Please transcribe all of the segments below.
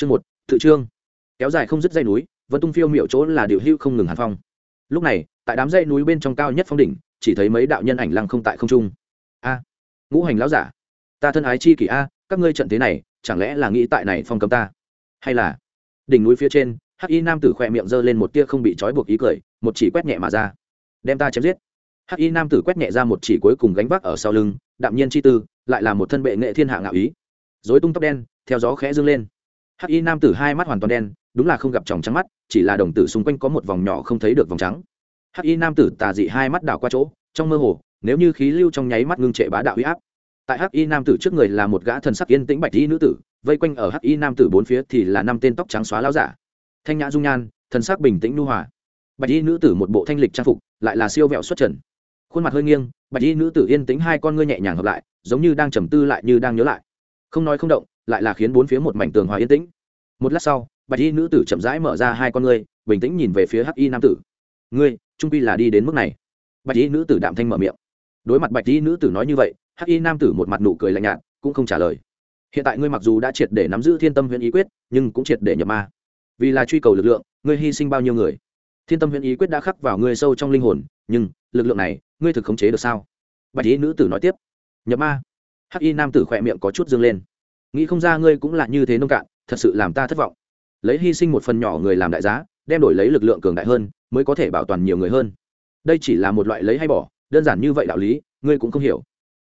chương một, tự trương. Kéo dài không dứt dây núi vẫn tung phiêu miệu chỗ là điều hưu không ngừng hàn phong. Lúc này, tại đám dây núi bên trong cao nhất phong đỉnh, chỉ thấy mấy đạo nhân ảnh lăng không tại không trung. A, ngũ hành lão giả, ta thân ái chi kỷ a, các ngươi trận thế này, chẳng lẽ là nghĩ tại này phong cấm ta? Hay là, đỉnh núi phía trên, hắc y nam tử khỏe miệng giơ lên một tia không bị trói buộc ý cười, một chỉ quét nhẹ mà ra. Đem ta chém giết. Hắc y nam tử quét nhẹ ra một chỉ cuối cùng gánh vác ở sau lưng, đạm nhiên chi tư, lại là một thân bệ nghệ thiên hạ ngạo ý. Dối tung tóc đen, theo gió khẽ dương lên hắc y nam tử hai mắt hoàn toàn đen, đúng là không gặp tròng trắng mắt, chỉ là đồng tử xung quanh có một vòng nhỏ không thấy được vòng trắng. Hắc y nam tử tà dị hai mắt đảo qua chỗ, trong mơ hồ, nếu như khí lưu trong nháy mắt ngưng trệ bá đạo huy áp. Tại hắc y nam tử trước người là một gã thần sắc yên tĩnh bạch y nữ tử, vây quanh ở hắc y nam tử bốn phía thì là năm tên tóc trắng xóa lão giả. Thanh nhã dung nhan, thần sắc bình tĩnh nu hòa. Bạch y nữ tử một bộ thanh lịch trang phục, lại là siêu vẹo xuất trần. Khuôn mặt hơi nghiêng, bạch y nữ tử yên tĩnh hai con ngươi nhẹ nhàng hợp lại, giống như đang trầm tư lại như đang nhớ lại. Không nói không động lại là khiến bốn phía một mảnh tường hòa yên tĩnh. Một lát sau, bạch y nữ tử chậm rãi mở ra hai con ngươi, bình tĩnh nhìn về phía hắc y nam tử. Ngươi, trung pi là đi đến mức này. Bạch y nữ tử đạm thanh mở miệng. Đối mặt bạch y nữ tử nói như vậy, hắc y nam tử một mặt nụ cười lạnh nhạt, cũng không trả lời. Hiện tại ngươi mặc dù đã triệt để nắm giữ thiên tâm huyện ý quyết, nhưng cũng triệt để nhập ma. Vì là truy cầu lực lượng, ngươi hy sinh bao nhiêu người? Thiên tâm huyện ý quyết đã khắc vào ngươi sâu trong linh hồn, nhưng lực lượng này, ngươi thực khống chế được sao? Bạch y nữ tử nói tiếp. Nhập ma. Hắc y nam tử khỏe miệng có chút dương lên nghĩ không ra ngươi cũng là như thế nông cạn, thật sự làm ta thất vọng. Lấy hy sinh một phần nhỏ người làm đại giá, đem đổi lấy lực lượng cường đại hơn, mới có thể bảo toàn nhiều người hơn. Đây chỉ là một loại lấy hay bỏ, đơn giản như vậy đạo lý, ngươi cũng không hiểu.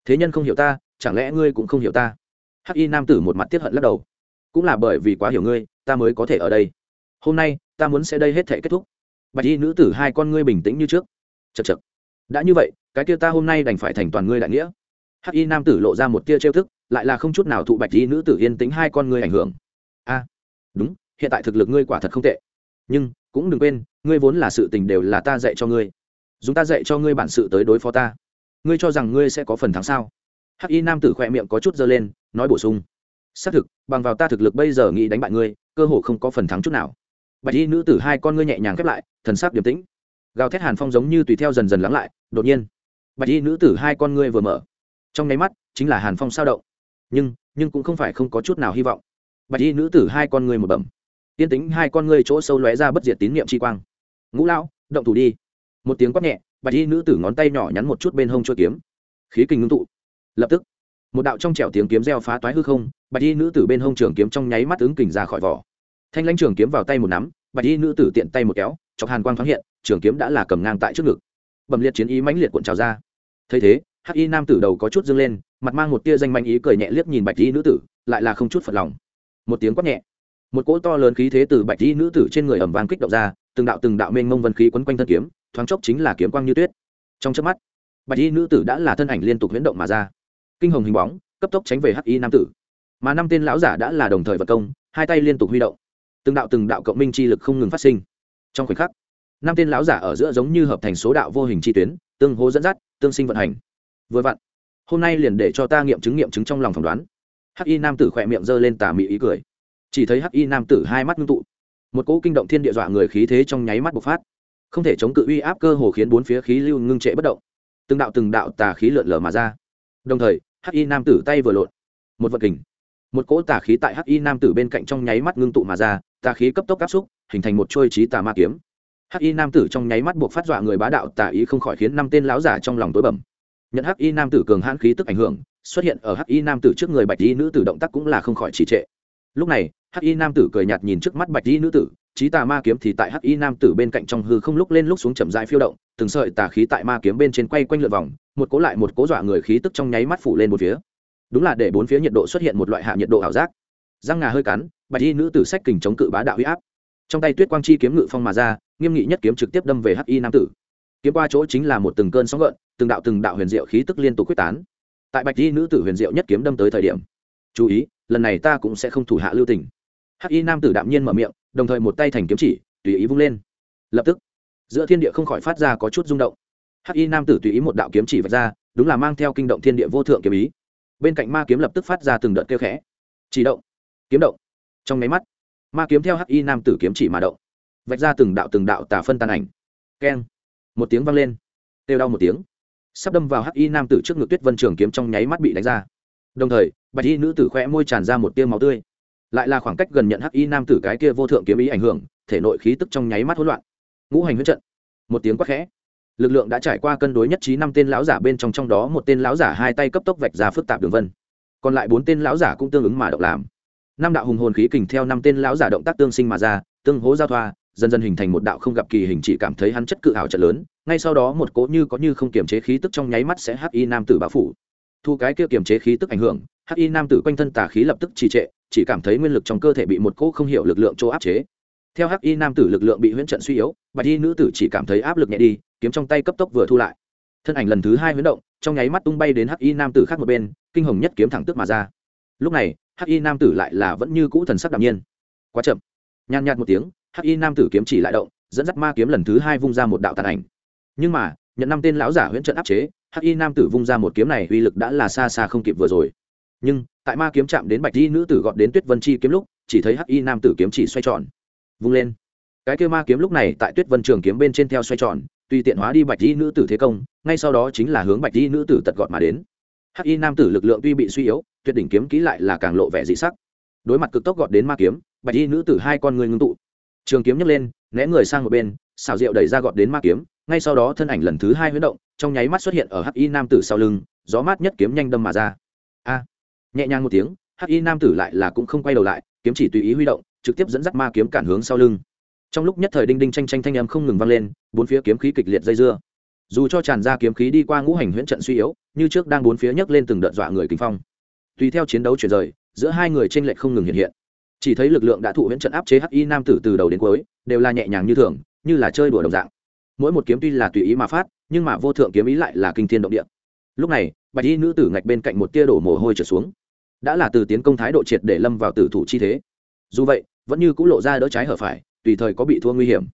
Thế nhân không hiểu ta, chẳng lẽ ngươi cũng không hiểu ta? Hắc y nam tử một mặt tiếp hận lắc đầu. Cũng là bởi vì quá hiểu ngươi, ta mới có thể ở đây. Hôm nay, ta muốn sẽ đây hết thể kết thúc. Bạch y nữ tử hai con ngươi bình tĩnh như trước. Chật chật đã như vậy, cái kia ta hôm nay đành phải thành toàn ngươi đại nghĩa. Hắc y nam tử lộ ra một tia trêu thức lại là không chút nào thụ bạch y nữ tử yên tĩnh hai con ngươi ảnh hưởng. A, đúng, hiện tại thực lực ngươi quả thật không tệ. Nhưng, cũng đừng quên, ngươi vốn là sự tình đều là ta dạy cho ngươi. Dùng ta dạy cho ngươi bản sự tới đối phó ta. Ngươi cho rằng ngươi sẽ có phần thắng sao? Hắc y nam tử khỏe miệng có chút dơ lên, nói bổ sung. Xác thực, bằng vào ta thực lực bây giờ nghĩ đánh bại ngươi, cơ hồ không có phần thắng chút nào. Bạch y nữ tử hai con ngươi nhẹ nhàng khép lại, thần sắc điềm tĩnh. Gào thét hàn phong giống như tùy theo dần dần lắng lại, đột nhiên, bạch y nữ tử hai con ngươi vừa mở. Trong nháy mắt, chính là hàn phong sao động nhưng nhưng cũng không phải không có chút nào hy vọng. Bạch y nữ tử hai con ngươi một bẩm. Tiên tính hai con ngươi chỗ sâu lóe ra bất diệt tín niệm chi quang. Ngũ lão, động thủ đi. Một tiếng quát nhẹ, bạch y nữ tử ngón tay nhỏ nhắn một chút bên hông trôi kiếm. Khí kinh ngưng tụ. Lập tức, một đạo trong trẻo tiếng kiếm reo phá toái hư không, bạch y nữ tử bên hông trường kiếm trong nháy mắt ứng kình ra khỏi vỏ. Thanh lãnh trường kiếm vào tay một nắm, bạch y nữ tử tiện tay một kéo, chọc hàn quang thoáng hiện, trường kiếm đã là cầm ngang tại trước ngực. Bầm liệt chiến ý mãnh liệt cuộn trào ra. Thấy thế hắc y nam tử đầu có chút dâng lên, mặt mang một tia danh manh ý cười nhẹ liếc nhìn bạch y nữ tử, lại là không chút phật lòng. Một tiếng quát nhẹ. Một cỗ to lớn khí thế từ bạch y nữ tử trên người ẩm vàng kích động ra, từng đạo từng đạo mênh mông vân khí quấn quanh thân kiếm, thoáng chốc chính là kiếm quang như tuyết. Trong chớp mắt, bạch y nữ tử đã là thân ảnh liên tục huyễn động mà ra. Kinh hồng hình bóng, cấp tốc tránh về hắc y nam tử. Mà năm tên lão giả đã là đồng thời vật công, hai tay liên tục huy động. Từng đạo từng đạo cộng minh chi lực không ngừng phát sinh. Trong khoảnh khắc, năm tên lão giả ở giữa giống như hợp thành số đạo vô hình chi tuyến, tương hô dẫn dắt, tương sinh vận hành vừa vặn, hôm nay liền để cho ta nghiệm chứng nghiệm chứng trong lòng phỏng đoán. Hắc y nam tử khỏe miệng giơ lên tà mị ý cười. Chỉ thấy hắc y nam tử hai mắt ngưng tụ. Một cỗ kinh động thiên địa dọa người khí thế trong nháy mắt bộc phát. Không thể chống cự uy áp cơ hồ khiến bốn phía khí lưu ngưng trệ bất động. Từng đạo từng đạo tà khí lượn lờ mà ra. Đồng thời hắc y nam tử tay vừa lộn. Một vật kình. Một cỗ tà khí tại hắc y nam tử bên cạnh trong nháy mắt ngưng tụ mà ra, tà khí cấp tốc áp xúc, hình thành một trôi trí tà ma kiếm. Hắc y nam tử trong nháy mắt buộc phát dọa người bá đạo tà ý không khỏi khiến năm tên lão giả trong lòng tối bẩm nhận hắc y nam tử cường hãn khí tức ảnh hưởng, xuất hiện ở hắc y nam tử trước người bạch y nữ tử động tác cũng là không khỏi trì trệ. Lúc này, hắc y nam tử cười nhạt nhìn trước mắt bạch y nữ tử trí tà ma kiếm thì tại hắc y nam tử bên cạnh trong hư không lúc lên lúc xuống chậm dại phiêu động, từng sợi tà khí tại ma kiếm bên trên quay quanh lượt vòng, một cố lại một cố dọa người khí tức trong nháy mắt phủ lên một phía. Đúng là để bốn phía nhiệt độ xuất hiện một loại hạ nhiệt độ ảo giác. Răng ngà hơi cắn, bạch y nữ tử sách kình chống cự bá đạo huy áp. Trong tay tuyết quang chi kiếm ngự phong mà ra, nghiêm nghị nhất kiếm trực tiếp đâm về hắc y nam tử kiếm qua chỗ chính là một từng cơn sóng gợn, từng đạo từng đạo huyền diệu khí tức liên tục quyết tán. Tại bạch y nữ tử huyền diệu nhất kiếm đâm tới thời điểm, chú ý, lần này ta cũng sẽ không thủ hạ lưu tình. Hắc y nam tử đạm nhiên mở miệng, đồng thời một tay thành kiếm chỉ, tùy ý vung lên. Lập tức, giữa thiên địa không khỏi phát ra có chút rung động. Hắc y nam tử tùy ý một đạo kiếm chỉ vạch ra, đúng là mang theo kinh động thiên địa vô thượng kiếm ý. Bên cạnh ma kiếm lập tức phát ra từng đợt kêu khẽ. Chỉ động, kiếm động. Trong máy mắt, ma kiếm theo hắc y nam tử kiếm chỉ mà động, vạch ra từng đạo từng đạo tà phân tàn ảnh. Keng một tiếng vang lên. Têu đau một tiếng. Sắp đâm vào hắc y nam tử trước ngực tuyết vân trường kiếm trong nháy mắt bị đánh ra. Đồng thời, bạch y nữ tử khoe môi tràn ra một tiêu máu tươi. Lại là khoảng cách gần nhận hắc y nam tử cái kia vô thượng kiếm ý ảnh hưởng, thể nội khí tức trong nháy mắt hỗn loạn. Ngũ hành huyết trận. Một tiếng quát khẽ. Lực lượng đã trải qua cân đối nhất trí năm tên lão giả bên trong trong đó một tên lão giả hai tay cấp tốc vạch ra phức tạp đường vân. Còn lại bốn tên lão giả cũng tương ứng mà động làm. Năm đạo hùng hồn khí kình theo năm tên lão giả động tác tương sinh mà ra, tương hố giao thoa dần dần hình thành một đạo không gặp kỳ hình chỉ cảm thấy hắn chất cự ảo trận lớn, ngay sau đó một cỗ như có như không kiềm chế khí tức trong nháy mắt sẽ hắc y nam tử bão phủ. Thu cái kia kiềm chế khí tức ảnh hưởng, hắc y nam tử quanh thân tà khí lập tức trì trệ, chỉ cảm thấy nguyên lực trong cơ thể bị một cỗ không hiểu lực lượng chỗ áp chế. Theo hắc y nam tử lực lượng bị huyễn trận suy yếu, bạch y nữ tử chỉ cảm thấy áp lực nhẹ đi, kiếm trong tay cấp tốc vừa thu lại. Thân ảnh lần thứ hai huyễn động, trong nháy mắt tung bay đến hắc y nam tử khác một bên, kinh hồng nhất kiếm thẳng tức mà ra. Lúc này, hắc y nam tử lại là vẫn như cũ thần sắc đạm nhiên. Quá chậm. Nhàn nhạt một tiếng hắc y nam tử kiếm chỉ lại động, dẫn dắt ma kiếm lần thứ hai vung ra một đạo tàn ảnh. Nhưng mà, nhận năm tên lão giả huyễn trận áp chế, hắc y nam tử vung ra một kiếm này uy lực đã là xa xa không kịp vừa rồi. Nhưng, tại ma kiếm chạm đến bạch y nữ tử gọt đến tuyết vân chi kiếm lúc, chỉ thấy hắc y nam tử kiếm chỉ xoay tròn, vung lên. Cái kia ma kiếm lúc này tại tuyết vân trường kiếm bên trên theo xoay tròn, tùy tiện hóa đi bạch y nữ tử thế công, ngay sau đó chính là hướng bạch y nữ tử tật gọt mà đến. Hắc y nam tử lực lượng tuy bị suy yếu, tuyệt đỉnh kiếm kỹ lại là càng lộ vẻ dị sắc. Đối mặt cực tốc gọt đến ma kiếm, bạch y nữ tử hai con người ngưng tụ trường kiếm nhấc lên, né người sang một bên xào rượu đẩy ra gọt đến ma kiếm, ngay sau đó thân ảnh lần thứ hai huyết động, trong nháy mắt xuất hiện ở hắc y nam tử sau lưng, gió mát nhất kiếm nhanh đâm mà ra. A! Nhẹ nhàng một tiếng, hắc y nam tử lại là cũng không quay đầu lại, kiếm chỉ tùy ý huy động, trực tiếp dẫn dắt ma kiếm cản hướng sau lưng. Trong lúc nhất thời đinh đinh tranh tranh thanh âm không ngừng vang lên, bốn phía kiếm khí kịch liệt dây dưa. Dù cho tràn ra kiếm khí đi qua ngũ hành huyễn trận suy yếu, như trước đang bốn phía nhấc lên từng đợt dọa người kinh phong. Tùy theo chiến đấu chuyển rời, giữa hai người tranh lệch không ngừng hiện hiện chỉ thấy lực lượng đã thụ huyễn trận áp chế hắc y nam tử từ đầu đến cuối, đều là nhẹ nhàng như thường, như là chơi đùa đồng dạng. Mỗi một kiếm tuy là tùy ý mà phát, nhưng mà vô thượng kiếm ý lại là kinh thiên động địa. Lúc này, bạch y nữ tử ngạch bên cạnh một tia đổ mồ hôi trở xuống. Đã là từ tiến công thái độ triệt để lâm vào tử thủ chi thế. Dù vậy, vẫn như c ũ lộ ra đỡ trái hở phải, tùy thời có bị thua nguy hiểm.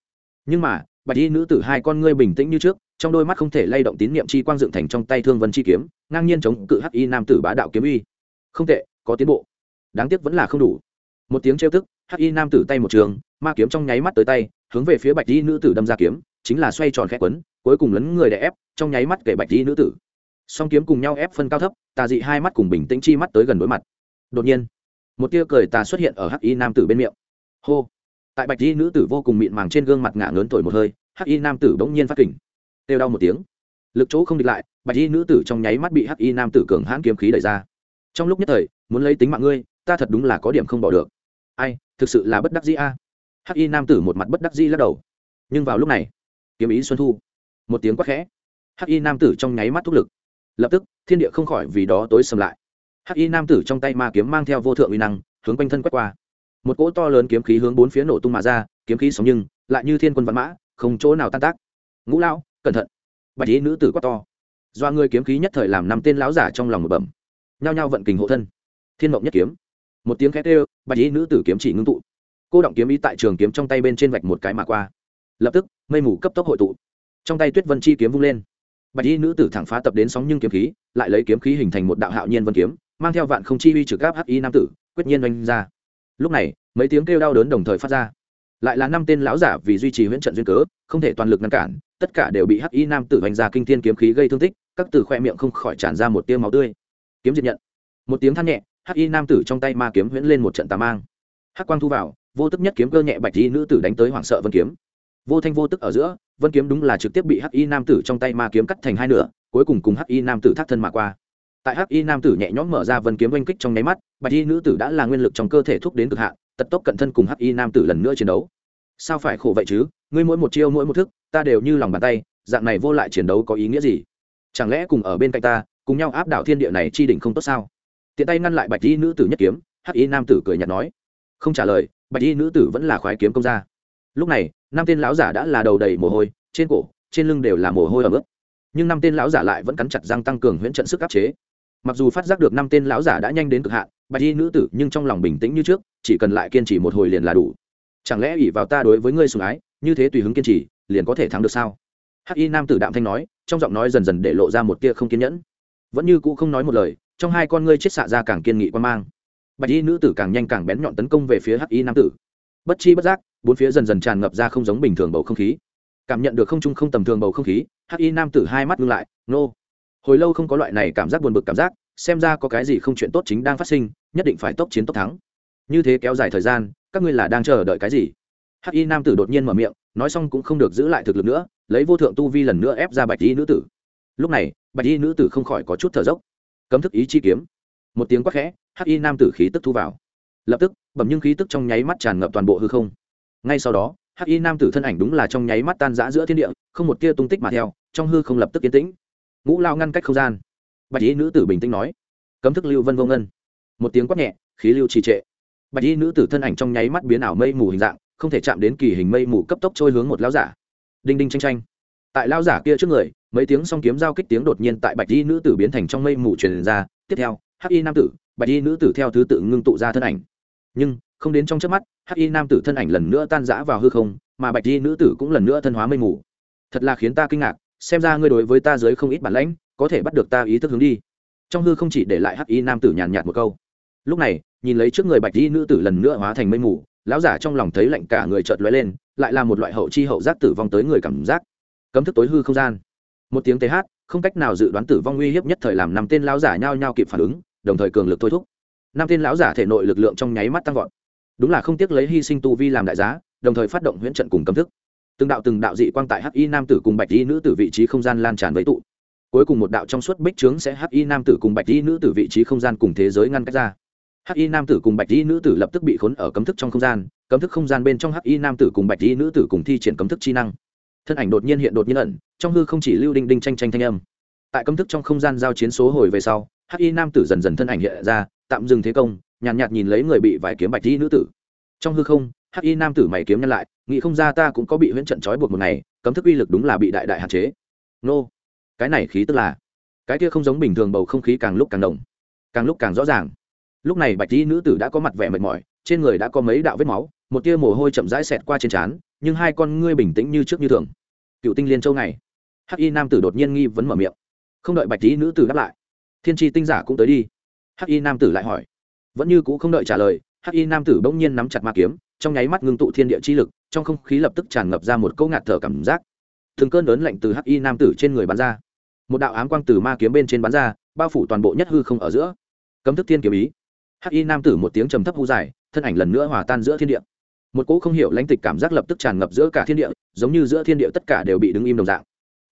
Nhưng mà, bạch y nữ tử hai con ngươi bình tĩnh như trước, trong đôi mắt không thể lay động tín niệm chi quang dựng thành trong tay thương vân chi kiếm, ngang nhiên chống cự hắc y nam tử bá đạo kiếm uy. Không tệ, có tiến bộ. Đáng tiếc vẫn là không đủ một tiếng trêu tức, hắc y nam tử tay một trường, ma kiếm trong nháy mắt tới tay, hướng về phía bạch y nữ tử đâm ra kiếm, chính là xoay tròn khẽ quấn, cuối cùng lấn người đè ép, trong nháy mắt kể bạch y nữ tử. Song kiếm cùng nhau ép phân cao thấp, tà dị hai mắt cùng bình tĩnh chi mắt tới gần đối mặt. Đột nhiên, một tia cười tà xuất hiện ở hắc y nam tử bên miệng. Hô! Tại bạch y nữ tử vô cùng mịn màng trên gương mặt ngả ngớn thổi một hơi, hắc y nam tử bỗng nhiên phát kỉnh têu đau một tiếng. Lực chỗ không địch lại, bạch y nữ tử trong nháy mắt bị hắc y nam tử cường hãn kiếm khí đẩy ra. Trong lúc nhất thời, muốn lấy tính mạng ngươi, ta thật đúng là có điểm không bỏ được ai, thực sự là bất đắc dĩ a. Hắc y nam tử một mặt bất đắc dĩ lắc đầu. Nhưng vào lúc này, kiếm ý xuân thu. Một tiếng quát khẽ. Hắc y nam tử trong nháy mắt thúc lực. Lập tức, thiên địa không khỏi vì đó tối sầm lại. Hắc y nam tử trong tay ma kiếm mang theo vô thượng uy năng, hướng quanh thân quét qua. Một cỗ to lớn kiếm khí hướng bốn phía nổ tung mà ra, kiếm khí sống nhưng, lại như thiên quân văn mã, không chỗ nào tan tác. Ngũ lão, cẩn thận. Bạch y nữ tử quát to. Do người kiếm khí nhất thời làm năm tên lão giả trong lòng một bẩm. Nhao nhao vận kình hộ thân. Thiên mộng nhất kiếm. Một tiếng khét ê bạch y nữ tử kiếm chỉ ngưng tụ. Cô động kiếm ý tại trường kiếm trong tay bên trên vạch một cái mà qua. Lập tức, mây mù cấp tốc hội tụ. Trong tay tuyết vân chi kiếm vung lên. Bạch y nữ tử thẳng phá tập đến sóng nhưng kiếm khí, lại lấy kiếm khí hình thành một đạo hạo nhiên vân kiếm, mang theo vạn không chi uy trực gáp hắc y nam tử, quyết nhiên oanh ra. Lúc này, mấy tiếng kêu đau đớn đồng thời phát ra. Lại là năm tên lão giả vì duy trì huyễn trận duyên cớ, không thể toàn lực ngăn cản, tất cả đều bị hắc y nam tử oanh ra kinh thiên kiếm khí gây thương tích, các từ khoe miệng không khỏi tràn ra một tiêu máu tươi. Kiếm diệt nhận. Một tiếng than nhẹ hắc y nam tử trong tay ma kiếm huyễn lên một trận tà mang. Hắc quang thu vào, vô tức nhất kiếm cơ nhẹ bạch y nữ tử đánh tới hoảng sợ vân kiếm. Vô thanh vô tức ở giữa, vân kiếm đúng là trực tiếp bị hắc y nam tử trong tay ma kiếm cắt thành hai nửa, cuối cùng cùng hắc y nam tử thác thân mà qua. Tại hắc y nam tử nhẹ nhõm mở ra vân kiếm oanh kích trong nháy mắt, bạch y nữ tử đã là nguyên lực trong cơ thể thúc đến cực hạn, tật tốc cận thân cùng hắc y nam tử lần nữa chiến đấu. Sao phải khổ vậy chứ? Ngươi mỗi một chiêu mỗi một thức, ta đều như lòng bàn tay, dạng này vô lại chiến đấu có ý nghĩa gì? Chẳng lẽ cùng ở bên cạnh ta, cùng nhau áp đảo thiên địa này chi đỉnh không tốt sao? Tiện tay ngăn lại bạch y nữ tử nhất kiếm, hắc y nam tử cười nhạt nói. Không trả lời, bạch y nữ tử vẫn là khoái kiếm công ra lúc này, năm tên lão giả đã là đầu đầy mồ hôi, trên cổ, trên lưng đều là mồ hôi ở mức nhưng năm tên lão giả lại vẫn cắn chặt răng tăng cường huyễn trận sức áp chế. Mặc dù phát giác được năm tên lão giả đã nhanh đến cực hạn, bạch y nữ tử nhưng trong lòng bình tĩnh như trước, chỉ cần lại kiên trì một hồi liền là đủ. Chẳng lẽ ỷ vào ta đối với ngươi sùng ái, như thế tùy hứng kiên trì, liền có thể thắng được sao? Hắc y nam tử đạm thanh nói, trong giọng nói dần dần để lộ ra một tia không kiên nhẫn. Vẫn như cũ không nói một lời trong hai con ngươi chết xạ ra càng kiên nghị quan mang. Bạch y nữ tử càng nhanh càng bén nhọn tấn công về phía hắc y nam tử. Bất chi bất giác, bốn phía dần dần tràn ngập ra không giống bình thường bầu không khí. Cảm nhận được không trung không tầm thường bầu không khí, hắc y nam tử hai mắt ngưng lại, nô. Hồi lâu không có loại này cảm giác buồn bực cảm giác, xem ra có cái gì không chuyện tốt chính đang phát sinh, nhất định phải tốc chiến tốc thắng. Như thế kéo dài thời gian, các ngươi là đang chờ đợi cái gì? Hắc y nam tử đột nhiên mở miệng, nói xong cũng không được giữ lại thực lực nữa, lấy vô thượng tu vi lần nữa ép ra bạch y nữ tử. Lúc này, bạch y nữ tử không khỏi có chút thở dốc cấm thức ý chi kiếm. Một tiếng quát khẽ, hắc y nam tử khí tức thu vào. Lập tức, bẩm nhưng khí tức trong nháy mắt tràn ngập toàn bộ hư không. Ngay sau đó, hắc y nam tử thân ảnh đúng là trong nháy mắt tan rã giữa thiên địa, không một tia tung tích mà theo, trong hư không lập tức yên tĩnh. Ngũ lao ngăn cách không gian. Bạch y nữ tử bình tĩnh nói. Cấm thức lưu vân vô ngân. Một tiếng quát nhẹ, khí lưu trì trệ. Bạch y nữ tử thân ảnh trong nháy mắt biến ảo mây mù hình dạng, không thể chạm đến kỳ hình mây mù cấp tốc trôi hướng một lao giả. Đinh đinh tranh tranh tại lao giả kia trước người mấy tiếng song kiếm giao kích tiếng đột nhiên tại bạch y nữ tử biến thành trong mây mù truyền ra. Tiếp theo, hắc y nam tử, bạch y nữ tử theo thứ tự ngưng tụ ra thân ảnh. Nhưng, không đến trong trước mắt, hắc y nam tử thân ảnh lần nữa tan rã vào hư không, mà bạch y nữ tử cũng lần nữa thân hóa mây mù. Thật là khiến ta kinh ngạc, xem ra ngươi đối với ta dưới không ít bản lãnh, có thể bắt được ta ý thức hướng đi. Trong hư không chỉ để lại hắc y nam tử nhàn nhạt một câu. Lúc này, nhìn lấy trước người bạch y nữ tử lần nữa hóa thành mây mù, lão giả trong lòng thấy lạnh cả người chợt lóe lên, lại là một loại hậu chi hậu giác tử vong tới người cảm giác. Cấm thức tối hư không gian một tiếng tê hát, không cách nào dự đoán tử vong uy hiếp nhất thời làm năm tên lão giả nhao nhao kịp phản ứng, đồng thời cường lực thôi thúc. Năm tên lão giả thể nội lực lượng trong nháy mắt tăng vọt. Đúng là không tiếc lấy hy sinh tu vi làm đại giá, đồng thời phát động huyễn trận cùng cấm thức. Từng đạo từng đạo dị quang tại hắc y nam tử cùng bạch y nữ tử vị trí không gian lan tràn với tụ. Cuối cùng một đạo trong suốt bích trướng sẽ hắc y nam tử cùng bạch y nữ tử vị trí không gian cùng thế giới ngăn cách ra. Hắc y nam tử cùng bạch y nữ tử lập tức bị khốn ở cấm thức trong không gian, cấm thức không gian bên trong hắc y nam tử cùng bạch y nữ tử cùng thi triển cấm thức chi năng. Thân ảnh đột nhiên hiện đột nhiên ẩn trong hư không chỉ lưu đinh đinh tranh tranh thanh âm. Tại cấm thức trong không gian giao chiến số hồi về sau hắc y nam tử dần dần thân ảnh hiện ra tạm dừng thế công nhàn nhạt, nhạt nhìn lấy người bị vài kiếm bạch y nữ tử. Trong hư không hắc y nam tử mày kiếm nhân lại nghĩ không ra ta cũng có bị huyễn trận trói buộc một ngày cấm thức uy lực đúng là bị đại đại hạn chế. Nô cái này khí tức là cái kia không giống bình thường bầu không khí càng lúc càng đồng càng lúc càng rõ ràng. Lúc này bạch y nữ tử đã có mặt vẻ mệt mỏi trên người đã có mấy đạo vết máu một tia mồ hôi chậm rãi xẹt qua trên trán nhưng hai con ngươi bình tĩnh như trước như thường. Cựu tinh liên châu này hắc y nam tử đột nhiên nghi vấn mở miệng. Không đợi bạch tí nữ tử đáp lại, thiên tri tinh giả cũng tới đi. Hắc y nam tử lại hỏi, vẫn như c ũ không đợi trả lời, hắc y nam tử bỗng nhiên nắm chặt ma kiếm, trong nháy mắt ngưng tụ thiên địa chi lực, trong không khí lập tức tràn ngập ra một câu ngạt thở cảm giác. Thường cơn lớn lạnh từ hắc y nam tử trên người bắn ra. Một đạo ám quang từ ma kiếm bên trên bắn ra, bao phủ toàn bộ nhất hư không ở giữa. Cấm thức thiên kiếm ý. Hắc y nam tử một tiếng trầm thấp hú dài, thân ảnh lần nữa hòa tan giữa thiên địa. Một cỗ không hiểu lãnh tịch cảm giác lập tức tràn ngập giữa cả thiên địa, giống như giữa thiên địa tất cả đều bị đứng im đồng dạng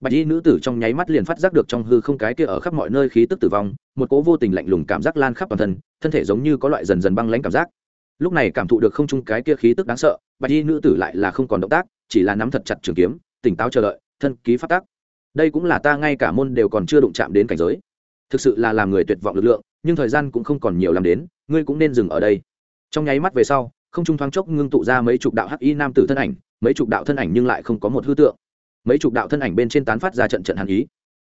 bạch y nữ tử trong nháy mắt liền phát giác được trong hư không cái kia ở khắp mọi nơi khí tức tử vong, một cỗ vô tình lạnh lùng cảm giác lan khắp toàn thân thân thể giống như có loại dần dần băng lãnh cảm giác. Lúc này cảm thụ được không chung cái kia khí tức đáng sợ, bạch y nữ tử lại là không còn động tác, chỉ là nắm thật chặt trường kiếm, tỉnh táo chờ đợi, thân ký phát tác đây cũng là ta ngay cả môn đều còn chưa đụng chạm đến cảnh giới. Thực sự là làm người tuyệt vọng lực lượng, nhưng thời gian cũng không còn nhiều làm đến, ngươi cũng nên dừng ở đây. Trong nháy mắt về sau, không trung thoáng chốc ngưng tụ ra mấy chục đạo hắc y nam tử thân ảnh, mấy chục đạo thân ảnh nhưng lại không có một hư tượng mấy chục đạo thân ảnh bên trên tán phát ra trận trận hàn ý.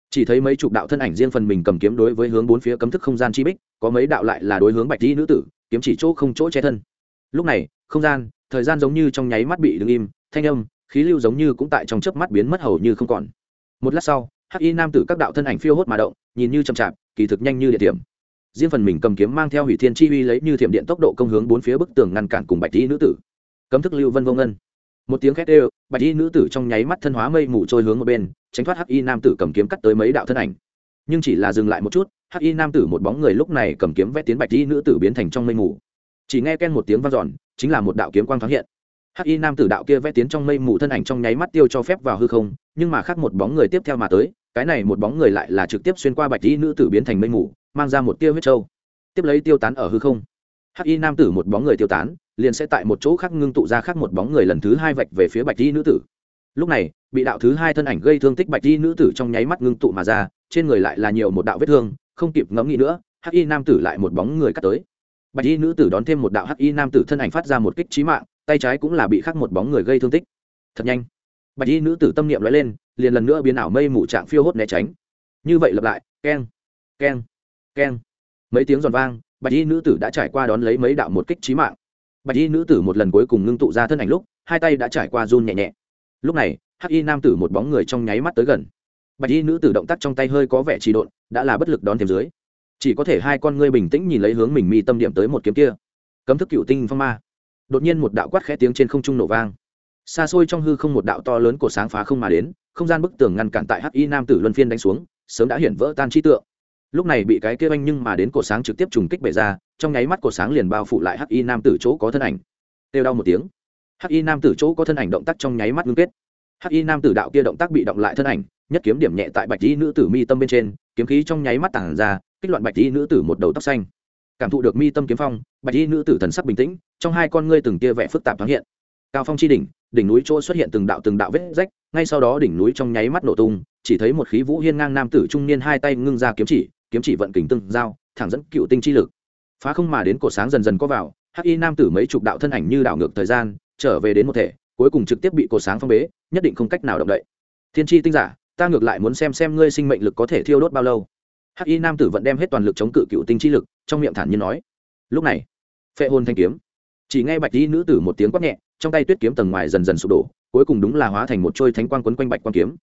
Chỉ thấy mấy chục đạo thân ảnh riêng phần mình cầm kiếm đối với hướng bốn phía cấm thức không gian chi bích, có mấy đạo lại là đối hướng bạch y nữ tử, kiếm chỉ chỗ không chỗ che thân. Lúc này, không gian, thời gian giống như trong nháy mắt bị đứng im, thanh âm, khí lưu giống như cũng tại trong chớp mắt biến mất hầu như không còn. Một lát sau, hắc y nam tử các đạo thân ảnh phiêu hốt mà động, nhìn như chậm chạp, kỳ thực nhanh như địa điểm riêng phần mình cầm kiếm mang theo hủy thiên chi uy lấy như thiểm điện tốc độ công hướng bốn phía bức tường ngăn cản cùng bạch y nữ tử. Cấm thức lưu vân vô ngân một tiếng khét đều bạch y nữ tử trong nháy mắt thân hóa mây mù trôi hướng một bên, tránh thoát hắc y nam tử cầm kiếm cắt tới mấy đạo thân ảnh. Nhưng chỉ là dừng lại một chút, hắc y nam tử một bóng người lúc này cầm kiếm vét tiến bạch y nữ tử biến thành trong mây mù. Chỉ nghe ken một tiếng vang dọn, chính là một đạo kiếm quang thoáng hiện. Hắc y nam tử đạo kia vét tiến trong mây mù thân ảnh trong nháy mắt tiêu cho phép vào hư không, nhưng mà khác một bóng người tiếp theo mà tới, cái này một bóng người lại là trực tiếp xuyên qua bạch y nữ tử biến thành mây mù, mang ra một tia huyết trâu tiếp lấy tiêu tán ở hư không. Hắc y nam tử một bóng người tiêu tán liền sẽ tại một chỗ khác ngưng tụ ra khác một bóng người lần thứ hai vạch về phía bạch y nữ tử. Lúc này, bị đạo thứ hai thân ảnh gây thương tích bạch y nữ tử trong nháy mắt ngưng tụ mà ra, trên người lại là nhiều một đạo vết thương, không kịp ngẫm nghĩ nữa, hắc y nam tử lại một bóng người cắt tới. Bạch y nữ tử đón thêm một đạo hắc y nam tử thân ảnh phát ra một kích trí mạng, tay trái cũng là bị khắc một bóng người gây thương tích. Thật nhanh. Bạch y nữ tử tâm niệm nói lên, liền lần nữa biến ảo mây mù trạng phiêu hốt né tránh. Như vậy lặp lại, keng keng keng. Mấy tiếng giòn vang, bạch y nữ tử đã trải qua đón lấy mấy đạo một kích trí mạng bạch y nữ tử một lần cuối cùng ngưng tụ ra thân ảnh lúc, hai tay đã trải qua run nhẹ nhẹ. Lúc này, hắc y nam tử một bóng người trong nháy mắt tới gần. Bạch y nữ tử động tác trong tay hơi có vẻ trì độn, đã là bất lực đón thêm dưới. Chỉ có thể hai con ngươi bình tĩnh nhìn lấy hướng mình mi tâm điểm tới một kiếm kia. Cấm thức cựu tinh phong ma. Đột nhiên một đạo quát khẽ tiếng trên không trung nổ vang. Xa xôi trong hư không một đạo to lớn của sáng phá không mà đến, không gian bức tường ngăn cản tại hắc y nam tử luân phiên đánh xuống, sớm đã hiển vỡ tan trí tượng lúc này bị cái kia anh nhưng mà đến cổ sáng trực tiếp trùng kích bể ra, trong nháy mắt cổ sáng liền bao phủ lại hắc y nam tử chỗ có thân ảnh. Têu đau một tiếng. Hắc y nam tử chỗ có thân ảnh động tác trong nháy mắt ngưng kết. Hắc y nam tử đạo kia động tác bị động lại thân ảnh, nhất kiếm điểm nhẹ tại bạch y nữ tử mi tâm bên trên, kiếm khí trong nháy mắt tản ra, kích loạn bạch y nữ tử một đầu tóc xanh. Cảm thụ được mi tâm kiếm phong, bạch y nữ tử thần sắc bình tĩnh, trong hai con ngươi từng tia vẽ phức tạp thoáng hiện. Cao phong chi đỉnh đỉnh núi chỗ xuất hiện từng đạo từng đạo vết rách, ngay sau đó đỉnh núi trong nháy mắt nổ tung, chỉ thấy một khí vũ hiên ngang nam tử trung niên hai tay ngưng ra kiếm chỉ kiếm chỉ vận kình tương giao, thẳng dẫn cựu tinh chi lực. Phá không mà đến cổ sáng dần dần có vào, hắc y nam tử mấy chục đạo thân ảnh như đảo ngược thời gian, trở về đến một thể, cuối cùng trực tiếp bị cổ sáng phong bế, nhất định không cách nào động đậy. Thiên tri tinh giả, ta ngược lại muốn xem xem ngươi sinh mệnh lực có thể thiêu đốt bao lâu. Hắc y nam tử vẫn đem hết toàn lực chống cự cựu tinh chi lực, trong miệng thản nhiên nói. Lúc này, phệ hồn thanh kiếm. Chỉ nghe bạch y nữ tử một tiếng quát nhẹ, trong tay tuyết kiếm tầng ngoài dần dần sụp đổ, cuối cùng đúng là hóa thành một trôi thánh quang quấn quanh bạch quang kiếm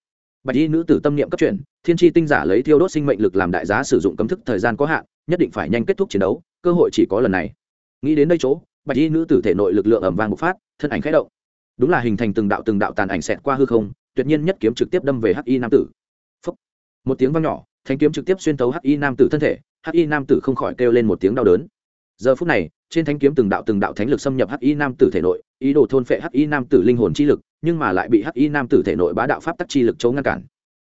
bạch y nữ tử tâm niệm cấp chuyển, thiên tri tinh giả lấy thiêu đốt sinh mệnh lực làm đại giá sử dụng cấm thức thời gian có hạn, nhất định phải nhanh kết thúc chiến đấu, cơ hội chỉ có lần này. Nghĩ đến đây chỗ, bạch y nữ tử thể nội lực lượng ẩm vang bộc phát, thân ảnh khẽ động. Đúng là hình thành từng đạo từng đạo tàn ảnh xẹt qua hư không, tuyệt nhiên nhất kiếm trực tiếp đâm về hắc y nam tử. Phúc. một tiếng vang nhỏ, thanh kiếm trực tiếp xuyên tấu hắc y nam tử thân thể, hắc y nam tử không khỏi kêu lên một tiếng đau đớn. Giờ phút này, trên thanh kiếm từng đạo từng đạo thánh lực xâm nhập hắc y nam tử thể nội, ý đồ thôn phệ hắc y nam tử linh hồn chi lực nhưng mà lại bị hắc y nam tử thể nội bá đạo pháp tắc chi lực chống ngăn cản.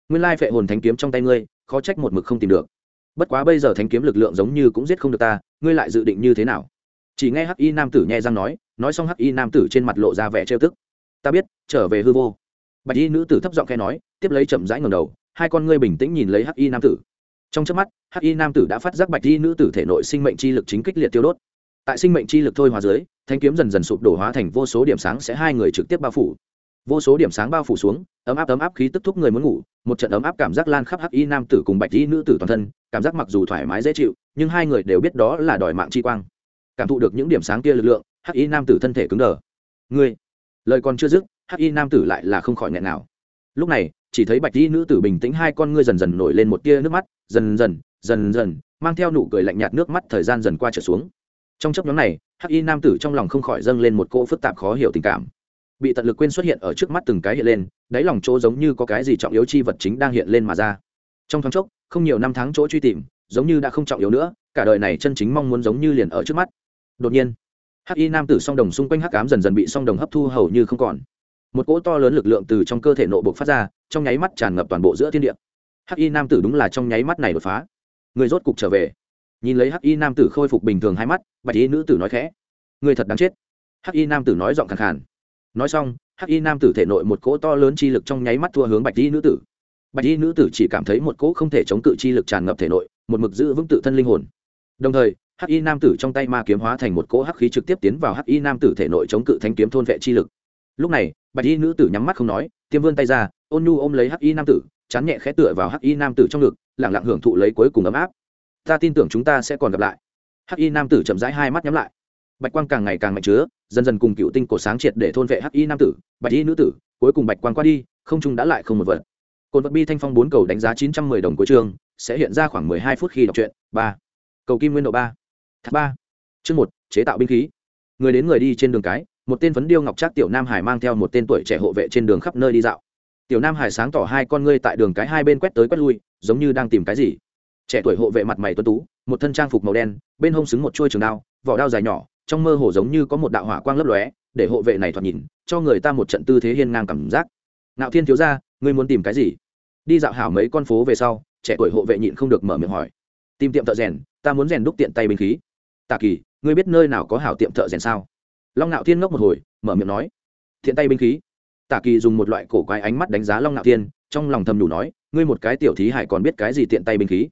Nguyên lai phệ hồn thánh kiếm trong tay ngươi, khó trách một mực không tìm được. Bất quá bây giờ thánh kiếm lực lượng giống như cũng giết không được ta, ngươi lại dự định như thế nào? Chỉ nghe hắc y nam tử nhẹ răng nói nói xong hắc y nam tử trên mặt lộ ra vẻ trêu tức. Ta biết, trở về hư vô. Bạch y nữ tử thấp giọng khe nói, tiếp lấy chậm rãi ngầm đầu, hai con ngươi bình tĩnh nhìn lấy hắc y nam tử. Trong trước mắt, hắc y nam tử đã phát giác bạch y nữ tử thể nội sinh mệnh chi lực chính kích liệt tiêu đốt. Tại sinh mệnh chi lực thôi hóa dưới thanh kiếm dần dần sụp đổ hóa thành vô số điểm sáng sẽ hai người trực tiếp bao phủ vô số điểm sáng bao phủ xuống, ấm áp ấm áp khí tức thúc người muốn ngủ, một trận ấm áp cảm giác lan khắp hắc y nam tử cùng bạch y nữ tử toàn thân, cảm giác mặc dù thoải mái dễ chịu, nhưng hai người đều biết đó là đòi mạng chi quang. Cảm thụ được những điểm sáng kia lực lượng, hắc y nam tử thân thể cứng đờ. Ngươi, lời còn chưa dứt, hắc y nam tử lại là không khỏi nghẹn nào. Lúc này, chỉ thấy bạch y nữ tử bình tĩnh hai con ngươi dần dần nổi lên một tia nước mắt, dần dần dần dần, mang theo nụ cười lạnh nhạt nước mắt thời gian dần qua trở xuống. Trong chấp nhóm này, hắc y nam tử trong lòng không khỏi dâng lên một cỗ phức tạp khó hiểu tình cảm bị tận lực quên xuất hiện ở trước mắt từng cái hiện lên, đáy lòng chỗ giống như có cái gì trọng yếu chi vật chính đang hiện lên mà ra. Trong thoáng chốc, không nhiều năm tháng chỗ truy tìm, giống như đã không trọng yếu nữa, cả đời này chân chính mong muốn giống như liền ở trước mắt. Đột nhiên, hắc y nam tử song đồng xung quanh hắc cám dần dần bị song đồng hấp thu hầu như không còn. Một cỗ to lớn lực lượng từ trong cơ thể nội bộ phát ra, trong nháy mắt tràn ngập toàn bộ giữa thiên địa. Hắc y nam tử đúng là trong nháy mắt này đột phá. Người rốt cục trở về. Nhìn lấy hắc y nam tử khôi phục bình thường hai mắt, bạch y nữ tử nói khẽ, người thật đáng chết. Hắc y nam tử nói giọng khẳng khàn nói xong, hắc y nam tử thể nội một cỗ to lớn chi lực trong nháy mắt thua hướng bạch y nữ tử. Bạch y nữ tử chỉ cảm thấy một cỗ không thể chống cự chi lực tràn ngập thể nội, một mực giữ vững tự thân linh hồn. Đồng thời, hắc y nam tử trong tay ma kiếm hóa thành một cỗ hắc khí trực tiếp tiến vào hắc y nam tử thể nội chống cự thanh kiếm thôn vệ chi lực. Lúc này, bạch y nữ tử nhắm mắt không nói, tiêm vươn tay ra, ôn nhu ôm lấy hắc y nam tử, chán nhẹ khẽ tựa vào hắc y nam tử trong ngực lẳng lặng hưởng thụ lấy cuối cùng ấm áp. Ta tin tưởng chúng ta sẽ còn gặp lại. Hắc y nam tử chậm rãi hai mắt nhắm lại bạch quang càng ngày càng mạnh chứa, dần dần cùng cựu tinh cổ sáng triệt để thôn vệ hắc y nam tử, bạch y nữ tử, cuối cùng bạch quang qua đi, không trung đã lại không một vật. Cồn vật bi thanh phong bốn cầu đánh giá chín trăm mười đồng cuối chương, sẽ hiện ra khoảng mười hai phút khi đọc truyện, ba. Cầu kim nguyên độ ba. Thác ba. Chương một, chế tạo binh khí. Người đến người đi trên đường cái, một tên phấn điêu ngọc trác tiểu nam hải mang theo một tên tuổi trẻ hộ vệ trên đường khắp nơi đi dạo. Tiểu nam hải sáng tỏ hai con ngươi tại đường cái hai bên quét tới quét lui, giống như đang tìm cái gì. Trẻ tuổi hộ vệ mặt mày tuấn tú, một thân trang phục màu đen, bên hông xứng một chuôi trường đao, vỏ đao dài nhỏ trong mơ hồ giống như có một đạo hỏa quang lấp lóe, để hộ vệ này thoạt nhìn, cho người ta một trận tư thế hiên ngang cảm giác. Ngạo thiên thiếu ra ngươi muốn tìm cái gì? Đi dạo hảo mấy con phố về sau, trẻ tuổi hộ vệ nhịn không được mở miệng hỏi. Tìm tiệm thợ rèn, ta muốn rèn đúc tiện tay binh khí. Tạ kỳ, ngươi biết nơi nào có hảo tiệm thợ rèn sao? Long ngạo thiên ngốc một hồi, mở miệng nói. Thiện tay binh khí. Tạ kỳ dùng một loại cổ quái ánh mắt đánh giá long ngạo thiên, trong lòng thầm đủ nói, ngươi một cái tiểu thí hải còn biết cái gì tiện tay binh khí?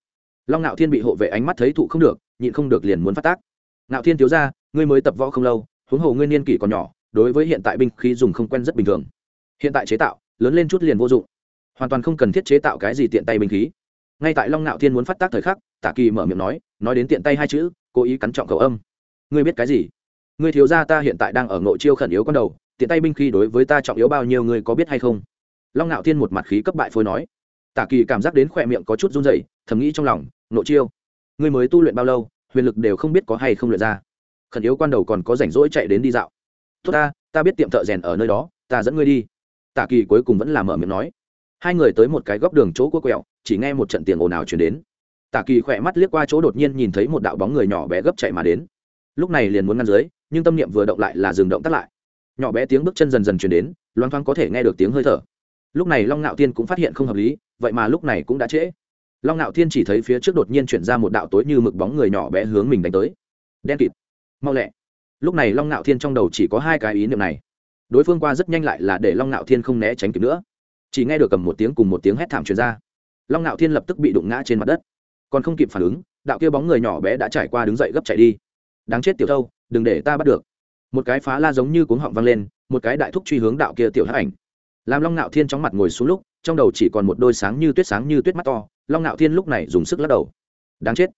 Long ngạo thiên bị hộ vệ ánh mắt thấy thụ không được, nhịn không được liền muốn phát tác ngạo thiên thiếu ra ngươi mới tập võ không lâu, huống hồ ngươi niên kỷ còn nhỏ, đối với hiện tại binh khí dùng không quen rất bình thường. Hiện tại chế tạo, lớn lên chút liền vô dụng. Hoàn toàn không cần thiết chế tạo cái gì tiện tay binh khí. Ngay tại long ngạo thiên muốn phát tác thời khắc, tả kỳ mở miệng nói nói đến tiện tay hai chữ, cố ý cắn trọng cầu âm. Ngươi biết cái gì? Ngươi thiếu gia ta hiện tại đang ở ngộ chiêu khẩn yếu con đầu, tiện tay binh khí đối với ta trọng yếu bao nhiêu ngươi có biết hay không? Long ngạo thiên một mặt khí cấp bại phôi nói. Tả kỳ cảm giác đến khỏe miệng có chút run rẩy, thầm nghĩ trong lòng ngộ chiêu. Ngươi mới tu luyện bao lâu? Huyền lực đều không biết có hay không lượt ra. Khẩn yếu quan đầu còn có rảnh rỗi chạy đến đi dạo. Tốt ta ta biết tiệm thợ rèn ở nơi đó, ta dẫn ngươi đi. Tả kỳ cuối cùng vẫn là mở miệng nói. Hai người tới một cái góc đường chỗ cua quẹo, chỉ nghe một trận tiền ồn ào chuyển đến. Tả kỳ khỏe mắt liếc qua chỗ đột nhiên nhìn thấy một đạo bóng người nhỏ bé gấp chạy mà đến. Lúc này liền muốn ngăn dưới, nhưng tâm niệm vừa động lại là dừng động tắt lại. Nhỏ bé tiếng bước chân dần dần chuyển đến loang thoáng có thể nghe được tiếng hơi thở. Lúc này long ngạo thiên cũng phát hiện không hợp lý, vậy mà lúc này cũng đã trễ long ngạo thiên chỉ thấy phía trước đột nhiên chuyển ra một đạo tối như mực bóng người nhỏ bé hướng mình đánh tới. Đen kịt. Mau lẹ. Lúc này long ngạo thiên trong đầu chỉ có hai cái ý niệm này. Đối phương qua rất nhanh lại là để long ngạo thiên không né tránh kịp nữa. Chỉ nghe được cầm một tiếng cùng một tiếng hét thảm truyền ra. Long ngạo thiên lập tức bị đụng ngã trên mặt đất. Còn không kịp phản ứng, đạo kia bóng người nhỏ bé đã trải qua đứng dậy gấp chạy đi. Đáng chết tiểu thâu, đừng để ta bắt được. Một cái phá la giống như cuống họng vang lên, một cái đại thúc truy hướng đạo kia tiểu hắc ảnh. Làm long ngạo thiên trong mặt ngồi xuống lúc, trong đầu chỉ còn một đôi sáng như tuyết sáng như tuyết mắt to long ngạo thiên lúc này dùng sức lắc đầu. Đáng chết.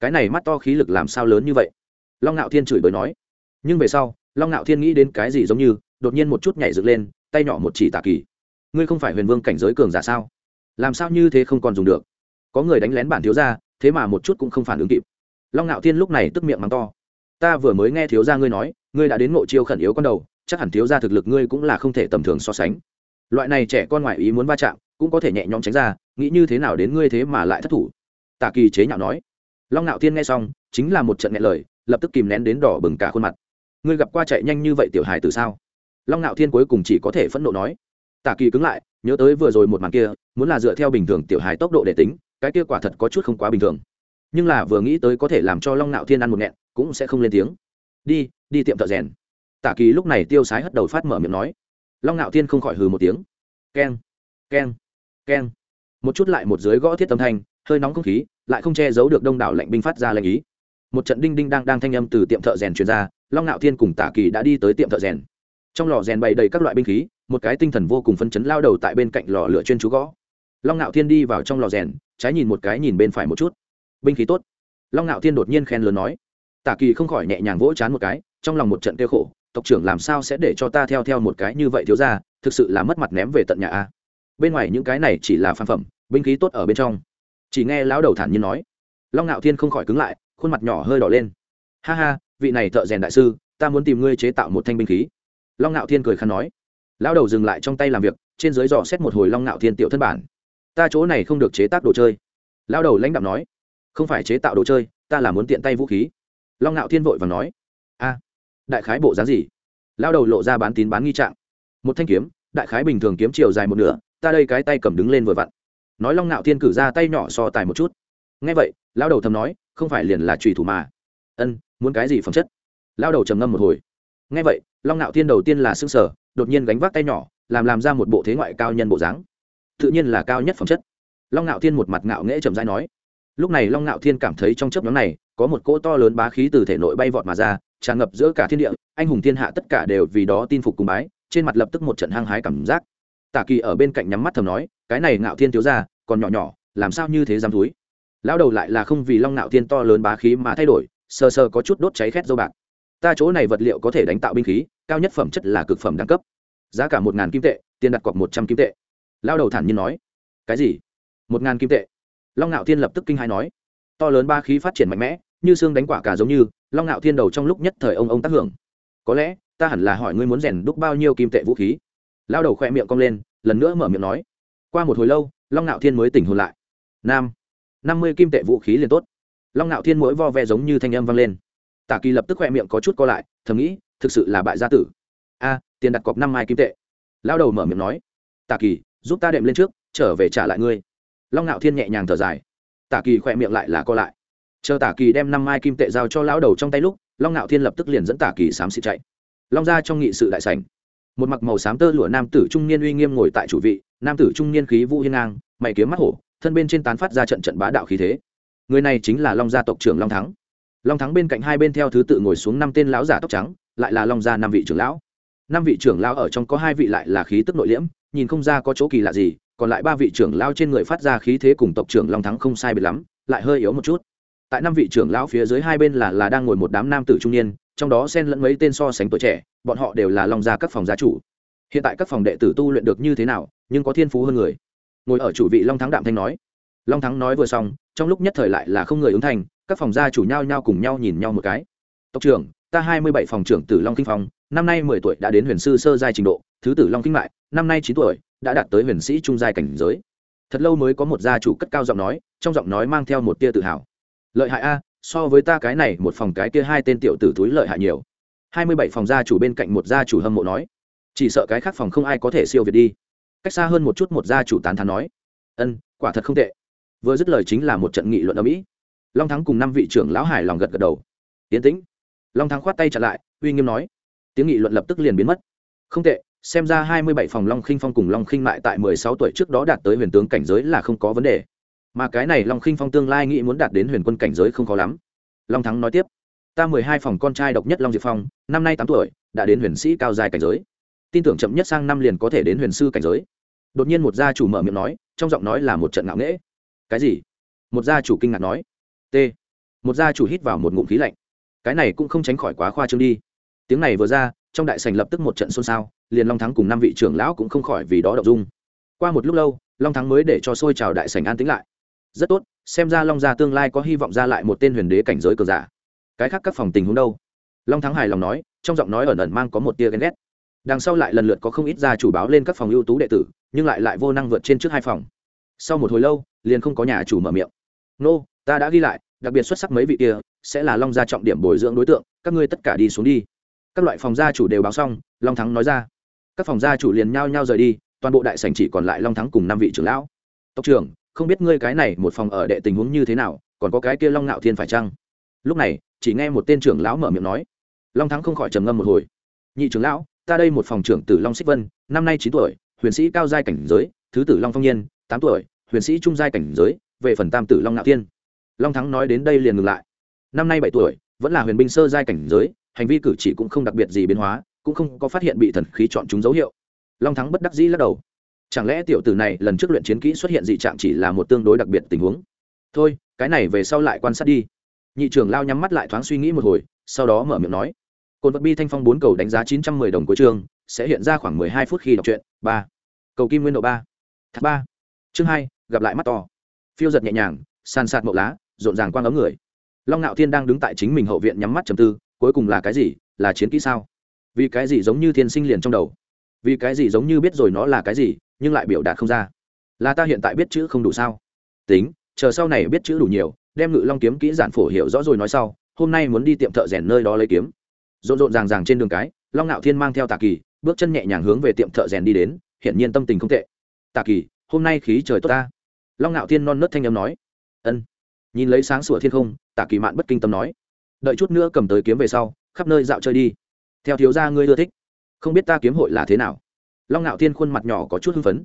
Cái này mắt to khí lực làm sao lớn như vậy? Long ngạo thiên chửi bới nói. Nhưng về sau, long ngạo thiên nghĩ đến cái gì giống như, đột nhiên một chút nhảy dựng lên, tay nhỏ một chỉ tà kỳ. Ngươi không phải huyền vương cảnh giới cường giả sao? Làm sao như thế không còn dùng được? Có người đánh lén bản thiếu gia, thế mà một chút cũng không phản ứng kịp. Long ngạo thiên lúc này tức miệng mắng to. Ta vừa mới nghe thiếu gia ngươi nói, ngươi đã đến ngộ chiêu khẩn yếu con đầu, chắc hẳn thiếu gia thực lực ngươi cũng là không thể tầm thường so sánh. Loại này trẻ con ngoại ý muốn va chạm, cũng có thể nhẹ nhõm tránh ra nghĩ như thế nào đến ngươi thế mà lại thất thủ? Tạ kỳ chế nhạo nói. Long ngạo thiên nghe xong, chính là một trận nghe lời, lập tức kìm nén đến đỏ bừng cả khuôn mặt. Ngươi gặp qua chạy nhanh như vậy tiểu hài từ sao? Long ngạo thiên cuối cùng chỉ có thể phẫn nộ nói. Tạ kỳ cứng lại, nhớ tới vừa rồi một màn kia, muốn là dựa theo bình thường tiểu hài tốc độ để tính, cái kia quả thật có chút không quá bình thường. Nhưng là vừa nghĩ tới có thể làm cho long ngạo thiên ăn một nghẹn, cũng sẽ không lên tiếng. Đi đi tiệm thợ rèn. Tạ kỳ lúc này tiêu sái hất đầu phát mở miệng nói. Long ngạo thiên không khỏi hừ một tiếng. Keng keng keng một chút lại một dưới gõ thiết tâm thanh, hơi nóng không khí, lại không che giấu được đông đảo lệnh binh phát ra lệnh ý. Một trận đinh đinh đang đang thanh âm từ tiệm thợ rèn truyền ra, long ngạo thiên cùng tả kỳ đã đi tới tiệm thợ rèn. Trong lò rèn bày đầy các loại binh khí, một cái tinh thần vô cùng phân chấn lao đầu tại bên cạnh lò lửa chuyên chú gõ. Long ngạo thiên đi vào trong lò rèn, trái nhìn một cái nhìn bên phải một chút. Binh khí tốt. Long ngạo thiên đột nhiên khen lớn nói. Tả kỳ không khỏi nhẹ nhàng vỗ chán một cái, trong lòng một trận kêu khổ, tộc trưởng làm sao sẽ để cho ta theo theo một cái như vậy thiếu ra thực sự là mất mặt ném về tận nhà a bên ngoài những cái này chỉ là phan phẩm, binh khí tốt ở bên trong. Chỉ nghe lão đầu thản nhiên nói. Long ngạo thiên không khỏi cứng lại, khuôn mặt nhỏ hơi đỏ lên. Ha ha, vị này thợ rèn đại sư, ta muốn tìm ngươi chế tạo một thanh binh khí. Long ngạo thiên cười khăn nói. Lão đầu dừng lại trong tay làm việc, trên dưới dò xét một hồi long ngạo thiên tiểu thân bản. Ta chỗ này không được chế tác đồ chơi. Lão đầu lãnh đạo nói. Không phải chế tạo đồ chơi, ta là muốn tiện tay vũ khí. Long ngạo thiên vội và nói. A, đại khái bộ dáng gì? Lão đầu lộ ra bán tín bán nghi trạng. Một thanh kiếm, đại khái bình thường kiếm chiều dài một nửa ta đây cái tay cầm đứng lên vừa vặn. Nói long ngạo thiên cử ra tay nhỏ so tài một chút. Ngay vậy, lão đầu thầm nói, không phải liền là trùy thủ mà. Ân, muốn cái gì phẩm chất? Lão đầu trầm ngâm một hồi. Ngay vậy, long ngạo thiên đầu tiên là xương sở đột nhiên gánh vác tay nhỏ, làm làm ra một bộ thế ngoại cao nhân bộ dáng. Tự nhiên là cao nhất phẩm chất. Long ngạo thiên một mặt ngạo nghễ trầm dai nói. Lúc này long ngạo thiên cảm thấy trong chấp nhóm này, có một cỗ to lớn bá khí từ thể nội bay vọt mà ra, tràn ngập giữa cả thiên địa, anh hùng thiên hạ tất cả đều vì đó tin phục cùng bái, trên mặt lập tức một trận hăng hái cảm giác tả kỳ ở bên cạnh nhắm mắt thầm nói, cái này ngạo thiên thiếu ra còn nhỏ nhỏ, làm sao như thế dám túi lão đầu lại là không vì long ngạo thiên to lớn bá khí mà thay đổi, sờ sờ có chút đốt cháy khét dâu bạc. Ta chỗ này vật liệu có thể đánh tạo binh khí, cao nhất phẩm chất là cực phẩm đẳng cấp, giá cả một ngàn kim tệ, tiền đặt cọc một trăm kim tệ. Lao đầu thản nhiên nói, cái gì? Một ngàn kim tệ? Long ngạo thiên lập tức kinh hai nói, to lớn ba khí phát triển mạnh mẽ, như xương đánh quả cả giống như, long ngạo thiên đầu trong lúc nhất thời ông ông tác hưởng. Có lẽ, ta hẳn là hỏi ngươi muốn rèn đúc bao nhiêu kim tệ vũ khí? Lao đầu khỏe miệng cong lên, lần nữa mở miệng nói. Qua một hồi lâu, long ngạo thiên mới tỉnh hồn lại. Nam. Năm mươi kim tệ vũ khí liền tốt. Long ngạo thiên mỗi vo ve giống như thanh âm vang lên. Tả kỳ lập tức khỏe miệng có chút co lại, thầm nghĩ, thực sự là bại gia tử. A, tiền đặt cọc năm mai kim tệ. Lao đầu mở miệng nói. Tả kỳ, giúp ta đệm lên trước, trở về trả lại ngươi. Long ngạo thiên nhẹ nhàng thở dài. Tả kỳ khỏe miệng lại là co lại. Chờ tả kỳ đem năm mai kim tệ giao cho lão đầu trong tay lúc, long ngạo thiên lập tức liền dẫn tả kỳ xám xịt chạy. Long ra trong nghị sự đại sảnh một mặc màu xám tơ lụa nam tử trung niên uy nghiêm ngồi tại chủ vị, nam tử trung niên khí vũ hiên ngang, mày kiếm mắt hổ, thân bên trên tán phát ra trận trận bá đạo khí thế. Người này chính là long gia tộc trưởng long thắng. Long thắng bên cạnh hai bên theo thứ tự ngồi xuống năm tên lão giả tóc trắng, lại là long gia năm vị trưởng lão. Năm vị trưởng lão ở trong có hai vị lại là khí tức nội liễm, nhìn không ra có chỗ kỳ lạ gì, còn lại ba vị trưởng lão trên người phát ra khí thế cùng tộc trưởng long thắng không sai biệt lắm, lại hơi yếu một chút. Tại năm vị trưởng lão phía dưới hai bên là là đang ngồi một đám nam tử trung niên trong đó xen lẫn mấy tên so sánh tuổi trẻ, bọn họ đều là long gia các phòng gia chủ. Hiện tại các phòng đệ tử tu luyện được như thế nào, nhưng có thiên phú hơn người. Ngồi ở chủ vị long thắng đạm thanh nói. Long thắng nói vừa xong, trong lúc nhất thời lại là không người ứng thành, các phòng gia chủ nhau nhau cùng nhau nhìn nhau một cái. Tộc trưởng, ta hai mươi bảy phòng trưởng tử long kinh phong, năm nay mười tuổi đã đến huyền sư sơ giai trình độ, thứ tử long kinh mại, năm nay chín tuổi, đã đạt tới huyền sĩ trung giai cảnh giới. Thật lâu mới có một gia chủ cất cao giọng nói, trong giọng nói mang theo một tia tự hào. Lợi hại a so với ta cái này một phòng cái kia hai tên tiểu tử túi lợi hại nhiều. Hai mươi bảy phòng gia chủ bên cạnh một gia chủ hâm mộ nói, chỉ sợ cái khác phòng không ai có thể siêu việt đi. Cách xa hơn một chút một gia chủ tán thán nói, ân, quả thật không tệ. Vừa dứt lời chính là một trận nghị luận ở mỹ long thắng cùng năm vị trưởng lão hải lòng gật gật đầu. Tiến tĩnh. Long thắng khoát tay trả lại, uy nghiêm nói. Tiếng nghị luận lập tức liền biến mất. Không tệ, xem ra hai mươi bảy phòng long khinh phong cùng long khinh mại tại mười sáu tuổi trước đó đạt tới huyền tướng cảnh giới là không có vấn đề mà cái này long khinh phong tương lai nghĩ muốn đạt đến huyền quân cảnh giới không khó lắm. Long thắng nói tiếp, ta mười hai phòng con trai độc nhất long diệp phong, năm nay tám tuổi, đã đến huyền sĩ cao dài cảnh giới. Tin tưởng chậm nhất sang năm liền có thể đến huyền sư cảnh giới. Đột nhiên một gia chủ mở miệng nói, trong giọng nói là một trận ngạo nghễ. Cái gì? Một gia chủ kinh ngạc nói, t. Một gia chủ hít vào một ngụm khí lạnh, cái này cũng không tránh khỏi quá khoa trương đi. Tiếng này vừa ra, trong đại sành lập tức một trận xôn xao, liền long thắng cùng năm vị trưởng lão cũng không khỏi vì đó đậu dung. Qua một lúc lâu, long thắng mới để cho xôi trào đại sành an tính lại rất tốt, xem ra long gia tương lai có hy vọng ra lại một tên huyền đế cảnh giới cờ giả. Cái khác các phòng tình huống đâu? Long thắng hài lòng nói, trong giọng nói ẩn ẩn mang có một tia ghen ghét. Đằng sau lại lần lượt có không ít gia chủ báo lên các phòng ưu tú đệ tử, nhưng lại lại vô năng vượt trên trước hai phòng. Sau một hồi lâu, liền không có nhà chủ mở miệng. Nô, ta đã ghi lại, đặc biệt xuất sắc mấy vị kia, sẽ là long gia trọng điểm bồi dưỡng đối tượng, các ngươi tất cả đi xuống đi. Các loại phòng gia chủ đều báo xong, long thắng nói ra. Các phòng gia chủ liền nhao nhao rời đi, toàn bộ đại sảnh chỉ còn lại long thắng cùng năm vị trưởng lão. Tộc trưởng không biết ngươi cái này một phòng ở đệ tình huống như thế nào, còn có cái kia long ngạo thiên phải chăng? Lúc này, chỉ nghe một tên trưởng lão mở miệng nói. Long thắng không khỏi trầm ngâm một hồi. Nhị trưởng lão, ta đây một phòng trưởng tử long xích vân, năm nay chín tuổi, huyền sĩ cao giai cảnh giới, thứ tử long phong nhiên, tám tuổi, huyền sĩ trung giai cảnh giới, về phần tam tử long ngạo thiên. Long thắng nói đến đây liền ngừng lại. Năm nay bảy tuổi, vẫn là huyền binh sơ giai cảnh giới, hành vi cử chỉ cũng không đặc biệt gì biến hóa, cũng không có phát hiện bị thần khí chọn chúng dấu hiệu. Long thắng bất đắc dĩ lắc đầu chẳng lẽ tiểu tử này lần trước luyện chiến kỹ xuất hiện dị trạng chỉ là một tương đối đặc biệt tình huống? Thôi, cái này về sau lại quan sát đi. Nhị trưởng lao nhắm mắt lại thoáng suy nghĩ một hồi, sau đó mở miệng nói. Cồn vật bi thanh phong bốn cầu đánh giá chín trăm mười đồng cuối chương sẽ hiện ra khoảng mười hai phút khi đọc truyện, ba. Cầu kim nguyên độ ba. Thác ba. Chương hai, gặp lại mắt to. Phiêu giật nhẹ nhàng, sàn sạt mậu lá, rộn ràng quang ấm người. Long ngạo thiên đang đứng tại chính mình hậu viện nhắm mắt trầm tư, cuối cùng là cái gì? Là chiến kỹ sao? Vì cái gì giống như thiên sinh liền trong đầu? Vì cái gì giống như biết rồi nó là cái gì? Nhưng lại biểu đạt không ra. Là ta hiện tại biết chữ không đủ sao? Tính, chờ sau này biết chữ đủ nhiều, đem ngự long kiếm kỹ giản phổ hiểu rõ rồi nói sau, hôm nay muốn đi tiệm thợ rèn nơi đó lấy kiếm. Rộn rộn ràng ràng trên đường cái, long ngạo thiên mang theo tà kỳ, bước chân nhẹ nhàng hướng về tiệm thợ rèn đi đến, hiển nhiên tâm tình không tệ. Tà kỳ, hôm nay khí trời tốt ta. Long ngạo thiên non nớt thanh âm nói. Ân. Nhìn lấy sáng sủa thiên không tà kỳ mạn bất kinh tâm nói. Đợi chút nữa cầm tới kiếm về sau, khắp nơi dạo chơi đi. Theo thiếu gia ngươi ưa thích. Không biết ta kiếm hội là thế nào? Long ngạo thiên khuôn mặt nhỏ có chút hưng phấn.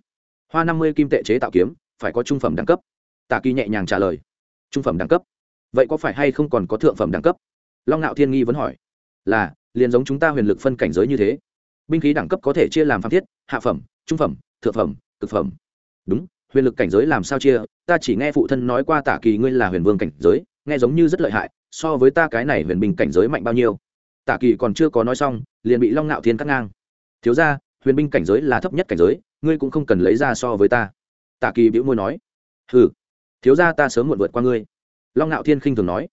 Hoa năm mươi kim tệ chế tạo kiếm, phải có trung phẩm đẳng cấp. Tạ kỳ nhẹ nhàng trả lời. Trung phẩm đẳng cấp? Vậy có phải hay không còn có thượng phẩm đẳng cấp? Long ngạo thiên nghi vẫn hỏi. Là, liền giống chúng ta huyền lực phân cảnh giới như thế. Binh khí đẳng cấp có thể chia làm phan thiết, hạ phẩm, trung phẩm, thượng phẩm, cực phẩm. Đúng, huyền lực cảnh giới làm sao chia? Ta chỉ nghe phụ thân nói qua tả kỳ ngươi là huyền vương cảnh giới, nghe giống như rất lợi hại, so với ta cái này huyền bình cảnh giới mạnh bao nhiêu. Tả kỳ còn chưa có nói xong, liền bị long ngạo thiên cắt ngang. Thiếu ra huyền binh cảnh giới là thấp nhất cảnh giới, ngươi cũng không cần lấy ra so với ta. Tạ kỳ bĩu môi nói ừ thiếu gia ta sớm muộn vượt qua ngươi. Long ngạo thiên khinh thường nói,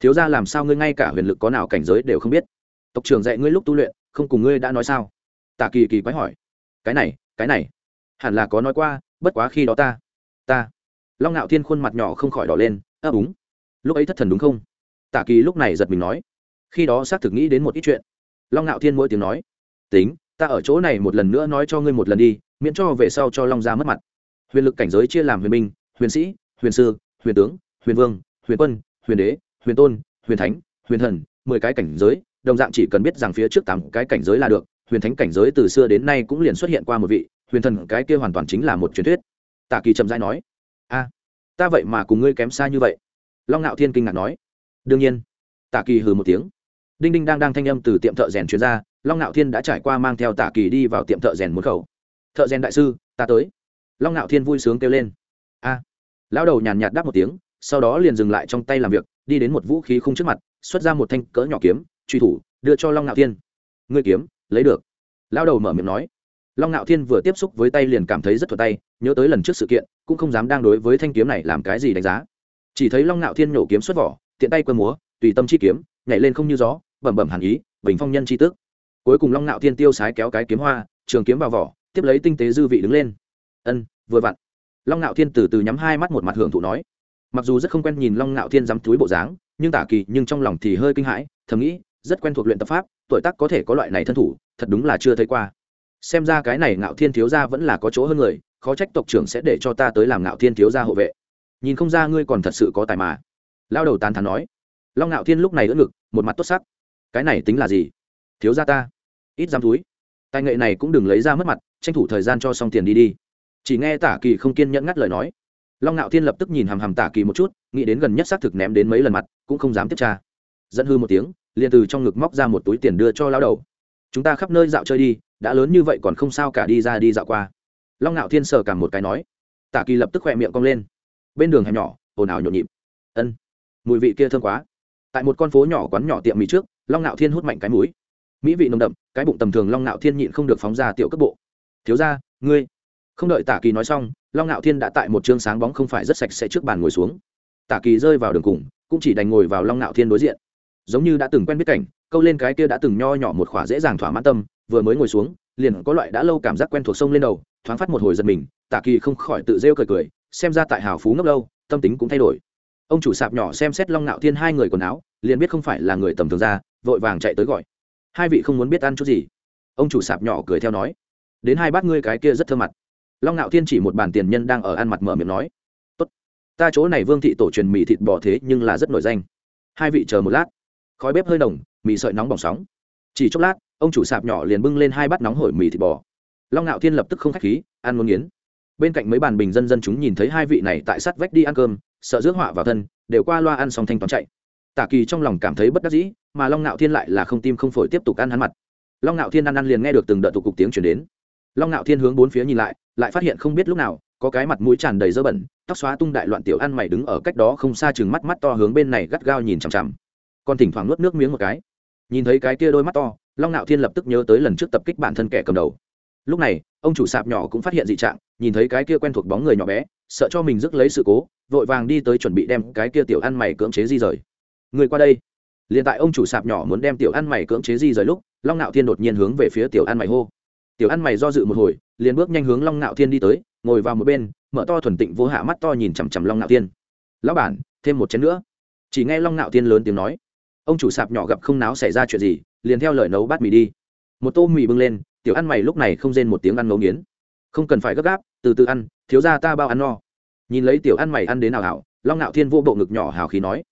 thiếu gia làm sao ngươi ngay cả huyền lực có nào cảnh giới đều không biết? Tộc trưởng dạy ngươi lúc tu luyện, không cùng ngươi đã nói sao? Tạ kỳ kỳ quái hỏi, cái này cái này, hẳn là có nói qua, bất quá khi đó ta ta. Long ngạo thiên khuôn mặt nhỏ không khỏi đỏ lên ấp úng lúc ấy thất thần đúng không? Tạ kỳ lúc này giật mình nói, khi đó xác thực nghĩ đến một ít chuyện. Long ngạo thiên mỗi tiếng nói, tính ta ở chỗ này một lần nữa nói cho ngươi một lần đi, miễn cho về sau cho long gia mất mặt. Huyền lực cảnh giới chia làm huyền binh, huyền sĩ, huyền sư, huyền tướng, huyền vương, huyền quân, huyền đế, huyền tôn, huyền thánh, huyền thần, mười cái cảnh giới, đồng dạng chỉ cần biết rằng phía trước tám cái cảnh giới là được, huyền thánh cảnh giới từ xưa đến nay cũng liền xuất hiện qua một vị, huyền thần cái kia hoàn toàn chính là một truyền thuyết. Tạ kỳ trầm dai nói, a, ta vậy mà cùng ngươi kém xa như vậy. Long ngạo thiên kinh ngạc nói, đương nhiên. Tạ kỳ hừ một tiếng. Đinh đinh đang đang thanh âm từ tiệm thợ rèn chuyên ra long ngạo thiên đã trải qua mang theo Tả kỳ đi vào tiệm thợ rèn một khẩu. Thợ rèn đại sư, ta tới. Long ngạo thiên vui sướng kêu lên. A. Lão đầu nhàn nhạt đáp một tiếng, sau đó liền dừng lại trong tay làm việc, đi đến một vũ khí khung trước mặt, xuất ra một thanh cỡ nhỏ kiếm, truy thủ, đưa cho long ngạo thiên. Ngươi kiếm, lấy được. Lão đầu mở miệng nói. Long ngạo thiên vừa tiếp xúc với tay liền cảm thấy rất thuật tay, nhớ tới lần trước sự kiện, cũng không dám đang đối với thanh kiếm này làm cái gì đánh giá. Chỉ thấy long ngạo thiên nhổ kiếm xuất vỏ, tiện tay quơ múa, tùy tâm chi kiếm, nhảy lên không như gió, bẩm bẩm hàn ý, bình phong nhân chi tước cuối cùng long Nạo thiên tiêu sái kéo cái kiếm hoa, trường kiếm vào vỏ, tiếp lấy tinh tế dư vị đứng lên. Ân, vừa vặn. Long Nạo thiên từ từ nhắm hai mắt một mặt hưởng thụ nói. Mặc dù rất không quen nhìn long Nạo thiên dám túi bộ dáng, nhưng tả kỳ nhưng trong lòng thì hơi kinh hãi, thầm nghĩ, rất quen thuộc luyện tập pháp, tuổi tác có thể có loại này thân thủ, thật đúng là chưa thấy qua. Xem ra cái này ngạo thiên thiếu gia vẫn là có chỗ hơn người, khó trách tộc trưởng sẽ để cho ta tới làm ngạo thiên thiếu gia hộ vệ. Nhìn không ra ngươi còn thật sự có tài mà. Lao đầu tán thán nói. Long ngạo thiên lúc này đỡ ngực, một mặt tốt sắc. Cái này tính là gì? Thiếu gia ta. Ít dám túi. Tài nghệ này cũng đừng lấy ra mất mặt, tranh thủ thời gian cho xong tiền đi đi. Chỉ nghe tả kỳ không kiên nhẫn ngắt lời nói. Long ngạo thiên lập tức nhìn hàm hàm tả kỳ một chút, nghĩ đến gần nhất xác thực ném đến mấy lần mặt, cũng không dám tiếp tra. Dẫn hư một tiếng, liền từ trong ngực móc ra một túi tiền đưa cho lao đầu. Chúng ta khắp nơi dạo chơi đi, đã lớn như vậy còn không sao cả đi ra đi dạo qua. Long ngạo thiên sờ cả một cái nói. Tả kỳ lập tức khỏe miệng cong lên. Bên đường hẻm nhỏ, ồn ào nhộn nhịp. Ân, mùi vị kia thơm quá. Tại một con phố nhỏ quán nhỏ tiệm mì trước, long ngạo thiên hút mạnh cái mũi mỹ vị nồng đậm, cái bụng tầm thường long ngạo thiên nhịn không được phóng ra tiểu cấp bộ. Thiếu ra ngươi. Không đợi tả kỳ nói xong, long ngạo thiên đã tại một chương sáng bóng không phải rất sạch sẽ trước bàn ngồi xuống. Tả kỳ rơi vào đường cùng, cũng chỉ đành ngồi vào long ngạo thiên đối diện. Giống như đã từng quen biết cảnh, câu lên cái kia đã từng nho nhỏ một khỏa dễ dàng thỏa mãn tâm, vừa mới ngồi xuống, liền có loại đã lâu cảm giác quen thuộc sông lên đầu, thoáng phát một hồi giật mình, tả kỳ không khỏi tự rêu cười cười, xem ra tại hào phú ngốc lâu, tâm tính cũng thay đổi. Ông chủ sạp nhỏ xem xét long ngạo thiên hai người quần áo, liền biết không phải là người tầm thường ra, vội vàng chạy tới gọi hai vị không muốn biết ăn chút gì. Ông chủ sạp nhỏ cười theo nói. Đến hai bát ngươi cái kia rất thơ mặt. Long ngạo thiên chỉ một bàn tiền nhân đang ở ăn mặt mở miệng nói. Tốt. Ta chỗ này vương thị tổ truyền mì thịt bò thế nhưng là rất nổi danh. Hai vị chờ một lát. Khói bếp hơi nồng, mì sợi nóng bỏng sóng. Chỉ chốc lát, ông chủ sạp nhỏ liền bưng lên hai bát nóng hổi mì thịt bò. Long ngạo thiên lập tức không k h á c h khí, ăn muốn nghiến. Bên cạnh mấy bàn bình dân dân chúng nhìn thấy hai vị này tại sắt vách đi ăn cơm, sợ rước họa vào thân, đều qua loa ăn xong thanh toán chạy. Tả kỳ trong lòng cảm thấy bất đắc dĩ mà long ngạo thiên lại là không tim không phổi tiếp tục ăn hắn mặt. Long ngạo thiên ăn ăn liền nghe được từng đợt tục cục tiếng chuyển đến. Long ngạo thiên hướng bốn phía nhìn lại lại phát hiện không biết lúc nào, có cái mặt mũi tràn đầy dơ bẩn, tóc xóa tung đại loạn tiểu ăn mày đứng ở cách đó không xa chừng mắt mắt to hướng bên này gắt gao nhìn chằm chằm. Còn thỉnh thoảng nuốt nước miếng một cái. Nhìn thấy cái kia đôi mắt to, long ngạo thiên lập tức nhớ tới lần trước tập kích bản thân kẻ cầm đầu. Lúc này, ông chủ sạp nhỏ cũng phát hiện dị trạng, nhìn thấy cái kia quen thuộc bóng người nhỏ bé, sợ cho mình rước lấy sự cố, vội vàng đi tới chuẩn bị đem cái kia tiểu ăn mày cưỡng chế di rời. Người qua đây liền tại ông chủ sạp nhỏ muốn đem tiểu ăn mày cưỡng chế di rời lúc, long ngạo thiên đột nhiên hướng về phía tiểu ăn mày hô. Tiểu ăn mày do dự một hồi, liền bước nhanh hướng long ngạo thiên đi tới, ngồi vào một bên, mở to thuần tịnh vô hạ mắt to nhìn chằm chằm long ngạo thiên. Lão bản, thêm một chén nữa. Chỉ nghe long ngạo thiên lớn tiếng nói. Ông chủ sạp nhỏ gặp không náo xảy ra chuyện gì, liền theo lời nấu bát mì đi. Một tô mì bưng lên, tiểu ăn mày lúc này không rên một tiếng ăn ngấu nghiến. Không cần phải gấp gáp, từ từ ăn, thiếu ra ta bao ăn no. Nhìn lấy tiểu ăn mày ăn đến nào hảo, long ngạo thiên vô bộ ngực nhỏ hào khí nói.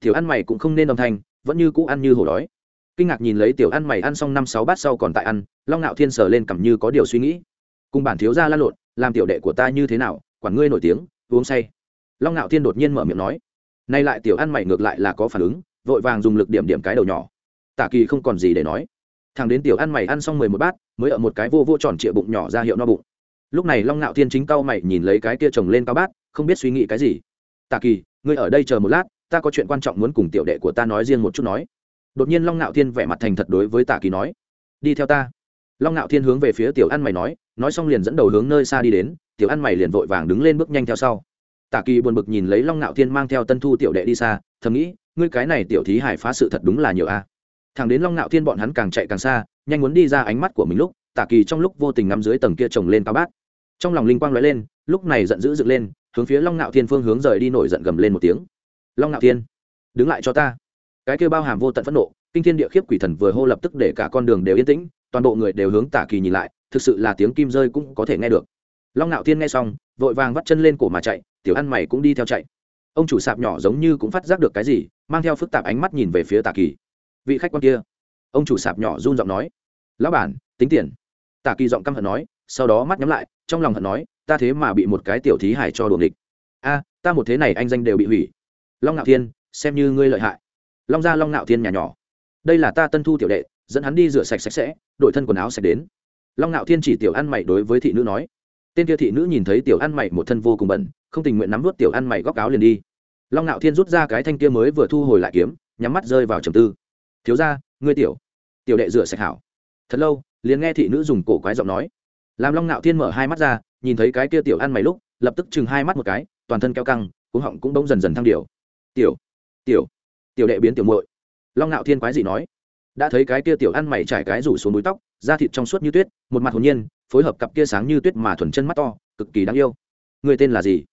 Tiểu ăn mày cũng không nên đồng thanh vẫn như cũ ăn như hổ đói. Kinh ngạc nhìn lấy tiểu ăn mày ăn xong năm sáu bát sau còn tại ăn, long ngạo thiên sờ lên cầm như có điều suy nghĩ. Cùng bản thiếu ra lan lộn, làm tiểu đệ của ta như thế nào, quản ngươi nổi tiếng, uống say. Long ngạo thiên đột nhiên mở miệng nói. Nay lại tiểu ăn mày ngược lại là có phản ứng, vội vàng dùng lực điểm điểm cái đầu nhỏ. Tả kỳ không còn gì để nói. Thằng đến tiểu ăn mày ăn xong mười một bát, mới ở một cái vô vô tròn trịa bụng nhỏ ra hiệu no bụng. Lúc này long ngạo thiên chính cau mày nhìn lấy cái kia trồng lên cao bát, không biết suy nghĩ cái gì. Tả kỳ, ngươi ở đây chờ một lát ta có chuyện quan trọng muốn cùng tiểu đệ của ta nói riêng một chút nói. Đột nhiên long ngạo thiên vẻ mặt thành thật đối với tả kỳ nói. Đi theo ta. Long ngạo thiên hướng về phía tiểu ăn mày nói nói xong liền dẫn đầu hướng nơi xa đi đến, tiểu ăn mày liền vội vàng đứng lên bước nhanh theo sau. Tả kỳ buồn bực nhìn lấy long ngạo thiên mang theo tân thu tiểu đệ đi xa, thầm nghĩ, ngươi cái này tiểu thí hải phá sự thật đúng là nhiều a. Thằng đến long ngạo thiên bọn hắn càng chạy càng xa, nhanh muốn đi ra ánh mắt của mình lúc tả kỳ trong lúc vô tình ngắm dưới tầng kia trồng lên cao bát. Trong lòng linh quang lóe lên, lúc này giận dữ dựng lên, hướng phía long ngạo thiên phương hướng rời đi nổi giận gầm lên một tiếng long ngạo thiên, đứng lại cho ta. Cái kêu bao hàm vô tận phẫn nộ, kinh thiên địa khiếp quỷ thần vừa hô lập tức để cả con đường đều yên tĩnh, toàn bộ người đều hướng tả kỳ nhìn lại, thực sự là tiếng kim rơi cũng có thể nghe được. Long ngạo thiên nghe xong, vội vàng vắt chân lên cổ mà chạy, tiểu ăn mày cũng đi theo chạy. Ông chủ sạp nhỏ giống như cũng phát giác được cái gì, mang theo phức tạp ánh mắt nhìn về phía tả kỳ. Vị khách quan kia, ông chủ sạp nhỏ run giọng nói, lão bản, tính tiền. Tả kỳ giọng căm hận nói, sau đó mắt nhắm lại, trong lòng hận nói, ta thế mà bị một cái tiểu thí hải cho đuồng địch a, ta một thế này anh danh đều bị hủy long ngạo thiên, xem như ngươi lợi hại. Long gia long ngạo thiên nhà nhỏ. Đây là ta tân thu tiểu đệ, dẫn hắn đi rửa sạch sạch sẽ, đổi thân quần áo sạch đến. Long ngạo thiên chỉ tiểu ăn mày đối với thị nữ nói. Tên kia thị nữ nhìn thấy tiểu ăn mày một thân vô cùng bẩn, không tình nguyện nắm vớt tiểu ăn mày góc áo liền đi. Long ngạo thiên rút ra cái thanh kia mới vừa thu hồi lại kiếm, nhắm mắt rơi vào trầm tư. Thiếu ra ngươi tiểu tiểu đệ rửa sạch hảo. Thật lâu, liền nghe thị nữ dùng cổ quái giọng nói. Làm long ngạo thiên mở hai mắt ra, nhìn thấy cái kia tiểu ăn mày lúc, lập tức chừng hai mắt một cái, toàn thân keo căng, cuống họng cũng bỗng dần dần thăng điều tiểu tiểu tiểu đệ biến tiểu muội. Long ngạo thiên quái gì nói. Đã thấy cái kia tiểu ăn mày trải cái rủ xuống búi tóc, da thịt trong suốt như tuyết, một mặt hồn nhiên, phối hợp cặp kia sáng như tuyết mà thuần chân mắt to, cực kỳ đáng yêu. Người tên là gì?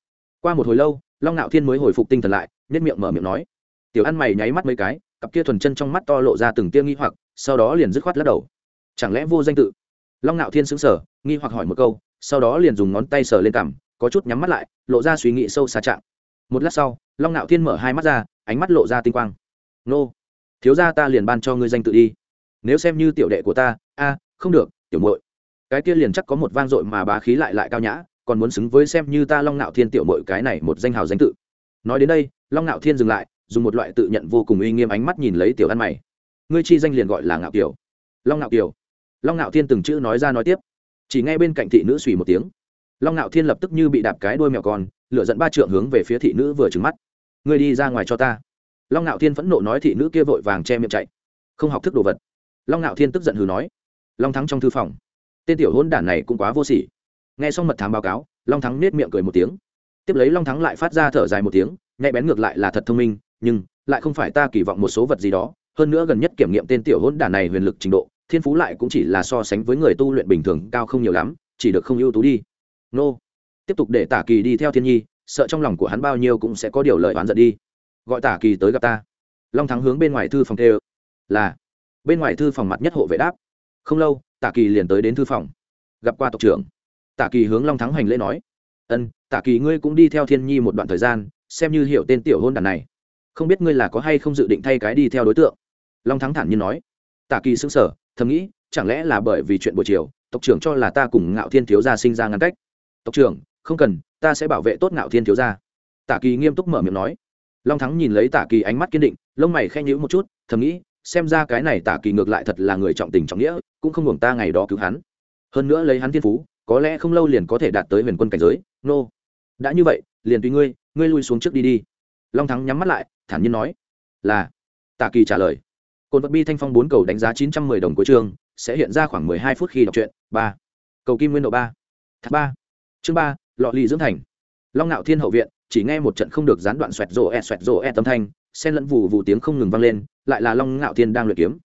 Qua một hồi lâu, long ngạo thiên mới hồi phục tinh thần lại nhất miệng mở miệng nói. Tiểu ăn mày nháy mắt mấy cái, cặp kia thuần chân trong mắt to lộ ra từng tia nghi hoặc, sau đó liền dứt khoát lắc đầu. Chẳng lẽ vô danh tự? Long ngạo thiên xứng sở nghi hoặc hỏi một câu, sau đó liền dùng ngón tay sờ lên cằm, có chút nhắm mắt lại, lộ ra suy nghĩ sâu xa trạng một lát sau long ngạo thiên mở hai mắt ra, ánh mắt lộ ra tinh quang. Nô, thiếu gia ta liền ban cho ngươi danh tự đi. Nếu xem như tiểu đệ của ta, a, không được, tiểu muội. Cái kia liền chắc có một vang dội mà bá khí lại lại cao nhã, còn muốn xứng với xem như ta long ngạo thiên tiểu muội cái này một danh hào danh tự. Nói đến đây, long ngạo thiên dừng lại, dùng một loại tự nhận vô cùng uy nghiêm ánh mắt nhìn lấy tiểu ăn mày. Ngươi chi danh liền gọi là ngạo kiều. Long ngạo kiều. Long ngạo thiên từng chữ nói ra nói tiếp. Chỉ ngay bên cạnh thị nữ suy một tiếng. Long ngạo thiên lập tức như bị đạp cái đuôi mèo con lựa dẫn ba trượng hướng về phía thị nữ vừa trừng mắt ngươi đi ra ngoài cho ta. Long ngạo thiên phẫn nộ nói thị nữ kia vội vàng che miệng chạy. Không học thức đồ vật. Long ngạo thiên tức giận hừ nói. Long thắng trong thư phòng. Tên tiểu hôn đản này cũng quá vô sỉ. Nghe xong mật thám báo cáo, long thắng nết miệng cười một tiếng. Tiếp lấy long thắng lại phát ra thở dài một tiếng, nhạy bén ngược lại là thật thông minh, nhưng lại không phải ta kỳ vọng một số vật gì đó. Hơn nữa gần nhất kiểm nghiệm tên tiểu hôn đản này huyền lực trình độ, thiên phú lại cũng chỉ là so sánh với người tu luyện bình thường cao không nhiều lắm, chỉ được không ưu tú đi. Nô. Tiếp tục để tả kỳ đi theo thiên nhi sợ trong lòng của hắn bao nhiêu cũng sẽ có điều lợi oán giận đi. Gọi tả kỳ tới gặp ta. Long thắng hướng bên ngoài thư phòng tê là. Bên ngoài thư phòng mặt nhất hộ vệ đáp. Không lâu, tả kỳ liền tới đến thư phòng. Gặp qua tộc trưởng. Tả kỳ hướng long thắng hành lễ nói. Ân, tả kỳ ngươi cũng đi theo thiên nhi một đoạn thời gian, xem như hiểu tên tiểu hôn đàn này. Không biết ngươi là có hay không dự định thay cái đi theo đối tượng. Long thắng thản nhiên nói. Tả kỳ xứng sở thầm nghĩ, chẳng lẽ là bởi vì chuyện buổi chiều, tộc trưởng cho là ta cùng ngạo thiên thiếu gia sinh ra ngăn cách. Tộc trưởng, không cần ta sẽ bảo vệ tốt ngạo thiên thiếu gia. Tả kỳ nghiêm túc mở miệng nói. Long thắng nhìn lấy tả kỳ ánh mắt kiên định, lông mày khen nhữ một chút, thầm nghĩ, xem ra cái này tả kỳ ngược lại thật là người trọng tình trọng nghĩa, cũng không buồng ta ngày đó cứu hắn. Hơn nữa lấy hắn thiên phú, có lẽ không lâu liền có thể đạt tới huyền quân cảnh giới. Nô、no. đã như vậy, liền tùy ngươi ngươi lui xuống trước đi đi. Long thắng nhắm mắt lại, thản nhiên nói. Là. Tả kỳ trả lời. Cồn vật bi thanh phong bốn cầu đánh giá chín trăm mười đồng của trường sẽ hiện ra khoảng mười hai phút khi đọc truyện. Ba. Cầu kim nguyên độ ba. Thác ba. Chương ba lọ lì dưỡng thành. Long ngạo thiên hậu viện, chỉ nghe một trận không được gián đoạn xoẹt rổ e xoẹt rổ e tâm thanh sen lẫn vụ vụ tiếng không ngừng vang lên, lại là long ngạo thiên đang luyện kiếm.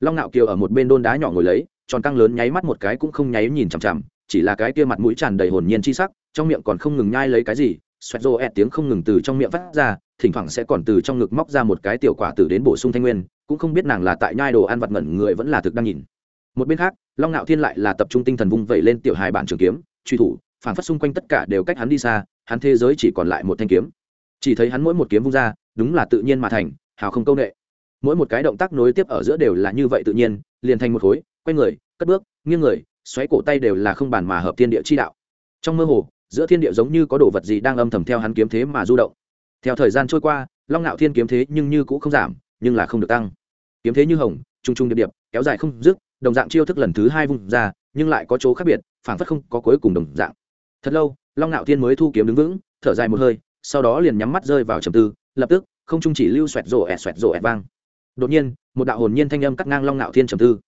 Long ngạo kiều ở một bên đôn đá nhỏ ngồi lấy, tròn căng lớn nháy mắt một cái cũng không nháy nhìn chằm chằm, chỉ là cái kia mặt mũi tràn đầy hồn nhiên chi sắc, trong miệng còn không ngừng nhai lấy cái gì, xoẹt rổ e tiếng không ngừng từ trong miệng phát ra, thỉnh thoảng sẽ còn từ trong ngực móc ra một cái tiểu quả tử đến bổ sung thanh nguyên, cũng không biết nàng là tại nhai đồ ăn vặt ngẩn người vẫn là thực đang nhìn. Một bên khác, long ngạo thiên lại là tập trung tinh thần vung vẩy lên tiểu hài bản trường kiếm, truy thủ phản phát xung quanh tất cả đều cách hắn đi xa, hắn thế giới chỉ còn lại một thanh kiếm. Chỉ thấy hắn mỗi một kiếm vung ra, đúng là tự nhiên mà thành, hào không công nghệ mỗi một cái động tác nối tiếp ở giữa đều là như vậy tự nhiên, liền thành một khối, quay người, cất bước, nghiêng người, xoáy cổ tay đều là không bàn mà hợp thiên địa chi đạo. Trong mơ hồ, giữa thiên địa giống như có đồ vật gì đang âm thầm theo hắn kiếm thế mà du động. Theo thời gian trôi qua, long ngạo thiên kiếm thế nhưng như cũng không giảm, nhưng là không được tăng. Kiếm thế như hồng trung trung điệp điệp, kéo dài không dứt, đồng dạng chiêu thức lần thứ hai vung ra, nhưng lại có chỗ khác biệt phản phất không có cuối cùng đồng dạng thật lâu, long ngạo thiên mới thu kiếm đứng vững, thở dài một hơi, sau đó liền nhắm mắt rơi vào trầm tư, lập tức, không trung chỉ lưu xoẹt rổ ẹt xoẹt rổ ẹt vang. Đột nhiên, một đạo hồn nhiên thanh âm cắt ngang long ngạo thiên trầm tư.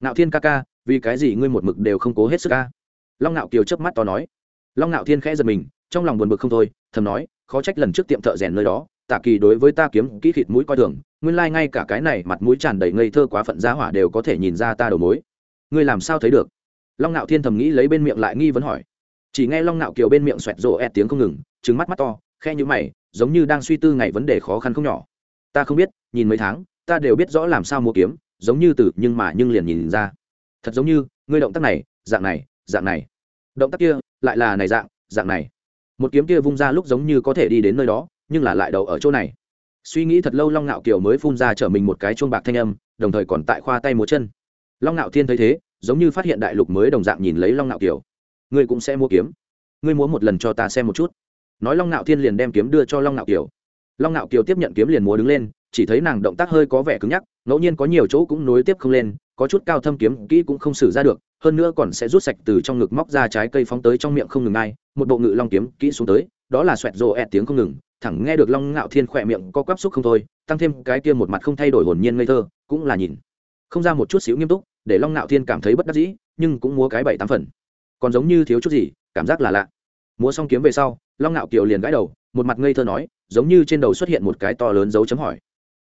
Ngạo thiên ca ca, vì cái gì ngươi một mực đều không cố hết sức ca long ngạo kiều chớp mắt to nói. Long ngạo thiên khẽ giật mình, trong lòng buồn bực không thôi, thầm nói, khó trách lần trước tiệm thợ rèn nơi đó, tạ kỳ đối với ta kiếm kỹ thịt mũi coi thường, nguyên lai ngay cả cái này mặt mũi tràn đầy ngây thơ quá phận giá hỏa đều có thể nhìn ra ta đầu mối. Ngươi làm sao thấy được? Long ngạo thiên thầm nghĩ lấy bên miệng lại nghi vấn hỏi chỉ nghe long nạo kiều bên miệng xoẹt rộ ẹ tiếng không ngừng trứng mắt mắt to, khe như mày, giống như đang suy tư ngày vấn đề khó khăn không nhỏ. Ta không biết, nhìn mấy tháng, ta đều biết rõ làm sao mua kiếm, giống như từ, nhưng mà nhưng liền nhìn ra. Thật giống như, ngươi động tác này, dạng này dạng này. Động tác kia, lại là này dạng dạng này. Một kiếm kia vung ra lúc giống như có thể đi đến nơi đó, nhưng là lại đầu ở chỗ này. Suy nghĩ thật lâu long ngạo kiều mới phun ra chở mình một cái chuông bạc thanh âm, đồng thời còn tại khoa tay múa chân. Long ngạo thiên thấy thế, giống như phát hiện đại lục mới đồng dạng nhìn lấy long ngạo kiều ngươi cũng sẽ mua kiếm. Ngươi múa một lần cho ta xem một chút. Nói long Nạo thiên liền đem kiếm đưa cho long Nạo kiều. Long Nạo kiều tiếp nhận kiếm liền múa đứng lên, chỉ thấy nàng động tác hơi có vẻ cứng nhắc, ngẫu nhiên có nhiều chỗ cũng nối tiếp không lên, có chút cao thâm kiếm kỹ cũng không xử ra được, hơn nữa còn sẽ rút sạch từ trong ngực móc ra trái cây phóng tới trong miệng không ngừng ai, một bộ ngự long kiếm kỹ xuống tới, đó là xoẹt rộ ẹt tiếng không ngừng, thẳng nghe được long ngạo thiên khỏe miệng có quắp xúc không thôi, tăng thêm cái kia một mặt không thay đổi hồn nhiên ngây thơ, cũng là nhìn. Không ra một chút xíu nghiêm túc, để long ngạo thiên cảm thấy bất đắc dĩ, nhưng cũng múa cái bảy tám phần còn giống như thiếu chút gì, cảm giác là lạ. Múa xong kiếm về sau, long ngạo kiều liền gãi đầu, một mặt ngây thơ nói, giống như trên đầu xuất hiện một cái to lớn dấu chấm hỏi.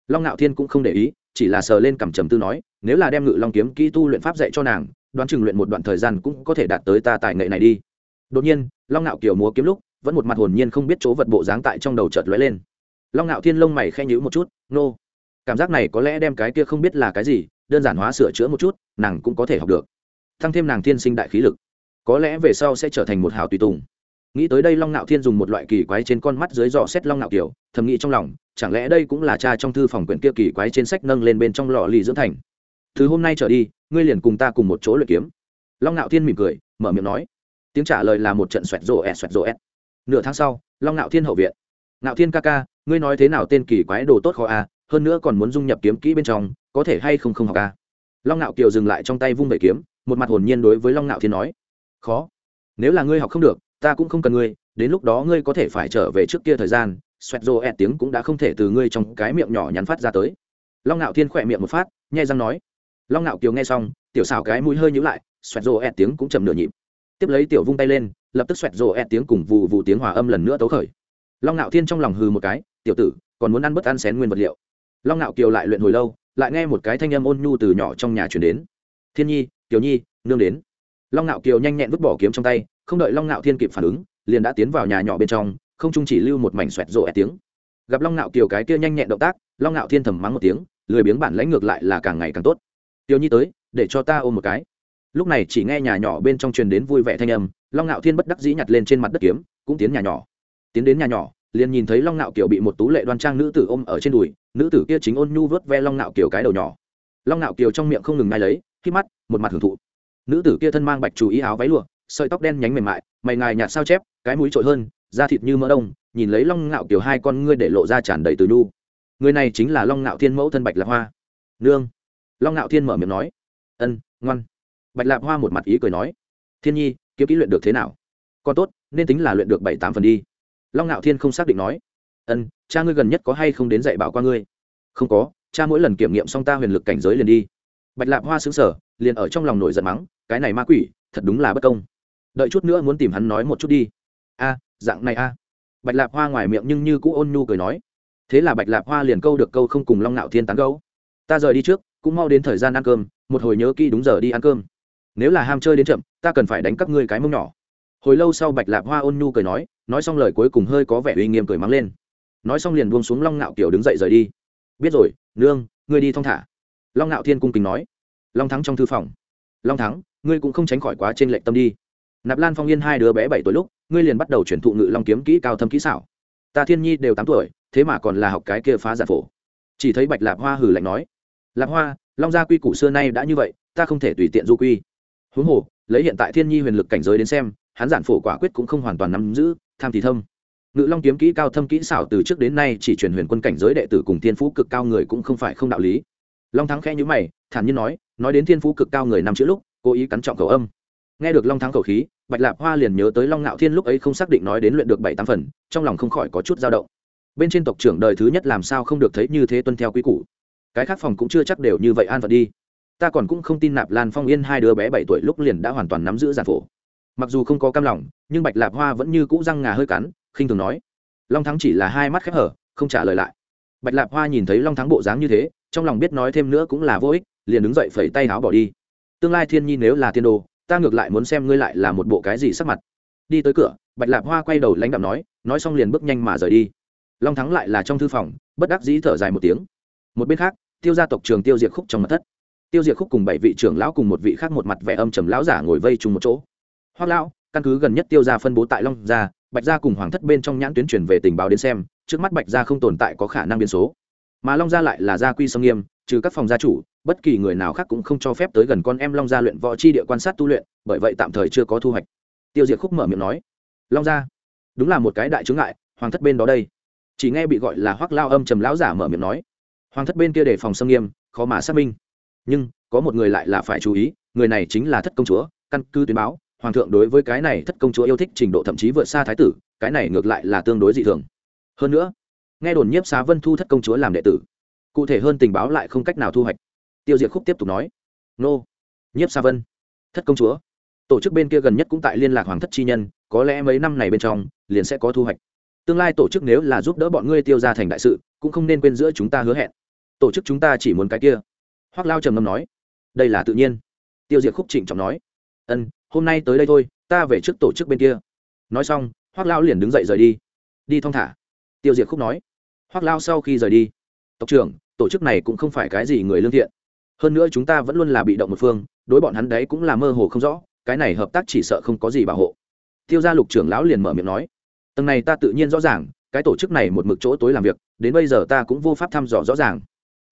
Long ngạo thiên cũng không để ý, chỉ là sờ lên cằm trầm tư nói, nếu là đem ngự long kiếm kỹ tu luyện pháp dạy cho nàng, đoán chừng luyện một đoạn thời gian cũng có thể đạt tới ta tài nghệ này đi. Đột nhiên, long ngạo kiều múa kiếm lúc, vẫn một mặt hồn nhiên không biết chỗ vật bộ dáng tại trong đầu chợt lóe lên. Long ngạo thiên lông mày khe nhữ một chút, nô、no. cảm giác này có lẽ đem cái kia không biết là cái gì, đơn giản hóa sửa chữa một chút, nàng cũng có thể học được. Thăng thêm nàng thiên sinh đại khí lực có lẽ về sau sẽ trở thành một hào tùy tùng. Nghĩ tới đây long Nạo thiên dùng một loại kỳ quái trên con mắt dưới dò xét long Nạo kiều, thầm nghĩ trong lòng, chẳng lẽ đây cũng là cha trong thư phòng quyển kia kỳ quái trên sách nâng lên bên trong lò lì dưỡng thành? Từ hôm nay trở đi, ngươi liền cùng ta cùng một chỗ luyện kiếm. Long Nạo thiên mỉm cười, mở miệng nói. Tiếng trả lời là một trận xoẹt rổ ẹt xoẹt rổ ẹt. Nửa tháng sau, long Nạo thiên hậu viện. Nạo thiên ca ca, ngươi nói thế nào tên kỳ quái đồ tốt khó a, hơn nữa còn muốn dung nhập kiếm kỹ bên trong, có thể hay không không học a? Long Nạo kiều dừng lại trong tay vung vẩy kiếm, một mặt hồn nhiên đối với long Nạo thiên nói khó. Nếu là ngươi học không được, ta cũng không cần ngươi, đến lúc đó ngươi có thể phải trở về trước kia thời gian, xoẹt rô ẹt tiếng cũng đã không thể từ ngươi trong cái miệng nhỏ nhắn phát ra tới. Long ngạo thiên khỏe miệng một phát nhai răng nói. Long ngạo kiều nghe xong, tiểu xảo cái mũi hơi nhữ lại, xoẹt rô ẹt tiếng cũng chầm nửa nhịp. Tiếp lấy tiểu vung tay lên, lập tức xoẹt rô ẹt tiếng cùng vụ vụ tiếng hòa âm lần nữa tấu khởi. Long ngạo thiên trong lòng hừ một cái, tiểu tử, còn muốn ăn bất ăn xén nguyên vật liệu. Long ngạo kiều lại luyện hồi lâu, lại nghe một cái thanh âm ôn nhu từ nhỏ trong nhà chuyển đến. Thiên nhi, kiều nhi, nương đến long ngạo kiều nhanh nhẹn vứt bỏ kiếm trong tay, không đợi long ngạo thiên kịp phản ứng, liền đã tiến vào nhà nhỏ bên trong, không chung chỉ lưu một mảnh xoẹt rộ ẹ tiếng. Gặp long ngạo kiều cái kia nhanh nhẹn động tác, long ngạo thiên thầm mắng một tiếng, lười biếng bản lãnh ngược lại là càng ngày càng tốt. Tiêu nhi tới, để cho ta ôm một cái. Lúc này chỉ nghe nhà nhỏ bên trong truyền đến vui vẻ thanh âm, long ngạo thiên bất đắc dĩ nhặt lên trên mặt đất kiếm, cũng tiến nhà nhỏ. Tiến đến nhà nhỏ, liền nhìn thấy long ngạo kiều bị một tú lệ đoan trang nữ tử ôm ở trên đùi, nữ tử kia chính ôn nhu vớt ve long ngạo kiều cái đầu nhỏ. Long ngạo kiều trong miệng không ngừng ngay lấy, khi mắt, một mặt hưởng thụ nữ tử kia thân mang bạch chủ ý áo váy lụa, sợi tóc đen nhánh mềm mại, mày ngài nhạt sao chép, cái mũi trội hơn, da thịt như mỡ đông, nhìn lấy long ngạo kiểu hai con ngươi để lộ ra tràn đầy từ nhu. Người này chính là long ngạo thiên mẫu thân bạch lạc hoa. Nương. Long ngạo thiên mở miệng nói. Ân, ngoan. Bạch lạc hoa một mặt ý cười nói. Thiên nhi, kiếm kỹ luyện được thế nào? Còn tốt, nên tính là luyện được bảy tám phần đi. Long ngạo thiên không xác định nói. Ân, cha ngươi gần nhất có hay không đến dạy bảo qua ngươi? Không có, cha mỗi lần kiểm nghiệm xong ta huyền lực cảnh giới liền đi. Bạch lạp hoa xứng sở liền ở trong lòng nổi giận mắng cái này ma quỷ, thật đúng là bất công. Đợi chút nữa muốn tìm hắn nói một chút đi. A, dạng này a. Bạch lạp hoa ngoài miệng nhưng như cũ ôn nhu cười nói. Thế là bạch lạp hoa liền câu được câu không cùng long ngạo thiên tán gấu ta rời đi trước, cũng mau đến thời gian ăn cơm, một hồi nhớ kỹ đúng giờ đi ăn cơm. Nếu là ham chơi đến chậm, ta cần phải đánh cắp ngươi cái mông nhỏ. Hồi lâu sau bạch lạp hoa ôn nhu cười nói nói xong lời cuối cùng hơi có vẻ uy nghiêm cười mắng lên. Nói xong liền buông xuống long ngạo kiểu đứng dậy rời đi. Biết rồi, nương, ngươi đi thong thả. Long ngạo thiên cung kính nói. Long thắng trong thư phòng. Long thắng ngươi cũng không tránh khỏi quá trên lệnh tâm đi. Nạp lan phong yên hai đứa bé bảy tuổi lúc, ngươi liền bắt đầu chuyển thụ ngự long kiếm kỹ cao thâm kỹ xảo. Ta thiên nhi đều tám tuổi, thế mà còn là học cái kia phá giả phổ. Chỉ thấy bạch lạp hoa hử lạnh nói, lạp hoa, long gia quy củ xưa nay đã như vậy, ta không thể tùy tiện du quy. Huống hồ, lấy hiện tại thiên nhi huyền lực cảnh giới đến xem, hắn giản phổ quả quyết cũng không hoàn toàn nắm giữ, tham thì thâm. Ngự long kiếm kỹ cao thâm kỹ xảo từ trước đến nay chỉ truyền huyền quân cảnh giới đệ tử cùng thiên phú cực cao người cũng không phải không đạo lý. Long thắng khẽ nhữ mày, thản nhiên nói nói đến thiên phú cực cao người năm chữ lúc cố ý cắn trọng khẩu âm. Nghe được long thắng khẩu khí, bạch lạp hoa liền nhớ tới long ngạo thiên lúc ấy không xác định nói đến luyện được bảy tám phần, trong lòng không khỏi có chút dao động. Bên trên tộc trưởng đời thứ nhất làm sao không được thấy như thế tuân theo quy củ. Cái khác phòng cũng chưa chắc đều như vậy an phận đi. Ta còn cũng không tin nạp lan phong yên hai đứa bé bảy tuổi lúc liền đã hoàn toàn nắm giữ giản phổ. Mặc dù không có cam lòng, nhưng bạch lạp hoa vẫn như cũ răng ngà hơi cắn, khinh thường nói. Long thắng chỉ là hai mắt khép hở, không trả lời lại. Bạch lạp hoa nhìn thấy long thắng bộ dáng như thế, trong lòng biết nói thêm nữa cũng là vô ích, liền đứng dậy phẩy tay áo bỏ đi tương lai thiên nhi nếu là tiên đồ, ta ngược lại muốn xem ngươi lại là một bộ cái gì sắc mặt. Đi tới cửa, bạch lạp hoa quay đầu lãnh đạm nói nói xong liền bước nhanh mà rời đi. Long thắng lại là trong thư phòng, bất đắc dĩ thở dài một tiếng. Một bên khác, tiêu gia tộc trường tiêu diệt khúc trong mặt thất. Tiêu diệt khúc cùng bảy vị trưởng lão cùng một vị khác một mặt vẻ âm trầm lão giả ngồi vây chung một chỗ. Hoác lão, căn cứ gần nhất tiêu gia phân bố tại long gia, bạch gia cùng hoàng thất bên trong nhãn tuyến truyền về tình báo đến xem, trước mắt bạch gia không tồn tại có khả năng biến số. Mà long gia lại là gia quy sông nghiêm trừ các phòng gia chủ, bất kỳ người nào khác cũng không cho phép tới gần con em long gia luyện võ chi địa quan sát tu luyện, bởi vậy tạm thời chưa có thu hoạch. Tiêu diệt khúc mở miệng nói, long gia, đúng là một cái đại chướng ngại, hoàng thất bên đó đây. Chỉ nghe bị gọi là hoắc lao âm trầm lão giả mở miệng nói, hoàng thất bên kia đề phòng xâm nghiêm, khó mà xác minh. Nhưng, có một người lại là phải chú ý, người này chính là thất công chúa, căn cứ tuyên báo, hoàng thượng đối với cái này thất công chúa yêu thích trình độ thậm chí vượt xa thái tử, cái này ngược lại là tương đối dị thường. Hơn nữa, nghe đồn nhiếp xá vân thu thất công chúa làm đệ tử cụ thể hơn tình báo lại không cách nào thu hoạch. Tiêu diệt khúc tiếp tục nói, nô, nhiếp sa vân, thất công chúa, tổ chức bên kia gần nhất cũng tại liên lạc hoàng thất chi nhân, có lẽ mấy năm này bên trong, liền sẽ có thu hoạch. Tương lai tổ chức nếu là giúp đỡ bọn ngươi tiêu ra thành đại sự, cũng không nên quên giữa chúng ta hứa hẹn. Tổ chức chúng ta chỉ muốn cái kia. Hoác lao trầm ngâm nói, đây là tự nhiên. Tiêu diệt khúc trịnh trọng nói, ân, hôm nay tới đây thôi, ta về trước tổ chức bên kia. Nói xong hoác lao liền đứng dậy rời đi. Đi thong thả. Tiêu diệt khúc nói hoác lao sau khi rời đi, tộc trưởng tổ chức này cũng không phải cái gì người lương thiện. Hơn nữa chúng ta vẫn luôn là bị động một phương, đối bọn hắn đấy cũng là mơ hồ không rõ, cái này hợp tác chỉ sợ không có gì bảo hộ. Tiêu gia lục trưởng lão liền mở miệng nói, tầng này ta tự nhiên rõ ràng, cái tổ chức này một mực chỗ tối làm việc, đến bây giờ ta cũng vô pháp thăm dò rõ ràng.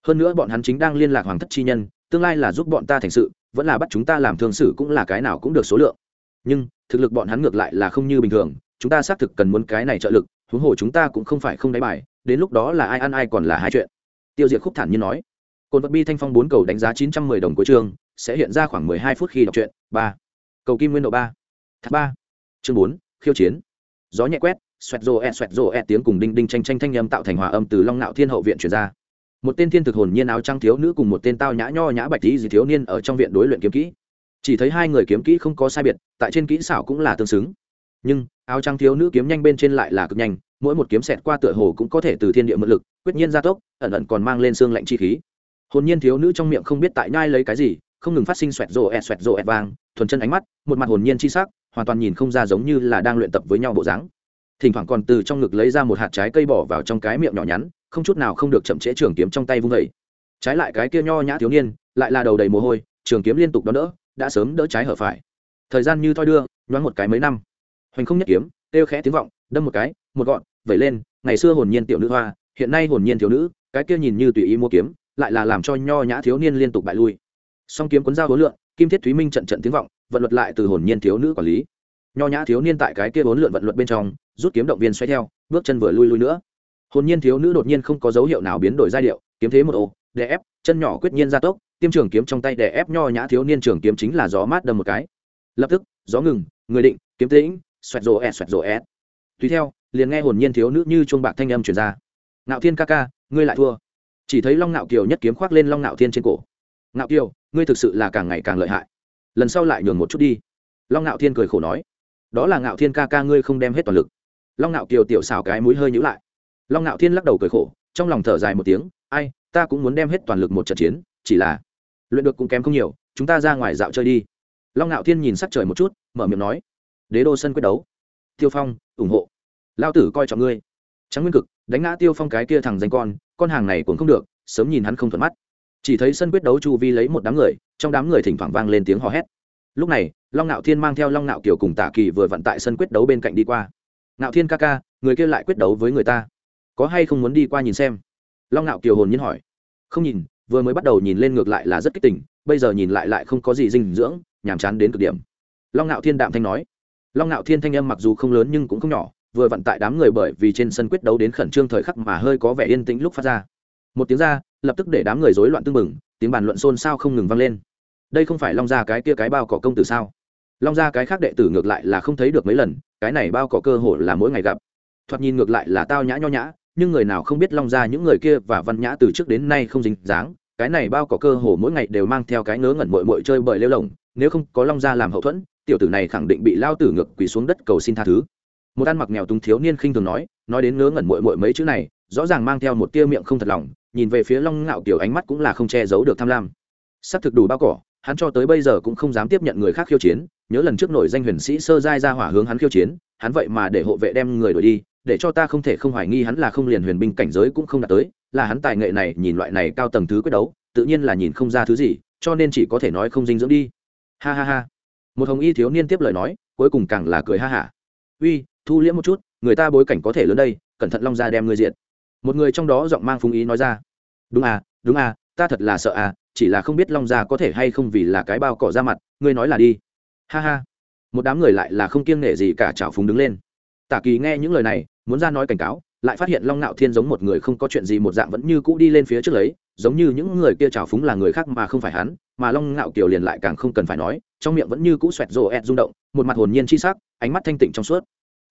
Hơn nữa bọn hắn chính đang liên lạc hoàng thất chi nhân, tương lai là giúp bọn ta thành sự, vẫn là bắt chúng ta làm thương sử cũng là cái nào cũng được số lượng. Nhưng, thực lực bọn hắn ngược lại là không như bình thường, chúng ta xác thực cần muốn cái này trợ lực, huống hồ chúng ta cũng không phải không đáy bài, đến lúc đó là ai ăn ai còn là hai chuyện tiêu diệt khúc thản như nói cồn vật bi thanh phong bốn cầu đánh giá chín trăm mười đồng cuối chương sẽ hiện ra khoảng mười hai phút khi đọc truyện, ba. Cầu kim nguyên độ ba. Thác ba. Chương bốn, khiêu chiến. Gió nhẹ quét, xoẹt rô e xoẹt rô e tiếng cùng đinh đinh tranh tranh thanh âm tạo thành hòa âm từ long nạo thiên hậu viện truyền ra. Một tên thiên thực hồn nhiên áo trăng thiếu nữ cùng một tên tao nhã nho nhã bạch tí gì thiếu niên ở trong viện đối luyện kiếm kỹ. Chỉ thấy hai người kiếm kỹ không có sai biệt, tại trên kỹ xảo cũng là tương xứng nhưng áo trắng thiếu nữ kiếm nhanh bên trên lại là cực nhanh, mỗi một kiếm xẹt qua tựa hồ cũng có thể từ thiên địa mượn lực, quyết nhiên gia tốc, ẩn ẩn còn mang lên xương lạnh chi khí. Hồn nhiên thiếu nữ trong miệng không biết tại nhai lấy cái gì, không ngừng phát sinh xoẹt rộ ẹt xoẹt rồ ẹt vang, thuần chân ánh mắt, một mặt hồn nhiên chi sắc, hoàn toàn nhìn không ra giống như là đang luyện tập với nhau bộ dáng. Thỉnh thoảng còn từ trong ngực lấy ra một hạt trái cây bỏ vào trong cái miệng nhỏ nhắn, không chút nào không được chậm trễ trường kiếm trong tay vung vẩy trái lại cái kia nho nhã thiếu niên, lại là đầu đầy mồ hôi, trường kiếm liên tục đón đỡ, đã sớm đỡ trái hở phải. Thời gian như thoi đưa, nhoáng một cái mấy năm hoành không nhất kiếm, kêu khẽ tiếng vọng, đâm một cái, một gọn, vẩy lên, ngày xưa hồn nhiên tiểu nữ hoa, hiện nay hồn nhiên thiếu nữ, cái kia nhìn như tùy ý mua kiếm, lại là làm cho nho nhã thiếu niên liên tục bại lui. Song kiếm cuốn dao hối lượng kim thiết thúy minh trận trận tiếng vọng, vận luật lại từ hồn nhiên thiếu nữ quản lý. Nho nhã thiếu niên tại cái kia bốn lượn vận luật bên trong, rút kiếm động viên xoay theo, bước chân vừa lui lui nữa. Hồn nhiên thiếu nữ đột nhiên không có dấu hiệu nào biến đổi giai điệu, kiếm thế một ô, đè ép, chân nhỏ quyết nhiên ra tốc, tiêm trường kiếm trong tay đè ép nho nhã thiếu niên trường kiếm chính là gió mát đâm một cái. Lập tức, gió ngừng, người định, kiếm tĩnh xoẹt rồ ẹt xoẹt rồ ẹt tùy theo, liền nghe hồn nhiên thiếu nữ như chuông bạc thanh âm truyền ra. Ngạo thiên ca ca, ngươi lại thua. Chỉ thấy long ngạo kiều nhất kiếm khoác lên long ngạo thiên trên cổ. Ngạo kiều, ngươi thực sự là càng ngày càng lợi hại. Lần sau lại nhường một chút đi. Long ngạo thiên cười khổ nói. Đó là ngạo thiên ca ca ngươi không đem hết toàn lực. Long ngạo kiều tiểu xào cái mũi hơi nhữ lại. Long ngạo thiên lắc đầu cười khổ, trong lòng thở dài một tiếng. Ai, ta cũng muốn đem hết toàn lực một trận chiến, chỉ là luyện được cũng kém không nhiều, chúng ta ra ngoài dạo chơi đi. Long ngạo thiên nhìn sắc trời một chút, mở miệng nói đế đô sân quyết đấu. Tiêu phong, ủng hộ. Lao tử coi trọng ngươi. Trắng nguyên cực, đánh ngã tiêu phong cái kia thằng danh con con hàng này cũng không được, sớm nhìn hắn không thuận mắt. Chỉ thấy sân quyết đấu chu vi lấy một đám người, trong đám người thỉnh thoảng vang lên tiếng hò hét. Lúc này, long ngạo thiên mang theo long ngạo kiều cùng tả kỳ vừa vận tại sân quyết đấu bên cạnh đi qua. Ngạo thiên ca ca, người kia lại quyết đấu với người ta. Có hay không muốn đi qua nhìn xem? Long ngạo kiều hồn nhiên hỏi. Không nhìn, vừa mới bắt đầu nhìn lên ngược lại là rất kích tỉnh bây giờ nhìn lại lại không có gì dinh dưỡng, nhàm chán đến cực điểm. Long ngạo thiên đạm thanh nói long ngạo thiên thanh âm mặc dù không lớn nhưng cũng không nhỏ, vừa vặn tại đám người bởi vì trên sân quyết đấu đến khẩn trương thời khắc mà hơi có vẻ yên tĩnh lúc phát ra. Một tiếng ra, lập tức để đám người rối loạn tưng bừng, tiếng bàn luận xôn xao không ngừng vang lên. Đây không phải long gia cái kia cái bao cỏ công tử sao? Long gia cái khác đệ tử ngược lại là không thấy được mấy lần, cái này bao cỏ cơ hội là mỗi ngày gặp. Thoạt nhìn ngược lại là tao nhã nho nhã, nhưng người nào không biết long gia những người kia và văn nhã từ trước đến nay không dính dáng, cái này bao cỏ cơ hồ mỗi ngày đều mang theo cái ngớ ngẩn mội mội chơi bời lêu lồng, nếu không có long gia làm hậu thuẫn tiểu tử này khẳng định bị lao tử ngược quỳ xuống đất cầu xin tha thứ. Một ăn mặc nghèo túng thiếu niên khinh thường nói nói đến ngớ ngẩn mội mội mấy chữ này, rõ ràng mang theo một tia miệng không thật lòng, nhìn về phía long ngạo kiểu ánh mắt cũng là không che giấu được tham lam. S ắ c thực đủ bao cỏ, hắn cho tới bây giờ cũng không dám tiếp nhận người khác khiêu chiến, nhớ lần trước nổi danh huyền sĩ sơ giai ra hỏa hướng hắn khiêu chiến, hắn vậy mà để hộ vệ đem người đổi đi, để cho ta không thể không hoài nghi hắn là không liền huyền binh cảnh giới cũng không đạt tới, là hắn tài nghệ này nhìn loại này cao tầng thứ quyết đấu, tự nhiên là nhìn không ra thứ gì, cho nên chỉ có thể nói không dinh dưỡng đi. Ha ha ha một hồng y thiếu niên tiếp lời nói, cuối cùng càng là cười ha hả. Uy, thu liễm một chút, người ta bối cảnh có thể lớn đây, cẩn thận long ra đem ngươi diện một người trong đó giọng mang phung ý nói ra. Đúng à đúng à ta thật là sợ à chỉ là không biết long gia có thể hay không vì là cái bao cỏ ra mặt, ngươi nói là đi. Ha ha. Một đám người lại là không kiêng nể gì cả chảo phúng đứng lên. Tả kỳ nghe những lời này, muốn ra nói cảnh cáo lại phát hiện long nạo thiên giống một người không có chuyện gì, một dạng vẫn như cũ đi lên phía trước lấy, giống như những người kia trào phúng là người khác mà không phải hắn, mà long nạo kiều liền lại càng không cần phải nói, trong miệng vẫn như cũ xoẹt rồ ẹt rung động, một mặt hồn nhiên chi sắc, ánh mắt thanh tịnh trong suốt.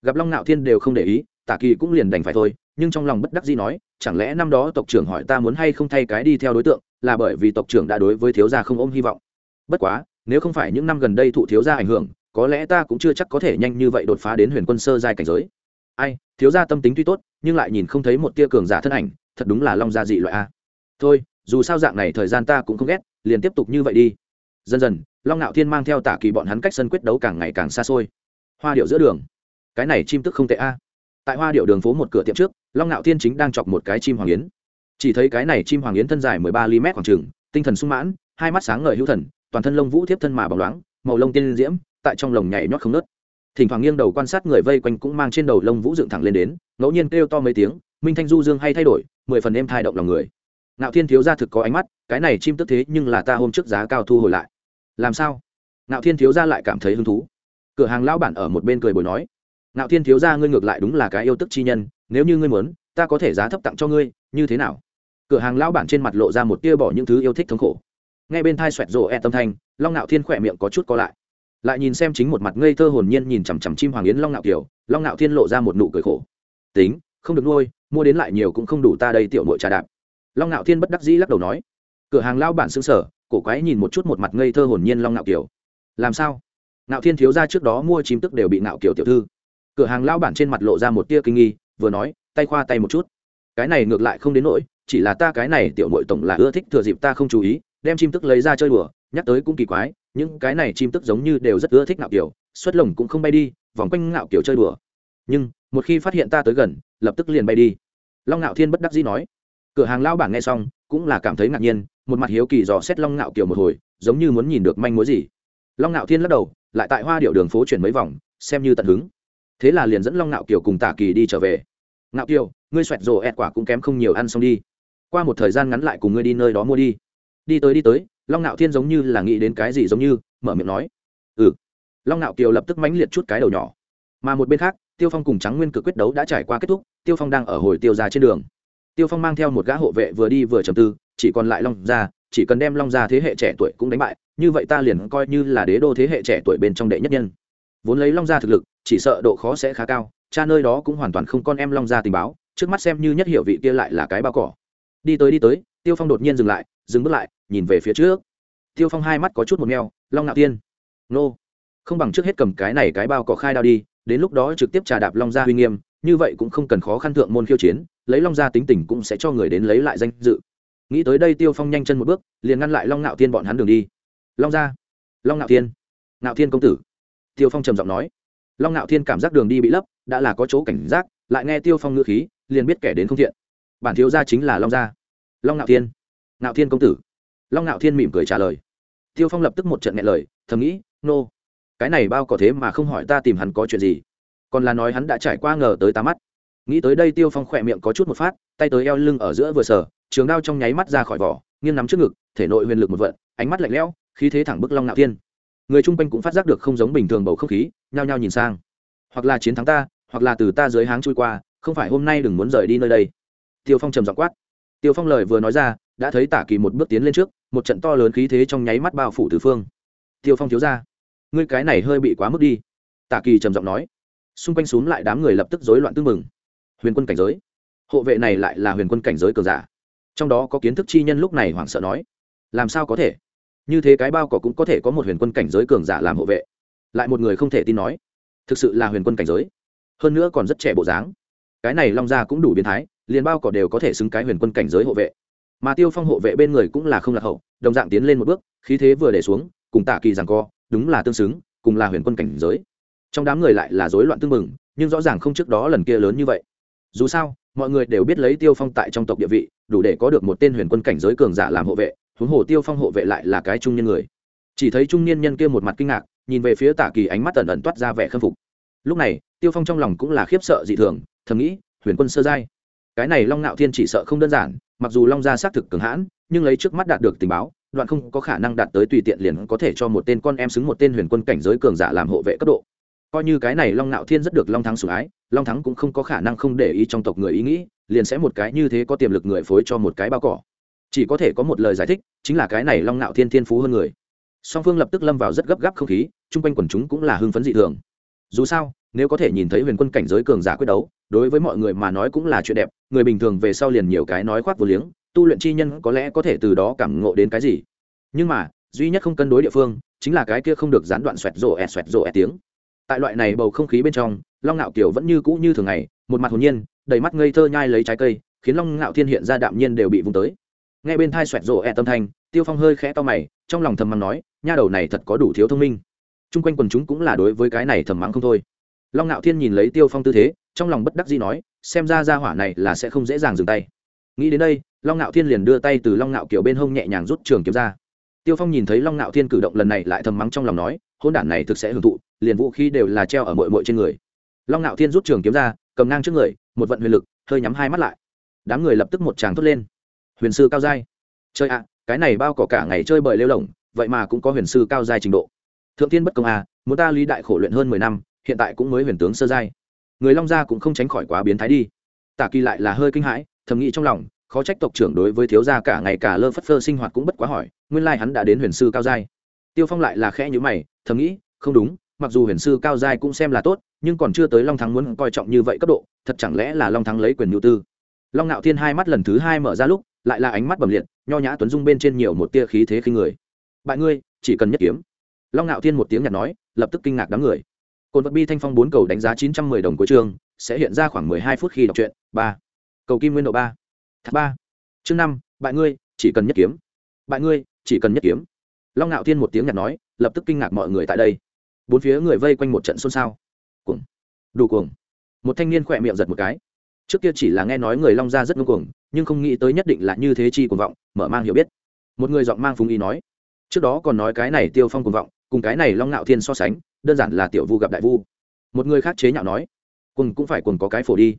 Gặp long nạo thiên đều không để ý, tả kỳ cũng liền đành phải thôi, nhưng trong lòng bất đắc dĩ nói, chẳng lẽ năm đó tộc trưởng hỏi ta muốn hay không thay cái đi theo đối tượng, là bởi vì tộc trưởng đã đối với thiếu gia không ôm hy vọng. Bất quá, nếu không phải những năm gần đây thụ thiếu gia ảnh hưởng, có lẽ ta cũng chưa chắc có thể nhanh như vậy đột phá đến huyền quân sơ giai cảnh giới. Ai, thiếu gia tâm tính tuy tốt nhưng lại nhìn không thấy một tia cường giả thân ảnh, thật đúng là long gia dị loại a. Thôi, dù sao dạng này thời gian ta cũng không ghét, liền tiếp tục như vậy đi. Dần dần, long ngạo thiên mang theo tả kỳ bọn hắn cách sân quyết đấu càng ngày càng xa xôi. Hoa điệu giữa đường. Cái này chim tức không tệ a. Tại hoa điệu đường phố một cửa tiệm trước, long ngạo thiên chính đang chọc một cái chim hoàng yến. Chỉ thấy cái này chim hoàng yến thân dài mười ba ly khoảng trừng tinh thần sung mãn, hai mắt sáng ngời hữu thần, toàn thân lông vũ thiếp thân mà bóng loáng, màu lông tiên diễm, tại trong lồng nhảy nhót không nớt thỉnh thoảng nghiêng đầu quan sát người vây quanh cũng mang trên đầu lông vũ dựng thẳng lên đến, ngẫu nhiên kêu to mấy tiếng, minh thanh du dương hay thay đổi, mười phần em thai động lòng người. Ngạo thiên thiếu gia thực có ánh mắt, cái này chim tức thế nhưng là ta hôm trước giá cao thu hồi lại. Làm sao? Ngạo thiên thiếu gia lại cảm thấy hứng thú. Cửa hàng lão bản ở một bên cười bồi nói. Ngạo thiên thiếu gia ngươi ngược lại đúng là cái yêu tức chi nhân, nếu như ngươi muốn, ta có thể giá thấp tặng cho ngươi, như thế nào? Cửa hàng lão bản trên mặt lộ ra một tia bỏ những thứ yêu thích thống khổ. Ngay bên thai xoẹt rộ e tâm thanh, long ngạo thiên khỏe miệng có chút co lại lại nhìn xem chính một mặt ngây thơ hồn nhiên nhìn chằm chằm chim hoàng yến long ngạo kiều, long ngạo thiên lộ ra một nụ cười khổ. Tính, không được nuôi, mua đến lại nhiều cũng không đủ ta đây tiểu nội trà đạp. Long ngạo thiên bất đắc dĩ lắc đầu nói. Cửa hàng lao bản xứng sở cổ quái nhìn một chút một mặt ngây thơ hồn nhiên long ngạo kiều. Làm sao? Ngạo thiên thiếu ra trước đó mua chim tức đều bị ngạo kiều tiểu thư. Cửa hàng lao bản trên mặt lộ ra một tia kinh nghi, vừa nói, tay khoa tay một chút. Cái này ngược lại không đến nỗi, chỉ là ta cái này tiểu nội tổng là ưa thích thừa dịp ta không chú ý, đem chim tức lấy ra chơi đùa, nhắc tới cũng kỳ quái những cái này chim tức giống như đều rất ưa thích ngạo kiểu, xuất lồng cũng không bay đi, vòng quanh ngạo kiểu chơi đùa. Nhưng, một khi phát hiện ta tới gần, lập tức liền bay đi. Long ngạo thiên bất đắc dĩ nói. Cửa hàng lao bảng nghe xong, cũng là cảm thấy ngạc nhiên, một mặt hiếu kỳ dò xét long ngạo kiểu một hồi, giống như muốn nhìn được manh mối gì. Long ngạo thiên lắc đầu, lại tại hoa điệu đường phố chuyển mấy vòng, xem như tận hứng. Thế là liền dẫn long ngạo kiều cùng tả kỳ đi trở về. Ngạo kiều, ngươi xoẹt rồ ẹt quả cũng kém không nhiều ăn xong đi. Qua một thời gian ngắn lại cùng ngươi đi nơi đó mua đi. Đi tới đi tới long Nạo thiên giống như là nghĩ đến cái gì giống như, mở miệng nói ừ. Long Nạo kiều lập tức mãnh liệt chút cái đầu nhỏ. Mà một bên khác, tiêu phong cùng trắng nguyên cực quyết đấu đã trải qua kết thúc, tiêu phong đang ở hồi tiêu ra trên đường. Tiêu phong mang theo một gã hộ vệ vừa đi vừa trầm tư, chỉ còn lại long gia, chỉ cần đem long gia thế hệ trẻ tuổi cũng đánh bại, như vậy ta liền coi như là đế đô thế hệ trẻ tuổi bên trong đệ nhất nhân. Vốn lấy long gia thực lực, chỉ sợ độ khó sẽ khá cao, cha nơi đó cũng hoàn toàn không con em long gia tình báo, trước mắt xem như nhất hiệu vị kia lại là cái bao cỏ. Đi tới đi tới, tiêu phong đột nhiên dừng lại, dừng bước lại nhìn về phía trước. Tiêu phong hai mắt có chút một neo long ngạo tiên. Nô. Không bằng trước hết cầm cái này cái bao cỏ khai đao đi, đến lúc đó trực tiếp trà đạp long gia huy nghiêm, như vậy cũng không cần khó khăn thượng môn khiêu chiến, lấy long gia tính tình cũng sẽ cho người đến lấy lại danh dự. Nghĩ tới đây tiêu phong nhanh chân một bước, liền ngăn lại long ngạo tiên bọn hắn đường đi. Long gia. Long ngạo tiên. Ngạo thiên công tử. Tiêu phong trầm giọng nói. Long ngạo thiên cảm giác đường đi bị lấp, đã là có chỗ cảnh giác, lại nghe tiêu phong ngữ khí, liền biết kẻ đến không thiện. Bản thiếu gia chính là long gia. Long ngạo thiên ngạo thiên công tử long ngạo thiên mỉm cười trả lời. Tiêu phong lập tức một trận nghe lời, thầm nghĩ, nô、no. cái này bao có thế mà không hỏi ta tìm hắn có chuyện gì? Còn là nói hắn đã trải qua ngờ tới tá mắt. Nghĩ tới đây tiêu phong khỏe miệng có chút một phát, tay tới eo lưng ở giữa vừa sờ, trường đao trong nháy mắt ra khỏi vỏ, nghiêng nắm trước ngực, thể nội huyền lực một vận, ánh mắt lạnh lẽo, khí thế thẳng bức long ngạo thiên. Người chung quanh cũng phát giác được không giống bình thường bầu không khí, nhao nhao nhìn sang. Hoặc là chiến thắng ta, hoặc là từ ta dưới háng trôi qua, không phải hôm nay đừng muốn rời đi nơi đây. Tiêu phong trầm giọng quát. Tiêu phong lời vừa nói ra, đã thấy tả kỳ một bước tiến lên trước một trận to lớn khí thế trong nháy mắt bao phủ tứ phương. Tiêu phong thiếu ra, ngươi cái này hơi bị quá mức đi. Tả kỳ trầm giọng nói. Xung quanh xúm lại đám người lập tức rối loạn tương mừng huyền quân cảnh giới. Hộ vệ này lại là huyền quân cảnh giới cường giả. Trong đó có kiến thức chi nhân lúc này hoảng sợ nói, làm sao có thể? Như thế cái bao cỏ cũng có thể có một huyền quân cảnh giới cường giả làm hộ vệ. Lại một người không thể tin nói, thực sự là huyền quân cảnh giới. Hơn nữa còn rất trẻ bộ dáng. Cái này long gia cũng đủ biến thái, liền bao cỏ đều có thể xứng cái huyền quân cảnh giới hộ vệ mà tiêu phong hộ vệ bên người cũng là không lạc hậu, đồng dạng tiến lên một bước, khí thế vừa để xuống, cùng tạ kỳ rằng co, đúng là tương xứng, cùng là huyền quân cảnh giới. Trong đám người lại là rối loạn tương mừng nhưng rõ ràng không trước đó lần kia lớn như vậy. Dù sao, mọi người đều biết lấy tiêu phong tại trong tộc địa vị, đủ để có được một tên huyền quân cảnh giới cường giả làm hộ vệ, huống hồ tiêu phong hộ vệ lại là cái trung nhân người. Chỉ thấy trung niên nhân kia một mặt kinh ngạc, nhìn về phía tả kỳ ánh mắt ẩn ẩn toát ra vẻ khâm phục. Lúc này, tiêu phong trong lòng cũng là khiếp sợ dị thường, thầm nghĩ, huyền quân sơ giai. Cái này long ngạo thiên chỉ sợ không đơn giản mặc dù long gia xác thực cường hãn, nhưng lấy trước mắt đạt được tình báo, đoạn không có khả năng đạt tới tùy tiện liền có thể cho một tên con em xứng một tên huyền quân cảnh giới cường giả làm hộ vệ cấp độ. Coi như cái này long Nạo thiên rất được long thắng sủng ái, long thắng cũng không có khả năng không để ý trong tộc người ý nghĩ, liền sẽ một cái như thế có tiềm lực người phối cho một cái bao cỏ. Chỉ có thể có một lời giải thích, chính là cái này long Nạo thiên thiên phú hơn người. Song phương lập tức lâm vào rất gấp gáp không khí, chung quanh quần chúng cũng là hưng phấn dị thường. Dù sao, nếu có thể nhìn thấy huyền quân cảnh giới cường giả quyết đấu đối với mọi người mà nói cũng là chuyện đẹp, người bình thường về sau liền nhiều cái nói khoác vô liếng, tu luyện chi nhân có lẽ có thể từ đó cảm ngộ đến cái gì. Nhưng mà, duy nhất không cân đối địa phương, chính là cái kia không được gián đoạn xoẹt rộ ẹt xoẹt rộ ẹt tiếng. Tại loại này bầu không khí bên trong, long ngạo kiều vẫn như cũ như thường ngày, một mặt hồn nhiên, đầy mắt ngây thơ nhai lấy trái cây, khiến long ngạo thiên hiện ra đạm nhiên đều bị vung tới. Ngay bên thai xoẹt rộ ẹt tâm thanh, tiêu phong hơi khẽ to mày, trong lòng thầm mắng nói, nha đầu này thật có đủ thiếu thông minh. Chung quanh quần chúng cũng là đối với cái này thầm mắng không thôi. Long ngạo thiên nhìn lấy tiêu phong tư thế trong lòng bất đắc dĩ nói, xem ra ra hỏa này là sẽ không dễ dàng dừng tay. Nghĩ đến đây, long ngạo thiên liền đưa tay từ long ngạo kiểu bên hông nhẹ nhàng rút trường kiếm ra. Tiêu phong nhìn thấy long ngạo thiên cử động lần này lại thầm mắng trong lòng nói hôn đản này thực sẽ hưởng thụ, liền vũ khí đều là treo ở mội mội trên người. Long ngạo thiên rút trường kiếm ra, cầm ngang trước người, một vận huyền lực, hơi nhắm hai mắt lại. Đám người lập tức một tràng thốt lên. Huyền sư cao giai. Chơi ạ, cái này bao cỏ cả ngày chơi bời lêu lỏng, vậy mà cũng có huyền sư cao giai trình độ. Thượng tiên bất công à muốn ta lý đại khổ luyện hơn mười năm, hiện tại cũng mới huyền tướng sơ giai người long gia cũng không tránh khỏi quá biến thái đi. Tả kỳ lại là hơi kinh hãi, thầm nghĩ trong lòng, khó trách tộc trưởng đối với thiếu gia cả ngày cả lơ phất phơ sinh hoạt cũng bất quá hỏi, nguyên lai hắn đã đến huyền sư cao giai. Tiêu phong lại là khẽ nhữ mày, thầm nghĩ, không đúng, mặc dù huyền sư cao giai cũng xem là tốt, nhưng còn chưa tới long thắng muốn coi trọng như vậy cấp độ, thật chẳng lẽ là long thắng lấy quyền nhu tư? Long ngạo thiên hai mắt lần thứ hai mở ra lúc, lại là ánh mắt bầm liệt, nho nhã tuấn dung bên trên nhiều một tia khí thế khi người. Bại ngươi, chỉ cần nhất kiếm. Long ngạo thiên một tiếng nhạt nói, lập tức kinh ngạc đám người cồn vật bi thanh phong bốn cầu đánh giá chín trăm mười đồng của trường, sẽ hiện ra khoảng mười hai phút khi đọc truyện. Ba. Cầu kim nguyên độ ba. Thác ba. Chương năm, bại ngươi, chỉ cần nhất kiếm. Bại ngươi, chỉ cần nhất kiếm. Long ngạo thiên một tiếng nhạt nói, lập tức kinh ngạc mọi người tại đây. Bốn phía người vây quanh một trận xôn xao. Cuồng. Đủ cuồng. Một thanh niên khỏe miệng giật một cái. Trước kia chỉ là nghe nói người long gia rất ngông cuồng, nhưng không nghĩ tới nhất định là như thế chi cuồng vọng, mở mang hiểu biết. Một người giọng mang phúng ý nói. Trước đó còn nói cái này tiêu phong cuồng vọng, cùng cái này long ngạo thiên so sánh đơn giản là tiểu vu gặp đại vu. Một người khác chế nhạo nói cùng cũng phải cùng có cái phổ đi.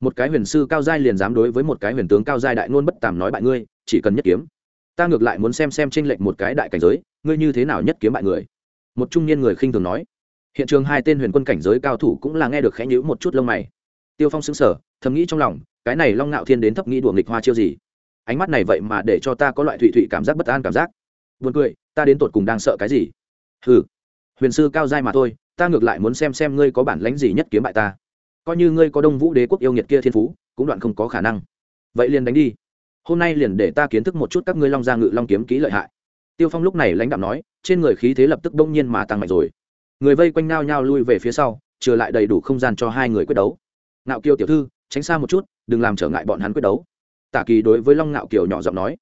Một cái huyền sư cao giai liền dám đối với một cái huyền tướng cao giai đại nôn bất tàm nói bại ngươi, chỉ cần nhất kiếm. Ta ngược lại muốn xem xem tranh lệch một cái đại cảnh giới, ngươi như thế nào nhất kiếm bại người. Một trung niên người khinh thường nói. Hiện trường hai tên huyền quân cảnh giới cao thủ cũng là nghe được khẽ nhữ một chút lông mày. Tiêu phong xứng sở thầm nghĩ trong lòng, cái này long ngạo thiên đến thấp nghĩ đùa nghịch hoa chiêu gì? Ánh mắt này vậy mà để cho ta có loại thụy thụy cảm giác bất an cảm giác. Buồn cười, ta đến tột cùng đang sợ cái gì? Ừ huyền sư cao giai mà thôi, ta ngược lại muốn xem xem ngươi có bản lãnh gì nhất kiếm bại ta. Coi như ngươi có đông vũ đế quốc yêu nghiệt kia thiên phú, cũng đoạn không có khả năng. Vậy liền đánh đi. Hôm nay liền để ta kiến thức một chút các ngươi long gia ngự long kiếm kỹ lợi hại. Tiêu phong lúc này lãnh đạo nói, trên người khí thế lập tức đông nhiên mà tăng mạnh rồi. Người vây quanh nao nhao lui về phía sau trừ lại đầy đủ không gian cho hai người quyết đấu. Ngạo kiều tiểu thư, tránh xa một chút, đừng làm trở ngại bọn hắn quyết đấu. Tả kỳ đối với long ngạo kiều nhỏ giọng nói.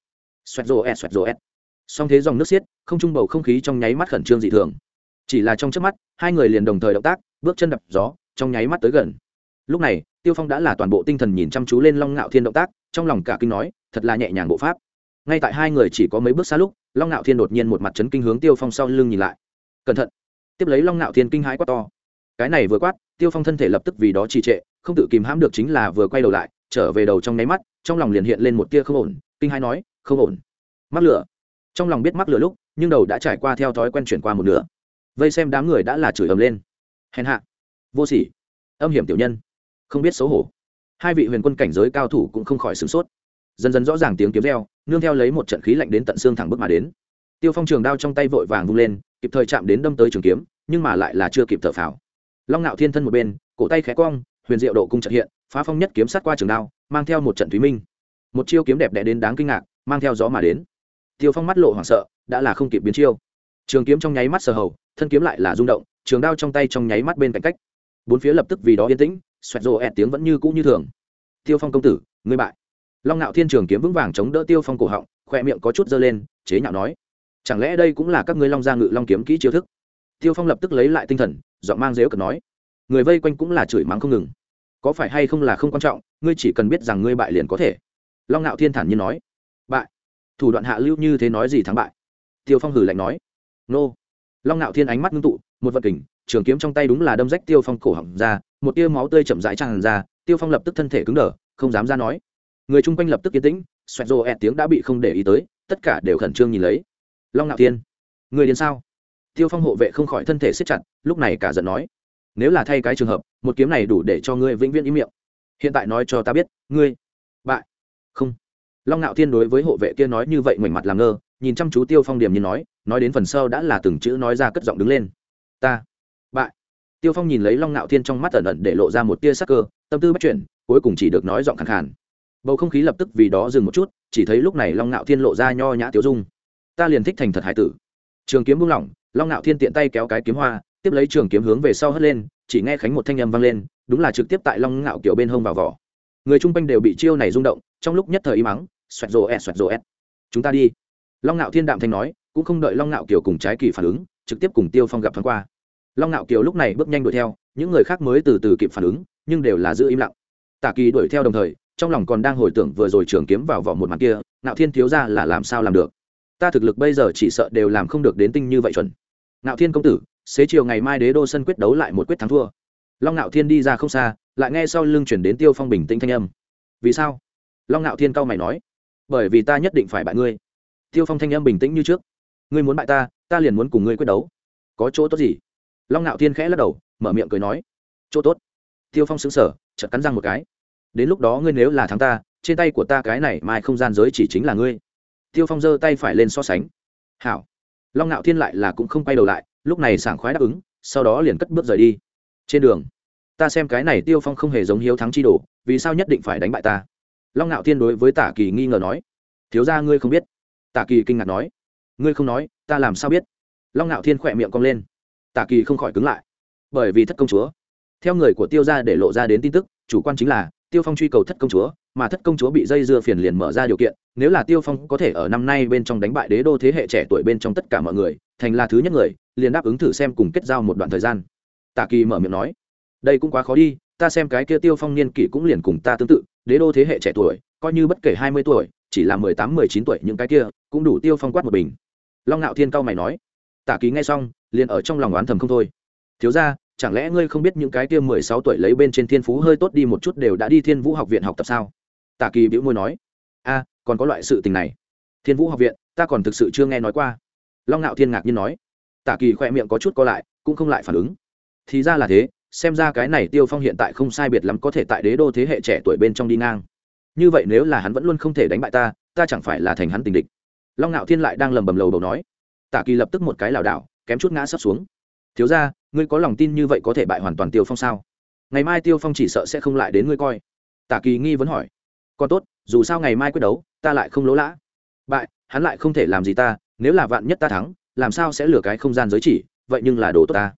Xoẹt rô s xoẹt rô s song thế dòng nước xiết, không trung bầu không khí trong nháy mắt khẩn trương dị thường chỉ là trong trước mắt, hai người liền đồng thời động tác, bước chân đập gió, trong nháy mắt tới gần. Lúc này, tiêu phong đã là toàn bộ tinh thần nhìn chăm chú lên long ngạo thiên động tác, trong lòng cả kinh nói, thật là nhẹ nhàng bộ pháp. Ngay tại hai người chỉ có mấy bước xa lúc, long ngạo thiên đột nhiên một mặt chấn kinh hướng tiêu phong sau lưng nhìn lại. Cẩn thận. Tiếp lấy long ngạo thiên kinh hãi quát to. Cái này vừa quát, tiêu phong thân thể lập tức vì đó trì trệ, không tự kìm hãm được chính là vừa quay đầu lại, trở về đầu trong nháy mắt, trong lòng liền hiện lên một tia không ổn, kinh hãi nói, không ổn. Mắc lửa. Trong lòng biết mắc lửa lúc, nhưng đầu đã trải qua theo thói quen chuyển qua một nửa vây xem đám người đã là chửi ầm lên. Hèn hạ. Vô sỉ. Âm hiểm tiểu nhân. Không biết xấu hổ. Hai vị huyền quân cảnh giới cao thủ cũng không khỏi sửng sốt. Dần dần rõ ràng tiếng kiếm reo, nương theo lấy một trận khí lạnh đến tận xương thẳng bước mà đến. Tiêu phong trường đao trong tay vội vàng vung lên, kịp thời chạm đến đâm tới trường kiếm, nhưng mà lại là chưa kịp thở phào. Long ngạo thiên thân một bên, cổ tay khẽ cong huyền diệu độ cung trận hiện, phá phong nhất kiếm sát qua trường đao, mang theo một trận thúy minh. Một chiêu kiếm đẹp đẽ đến đáng kinh ngạc, mang theo gió mà đến. Tiêu phong mắt lộ hoảng sợ, đã là không kịp biến chiêu. Trường kiếm trong nháy mắt sờ hầu thân kiếm lại là rung động, trường đao trong tay trong nháy mắt bên cạnh cách. Bốn phía lập tức vì đó yên tĩnh, xoẹt rộ ẹt tiếng vẫn như cũ như thường. Tiêu phong công tử, ngươi bại. Long ngạo thiên trường kiếm vững vàng chống đỡ tiêu phong cổ họng khoe miệng có chút dơ lên, chế nhạo nói, chẳng lẽ đây cũng là các ngươi long gia ngự long kiếm kỹ chiêu thức? Tiêu phong lập tức lấy lại tinh thần, giọng mang dếu cần nói, người vây quanh cũng là chửi mắng không ngừng. Có phải hay không là không quan trọng, ngươi chỉ cần biết rằng ngươi bại liền có thể. Long ngạo thiên thản nhiên nói, bại. Thủ đoạn hạ lưu như thế nói gì thắng bại. Tiêu phong hử lạnh nói, nô long ngạo thiên ánh mắt ngưng tụ, một vật kình, trường kiếm trong tay đúng là đâm rách tiêu phong cổ họng ra, một tia máu tươi chậm rãi tràn ra, tiêu phong lập tức thân thể cứng đờ, không dám ra nói. Người chung quanh lập tức yên tĩnh, xoẹt rồ ẹt tiếng đã bị không để ý tới, tất cả đều khẩn trương nhìn lấy. Long ngạo thiên, người đến sao? Tiêu phong hộ vệ không khỏi thân thể siết chặt, lúc này cả giận nói. Nếu là thay cái trường hợp, một kiếm này đủ để cho ngươi vĩnh viễn ý miệng. Hiện tại nói cho ta biết, ngươi, bại. Không. Long ngạo thiên đối với hộ vệ kia nói như vậy ngoảnh mặt làm ngơ, nhìn chăm chú tiêu phong điểm như nói nói đến phần sau đã là từng chữ nói ra cất giọng đứng lên. Ta, bại. Tiêu phong nhìn lấy long ngạo thiên trong mắt ẩn ẩn để lộ ra một tia sắc cơ, tâm tư bắt chuyển, cuối cùng chỉ được nói giọng khẳng khàn. Bầu không khí lập tức vì đó dừng một chút, chỉ thấy lúc này long ngạo thiên lộ ra nho nhã tiêu dung. Ta liền thích thành thật hải tử. Trường kiếm buông lỏng, long ngạo thiên tiện tay kéo cái kiếm hoa, tiếp lấy trường kiếm hướng về sau hất lên, chỉ nghe khánh một thanh âm vang lên, đúng là trực tiếp tại long ngạo kiểu bên hông vào vỏ. Người chung quanh đều bị chiêu này rung động, trong lúc nhất thời im mắng, xoẹt rồ ẹt, xoẹt rồ ẹt. Chúng ta đi. Long ngạo thiên đạm thanh nói cũng không đợi long ngạo kiều cùng trái kỳ phản ứng, trực tiếp cùng tiêu phong gặp thoáng qua. Long ngạo kiều lúc này bước nhanh đuổi theo, những người khác mới từ từ kịp phản ứng, nhưng đều là giữ im lặng. Tả kỳ đuổi theo đồng thời, trong lòng còn đang hồi tưởng vừa rồi trường kiếm vào vỏ một mặt kia, nạo thiên thiếu ra là làm sao làm được? Ta thực lực bây giờ chỉ sợ đều làm không được đến tinh như vậy chuẩn. Nạo thiên công tử, xế chiều ngày mai đế đô sân quyết đấu lại một quyết thắng thua. Long nạo thiên đi ra không xa, lại nghe sau lưng chuyển đến tiêu phong bình tĩnh thanh âm. Vì sao? Long nạo thiên cao mày nói. Bởi vì ta nhất định phải bại ngươi. Tiêu phong thanh âm bình tĩnh như trước ngươi muốn bại ta ta liền muốn cùng ngươi quyết đấu. Có chỗ tốt gì? Long nạo thiên khẽ lắc đầu, mở miệng cười nói, chỗ tốt. Tiêu phong xứng sở chợt cắn răng một cái. Đến lúc đó ngươi nếu là thắng ta, trên tay của ta cái này mai không gian giới chỉ chính là ngươi. Tiêu phong giơ tay phải lên so sánh. Hảo. Long ngạo thiên lại là cũng không quay đầu lại, lúc này sảng khoái đáp ứng, sau đó liền cất bước rời đi. Trên đường, ta xem cái này tiêu phong không hề giống hiếu thắng chi đồ, vì sao nhất định phải đánh bại ta? Long ngạo thiên đối với tả kỳ nghi ngờ nói. Thiếu ra ngươi không biết. Tả kỳ kinh ngạc nói ngươi không nói, ta làm sao biết? Long ngạo thiên khỏe miệng cong lên. Tả kỳ không khỏi cứng lại. Bởi vì thất công chúa. Theo người của tiêu gia để lộ ra đến tin tức, chủ quan chính là, tiêu phong truy cầu thất công chúa, mà thất công chúa bị dây dưa phiền liền mở ra điều kiện, nếu là tiêu phong có thể ở năm nay bên trong đánh bại đế đô thế hệ trẻ tuổi bên trong tất cả mọi người, thành là thứ nhất người, liền đáp ứng thử xem cùng kết giao một đoạn thời gian. Tả kỳ mở miệng nói, đây cũng quá khó đi, ta xem cái kia tiêu phong niên kỷ cũng liền cùng ta tương tự, đế đô thế hệ trẻ tuổi, coi như bất kể hai mươi tuổi, chỉ là mười tám, mười chín tuổi những cái kia, cũng đủ tiêu phong quát một bình long ngạo thiên cao mày nói, Tả kỳ nghe xong, liền ở trong lòng oán thầm không thôi. Thiếu ra chẳng lẽ ngươi không biết những cái kia mười sáu tuổi lấy bên trên thiên phú hơi tốt đi một chút đều đã đi thiên vũ học viện học tập sao? Tả kỳ bĩu môi nói, a, còn có loại sự tình này. Thiên vũ học viện, ta còn thực sự chưa nghe nói qua. Long ngạo thiên ngạc nhiên nói, Tả kỳ khoe miệng có chút co lại, cũng không lại phản ứng. Thì ra là thế, xem ra cái này tiêu phong hiện tại không sai biệt lắm có thể tại đế đô thế hệ trẻ tuổi bên trong đi ngang. Như vậy nếu là hắn vẫn luôn không thể đánh bại ta ta chẳng phải là thành hắn tình địch long ngạo thiên lại đang lầm bầm lầu đầu nói. Tạ kỳ lập tức một cái lảo đảo, kém chút ngã sấp xuống. Thiếu ra ngươi có lòng tin như vậy có thể bại hoàn toàn tiêu phong sao? Ngày mai tiêu phong chỉ sợ sẽ không lại đến ngươi coi. Tạ kỳ nghi vấn hỏi. Còn tốt, dù sao ngày mai quyết đấu, ta lại không lỗ lã. Bại, hắn lại không thể làm gì ta, nếu là vạn nhất ta thắng, làm sao sẽ lừa cái không gian giới chỉ, vậy nhưng là đồ tốt ta.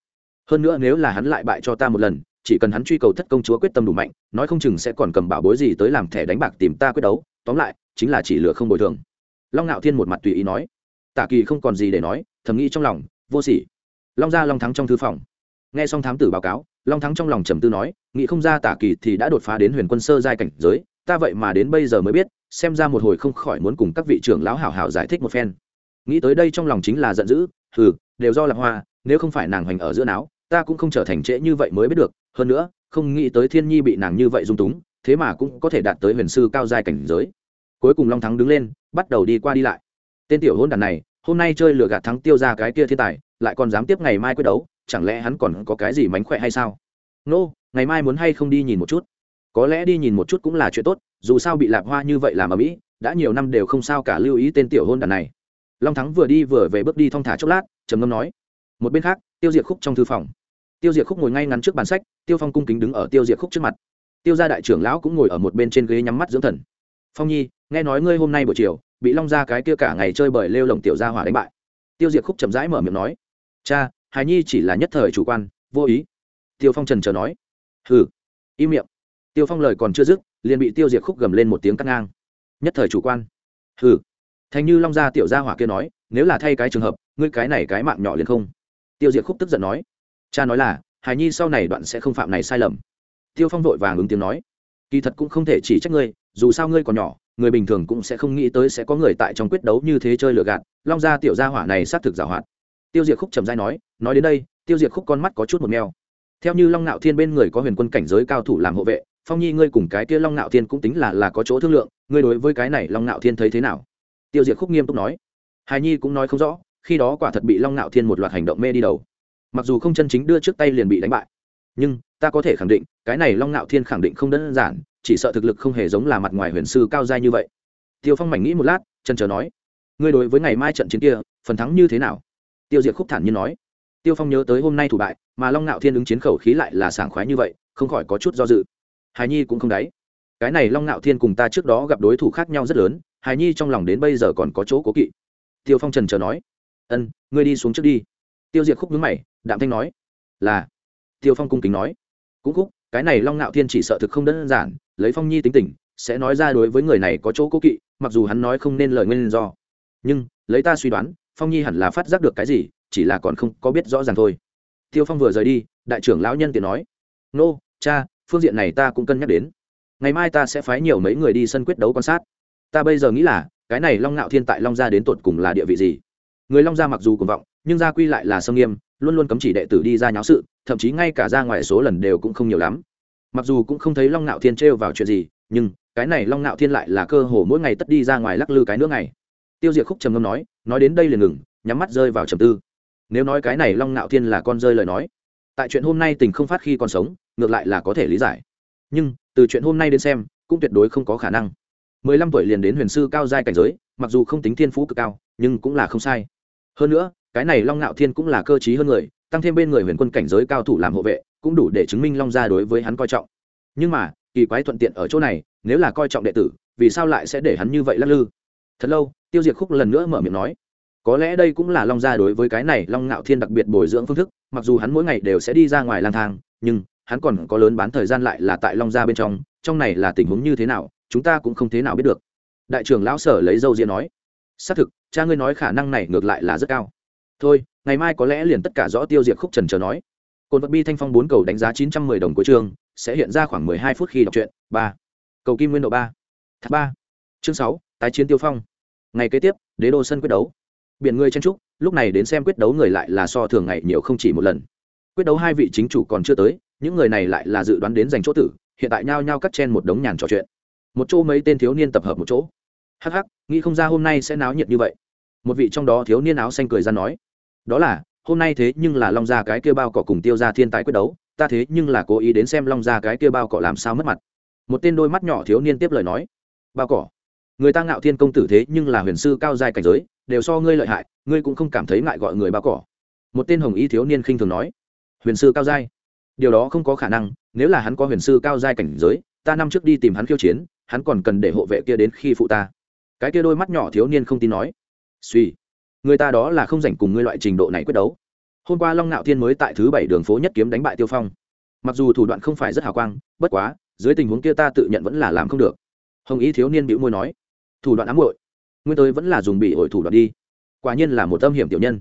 Hơn nữa nếu là hắn lại bại cho ta một lần, chỉ cần hắn truy cầu thất công chúa quyết tâm đủ mạnh, nói không chừng sẽ còn cầm bảo bối gì tới làm thẻ đánh bạc tìm ta quyết đấu. Tóm lại, chính là chỉ lừa không bồi thường long ngạo thiên một mặt tùy ý nói. Tả kỳ không còn gì để nói thầm nghĩ trong lòng vô sỉ. Long gia long thắng trong thư phòng. Nghe xong thám tử báo cáo long thắng trong lòng trầm tư nói nghĩ không ra tả kỳ thì đã đột phá đến huyền quân sơ giai cảnh giới ta vậy mà đến bây giờ mới biết xem ra một hồi không khỏi muốn cùng các vị trưởng lão hảo hảo giải thích một phen. Nghĩ tới đây trong lòng chính là giận dữ ừ, đều do lạc hoa nếu không phải nàng hoành ở giữa não ta cũng không trở thành trễ như vậy mới biết được hơn nữa không nghĩ tới thiên nhi bị nàng như vậy dung túng thế mà cũng có thể đạt tới huyền sư cao giai cảnh giới cuối cùng long thắng đứng lên bắt đầu đi qua đi lại. Tên tiểu hôn đàn này hôm nay chơi lừa gạt thắng tiêu ra cái kia thiên tài lại còn dám tiếp ngày mai quyết đấu chẳng lẽ hắn còn có cái gì mánh khỏe hay sao? Nô、no, ngày mai muốn hay không đi nhìn một chút? Có lẽ đi nhìn một chút cũng là chuyện tốt dù sao bị lạp hoa như vậy làm ở mỹ đã nhiều năm đều không sao cả lưu ý tên tiểu hôn đàn này. Long thắng vừa đi vừa về bước đi thong thả chốc lát trầm ngâm nói một bên khác tiêu diệt khúc trong thư phòng. Tiêu diệt khúc ngồi ngay ngắn trước bàn sách tiêu phong cung kính đứng ở tiêu diệt khúc trước mặt. Tiêu gia đại trưởng lão cũng ngồi ở một bên trên ghế nhắm mắt dưỡng thần. Phong nhi nghe nói ngươi hôm nay buổi chiều, bị long ra cái kia cả ngày chơi bời lêu lồng tiểu gia hỏa đánh bại. Tiêu diệt khúc chậm rãi mở miệng nói, cha hài nhi chỉ là nhất thời chủ quan, vô ý. Tiêu phong trần chờ nói, hừ, im miệng. Tiêu phong lời còn chưa dứt, liền bị tiêu diệt khúc gầm lên một tiếng cắt ngang. Nhất thời chủ quan. Hừ. Thành như long gia tiểu gia hỏa kia nói, nếu là thay cái trường hợp, ngươi cái này cái mạng nhỏ liền không. Tiêu diệt khúc tức giận nói, cha nói là hài nhi sau này đoạn sẽ không phạm này sai lầm. Tiêu phong vội vàng ứng tiếng nói, kỳ thật cũng không thể chỉ trách ngươi, dù sao ngươi còn nhỏ người bình thường cũng sẽ không nghĩ tới sẽ có người tại trong quyết đấu như thế chơi lừa gạt. Long gia tiểu gia hỏa này xác thực giảo hoạt. Tiêu diệt khúc trầm dai nói nói đến đây, tiêu diệt khúc con mắt có chút một mèo theo như long Nạo thiên bên người có huyền quân cảnh giới cao thủ làm hộ vệ, phong nhi ngươi cùng cái kia long Nạo thiên cũng tính là là có chỗ thương lượng, ngươi đối với cái này long Nạo thiên thấy thế nào? Tiêu diệt khúc nghiêm túc nói. Hài nhi cũng nói không rõ, khi đó quả thật bị long Nạo thiên một loạt hành động mê đi đầu. Mặc dù không chân chính đưa trước tay liền bị đánh bại, nhưng ta có thể khẳng định, cái này long Nạo thiên khẳng định không đơn giản chỉ sợ thực lực không hề giống là mặt ngoài huyền sư cao giai như vậy. Tiêu phong mảnh nghĩ một lát chân chờ nói, ngươi đối với ngày mai trận chiến kia, phần thắng như thế nào? Tiêu diệt khúc thản nhiên nói. Tiêu phong nhớ tới hôm nay thủ bại, mà long ngạo thiên ứng chiến khẩu khí lại là sảng khoái như vậy, không khỏi có chút do dự. Hài nhi cũng không đáy. Cái này long ngạo thiên cùng ta trước đó gặp đối thủ khác nhau rất lớn hài nhi trong lòng đến bây giờ còn có chỗ cố kỵ. Tiêu phong trần chờ nói, ân, ngươi đi xuống trước đi. Tiêu diệt khúc nhướng mày, đạm thanh nói, là. Tiêu phong cung kính nói, cũng khúc cái này long ngạo thiên chỉ sợ thực không đơn giản, lấy phong nhi tính tình, sẽ nói ra đối với người này có chỗ cố kỵ, mặc dù hắn nói không nên lời nguyên do. Nhưng, lấy ta suy đoán, phong nhi hẳn là phát giác được cái gì, chỉ là còn không có biết rõ ràng thôi. Tiêu phong vừa rời đi, đại trưởng lão nhân tiện nói, nô, cha, phương diện này ta cũng cân nhắc đến. Ngày mai ta sẽ phái nhiều mấy người đi sân quyết đấu quan sát. Ta bây giờ nghĩ là, cái này long ngạo thiên tại long gia đến tột cùng là địa vị gì? Người long gia mặc dù cùng vọng, nhưng gia quy lại là sâm nghiêm luôn luôn cấm chỉ đệ tử đi ra nháo sự, thậm chí ngay cả ra ngoài số lần đều cũng không nhiều lắm. Mặc dù cũng không thấy long ngạo thiên trêu vào chuyện gì, nhưng cái này long ngạo thiên lại là cơ hồ mỗi ngày tất đi ra ngoài lắc lư cái nữa ngày. tiêu diệt khúc trầm ngâm nói nói đến đây liền ngừng, nhắm mắt rơi vào trầm tư. Nếu nói cái này long ngạo thiên là con rơi lời nói, tại chuyện hôm nay tình không phát khi còn sống, ngược lại là có thể lý giải. Nhưng, từ chuyện hôm nay đến xem, cũng tuyệt đối không có khả năng. Mười lăm tuổi liền đến huyền sư cao giai cảnh giới, mặc dù không tính thiên phú cực cao, nhưng cũng là không sai. Hơn nữa cái này long ngạo thiên cũng là cơ t hơn người, tăng thêm bên người huyền quân cảnh giới cao thủ làm hộ vệ, cũng đủ để chứng minh long gia đối với hắn coi trọng. Nhưng mà, kỳ quái thuận tiện ở chỗ này, nếu là coi trọng đệ tử, vì sao lại sẽ để hắn như vậy lắc lư? Thật lâu, tiêu diệt khúc lần nữa mở miệng nói, có lẽ đây cũng là long gia đối với cái này long ngạo thiên đặc biệt bồi dưỡng phương thức, mặc dù hắn mỗi ngày đều sẽ đi ra ngoài lang thang, nhưng hắn còn có lớn bán thời gian lại là tại long gia bên trong trong này là tình huống như thế nào, chúng ta cũng không thế nào biết được. Đại trưởng lão sở lấy dâu diễn nói, xác thực, cha ngươi nói khả năng này ngược lại là rất cao thôi, ngày mai có lẽ liền tất cả rõ tiêu diệt khúc trần chờ nói. Cồn vật bi thanh phong bốn cầu đánh giá chín trăm mười đồng cuối chương sẽ hiện ra khoảng mười hai phút khi đọc truyện. Ba. Cầu kim nguyên độ ba. Tháp ba. Chương sáu, tái chiến tiêu phong. Ngày kế tiếp, đế đô sân quyết đấu. Biển người chen trúc lúc này đến xem quyết đấu người lại là so thường ngày nhiều không chỉ một lần. Quyết đấu hai vị chính chủ còn chưa tới, những người này lại là dự đoán đến giành chỗ tử, hiện tại nhao nhao cắt chen một đống nhàn trò chuyện. Một chỗ mấy tên thiếu niên tập hợp một chỗ. Hắc hắc, nghĩ không ra hôm nay sẽ náo nhiệt như vậy. Một vị trong đó thiếu niên áo xanh cười ra nói đó là, hôm nay thế nhưng là long gia cái kia bao cỏ cùng tiêu ra thiên tài quyết đấu, ta thế nhưng là cố ý đến xem long gia cái kia bao cỏ làm sao mất mặt. Một tên đôi mắt nhỏ thiếu niên tiếp lời nói, bao cỏ, người ta ngạo thiên công tử thế nhưng là huyền sư cao dài cảnh giới, đều so ngươi lợi hại, ngươi cũng không cảm thấy ngại gọi người bao cỏ. Một tên hồng y thiếu niên khinh thường nói, huyền sư cao giai? Điều đó không có khả năng, nếu là hắn có huyền sư cao giai cảnh giới, ta năm trước đi tìm hắn khiêu chiến, hắn còn cần để hộ vệ kia đến khi phụ ta. Cái kia đôi mắt nhỏ thiếu niên không tin nói suy người ta đó là không dành cùng ngươi loại trình độ này quyết đấu. Hôm qua long ngạo thiên mới tại thứ bảy đường phố nhất kiếm đánh bại tiêu phong. Mặc dù thủ đoạn không phải rất hào quang, bất quá, dưới tình huống kia ta tự nhận vẫn là làm không được. Hồng ý thiếu niên bĩu môi nói, thủ đoạn ám hội nguyên tới vẫn là dùng bị ổi thủ đoạn đi. Quả nhiên là một tâm hiểm tiểu nhân.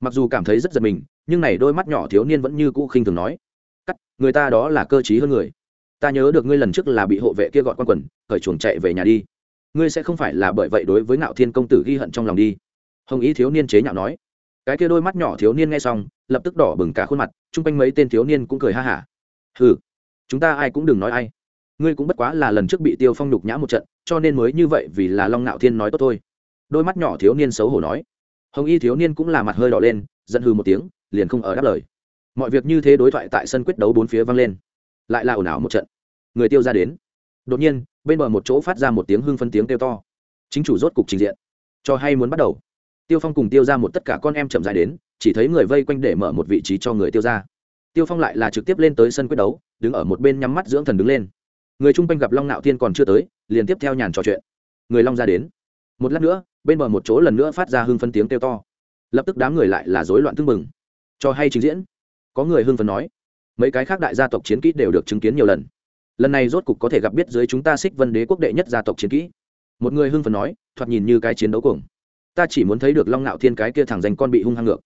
Mặc dù cảm thấy rất giật mình, nhưng này đôi mắt nhỏ thiếu niên vẫn như cũ khinh thường nói, cắt, người ta đó là cơ t hơn người. Ta nhớ được ngươi lần trước là bị hộ vệ kia gọi quan quần khởi chuồng chạy về nhà đi. Ngươi sẽ không phải là bởi vậy đối với ngạo thiên công tử ghi hận trong lòng đi hồng ý thiếu niên chế nhạo nói. Cái kia đôi mắt nhỏ thiếu niên nghe xong, lập tức đỏ bừng cả khuôn mặt, chung quanh mấy tên thiếu niên cũng cười ha hả. Hừ, chúng ta ai cũng đừng nói ai. Ngươi cũng bất quá là lần trước bị tiêu phong nhục nhã một trận, cho nên mới như vậy vì là long ngạo thiên nói tốt thôi. Đôi mắt nhỏ thiếu niên xấu hổ nói. Hồng y thiếu niên cũng là mặt hơi đỏ lên, giận hừ một tiếng, liền không ở đáp lời. Mọi việc như thế đối thoại tại sân quyết đấu bốn phía vang lên. Lại là ồn ào một trận. Người tiêu ra đến. Đột nhiên, bên bờ một chỗ phát ra một tiếng hưng phân tiếng kêu to. Chính chủ rốt cục trình diện. Cho hay muốn bắt đầu tiêu phong cùng tiêu ra một tất cả con em chậm dài đến, chỉ thấy người vây quanh để mở một vị trí cho người tiêu ra tiêu phong lại là trực tiếp lên tới sân quyết đấu, đứng ở một bên nhắm mắt dưỡng thần đứng lên. Người chung quanh gặp long nạo thiên còn chưa tới, liền tiếp theo nhàn trò chuyện. Người long ra đến. Một lát nữa, bên bờ một chỗ lần nữa phát ra hưng phân tiếng kêu to. Lập tức đám người lại là rối loạn tưng mừng cho hay trình diễn. Có người hưng phân nói, mấy cái khác đại gia tộc chiến kỹ đều được chứng kiến nhiều lần. Lần này rốt cục có thể gặp biết dưới chúng ta xích vân đế quốc đệ nhất gia tộc chiến kỹ. Một người hưng phấn nói, thoạt nhìn như cái chiến đấu cuồng ta chỉ muốn thấy được long ngạo thiên cái kia thẳng danh con bị hung hăng ngược.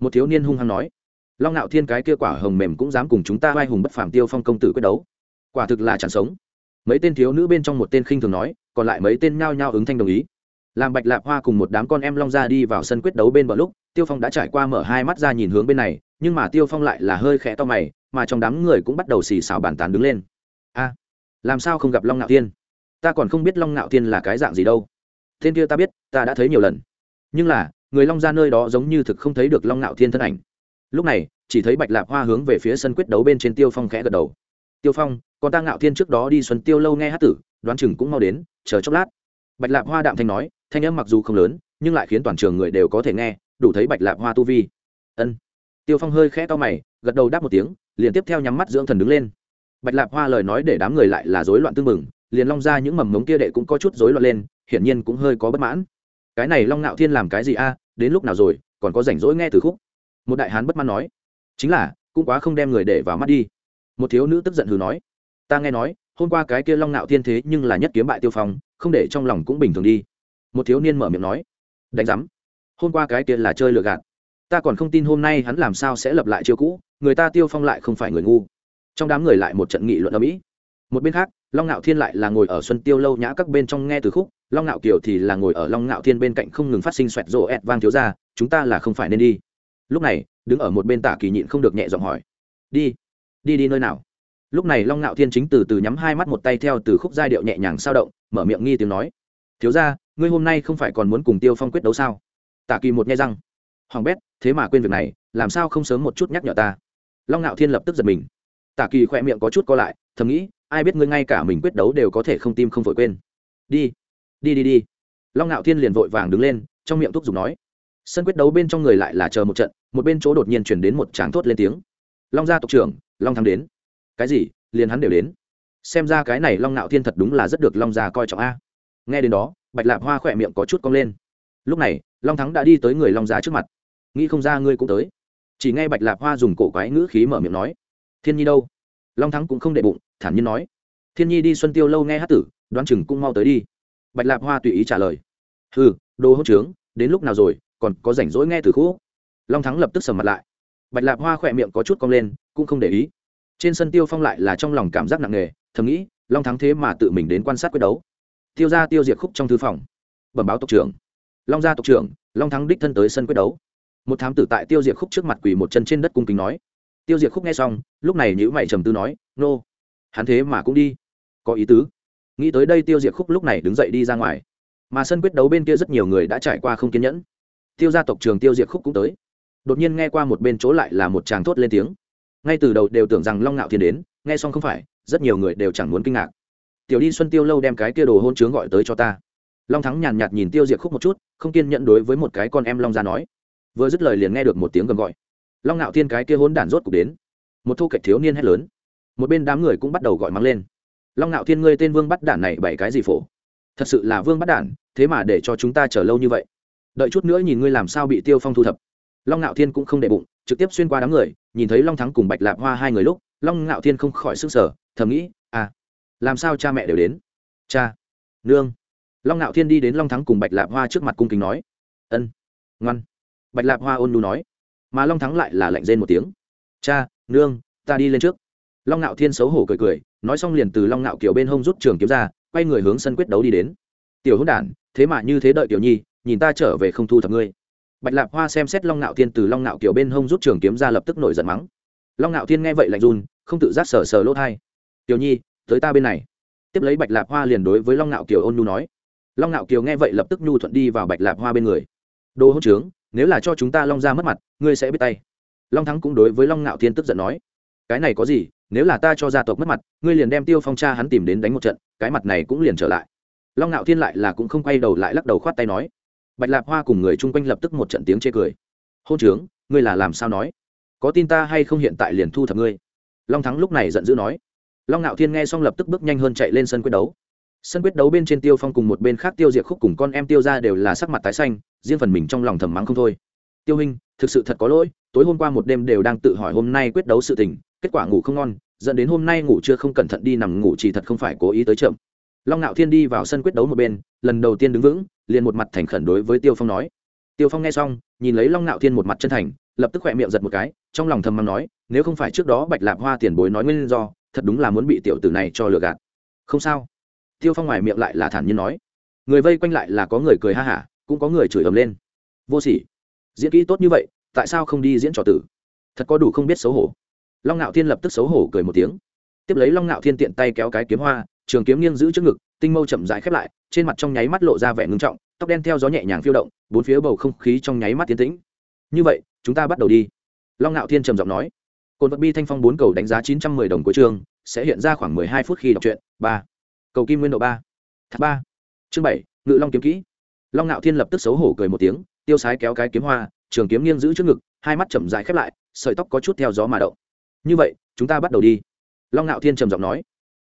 Một thiếu niên hung hăng nói, long ngạo thiên cái kia quả hồng mềm cũng dám cùng chúng ta vai hùng bất phàm tiêu phong công tử quyết đấu. Quả thực là chẳng sống. Mấy tên thiếu nữ bên trong một tên khinh thường nói, còn lại mấy tên nhao nhao ứng thanh đồng ý. Làm bạch lạp hoa cùng một đám con em long ra đi vào sân quyết đấu bên bờ lúc, tiêu phong đã trải qua mở hai mắt ra nhìn hướng bên này, nhưng mà tiêu phong lại là hơi khẽ to mày, mà trong đám người cũng bắt đầu xì xào bàn tán đứng lên. A, làm sao không gặp long ngạo thiên? Ta còn không biết long ngạo thiên là cái dạng gì đâu. Tên kia ta biết, ta đã thấy nhiều lần nhưng là, người long ra nơi đó giống như thực không thấy được long ngạo thiên thân ảnh. Lúc này, chỉ thấy bạch lạp hoa hướng về phía sân quyết đấu bên trên tiêu phong khẽ gật đầu. Tiêu phong, còn ta ngạo thiên trước đó đi xuân tiêu lâu nghe hát tử, đoán chừng cũng mau đến, chờ chốc lát. Bạch lạp hoa đạm thanh nói, thanh âm mặc dù không lớn, nhưng lại khiến toàn trường người đều có thể nghe, đủ thấy bạch lạp hoa tu vi. Ân. Tiêu phong hơi khẽ to mày, gật đầu đáp một tiếng, liền tiếp theo nhắm mắt dưỡng thần đứng lên. Bạch lạp hoa lời nói để đám người lại là rối loạn tương mừng liền long ra những mầm mống kia đệ cũng có chút rối loạn lên, hiển nhiên cũng hơi có bất mãn cái này long ngạo thiên làm cái gì a? Đến lúc nào rồi, còn có rảnh rỗi nghe từ khúc? Một đại hán bất mãn nói. Chính là, cũng quá không đem người để vào mắt đi. Một thiếu nữ tức giận hừ nói. Ta nghe nói, hôm qua cái kia long ngạo thiên thế nhưng là nhất kiếm bại tiêu phong, không để trong lòng cũng bình thường đi. Một thiếu niên mở miệng nói. Đánh giám. Hôm qua cái kia là chơi lừa gạt. Ta còn không tin hôm nay hắn làm sao sẽ lập lại chiêu cũ, người ta tiêu phong lại không phải người ngu. Trong đám người lại một trận nghị luận ở mỹ một bên khác, long ngạo thiên lại là ngồi ở xuân tiêu lâu nhã các bên trong nghe từ khúc long ngạo kiều thì là ngồi ở long ngạo thiên bên cạnh không ngừng phát sinh xoẹt rổ ẹt vang thiếu ra chúng ta là không phải nên đi. Lúc này, đứng ở một bên tả kỳ nhịn không được nhẹ giọng hỏi. Đi đi đi nơi nào? Lúc này long ngạo thiên chính từ từ nhắm hai mắt một tay theo từ khúc giai điệu nhẹ nhàng sao động, mở miệng nghi tiếng nói. Thiếu ra ngươi hôm nay không phải còn muốn cùng tiêu phong quyết đấu sao? Tả kỳ một nghe răng. Hoàng bét, thế mà quên việc này, làm sao không sớm một chút nhắc nhở ta? Long ngạo thiên lập tức giật mình. Tả kỳ khỏe miệng có chút co lại, thầm nghĩ, ai biết ngươi ngay cả mình quyết đấu đều có thể không tim không vội quên. Đi đi đi đi. Long ngạo thiên liền vội vàng đứng lên, trong miệng thúc giục nói. Sân quyết đấu bên trong người lại là chờ một trận, một bên chỗ đột nhiên chuyển đến một tráng thốt lên tiếng. Long gia tộc trưởng, long thắng đến. Cái gì? Liền hắn đều đến. Xem ra cái này long ngạo thiên thật đúng là rất được long gia coi trọng a. Nghe đến đó, bạch lạp hoa khỏe miệng có chút cong lên. Lúc này, long thắng đã đi tới người long gia trước mặt. Nghĩ không ra ngươi cũng tới. Chỉ nghe bạch lạp hoa dùng cổ quái ngữ khí mở miệng nói. Thiên nhi đâu? Long thắng cũng không đệ bụng, thản nhiên nói. Thiên nhi đi xuân tiêu lâu nghe hát tử, đoán chừng cũng mau tới đi bạch lạp hoa tùy ý trả lời. Ừ đồ hỗ trướng, đến lúc nào rồi, còn có rảnh rỗi nghe từ khúc? Long thắng lập tức sầm mặt lại. Bạch lạp hoa khỏe miệng có chút cong lên, cũng không để ý. Trên sân tiêu phong lại là trong lòng cảm giác nặng nề, thầm nghĩ, long thắng thế mà tự mình đến quan sát quyết đấu. Tiêu ra tiêu diệt khúc trong thư phòng. Bẩm báo tộc trưởng. Long gia tộc trưởng, long thắng đích thân tới sân quyết đấu. Một thám tử tại tiêu diệt khúc trước mặt quỳ một chân trên đất cung kính nói. Tiêu diệt khúc nghe xong, lúc này nhữ mày trầm tư nói, nô、no. hắn thế mà cũng đi. Có ý tứ nghĩ tới đây tiêu diệt khúc lúc này đứng dậy đi ra ngoài. Mà sân quyết đấu bên kia rất nhiều người đã trải qua không kiên nhẫn. Tiêu gia tộc trường tiêu diệt khúc cũng tới. Đột nhiên nghe qua một bên chỗ lại là một chàng thốt lên tiếng. Ngay từ đầu đều tưởng rằng long ngạo thiên đến, nghe xong không phải, rất nhiều người đều chẳng muốn kinh ngạc. Tiểu đi xuân tiêu lâu đem cái kia đồ hôn chướng gọi tới cho ta. Long thắng nhàn nhạt nhìn tiêu diệt khúc một chút, không kiên nhẫn đối với một cái con em long ra nói. Vừa dứt lời liền nghe được một tiếng gầm gọi. Long ngạo thiên cái kia hôn đản rốt cục đến. Một thu kệch thiếu niên hét lớn. Một bên đám người cũng bắt đầu gọi mắng lên long ngạo thiên ngươi tên vương bắt đản này bảy cái gì phổ? Thật sự là vương bắt đản, thế mà để cho chúng ta chờ lâu như vậy. Đợi chút nữa nhìn ngươi làm sao bị tiêu phong thu thập. Long ngạo thiên cũng không để bụng, trực tiếp xuyên qua đám người, nhìn thấy long thắng cùng bạch lạp hoa hai người lúc, long ngạo thiên không khỏi sức sở thầm nghĩ à làm sao cha mẹ đều đến? Cha, nương. Long ngạo thiên đi đến long thắng cùng bạch lạp hoa trước mặt cung kính nói, ân, ngoan. Bạch lạp hoa ôn nu nói, mà long thắng lại là lạnh rên một tiếng, cha, nương, ta đi lên trước. Long ngạo thiên xấu hổ cười cười nói xong liền từ long ngạo kiểu bên hông rút trường kiếm ra, quay người hướng sân quyết đấu đi đến. Tiểu hữu đản, thế mà như thế đợi tiểu nhi, nhìn ta trở về không thu thập ngươi. Bạch lạp hoa xem xét long ngạo thiên từ long ngạo kiểu bên hông rút trường kiếm ra lập tức nổi giận mắng. Long ngạo thiên nghe vậy lạnh run, không tự giác sờ sờ lỗ thai. Tiểu nhi, tới ta bên này. Tiếp lấy bạch lạp hoa liền đối với long ngạo kiều ôn nhu nói. Long ngạo kiều nghe vậy lập tức nhu thuận đi vào bạch lạp hoa bên người. Đồ hỗn trướng, nếu là cho chúng ta long ra mất mặt, ngươi sẽ biết tay. Long thắng cũng đối với long ngạo thiên tức giận nói. Cái này có gì nếu là ta cho gia tộc mất mặt, ngươi liền đem tiêu phong cha hắn tìm đến đánh một trận, cái mặt này cũng liền trở lại. Long ngạo thiên lại là cũng không quay đầu lại lắc đầu khoát tay nói. Bạch lạp hoa cùng người chung quanh lập tức một trận tiếng chê cười. Hôn trướng, ngươi là làm sao nói? Có tin ta hay không hiện tại liền thu thập ngươi? Long thắng lúc này giận dữ nói. Long ngạo thiên nghe xong lập tức bước nhanh hơn chạy lên sân quyết đấu. Sân quyết đấu bên trên tiêu phong cùng một bên khác tiêu diệt khúc cùng con em tiêu ra đều là sắc mặt tái xanh, riêng phần mình trong lòng thầm mắng không thôi. Tiêu hình thực sự thật có lỗi, tối hôm qua một đêm đều đang tự hỏi hôm nay quyết đấu sự tình kết quả ngủ không ngon, dẫn đến hôm nay ngủ chưa không cẩn thận đi nằm ngủ chỉ thật không phải cố ý tới chậm. Long ngạo thiên đi vào sân quyết đấu một bên, lần đầu tiên đứng vững, liền một mặt thành khẩn đối với tiêu phong nói. Tiêu phong nghe xong, nhìn lấy long ngạo thiên một mặt chân thành, lập tức khỏe miệng giật một cái, trong lòng thầm mắng nói, nếu không phải trước đó bạch lạp hoa tiền bối nói nguyên do, thật đúng là muốn bị tiểu tử này cho lừa gạt. Không sao. Tiêu phong ngoài miệng lại là thản nhiên nói. Người vây quanh lại là có người cười ha hả, cũng có người chửi ầm lên. Vô sỉ. Diễn kỹ tốt như vậy, tại sao không đi diễn trò tử? Thật có đủ không biết xấu hổ long ngạo thiên lập tức xấu hổ cười một tiếng. Tiếp lấy long ngạo thiên tiện tay kéo cái kiếm hoa, trường kiếm nghiêng giữ trước ngực, tinh mâu chậm rãi khép lại, trên mặt trong nháy mắt lộ ra vẻ ngưng trọng, tóc đen theo gió nhẹ nhàng phiêu động, bốn phía bầu không khí trong nháy mắt tiến tĩnh. Như vậy, chúng ta bắt đầu đi. Long ngạo thiên trầm giọng nói. Cồn vật bi thanh phong bốn cầu đánh giá chín trăm mười đồng của trường, sẽ hiện ra khoảng mười hai phút khi đọc truyện, ba. Cầu kim nguyên độ ba. Thác ba. Chương bảy, ngự long kiếm kỹ. Long ngạo thiên lập tức xấu hổ cười một tiếng, tiêu sái kéo cái kiếm hoa, trường kiếm nghiêng giữ trước ngực, hai mắt chậm dài khép lại, sợi tóc có chút theo gió mà động như vậy, chúng ta bắt đầu đi. Long ngạo thiên trầm giọng nói.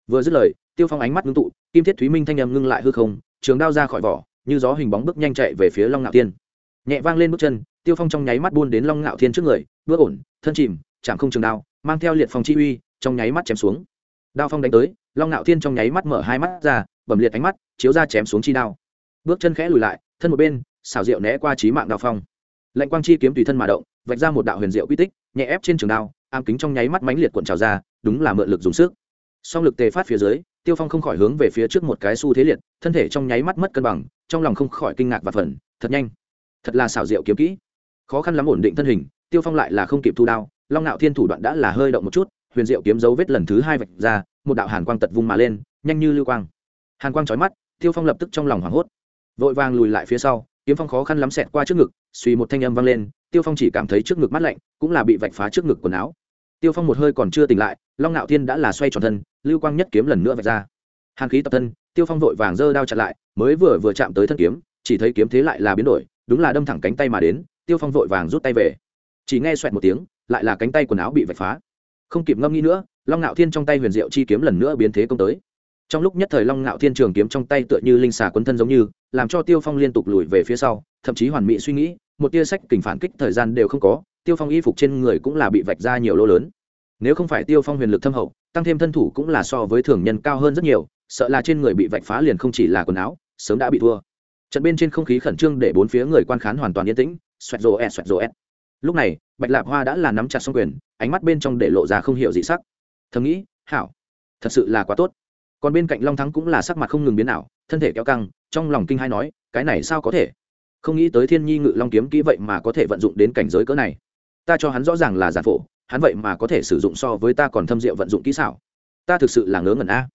Vừa dứt lời, tiêu phong ánh mắt ngưng tụ, kim thiết thúy minh thanh âm ngưng lại hư không, trường đao ra khỏi vỏ, như gió hình bóng bước nhanh chạy về phía long ngạo thiên. Nhẹ vang lên bước chân, tiêu phong trong nháy mắt buôn đến long ngạo thiên trước người, bước ổn, thân chìm, chạm không trường đao, mang theo liệt phong chi uy, trong nháy mắt chém xuống. Đao phong đánh tới, long ngạo thiên trong nháy mắt mở hai mắt ra bầm liệt ánh mắt, chiếu ra chém xuống chi đao. Bước chân khẽ lùi lại, thân một bên, xảo diệu né qua trí mạng đao phong. Lệnh quang chi kiếm tùy thân mà động, vạch ra một đạo huyền diệu quy tích, nhẹ ép trên trường đao ám kính trong nháy mắt mãnh liệt cuộn trào ra, đúng là mượn lực dùng sức. Song lực tề phát phía dưới, tiêu phong không khỏi hướng về phía trước một cái xu thế liệt, thân thể trong nháy mắt mất cân bằng, trong lòng không khỏi kinh ngạc và phần thật nhanh. Thật là xảo diệu kiếm kỹ. Khó khăn lắm ổn định thân hình, tiêu phong lại là không kịp thu đao, long nạo thiên thủ đoạn đã là hơi động một chút, huyền diệu kiếm dấu vết lần thứ hai vạch ra, một đạo hàn quang tật vung mà lên, nhanh như lưu quang. Hàn quang trói mắt, tiêu phong lập tức trong lòng hoảng hốt. Vội vàng lùi lại phía sau, kiếm phong khó khăn lắm xẹt qua trước ngực, suy một thanh âm vang lên, tiêu phong chỉ cảm thấy trước ngực mắt lạnh, cũng là bị vạch phá trước ngực quần áo tiêu phong một hơi còn chưa tỉnh lại, long ngạo thiên đã là xoay tròn thân, lưu quang nhất kiếm lần nữa vạch ra. Hàn khí tập thân, tiêu phong vội vàng giơ đao chặn lại, mới vừa vừa chạm tới thân kiếm, chỉ thấy kiếm thế lại là biến đổi, đúng là đâm thẳng cánh tay mà đến, tiêu phong vội vàng rút tay về. Chỉ nghe xoẹt một tiếng, lại là cánh tay quần áo bị vạch phá. Không kịp ngâm nghĩ nữa, long ngạo thiên trong tay huyền diệu chi kiếm lần nữa biến thế công tới. Trong lúc nhất thời long ngạo thiên trường kiếm trong tay tựa như linh xà quấn thân giống như, làm cho tiêu phong liên tục lùi về phía sau, thậm chí hoàn mỹ suy nghĩ, một tia sách kình phản kích thời gian đều không có tiêu phong y phục trên người cũng là bị vạch ra nhiều lỗ lớn. Nếu không phải tiêu phong huyền lực thâm hậu, tăng thêm thân thủ cũng là so với thường nhân cao hơn rất nhiều, sợ là trên người bị vạch phá liền không chỉ là quần áo, sớm đã bị thua. Trận bên trên không khí khẩn trương để bốn phía người quan khán hoàn toàn yên tĩnh, xoẹt rồ ẹt, xoẹt rồ ẹt. Lúc này, bạch lạp hoa đã là nắm chặt xong quyền, ánh mắt bên trong để lộ ra không hiểu dị sắc. Thầm nghĩ, hảo, thật sự là quá tốt. Còn bên cạnh long thắng cũng là sắc mặt không ngừng biến ảo, thân thể kéo căng, trong lòng kinh hai nói, cái này sao có thể? Không nghĩ tới thiên nhi ngự long kiếm kỹ vậy mà có thể vận dụng đến cảnh giới cỡ này ta cho hắn rõ ràng là giản phổ, hắn vậy mà có thể sử dụng so với ta còn thâm diệu vận dụng kỹ xảo. Ta thực sự là ngớ ngẩn a.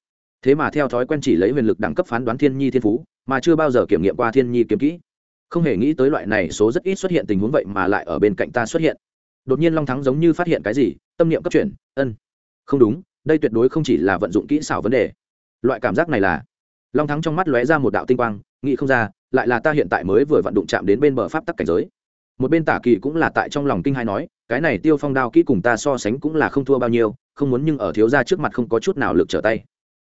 Thế mà theo thói quen chỉ lấy huyền lực đẳng cấp phán đoán thiên nhi thiên phú, mà chưa bao giờ kiểm nghiệm qua thiên nhi kiếm kỹ. Không hề nghĩ tới loại này số rất ít xuất hiện tình huống vậy mà lại ở bên cạnh ta xuất hiện. Đột nhiên long thắng giống như phát hiện cái gì, tâm niệm cấp chuyển, ân, không đúng, đây tuyệt đối không chỉ là vận dụng kỹ xảo vấn đề. Loại cảm giác này là long thắng trong mắt lóe ra một đạo tinh quang, nghĩ không ra, lại là ta hiện tại mới vừa vận đụng chạm đến bên bờ pháp tắc cảnh giới một bên tả kỳ cũng là tại trong lòng kinh hai nói, cái này tiêu phong đao kỹ cùng ta so sánh cũng là không thua bao nhiêu, không muốn nhưng ở thiếu gia trước mặt không có chút nào lực trở tay.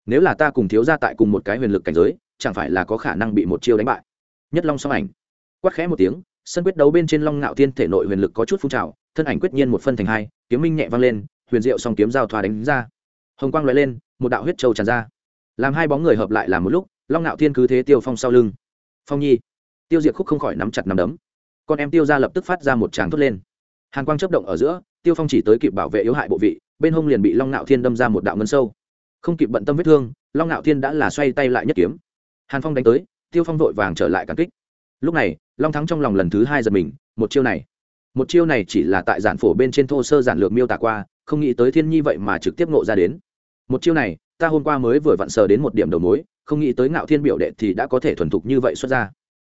Nếu là ta cùng thiếu gia tại cùng một cái huyền lực cảnh giới, chẳng phải là có khả năng bị một chiêu đánh bại. Nhất long song ảnh. Quát khẽ một tiếng, sân quyết đấu bên trên long ngạo thiên thể nội huyền lực có chút phun trào, thân ảnh quyết nhiên một phân thành hai, kiếm minh nhẹ vang lên, huyền diệu song kiếm giao thoa đánh ra. Hồng quang loại lên, một đạo huyết trâu tràn ra. Làm hai bóng người hợp lại làm một lúc, long ngạo thiên cứ thế tiêu phong sau lưng. Phong nhi. Tiêu diệt khúc không khỏi nắm chặt nắm đấm con em tiêu ra lập tức phát ra một tràng thốt lên. Hàn quang chấp động ở giữa, tiêu phong chỉ tới kịp bảo vệ yếu hại bộ vị, bên hông liền bị long ngạo thiên đâm ra một đạo ngân sâu. Không kịp bận tâm vết thương, long ngạo thiên đã là xoay tay lại nhất kiếm. Hàn phong đánh tới, tiêu phong vội vàng trở lại cản kích. Lúc này, long thắng trong lòng lần thứ hai giật mình, một chiêu này. Một chiêu này chỉ là tại giản phổ bên trên thô sơ giản lược miêu tả qua, không nghĩ tới thiên nhi vậy mà trực tiếp nộ ra đến. Một chiêu này, ta hôm qua mới vừa vặn sờ đến một điểm đầu mối, không nghĩ tới ngạo thiên biểu đệ thì đã có thể thuần thục như vậy xuất ra.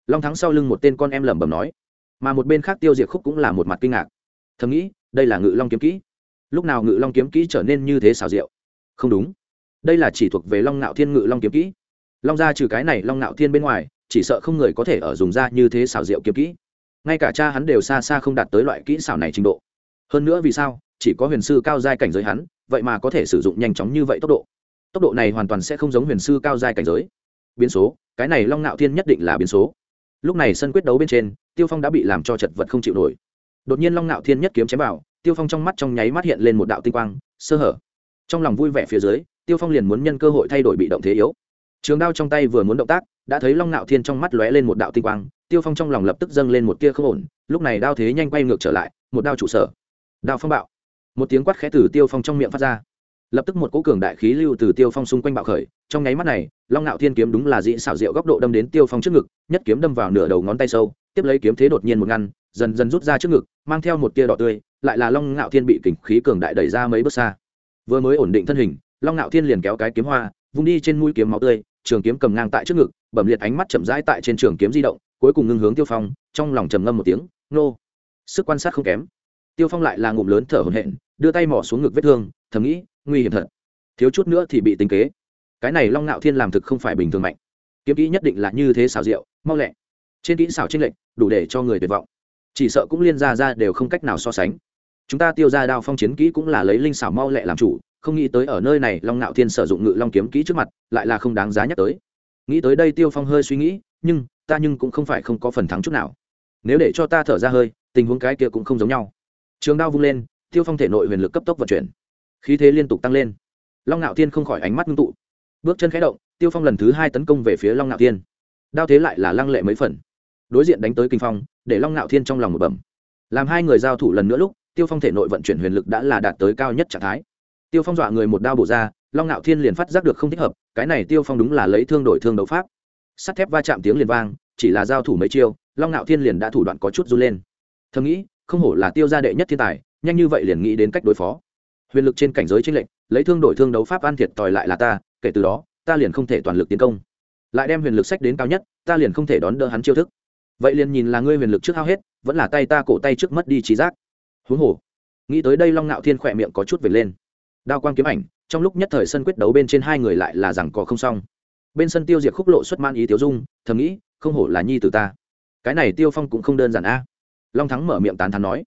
Long thắng sau lưng một tên con em lẩm bẩm nói mà một bên khác tiêu diệt khúc cũng là một mặt kinh ngạc. Thầm nghĩ, đây là ngự long kiếm kỹ. Lúc nào ngự long kiếm kỹ trở nên như thế xào rượu không đúng. Đây là chỉ thuộc về long ngạo thiên ngự long kiếm kỹ. Long ra trừ cái này long ngạo thiên bên ngoài, chỉ sợ không người có thể ở dùng ra như thế xào rượu kiếm kỹ. Ngay cả cha hắn đều xa xa không đạt tới loại kỹ xảo này trình độ. Hơn nữa vì sao? Chỉ có huyền sư cao giai cảnh giới hắn, vậy mà có thể sử dụng nhanh chóng như vậy tốc độ. Tốc độ này hoàn toàn sẽ không giống huyền sư cao giai cảnh giới. Biến số, cái này long ngạo thiên nhất định là biến số lúc này sân quyết đấu bên trên, tiêu phong đã bị làm cho chật vật không chịu nổi. Đột nhiên long ngạo thiên nhất kiếm chém vào, tiêu phong trong mắt trong nháy mắt hiện lên một đạo tinh quang, sơ hở. Trong lòng vui vẻ phía dưới, tiêu phong liền muốn nhân cơ hội thay đổi bị động thế yếu. Trường đao trong tay vừa muốn động tác, đã thấy long ngạo thiên trong mắt lóe lên một đạo tinh quang, tiêu phong trong lòng lập tức dâng lên một tia không ổn, lúc này đao thế nhanh quay ngược trở lại, một đao trụ sở. Đao phong bạo. Một tiếng quát khẽ từ tiêu phong trong miệng phát ra lập tức một cỗ cường đại khí lưu từ tiêu phong xung quanh bạo khởi, trong nháy mắt này, long ngạo thiên kiếm đúng là dị xảo diệu góc độ đâm đến tiêu phong trước ngực, nhất kiếm đâm vào nửa đầu ngón tay sâu, tiếp lấy kiếm thế đột nhiên một ngăn, dần dần rút ra trước ngực, mang theo một tia đỏ tươi, lại là long ngạo thiên bị kình khí cường đại đẩy ra mấy bước xa. Vừa mới ổn định thân hình, long ngạo thiên liền kéo cái kiếm hoa, vung đi trên mũi kiếm máu tươi, trường kiếm cầm ngang tại trước ngực, bẩm liệt ánh mắt chậm rãi tại trên trường kiếm di động, cuối cùng ngưng hướng tiêu phong, trong lòng trầm ngâm một tiếng, nô! Sức quan sát không kém. Tiêu phong lại là ngụm lớn thở hổn hển, đưa tay mỏ xuống ngực vết thương, thầm nghĩ nguy hiểm thật. Thiếu chút nữa thì bị tính kế. Cái này long ngạo thiên làm thực không phải bình thường mạnh. Kiếm kỹ nhất định là như thế xảo diệu, mau lẹ. Trên kỹ xảo trên lệch, đủ để cho người tuyệt vọng. Chỉ sợ cũng liên ra ra đều không cách nào so sánh. Chúng ta tiêu ra đao phong chiến kỹ cũng là lấy linh xảo mau lẹ làm chủ, không nghĩ tới ở nơi này long ngạo thiên sử dụng ngự long kiếm kỹ trước mặt, lại là không đáng giá nhắc tới. Nghĩ tới đây tiêu phong hơi suy nghĩ, nhưng ta nhưng cũng không phải không có phần thắng chút nào. Nếu để cho ta thở ra hơi, tình huống cái kia cũng không giống nhau. Trường đao vung lên, tiêu phong thể nội huyền lực cấp tốc vận chuyển khí thế liên tục tăng lên. Long ngạo thiên không khỏi ánh mắt ngưng tụ. Bước chân khẽ động, tiêu phong lần thứ hai tấn công về phía long ngạo thiên. Đao thế lại là lăng lệ mấy phần. Đối diện đánh tới kinh phong, để long ngạo thiên trong lòng một bẩm. Làm hai người giao thủ lần nữa lúc, tiêu phong thể nội vận chuyển huyền lực đã là đạt tới cao nhất trạng thái. Tiêu phong dọa người một đao bổ ra, long ngạo thiên liền phát giác được không thích hợp, cái này tiêu phong đúng là lấy thương đổi thương đấu pháp. Sắt thép va chạm tiếng liền vang, chỉ là giao thủ mấy chiêu, long ngạo thiên liền đã thủ đoạn có chút run lên. Thầm nghĩ, không hổ là tiêu gia đệ nhất thiên tài, nhanh như vậy liền nghĩ đến cách đối phó huyền lực trên cảnh giới tranh lệnh lấy thương đổi thương đấu pháp an thiệt tòi lại là ta, kể từ đó, ta liền không thể toàn lực tiến công. Lại đem huyền lực sách đến cao nhất, ta liền không thể đón đỡ hắn chiêu thức. Vậy liền nhìn là ngươi huyền lực trước hao hết, vẫn là tay ta cổ tay trước mất đi trí giác. Huống hồ, nghĩ tới đây long ngạo thiên khỏe miệng có chút về lên. Đao quang kiếm ảnh, trong lúc nhất thời sân quyết đấu bên trên hai người lại là rằng có không xong. Bên sân tiêu diệt khúc lộ xuất man ý tiêu dung, thầm nghĩ, không hổ là nhi từ ta. Cái này tiêu phong cũng không đơn giản a. Long thắng mở miệng tán thán nói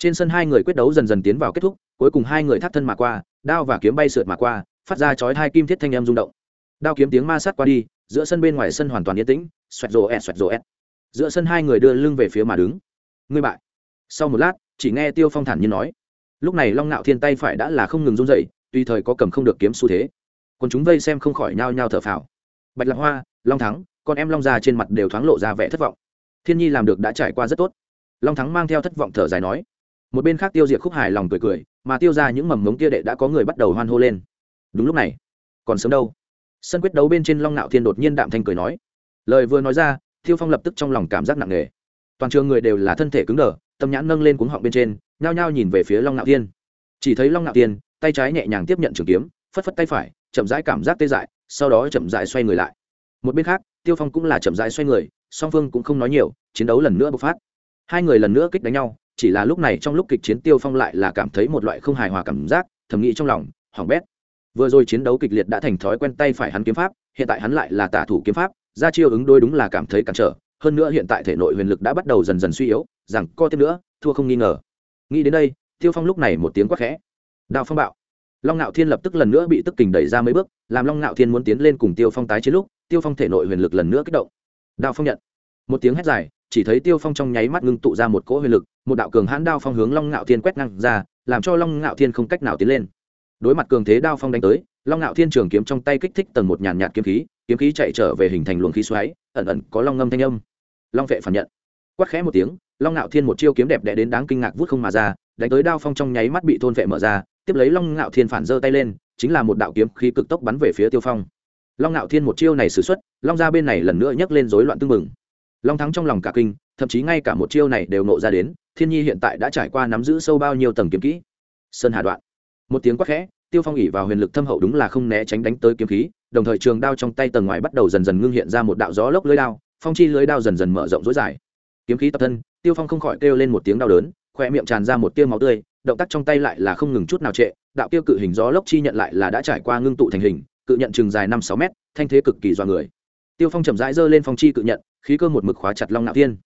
trên sân hai người quyết đấu dần dần tiến vào kết thúc, cuối cùng hai người thắt thân mà qua, đao và kiếm bay sượt mà qua, phát ra chói hai kim thiết thanh em rung động. Đao kiếm tiếng ma sát qua đi, giữa sân bên ngoài sân hoàn toàn yên tĩnh, xoẹt rồ ẹt, xoẹt rồ ẹt. Giữa sân hai người đưa lưng về phía mà đứng. Ngươi bại. Sau một lát, chỉ nghe tiêu phong thản nhiên nói. Lúc này long nạo thiên tay phải đã là không ngừng run dậy tùy thời có cầm không được kiếm xu thế. Còn chúng vây xem không khỏi nhao nhao thở phào. Bạch lạc hoa, long thắng, con em long già trên mặt đều thoáng lộ ra vẻ thất vọng. Thiên nhi làm được đã trải qua rất tốt. Long thắng mang theo thất vọng thở dài nói một bên khác tiêu diệt khúc hài lòng cười cười, mà tiêu ra những mầm mống kia đệ đã có người bắt đầu hoan hô lên. Đúng lúc này, còn sớm đâu. Sân quyết đấu bên trên long nạo thiên đột nhiên đạm thanh cười nói. Lời vừa nói ra, tiêu phong lập tức trong lòng cảm giác nặng nề. Toàn trường người đều là thân thể cứng đờ, tâm nhãn nâng lên cuống họng bên trên, nhao nhao nhìn về phía long nạo thiên. Chỉ thấy long nạo thiên, tay trái nhẹ nhàng tiếp nhận trường kiếm, phất phất tay phải, chậm rãi cảm giác tê dại, sau đó chậm rãi xoay người lại. Một bên khác, tiêu phong cũng là chậm rãi xoay người, song phương cũng không nói nhiều, chiến đấu lần nữa bộc phát. Hai người lần nữa kích đánh nhau chỉ là lúc này trong lúc kịch chiến tiêu phong lại là cảm thấy một loại không hài hòa cảm giác, thầm nghĩ trong lòng, hỏng bét. Vừa rồi chiến đấu kịch liệt đã thành thói quen tay phải hắn kiếm pháp, hiện tại hắn lại là tả thủ kiếm pháp, ra chiêu ứng đôi đúng là cảm thấy cản trở. Hơn nữa hiện tại thể nội huyền lực đã bắt đầu dần dần suy yếu, rằng co tiếp nữa, thua không nghi ngờ. Nghĩ đến đây, tiêu phong lúc này một tiếng quát khẽ. Đào phong bạo. Long ngạo thiên lập tức lần nữa bị tức kình đẩy ra mấy bước, làm long ngạo thiên muốn tiến lên cùng tiêu phong tái chiến lúc, tiêu phong thể nội huyền lực lần nữa kích động. Đào phong nhận. Một tiếng hét dài chỉ thấy tiêu phong trong nháy mắt ngưng tụ ra một cỗ huyền lực, một đạo cường hãn đao phong hướng long ngạo thiên quét ngang ra, làm cho long ngạo thiên không cách nào tiến lên. Đối mặt cường thế đao phong đánh tới, long ngạo thiên trường kiếm trong tay kích thích tầng một nhàn nhạt kiếm khí kiếm khí chạy trở về hình thành luồng khí xoáy, ẩn ẩn có long ngâm thanh âm. Long vệ phản nhận. Quát khẽ một tiếng, long ngạo thiên một chiêu kiếm đẹp đẽ đến đáng kinh ngạc vút không mà ra, đánh tới đao phong trong nháy mắt bị thôn vệ mở ra, tiếp lấy long ngạo thiên phản giơ tay lên, chính là một đạo kiếm khí cực tốc bắn về phía tiêu phong. Long ngạo thiên một chiêu này xử x long ra bên này lần nữa nhấc lên rối loạn tương mừng long thắng trong lòng cả kinh, thậm chí ngay cả một chiêu này đều nộ ra đến, thiên nhi hiện tại đã trải qua nắm giữ sâu bao nhiêu tầng kiếm kỹ? Sơn hà đoạn. Một tiếng quát khẽ, tiêu phong ỉ vào huyền lực thâm hậu đúng là không né tránh đánh tới kiếm khí, đồng thời trường đao trong tay tầng ngoài bắt đầu dần dần ngưng hiện ra một đạo gió lốc lưới đao, phong chi lưới đao dần dần mở rộng rối dài. Kiếm khí tập thân, tiêu phong không khỏi kêu lên một tiếng đau đớn khoe miệng tràn ra một tiêu máu tươi, động tác trong tay lại là không ngừng chút nào trệ, đạo tiêu cự hình gió lốc chi nhận lại là đã trải qua ngưng tụ thành hình, cự nhận chừng dài năm sáu mét, thanh thế cực kỳ dọa người. Tiêu phong chậm rãi giơ lên phong chi cự nhận khí cơ một mực khóa chặt long nạo thiên.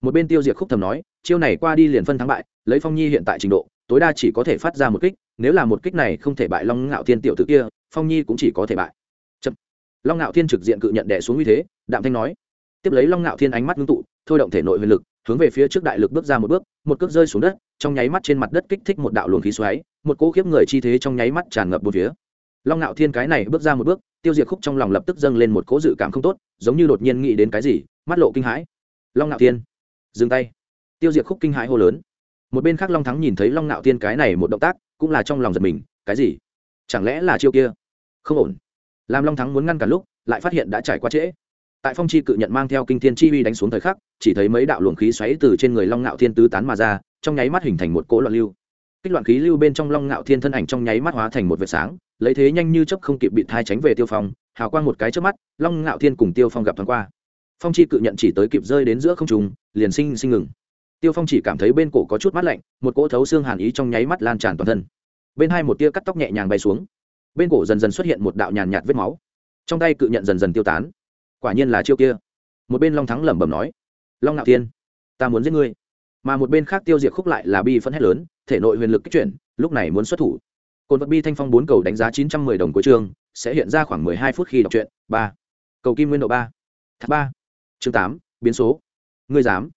Một bên tiêu diệt khúc thầm nói, chiêu này qua đi liền phân thắng bại, lấy phong nhi hiện tại trình độ, tối đa chỉ có thể phát ra một kích, nếu là một kích này không thể bại long ngạo thiên tiểu tử kia, phong nhi cũng chỉ có thể bại. Chậm. long ngạo thiên trực diện cự nhận đẻ xuống như thế, đạm thanh nói. Tiếp lấy long ngạo thiên ánh mắt ngưng tụ, thôi động thể nội huyền lực, hướng về phía trước đại lực bước ra một bước, một cước rơi xuống đất, trong nháy mắt trên mặt đất kích thích một đạo luồng khí xoáy, một cỗ khiếp người chi thế trong nháy mắt tràn ngập một phía long ngạo thiên cái này bước ra một bước, tiêu diệt khúc trong lòng lập tức dâng lên một cỗ dự cảm không tốt, giống như đột nhiên nghĩ đến cái gì, mắt lộ kinh hãi. Long ngạo thiên, dừng tay. Tiêu diệt khúc kinh hãi hô lớn. Một bên khác long thắng nhìn thấy long ngạo thiên cái này một động tác, cũng là trong lòng giật mình, cái gì? Chẳng lẽ là chiêu kia? Không ổn. Làm long thắng muốn ngăn cả lúc, lại phát hiện đã trải qua trễ. Tại phong chi cự nhận mang theo kinh thiên chi uy đánh xuống thời khắc, chỉ thấy mấy đạo luồng khí xoáy từ trên người long ngạo thiên tứ tán mà ra, trong nháy mắt hình thành một cỗ loạn lưu kích loạn khí lưu bên trong long ngạo thiên thân ảnh trong nháy mắt hóa thành một vệt sáng, lấy thế nhanh như chấp không kịp bị thai tránh về tiêu phong, hào quang một cái trước mắt, long ngạo thiên cùng tiêu phong gặp thoáng qua. Phong chi cự nhận chỉ tới kịp rơi đến giữa không trùng liền sinh sinh ngừng. Tiêu phong chỉ cảm thấy bên cổ có chút mát lạnh, một cỗ thấu xương hàn ý trong nháy mắt lan tràn toàn thân. Bên hai một tia cắt tóc nhẹ nhàng bay xuống. Bên cổ dần dần xuất hiện một đạo nhàn nhạt vết máu. Trong tay cự nhận dần dần tiêu tán. Quả nhiên là chiêu kia. Một bên long thắng lẩm bẩm nói, long ngạo thiên, ta muốn giết ngươi mà một bên khác tiêu diệt khúc lại là bi phân hét lớn, thể nội huyền lực kích chuyển, lúc này muốn xuất thủ. Cồn vật bi thanh phong bốn cầu đánh giá chín trăm mười đồng cuối chương, sẽ hiện ra khoảng mười hai phút khi đọc truyện, ba. Cầu kim nguyên độ ba. Thác ba. Chương tám, biến số. Ngươi dám.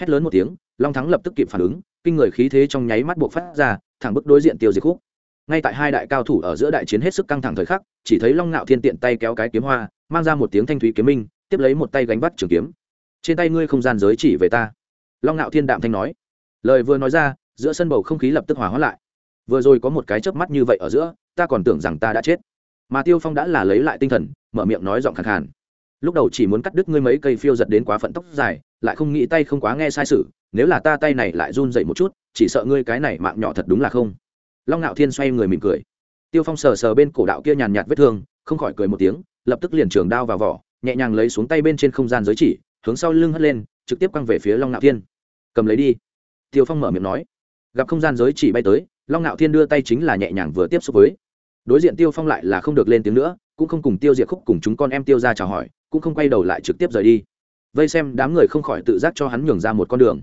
Hét lớn một tiếng, long thắng lập tức kịp phản ứng, kinh người khí thế trong nháy mắt buộc phát ra, thẳng bức đối diện tiêu diệt khúc. Ngay tại hai đại cao thủ ở giữa đại chiến hết sức căng thẳng thời khắc, chỉ thấy long ngạo thiên tiện tay kéo cái kiếm hoa, mang ra một tiếng thanh thúy kiếm minh, tiếp lấy một tay gánh bắt trường kiếm. Trên tay ngươi không gian giới chỉ về ta long ngạo thiên đạm thanh nói. Lời vừa nói ra, giữa sân bầu không khí lập tức hòa hóa lại. Vừa rồi có một cái chớp mắt như vậy ở giữa, ta còn tưởng rằng ta đã chết. Mà tiêu phong đã là lấy lại tinh thần, mở miệng nói giọng khẳng hẳn. lúc đầu chỉ muốn cắt đứt ngươi mấy cây phiêu giật đến quá phận tóc dài, lại không nghĩ tay không quá nghe sai sự, nếu là ta tay này lại run dậy một chút, chỉ sợ ngươi cái này mạng nhỏ thật đúng là không. Long ngạo thiên xoay người mỉm cười. Tiêu phong sờ sờ bên cổ đạo kia nhàn nhạt vết thương, không khỏi cười một tiếng, lập tức liền trường đao vào vỏ, nhẹ nhàng lấy xuống tay bên trên không gian giới chỉ, hướng sau lưng hất lên trực tiếp quăng về phía long ngạo thiên. Cầm lấy đi. Tiêu phong mở miệng nói. Gặp không gian giới chỉ bay tới, long ngạo thiên đưa tay chính là nhẹ nhàng vừa tiếp xúc với. Đối diện tiêu phong lại là không được lên tiếng nữa, cũng không cùng tiêu diệt khúc cùng chúng con em tiêu ra chào hỏi, cũng không quay đầu lại trực tiếp rời đi. Vây xem đám người không khỏi tự giác cho hắn nhường ra một con đường.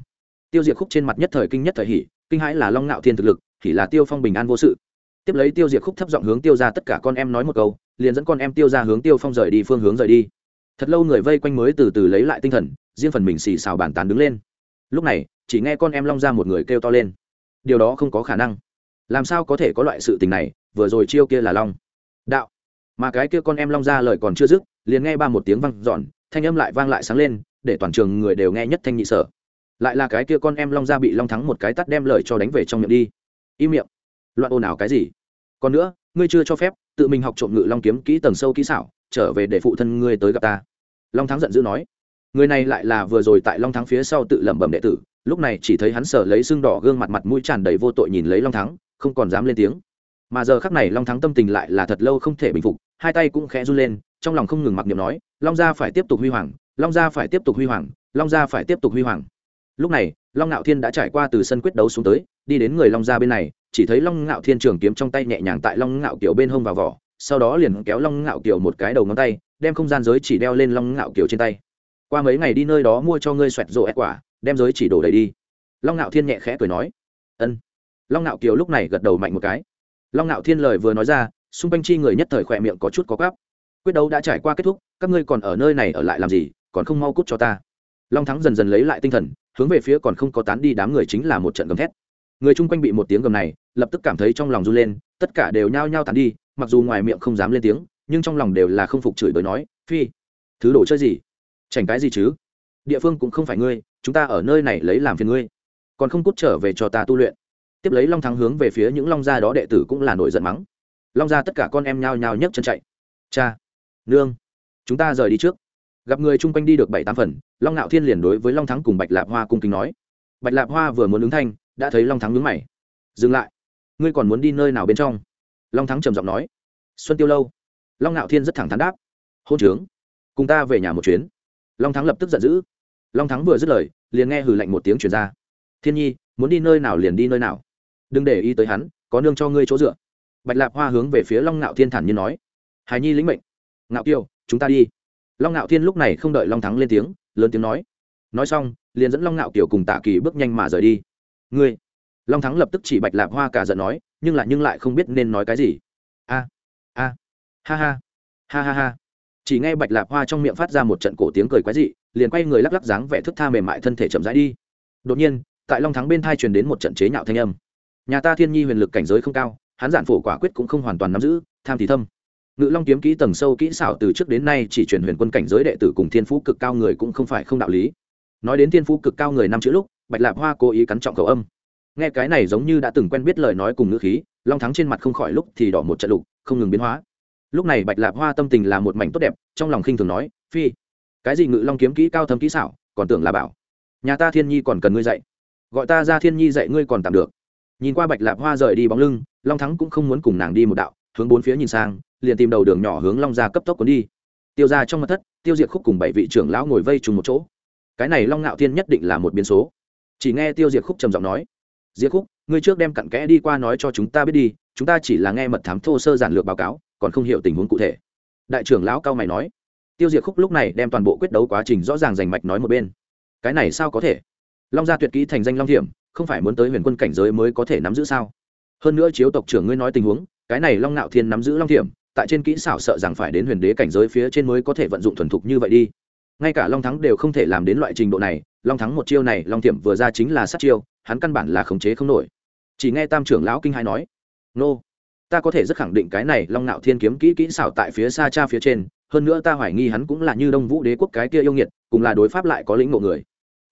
Tiêu diệt khúc trên mặt nhất thời kinh nhất thời hỉ, kinh hãi là long ngạo thiên thực lực, hỉ là tiêu phong bình an vô sự. Tiếp lấy tiêu diệt khúc thấp giọng hướng tiêu ra tất cả con em nói một câu, liền dẫn con em tiêu ra hướng tiêu phong rời đi phương hướng rời đi. Thật lâu người vây quanh mới từ từ lấy lại tinh thần riêng phần mình xì xào bàn tán đứng lên. Lúc này, chỉ nghe con em long ra một người kêu to lên. Điều đó không có khả năng. Làm sao có thể có loại sự tình này, vừa rồi chiêu kia là long. Đạo. Mà cái kia con em long ra lời còn chưa dứt, liền nghe ba một tiếng vang dọn, thanh âm lại vang lại sáng lên, để toàn trường người đều nghe nhất thanh nhị sở. Lại là cái kia con em long ra bị long thắng một cái tắt đem lời cho đánh về trong miệng đi. Im miệng. Loạn ồn ào cái gì? Còn nữa, ngươi chưa cho phép, tự mình học trộm ngự long kiếm kỹ tầng sâu kỹ xảo, trở về để phụ thân ngươi tới gặp ta. Long thắng giận dữ nói người này lại là vừa rồi tại long thắng phía sau tự lẩm bẩm đệ tử, lúc này chỉ thấy hắn sở lấy xương đỏ gương mặt mặt mũi tràn đầy vô tội nhìn lấy long thắng, không còn dám lên tiếng. Mà giờ khắc này long thắng tâm tình lại là thật lâu không thể bình phục, hai tay cũng khẽ run lên, trong lòng không ngừng mặc niệm nói, long gia phải tiếp tục huy hoàng, long gia phải tiếp tục huy hoàng, long gia phải tiếp tục huy hoàng. Lúc này, long ngạo thiên đã trải qua từ sân quyết đấu xuống tới, đi đến người long gia bên này, chỉ thấy long ngạo thiên trường kiếm trong tay nhẹ nhàng tại long ngạo kiểu bên hông vào vỏ, sau đó liền kéo long ngạo kiểu một cái đầu ngón tay, đem không gian giới chỉ đeo lên long ngạo kiểu trên tay qua mấy ngày đi nơi đó mua cho ngươi xoẹt rộ ép quả, đem giới chỉ đổ đầy đi. Long ngạo thiên nhẹ khẽ cười nói, ân. Long ngạo kiều lúc này gật đầu mạnh một cái. Long ngạo thiên lời vừa nói ra, xung quanh chi người nhất thời khỏe miệng có chút có gắp quyết đấu đã trải qua kết thúc, các ngươi còn ở nơi này ở lại làm gì, còn không mau cút cho ta. Long thắng dần dần lấy lại tinh thần, hướng về phía còn không có tán đi đám người chính là một trận gầm thét. Người chung quanh bị một tiếng gầm này, lập tức cảm thấy trong lòng run lên, tất cả đều nhao nhao tán đi, mặc dù ngoài miệng không dám lên tiếng, nhưng trong lòng đều là không phục chửi bới nói, phi, thứ đồ chơi gì? Chảnh cái gì chứ? Địa phương cũng không phải ngươi, chúng ta ở nơi này lấy làm phiền ngươi. Còn không cút trở về cho ta tu luyện. Tiếp lấy long thắng hướng về phía những long gia đó đệ tử cũng là nổi giận mắng. Long gia tất cả con em nhao nhao nhấc chân chạy. Cha, nương, chúng ta rời đi trước. Gặp người chung quanh đi được bảy tám phần, long ngạo thiên liền đối với long thắng cùng bạch lạp hoa cung kính nói. Bạch lạp hoa vừa muốn ứng thanh, đã thấy long thắng nhướng mày. Dừng lại. Ngươi còn muốn đi nơi nào bên trong? Long thắng trầm giọng nói. Xuân tiêu lâu. Long ngạo thiên rất thẳng thắn đáp. Hôn trướng. Cùng ta về nhà một chuyến long thắng lập tức giận dữ. long thắng vừa dứt lời, liền nghe hử lạnh một tiếng chuyển ra. thiên nhi, muốn đi nơi nào liền đi nơi nào. đừng để ý tới hắn, có nương cho ngươi chỗ dựa. bạch lạp hoa hướng về phía long ngạo thiên thản như nói. hài nhi lĩnh mệnh. ngạo kiêu chúng ta đi. long ngạo thiên lúc này không đợi long thắng lên tiếng, lớn tiếng nói. nói xong, liền dẫn long ngạo kiều cùng tạ kỳ bước nhanh mà rời đi. ngươi. long thắng lập tức chỉ bạch lạp hoa cả giận nói, nhưng lại nhưng lại không biết nên nói cái gì. a a, ha ha ha ha ha chỉ nghe bạch lạp hoa trong miệng phát ra một trận cổ tiếng cười quái dị, liền quay người lắc lắc dáng vẻ thức tha mềm mại thân thể chậm rãi đi. Đột nhiên, tại long thắng bên thai truyền đến một trận chế nhạo thanh âm. Nhà ta thiên nhi huyền lực cảnh giới không cao, hắn giản phổ quả quyết cũng không hoàn toàn nắm giữ, tham thì thâm. Ngự long kiếm kỹ tầng sâu kỹ xảo từ trước đến nay chỉ truyền huyền quân cảnh giới đệ tử cùng thiên phú cực cao người cũng không phải không đạo lý. Nói đến thiên phú cực cao người năm chữ lúc, bạch lạp hoa cố ý cắn trọng khẩu âm. Nghe cái này giống như đã từng quen biết lời nói cùng ngữ khí, long thắng trên mặt không khỏi lúc thì đỏ một trận lục, không ngừng biến hóa lúc này bạch lạp hoa tâm tình là một mảnh tốt đẹp, trong lòng khinh thường nói, phi, cái gì ngự long kiếm kỹ cao thâm kỹ xảo, còn tưởng là bảo. Nhà ta thiên nhi còn cần ngươi dạy. Gọi ta ra thiên nhi dạy ngươi còn tạm được. Nhìn qua bạch lạp hoa rời đi bóng lưng, long thắng cũng không muốn cùng nàng đi một đạo, hướng bốn phía nhìn sang, liền tìm đầu đường nhỏ hướng long ra cấp tốc cuốn đi. Tiêu ra trong mặt thất, tiêu diệt khúc cùng bảy vị trưởng lão ngồi vây trùng một chỗ. Cái này long ngạo thiên nhất định là một biến số. Chỉ nghe tiêu diệt khúc trầm giọng nói, diệt khúc, ngươi trước đem cặn kẽ đi qua nói cho chúng ta biết đi, chúng ta chỉ là nghe mật thám thô sơ giản lược báo cáo còn không hiểu tình huống cụ thể. Đại trưởng lão cao mày nói. Tiêu diệt khúc lúc này đem toàn bộ quyết đấu quá trình rõ ràng rành mạch nói một bên. Cái này sao có thể? Long gia tuyệt kỹ thành danh long thiểm, không phải muốn tới huyền quân cảnh giới mới có thể nắm giữ sao? Hơn nữa chiếu tộc trưởng ngươi nói tình huống, cái này long nạo thiên nắm giữ long thiểm, tại trên kỹ xảo sợ rằng phải đến huyền đế cảnh giới phía trên mới có thể vận dụng thuần thục như vậy đi. Ngay cả long thắng đều không thể làm đến loại trình độ này, long thắng một chiêu này, long thiểm vừa ra chính là sát chiêu, hắn căn bản là khống chế không nổi. Chỉ nghe tam trưởng lão kinh hai nói. Nô ta có thể rất khẳng định cái này long ngạo thiên kiếm kỹ kỹ xảo tại phía xa cha phía trên, hơn nữa ta hoài nghi hắn cũng là như đông vũ đế quốc cái kia yêu nghiệt, cùng là đối pháp lại có lĩnh ngộ người.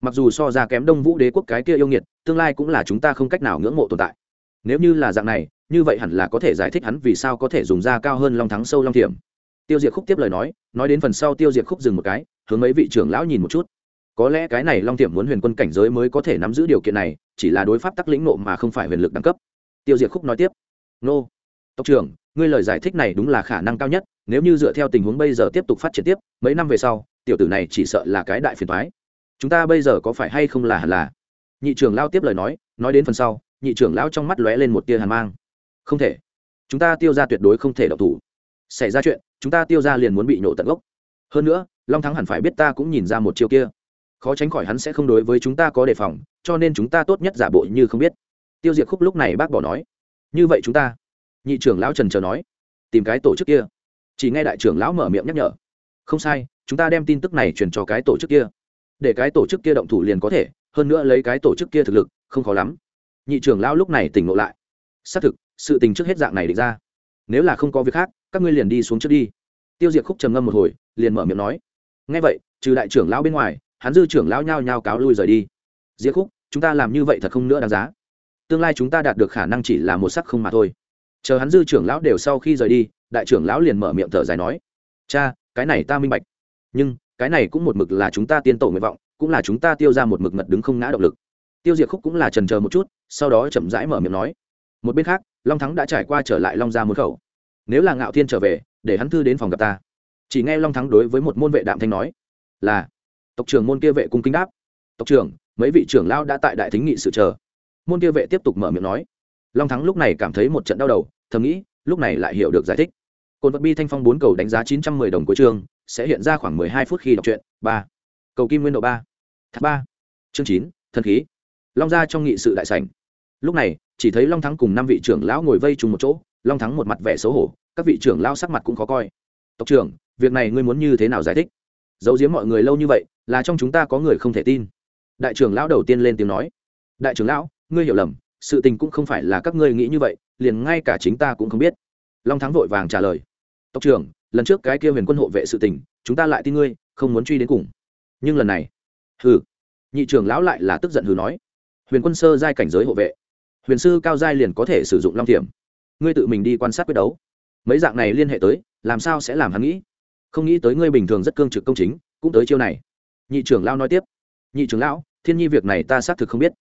Mặc dù so ra kém đông vũ đế quốc cái kia yêu nghiệt, tương lai cũng là chúng ta không cách nào ngưỡng mộ tồn tại. Nếu như là dạng này, như vậy hẳn là có thể giải thích hắn vì sao có thể dùng da cao hơn long thắng sâu long thiểm. Tiêu diệt khúc tiếp lời nói nói đến phần sau tiêu diệt khúc dừng một cái, hướng mấy vị trưởng lão nhìn một chút. Có lẽ cái này long thiểm muốn huyền quân cảnh giới mới có thể nắm giữ điều kiện này, chỉ là đối pháp tắc lĩnh nộ mà không phải huyền lực đẳng cấp. Tiêu diệt khúc nói tiếp. Nô tộc trưởng, ngươi lời giải thích này đúng là khả năng cao nhất, nếu như dựa theo tình huống bây giờ tiếp tục phát triển tiếp, mấy năm về sau, tiểu tử này chỉ sợ là cái đại phiền thoái chúng ta bây giờ có phải hay không là hẳn là? Nhị trưởng lao tiếp lời nói nói đến phần sau, nhị trưởng lão trong mắt lóe lên một tia hàn mang. Không thể. Chúng ta tiêu ra tuyệt đối không thể độc thủ. Xảy ra chuyện, chúng ta tiêu ra liền muốn bị nổ tận gốc. Hơn nữa, long thắng hẳn phải biết ta cũng nhìn ra một chiều kia. Khó tránh khỏi hắn sẽ không đối với chúng ta có đề phòng, cho nên chúng ta tốt nhất giả bộ như không biết. Tiêu diệt khúc lúc này bác bỏ nói, như vậy chúng ta nhị trưởng lão trần chờ nói, tìm cái tổ chức kia. Chỉ nghe đại trưởng lão mở miệng nhắc nhở, không sai, chúng ta đem tin tức này truyền cho cái tổ chức kia. Để cái tổ chức kia động thủ liền có thể, hơn nữa lấy cái tổ chức kia thực lực, không khó lắm. Nhị trưởng lão lúc này tỉnh ngộ lại. Xác thực, sự tình trước hết dạng này định ra. Nếu là không có việc khác, các ngươi liền đi xuống trước đi. Tiêu diệt khúc trầm ngâm một hồi, liền mở miệng nói ngay vậy, trừ đại trưởng lão bên ngoài, hắn dư trưởng lão nhao nhao cáo lui rời đi. Diệt khúc, chúng ta làm như vậy thật không nữa đáng giá. Tương lai chúng ta đạt được khả năng chỉ là một sắc không mà thôi chờ hắn dư trưởng lão đều sau khi rời đi, đại trưởng lão liền mở miệng thở dài nói, cha, cái này ta minh bạch. Nhưng, cái này cũng một mực là chúng ta tiên tổ nguyện vọng, cũng là chúng ta tiêu ra một mực mật đứng không ngã động lực. Tiêu diệt khúc cũng là trần chờ một chút, sau đó chậm rãi mở miệng nói, một bên khác, long thắng đã trải qua trở lại long ra môn khẩu. Nếu là ngạo thiên trở về, để hắn thư đến phòng gặp ta. Chỉ nghe long thắng đối với một môn vệ đạm thanh nói, là. Tộc trưởng môn kia vệ cung kính đáp, tộc trưởng, mấy vị trưởng lao đã tại đại thính nghị sự chờ. Môn kia vệ tiếp tục mở miệng nói, long thắng lúc này cảm thấy một trận đau đầu thầm nghĩ, lúc này lại hiểu được giải thích. Cồn vật bi thanh phong bốn cầu đánh giá chín trăm mười đồng của trường, sẽ hiện ra khoảng mười hai phút khi đọc truyện, ba. Cầu kim nguyên độ ba. Thác ba. Chương chín, thần khí. Long ra trong nghị sự đại sảnh. Lúc này, chỉ thấy long thắng cùng năm vị trưởng lão ngồi vây chung một chỗ, long thắng một mặt vẻ xấu hổ, các vị trưởng lão sắc mặt cũng khó coi. Tộc trưởng, việc này ngươi muốn như thế nào giải thích? Giấu giếm mọi người lâu như vậy, là trong chúng ta có người không thể tin. Đại trưởng lão đầu tiên lên tiếng nói. Đại trưởng lão, ngươi hiểu lầm sự tình cũng không phải là các ngươi nghĩ như vậy, liền ngay cả chính ta cũng không biết. Long thắng vội vàng trả lời, tộc trưởng, lần trước cái kia huyền quân hộ vệ sự tình, chúng ta lại tin ngươi, không muốn truy đến cùng. Nhưng lần này, hừ. Nhị trưởng lão lại là tức giận hừ nói, huyền quân sơ giai cảnh giới hộ vệ, huyền sư cao giai liền có thể sử dụng long thiểm. Ngươi tự mình đi quan sát quyết đấu. Mấy dạng này liên hệ tới, làm sao sẽ làm hắn nghĩ? Không nghĩ tới ngươi bình thường rất cương trực công chính, cũng tới chiêu này. Nhị trưởng lão nói tiếp, nhị trưởng lão, thiên nhi việc này ta xác thực không biết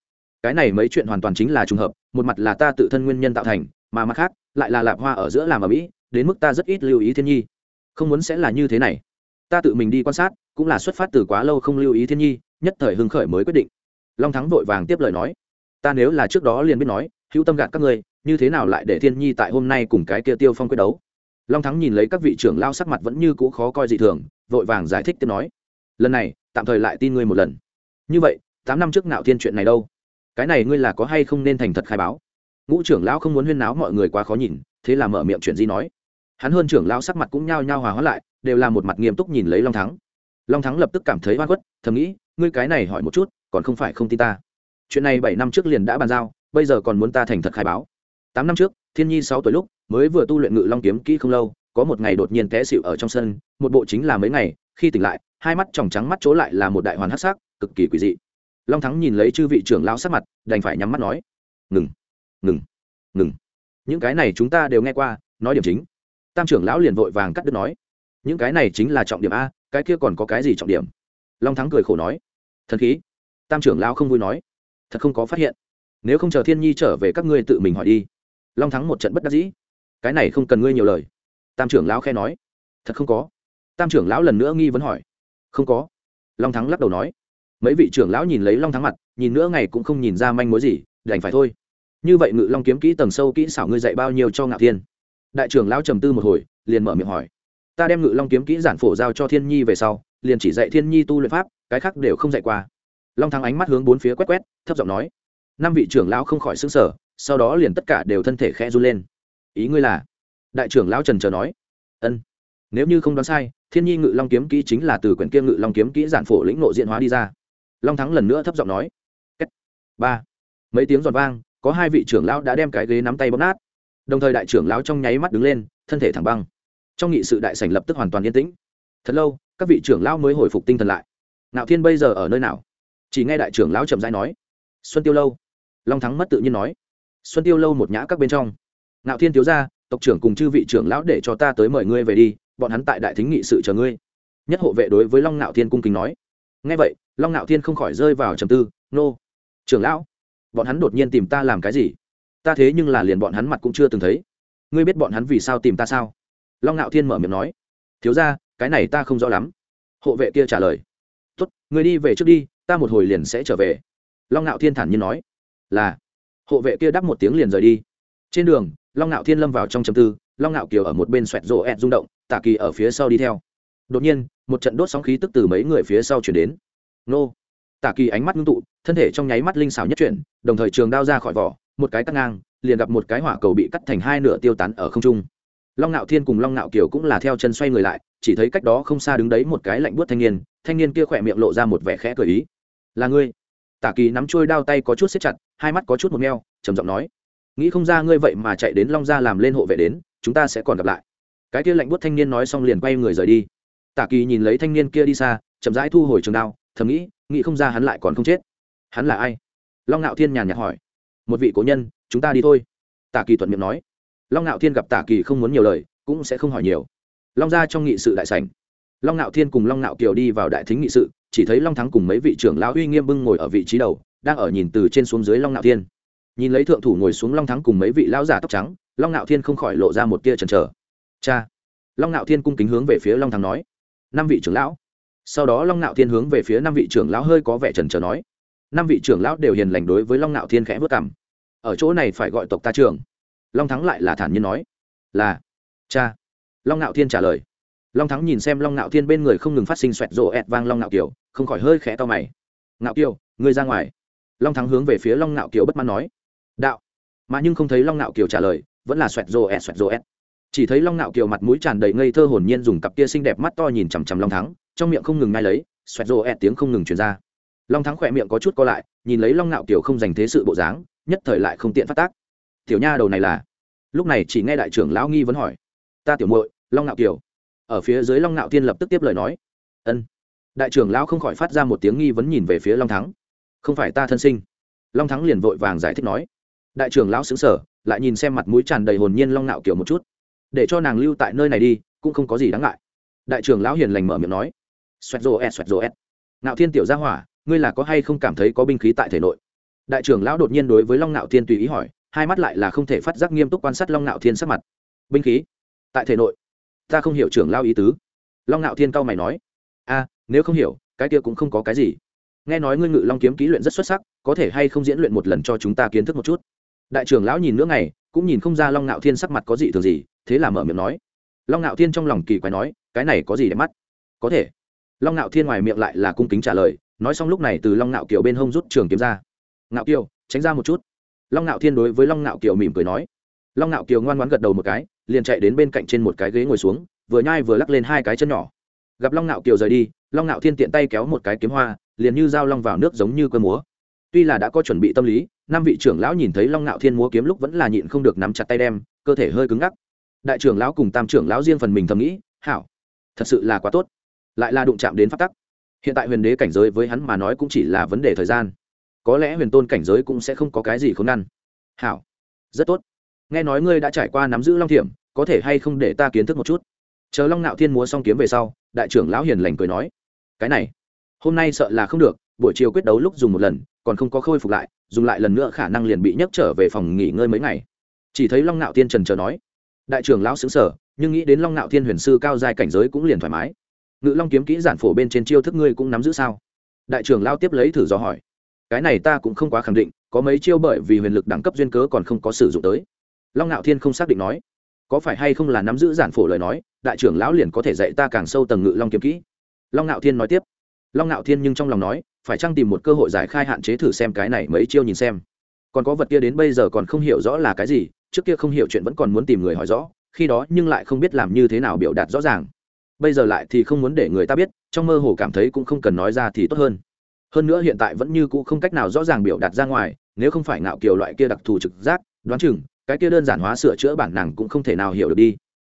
cái này mấy chuyện hoàn toàn chính là trùng hợp, một mặt là ta tự thân nguyên nhân tạo thành, mà mặt khác, lại là lạp hoa ở giữa làm ở mỹ, đến mức ta rất ít lưu ý thiên nhi. Không muốn sẽ là như thế này. Ta tự mình đi quan sát, cũng là xuất phát từ quá lâu không lưu ý thiên nhi, nhất thời hưng khởi mới quyết định. Long thắng vội vàng tiếp lời nói. Ta nếu là trước đó liền biết nói, hữu tâm gạt các ngươi, như thế nào lại để thiên nhi tại hôm nay cùng cái kia tiêu phong quyết đấu? Long thắng nhìn lấy các vị trưởng lao sắc mặt vẫn như cũ khó coi dị thường, vội vàng giải thích tiếp nói. Lần này, tạm thời lại tin ngươi một lần. Như vậy, tám năm trước nạo thiên chuyện này đâu? Cái này ngươi là có hay không nên thành thật khai báo? Ngũ trưởng lão không muốn huyên náo mọi người quá khó nhìn, thế là mở miệng chuyện gì nói. Hắn hơn trưởng lão sắc mặt cũng nhao nhao hòa hóa lại, đều là một mặt nghiêm túc nhìn lấy long thắng. Long thắng lập tức cảm thấy oan khuất, thầm nghĩ, ngươi cái này hỏi một chút, còn không phải không tin ta. Chuyện này bảy năm trước liền đã bàn giao, bây giờ còn muốn ta thành thật khai báo. Tám năm trước, thiên nhi sáu tuổi lúc, mới vừa tu luyện ngự long kiếm kỹ không lâu, có một ngày đột nhiên té xịu ở trong sân, một bộ chính là mấy ngày, khi tỉnh lại, hai mắt tròng trắng mắt chỗ lại là một đại hoàn hắc sắc, cực kỳ quỷ dị long thắng nhìn lấy chư vị trưởng lão sắc mặt, đành phải nhắm mắt nói, ngừng ngừng ngừng. Những cái này chúng ta đều nghe qua, nói điểm chính. Tam trưởng lão liền vội vàng cắt đứt nói, những cái này chính là trọng điểm a, cái kia còn có cái gì trọng điểm? Long thắng cười khổ nói, thần khí. Tam trưởng lão không vui nói, thật không có phát hiện. Nếu không chờ thiên nhi trở về các ngươi tự mình hỏi đi. Long thắng một trận bất đắc dĩ, cái này không cần ngươi nhiều lời. Tam trưởng lão khe nói, thật không có. Tam trưởng lão lần nữa nghi vấn hỏi, không có. Long thắng lắc đầu nói mấy vị trưởng lão nhìn lấy long thắng mặt, nhìn nữa ngày cũng không nhìn ra manh mối gì, đành phải thôi. Như vậy ngự long kiếm kỹ tầng sâu kỹ xảo ngươi dạy bao nhiêu cho ngạo thiên? Đại trưởng lão trầm tư một hồi, liền mở miệng hỏi. Ta đem ngự long kiếm kỹ giản phổ giao cho thiên nhi về sau, liền chỉ dạy thiên nhi tu luyện pháp, cái khác đều không dạy qua. Long thắng ánh mắt hướng bốn phía quét quét, thấp giọng nói. Năm vị trưởng lão không khỏi xứng sở sau đó liền tất cả đều thân thể khẽ run lên. Ý ngươi là? Đại trưởng lão trần chờ nói. Ân. Nếu như không đoán sai, thiên nhi ngự long kiếm kỹ chính là từ quyển kia ngự long kiếm kỹ giản phổ lĩnh nộ diện hóa đi ra long thắng lần nữa thấp giọng nói. Ba. Mấy tiếng giòn vang, có hai vị trưởng lão đã đem cái ghế nắm tay bóp nát. Đồng thời đại trưởng lão trong nháy mắt đứng lên, thân thể thẳng băng. Trong nghị sự đại sảnh lập tức hoàn toàn yên tĩnh. Thật lâu, các vị trưởng lão mới hồi phục tinh thần lại. Nạo thiên bây giờ ở nơi nào? Chỉ nghe đại trưởng lão chậm rãi nói. Xuân tiêu lâu. Long thắng mất tự nhiên nói. Xuân tiêu lâu một nhã các bên trong. Ngạo thiên thiếu gia, tộc trưởng cùng chư vị trưởng lão để cho ta tới mời ngươi về đi, bọn hắn tại đại thính nghị sự chờ ngươi. Nhất hộ vệ đối với long ngạo thiên cung kính nói. Ngay vậy long ngạo thiên không khỏi rơi vào trầm tư, nô, trưởng lão, bọn hắn đột nhiên tìm ta làm cái gì? Ta thế nhưng là liền bọn hắn mặt cũng chưa từng thấy. Ngươi biết bọn hắn vì sao tìm ta sao? Long ngạo thiên mở miệng nói, thiếu ra cái này ta không rõ lắm. Hộ vệ kia trả lời, tốt người đi về trước đi, ta một hồi liền sẽ trở về. Long ngạo thiên thản nhiên nói, là. Hộ vệ kia đáp một tiếng liền rời đi. Trên đường, long ngạo thiên lâm vào trong chầm tư, long ngạo kiều ở một bên xoẹt rộ ẹt rung động, tạ kỳ ở phía sau đi theo. Đột nhiên, một trận đốt sóng khí tức từ mấy người phía sau chuyển đến nô. Tả kỳ ánh mắt ngưng tụ, thân thể trong nháy mắt linh xảo nhất chuyển, đồng thời trường đao ra khỏi vỏ, một cái tắt ngang, liền gặp một cái hỏa cầu bị cắt thành hai nửa tiêu tán ở không trung. Long ngạo thiên cùng long ngạo kiều cũng là theo chân xoay người lại, chỉ thấy cách đó không xa đứng đấy một cái lạnh buốt thanh niên thanh niên kia khỏe miệng lộ ra một vẻ khẽ cười ý. Là ngươi? Tả kỳ nắm trôi đao tay có chút xếp chặt, hai mắt có chút một meo, trầm giọng nói, nghĩ không ra ngươi vậy mà chạy đến long gia làm lên hộ vệ đến, chúng ta sẽ còn gặp lại. Cái kia lạnh buốt thanh niên nói xong liền quay người rời đi. Tả kỳ nhìn lấy thanh niên kia đi xa, chậm rãi thu hồi trường đao thầm nghĩ nghĩ không ra hắn lại còn không chết. Hắn là ai? Long ngạo thiên nhàn nhạt hỏi. Một vị cố nhân, chúng ta đi thôi. Tả kỳ thuận miệng nói. Long ngạo thiên gặp tả kỳ không muốn nhiều lời, cũng sẽ không hỏi nhiều. Long ra trong nghị sự đại sảnh. Long ngạo thiên cùng long ngạo kiều đi vào đại thính nghị sự, chỉ thấy long thắng cùng mấy vị trưởng lão uy nghiêm bưng ngồi ở vị trí đầu, đang ở nhìn từ trên xuống dưới long ngạo thiên. Nhìn lấy thượng thủ ngồi xuống long thắng cùng mấy vị lão giả tóc trắng, long ngạo thiên không khỏi lộ ra một tia trần trờ cha. Long ngạo thiên cung kính hướng về phía long thắng nói. Năm vị trưởng lão sau đó long ngạo thiên hướng về phía năm vị trưởng lão hơi có vẻ trần trờ nói. Năm vị trưởng lão đều hiền lành đối với long ngạo thiên khẽ vất cảm ở chỗ này phải gọi tộc ta trưởng. Long thắng lại là thản nhiên nói. Là, cha. Long ngạo thiên trả lời. Long thắng nhìn xem long ngạo thiên bên người không ngừng phát sinh xoẹt rộ ẹt vang long ngạo kiều, không khỏi hơi khẽ to mày. Ngạo kiều, ngươi ra ngoài. Long thắng hướng về phía long ngạo kiều bất mãn nói. Đạo. Mà nhưng không thấy long ngạo kiều trả lời, vẫn là xoẹt rộ ẹt, xoẹt rộ ẹt. Chỉ thấy long ngạo kiều mặt mũi tràn đầy ngây thơ hồn nhiên dùng cặp kia xinh đẹp mắt to nhìn chằm chằm long thắng trong miệng không ngừng ngay lấy, xoẹt rồ ẹt tiếng không ngừng truyền ra. Long thắng khỏe miệng có chút co lại, nhìn lấy long ngạo kiều không dành thế sự bộ dáng, nhất thời lại không tiện phát tác. Tiểu nha đầu này là? Lúc này chỉ nghe đại trưởng lão nghi vấn hỏi. Ta tiểu muội, long ngạo kiều. Ở phía dưới long ngạo tiên lập tức tiếp lời nói. Ân. Đại trưởng lão không khỏi phát ra một tiếng nghi vấn nhìn về phía long thắng. Không phải ta thân sinh. Long thắng liền vội vàng giải thích nói. Đại trưởng lão xứng sở lại nhìn xem mặt mũi tràn đầy hồn nhiên long ngạo kiều một chút. Để cho nàng lưu tại nơi này đi, cũng không có gì đáng ngại. Đại trưởng lão hiền lành mở miệng nói xoẹt rồ ẹt, xoẹt rồ ẹt. Ngạo thiên tiểu gia hỏa, ngươi là có hay không cảm thấy có binh khí tại thể nội? Đại trưởng lão đột nhiên đối với long ngạo thiên tùy ý hỏi, hai mắt lại là không thể phát giác nghiêm túc quan sát long ngạo thiên sắc mặt. Binh khí? Tại thể nội. Ta không hiểu trưởng lao ý tứ. Long ngạo thiên cao mày nói, a, nếu không hiểu, cái kia cũng không có cái gì. Nghe nói ngươi ngự long kiếm ký luyện rất xuất sắc, có thể hay không diễn luyện một lần cho chúng ta kiến thức một chút? Đại trưởng lão nhìn nữa ngày, cũng nhìn không ra long ngạo thiên sắc mặt có gì thường gì, thế là mở miệng nói. Long ngạo thiên trong lòng kỳ quái nói, cái này có gì để mắt? Có thể long ngạo thiên ngoài miệng lại là cung kính trả lời, nói xong lúc này từ long ngạo kiều bên hông rút trường kiếm ra. Ngạo kiều, tránh ra một chút. Long ngạo thiên đối với long ngạo kiều mỉm cười nói. Long ngạo kiều ngoan ngoãn gật đầu một cái, liền chạy đến bên cạnh trên một cái ghế ngồi xuống, vừa nhai vừa lắc lên hai cái chân nhỏ. Gặp long ngạo kiều rời đi, long ngạo thiên tiện tay kéo một cái kiếm hoa, liền như dao long vào nước giống như cơ múa. Tuy là đã có chuẩn bị tâm lý, năm vị trưởng lão nhìn thấy long ngạo thiên múa kiếm lúc vẫn là nhịn không được nắm chặt tay đem, cơ thể hơi cứng ngắc. Đại trưởng lão cùng tam trưởng lão riêng phần mình thầm nghĩ, hảo, thật sự là quá tốt lại là đụng chạm đến pháp tắc. Hiện tại huyền đế cảnh giới với hắn mà nói cũng chỉ là vấn đề thời gian. Có lẽ huyền tôn cảnh giới cũng sẽ không có cái gì không năn hảo. Rất tốt. Nghe nói ngươi đã trải qua nắm giữ long thiểm, có thể hay không để ta kiến thức một chút? Chờ long nạo thiên múa xong kiếm về sau, đại trưởng lão hiền lành cười nói, cái này, hôm nay sợ là không được, buổi chiều quyết đấu lúc dùng một lần, còn không có khôi phục lại, dùng lại lần nữa khả năng liền bị nhấc trở về phòng nghỉ ngơi mấy ngày. Chỉ thấy long nạo thiên trần chờ nói, đại trưởng lão xứng sở nhưng nghĩ đến long nạo thiên huyền sư cao dài cảnh giới cũng liền thoải mái ngự long kiếm kỹ giản phổ bên trên chiêu thức ngươi cũng nắm giữ sao? Đại trưởng lão tiếp lấy thử dò hỏi. Cái này ta cũng không quá khẳng định, có mấy chiêu bởi vì huyền lực đẳng cấp duyên cớ còn không có sử dụng tới. Long ngạo thiên không xác định nói. Có phải hay không là nắm giữ giản phổ lời nói, đại trưởng lão liền có thể dạy ta càng sâu tầng ngự long kiếm kỹ? Long ngạo thiên nói tiếp. Long ngạo thiên nhưng trong lòng nói, phải chăng tìm một cơ hội giải khai hạn chế thử xem cái này mấy chiêu nhìn xem. Còn có vật kia đến bây giờ còn không hiểu rõ là cái gì, trước kia không hiểu chuyện vẫn còn muốn tìm người hỏi rõ, khi đó nhưng lại không biết làm như thế nào biểu đạt rõ ràng bây giờ lại thì không muốn để người ta biết, trong mơ hồ cảm thấy cũng không cần nói ra thì tốt hơn. Hơn nữa hiện tại vẫn như cũ không cách nào rõ ràng biểu đạt ra ngoài, nếu không phải ngạo kiều loại kia đặc thù trực giác, đoán chừng, cái kia đơn giản hóa sửa chữa bản nàng cũng không thể nào hiểu được đi.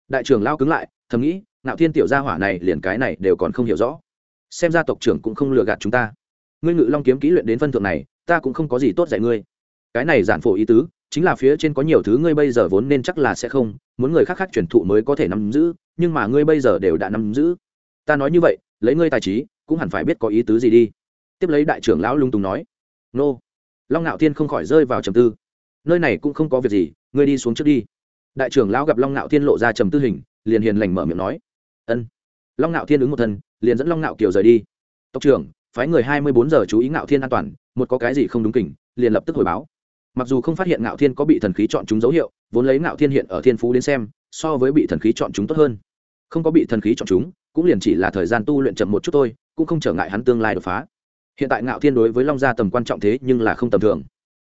Đại trưởng lao cứng lại, thầm nghĩ, ngạo thiên tiểu gia hỏa này liền cái này đều còn không hiểu rõ. Xem ra tộc trưởng cũng không lừa gạt chúng ta. Ngươi ngự long kiếm kỹ luyện đến phân thượng này, ta cũng không có gì tốt dạy ngươi. Cái này giản phổ ý tứ chính là phía trên có nhiều thứ ngươi bây giờ vốn nên chắc là sẽ không, muốn người khác khác truyền thụ mới có thể nắm giữ, nhưng mà ngươi bây giờ đều đã nắm giữ. Ta nói như vậy, lấy ngươi tài trí, cũng hẳn phải biết có ý tứ gì đi. Tiếp lấy đại trưởng lão lung tùng nói. Nô. Long ngạo thiên không khỏi rơi vào trầm tư. Nơi này cũng không có việc gì, ngươi đi xuống trước đi. Đại trưởng lão gặp long ngạo thiên lộ ra trầm tư hình, liền hiền lành mở miệng nói. Ân. Long ngạo thiên ứng một thân, liền dẫn long ngạo kiều rời đi. Tộc trưởng, phái người hai mươi bốn giờ chú ý ngạo thiên an toàn, một có cái gì không đúng kỉnh liền lập tức hồi báo mặc dù không phát hiện ngạo thiên có bị thần khí chọn chúng dấu hiệu, vốn lấy ngạo thiên hiện ở thiên phú đến xem, so với bị thần khí chọn chúng tốt hơn. Không có bị thần khí chọn chúng, cũng liền chỉ là thời gian tu luyện chậm một chút thôi, cũng không trở ngại hắn tương lai đột phá. Hiện tại ngạo thiên đối với long gia tầm quan trọng thế nhưng là không tầm thường.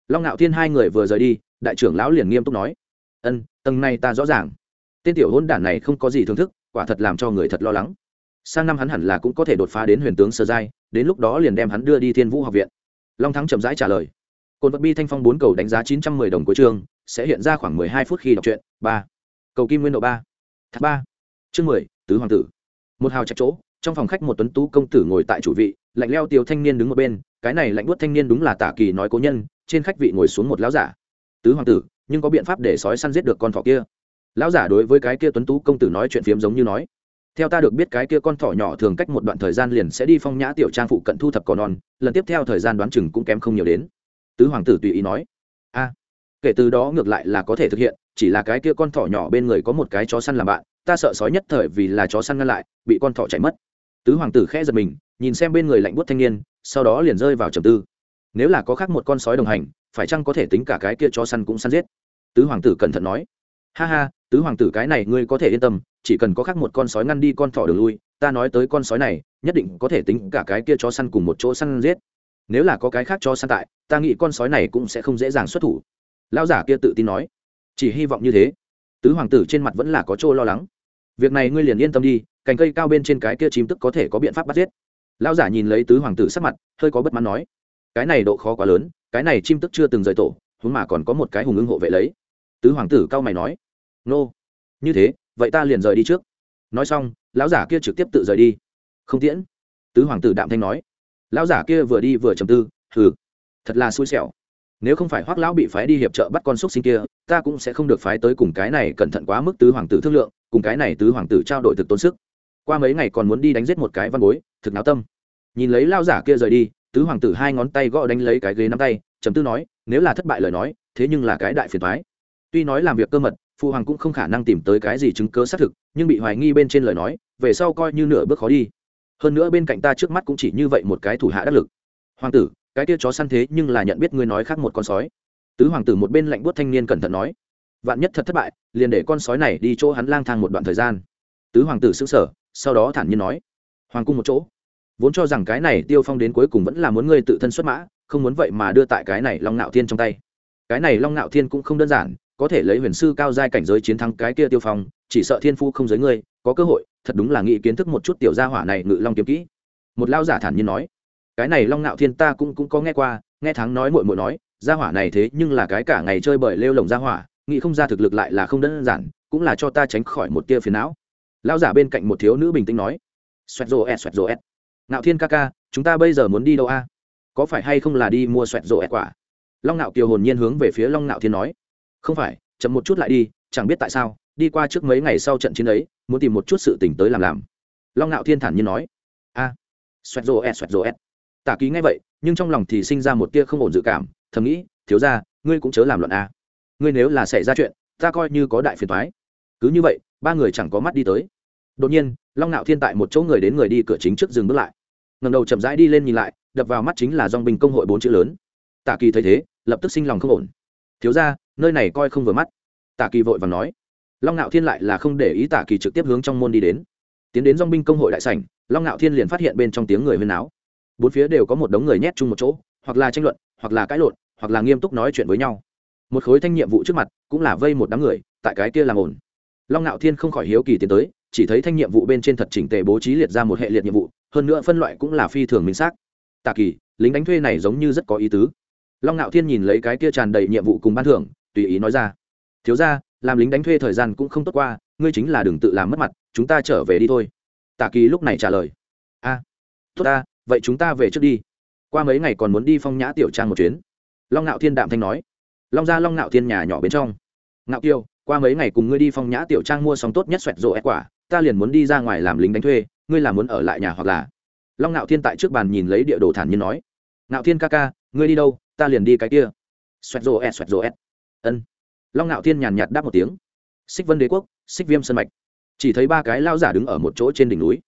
Long ngạo thiên hai người vừa rời đi, đại trưởng lão liền nghiêm túc nói, ân, tầng này ta rõ ràng. Tên tiểu hôn đản này không có gì thưởng thức, quả thật làm cho người thật lo lắng. Sang năm hắn hẳn là cũng có thể đột phá đến huyền tướng sơ giai, đến lúc đó liền đem hắn đưa đi thiên vũ học viện. Long thắng chậm rãi trả lời cồn vật bi thanh phong bốn cầu đánh giá chín trăm mười đồng cuối chương, sẽ hiện ra khoảng mười hai phút khi đọc truyện, ba. Cầu kim nguyên độ ba. Thác ba. Chương mười, tứ hoàng tử. Một hào trạch chỗ, trong phòng khách một tuấn tú công tử ngồi tại chủ vị, lạnh leo tiêu thanh niên đứng một bên, cái này lạnh buốt thanh niên đúng là tả kỳ nói cố nhân, trên khách vị ngồi xuống một lão giả. Tứ hoàng tử, nhưng có biện pháp để sói săn giết được con thỏ kia? Lão giả đối với cái kia tuấn tú công tử nói chuyện phiếm giống như nói, theo ta được biết cái kia con thỏ nhỏ thường cách một đoạn thời gian liền sẽ đi phong nhã tiểu trang phụ cận thu thập cỏ non, lần tiếp theo thời gian đoán chừng cũng kém không nhiều đến tứ hoàng tử tùy ý nói, a, kể từ đó ngược lại là có thể thực hiện, chỉ là cái kia con thỏ nhỏ bên người có một cái chó săn làm bạn, ta sợ sói nhất thời vì là chó săn ngăn lại, bị con thỏ chạy mất. Tứ hoàng tử khẽ giật mình, nhìn xem bên người lạnh buốt thanh niên, sau đó liền rơi vào trầm tư. Nếu là có khác một con sói đồng hành, phải chăng có thể tính cả cái kia chó săn cũng săn giết? Tứ hoàng tử cẩn thận nói, ha ha, tứ hoàng tử cái này ngươi có thể yên tâm, chỉ cần có khác một con sói ngăn đi con thỏ đường lui, ta nói tới con sói này, nhất định có thể tính cả cái kia chó săn cùng một chỗ săn giết nếu là có cái khác cho săn tại, ta nghĩ con sói này cũng sẽ không dễ dàng xuất thủ. Lao giả kia tự tin nói. Chỉ hy vọng như thế. Tứ hoàng tử trên mặt vẫn là có chỗ lo lắng. Việc này ngươi liền yên tâm đi, cành cây cao bên trên cái kia chim tức có thể có biện pháp bắt giết. Lao giả nhìn lấy tứ hoàng tử sắc mặt, hơi có bất mãn nói. Cái này độ khó quá lớn, cái này chim tức chưa từng rời tổ, huống mà còn có một cái hùng ưng hộ vệ lấy. Tứ hoàng tử cao mày nói. Nô, như thế, vậy ta liền rời đi trước. Nói xong, lão giả kia trực tiếp tự rời đi. Không tiễn. Tứ hoàng tử đạm thanh nói lão giả kia vừa đi vừa trầm tư, hừ, thật là xui xẻo. Nếu không phải hoác lão bị phái đi hiệp trợ bắt con xúc sinh kia, ta cũng sẽ không được phái tới cùng cái này cẩn thận quá mức tứ hoàng tử thương lượng, cùng cái này tứ hoàng tử trao đổi thực tốn sức. Qua mấy ngày còn muốn đi đánh giết một cái văn bối, thực náo tâm. Nhìn lấy lao giả kia rời đi, tứ hoàng tử hai ngón tay gõ đánh lấy cái ghế nắm tay chấm tư nói, nếu là thất bại lời nói, thế nhưng là cái đại phiền thoái tuy nói làm việc cơ mật, phụ hoàng cũng không khả năng tìm tới cái gì chứng cớ xác thực, nhưng bị hoài nghi bên trên lời nói, về sau coi như nửa bước khó đi hơn nữa bên cạnh ta trước mắt cũng chỉ như vậy một cái thủ hạ đắc lực. Hoàng tử, cái kia chó săn thế nhưng là nhận biết ngươi nói khác một con sói. Tứ hoàng tử một bên lạnh buốt thanh niên cẩn thận nói, vạn nhất thật thất bại, liền để con sói này đi chỗ hắn lang thang một đoạn thời gian. Tứ hoàng tử xứng sở sau đó thản nhiên nói, hoàng cung một chỗ. Vốn cho rằng cái này tiêu phong đến cuối cùng vẫn là muốn ngươi tự thân xuất mã, không muốn vậy mà đưa tại cái này long nạo thiên trong tay. Cái này long nạo thiên cũng không đơn giản, có thể lấy huyền sư cao giai cảnh giới chiến thắng cái kia tiêu phong, chỉ sợ thiên phu không giới ngươi, có cơ hội thật đúng là nghĩ kiến thức một chút tiểu gia hỏa này ngự long kiếm kỹ. Một lao giả thản nhiên nói, cái này long nạo thiên ta cũng cũng có nghe qua, nghe thắng nói muội muội nói, gia hỏa này thế nhưng là cái cả ngày chơi bời lêu lồng gia hỏa, nghĩ không ra thực lực lại là không đơn giản, cũng là cho ta tránh khỏi một tia phiền não. Lao giả bên cạnh một thiếu nữ bình tĩnh nói, xoẹt rồ ẹt, xoẹt rồ ẹt. Ngạo thiên ca ca, chúng ta bây giờ muốn đi đâu a? Có phải hay không là đi mua xoẹt rồ ẹt quả? Long nạo kiều hồn nhiên hướng về phía long nạo thiên nói, không phải, chậm một chút lại đi, chẳng biết tại sao đi qua trước mấy ngày sau trận chiến ấy, muốn tìm một chút sự tỉnh tới làm làm. Long ngạo thiên thản nhiên nói. A, xoẹt rô ẹt, xoẹt rô ẹt. Tả ký ngay vậy, nhưng trong lòng thì sinh ra một tia không ổn dự cảm, thầm nghĩ, thiếu ra ngươi cũng chớ làm luận a. Ngươi nếu là xảy ra chuyện, ta coi như có đại phiền thoái cứ như vậy, ba người chẳng có mắt đi tới. Đột nhiên, long ngạo thiên tại một chỗ người đến người đi cửa chính trước dừng bước lại. Ngầm đầu chậm rãi đi lên nhìn lại, đập vào mắt chính là dong binh công hội bốn chữ lớn. Tả kỳ thấy thế, lập tức sinh lòng không ổn. Thiếu ra nơi này coi không vừa mắt. Tả kỳ vội và nói long ngạo thiên lại là không để ý tả kỳ trực tiếp hướng trong môn đi đến. Tiến đến dong binh công hội đại sảnh, long ngạo thiên liền phát hiện bên trong tiếng người huyên náo. Bốn phía đều có một đống người nhét chung một chỗ, hoặc là tranh luận, hoặc là cãi lộn, hoặc là nghiêm túc nói chuyện với nhau. Một khối thanh nhiệm vụ trước mặt, cũng là vây một đám người, tại cái kia làm ổn long ngạo thiên không khỏi hiếu kỳ tiến tới, chỉ thấy thanh nhiệm vụ bên trên thật chỉnh tề bố trí liệt ra một hệ liệt nhiệm vụ, hơn nữa phân loại cũng là phi thường minh xác. Tạ kỳ, lính đánh thuê này giống như rất có ý tứ. Long ngạo thiên nhìn lấy cái kia tràn đầy nhiệm vụ cùng ban thưởng, tùy ý nói ra. Thiếu ra làm lính đánh thuê thời gian cũng không tốt qua, ngươi chính là đừng tự làm mất mặt, chúng ta trở về đi thôi. Tạ kỳ lúc này trả lời. A, tốt ta, vậy chúng ta về trước đi. Qua mấy ngày còn muốn đi phong nhã tiểu trang một chuyến. Long ngạo thiên đạm thanh nói. Long ra long ngạo thiên nhà nhỏ bên trong. Ngạo kiêu qua mấy ngày cùng ngươi đi phong nhã tiểu trang mua xong tốt nhất xoẹt rộ ép quả, ta liền muốn đi ra ngoài làm lính đánh thuê, ngươi là muốn ở lại nhà hoặc là? Long ngạo thiên tại trước bàn nhìn lấy địa đồ thản nhiên nói. Ngạo thiên ca ca, ngươi đi đâu, ta liền đi cái kia. Xoẹt rộ ép xoẹt rộ ép ân long ngạo thiên nhàn nhạt đáp một tiếng. Xích vân đế quốc, xích viêm sân mạch. Chỉ thấy ba cái lao giả đứng ở một chỗ trên đỉnh núi.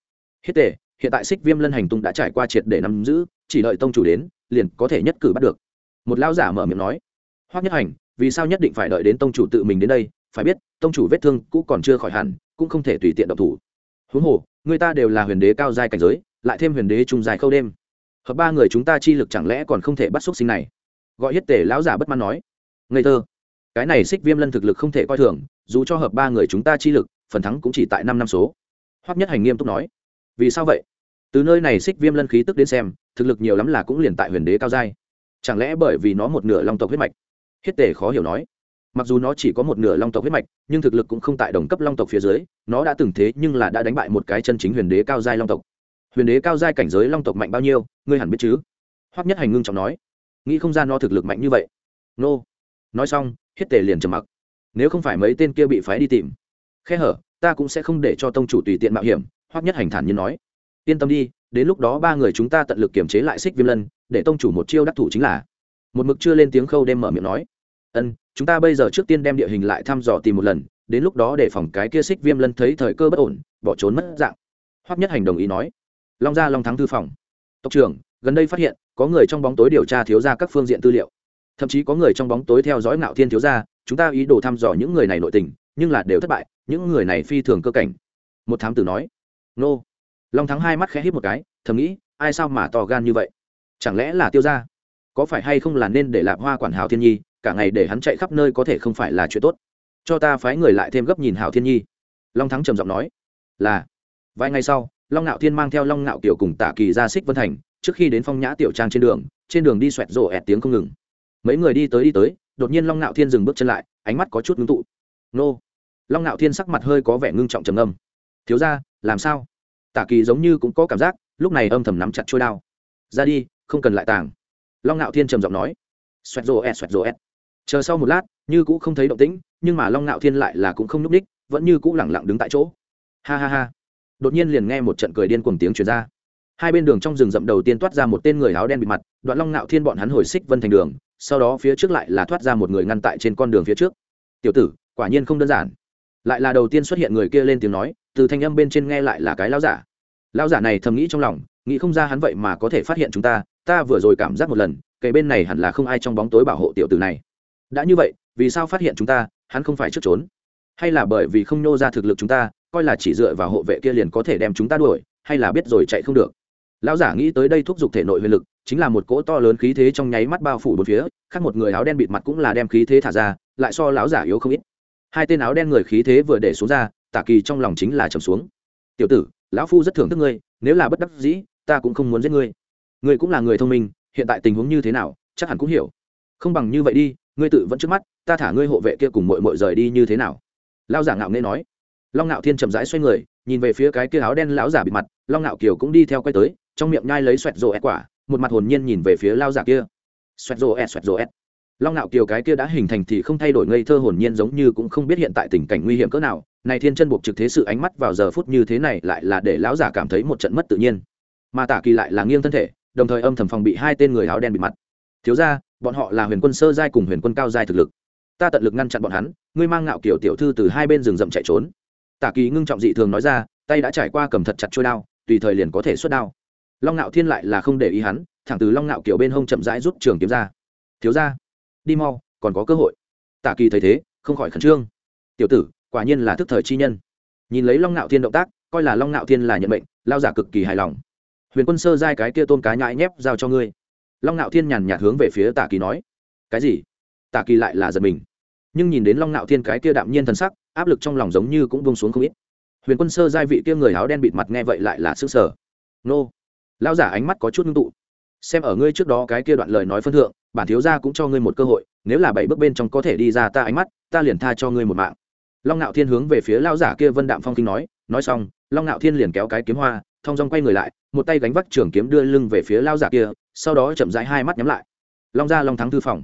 Hết tề, hiện tại xích viêm lân hành tung đã trải qua triệt để nắm giữ, chỉ đợi tông chủ đến, liền có thể nhất cử bắt được. Một lao giả mở miệng nói. Hoắc nhất hành, vì sao nhất định phải đợi đến tông chủ tự mình đến đây? Phải biết, tông chủ vết thương cũ còn chưa khỏi hẳn, cũng không thể tùy tiện độc thủ. Huống hồ, người ta đều là huyền đế cao giai cảnh giới, lại thêm huyền đế trung dài khâu đêm. Hợp ba người chúng ta chi lực chẳng lẽ còn không thể bắt xúc sinh này? Gọi hết Tề lão giả bất mãn nói. Ngây thơ cái này xích viêm lân thực lực không thể coi thường, dù cho hợp ba người chúng ta chi lực, phần thắng cũng chỉ tại năm năm số. Hoắc nhất hành nghiêm túc nói. Vì sao vậy? Từ nơi này xích viêm lân khí tức đến xem, thực lực nhiều lắm là cũng liền tại huyền đế cao giai. Chẳng lẽ bởi vì nó một nửa long tộc huyết mạch? Hiết tề khó hiểu nói. Mặc dù nó chỉ có một nửa long tộc huyết mạch, nhưng thực lực cũng không tại đồng cấp long tộc phía dưới, nó đã từng thế nhưng là đã đánh bại một cái chân chính huyền đế cao giai long tộc. Huyền đế cao giai cảnh giới long tộc mạnh bao nhiêu, ngươi hẳn biết chứ? Hoắc nhất hành ngưng trọng nói. Nghĩ không ra nó thực lực mạnh như vậy. Nô. Nói xong hết tề liền trầm mặc. Nếu không phải mấy tên kia bị phái đi tìm, khe hở, ta cũng sẽ không để cho tông chủ tùy tiện mạo hiểm hoắc nhất hành thản như nói. Yên tâm đi, đến lúc đó ba người chúng ta tận lực kiềm chế lại xích viêm lân, để tông chủ một chiêu đắc thủ chính là. Một mực chưa lên tiếng khâu đêm mở miệng nói. Ân, chúng ta bây giờ trước tiên đem địa hình lại thăm dò tìm một lần, đến lúc đó để phòng cái kia xích viêm lân thấy thời cơ bất ổn, bỏ trốn mất dạng. Hoắc nhất hành đồng ý nói. Long gia long thắng thư phòng. Tộc trưởng, gần đây phát hiện, có người trong bóng tối điều tra thiếu ra các phương diện tư liệu thậm chí có người trong bóng tối theo dõi ngạo thiên thiếu gia, chúng ta ý đồ thăm dò những người này nội tình, nhưng là đều thất bại, những người này phi thường cơ cảnh. Một thám tử nói, nô. Long thắng hai mắt khẽ hít một cái, thầm nghĩ, ai sao mà to gan như vậy? Chẳng lẽ là tiêu gia? Có phải hay không là nên để lạp hoa quản hào thiên nhi, cả ngày để hắn chạy khắp nơi có thể không phải là chuyện tốt? Cho ta phái người lại thêm gấp nhìn hào thiên nhi. Long thắng trầm giọng nói, là. Vài ngày sau, long ngạo thiên mang theo long ngạo kiều cùng tạ kỳ ra xích vân thành, trước khi đến phong nhã tiểu trang trên đường trên đường đi xoẹt rổ ẹt tiếng không ngừng mấy người đi tới đi tới, đột nhiên long ngạo thiên dừng bước chân lại, ánh mắt có chút ngưng tụ. Nô. Long ngạo thiên sắc mặt hơi có vẻ ngưng trọng trầm âm thiếu ra làm sao? Tả kỳ giống như cũng có cảm giác, lúc này âm thầm nắm chặt trôi đao. Ra đi, không cần lại tàng. Long ngạo thiên trầm giọng nói. Xoẹt rồ ẹt, xoẹt rồ ẹt. Chờ sau một lát, như cũ không thấy động tĩnh, nhưng mà long ngạo thiên lại là cũng không núp ních vẫn như cũ lẳng lặng đứng tại chỗ. Ha ha ha. Đột nhiên liền nghe một trận cười điên cuồng tiếng chuyển ra. Hai bên đường trong rừng rậm đầu tiên toát ra một tên người áo đen bị mặt, đoạn long ngạo thiên bọn hắn hồi xích vân thành đường sau đó phía trước lại là thoát ra một người ngăn tại trên con đường phía trước. Tiểu tử, quả nhiên không đơn giản. Lại là đầu tiên xuất hiện người kia lên tiếng nói, từ thanh âm bên trên nghe lại là cái lão giả. Lão giả này thầm nghĩ trong lòng, nghĩ không ra hắn vậy mà có thể phát hiện chúng ta ta vừa rồi cảm giác một lần cái bên này hẳn là không ai trong bóng tối bảo hộ tiểu tử này. Đã như vậy, vì sao phát hiện chúng ta, hắn không phải trước trốn? Hay là bởi vì không nhô ra thực lực chúng ta, coi là chỉ dựa vào hộ vệ kia liền có thể đem chúng ta đuổi, hay là biết rồi chạy không được? Lão giả nghĩ tới đây thúc giục thể nội huyền lực, chính là một cỗ to lớn khí thế trong nháy mắt bao phủ bốn phía, khác một người áo đen bịt mặt cũng là đem khí thế thả ra, lại so lão giả yếu không ít. Hai tên áo đen người khí thế vừa để xuống ra tả kỳ trong lòng chính là trầm xuống. Tiểu tử, lão phu rất thưởng thức ngươi, nếu là bất đắc dĩ, ta cũng không muốn giết ngươi. Ngươi cũng là người thông minh, hiện tại tình huống như thế nào, chắc hẳn cũng hiểu. Không bằng như vậy đi, ngươi tự vẫn trước mắt, ta thả ngươi hộ vệ kia cùng mội mội rời đi như thế nào? Lao giả ngạo nghê nói. Long ngạo thiên chậm rãi xoay người, nhìn về phía cái kia áo đen lão giả bịt mặt, long ngạo kiều cũng đi theo quay tới trong miệng nhai lấy xoẹt rồ ẹt quả, một mặt hồn nhiên nhìn về phía lao giả kia. Xoẹt rồ ẹt, xoẹt rồ ẹt. Long nạo kiều cái kia đã hình thành thì không thay đổi ngây thơ hồn nhiên giống như cũng không biết hiện tại tình cảnh nguy hiểm cỡ nào. Này thiên chân buộc trực thế sự ánh mắt vào giờ phút như thế này lại là để lão giả cảm thấy một trận mất tự nhiên. Mà tả kỳ lại là nghiêng thân thể, đồng thời âm thầm phòng bị hai tên người áo đen bị mặt. Thiếu ra bọn họ là huyền quân sơ giai cùng huyền quân cao giai thực lực. Ta tận lực ngăn chặn bọn hắn, ngươi mang ngạo kiểu tiểu thư từ hai bên rừng rậm chạy trốn. Tả kỳ ngưng trọng dị thường nói ra, tay đã trải qua cầm thật chặt trôi đao, tùy thời liền có thể xuất đao long ngạo thiên lại là không để ý hắn, thẳng từ long ngạo kiểu bên hông chậm rãi rút trường kiếm ra. Thiếu ra đi mau, còn có cơ hội. Tả kỳ thấy thế, không khỏi khẩn trương. Tiểu tử, quả nhiên là thức thời chi nhân. Nhìn lấy long ngạo thiên động tác, coi là long ngạo thiên là nhận bệnh lao giả cực kỳ hài lòng. Huyền quân sơ giai cái kia tôn cá nhãi nhép giao cho ngươi. Long ngạo thiên nhàn nhạt hướng về phía tả kỳ nói. Cái gì? Tả kỳ lại là giật mình. Nhưng nhìn đến long ngạo thiên cái kia đạm nhiên thần sắc, áp lực trong lòng giống như cũng bông xuống không ít. Huyền quân sơ giai vị kia người áo đen bịt mặt nghe vậy lại là sức sở nô Lão giả ánh mắt có chút ngưng tụ. Xem ở ngươi trước đó cái kia đoạn lời nói phân thượng, bản thiếu gia cũng cho ngươi một cơ hội, nếu là bảy bước bên trong có thể đi ra ta ánh mắt, ta liền tha cho ngươi một mạng. Long ngạo thiên hướng về phía Lão giả kia vân đạm phong kinh nói nói xong, long ngạo thiên liền kéo cái kiếm hoa, thong dong quay người lại, một tay gánh vác trường kiếm đưa lưng về phía Lão giả kia, sau đó chậm rãi hai mắt nhắm lại. Long gia long thắng thư phòng.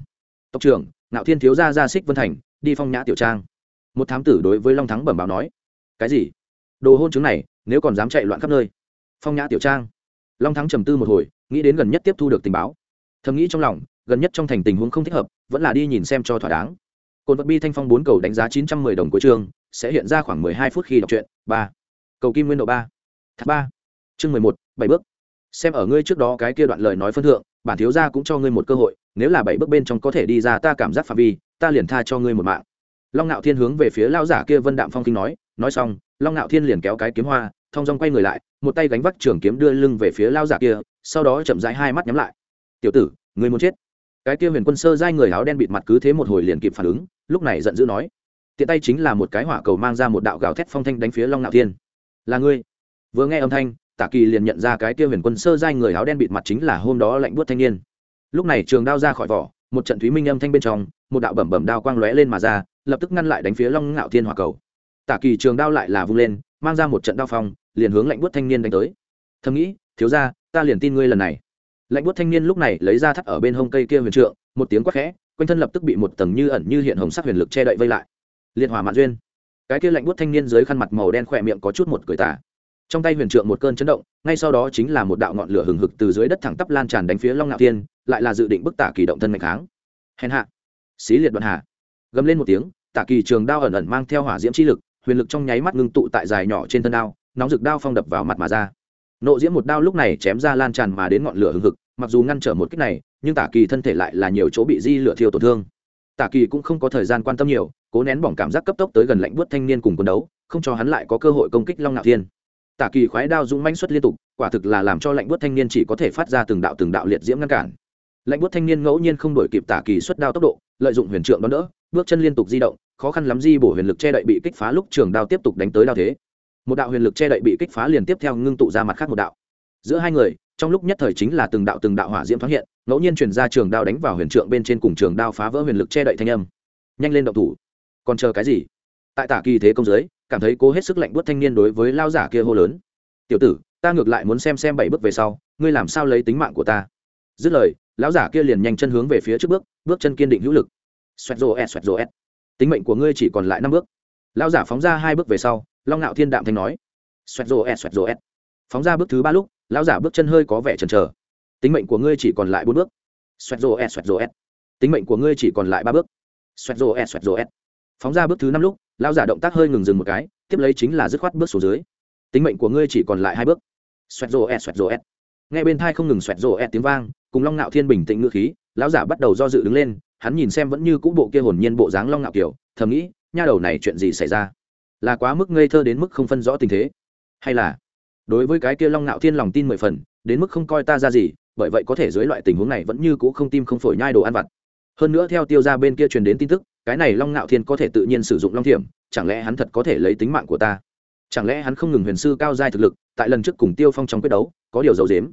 Tộc trưởng ngạo thiên thiếu gia ra xích vân thành, đi phong nhã tiểu trang. Một thám tử đối với long thắng bẩm báo nói, cái gì? Đồ hôn chứng này, nếu còn dám chạy loạn khắp nơi. Phong nhã tiểu trang long thắng trầm tư một hồi, nghĩ đến gần nhất tiếp thu được tình báo. Thầm nghĩ trong lòng, gần nhất trong thành tình huống không thích hợp, vẫn là đi nhìn xem cho thỏa đáng. Cồn vật bi thanh phong bốn cầu đánh giá chín trăm mười đồng cuối chương, sẽ hiện ra khoảng mười hai phút khi đọc truyện, ba. Cầu kim nguyên độ ba. Thác ba. Chương mười một, bảy bước. Xem ở ngươi trước đó cái kia đoạn lời nói phân thượng, bản thiếu gia cũng cho ngươi một cơ hội, nếu là bảy bước bên trong có thể đi ra ta cảm giác phạm vi, ta liền tha cho ngươi một mạng. Long ngạo thiên hướng về phía lao giả kia vân đạm phong kinh nói nói xong, long ngạo thiên liền kéo cái kiếm hoa thong dong quay người lại, một tay gánh vác trường kiếm đưa lưng về phía lao giả kia, sau đó chậm rãi hai mắt nhắm lại. Tiểu tử người muốn chết? Cái kia huyền quân sơ giai người áo đen bịt mặt cứ thế một hồi liền kịp phản ứng, lúc này giận dữ nói, tiện tay chính là một cái hỏa cầu mang ra một đạo gào thét phong thanh đánh phía long ngạo thiên. Là ngươi? Vừa nghe âm thanh tả kỳ liền nhận ra cái kia huyền quân sơ giai người áo đen bịt mặt chính là hôm đó lạnh buốt thanh niên. Lúc này trường đao ra khỏi vỏ, một trận thúy minh âm thanh bên trong, một đạo bẩm bẩm đao quang lóe lên mà ra, lập tức ngăn lại đánh phía long ngạo thiên hỏa cầu. Tả kỳ trường đao lại là vung lên, mang ra một trận đao phong liền hướng lạnh buốt thanh niên đánh tới. Thầm nghĩ, thiếu ra ta liền tin ngươi lần này. Lạnh buốt thanh niên lúc này lấy ra thắt ở bên hông cây kia huyền trượng, một tiếng quát khẽ, quanh thân lập tức bị một tầng như ẩn như hiện hồng sắc huyền lực che đậy vây lại. Liệt hỏa mạn duyên. Cái kia lạnh buốt thanh niên dưới khăn mặt màu đen khỏe miệng có chút một cười tả trong tay huyền trượng một cơn chấn động, ngay sau đó chính là một đạo ngọn lửa hừng hực từ dưới đất thẳng tắp lan tràn đánh phía long ngạo thiên, lại là dự định bức tả kỳ động thân mạnh kháng. Hèn hạ. Xí liệt đoạn hạ gầm lên một tiếng, tả kỳ trường đao ẩn ẩn mang theo hỏa diễm chi lực, huyền lực trong nháy mắt ngưng tụ tại dài nhỏ trên thân đao nóng rực đao phong đập vào mặt mà ra. Nộ diễm một đao lúc này chém ra lan tràn mà đến ngọn lửa hừng hực, mặc dù ngăn trở một cách này, nhưng tả kỳ thân thể lại là nhiều chỗ bị di lửa thiêu tổn thương. Tả kỳ cũng không có thời gian quan tâm nhiều, cố nén bỏng cảm giác cấp tốc tới gần lạnh buốt thanh niên cùng quân đấu, không cho hắn lại có cơ hội công kích long ngạo thiên. Tả kỳ khoái đao dũng manh xuất liên tục, quả thực là làm cho lạnh buốt thanh niên chỉ có thể phát ra từng đạo từng đạo liệt diễm ngăn cản. Lạnh buốt thanh niên ngẫu nhiên không đổi kịp tả kỳ xuất đao tốc độ, lợi dụng huyền trượng đón đỡ, bước chân liên tục di động, khó khăn lắm di bổ huyền lực che đậy bị kích phá lúc trường đao tiếp tục đánh tới đao thế một đạo huyền lực che đậy bị kích phá liền tiếp theo ngưng tụ ra mặt khác một đạo. Giữa hai người, trong lúc nhất thời chính là từng đạo từng đạo hỏa diễm thoáng hiện, ngẫu nhiên truyền ra trường đao đánh vào huyền trượng bên trên cùng trường đao phá vỡ huyền lực che đậy thanh âm. Nhanh lên động thủ. Còn chờ cái gì? Tại tả kỳ thế công giới, cảm thấy cố hết sức lạnh buốt thanh niên đối với lao giả kia hô lớn. Tiểu tử, ta ngược lại muốn xem xem bảy bước về sau, ngươi làm sao lấy tính mạng của ta? Dứt lời, lão giả kia liền nhanh chân hướng về phía trước bước bước chân kiên định hữu lực. Xoẹt rô ẹt, xoẹt rô ẹt. Tính mệnh của ngươi chỉ còn lại năm bước. Lão giả phóng ra hai bước về sau long ngạo thiên đạm thanh nói. Xoẹt rồ ẹt, xoẹt rồ ẹt. Phóng ra bước thứ ba lúc, lão giả bước chân hơi có vẻ chần chờ. Tính mệnh của ngươi chỉ còn lại bốn bước. Xoẹt rồ ẹt, xoẹt rồ ẹt. Tính mệnh của ngươi chỉ còn lại ba bước. Xoẹt rồ ẹt, xoẹt rồ ẹt. Phóng ra bước thứ năm lúc, lão giả động tác hơi ngừng dừng một cái, tiếp lấy chính là dứt khoát bước xuống dưới. Tính mệnh của ngươi chỉ còn lại hai bước. Xoẹt rồ ẹt, xoẹt rồ ẹt. Nghe bên thai không ngừng xoẹt rồ ẹt tiếng vang, cùng long ngạo thiên bình tĩnh ngữ khí, lão giả bắt đầu do dự đứng lên, hắn nhìn xem vẫn như cũ bộ kia hồn nhiên bộ dáng long ngạo kiểu thầm nghĩ, nha đầu này chuyện gì xảy ra? Là quá mức ngây thơ đến mức không phân rõ tình thế. Hay là, đối với cái kia long ngạo thiên lòng tin mười phần, đến mức không coi ta ra gì, bởi vậy có thể dưới loại tình huống này vẫn như cũ không tim không phổi nhai đồ ăn vặt. Hơn nữa theo tiêu ra bên kia truyền đến tin tức, cái này long ngạo thiên có thể tự nhiên sử dụng long thiểm, chẳng lẽ hắn thật có thể lấy tính mạng của ta? Chẳng lẽ hắn không ngừng huyền sư cao giai thực lực, tại lần trước cùng tiêu phong trong quyết đấu, có điều dầu dếm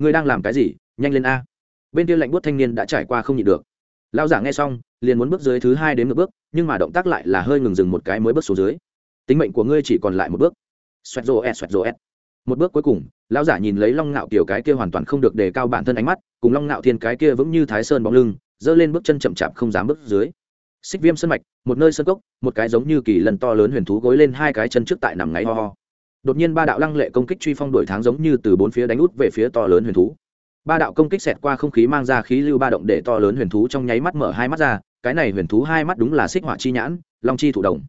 ngươi đang làm cái gì? Nhanh lên a. Bên kia lạnh buốt thanh niên đã trải qua không nhịn được. Lao giả nghe xong, liền muốn bước dưới thứ hai đến ngược bước, nhưng mà động tác lại là hơi ngừng dừng một cái mới bước xuống dưới tính mệnh của ngươi chỉ còn lại một bước. Xoẹt rô s xoẹt rô s một bước cuối cùng, lão giả nhìn lấy long ngạo kiểu cái kia hoàn toàn không được đề cao bản thân ánh mắt, cùng long ngạo thiên cái kia vững như thái sơn bóng lưng, giơ lên bước chân chậm chạp không dám bước dưới. Xích viêm sân mạch, một nơi sân cốc, một cái giống như kỳ lần to lớn huyền thú gối lên hai cái chân trước tại nằm ngáy ho ho. Đột nhiên ba đạo lăng lệ công kích truy phong đuổi tháng giống như từ bốn phía đánh út về phía to lớn huyền thú. Ba đạo công kích xẹt qua không khí mang ra khí lưu ba động để to lớn huyền thú trong nháy mắt mở hai mắt ra, cái này huyền thú hai mắt đúng là xích hỏa chi nhãn, long chi thủ đồng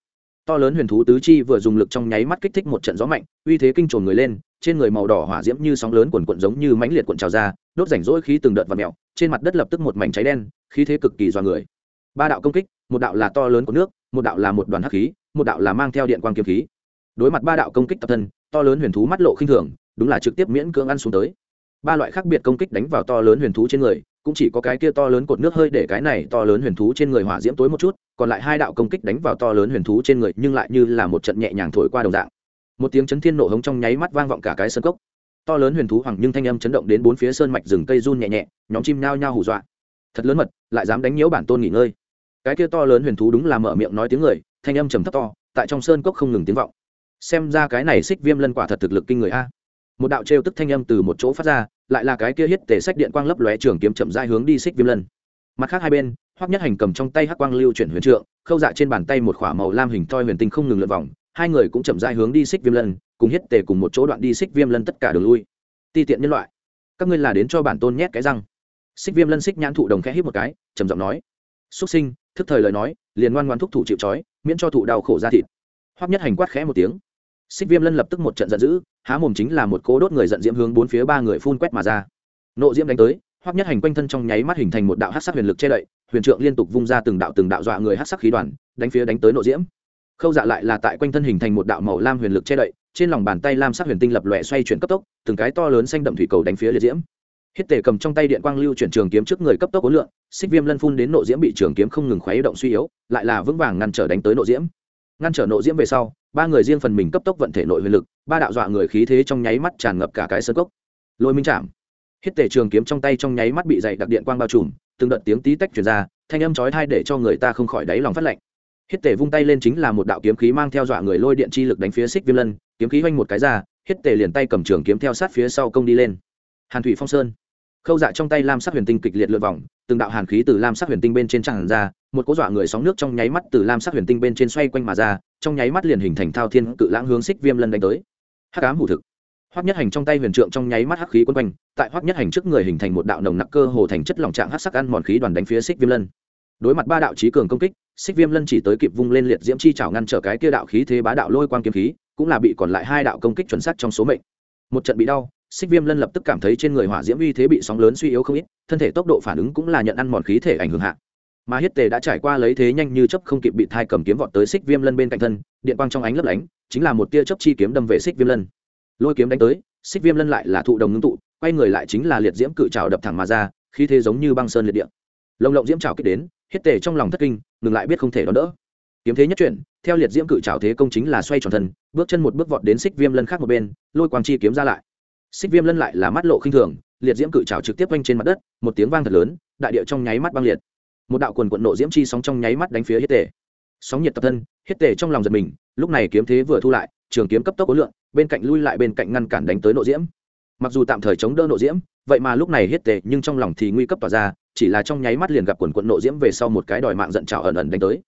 to lớn huyền thú tứ chi vừa dùng lực trong nháy mắt kích thích một trận gió mạnh, uy thế kinh trồn người lên, trên người màu đỏ hỏa diễm như sóng lớn quần quận giống như mãnh liệt cuộn trào ra, đốt rảnh rỗi khí từng đợt và mèo trên mặt đất lập tức một mảnh cháy đen, khí thế cực kỳ do người. Ba đạo công kích, một đạo là to lớn của nước, một đạo là một đoàn hắc khí, một đạo là mang theo điện quang kiếm khí. Đối mặt ba đạo công kích tập thân, to lớn huyền thú mắt lộ khinh thường, đúng là trực tiếp miễn cưỡng ăn xuống tới. Ba loại khác biệt công kích đánh vào to lớn huyền thú trên người cũng chỉ có cái kia to lớn cột nước hơi để cái này to lớn huyền thú trên người hỏa diễm tối một chút, còn lại hai đạo công kích đánh vào to lớn huyền thú trên người nhưng lại như là một trận nhẹ nhàng thổi qua đồng dạng. Một tiếng chấn thiên nổ hống trong nháy mắt vang vọng cả cái sân cốc. To lớn huyền thú hoàng nhưng thanh âm chấn động đến bốn phía sơn mạch rừng cây run nhẹ nhẹ, nhóm chim nhao nhao hù dọa. Thật lớn mật, lại dám đánh nhiễu bản tôn nghỉ ngơi. Cái kia to lớn huyền thú đúng là mở miệng nói tiếng người, thanh âm trầm thấp to, tại trong sơn cốc không ngừng tiếng vọng. Xem ra cái này xích viêm lân quả thật thực lực kinh người a. Một đạo trêu tức thanh âm từ một chỗ phát ra lại là cái kia hiết tề sách điện quang lấp lóe trường kiếm chậm rãi hướng đi xích viêm lân. Mặt khác hai bên, hoắc nhất hành cầm trong tay hắc quang lưu chuyển huyền trượng, khâu dạ trên bàn tay một khỏa màu lam hình thoi huyền tinh không ngừng lượn vòng, hai người cũng chậm rãi hướng đi xích viêm lân, cùng hiết tề cùng một chỗ đoạn đi xích viêm lân tất cả đường lui. Ti tiện nhân loại, các ngươi là đến cho bản tôn nhét cái răng. Xích viêm lân xích nhãn thụ đồng khẽ hít một cái, trầm giọng nói xuất sinh, thức thời lời nói, liền ngoan ngoan thúc thủ chịu trói, miễn cho thụ đau khổ ra thịt. Hoắc nhất hành quát khẽ một tiếng xích viêm lân lập tức một trận giận dữ, há mồm chính là một cố đốt người giận diễm hướng bốn phía ba người phun quét mà ra. Nộ diễm đánh tới, hoắc nhất hành quanh thân trong nháy mắt hình thành một đạo hắc sắc huyền lực che đậy, huyền trượng liên tục vung ra từng đạo từng đạo dọa người hắc sắc khí đoàn, đánh phía đánh tới nộ diễm. Khâu dạ lại là tại quanh thân hình thành một đạo màu lam huyền lực che đậy, trên lòng bàn tay lam sắc huyền tinh lập lòe xoay chuyển cấp tốc, từng cái to lớn xanh đậm thủy cầu đánh phía liệt diễm. Hiết tề cầm trong tay điện quang lưu chuyển trường kiếm trước người cấp tốc ối lượng xích viêm lân phun đến nộ diễm bị trường kiếm không ngừng khuấy động suy yếu, lại là vững vàng ngăn trở đánh tới nộ diễm. Ngăn trở nộ diễm về sau ba người riêng phần mình cấp tốc vận thể nội huyền lực, ba đạo dọa người khí thế trong nháy mắt tràn ngập cả cái sơ cốc. Lôi minh chạm. Hết tề trường kiếm trong tay trong nháy mắt bị dày đặc điện quang bao trùm, từng đợt tiếng tí tách chuyển ra, thanh âm chói thai để cho người ta không khỏi đáy lòng phát lạnh. Hết tề vung tay lên chính là một đạo kiếm khí mang theo dọa người lôi điện chi lực đánh phía xích viêm lân, kiếm khí oanh một cái ra hết tề liền tay cầm trường kiếm theo sát phía sau công đi lên. Hàn thủy phong sơn. Khâu dạ trong tay lam sắc huyền tinh kịch liệt lượn vòng, từng đạo hàn khí từ lam sắc huyền tinh bên trên tràn ra một cỗ dọa người sóng nước trong nháy mắt từ lam sắc huyền tinh bên trên xoay quanh mà ra, trong nháy mắt liền hình thành thao thiên cự lãng hướng xích viêm lân đánh tới. Hắc ám hủ thực. Hoắc nhất hành trong tay huyền trượng trong nháy mắt hắc khí cuốn quanh, tại hoắc nhất hành trước người hình thành một đạo nồng nặc cơ hồ thành chất lỏng trạng hắc sắc ăn mòn khí đoàn đánh phía xích viêm lân. Đối mặt ba đạo trí cường công kích, xích viêm lân chỉ tới kịp vung lên liệt diễm chi chảo ngăn trở cái kia đạo khí thế bá đạo lôi quang kiếm khí, cũng là bị còn lại hai đạo công kích chuẩn xác trong số mệnh. Một trận bị đau, xích viêm lân lập tức cảm thấy trên người hỏa diễm uy thế bị sóng lớn suy yếu không ít, thân thể tốc độ phản ứng cũng là nhận ăn mòn khí thể ảnh hưởng hạ mà hiết tề đã trải qua lấy thế nhanh như chấp không kịp bị thai cầm kiếm vọt tới xích viêm lân bên cạnh thân, điện quang trong ánh lấp lánh, chính là một tia chấp chi kiếm đâm về xích viêm lân. Lôi kiếm đánh tới, xích viêm lân lại là thụ đồng ngưng tụ, quay người lại chính là liệt diễm cự trào đập thẳng mà ra, khí thế giống như băng sơn liệt điện lồng lộng diễm trào kích đến, hiết tề trong lòng thất kinh, ngừng lại biết không thể đón đỡ. Kiếm thế nhất chuyển, theo liệt diễm cự trào thế công chính là xoay tròn thân, bước chân một bước vọt đến xích viêm lân khác một bên, lôi quang chi kiếm ra lại. Xích viêm lân lại là mắt lộ khinh thường, liệt diễm cự trào trực tiếp quanh trên mặt đất, một tiếng vang thật lớn, đại địa trong nháy mắt băng liệt một đạo quần quận nộ diễm chi sóng trong nháy mắt đánh phía hiết tề. Sóng nhiệt tập thân, hiết tề trong lòng giật mình, lúc này kiếm thế vừa thu lại, trường kiếm cấp tốc ối lượng, bên cạnh lui lại bên cạnh ngăn cản đánh tới nộ diễm. Mặc dù tạm thời chống đỡ nộ diễm, vậy mà lúc này hiết tề nhưng trong lòng thì nguy cấp tỏa ra, chỉ là trong nháy mắt liền gặp quần quận nộ diễm về sau một cái đòi mạng giận trào ẩn ẩn đánh tới.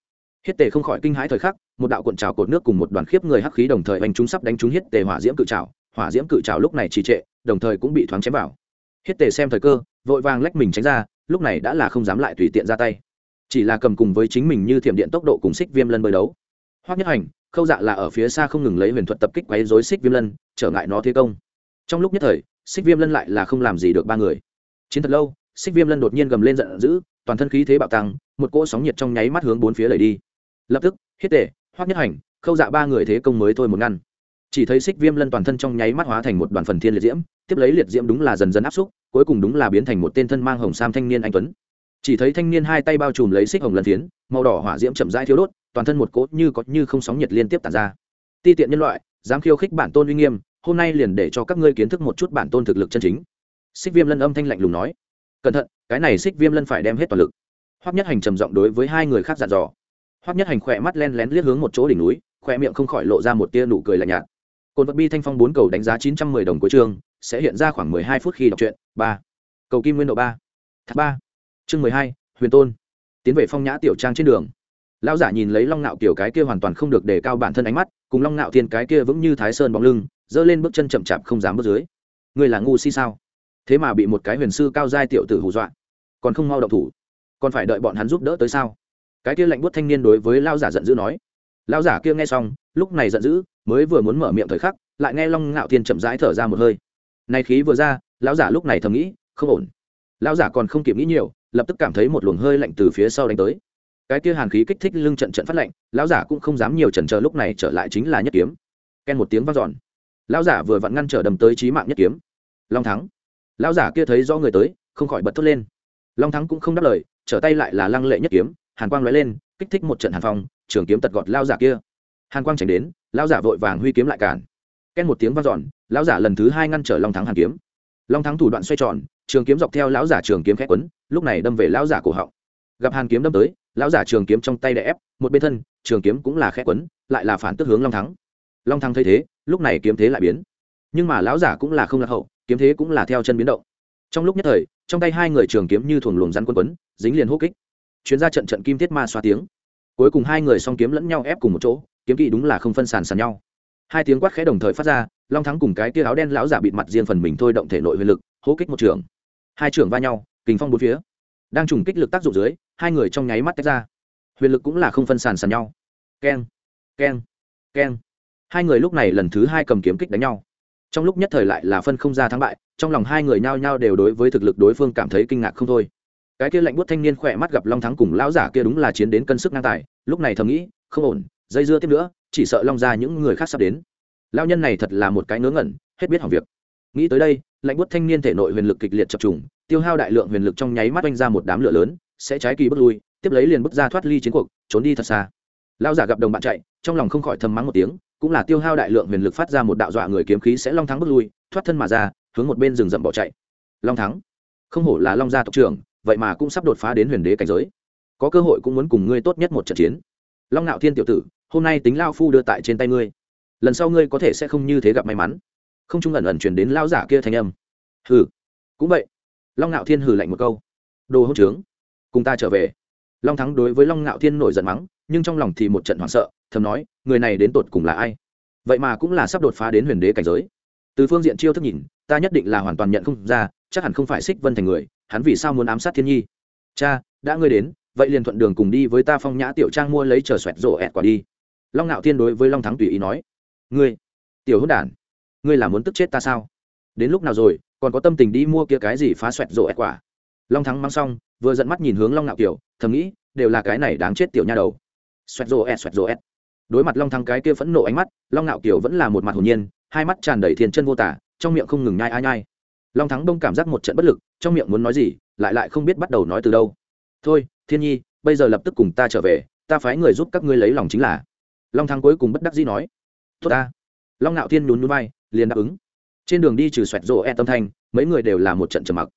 Hiết tề không khỏi kinh hãi thời khắc, một đạo cuộn trào cột nước cùng một đoàn khiếp người hắc khí đồng thời hành chúng sắp đánh trúng hiết tề hỏa diễm cự trào, hỏa diễm cự trào lúc này trì trệ, đồng thời cũng bị thoáng chém vào. Hiết tề xem thời cơ, vội vàng lách mình tránh ra lúc này đã là không dám lại tùy tiện ra tay. Chỉ là cầm cùng với chính mình như thiểm điện tốc độ cùng xích viêm lân bơi đấu. Hoắc nhất hành, khâu dạ là ở phía xa không ngừng lấy huyền thuật tập kích quấy rối xích viêm lân, trở ngại nó thi công. Trong lúc nhất thời, xích viêm lân lại là không làm gì được ba người. Chiến thật lâu, xích viêm lân đột nhiên gầm lên giận dữ, toàn thân khí thế bạo tăng, một cỗ sóng nhiệt trong nháy mắt hướng bốn phía lầy đi. Lập tức hiết tề hoắc nhất hành, khâu dạ ba người thế công mới thôi một ngăn. Chỉ thấy xích viêm lân toàn thân trong nháy mắt hóa thành một đoàn phần thiên liệt diễm, tiếp lấy liệt diễm đúng là dần dần áp xúc cuối cùng đúng là biến thành một tên thân mang hồng sam thanh niên anh tuấn. Chỉ thấy thanh niên hai tay bao trùm lấy xích hồng lần phiến, màu đỏ hỏa diễm chậm rãi thiếu đốt, toàn thân một cốt như có như không sóng nhiệt liên tiếp tàn ra. Ti tiện nhân loại, dám khiêu khích bản tôn uy nghiêm, hôm nay liền để cho các ngươi kiến thức một chút bản tôn thực lực chân chính. Xích viêm lân âm thanh lạnh lùng nói. Cẩn thận, cái này xích viêm lân phải đem hết toàn lực. Hoắc nhất hành trầm giọng đối với hai người khác dặn dò. Hoắc nhất hành khỏe mắt len lén liếc hướng một chỗ đỉnh núi, khỏe miệng không khỏi lộ ra một tia nụ cười lạnh nhạt. Cồn vật bi thanh phong bốn cầu đánh giá chín trăm mười đồng cuối chương sẽ hiện ra khoảng mười hai phút khi đọc truyện, ba. Cầu kim nguyên độ ba. Thác ba. Chương mười hai, huyền tôn. Tiến về phong nhã tiểu trang trên đường. Lão giả nhìn lấy long Nạo tiểu cái kia hoàn toàn không được đề cao bản thân ánh mắt, cùng long Nạo thiên cái kia vững như thái sơn bóng lưng dơ lên bước chân chậm chạp không dám bước dưới. Người là ngu si sao? Thế mà bị một cái huyền sư cao giai tiểu tử hù dọa. Còn không mau động thủ. Còn phải đợi bọn hắn giúp đỡ tới sao? Cái kia lạnh buốt thanh niên đối với lão giả giận dữ nói. Lão giả kia nghe xong, lúc này giận dữ, mới vừa muốn mở miệng thời khắc, lại nghe long ngạo thiên chậm rãi thở ra một hơi này khí vừa ra, lão giả lúc này thầm nghĩ, không ổn. Lão giả còn không kịp nghĩ nhiều, lập tức cảm thấy một luồng hơi lạnh từ phía sau đánh tới. Cái kia hàn khí kích thích lưng trận trận phát lạnh, lão giả cũng không dám nhiều chần chờ lúc này trở lại chính là nhất kiếm. Ken một tiếng vang dọn. Lão giả vừa vặn ngăn trở đầm tới trí mạng nhất kiếm. Long thắng. Lão giả kia thấy do người tới, không khỏi bật thốt lên. Long thắng cũng không đáp lời, trở tay lại là lăng lệ nhất kiếm, hàn quang lóe lên, kích thích một trận hàn phong, trường kiếm tật gọt lao giả kia. Hàn quang tránh đến lao giả vội vàng huy kiếm lại cản ken một tiếng vang dọn, lão giả lần thứ hai ngăn trở long thắng hàn kiếm. Long thắng thủ đoạn xoay tròn, trường kiếm dọc theo lão giả trường kiếm khét quấn, lúc này đâm về lão giả cổ họng. Gặp hàn kiếm đâm tới, lão giả trường kiếm trong tay đè ép, một bên thân, trường kiếm cũng là khét quấn, lại là phản tức hướng long thắng. Long thắng thấy thế, lúc này kiếm thế lại biến. Nhưng mà lão giả cũng là không lạc hậu, kiếm thế cũng là theo chân biến động. Trong lúc nhất thời, trong tay hai người trường kiếm như thuồng luồng rắn quân quấn dính liền hô kích. Chuyến ra trận trận kim thiết ma xoa tiếng. Cuối cùng hai người song kiếm lẫn nhau ép cùng một chỗ, kiếm kỵ đúng là không phân sàn sàn nhau hai tiếng quát khẽ đồng thời phát ra, long thắng cùng cái tia áo đen lão giả bịt mặt riêng phần mình thôi động thể nội huyền lực hố kích một trường. Hai trường va nhau, kình phong bốn phía. Đang trùng kích lực tác dụng dưới, hai người trong nháy mắt tách ra. Huyền lực cũng là không phân sàn sàn nhau. Keng keng keng. Hai người lúc này lần thứ hai cầm kiếm kích đánh nhau. Trong lúc nhất thời lại là phân không ra thắng bại, trong lòng hai người nhao nhao đều đối với thực lực đối phương cảm thấy kinh ngạc không thôi. Cái kia lạnh buốt thanh niên khỏe mắt gặp long thắng cùng lão giả kia đúng là chiến đến cân sức ngang tài, lúc này thầm nghĩ, không ổn, dây dưa tiếp nữa chỉ sợ long ra những người khác sắp đến. Lao nhân này thật là một cái ngớ ngẩn, hết biết hỏng việc. Nghĩ tới đây, lạnh bút thanh niên thể nội huyền lực kịch liệt chập trùng, tiêu hao đại lượng huyền lực trong nháy mắt oanh ra một đám lửa lớn, sẽ trái kỳ bước lui, tiếp lấy liền bước ra thoát ly chiến cuộc, trốn đi thật xa. Lao giả gặp đồng bạn chạy, trong lòng không khỏi thầm mắng một tiếng, cũng là tiêu hao đại lượng huyền lực phát ra một đạo dọa người kiếm khí sẽ long thắng bước lui, thoát thân mà ra, hướng một bên rừng rậm bỏ chạy. Long thắng? Không hổ là long gia tộc trưởng, vậy mà cũng sắp đột phá đến huyền đế cảnh giới. Có cơ hội cũng muốn cùng ngươi tốt nhất một trận chiến. Long nạo thiên tiểu tử hôm nay tính lao phu đưa tại trên tay ngươi. Lần sau ngươi có thể sẽ không như thế gặp may mắn. Không trung ẩn ẩn chuyển đến lao giả kia thanh âm. Hừ, cũng vậy. Long nạo thiên hừ lạnh một câu. Đồ hỗn trướng, cùng ta trở về. Long thắng đối với long nạo thiên nổi giận mắng, nhưng trong lòng thì một trận hoảng sợ, thầm nói, người này đến tột cùng là ai? Vậy mà cũng là sắp đột phá đến huyền đế cảnh giới. Từ phương diện chiêu thức nhìn, ta nhất định là hoàn toàn nhận không ra, chắc hẳn không phải xích vân thành người, hắn vì sao muốn ám sát thiên nhi? Cha, đã ngươi đến, vậy liền thuận đường cùng đi với ta phong nhã tiểu trang mua lấy chờ xoẹt rổ ẹt quả đi long ngạo thiên đối với long thắng tùy ý nói, ngươi, tiểu hữu đản, ngươi là muốn tức chết ta sao? Đến lúc nào rồi, còn có tâm tình đi mua kia cái gì phá xoẹt rộ ẹt quả? Long thắng mang xong, vừa dẫn mắt nhìn hướng long ngạo kiều, thầm nghĩ, đều là cái này đáng chết tiểu nha đầu. Xoẹt rộ ẹt, xoẹt rộ ẹt. Đối mặt long thắng cái kia phẫn nộ ánh mắt, long ngạo kiều vẫn là một mặt hồn nhiên, hai mắt tràn đầy thiên chân vô tả, trong miệng không ngừng nhai ai nhai. Long thắng đông cảm giác một trận bất lực, trong miệng muốn nói gì, lại lại không biết bắt đầu nói từ đâu. Thôi, thiên nhi, bây giờ lập tức cùng ta trở về, ta phái người giúp các ngươi lấy lòng chính là long thắng cuối cùng bất đắc dĩ nói, tốt ta. Long ngạo thiên nhún núi bay liền đáp ứng. Trên đường đi trừ xoẹt rộ e tâm thanh mấy người đều là một trận trầm mặc.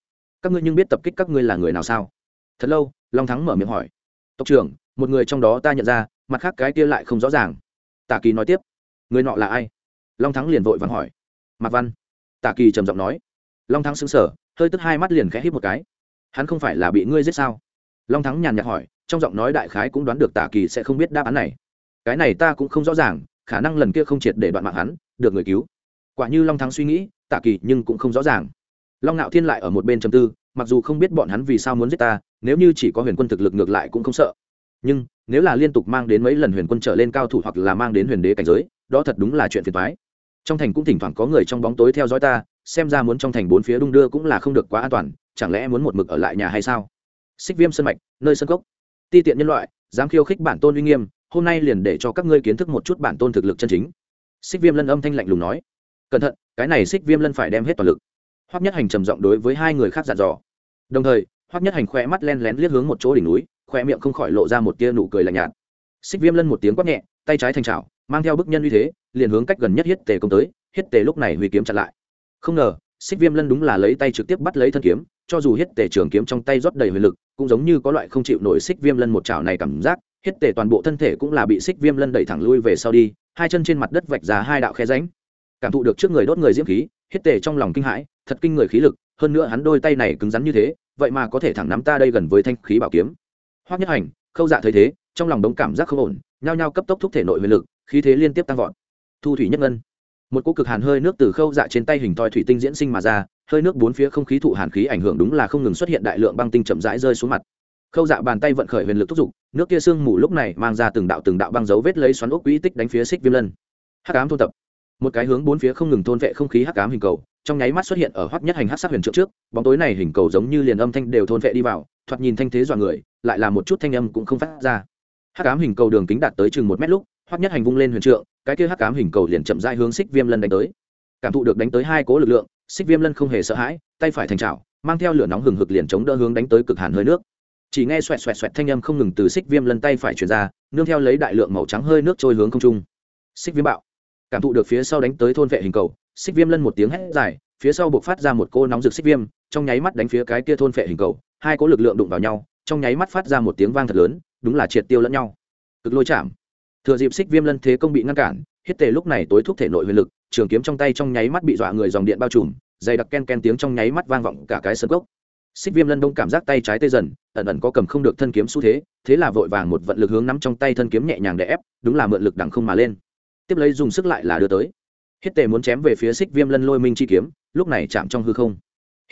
Các ngươi nhưng biết tập kích các ngươi là người nào sao? Thật lâu, long thắng mở miệng hỏi. Tộc trưởng, một người trong đó ta nhận ra, mặt khác cái kia lại không rõ ràng. Tạ kỳ nói tiếp. Người nọ là ai? Long thắng liền vội vàng hỏi. Mạc văn. Tạ kỳ trầm giọng nói. Long thắng xứng sở hơi tức hai mắt liền khẽ hít một cái. Hắn không phải là bị ngươi giết sao? Long thắng nhàn nhạt hỏi, trong giọng nói đại khái cũng đoán được tạ kỳ sẽ không biết đáp án này cái này ta cũng không rõ ràng, khả năng lần kia không triệt để đoạn mạng hắn, được người cứu. Quả như long thắng suy nghĩ, tạ kỳ nhưng cũng không rõ ràng. Long ngạo thiên lại ở một bên chầm tư, mặc dù không biết bọn hắn vì sao muốn giết ta, nếu như chỉ có huyền quân thực lực ngược lại cũng không sợ. Nhưng, nếu là liên tục mang đến mấy lần huyền quân trở lên cao thủ hoặc là mang đến huyền đế cảnh giới, đó thật đúng là chuyện phiền thoái trong thành cũng thỉnh thoảng có người trong bóng tối theo dõi ta, xem ra muốn trong thành bốn phía đung đưa cũng là không được quá an toàn, chẳng lẽ muốn một mực ở lại nhà hay sao? Xích viêm sân mạch, nơi sân cốc. Ti tiện nhân loại, dám khiêu khích bản tôn uy nghiêm hôm nay liền để cho các ngươi kiến thức một chút bản tôn thực lực chân chính. Xích viêm lân âm thanh lạnh lùng nói. Cẩn thận, cái này xích viêm lân phải đem hết toàn lực. Hoắc nhất hành trầm giọng đối với hai người khác dặn dò. Đồng thời, hoắc nhất hành khoe mắt len lén liếc hướng một chỗ đỉnh núi khoe miệng không khỏi lộ ra một tia nụ cười lạnh nhạt. Xích viêm lân một tiếng quát nhẹ, tay trái thành trào mang theo bức nhân uy thế, liền hướng cách gần nhất hiết tề công tới, hiết tề lúc này huy kiếm chặn lại. Không ngờ, xích viêm lân đúng là lấy tay trực tiếp bắt lấy thân kiếm, cho dù hiết tề trường kiếm trong tay rót đầy huyền lực, cũng giống như có loại không chịu nổi xích viêm lân một chảo này cảm giác hết tề toàn bộ thân thể cũng là bị xích viêm lân đẩy thẳng lui về sau đi, hai chân trên mặt đất vạch ra hai đạo khe ránh cảm thụ được trước người đốt người diễm khí, hết tề trong lòng kinh hãi, thật kinh người khí lực, hơn nữa hắn đôi tay này cứng rắn như thế, vậy mà có thể thẳng nắm ta đây gần với thanh khí bảo kiếm. Hoắc nhất hành, khâu dạ thấy thế, trong lòng đống cảm giác không ổn, nhao nhao cấp tốc thúc thể nội huyền lực, khí thế liên tiếp tăng vọt. Thu thủy nhất ngân. Một cỗ cực hàn hơi nước từ khâu dạ trên tay hình thoi thủy tinh diễn sinh mà ra, hơi nước bốn phía không khí thụ hàn khí ảnh hưởng đúng là không ngừng xuất hiện đại lượng băng tinh chậm rãi rơi xuống mặt khâu dạ bàn tay vận khởi huyền lực thúc giục, nước kia sương mù lúc này mang ra từng đạo từng đạo băng dấu vết lấy xoắn ốc quỹ tích đánh phía xích viêm lân. Hắc ám thôn tập. Một cái hướng bốn phía không ngừng thôn vệ không khí hắc ám hình cầu, trong nháy mắt xuất hiện ở hoắc nhất hành hắc sắc huyền trượng trước, bóng tối này hình cầu giống như liền âm thanh đều thôn vệ đi vào, thoạt nhìn thanh thế dọa người, lại là một chút thanh âm cũng không phát ra. Hắc ám hình cầu đường kính đạt tới chừng một mét lúc, hoắc nhất hành vung lên huyền trượng, cái kia hắc ám hình cầu liền chậm rãi hướng xích viêm lân đánh tới. Cảm thụ được đánh tới hai cố lực lượng xích viêm lân không hề sợ hãi, tay phải thành trào mang theo lửa nóng hừng hực liền chống đỡ hướng đánh tới cực hàn hơi nước chỉ nghe xoẹt xoẹt xoẹt thanh âm không ngừng từ xích viêm lân tay phải chuyển ra, nương theo lấy đại lượng màu trắng hơi nước trôi hướng không trung. Xích viêm bạo. Cảm thụ được phía sau đánh tới thôn vệ hình cầu, xích viêm lân một tiếng hét dài, phía sau buộc phát ra một cô nóng rực xích viêm, trong nháy mắt đánh phía cái kia thôn vệ hình cầu, hai cỗ lực lượng đụng vào nhau, trong nháy mắt phát ra một tiếng vang thật lớn, đúng là triệt tiêu lẫn nhau. Cực lôi chạm. Thừa dịp xích viêm lân thế công bị ngăn cản, hiết tề lúc này tối thúc thể nội huyền lực, trường kiếm trong tay trong nháy mắt bị dọa người dòng điện bao trùm, dày đặc ken ken tiếng trong nháy mắt vang vọng cả cái sân gốc xích viêm lân đông cảm giác tay trái tê dần, ẩn ẩn có cầm không được thân kiếm xu thế thế là vội vàng một vận lực hướng nắm trong tay thân kiếm nhẹ nhàng để ép, đúng là mượn lực đằng không mà lên. Tiếp lấy dùng sức lại là đưa tới. Hết tề muốn chém về phía xích viêm lân lôi minh chi kiếm, lúc này chạm trong hư không.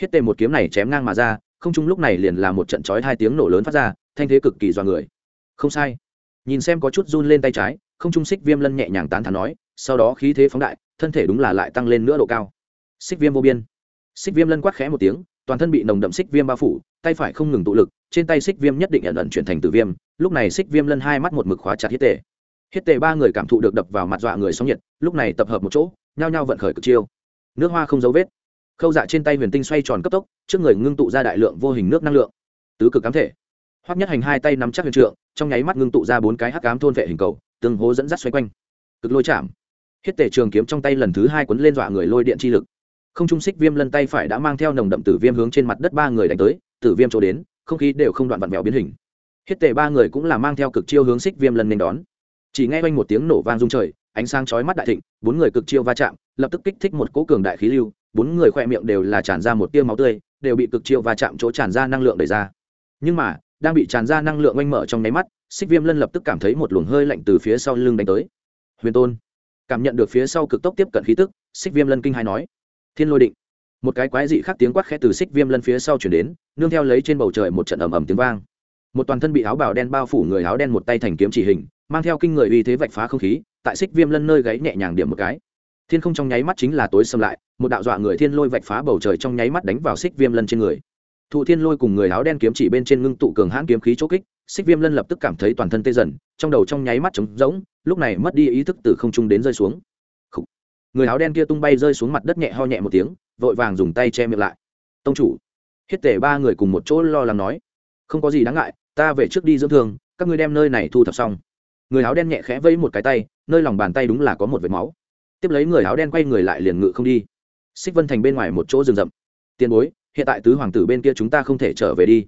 Hết tề một kiếm này chém ngang mà ra, không chung lúc này liền là một trận chói hai tiếng nổ lớn phát ra, thanh thế cực kỳ dọa người. Không sai. Nhìn xem có chút run lên tay trái, không trung xích viêm lân nhẹ nhàng tán thán nói, sau đó khí thế phóng đại, thân thể đúng là lại tăng lên nữa độ cao. Xích viêm vô biên. Xích viêm lân quát khẽ một tiếng toàn thân bị nồng đậm xích viêm bao phủ, tay phải không ngừng tụ lực, trên tay xích viêm nhất định ẩn ẩn chuyển thành tử viêm, lúc này xích viêm lân hai mắt một mực khóa chặt hiết tề. Hiết tề ba người cảm thụ được đập vào mặt dọa người sóng nhiệt, lúc này tập hợp một chỗ, nhao nhao vận khởi cực chiêu. Nước hoa không dấu vết. Khâu dạ trên tay huyền tinh xoay tròn cấp tốc, trước người ngưng tụ ra đại lượng vô hình nước năng lượng. Tứ cực cám thể. Hoắc nhất hành hai tay nắm chắc huyền trượng, trong nháy mắt ngưng tụ ra bốn cái hắc cám thôn vệ hình cầu tương hố dẫn dắt xoay quanh. Cực lôi chạm. Hiết tề trường kiếm trong tay lần thứ hai quấn lên dọa người lôi điện chi lực không trung xích viêm lân tay phải đã mang theo nồng đậm tử viêm hướng trên mặt đất ba người đánh tới, tử viêm chỗ đến, không khí đều không đoạn vặn vẹo biến hình. Hết tề ba người cũng là mang theo cực chiêu hướng xích viêm lân nên đón. Chỉ nghe quanh một tiếng nổ vang rung trời, ánh sáng chói mắt đại thịnh, bốn người cực chiêu va chạm, lập tức kích thích một cỗ cường đại khí lưu, bốn người khoe miệng đều là tràn ra một tia máu tươi, đều bị cực chiêu va chạm chỗ tràn ra năng lượng đẩy ra. Nhưng mà, đang bị tràn ra năng lượng oanh mở trong nháy mắt, xích viêm lân lập tức cảm thấy một luồng hơi lạnh từ phía sau lưng đánh tới. Huyền tôn, cảm nhận được phía sau cực tốc tiếp cận khí tức, xích viêm lân kinh hai nói thiên lôi định. Một cái quái dị khác tiếng quát khẽ từ xích viêm lân phía sau chuyển đến, nương theo lấy trên bầu trời một trận ầm ầm tiếng vang. Một toàn thân bị áo bào đen bao phủ người áo đen một tay thành kiếm chỉ hình, mang theo kinh người uy thế vạch phá không khí, tại xích viêm lân nơi gáy nhẹ nhàng điểm một cái. Thiên không trong nháy mắt chính là tối xâm lại, một đạo dọa người thiên lôi vạch phá bầu trời trong nháy mắt đánh vào xích viêm lân trên người. Thụ thiên lôi cùng người áo đen kiếm chỉ bên trên ngưng tụ cường hãn kiếm khí chỗ kích, xích viêm lân lập tức cảm thấy toàn thân tê dần, trong đầu trong nháy mắt trống rỗng, lúc này mất đi ý thức từ không trung đến rơi xuống người áo đen kia tung bay rơi xuống mặt đất nhẹ ho nhẹ một tiếng, vội vàng dùng tay che miệng lại. Tông chủ. Hết tể ba người cùng một chỗ lo lắng nói. Không có gì đáng ngại, ta về trước đi dưỡng thương, các ngươi đem nơi này thu thập xong. Người áo đen nhẹ khẽ vẫy một cái tay, nơi lòng bàn tay đúng là có một vệt máu. Tiếp lấy người áo đen quay người lại liền ngự không đi. Xích vân thành bên ngoài một chỗ rừng rậm. Tiền bối, hiện tại tứ hoàng tử bên kia chúng ta không thể trở về đi.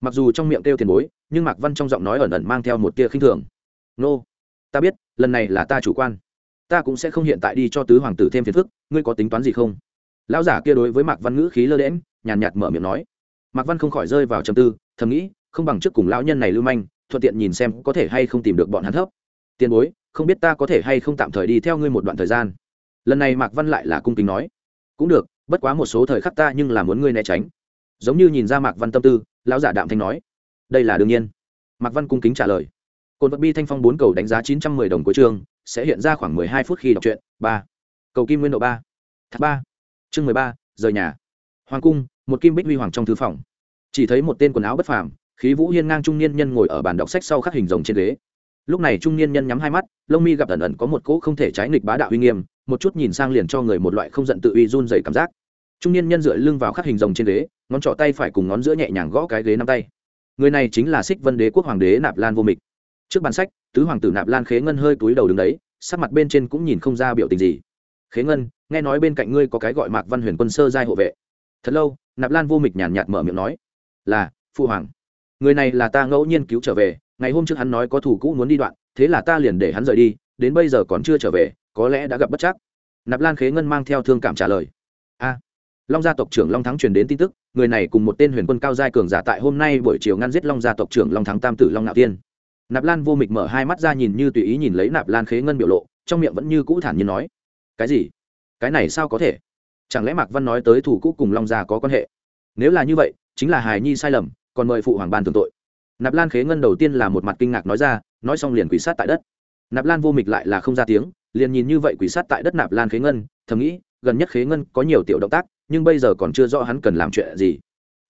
Mặc dù trong miệng kêu tiền bối, nhưng mạc văn trong giọng nói ẩn ẩn mang theo một tia khinh thường. Nô, ta biết, lần này là ta chủ quan ta cũng sẽ không hiện tại đi cho tứ hoàng tử thêm phiền phức, ngươi có tính toán gì không? Lão giả kia đối với mạc văn ngữ khí lơ đễm nhàn nhạt mở miệng nói. Mạc văn không khỏi rơi vào trầm tư, thầm nghĩ, không bằng trước cùng lão nhân này lưu manh, thuận tiện nhìn xem có thể hay không tìm được bọn hắn thấp. Tiền bối, không biết ta có thể hay không tạm thời đi theo ngươi một đoạn thời gian. Lần này mạc văn lại là cung kính nói. Cũng được, bất quá một số thời khắc ta nhưng là muốn ngươi né tránh. Giống như nhìn ra mạc văn tâm tư, lão giả đạm thanh nói. Đây là đương nhiên. Mạc văn cung kính trả lời. Cồn vật bi thanh phong bốn cầu đánh giá chín trăm mười đồng cuối chương sẽ hiện ra khoảng mười hai phút khi đọc truyện, ba. Cầu kim nguyên độ ba. Thác ba. Chương mười ba, rời nhà. Hoàng cung, một kim bích huy hoàng trong thư phòng. Chỉ thấy một tên quần áo bất phàm, khí vũ hiên ngang trung niên nhân ngồi ở bàn đọc sách sau khắc hình rồng trên ghế. Lúc này trung niên nhân nhắm hai mắt, lông mi gặp ẩn ẩn có một cỗ không thể trái nghịch bá đạo uy nghiêm, một chút nhìn sang liền cho người một loại không giận tự uy run rẩy cảm giác. Trung niên nhân dựa lưng vào khắc hình rồng trên ghế, ngón trỏ tay phải cùng ngón giữa nhẹ nhàng gõ cái ghế năm tay. Người này chính là xích vân đế quốc hoàng đế nạp lan vô mịch trước bàn sách, tứ hoàng tử nạp lan khế ngân hơi túi đầu đứng đấy, sắc mặt bên trên cũng nhìn không ra biểu tình gì. Khế ngân, nghe nói bên cạnh ngươi có cái gọi mạc văn huyền quân sơ giai hộ vệ. Thật lâu, nạp lan vô mịch nhàn nhạt mở miệng nói, là, phu hoàng, người này là ta ngẫu nhiên cứu trở về, ngày hôm trước hắn nói có thủ cũ muốn đi đoạn, thế là ta liền để hắn rời đi, đến bây giờ còn chưa trở về, có lẽ đã gặp bất chắc. Nạp lan khế ngân mang theo thương cảm trả lời, a, long gia tộc trưởng long thắng truyền đến tin tức, người này cùng một tên huyền quân cao giai cường giả tại hôm nay buổi chiều ngăn giết long gia tộc trưởng long thắng tam tử long nạo tiên nạp lan vô mịch mở hai mắt ra nhìn như tùy ý nhìn lấy nạp lan khế ngân biểu lộ, trong miệng vẫn như cũ thản nhiên nói, cái gì? Cái này sao có thể? Chẳng lẽ mạc văn nói tới thủ cũ cùng long gia có quan hệ? Nếu là như vậy, chính là hài nhi sai lầm, còn mời phụ hoàng ban thường tội. Nạp lan khế ngân đầu tiên là một mặt kinh ngạc nói ra, nói xong liền quỷ sát tại đất. Nạp lan vô mịch lại là không ra tiếng, liền nhìn như vậy quỷ sát tại đất nạp lan khế ngân, thầm nghĩ, gần nhất khế ngân có nhiều tiểu động tác, nhưng bây giờ còn chưa rõ hắn cần làm chuyện gì.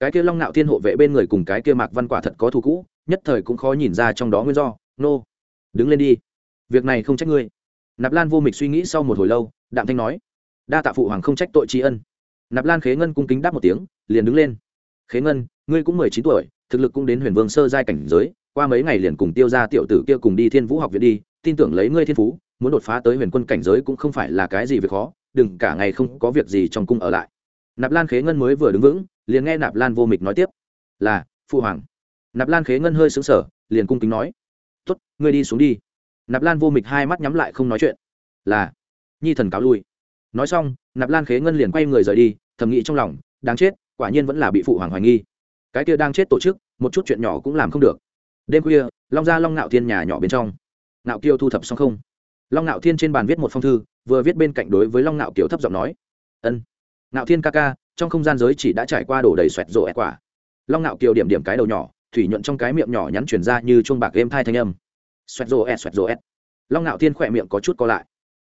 Cái kia long nạo thiên hộ vệ bên người cùng cái kia mạc văn quả thật có thù cũ nhất thời cũng khó nhìn ra trong đó nguyên do. Nô、no. đứng lên đi. Việc này không trách ngươi. Nạp lan vô mịch suy nghĩ sau một hồi lâu, đạm thanh nói. Đa tạ phụ hoàng không trách tội tri ân. Nạp lan khế ngân cung kính đáp một tiếng, liền đứng lên. Khế ngân, ngươi cũng mười chín tuổi, thực lực cũng đến huyền vương sơ giai cảnh giới, qua mấy ngày liền cùng tiêu ra tiểu tử kia cùng đi thiên vũ học viện đi, tin tưởng lấy ngươi thiên phú, muốn đột phá tới huyền quân cảnh giới cũng không phải là cái gì việc khó, đừng cả ngày không có việc gì trong cung ở lại. Nạp lan khế ngân mới vừa đứng vững, liền nghe nạp lan vô mịch nói tiếp. Là, phụ hoàng nạp lan khế ngân hơi xứng sở liền cung kính nói tuất ngươi đi xuống đi. Nạp lan vô mịch hai mắt nhắm lại không nói chuyện. Là. Nhi thần cáo lui. Nói xong, nạp lan khế ngân liền quay người rời đi, thầm nghĩ trong lòng, đáng chết, quả nhiên vẫn là bị phụ hoàng hoài nghi. Cái kia đang chết tổ chức, một chút chuyện nhỏ cũng làm không được. Đêm khuya, long gia long ngạo thiên nhà nhỏ bên trong. Ngạo kiêu thu thập xong không? Long ngạo thiên trên bàn viết một phong thư, vừa viết bên cạnh đối với long ngạo kiều thấp giọng nói, ân. Ngạo thiên ca ca, trong không gian giới chỉ đã trải qua đổ đầy xoẹt rổ ẹ quả. Long ngạo kiều điểm điểm cái đầu nhỏ thủy nhuận trong cái miệng nhỏ nhắn chuyển ra như chuông bạc êm thai thanh âm. Xoẹt rồ ẹt, xoẹt rồ ẹt. Long ngạo thiên khỏe miệng có chút co lại.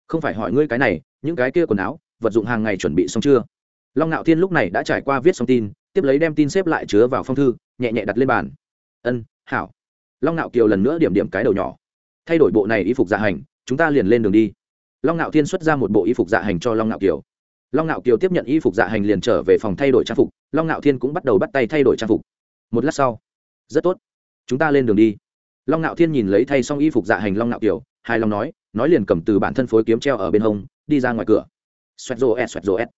Không phải hỏi ngươi cái này, những cái kia quần áo, vật dụng hàng ngày chuẩn bị xong chưa? Long ngạo thiên lúc này đã trải qua viết xong tin, tiếp lấy đem tin xếp lại chứa vào phong thư, nhẹ nhẹ đặt lên bàn. Ân, hảo. Long ngạo kiều lần nữa điểm điểm cái đầu nhỏ. Thay đổi bộ này y phục dạ hành, chúng ta liền lên đường đi. Long ngạo thiên xuất ra một bộ y phục dạ hành cho long ngạo kiều. Long ngạo kiều tiếp nhận y phục dạ hành liền trở về phòng thay đổi trang phục. Long ngạo thiên cũng bắt đầu bắt tay thay đổi trang phục. Một lát sau rất tốt. Chúng ta lên đường đi. Long ngạo thiên nhìn lấy thay xong y phục dạ hành long ngạo kiều, hài long nói nói liền cầm từ bản thân phối kiếm treo ở bên hông, đi ra ngoài cửa. Xoẹt rô s xoẹt rô s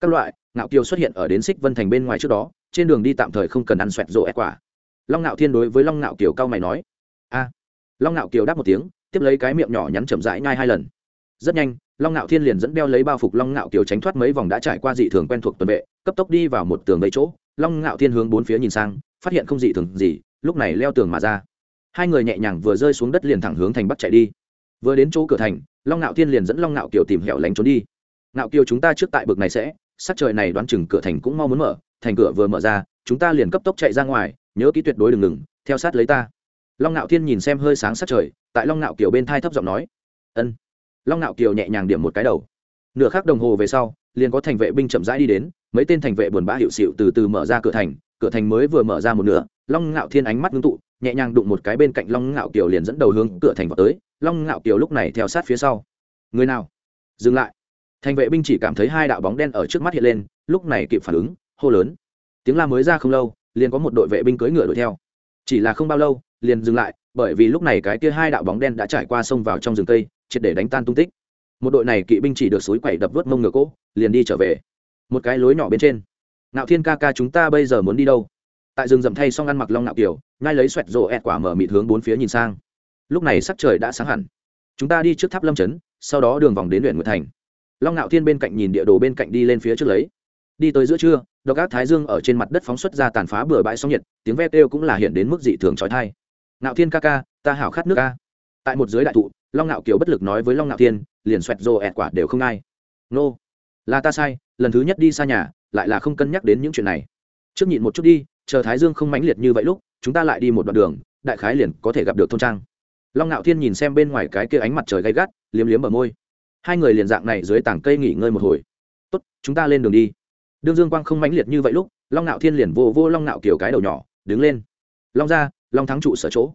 các loại ngạo kiều xuất hiện ở đến xích vân thành bên ngoài trước đó, trên đường đi tạm thời không cần ăn xoẹt rô s quả. Long ngạo thiên đối với long ngạo kiều cao mày nói, a. Long ngạo kiều đáp một tiếng, tiếp lấy cái miệng nhỏ nhắn chậm rãi ngay hai lần. Rất nhanh, long ngạo thiên liền dẫn đeo lấy bao phục long ngạo kiều tránh thoát mấy vòng đã trải qua dị thường quen thuộc tuần vệ, cấp tốc đi vào một tường mấy chỗ. Long ngạo thiên hướng bốn phía nhìn sang phát hiện không dị thường gì, lúc này leo tường mà ra. Hai người nhẹ nhàng vừa rơi xuống đất liền thẳng hướng thành bắc chạy đi. Vừa đến chỗ cửa thành, long ngạo thiên liền dẫn long ngạo kiều tìm hẻo lánh trốn đi. Ngạo kiều chúng ta trước tại bực này sẽ, sắc trời này đoán chừng cửa thành cũng mau muốn mở, thành cửa vừa mở ra, chúng ta liền cấp tốc chạy ra ngoài, nhớ kỹ tuyệt đối đừng ngừng, theo sát lấy ta. Long ngạo thiên nhìn xem hơi sáng sắc trời, tại long ngạo kiều bên thai thấp giọng nói, ân. Long ngạo kiều nhẹ nhàng điểm một cái đầu. Nửa khắc đồng hồ về sau, liền có thành vệ binh chậm rãi đi đến, mấy tên thành vệ buồn bã hiệu xịu từ từ mở ra cửa thành cửa thành mới vừa mở ra một nửa, long ngạo thiên ánh mắt ngưng tụ, nhẹ nhàng đụng một cái bên cạnh long ngạo kiều liền dẫn đầu hướng cửa thành vào tới. Long ngạo kiều lúc này theo sát phía sau. Người nào? Dừng lại. Thành vệ binh chỉ cảm thấy hai đạo bóng đen ở trước mắt hiện lên, lúc này kịp phản ứng, hô lớn. Tiếng la mới ra không lâu, liền có một đội vệ binh cưỡi ngựa đuổi theo. Chỉ là không bao lâu, liền dừng lại, bởi vì lúc này cái kia hai đạo bóng đen đã trải qua sông vào trong rừng cây, triệt để đánh tan tung tích. Một đội này kỵ binh chỉ được suối quẩy đập vớt mông ngựa cỗ liền đi trở về. Một cái lối nhỏ bên trên nạo thiên ca ca chúng ta bây giờ muốn đi đâu? Tại rừng rậm thay xong ăn mặc long nạo kiểu ngay lấy xoẹt rộ ẹt quả mở mịt hướng bốn phía nhìn sang. Lúc này sắc trời đã sáng hẳn. Chúng ta đi trước tháp lâm trấn sau đó đường vòng đến huyện nguyệt thành. Long nạo thiên bên cạnh nhìn địa đồ bên cạnh đi lên phía trước lấy. Đi tới giữa trưa, độc ác thái dương ở trên mặt đất phóng xuất ra tàn phá bừa bãi sóng nhiệt, tiếng ve kêu cũng là hiện đến mức dị thường trói thai nạo thiên ca ca, ta hảo khát nước ca. Tại một dưới đại thụ, long nạo kiều bất lực nói với long nạo thiên, liền xoẹt rồ ẹt quả đều không ai. Nô, là ta sai, lần thứ nhất đi xa nhà lại là không cân nhắc đến những chuyện này. Trước nhịn một chút đi, chờ thái dương không mãnh liệt như vậy lúc, chúng ta lại đi một đoạn đường, đại khái liền có thể gặp được thôn trang. Long ngạo thiên nhìn xem bên ngoài cái kia ánh mặt trời gay gắt, liếm liếm ở môi. Hai người liền dạng này dưới tảng cây nghỉ ngơi một hồi. Tốt, chúng ta lên đường đi. Đương dương quang không mãnh liệt như vậy lúc, long ngạo thiên liền vô vô long ngạo kiểu cái đầu nhỏ, đứng lên. Long ra long thắng trụ sở chỗ.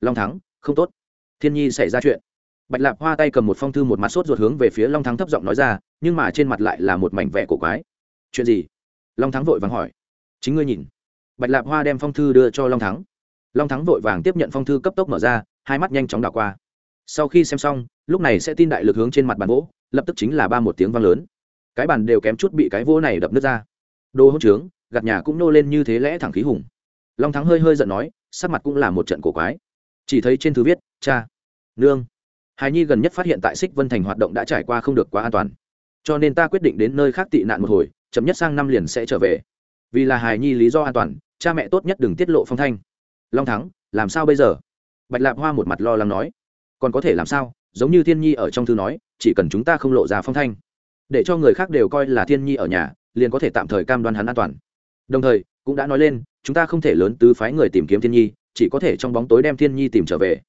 Long thắng, không tốt. Thiên nhi xảy ra chuyện. Bạch lạp hoa tay cầm một phong thư một mặt sốt ruột hướng về phía long thắng thấp giọng nói ra, nhưng mà trên mặt lại là một mảnh vẽ cổ quái chuyện gì? Long thắng vội vàng hỏi. Chính ngươi nhìn. Bạch lạp hoa đem phong thư đưa cho long thắng. Long thắng vội vàng tiếp nhận phong thư cấp tốc mở ra, hai mắt nhanh chóng đảo qua. Sau khi xem xong, lúc này sẽ tin đại lực hướng trên mặt bàn gỗ lập tức chính là ba một tiếng vang lớn. Cái bàn đều kém chút bị cái vỗ này đập nước ra. Đồ hỗn trướng, gạt nhà cũng nô lên như thế lẽ thẳng khí hùng. Long thắng hơi hơi giận nói, sắc mặt cũng là một trận cổ quái. Chỉ thấy trên thư viết, cha, nương. Hài nhi gần nhất phát hiện tại xích vân thành hoạt động đã trải qua không được quá an toàn cho nên ta quyết định đến nơi khác tị nạn một hồi, chậm nhất sang năm liền sẽ trở về. Vì là hài nhi lý do an toàn, cha mẹ tốt nhất đừng tiết lộ phong thanh. Long thắng, làm sao bây giờ? Bạch lạp hoa một mặt lo lắng nói. Còn có thể làm sao? Giống như thiên nhi ở trong thư nói, chỉ cần chúng ta không lộ ra phong thanh, để cho người khác đều coi là thiên nhi ở nhà, liền có thể tạm thời cam đoan hắn an toàn. Đồng thời, cũng đã nói lên, chúng ta không thể lớn tứ phái người tìm kiếm thiên nhi, chỉ có thể trong bóng tối đem thiên nhi tìm trở về.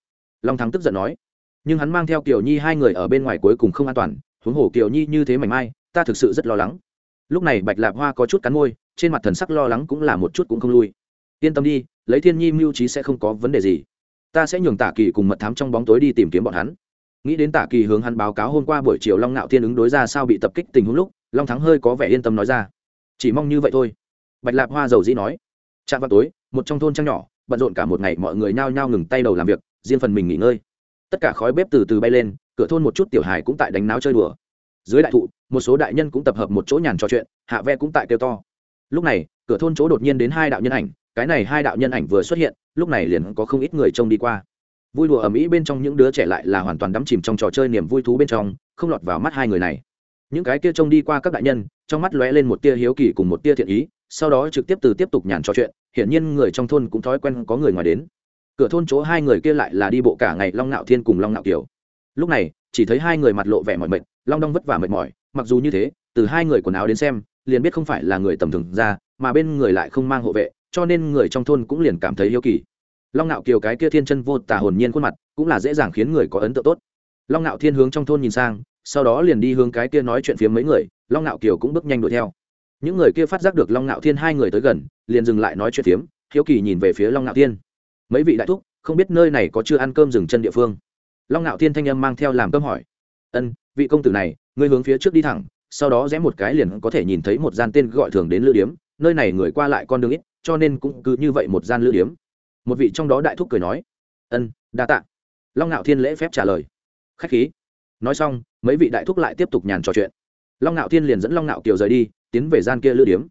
Long thắng tức giận nói. Nhưng hắn mang theo kiểu nhi hai người ở bên ngoài cuối cùng không an toàn huống hồ kiều nhi như thế mảnh mai, ta thực sự rất lo lắng. Lúc này bạch lạp hoa có chút cắn môi, trên mặt thần sắc lo lắng cũng là một chút cũng không lui. Yên tâm đi, lấy thiên nhi mưu trí sẽ không có vấn đề gì. Ta sẽ nhường tả kỳ cùng mật thám trong bóng tối đi tìm kiếm bọn hắn. Nghĩ đến tả kỳ hướng hắn báo cáo hôm qua buổi chiều long nạo thiên ứng đối ra sao bị tập kích tình huống lúc, long thắng hơi có vẻ yên tâm nói ra. Chỉ mong như vậy thôi. Bạch lạp hoa dầu dĩ nói. Trạm vào tối, một trong thôn trang nhỏ, bận rộn cả một ngày mọi người nhao nhao ngừng tay đầu làm việc, riêng phần mình nghỉ ngơi. Tất cả khói bếp từ từ bay lên cửa thôn một chút tiểu hài cũng tại đánh náo chơi đùa. Dưới đại thụ, một số đại nhân cũng tập hợp một chỗ nhàn trò chuyện, hạ ve cũng tại kêu to. Lúc này, cửa thôn chỗ đột nhiên đến hai đạo nhân ảnh, cái này hai đạo nhân ảnh vừa xuất hiện, lúc này liền có không ít người trông đi qua. Vui đùa ở mỹ bên trong những đứa trẻ lại là hoàn toàn đắm chìm trong trò chơi niềm vui thú bên trong, không lọt vào mắt hai người này. Những cái kia trông đi qua các đại nhân, trong mắt lóe lên một tia hiếu kỳ cùng một tia thiện ý, sau đó trực tiếp từ tiếp tục nhàn trò chuyện, hiển nhiên người trong thôn cũng thói quen có người ngoài đến. Cửa thôn chỗ hai người kia lại là đi bộ cả ngày long nạo thiên cùng long nạo kiều lúc này, chỉ thấy hai người mặt lộ vẻ mỏi mệt, long đong vất vả mệt mỏi, mặc dù như thế, từ hai người quần áo đến xem, liền biết không phải là người tầm thường ra, mà bên người lại không mang hộ vệ, cho nên người trong thôn cũng liền cảm thấy yêu kỳ. Long nạo kiều cái kia thiên chân vô tà hồn nhiên khuôn mặt, cũng là dễ dàng khiến người có ấn tượng tốt. Long nạo thiên hướng trong thôn nhìn sang, sau đó liền đi hướng cái kia nói chuyện phía mấy người, long nạo kiều cũng bước nhanh đuổi theo. Những người kia phát giác được long nạo thiên hai người tới gần, liền dừng lại nói chuyện phiếm, hiếu kỳ nhìn về phía long nạo thiên. Mấy vị đại thúc, không biết nơi này có chưa ăn cơm dừng chân địa phương? Long nạo thiên thanh âm mang theo làm cơm hỏi. Ân, vị công tử này, ngươi hướng phía trước đi thẳng, sau đó rẽ một cái liền có thể nhìn thấy một gian tên gọi thường đến lữ điếm, nơi này người qua lại con đường ít, cho nên cũng cứ như vậy một gian lữ điếm. Một vị trong đó đại thúc cười nói. Ân, đa tạ. Long ngạo thiên lễ phép trả lời. Khách khí. Nói xong, mấy vị đại thúc lại tiếp tục nhàn trò chuyện. Long ngạo thiên liền dẫn long ngạo kiều rời đi, tiến về gian kia lữ điếm.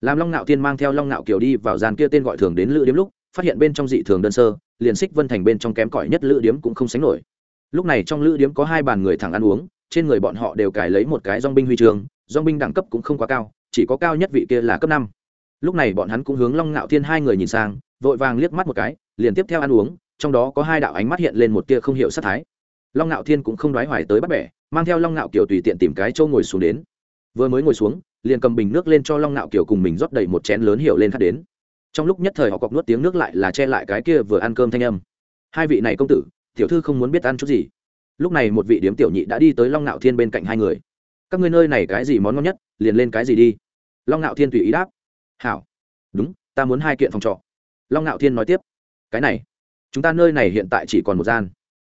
Làm long ngạo thiên mang theo long ngạo kiều đi vào gian kia tên gọi thường đến lữ điếm lúc, phát hiện bên trong dị thường đơn sơ, liền xích vân thành bên trong kém cỏi nhất lữ điếm cũng không sánh nổi lúc này trong lữ điếm có hai bàn người thẳng ăn uống, trên người bọn họ đều cài lấy một cái dong binh huy trường dong binh đẳng cấp cũng không quá cao, chỉ có cao nhất vị kia là cấp năm. Lúc này bọn hắn cũng hướng long ngạo thiên hai người nhìn sang, vội vàng liếc mắt một cái, liền tiếp theo ăn uống, trong đó có hai đạo ánh mắt hiện lên một tia không hiểu sát thái. Long ngạo thiên cũng không đoái hoài tới bắt bẻ, mang theo long ngạo kiều tùy tiện tìm cái châu ngồi xuống đến. Vừa mới ngồi xuống, liền cầm bình nước lên cho long ngạo kiều cùng mình rót đầy một chén lớn hiểu lên khát đến. Trong lúc nhất thời họ cọc nuốt tiếng nước lại là che lại cái kia vừa ăn cơm thanh âm. Hai vị này công tử tiểu thư không muốn biết ăn chút gì. Lúc này một vị điếm tiểu nhị đã đi tới long ngạo thiên bên cạnh hai người. Các ngươi nơi này cái gì món ngon nhất, liền lên cái gì đi. Long ngạo thiên tùy ý đáp. Hảo. Đúng, ta muốn hai kiện phòng trọ. Long ngạo thiên nói tiếp. Cái này, chúng ta nơi này hiện tại chỉ còn một gian.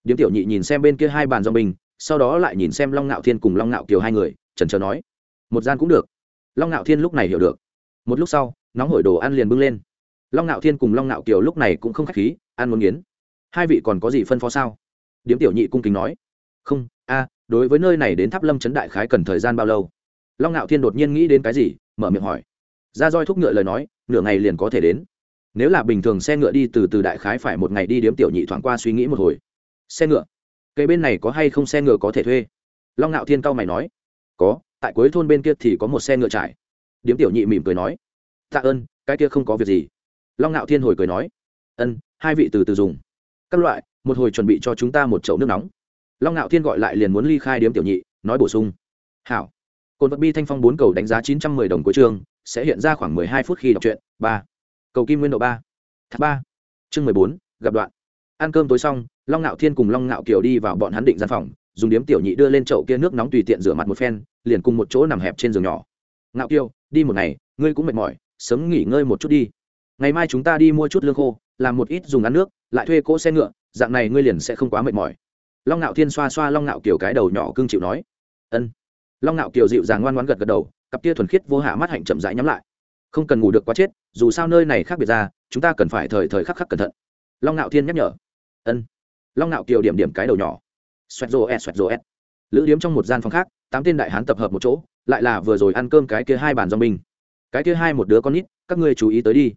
Điếm tiểu nhị nhìn xem bên kia hai bàn do mình sau đó lại nhìn xem long ngạo thiên cùng long ngạo kiều hai người trần trờ nói. Một gian cũng được. Long ngạo thiên lúc này hiểu được. Một lúc sau, nóng hổi đồ ăn liền bưng lên. Long ngạo thiên cùng long ngạo kiều lúc này cũng không k h á c h khí, ăn muốn nghiến hai vị còn có gì phân phó sao? Điếm tiểu nhị cung kính nói. Không, a, đối với nơi này đến tháp lâm trấn đại khái cần thời gian bao lâu? Long ngạo thiên đột nhiên nghĩ đến cái gì, mở miệng hỏi. Ra roi thúc ngựa lời nói, nửa ngày liền có thể đến. Nếu là bình thường xe ngựa đi từ từ đại khái phải một ngày đi, điếm tiểu nhị thoảng qua suy nghĩ một hồi. Xe ngựa? Cây bên này có hay không xe ngựa có thể thuê? Long ngạo thiên cao mày nói. Có, tại cuối thôn bên kia thì có một xe ngựa trải. Điếm tiểu nhị mỉm cười nói. Tạ ơn, cái kia không có việc gì. Long ngạo thiên hồi cười nói. Ân, hai vị từ từ dùng các loại, một hồi chuẩn bị cho chúng ta một chậu nước nóng. Long ngạo thiên gọi lại liền muốn ly khai điếm tiểu nhị, nói bổ sung. Hảo. Cồn vật bi thanh phong bốn cầu đánh giá chín trăm mười đồng của trường sẽ hiện ra khoảng mười hai phút khi đọc truyện, ba. Cầu kim nguyên độ ba. Thác ba. Chương mười bốn, gặp đoạn. Ăn cơm tối xong, long ngạo thiên cùng long ngạo kiều đi vào bọn hắn định gian phòng, dùng điếm tiểu nhị đưa lên chậu kia nước nóng tùy tiện rửa mặt một phen, liền cùng một chỗ nằm hẹp trên giường nhỏ. Ngạo kiều, đi một ngày, ngươi cũng mệt mỏi, sớm nghỉ ngơi một chút đi. Ngày mai chúng ta đi mua chút lương khô làm một ít dùng ăn nước, lại thuê cỗ xe ngựa, dạng này ngươi liền sẽ không quá mệt mỏi. Long ngạo thiên xoa xoa long ngạo kiều cái đầu nhỏ cưng chịu nói. Ân. Long ngạo kiều dịu dàng ngoan ngoan gật gật đầu, cặp tia thuần khiết vô hạ mắt hạnh chậm rãi nhắm lại. Không cần ngủ được quá chết, dù sao nơi này khác biệt ra, chúng ta cần phải thời thời khắc khắc cẩn thận. Long ngạo thiên nhắc nhở. Ân. Long ngạo kiều điểm điểm cái đầu nhỏ. Xoẹt rô s xoẹt rô s lữ điếm trong một gian phòng khác, tám tên đại hán tập hợp một chỗ, lại là vừa rồi ăn cơm cái kia hai bàn do mình cái kia hai một đứa con nít, các ngươi chú ý tới đi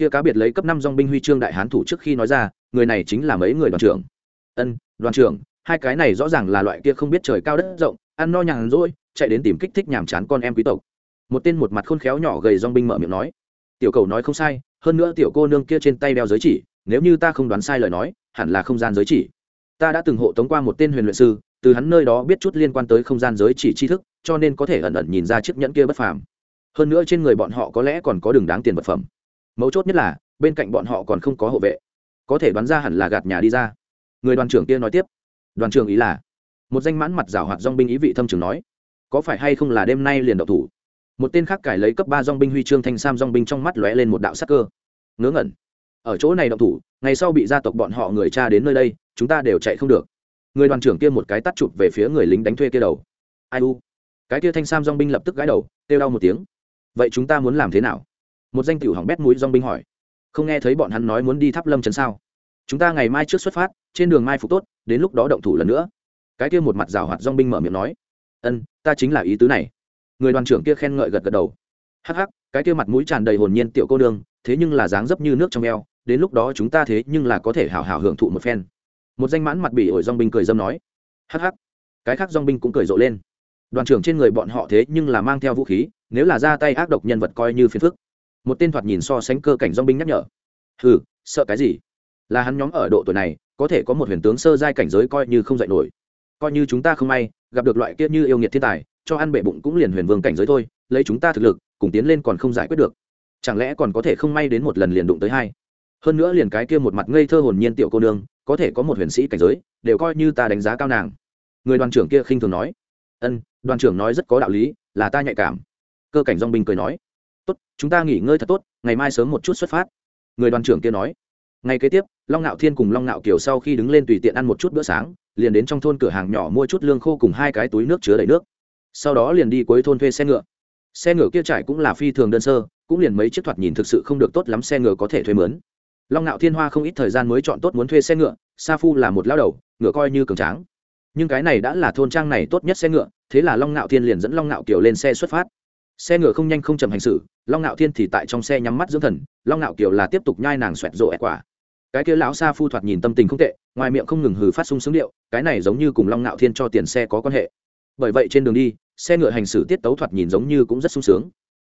kia cá biệt lấy cấp năm dong binh huy chương đại hán thủ trước khi nói ra, người này chính là mấy người đoàn trưởng. Ân, đoàn trưởng, hai cái này rõ ràng là loại kia không biết trời cao đất rộng, ăn no nhàn rỗi, chạy đến tìm kích thích nhàm chán con em quý tộc. Một tên một mặt khôn khéo nhỏ gầy dong binh mở miệng nói, tiểu cầu nói không sai, hơn nữa tiểu cô nương kia trên tay đeo giới chỉ, nếu như ta không đoán sai lời nói, hẳn là không gian giới chỉ. Ta đã từng hộ tống qua một tên huyền luyện sư, từ hắn nơi đó biết chút liên quan tới không gian giới chỉ tri thức, cho nên có thể ẩn ẩn nhìn ra chiếc nhẫn kia bất phàm. Hơn nữa trên người bọn họ có lẽ còn có đường đáng tiền vật phẩm mấu chốt nhất là, bên cạnh bọn họ còn không có hộ vệ. Có thể đoán ra hẳn là gạt nhà đi ra. Người đoàn trưởng kia nói tiếp. Đoàn trưởng ý là, một danh mãn mặt rào hoạt dong binh ý vị thâm trường nói, có phải hay không là đêm nay liền đậu thủ? Một tên khác cải lấy cấp ba dong binh huy chương thanh sam dong binh trong mắt lóe lên một đạo sắc cơ. Ngớ ngẩn. Ở chỗ này động thủ, ngày sau bị gia tộc bọn họ người cha đến nơi đây, chúng ta đều chạy không được. Người đoàn trưởng kia một cái tắt chụp về phía người lính đánh thuê kia đầu. Ai u? Cái kia thanh sam dong binh lập tức gãi đầu, kêu đau một tiếng. Vậy chúng ta muốn làm thế nào? Một danh tiểu hỏng bét mũi dong binh hỏi, không nghe thấy bọn hắn nói muốn đi tháp lâm trấn sao? Chúng ta ngày mai trước xuất phát, trên đường mai phục tốt, đến lúc đó động thủ lần nữa. Cái kia một mặt rào hoạt dong binh mở miệng nói, ân, ta chính là ý tứ này. Người đoàn trưởng kia khen ngợi gật gật đầu. Hắc hắc, cái kia mặt mũi tràn đầy hồn nhiên tiểu cô nương, thế nhưng là dáng dấp như nước trong eo, đến lúc đó chúng ta thế nhưng là có thể hào hào hưởng thụ một phen. Một danh mãn mặt bị ổi dong binh cười dâm nói, hắc hắc. Cái khác dong binh cũng cười rộ lên. Đoàn trưởng trên người bọn họ thế nhưng là mang theo vũ khí, nếu là ra tay ác độc nhân vật coi như phiền phức một tên thoạt nhìn so sánh cơ cảnh dong binh nhắc nhở. Hừ, sợ cái gì? Là hắn nhóm ở độ tuổi này, có thể có một huyền tướng sơ giai cảnh giới coi như không dạy nổi. Coi như chúng ta không may, gặp được loại kia như yêu nghiệt thiên tài, cho ăn bệ bụng cũng liền huyền vương cảnh giới thôi, lấy chúng ta thực lực, cùng tiến lên còn không giải quyết được. Chẳng lẽ còn có thể không may đến một lần liền đụng tới hai? Hơn nữa liền cái kia một mặt ngây thơ hồn nhiên tiểu cô nương, có thể có một huyền sĩ cảnh giới, đều coi như ta đánh giá cao nàng. Người đoàn trưởng kia khinh thường nói. Ân, đoàn trưởng nói rất có đạo lý, là ta nhạy cảm. Cơ cảnh dong binh cười nói tốt, chúng ta nghỉ ngơi thật tốt, ngày mai sớm một chút xuất phát. Người đoàn trưởng kia nói. Ngày kế tiếp, long ngạo thiên cùng long ngạo kiều sau khi đứng lên tùy tiện ăn một chút bữa sáng, liền đến trong thôn cửa hàng nhỏ mua chút lương khô cùng hai cái túi nước chứa đầy nước. Sau đó liền đi cuối thôn thuê xe ngựa. Xe ngựa kia trải cũng là phi thường đơn sơ, cũng liền mấy chiếc thoạt nhìn thực sự không được tốt lắm xe ngựa có thể thuê mướn. Long ngạo thiên hoa không ít thời gian mới chọn tốt muốn thuê xe ngựa, sa phu là một lao đầu, ngựa coi như cường tráng. Nhưng cái này đã là thôn trang này tốt nhất xe ngựa, thế là long ngạo thiên liền dẫn long ngạo kiều lên xe xuất phát xe ngựa không nhanh không chậm hành xử, long ngạo thiên thì tại trong xe nhắm mắt dưỡng thần, long ngạo kiều là tiếp tục nhai nàng xoẹt rộ ẹt quả. Cái kia lão sa phu thoạt nhìn tâm tình không tệ, ngoài miệng không ngừng hừ phát sung sướng điệu, cái này giống như cùng long ngạo thiên cho tiền xe có quan hệ. Bởi vậy trên đường đi, xe ngựa hành xử tiết tấu thoạt nhìn giống như cũng rất sung sướng.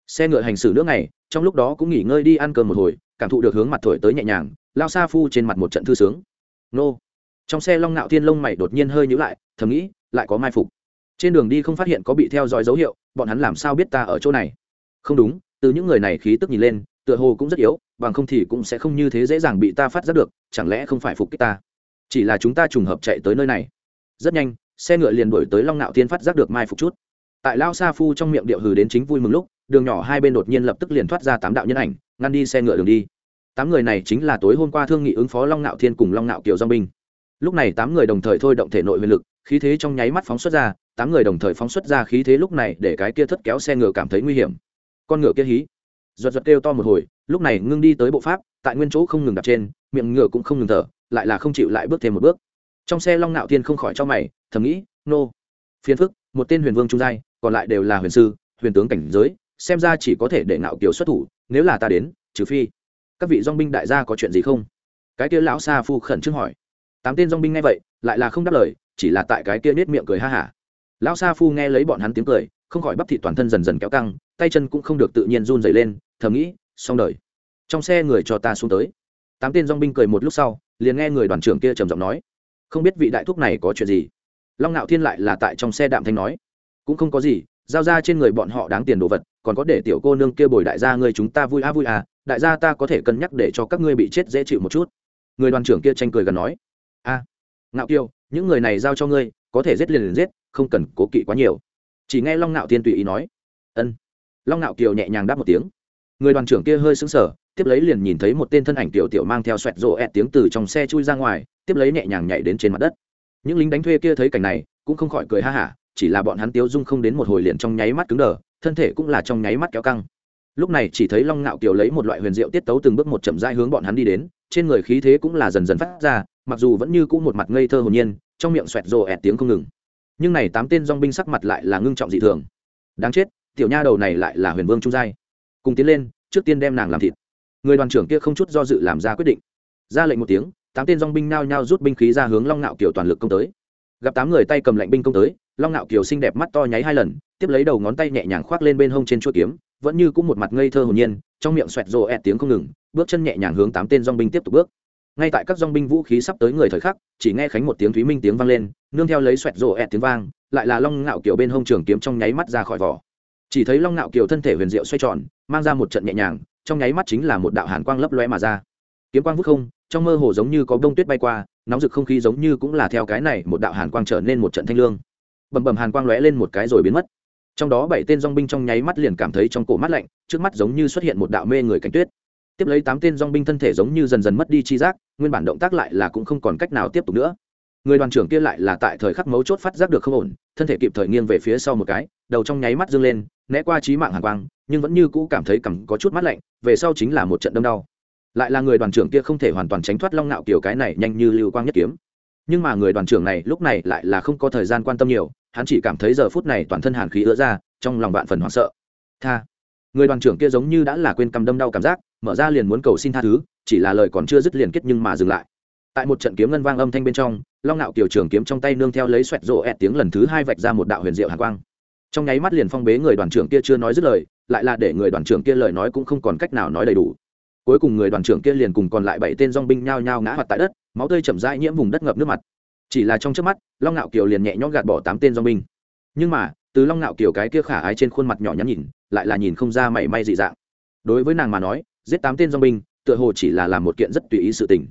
Xe ngựa hành xử nước này trong lúc đó cũng nghỉ ngơi đi ăn cơm một hồi, cảm thụ được hướng mặt thổi tới nhẹ nhàng lao sa phu trên mặt một trận thư sướng. Nô. Trong xe long ngạo thiên lông mày đột nhiên hơi nhữ lại, thầm nghĩ, lại có mai phục trên đường đi không phát hiện có bị theo dõi dấu hiệu, bọn hắn làm sao biết ta ở chỗ này? Không đúng, từ những người này khí tức nhìn lên, tựa hồ cũng rất yếu, bằng không thì cũng sẽ không như thế dễ dàng bị ta phát giác được, chẳng lẽ không phải phục kích ta? Chỉ là chúng ta trùng hợp chạy tới nơi này. Rất nhanh, xe ngựa liền đổi tới long Nạo thiên phát giác được mai phục chút. Tại lao sa phu trong miệng điệu hừ đến chính vui mừng lúc, đường nhỏ hai bên đột nhiên lập tức liền thoát ra tám đạo nhân ảnh, ngăn đi xe ngựa đường đi. Tám người này chính là tối hôm qua thương nghị ứng phó long Nạo thiên cùng long Nạo kiều Giang binh. Lúc này tám người đồng thời thôi động thể nội huyền lực, khí thế trong nháy mắt phóng xuất ra tám người đồng thời phóng xuất ra khí thế lúc này để cái kia thất kéo xe ngựa cảm thấy nguy hiểm. Con ngựa kia hí. Giật giật kêu to một hồi, lúc này ngưng đi tới bộ pháp, tại nguyên chỗ không ngừng đặt trên, miệng ngựa cũng không ngừng thở, lại là không chịu lại bước thêm một bước. Trong xe long nạo thiên không khỏi cho mày, thầm nghĩ, nô. Phiền phức, một tên huyền vương trung giai, còn lại đều là huyền sư, huyền tướng cảnh giới, xem ra chỉ có thể để ngạo kiều xuất thủ, nếu là ta đến, trừ phi các vị dong binh đại gia có chuyện gì không? Cái kia lão sa phu khẩn trương hỏi. Tám tên dong binh nghe vậy, lại là không đáp lời, chỉ là tại cái kia nết miệng cười ha hả lão sa phu nghe lấy bọn hắn tiếng cười, không khỏi bắp thị toàn thân dần dần kéo căng, tay chân cũng không được tự nhiên run dày lên, thầm nghĩ, xong đời. Trong xe người cho ta xuống tới. Tám tên dong binh cười một lúc sau, liền nghe người đoàn trưởng kia trầm giọng nói, không biết vị đại thúc này có chuyện gì? Long ngạo thiên lại là tại trong xe đạm thanh nói, cũng không có gì, giao ra trên người bọn họ đáng tiền đồ vật, còn có để tiểu cô nương kia bồi đại gia người chúng ta vui a vui à đại gia ta có thể cân nhắc để cho các ngươi bị chết dễ chịu một chút. Người đoàn trưởng kia tranh cười gần nói, a, ngạo kiêu những người này giao cho ngươi có thể giết liền liền giết, không cần cố kỵ quá nhiều. Chỉ nghe long Nạo thiên tùy ý nói, ân. Long Nạo kiều nhẹ nhàng đáp một tiếng. Người đoàn trưởng kia hơi sững sờ, tiếp lấy liền nhìn thấy một tên thân ảnh tiểu tiểu mang theo xoẹt rộ ẹt tiếng từ trong xe chui ra ngoài, tiếp lấy nhẹ nhàng nhảy đến trên mặt đất. Những lính đánh thuê kia thấy cảnh này, cũng không khỏi cười ha hả, chỉ là bọn hắn tiếu dung không đến một hồi liền trong nháy mắt cứng đờ, thân thể cũng là trong nháy mắt kéo căng. Lúc này chỉ thấy long ngạo kiều lấy một loại huyền diệu tiết tấu từng bước một chậm rãi hướng bọn hắn đi đến, trên người khí thế cũng là dần dần phát ra, mặc dù vẫn như cũ một mặt ngây thơ hồn nhiên trong miệng xoẹt rồ ẹt tiếng không ngừng. Nhưng này tám tên dong binh sắc mặt lại là ngưng trọng dị thường. Đáng chết, tiểu nha đầu này lại là huyền vương trung giai. Cùng tiến lên, trước tiên đem nàng làm thịt. Người đoàn trưởng kia không chút do dự làm ra quyết định. Ra lệnh một tiếng, tám tên dong binh nao nhao rút binh khí ra hướng long nạo kiều toàn lực công tới. Gặp tám người tay cầm lệnh binh công tới, long nạo kiều xinh đẹp mắt to nháy hai lần, tiếp lấy đầu ngón tay nhẹ nhàng khoác lên bên hông trên chuỗi kiếm, vẫn như cũng một mặt ngây thơ hồn nhiên, trong miệng xoẹt rồ ẹt tiếng không ngừng, bước chân nhẹ nhàng hướng tám tên dong binh tiếp tục bước ngay tại các dong binh vũ khí sắp tới người thời khắc, chỉ nghe khánh một tiếng thúy minh tiếng vang lên, nương theo lấy xoẹt rổ ẹt tiếng vang, lại là long ngạo kiều bên hông trường kiếm trong nháy mắt ra khỏi vỏ. Chỉ thấy long ngạo kiều thân thể huyền diệu xoay tròn, mang ra một trận nhẹ nhàng, trong nháy mắt chính là một đạo hàn quang lấp loe mà ra. Kiếm quang vút không, trong mơ hồ giống như có bông tuyết bay qua, nóng rực không khí giống như cũng là theo cái này một đạo hàn quang trở nên một trận thanh lương. Bầm bầm hàn quang lóe lên một cái rồi biến mất. Trong đó bảy tên dong binh trong nháy mắt liền cảm thấy trong cổ mắt lạnh, trước mắt giống như xuất hiện một đạo mê người cánh tuyết tiếp lấy tám tên dong binh thân thể giống như dần dần mất đi chi giác, nguyên bản động tác lại là cũng không còn cách nào tiếp tục nữa. Người đoàn trưởng kia lại là tại thời khắc mấu chốt phát giác được không ổn, thân thể kịp thời nghiêng về phía sau một cái, đầu trong nháy mắt dâng lên, né qua trí mạng hàn quang, nhưng vẫn như cũ cảm thấy cằm có chút mắt lạnh, về sau chính là một trận đâm đau. Lại là người đoàn trưởng kia không thể hoàn toàn tránh thoát long nạo kiểu cái này nhanh như lưu quang nhất kiếm. Nhưng mà người đoàn trưởng này lúc này lại là không có thời gian quan tâm nhiều, hắn chỉ cảm thấy giờ phút này toàn thân hàn khí ứa ra, trong lòng vạn phần hoảng sợ. Tha. Người đoàn trưởng kia giống như đã là quên cầm đâm đau cảm giác mở ra liền muốn cầu xin tha thứ, chỉ là lời còn chưa dứt liền kết nhưng mà dừng lại. Tại một trận kiếm ngân vang âm thanh bên trong, long nạo tiểu trường kiếm trong tay nương theo lấy xoẹt rộ ẹt tiếng lần thứ hai vạch ra một đạo huyền diệu hàn quang. Trong nháy mắt liền phong bế người đoàn trưởng kia chưa nói dứt lời, lại là để người đoàn trưởng kia lời nói cũng không còn cách nào nói đầy đủ. Cuối cùng người đoàn trưởng kia liền cùng còn lại bảy tên dong binh nhao nhao ngã hoạt tại đất, máu tươi chậm rãi nhiễm vùng đất ngập nước mặt. Chỉ là trong trước mắt, long ngạo kiều liền nhẹ nhõm gạt bỏ tám tên dong binh. Nhưng mà, từ long ngạo kiều cái kia khả ái trên khuôn mặt nhỏ nhắn nhìn, lại là nhìn không ra mảy may dị dạng. Đối với nàng mà nói giết tám tên dong binh tựa hồ chỉ là làm một kiện rất tùy ý sự tình.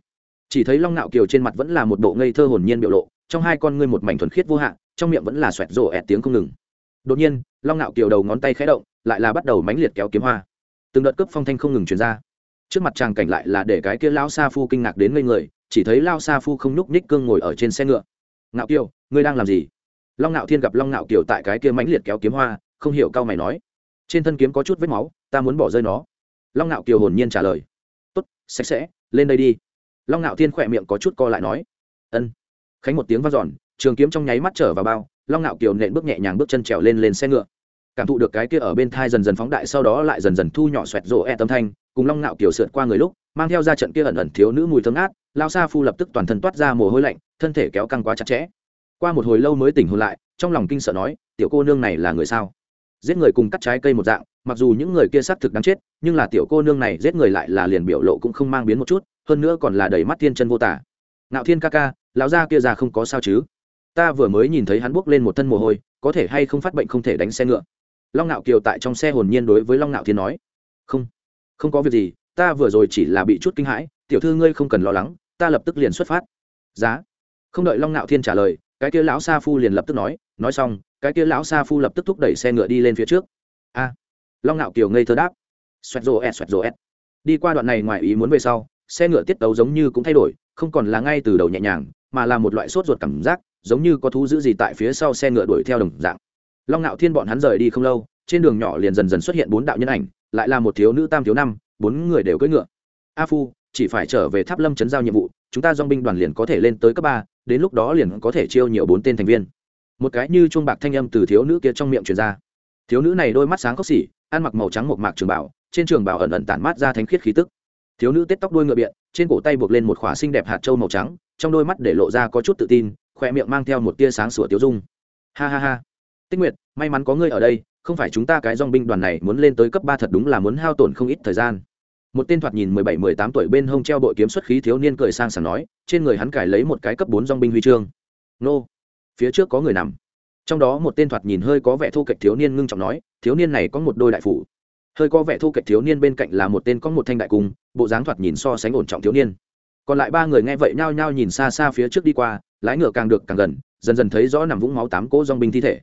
Chỉ thấy long Nạo kiều trên mặt vẫn là một bộ ngây thơ hồn nhiên biểu lộ, trong hai con ngươi một mảnh thuần khiết vô hạn, trong miệng vẫn là xoẹt rổ ẹt tiếng không ngừng. Đột nhiên, long Nạo kiều đầu ngón tay khẽ động, lại là bắt đầu mánh liệt kéo kiếm hoa. Từng đợt cướp phong thanh không ngừng chuyển ra. Trước mặt chàng cảnh lại là để cái kia lao sa phu kinh ngạc đến ngây người, chỉ thấy lao sa phu không nhúc nhích cương ngồi ở trên xe ngựa. Ngạo kiều, ngươi đang làm gì? Long ngạo thiên gặp long ngạo kiều tại cái kia mãnh liệt kéo kiếm hoa, không hiểu cao mày nói. Trên thân kiếm có chút vết máu, ta muốn bỏ rơi nó long ngạo kiều hồn nhiên trả lời. Tốt, sạch sẽ, lên đây đi. Long ngạo thiên khỏe miệng có chút co lại nói. Ân. Khánh một tiếng v a n giòn trường kiếm trong nháy mắt trở vào bao, long ngạo kiều nện bước nhẹ nhàng bước chân trèo lên lên xe ngựa. Cảm thụ được cái kia ở bên thai dần dần phóng đại sau đó lại dần dần thu nhỏ xoẹt rổ e tâm thanh, cùng long ngạo kiều sượt qua người lúc, mang theo ra trận kia ẩn ẩn thiếu nữ mùi thơm át lao sa phu lập tức toàn thân toát ra mồ hôi lạnh, thân thể kéo căng quá chặt chẽ. Qua một hồi lâu mới tỉnh hôn lại, trong lòng kinh sợ nói, tiểu cô nương này là người sao? Giết người cùng cắt trái cây một dạng, mặc dù những người kia xác thực đáng chết, nhưng là tiểu cô nương này giết người lại là liền biểu lộ cũng không mang biến một chút, hơn nữa còn là đầy mắt thiên chân vô tả. Ngạo thiên ca ca, lão gia kia già không có sao chứ? Ta vừa mới nhìn thấy hắn buốc lên một thân mồ hôi, có thể hay không phát bệnh không thể đánh xe ngựa? Long Nạo kiều tại trong xe hồn nhiên đối với long Nạo thiên nói. Không không có việc gì, ta vừa rồi chỉ là bị chút kinh hãi, tiểu thư ngươi không cần lo lắng, ta lập tức liền xuất phát. Giá. Không đợi long Nạo thiên trả lời, cái kia lão sa phu liền lập tức nói nói xong cái kia lão sa phu lập tức thúc đẩy xe ngựa đi lên phía trước. A, long ngạo kiều ngây thơ đáp. Xoẹt rồ ẹt, xoẹt rồ ẹt. Đi qua đoạn này ngoài ý muốn về sau, xe ngựa tiết tấu giống như cũng thay đổi, không còn là ngay từ đầu nhẹ nhàng, mà là một loại sốt ruột cảm giác, giống như có thú giữ gì tại phía sau xe ngựa đuổi theo đồng dạng. Long ngạo thiên bọn hắn rời đi không lâu, trên đường nhỏ liền dần dần xuất hiện bốn đạo nhân ảnh, lại là một thiếu nữ tam thiếu năm, bốn người đều cưỡi ngựa. A phu, chỉ phải trở về tháp lâm chấn giao nhiệm vụ, chúng ta dong binh đoàn liền có thể lên tới cấp ba, đến lúc đó liền có thể chiêu nhiều bốn tên thành viên một cái như chuông bạc thanh âm từ thiếu nữ kia trong miệng truyền ra. Thiếu nữ này đôi mắt sáng khóc xỉ, ăn mặc màu trắng một mạc trường bảo, trên trường bảo ẩn ẩn tản mát ra thánh khiết khí tức. Thiếu nữ tết tóc đuôi ngựa biện, trên cổ tay buộc lên một khỏa xinh đẹp hạt trâu màu trắng, trong đôi mắt để lộ ra có chút tự tin khoe miệng mang theo một tia sáng sủa tiêu dung. Ha ha ha. Tích nguyệt, may mắn có ngươi ở đây, không phải chúng ta cái dong binh đoàn này muốn lên tới cấp ba thật đúng là muốn hao tổn không ít thời gian. Một tên thoạt nhìn mười bảy, mười tám tuổi bên hông treo bội kiếm xuất khí thiếu niên cười sang sảng nói, trên người hắn cải lấy một cái cấp bốn dong binh huy chương. Nô phía trước có người nằm. Trong đó một tên thoạt nhìn hơi có vẻ thu kệch thiếu niên ngưng trọng nói, thiếu niên này có một đôi đại phủ. Hơi có vẻ thu kệch thiếu niên bên cạnh là một tên có một thanh đại cung, bộ dáng thoạt nhìn so sánh ổn trọng thiếu niên. Còn lại ba người nghe vậy nhao nhao nhìn xa xa phía trước đi qua, lái ngựa càng được càng gần, dần dần thấy rõ nằm vũng máu tám cỗ dong binh thi thể.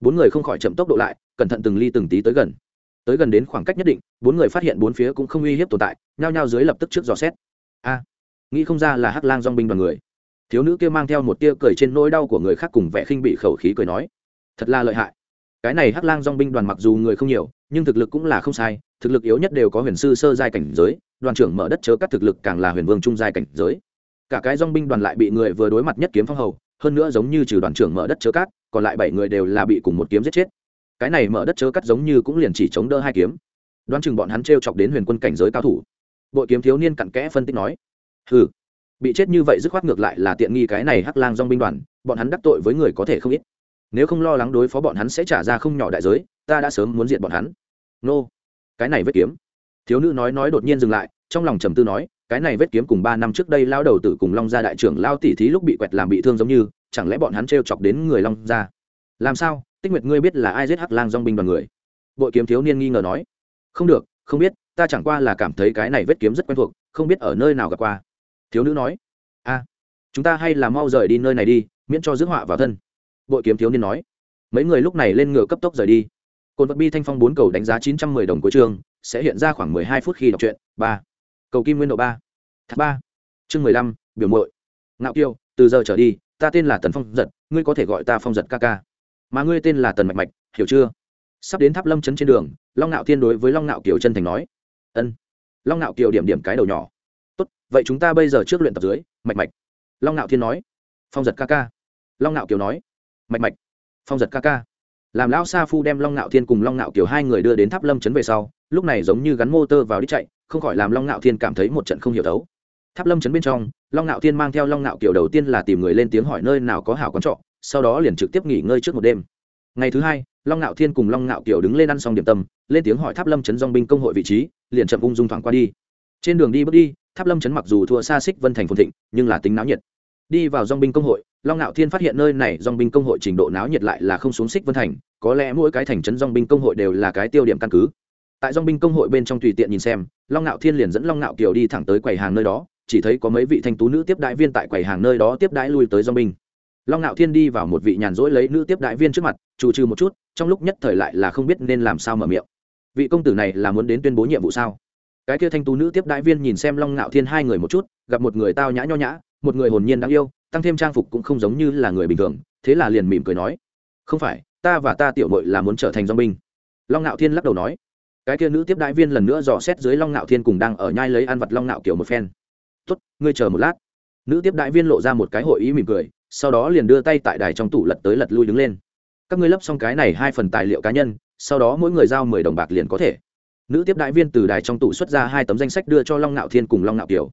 Bốn người không khỏi chậm tốc độ lại, cẩn thận từng ly từng tí tới gần. Tới gần đến khoảng cách nhất định, bốn người phát hiện bốn phía cũng không uy hiếp tồn tại, nhao nhao dưới lập tức trước dò xét. A, nghĩ không ra là hắc lang dong binh đoàn người thiếu nữ kia mang theo một tia cười trên nỗi đau của người khác cùng vẻ khinh bị khẩu khí cười nói, thật là lợi hại. Cái này hắc lang dong binh đoàn mặc dù người không nhiều, nhưng thực lực cũng là không sai, thực lực yếu nhất đều có huyền sư sơ giai cảnh giới, đoàn trưởng mở đất chớ các thực lực càng là huyền vương trung giai cảnh giới. Cả cái dong binh đoàn lại bị người vừa đối mặt nhất kiếm phong hầu, hơn nữa giống như trừ đoàn trưởng mở đất chớ cát còn lại bảy người đều là bị cùng một kiếm giết chết. Cái này mở đất chớ cắt giống như cũng liền chỉ chống đỡ hai kiếm. Đoán chừng bọn hắn t r e o chọc đến huyền quân cảnh giới cao thủ. Bội kiếm thiếu niên cặn kẽ phân tích nói ừ bị chết như vậy dứt khoát ngược lại là tiện nghi cái này hắc lang dong binh đoàn, bọn hắn đắc tội với người có thể không ít. Nếu không lo lắng đối phó bọn hắn sẽ trả ra không nhỏ đại giới, ta đã sớm muốn diện bọn hắn. Nô, cái này vết kiếm. Thiếu nữ nói nói đột nhiên dừng lại, trong lòng trầm tư nói, cái này vết kiếm cùng ba năm trước đây lao đầu tử cùng long gia đại trưởng lao tỉ thí lúc bị quẹt làm bị thương giống như, chẳng lẽ bọn hắn t chọc đến người long gia? Làm sao? Tích nguyệt ngươi biết là ai giết hắc lang dong binh đoàn người? Bội kiếm thiếu niên nghi ngờ nói. Không được, không biết, ta chẳng qua là cảm thấy cái này vết kiếm rất quen thuộc, không biết ở nơi nào gặp qua thiếu nữ nói, a, chúng ta hay là mau rời đi nơi này đi, miễn cho rước họa vào thân. Bội kiếm thiếu niên nói. Mấy người lúc này lên ngựa cấp tốc rời đi. Cồn vật bi thanh phong bốn cầu đánh giá chín trăm mười đồng cuối trường, sẽ hiện ra khoảng mười hai phút khi đọc truyện, ba. Cầu kim nguyên độ ba. Thác ba. Chương mười lăm, biểu mội ngạo kiêu, từ giờ trở đi, ta tên là tần phong giật, ngươi có thể gọi ta phong giật ca ca. Mà ngươi tên là tần mạch mạch, hiểu chưa? Sắp đến tháp lâm chấn trên đường, long ngạo thiên đối với long ngạo kiều chân thành nói. Ân. Long ngạo kiều điểm điểm cái đầu nhỏ vậy chúng ta bây giờ trước luyện tập dưới, mạch mạch. Long ngạo thiên nói. Phong giật ca ca. Long ngạo kiều nói. Mạch mạch. Phong giật ca ca. Làm lão sa phu đem long ngạo thiên cùng long ngạo kiều hai người đưa đến tháp lâm chấn về sau, lúc này giống như gắn mô tơ vào đi chạy, không khỏi làm long ngạo thiên cảm thấy một trận không hiểu thấu. Tháp lâm chấn bên trong, long ngạo thiên mang theo long ngạo kiều đầu tiên là tìm người lên tiếng hỏi nơi nào có hảo quán trọ, sau đó liền trực tiếp nghỉ ngơi trước một đêm. Ngày thứ hai, long ngạo thiên cùng long ngạo kiều đứng lên ăn xong điểm tâm, lên tiếng hỏi tháp lâm chấn dong binh công hội vị trí, liền chậm ung dung thoảng qua đi. Trên đường đi bước đi tháp lâm chấn mặc dù thua xa xích vân thành phồn thịnh, nhưng là tính náo nhiệt. Đi vào dong binh công hội, long ngạo thiên phát hiện nơi này dong binh công hội trình độ náo nhiệt lại là không xuống xích vân thành, có lẽ mỗi cái thành trấn dong binh công hội đều là cái tiêu điểm căn cứ. Tại dong binh công hội bên trong tùy tiện nhìn xem, long ngạo thiên liền dẫn long ngạo kiều đi thẳng tới quầy hàng nơi đó, chỉ thấy có mấy vị thanh tú nữ tiếp đại viên tại quầy hàng nơi đó tiếp đãi lui tới dong binh. Long ngạo thiên đi vào một vị nhàn rỗi lấy nữ tiếp đại viên trước mặt chủ trừ một chút, trong lúc nhất thời lại là không biết nên làm sao mở miệng. Vị công tử này là muốn đến tuyên bố nhiệm vụ sao? Cái kia thanh tú nữ tiếp đại viên nhìn xem long ngạo thiên hai người một chút, gặp một người tao nhã nho nhã, một người hồn nhiên đáng yêu, tăng thêm trang phục cũng không giống như là người bình thường, thế là liền mỉm cười nói, không phải, ta và ta tiểu mội là muốn trở thành dong binh. Long ngạo thiên lắc đầu nói. Cái kia nữ tiếp đại viên lần nữa dò xét dưới long ngạo thiên cùng đang ở nhai lấy ăn vật long ngạo kiểu một phen. Tốt, ngươi chờ một lát. Nữ tiếp đại viên lộ ra một cái hội ý mỉm cười, sau đó liền đưa tay tại đài trong tủ lật tới lật lui đứng lên. Các ngươi lấp xong cái này hai phần tài liệu cá nhân, sau đó mỗi người giao mười đồng bạc liền có thể nữ tiếp đại viên từ đài trong tủ xuất ra hai tấm danh sách đưa cho long ngạo thiên cùng long ngạo kiều.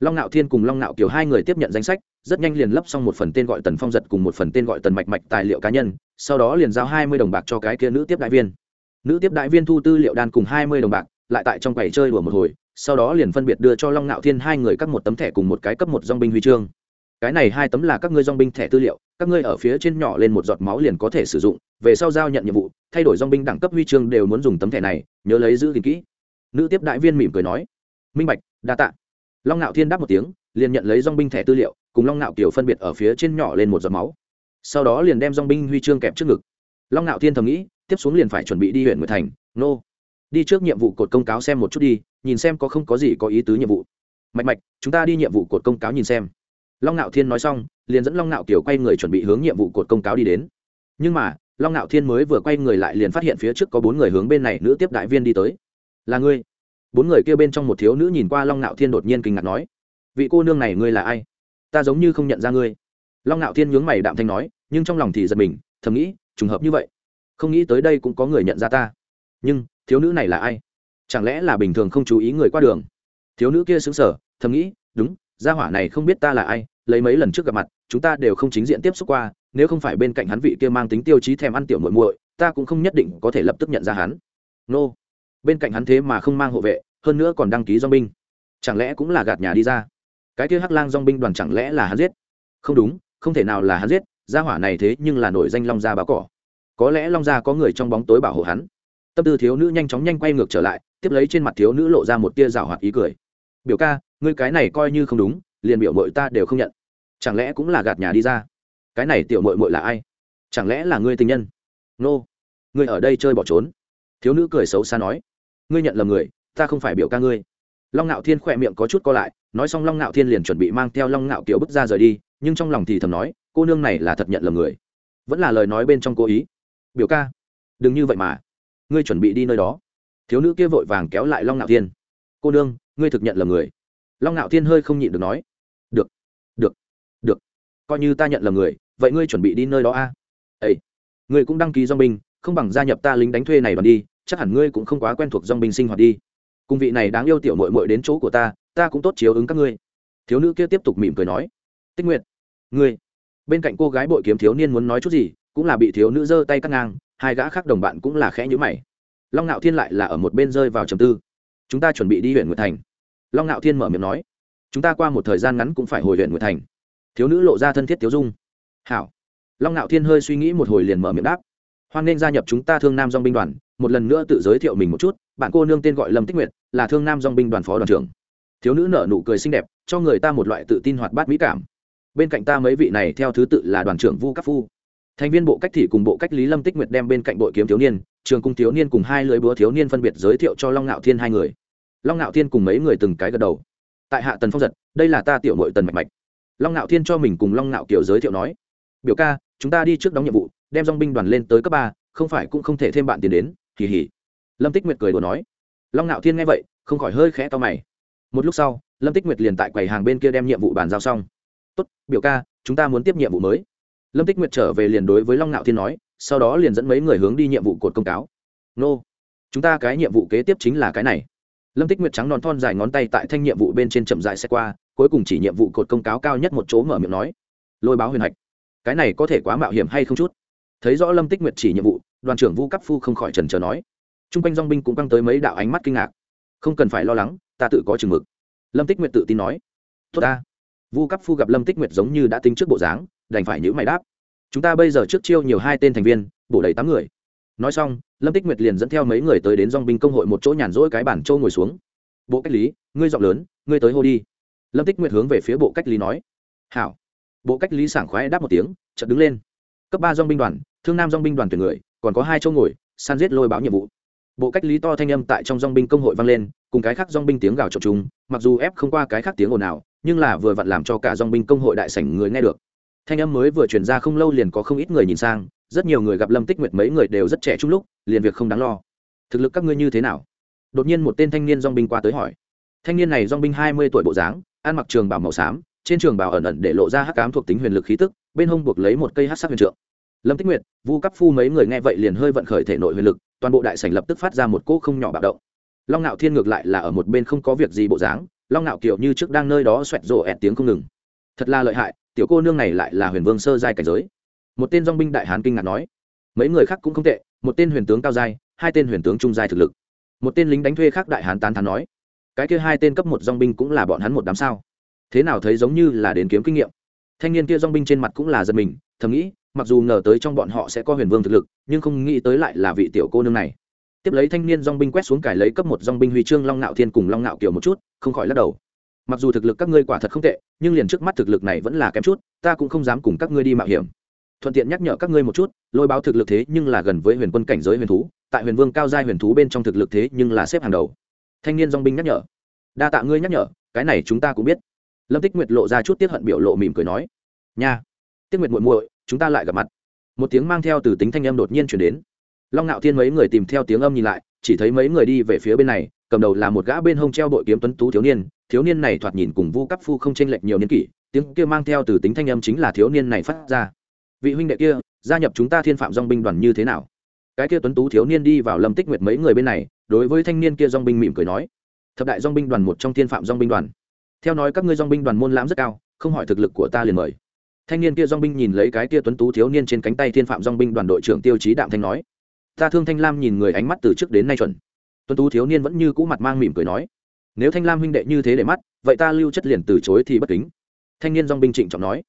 Long ngạo thiên cùng long ngạo kiều hai người tiếp nhận danh sách, rất nhanh liền lấp xong một phần tên gọi tần phong giật cùng một phần tên gọi tần mạch mạch tài liệu cá nhân, sau đó liền giao hai mươi đồng bạc cho cái kia nữ tiếp đại viên. Nữ tiếp đại viên thu tư liệu đan cùng hai mươi đồng bạc, lại tại trong quầy chơi đùa một hồi, sau đó liền phân biệt đưa cho long ngạo thiên hai người các một tấm thẻ cùng một cái cấp một dong binh huy chương. Cái này hai tấm là các ngươi dong binh thẻ tư liệu các ngươi ở phía trên nhỏ lên một giọt máu liền có thể sử dụng, về sau giao nhận nhiệm vụ, thay đổi dong binh đẳng cấp huy chương đều muốn dùng tấm thẻ này, nhớ lấy giữ gìn kỹ. Nữ tiếp đại viên mỉm cười nói. Minh bạch, đa tạ. Long ngạo thiên đáp một tiếng, liền nhận lấy dong binh thẻ tư liệu, cùng long ngạo kiều phân biệt ở phía trên nhỏ lên một giọt máu. Sau đó liền đem dong binh huy chương kẹp trước ngực. Long ngạo thiên thầm nghĩ, tiếp xuống liền phải chuẩn bị đi huyện nguyệt thành, nô. Đi trước nhiệm vụ cột công cáo xem một chút đi, nhìn xem có không có gì có ý tứ nhiệm vụ. Mạch mạch, chúng ta đi nhiệm vụ cột công cáo nhìn xem long ngạo thiên nói xong, liền dẫn long ngạo kiều quay người chuẩn bị hướng nhiệm vụ cột công cáo đi đến. Nhưng mà, long ngạo thiên mới vừa quay người lại liền phát hiện phía trước có bốn người hướng bên này nữ tiếp đại viên đi tới. Là ngươi? Bốn người kia bên trong một thiếu nữ nhìn qua long ngạo thiên đột nhiên kinh ngạc nói. Vị cô nương này ngươi là ai? Ta giống như không nhận ra ngươi. Long ngạo thiên nhướng mày đạm thanh nói, nhưng trong lòng thì giật mình, thầm nghĩ, trùng hợp như vậy. Không nghĩ tới đây cũng có người nhận ra ta. Nhưng, thiếu nữ này là ai? Chẳng lẽ là bình thường không chú ý người qua đường? Thiếu nữ kia xứng sở thầm nghĩ, đúng gia hỏa này không biết ta là ai, lấy mấy lần trước gặp mặt, chúng ta đều không chính diện tiếp xúc qua, nếu không phải bên cạnh hắn vị kia mang tính tiêu chí thèm ăn tiểu muội muội, ta cũng không nhất định có thể lập tức nhận ra hắn. Nô. Bên cạnh hắn thế mà không mang hộ vệ, hơn nữa còn đăng ký dong binh. Chẳng lẽ cũng là gạt nhà đi ra? Cái kia hắc lang dong binh đoàn chẳng lẽ là hắn giết? Không đúng, không thể nào là hắn giết, gia hỏa này thế nhưng là nổi danh long gia báo cỏ. Có lẽ long gia có người trong bóng tối bảo hộ hắn. Tâm tư thiếu nữ nhanh chóng nhanh quay ngược trở lại, tiếp lấy trên mặt thiếu nữ lộ ra một tia rào hoạt ý cười. Biểu ca ngươi cái này coi như không đúng, liền biểu mội ta đều không nhận. Chẳng lẽ cũng là gạt nhà đi ra? Cái này tiểu mội mội là ai? Chẳng lẽ là ngươi tình nhân? Nô、no. ngươi ở đây chơi bỏ trốn. Thiếu nữ cười xấu xa nói. Ngươi nhận lầm người, ta không phải biểu ca ngươi. Long ngạo thiên khỏe miệng có chút co lại, nói xong long ngạo thiên liền chuẩn bị mang theo long ngạo kiểu bước ra rời đi, nhưng trong lòng thì thầm nói, cô nương này là thật nhận lầm người. Vẫn là lời nói bên trong cố ý. Biểu ca, đừng như vậy mà. Ngươi chuẩn bị đi nơi đó. Thiếu nữ kia vội vàng kéo lại long ngạo thiên. Cô nương, ngươi thực nhận lầm người long ngạo thiên hơi không nhịn được nói, được được được. Coi như ta nhận lầm người, vậy ngươi chuẩn bị đi nơi đó a? À? ây ngươi cũng đăng ký dong binh, không bằng gia nhập ta lính đánh thuê này đoàn đi, chắc hẳn ngươi cũng không quá quen thuộc dong binh sinh hoạt đi. Cùng vị này đáng yêu tiểu mội mội đến chỗ của ta ta cũng tốt chiếu ứng các ngươi. Thiếu nữ kia tiếp tục mỉm cười nói, tích nguyện ngươi. Bên cạnh cô gái bội kiếm thiếu niên muốn nói chút gì, cũng là bị thiếu nữ giơ tay cắt ngang, hai gã khác đồng bạn cũng là khẽ nhữ mày. Long ngạo thiên lại là ở một bên rơi vào trầm tư. Chúng ta chuẩn bị đi huyện nguyệt thành long ngạo thiên mở miệng nói, chúng ta qua một thời gian ngắn cũng phải hồi huyện nguyệt thành. Thiếu nữ lộ ra thân thiết tiếu dung. Hảo. Long ngạo thiên hơi suy nghĩ một hồi liền mở miệng đáp, hoan nên gia nhập chúng ta thương nam dong binh đoàn, một lần nữa tự giới thiệu mình một chút, bạn cô nương tên gọi lâm tích nguyệt, là thương nam dong binh đoàn phó đoàn trưởng. Thiếu nữ nở nụ cười xinh đẹp, cho người ta một loại tự tin hoạt bát mỹ cảm. Bên cạnh ta mấy vị này theo thứ tự là đoàn trưởng vu các phu. Thành viên bộ cách thị cùng bộ cách lý lâm tích nguyệt đem bên cạnh bội kiếm thiếu niên, trường cung thiếu niên cùng hai lưới búa thiếu niên phân biệt giới thiệu cho long ngạo thiên hai người long ngạo thiên cùng mấy người từng cái gật đầu. Tại hạ tần phong giật, đây là ta tiểu nội tần mạch mạch. Long ngạo thiên cho mình cùng long ngạo kiều giới thiệu nói, biểu ca, chúng ta đi trước đóng nhiệm vụ, đem dong binh đoàn lên tới cấp ba, không phải cũng không thể thêm bạn tiền đến kỳ hỉ lâm tích nguyệt cười đùa nói. Long ngạo thiên nghe vậy, không khỏi hơi khẽ to mày. Một lúc sau, lâm tích nguyệt liền tại quầy hàng bên kia đem nhiệm vụ bàn giao xong. Tốt, biểu ca, chúng ta muốn tiếp nhiệm vụ mới. Lâm tích nguyệt trở về liền đối với long ngạo thiên nói, sau đó liền dẫn mấy người hướng đi nhiệm vụ cột công cáo. Nô, chúng ta cái nhiệm vụ kế tiếp chính là cái này lâm tích nguyệt trắng non thon dài ngón tay tại thanh nhiệm vụ bên trên chậm dại xe qua, cuối cùng chỉ nhiệm vụ cột công cáo cao nhất một chỗ mở miệng nói, lôi báo huyền hạch. Cái này có thể quá mạo hiểm hay không chút? Thấy rõ lâm tích nguyệt chỉ nhiệm vụ, đoàn trưởng vu cấp phu không khỏi trần trờ nói. T r u n g quanh dong binh cũng căng tới mấy đạo ánh mắt kinh ngạc. Không cần phải lo lắng, ta tự có chừng mực. Lâm tích nguyệt tự tin nói. Tốt ta. Vu cấp phu gặp lâm tích nguyệt giống như đã tính trước bộ dáng, đành phải nhữ mày đáp. Chúng ta bây giờ trước chiêu nhiều hai tên thành viên, bổ đầy tám người. Nói xong lâm tích nguyệt liền dẫn theo mấy người tới đến dong binh công hội một chỗ nhàn rỗi cái bản châu ngồi xuống. Bộ cách lý, ngươi giọng lớn, ngươi tới hô đi. Lâm tích nguyệt hướng về phía bộ cách lý nói. Hảo. Bộ cách lý sảng khoái đáp một tiếng, chợt đứng lên. Cấp ba dong binh đoàn, thương nam dong binh đoàn tuyển người, còn có hai chỗ ngồi, san giết lôi báo nhiệm vụ. Bộ cách lý to thanh âm tại trong dong binh công hội vang lên, cùng cái khác dong binh tiếng gào trộm chung mặc dù ép không qua cái khác tiếng ồn nào nhưng là vừa vặn làm cho cả dong binh công hội đại sảnh người nghe được. Thanh âm mới vừa truyền ra không lâu liền có không ít người nhìn sang rất nhiều người gặp lâm tích nguyệt mấy người đều rất trẻ trung lúc, liền việc không đáng lo. Thực lực các ngươi như thế nào? Đột nhiên một tên thanh niên dong binh qua tới hỏi. Thanh niên này dong binh hai mươi tuổi bộ dáng, ăn mặc trường bảo màu xám, trên trường bảo ẩn ẩn để lộ ra hắc cám thuộc tính huyền lực khí tức, bên hông buộc lấy một cây hắc sắc huyền trượng. Lâm tích nguyệt, vu cấp phu mấy người nghe vậy liền hơi vận khởi thể nội huyền lực, toàn bộ đại sảnh lập tức phát ra một cỗ không nhỏ bạo động. Long ngạo thiên ngược lại là ở một bên không có việc gì bộ dáng, long ngạo kiểu như trước đang nơi đó xoẹt rộ ẹt tiếng không ngừng. Thật là lợi hại, tiểu cô nương này lại là huyền vương sơ giai cảnh giới một tên dong binh đại hán kinh ngạc nói, mấy người khác cũng không tệ, một tên huyền tướng cao giai, hai tên huyền tướng trung giai thực lực. Một tên lính đánh thuê khác đại hán tán thán nói, cái kia hai tên cấp một dong binh cũng là bọn hắn một đám sao? Thế nào thấy giống như là đến kiếm kinh nghiệm? Thanh niên kia dong binh trên mặt cũng là giật mình, thầm nghĩ, mặc dù ngờ tới trong bọn họ sẽ có huyền vương thực lực, nhưng không nghĩ tới lại là vị tiểu cô nương này. Tiếp lấy thanh niên dong binh quét xuống cải lấy cấp một dong binh huy chương long nạo thiên cùng long nạo kiểu một chút, không khỏi lắc đầu. Mặc dù thực lực các ngươi quả thật không tệ, nhưng liền trước mắt thực lực này vẫn là kém chút, ta cũng không dám cùng các ngươi đi mạo hiểm thuận tiện nhắc nhở các ngươi một chút, lôi báo thực lực thế nhưng là gần với huyền quân cảnh giới huyền thú, tại huyền vương cao giai huyền thú bên trong thực lực thế nhưng là xếp hàng đầu. Thanh niên dong binh nhắc nhở. Đa tạ ngươi nhắc nhở, cái này chúng ta cũng biết. Lâm tích nguyệt lộ ra chút tiết hận biểu lộ mỉm cười nói. Nha. Tiết nguyệt muội muội, chúng ta lại gặp mặt. Một tiếng mang theo từ tính thanh âm đột nhiên chuyển đến. Long ngạo thiên mấy người tìm theo tiếng âm nhìn lại, chỉ thấy mấy người đi về phía bên này, cầm đầu là một gã bên hông treo bội kiếm tuấn tú thiếu niên. Thiếu niên này thoạt nhìn cùng vu cấp phu không chênh lệch nhiều niên kỷ, tiếng kia mang theo từ tính thanh âm chính là thiếu niên này phát ra vị huynh đệ kia, gia nhập chúng ta thiên phạm dong binh đoàn như thế nào? Cái kia tuấn tú thiếu niên đi vào lâm tích nguyệt mấy người bên này, đối với thanh niên kia dong binh mỉm cười nói, thập đại dong binh đoàn một trong thiên phạm dong binh đoàn. Theo nói các ngươi dong binh đoàn môn lãm rất cao, không hỏi thực lực của ta liền mời. Thanh niên kia dong binh nhìn lấy cái kia tuấn tú thiếu niên trên cánh tay thiên phạm dong binh đoàn đội trưởng tiêu chí đạm thanh nói, ta thương thanh lam nhìn người ánh mắt từ trước đến nay chuẩn. Tuấn tú thiếu niên vẫn như cũ mặt mang mỉm cười nói, nếu thanh lam huynh đệ như thế để mắt, vậy ta lưu chất liền từ chối thì bất kính. Thanh niên dong binh trịnh trọng nói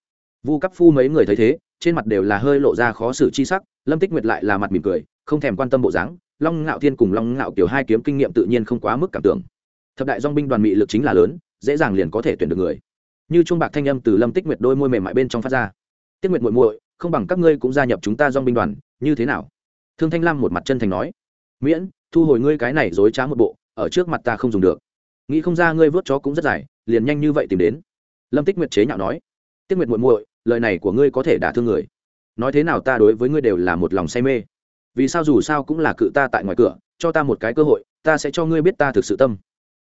vu cấp phu mấy người thấy thế, trên mặt đều là hơi lộ ra khó xử chi sắc, lâm tích nguyệt lại là mặt mỉm cười, không thèm quan tâm bộ dáng, long ngạo thiên cùng long ngạo kiểu hai kiếm kinh nghiệm tự nhiên không quá mức cảm tưởng. Thập đại dong binh đoàn mị lực chính là lớn, dễ dàng liền có thể tuyển được người. Như chuông bạc thanh âm từ lâm tích nguyệt đôi môi mềm mại bên trong phát ra. Tiết nguyệt muội muội, không bằng các ngươi cũng gia nhập chúng ta dong binh đoàn, như thế nào? Thương thanh lam một mặt chân thành nói. Miễn, thu hồi ngươi cái này dối trá một bộ, ở trước mặt ta không dùng được. Nghĩ không ra ngươi vớt chó cũng rất dài, liền nhanh như vậy tìm đến. Lâm tích nguyệt chế nhạo nói. Tiết nguyệt muội muội lời này của ngươi có thể đả thương người. Nói thế nào ta đối với ngươi đều là một lòng say mê. Vì sao dù sao cũng là cự ta tại ngoài cửa, cho ta một cái cơ hội, ta sẽ cho ngươi biết ta thực sự tâm.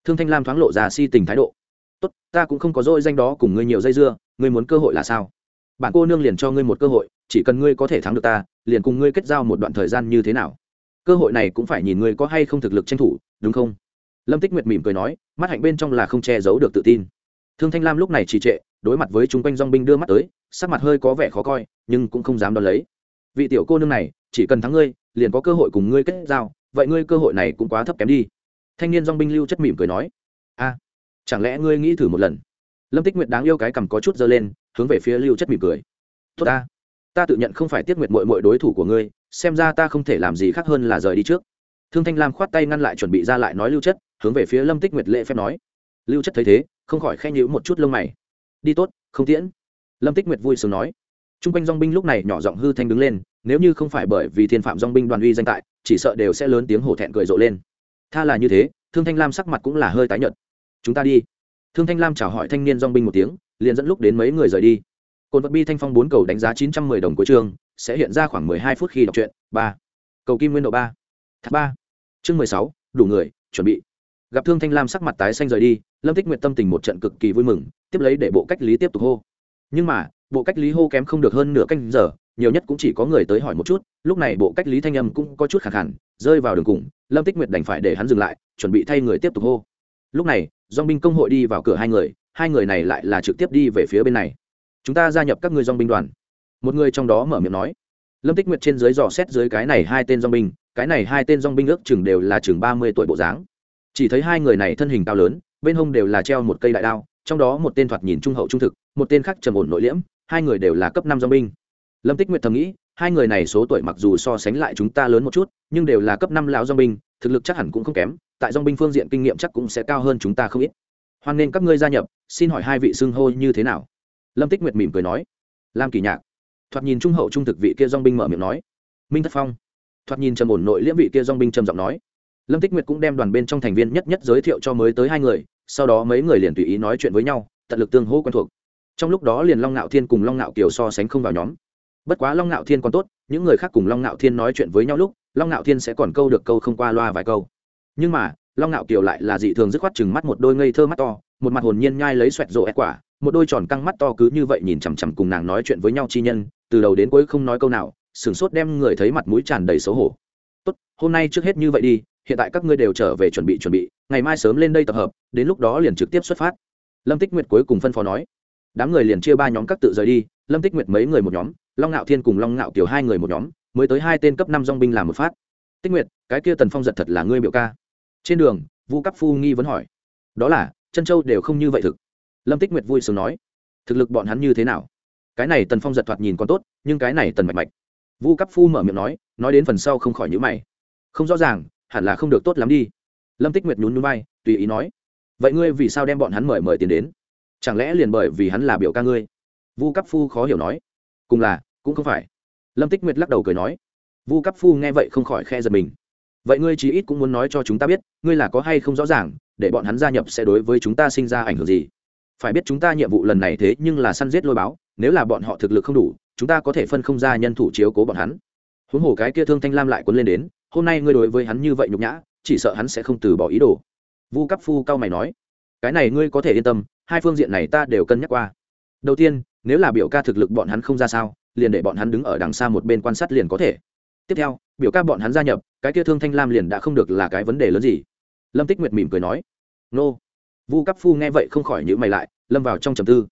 Thương thanh lam thoáng lộ ra si tình thái độ. Tốt, ta cũng không có dôi danh đó cùng ngươi nhiều dây dưa, ngươi muốn cơ hội là sao? Bạn cô nương liền cho ngươi một cơ hội, chỉ cần ngươi có thể thắng được ta, liền cùng ngươi kết giao một đoạn thời gian như thế nào? Cơ hội này cũng phải nhìn ngươi có hay không thực lực tranh thủ, đúng không? Lâm tích nguyệt mỉm cười nói, mắt hạnh bên trong là không che giấu được tự tin. Thương thanh lam lúc này trì trệ đối mặt với chúng quanh dong binh đưa mắt tới, sắc mặt hơi có vẻ khó coi, nhưng cũng không dám đón lấy. Vị tiểu cô nương này, chỉ cần thắng ngươi, liền có cơ hội cùng ngươi kết giao, vậy ngươi cơ hội này cũng quá thấp kém đi. Thanh niên dong binh lưu chất mỉm cười nói, a, chẳng lẽ ngươi nghĩ thử một lần? Lâm tích nguyệt đáng yêu cái cầm có chút dơ lên, hướng về phía lưu chất mỉm cười. Tốt ta ta tự nhận không phải tiết nguyệt mội mội đối thủ của ngươi, xem ra ta không thể làm gì khác hơn là rời đi trước. Thương thanh lam khoát tay ngăn lại chuẩn bị ra lại nói lưu chất, hướng về phía lâm tích nguyệt lễ phép nói. Lưu chất thấy thế, không khỏi khen nhữ một chút lông mày đi tốt, không tiễn. Lâm tích nguyệt vui sướng nói. T r u n g quanh dong binh lúc này nhỏ giọng hư thanh đứng lên, nếu như không phải bởi vì thiên phạm dong binh đoàn uy danh tại, chỉ sợ đều sẽ lớn tiếng hổ thẹn cười rộ lên. Tha là như thế, thương thanh lam sắc mặt cũng là hơi tái nhợt. Chúng ta đi. Thương thanh lam chào hỏi thanh niên dong binh một tiếng, liền dẫn lúc đến mấy người rời đi. Cồn vật bi thanh phong bốn cầu đánh giá chín trăm mười đồng của trường, sẽ hiện ra khoảng mười hai phút khi đọc truyện, ba. Cầu kim nguyên độ ba. Tháp ba. Chương mười sáu, đủ người, chuẩn bị gặp thương thanh lam sắc mặt tái xanh rời đi, lâm tích nguyện tâm tình một trận cực kỳ vui mừng, tiếp lấy để bộ cách lý tiếp tục hô. Nhưng mà, bộ cách lý hô kém không được hơn nửa canh giờ, nhiều nhất cũng chỉ có người tới hỏi một chút, lúc này bộ cách lý thanh âm cũng có chút khẳng hẳn rơi vào đường cùng, lâm tích nguyệt đành phải để hắn dừng lại, chuẩn bị thay người tiếp tục hô. Lúc này dong binh công hội đi vào cửa hai người hai người này lại là trực tiếp đi về phía bên này. Chúng ta gia nhập các người dong binh đoàn. Một người trong đó mở miệng nói. Lâm tích nguyệt trên dưới dò xét dưới cái này hai tên dong binh, cái này hai tên dong binh ước chừng đều là chừng ba mươi tuổi bộ dáng chỉ thấy hai người này thân hình cao lớn, bên hông đều là treo một cây đại đao, trong đó một tên thoạt nhìn trung hậu trung thực, một tên khác trầm ổn nội liễm, hai người đều là cấp năm dong binh. Lâm tích nguyệt thầm nghĩ, hai người này số tuổi mặc dù so sánh lại chúng ta lớn một chút, nhưng đều là cấp năm lão dong binh, thực lực chắc hẳn cũng không kém, tại dong binh phương diện kinh nghiệm chắc cũng sẽ cao hơn chúng ta không ít. Hoan nên các ngươi gia nhập, xin hỏi hai vị xưng hô như thế nào? Lâm tích nguyệt mỉm cười nói. Lam kỳ nhạc. Thoạt nhìn trung hậu trung thực vị kia dong binh mở miệng nói. Minh thất phong. Thoạt nhìn trầm ổn nội liễm vị kia dong binh trầm giọng nói lâm tích nguyệt cũng đem đoàn bên trong thành viên nhất nhất giới thiệu cho mới tới hai người, sau đó mấy người liền tùy ý nói chuyện với nhau, tận lực tương hô quen thuộc. Trong lúc đó liền long ngạo thiên cùng long ngạo kiều so sánh không vào nhóm. Bất quá long ngạo thiên còn tốt, những người khác cùng long ngạo thiên nói chuyện với nhau lúc, long ngạo thiên sẽ còn câu được câu không qua loa vài câu. Nhưng mà, long ngạo kiều lại là dị thường dứt khoát chừng mắt một đôi ngây thơ mắt to, một mặt hồn nhiên nhai lấy xoẹt rộ ép quả, một đôi tròn căng mắt to cứ như vậy nhìn chằm chằm cùng nàng nói chuyện với nhau chi nhân, từ đầu đến cuối không nói câu nào, sửng sốt đem người thấy mặt mũi tràn đầy xấu hổ. Tốt, hôm nay trước hết như vậy đi hiện tại các ngươi đều trở về chuẩn bị chuẩn bị, ngày mai sớm lên đây tập hợp, đến lúc đó liền trực tiếp xuất phát. Lâm tích nguyệt cuối cùng phân phó nói. Đám người liền chia ba nhóm các tự rời đi, lâm tích nguyệt mấy người một nhóm, long ngạo thiên cùng long ngạo kiều hai người một nhóm, mới tới hai tên cấp năm dong binh làm một phát. Tích nguyệt, cái kia tần phong giật thật là ngươi biểu ca. Trên đường, vu cấp phu nghi vấn hỏi. Đó là, chân châu đều không như vậy thực. Lâm tích nguyệt vui sướng nói. Thực lực bọn hắn như thế nào? Cái này tần phong giật thoạt nhìn còn tốt, nhưng cái này tần mạch mạch. Vu cấp phu mở miệng nói nói đến phần sau không khỏi nhữ mày. Không rõ ràng hẳn là không được tốt lắm đi. Lâm tích nguyệt nhún nhún vai, tùy ý nói, vậy ngươi vì sao đem bọn hắn mời mời tiền đến? Chẳng lẽ liền bởi vì hắn là biểu ca ngươi? Vu cấp phu khó hiểu nói, cùng là, cũng không phải. Lâm tích nguyệt lắc đầu cười nói, vu cấp phu nghe vậy không khỏi khe giật mình. Vậy ngươi chí ít cũng muốn nói cho chúng ta biết, ngươi là có hay không rõ ràng, để bọn hắn gia nhập sẽ đối với chúng ta sinh ra ảnh hưởng gì? Phải biết chúng ta nhiệm vụ lần này thế nhưng là săn giết lôi báo, nếu là bọn họ thực lực không đủ, chúng ta có thể phân không ra nhân thủ chiếu cố bọn hắn. Huống hồ cái kia thương thanh lam lại quấn lên đến hôm nay ngươi đối với hắn như vậy nhục nhã, chỉ sợ hắn sẽ không từ bỏ ý đồ. Vu cấp phu cao mày nói, cái này ngươi có thể yên tâm, hai phương diện này ta đều cân nhắc qua. Đầu tiên, nếu là biểu ca thực lực bọn hắn không ra sao, liền để bọn hắn đứng ở đằng xa một bên quan sát liền có thể. Tiếp theo, biểu ca bọn hắn gia nhập, cái kia thương thanh lam liền đã không được là cái vấn đề lớn gì. Lâm tích nguyệt mỉm cười nói, nô. Vu cấp phu nghe vậy không khỏi nhữ mày lại, lâm vào trong trầm tư.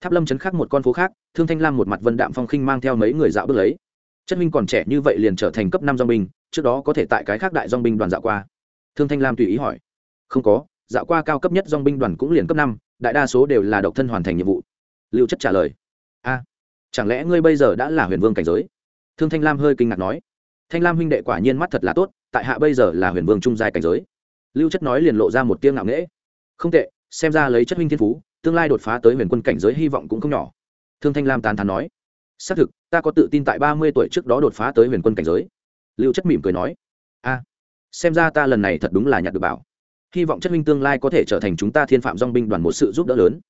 Tháp lâm chấn khắc một con phố khác, thương thanh lam một mặt vân đạm phong khinh mang theo mấy người dạo bước lấy chất minh còn trẻ như vậy liền trở thành cấp năm dong binh, trước đó có thể tại cái khác đại dong binh đoàn dạo qua. Thương thanh lam tùy ý hỏi. Không có, dạo qua cao cấp nhất dong binh đoàn cũng liền cấp năm, đại đa số đều là độc thân hoàn thành nhiệm vụ. Lưu chất trả lời. A, chẳng lẽ ngươi bây giờ đã là huyền vương cảnh giới? Thương thanh lam hơi kinh ngạc nói. Thanh lam huynh đệ quả nhiên mắt thật là tốt, tại hạ bây giờ là huyền vương trung giai cảnh giới. Lưu chất nói liền lộ ra một tiếng ngạo nghễ. Không tệ, xem ra lấy chất huynh thiên phú, tương lai đột phá tới huyền quân cảnh giới hy vọng cũng không nhỏ. Thương thanh lam tán thán nói. Xác thực ta có tự tin tại ba mươi tuổi trước đó đột phá tới huyền quân cảnh giới. Lưu chất mỉm cười nói, a, xem ra ta lần này thật đúng là nhặt được bảo. Hy vọng chất huynh tương lai có thể trở thành chúng ta thiên phạm dong binh đoàn một sự giúp đỡ lớn.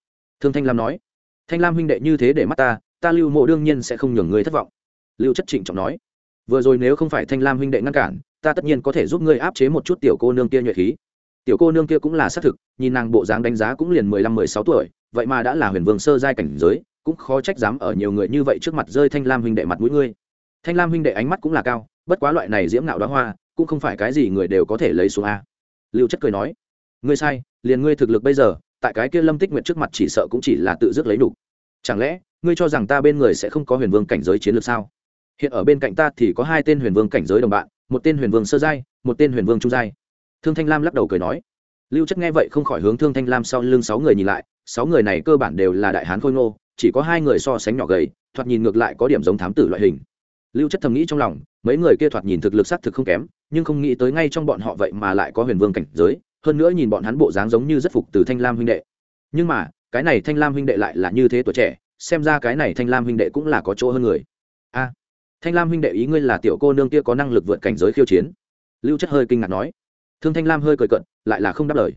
Thương thanh lam nói, thanh lam huynh đệ như thế để mắt ta ta lưu mộ đương nhiên sẽ không nhường người thất vọng. Lưu chất trịnh trọng nói, vừa rồi nếu không phải thanh lam huynh đệ ngăn cản, ta tất nhiên có thể giúp ngươi áp chế một chút tiểu cô nương kia nhuệ khí. Tiểu cô nương kia cũng là xác thực, nhìn nàng bộ dáng đánh giá cũng liền mười lăm, mười sáu tuổi, vậy mà đã là huyền vương sơ giai cảnh giới cũng khó trách dám ở nhiều người như vậy trước mặt rơi thanh lam huynh đệ mặt mũi ngươi. Thanh lam huynh đệ ánh mắt cũng là cao, bất quá loại này diễm nạo đó hoa, cũng không phải cái gì người đều có thể lấy xuống a. Lưu chất cười nói, ngươi sai, liền ngươi thực lực bây giờ, tại cái kia lâm tích nguyện trước mặt chỉ sợ cũng chỉ là tự dứt lấy đủ. Chẳng lẽ, ngươi cho rằng ta bên người sẽ không có huyền vương cảnh giới chiến lược sao? Hiện ở bên cạnh ta thì có hai tên huyền vương cảnh giới đồng bạn, một tên huyền vương sơ giai, một tên huyền vương trung giai. Thương thanh lam lắc đầu cười nói. Lưu chất nghe vậy không khỏi hướng thương thanh lam sau lưng sáu người nhìn lại, sáu người này cơ bản đều là đại hán khôi ngô chỉ có hai người so sánh nhỏ gầy, thoạt nhìn ngược lại có điểm giống thám tử loại hình. Lưu chất thầm nghĩ trong lòng, mấy người kia thoạt nhìn thực lực s á c thực không kém, nhưng không nghĩ tới ngay trong bọn họ vậy mà lại có huyền vương cảnh giới, hơn nữa nhìn bọn hắn bộ dáng giống như rất phục từ thanh lam huynh đệ. Nhưng mà, cái này thanh lam huynh đệ lại là như thế tuổi trẻ, xem ra cái này thanh lam huynh đệ cũng là có chỗ hơn người. A, thanh lam huynh đệ ý ngươi là tiểu cô nương kia có năng lực vượt cảnh giới khiêu chiến. Lưu chất hơi kinh ngạc nói. Thương thanh lam hơi cười cận lại là không đáp lời.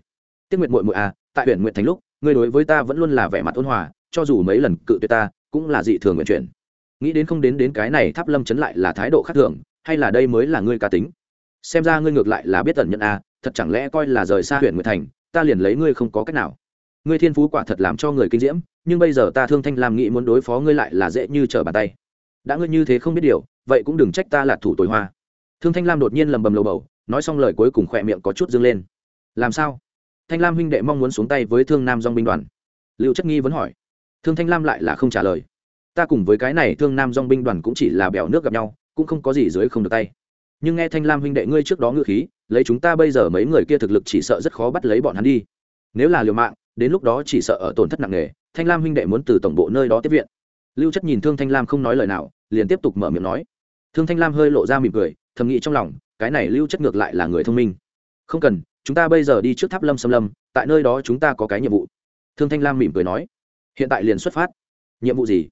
Tiết nguyện muội muội à tại huyện nguyện thành lúc, ngươi đối với ta vẫn luôn là vẻ mặt ôn hòa cho dù mấy lần cự tuyệt ta, cũng là dị thường nguyện chuyển. Nghĩ đến không đến đến cái này tháp lâm chấn lại là thái độ khác thường, hay là đây mới là ngươi cá tính? Xem ra ngươi ngược lại là biết tận nhận à thật chẳng lẽ coi là rời xa huyện nguyệt thành, ta liền lấy ngươi không có cách nào. Ngươi thiên phú quả thật làm cho người kinh diễm, nhưng bây giờ ta thương thanh lam nghĩ muốn đối phó ngươi lại là dễ như trở bàn tay. Đã ngươi như thế không biết điều, vậy cũng đừng trách ta là thủ tối hoa. Thương thanh lam đột nhiên lầm bầm lầu bầu, nói xong lời cuối cùng khỏe miệng có chút dâng lên. Làm sao? Thanh lam huynh đệ mong muốn xuống tay với thương nam dong binh đoàn. Liệu chất nghi vẫn hỏi thương thanh lam lại là không trả lời. Ta cùng với cái này thương nam dong binh đoàn cũng chỉ là bèo nước gặp nhau, cũng không có gì dưới không được tay. Nhưng nghe thanh lam huynh đệ ngươi trước đó ngự khí, lấy chúng ta bây giờ mấy người kia thực lực chỉ sợ rất khó bắt lấy bọn hắn đi. Nếu là liều mạng, đến lúc đó chỉ sợ ở tổn thất nặng nề, thanh lam huynh đệ muốn từ tổng bộ nơi đó tiếp viện. Lưu chất nhìn thương thanh lam không nói lời nào, liền tiếp tục mở miệng nói. Thương thanh lam hơi lộ ra mỉm cười, thầm nghĩ trong lòng, cái này lưu chất ngược lại là người thông minh. Không cần, chúng ta bây giờ đi trước tháp lâm xâm lâm, tại nơi đó chúng ta có cái nhiệm vụ. Thương thanh lam mỉm cười nói hiện tại liền xuất phát. Nhiệm vụ gì?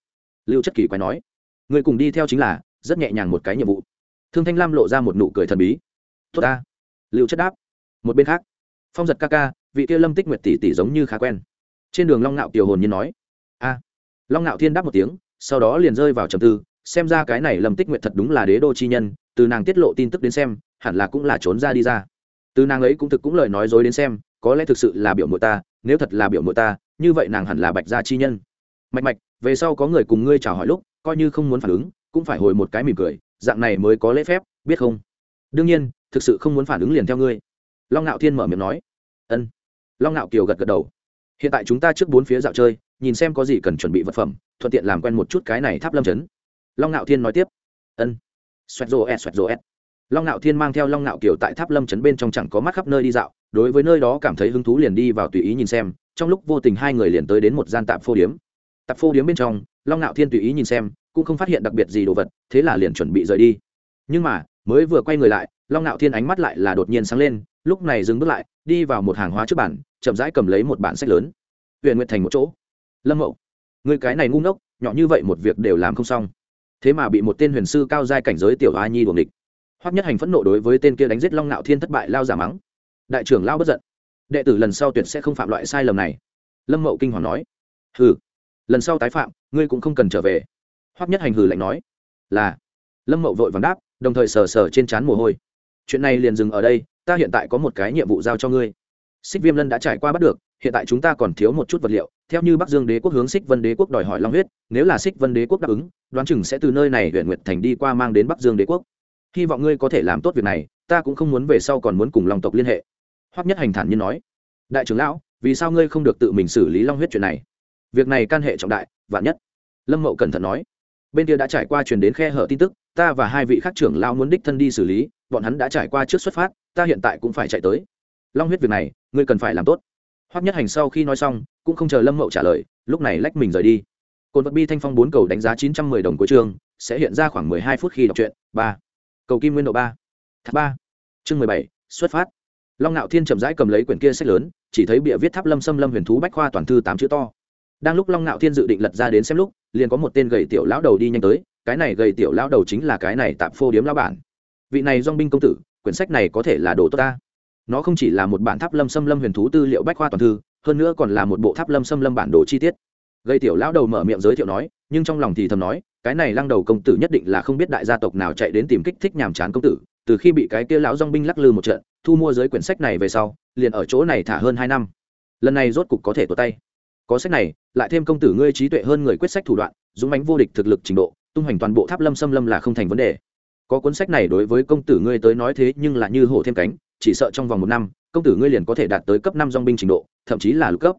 Lưu chất kỳ quái nói. Người cùng đi theo chính là, rất nhẹ nhàng một cái nhiệm vụ. Thương thanh lam lộ ra một nụ cười thần bí. Tốt ta. Lưu chất đáp. Một bên khác, phong giật ca ca, vị kia lâm tích nguyệt tỷ tỷ giống như khá quen. Trên đường long ngạo tiểu hồn nhiên nói. A. Long ngạo thiên đáp một tiếng, sau đó liền rơi vào trầm tư, xem ra cái này lâm tích nguyệt thật đúng là đế đô chi nhân, từ nàng tiết lộ tin tức đến xem, hẳn là cũng là trốn ra đi ra. Từ nàng ấy cũng thực cũng lời nói dối đến xem, có lẽ thực sự là biểu mộ ta, nếu thật là biểu mộ ta như vậy nàng hẳn là bạch gia chi nhân. Mạch mạch, về sau có người cùng ngươi chào hỏi lúc, coi như không muốn phản ứng, cũng phải hồi một cái mỉm cười, dạng này mới có lễ phép, biết không? Đương nhiên, thực sự không muốn phản ứng liền theo ngươi. Long ngạo thiên mở miệng nói. Ân. Long ngạo kiều gật gật đầu. Hiện tại chúng ta trước bốn phía dạo chơi, nhìn xem có gì cần chuẩn bị vật phẩm, thuận tiện làm quen một chút cái này tháp lâm chấn. Long ngạo thiên nói tiếp. Ân. Xoẹt rô ẹt, xoẹt rô ẹt. Long ngạo thiên mang theo long ngạo kiều tại tháp lâm chấn bên trong chẳng có mắt khắp nơi đi dạo, đối với nơi đó cảm thấy hứng thú liền đi vào tùy ý nhìn xem trong lúc vô tình hai người liền tới đến một gian tạp phô điếm. Tạp phô điếm bên trong, long ngạo thiên tùy ý nhìn xem, cũng không phát hiện đặc biệt gì đồ vật, thế là liền chuẩn bị rời đi. Nhưng mà, mới vừa quay người lại, long ngạo thiên ánh mắt lại là đột nhiên sáng lên, lúc này dừng bước lại, đi vào một hàng hóa trước bản chậm rãi cầm lấy một bản sách lớn. Huyện nguyện thành một chỗ. Lâm mậu, người cái này ngu ngốc, nhỏ như vậy một việc đều làm không xong. Thế mà bị một tên huyền sư cao giai cảnh giới tiểu a nhi đuồng địch hoắc nhất hành phẫn nộ đối với tên kia đánh giết long nạo thiên thất bại lao giả mắng. Đại trưởng lao bất giận đệ tử lần sau tuyệt sẽ không phạm loại sai lầm này. Lâm mậu kinh hoàng nói. Hừ, lần sau tái phạm, ngươi cũng không cần trở về. Hoắc nhất hành hừ lạnh nói. Là. Lâm mậu vội vàng đáp, đồng thời sờ sờ trên trán mồ hôi. Chuyện này liền dừng ở đây, ta hiện tại có một cái nhiệm vụ giao cho ngươi. Xích viêm lân đã trải qua bắt được, hiện tại chúng ta còn thiếu một chút vật liệu, theo như bắc dương đế quốc hướng xích vân đế quốc đòi hỏi long huyết, nếu là xích vân đế quốc đáp ứng, đoán chừng sẽ từ nơi này huyện nguyệt thành đi qua mang đến bắc dương đế quốc. Hy vọng ngươi có thể làm tốt việc này, ta cũng không muốn về sau còn muốn cùng long tộc liên hệ hoắc nhất hành thản nhiên nói, đại trưởng lão, vì sao ngươi không được tự mình xử lý long huyết chuyện này? Việc này can hệ trọng đại, vạn nhất. Lâm mậu cẩn thận nói, bên kia đã trải qua truyền đến khe hở tin tức, ta và hai vị khác trưởng lão muốn đích thân đi xử lý, bọn hắn đã trải qua trước xuất phát, ta hiện tại cũng phải chạy tới. Long huyết việc này, ngươi cần phải làm tốt. Hoắc nhất hành sau khi nói xong, cũng không chờ lâm mậu trả lời, lúc này lách mình rời đi. Cồn vật bi thanh phong bốn cầu đánh giá chín trăm mười đồng của trường, sẽ hiện ra khoảng mười hai phút khi đọc truyện. Ba. Cầu kim nguyên độ ba. Tháp ba. Chương mười bảy, xuất phát long ngạo thiên chậm rãi cầm lấy quyển kia sách lớn, chỉ thấy bịa viết tháp lâm xâm lâm huyền thú bách khoa toàn thư tám chữ to. Đang lúc long ngạo thiên dự định lật ra đến xem lúc, liền có một tên gầy tiểu lão đầu đi nhanh tới, cái này gầy tiểu lão đầu chính là cái này tạm phô điếm lão bản. Vị này dong binh công tử, quyển sách này có thể là đồ tốt ta. Nó không chỉ là một bản tháp lâm xâm lâm huyền thú tư liệu bách khoa toàn thư, hơn nữa còn là một bộ tháp lâm xâm lâm bản đồ chi tiết. Gây tiểu lão đầu mở miệng giới thiệu nói, nhưng trong lòng thì thầm nói, cái này lăng đầu công tử nhất định là không biết đại gia tộc nào chạy đến tìm kích thích nhàm chán công tử, từ khi bị cái kia lão dong binh lắc lư một trận thu mua giới quyển sách này về sau, liền ở chỗ này thả hơn hai năm. Lần này rốt cục có thể tuột tay. Có sách này, lại thêm công tử ngươi trí tuệ hơn người quyết sách thủ đoạn, dũng mánh vô địch thực lực trình độ, tung hoành toàn bộ tháp lâm xâm lâm là không thành vấn đề. Có cuốn sách này đối với công tử ngươi tới nói thế nhưng là như hổ thêm cánh, chỉ sợ trong vòng một năm, công tử ngươi liền có thể đạt tới cấp năm dong binh trình độ, thậm chí là lục cấp.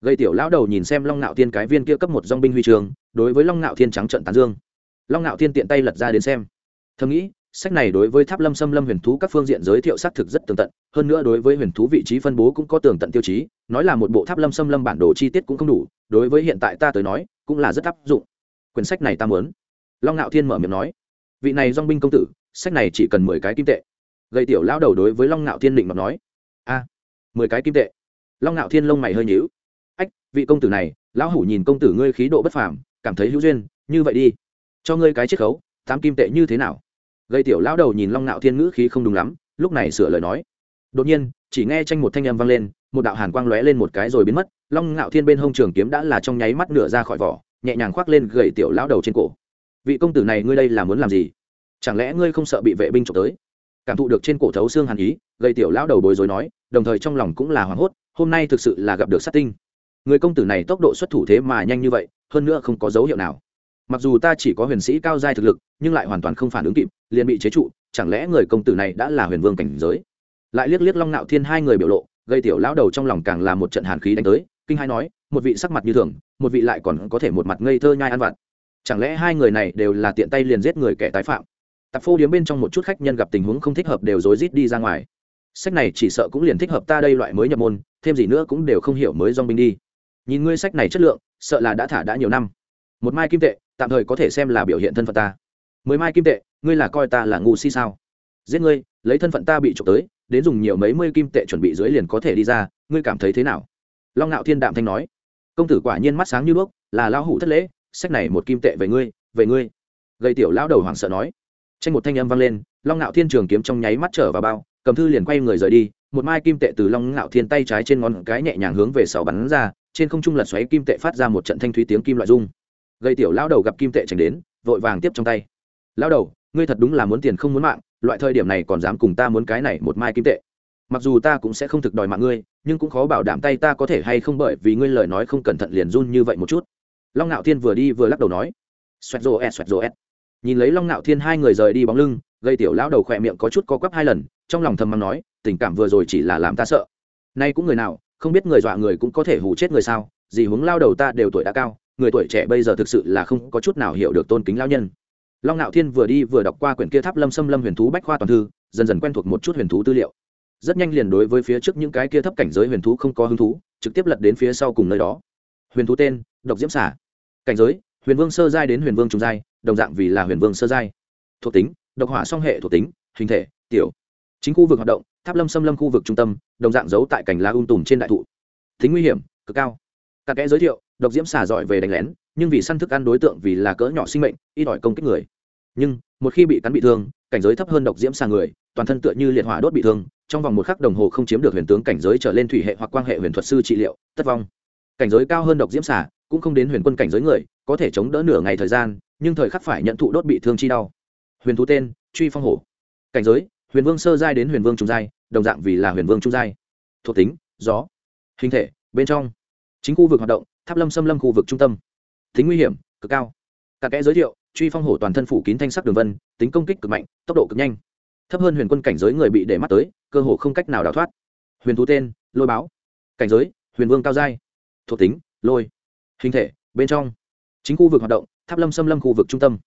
Gây tiểu lão đầu nhìn xem long ngạo thiên cái viên kia cấp một dong binh huy trường, đối với long ngạo thiên trắng trận tán dương. Long ngạo thiên tiện tay lật ra đến xem. Thầm nghĩ sách này đối với tháp lâm xâm lâm huyền thú các phương diện giới thiệu xác thực rất tường tận, hơn nữa đối với huyền thú vị trí phân bố cũng có tường tận tiêu chí, nói là một bộ tháp lâm xâm lâm bản đồ chi tiết cũng không đủ, đối với hiện tại ta tới nói, cũng là rất áp dụng. Quyển sách này ta muốn. Long ngạo thiên mở miệng nói, vị này dong binh công tử, sách này chỉ cần mười cái kim tệ. Gây tiểu lão đầu đối với long ngạo thiên định mà nói, a, mười cái kim tệ. Long ngạo thiên lông mày hơi nhíu. Ách, vị công tử này, lão hủ nhìn công tử ngươi khí độ bất phàm, cảm thấy hữu duyên, như vậy đi. Cho ngươi cái chiết khấu, tám kim tệ như thế nào? Gây tiểu lão đầu nhìn long ngạo thiên ngữ khí không đúng lắm, lúc này sửa lời nói. Đột nhiên, chỉ nghe tranh một thanh âm vang lên, một đạo hàn quang lóe lên một cái rồi biến mất, long ngạo thiên bên hông trường kiếm đã là trong nháy mắt nửa ra khỏi vỏ, nhẹ nhàng khoác lên gậy tiểu lão đầu trên cổ. Vị công tử này ngươi đây là muốn làm gì? Chẳng lẽ ngươi không sợ bị vệ binh trộm tới? Cảm thụ được trên cổ thấu xương hàn ý gây tiểu lão đầu bối rối nói, đồng thời trong lòng cũng là hoảng hốt, hôm nay thực sự là gặp được sát tinh. Người công tử này tốc độ xuất thủ thế mà nhanh như vậy, hơn nữa không có dấu hiệu nào mặc dù ta chỉ có huyền sĩ cao giai thực lực, nhưng lại hoàn toàn không phản ứng kịp, liền bị chế trụ, chẳng lẽ người công tử này đã là huyền vương cảnh giới? Lại liếc liếc long nạo thiên hai người biểu lộ, gây tiểu lão đầu trong lòng càng là một trận hàn khí đánh tới, kinh hai nói, một vị sắc mặt như thường, một vị lại còn có thể một mặt ngây thơ nhai ăn vặt. Chẳng lẽ hai người này đều là tiện tay liền giết người kẻ tái phạm? Tạp phô điếm bên trong một chút khách nhân gặp tình huống không thích hợp đều rối rít đi ra ngoài. Sách này chỉ sợ cũng liền thích hợp ta đây loại mới nhập môn, thêm gì nữa cũng đều không hiểu mới dong binh đi. Nhìn ngươi sách này chất lượng, sợ là đã thả đã nhiều năm một mai kim tệ, tạm thời có thể xem là biểu hiện thân phận ta. Mười mai kim tệ, ngươi là coi ta là ngu si sao? Giết ngươi, lấy thân phận ta bị trộm tới, đến dùng nhiều mấy mươi kim tệ chuẩn bị dưới liền có thể đi ra, ngươi cảm thấy thế nào? Long ngạo thiên đạm thanh nói. Công tử quả nhiên mắt sáng như đuốc, là lão hủ thất lễ, sách này một kim tệ về ngươi về ngươi. Gây tiểu lão đầu hoảng sợ nói. Tranh một thanh âm vang lên, long ngạo thiên trường kiếm trong nháy mắt trở vào bao, cầm thư liền quay người rời đi, một mai kim tệ từ long ngạo thiên tay trái trên ngón cái nhẹ nhàng hướng về sau bắn ra, trên không trung lật xoáy kim tệ phát ra một trận thanh thúy tiếng kim loại rung gây tiểu lão đầu gặp kim tệ tránh đến, vội vàng tiếp trong tay. Lão đầu, ngươi thật đúng là muốn tiền không muốn mạng, loại thời điểm này còn dám cùng ta muốn cái này một mai kim tệ. Mặc dù ta cũng sẽ không thực đòi mạng ngươi, nhưng cũng khó bảo đảm tay ta có thể hay không bởi vì ngươi lời nói không cẩn thận liền run như vậy một chút. Long ngạo thiên vừa đi vừa lắc đầu nói. Xoẹt rô ẹt xoẹt rô ẹt nhìn lấy long ngạo thiên hai người rời đi bóng lưng, gây tiểu lão đầu khỏe miệng có chút co quắp hai lần, trong lòng thầm mắng nói, tình cảm vừa rồi chỉ là làm ta sợ. Nay cũng người nào, không biết người dọa người cũng có thể hù chết người sao, gì hướng lao đầu ta đều tuổi đã cao người tuổi trẻ bây giờ thực sự là không có chút nào hiểu được tôn kính lão nhân. Long ngạo thiên vừa đi vừa đọc qua quyển kia tháp lâm xâm lâm huyền thú bách khoa toàn thư, dần dần quen thuộc một chút huyền thú tư liệu. Rất nhanh liền đối với phía trước những cái kia thấp cảnh giới huyền thú không có hứng thú, trực tiếp lật đến phía sau cùng nơi đó. Huyền thú tên, độc diễm xả cảnh giới, huyền vương sơ giai đến huyền vương trung giai, đồng dạng vì là huyền vương sơ giai. Thuộc tính, độc hỏa song hệ thuộc tính, hình thể, tiểu. Chính khu vực hoạt động, tháp lâm xâm lâm khu vực trung tâm, đồng dạng giấu tại cảnh lá um tùm trên đại thụ. Tính nguy hiểm, cực cao. Các kẽ giới thiệu độc diễm xà giỏi về đánh lén, nhưng vì săn thức ăn đối tượng vì là cỡ nhỏ sinh mệnh, ít ỏi công kích người. Nhưng, một khi bị cắn bị thương, cảnh giới thấp hơn độc diễm xà người, toàn thân tựa như liệt hỏa đốt bị thương, trong vòng một khắc đồng hồ không chiếm được huyền tướng cảnh giới trở lên thủy hệ hoặc quan hệ huyền thuật sư trị liệu, tất vong. Cảnh giới cao hơn độc diễm xà, cũng không đến huyền quân cảnh giới người, có thể chống đỡ nửa ngày thời gian, nhưng thời khắc phải nhận thụ đốt bị thương chi đau. Huyền thú tên, truy phong hổ. Cảnh giới, huyền vương sơ giai đến huyền vương trung giai, đồng dạng vì là huyền vương trung giai. Thuộc tính, gió. Hình thể, bên trong. Chính khu vực hoạt động tháp lâm xâm lâm khu vực trung tâm. Tính nguy hiểm, cực cao. Cả kẽ giới thiệu, truy phong hổ toàn thân phủ kín thanh sắc đường vân, tính công kích cực mạnh, tốc độ cực nhanh. Thấp hơn huyền quân cảnh giới người bị để mắt tới, cơ hồ không cách nào đào thoát. Huyền thú tên, lôi báo. Cảnh giới, huyền vương cao giai. Thuộc tính, lôi. Hình thể, bên trong. Chính khu vực hoạt động, tháp lâm xâm lâm khu vực trung tâm.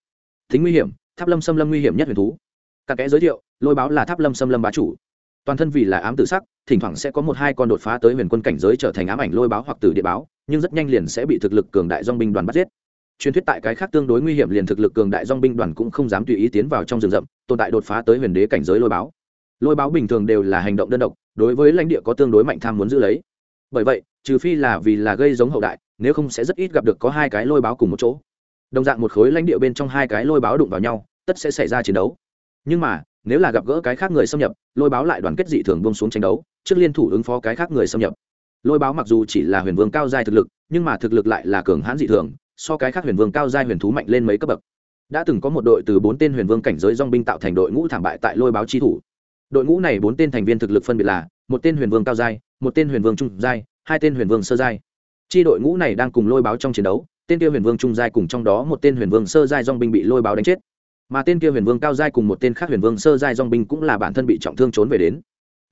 Tính nguy hiểm, tháp lâm xâm lâm nguy hiểm nhất huyền thú. Cả kẽ giới thiệu, lôi báo là tháp lâm xâm lâm bá chủ. Toàn thân vì là ám tử sắc, thỉnh thoảng sẽ có một hai con đột phá tới huyền quân cảnh giới trở thành ám ảnh lôi báo hoặc tử địa báo nhưng rất nhanh liền sẽ bị thực lực cường đại dong binh đoàn bắt giết. Truyền thuyết tại cái khác tương đối nguy hiểm liền thực lực cường đại dong binh đoàn cũng không dám tùy ý tiến vào trong rừng rậm, tồn tại đột phá tới huyền đế cảnh giới lôi báo. Lôi báo bình thường đều là hành động đơn độc, đối với lãnh địa có tương đối mạnh tham muốn giữ lấy. Bởi vậy, trừ phi là vì là gây giống hậu đại, nếu không sẽ rất ít gặp được có hai cái lôi báo cùng một chỗ. Đồng dạng một khối lãnh địa bên trong hai cái lôi báo đụng vào nhau, tất sẽ xảy ra chiến đấu. Nhưng mà, nếu là gặp gỡ cái khác người xâm nhập, lôi báo lại đoàn kết dị thường bông xuống tranh đấu, trước liên thủ ứng phó cái khác người xâm nhập lôi báo mặc dù chỉ là huyền vương cao giai thực lực nhưng mà thực lực lại là cường hãn dị thường so cái khác huyền vương cao giai huyền thú mạnh lên mấy cấp bậc đã từng có một đội từ bốn tên huyền vương cảnh giới dong binh tạo thành đội ngũ thảm bại tại lôi báo chi thủ đội ngũ này bốn tên thành viên thực lực phân biệt là một tên huyền vương cao giai một tên huyền vương trung giai hai tên huyền vương sơ giai chi đội ngũ này đang cùng lôi báo trong chiến đấu tên kia huyền vương trung giai cùng trong đó một tên huyền vương sơ giai dong binh bị lôi báo đánh chết mà tên kia huyền vương cao giai cùng một tên khác huyền vương sơ giai dong binh cũng là bản thân bị trọng thương trốn về đến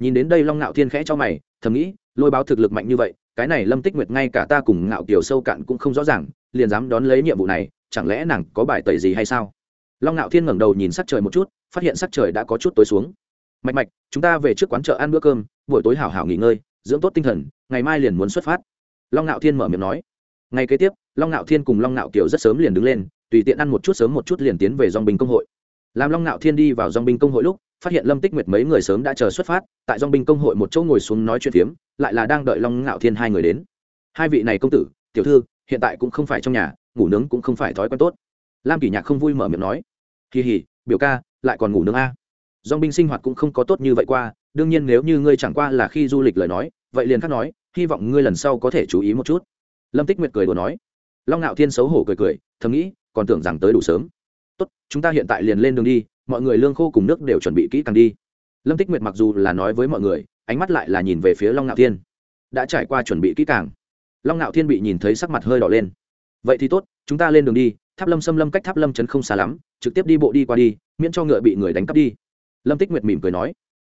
nhìn đến đây long ngạo thiên khẽ cho mày thầm nghĩ lôi báo thực lực mạnh như vậy, cái này lâm tích nguyệt ngay cả ta cùng ngạo kiều sâu cạn cũng không rõ ràng, liền dám đón lấy nhiệm vụ này, chẳng lẽ nàng có bài tẩy gì hay sao? Long ngạo thiên ngẩng đầu nhìn sắc trời một chút, phát hiện sắc trời đã có chút tối xuống. Mạch mạch, chúng ta về trước quán chợ ăn bữa cơm, buổi tối hảo hảo nghỉ ngơi, dưỡng tốt tinh thần, ngày mai liền muốn xuất phát. Long ngạo thiên mở miệng nói. Ngày kế tiếp, long ngạo thiên cùng long ngạo kiều rất sớm liền đứng lên, tùy tiện ăn một chút sớm một chút liền tiến về dong binh công hội. Làm long ngạo thiên đi vào dong binh công hội lúc phát hiện lâm tích nguyệt mấy người sớm đã chờ xuất phát, tại dong binh công hội một chỗ ngồi xuống nói chuyện phiếm, lại là đang đợi long ngạo thiên hai người đến. Hai vị này công tử, tiểu thư, hiện tại cũng không phải trong nhà, ngủ nướng cũng không phải thói quen tốt. Lam kỷ nhạc không vui mở miệng nói kỳ hỉ biểu ca, lại còn ngủ nướng a? Dong binh sinh hoạt cũng không có tốt như vậy qua, đương nhiên nếu như ngươi chẳng qua là khi du lịch lời nói, vậy liền khác nói, hy vọng ngươi lần sau có thể chú ý một chút. Lâm tích nguyệt cười đùa nói. Long ngạo thiên xấu hổ cười cười, thầm nghĩ, còn tưởng rằng tới đủ sớm. Tốt, chúng ta hiện tại liền lên đường đi mọi người lương khô cùng nước đều chuẩn bị kỹ càng đi. Lâm tích nguyệt mặc dù là nói với mọi người, ánh mắt lại là nhìn về phía long ngạo thiên. Đã trải qua chuẩn bị kỹ càng, long ngạo thiên bị nhìn thấy sắc mặt hơi đỏ lên. Vậy thì tốt, chúng ta lên đường đi, tháp lâm xâm lâm cách tháp lâm trấn không xa lắm, trực tiếp đi bộ đi qua đi, miễn cho ngựa bị người đánh cắp đi. Lâm tích nguyệt mỉm cười nói.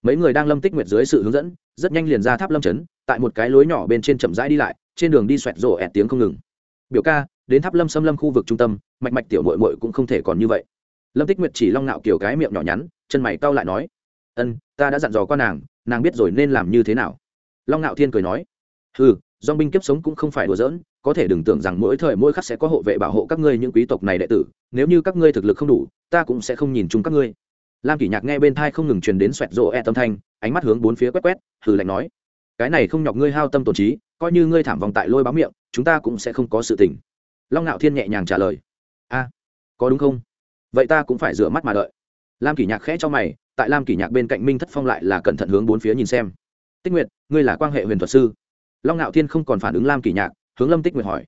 Mấy người đang lâm tích nguyệt dưới sự hướng dẫn, rất nhanh liền ra tháp lâm trấn, tại một cái lối nhỏ bên trên chậm rãi đi lại, trên đường đi xoẹt rổ ẹt tiếng không ngừng. Biểu ca, đến tháp lâm xâm lâm khu vực trung tâm, mạch mạch tiểu mội mội cũng không thể còn như vậy lâm tích nguyệt chỉ long nạo kiểu cái miệng nhỏ nhắn, chân mày cau lại nói, ân, ta đã dặn dò qua nàng nàng biết rồi nên làm như thế nào. Long Nạo thiên cười nói ừ dong binh kiếp sống cũng không phải đùa giỡn, có thể đừng tưởng rằng mỗi thời mỗi khắc sẽ có hộ vệ bảo hộ các ngươi những quý tộc này đệ tử, nếu như các ngươi thực lực không đủ, ta cũng sẽ không nhìn chung các ngươi. Lam kỷ nhạc nghe bên thai không ngừng truyền đến xoẹt rộ e tâm thanh, ánh mắt hướng bốn phía quét quét, hừ lạnh nói, cái này không nhọc ngươi hao tâm tổn trí, coi như ngươi thảm vòng tại lôi báo miệng, chúng ta cũng sẽ không có sự tình. Long ngạo thiên nhẹ nhàng trả lời, a, có đúng không? Vậy ta cũng phải rửa mắt mà đợi. Lam kỷ nhạc khẽ cho mày, tại lam kỷ nhạc bên cạnh minh thất phong lại là cẩn thận hướng bốn phía nhìn xem. Tích nguyệt, ngươi là quan hệ huyền thuật sư. Long ngạo thiên không còn phản ứng lam kỷ nhạc, hướng lâm tích nguyệt hỏi.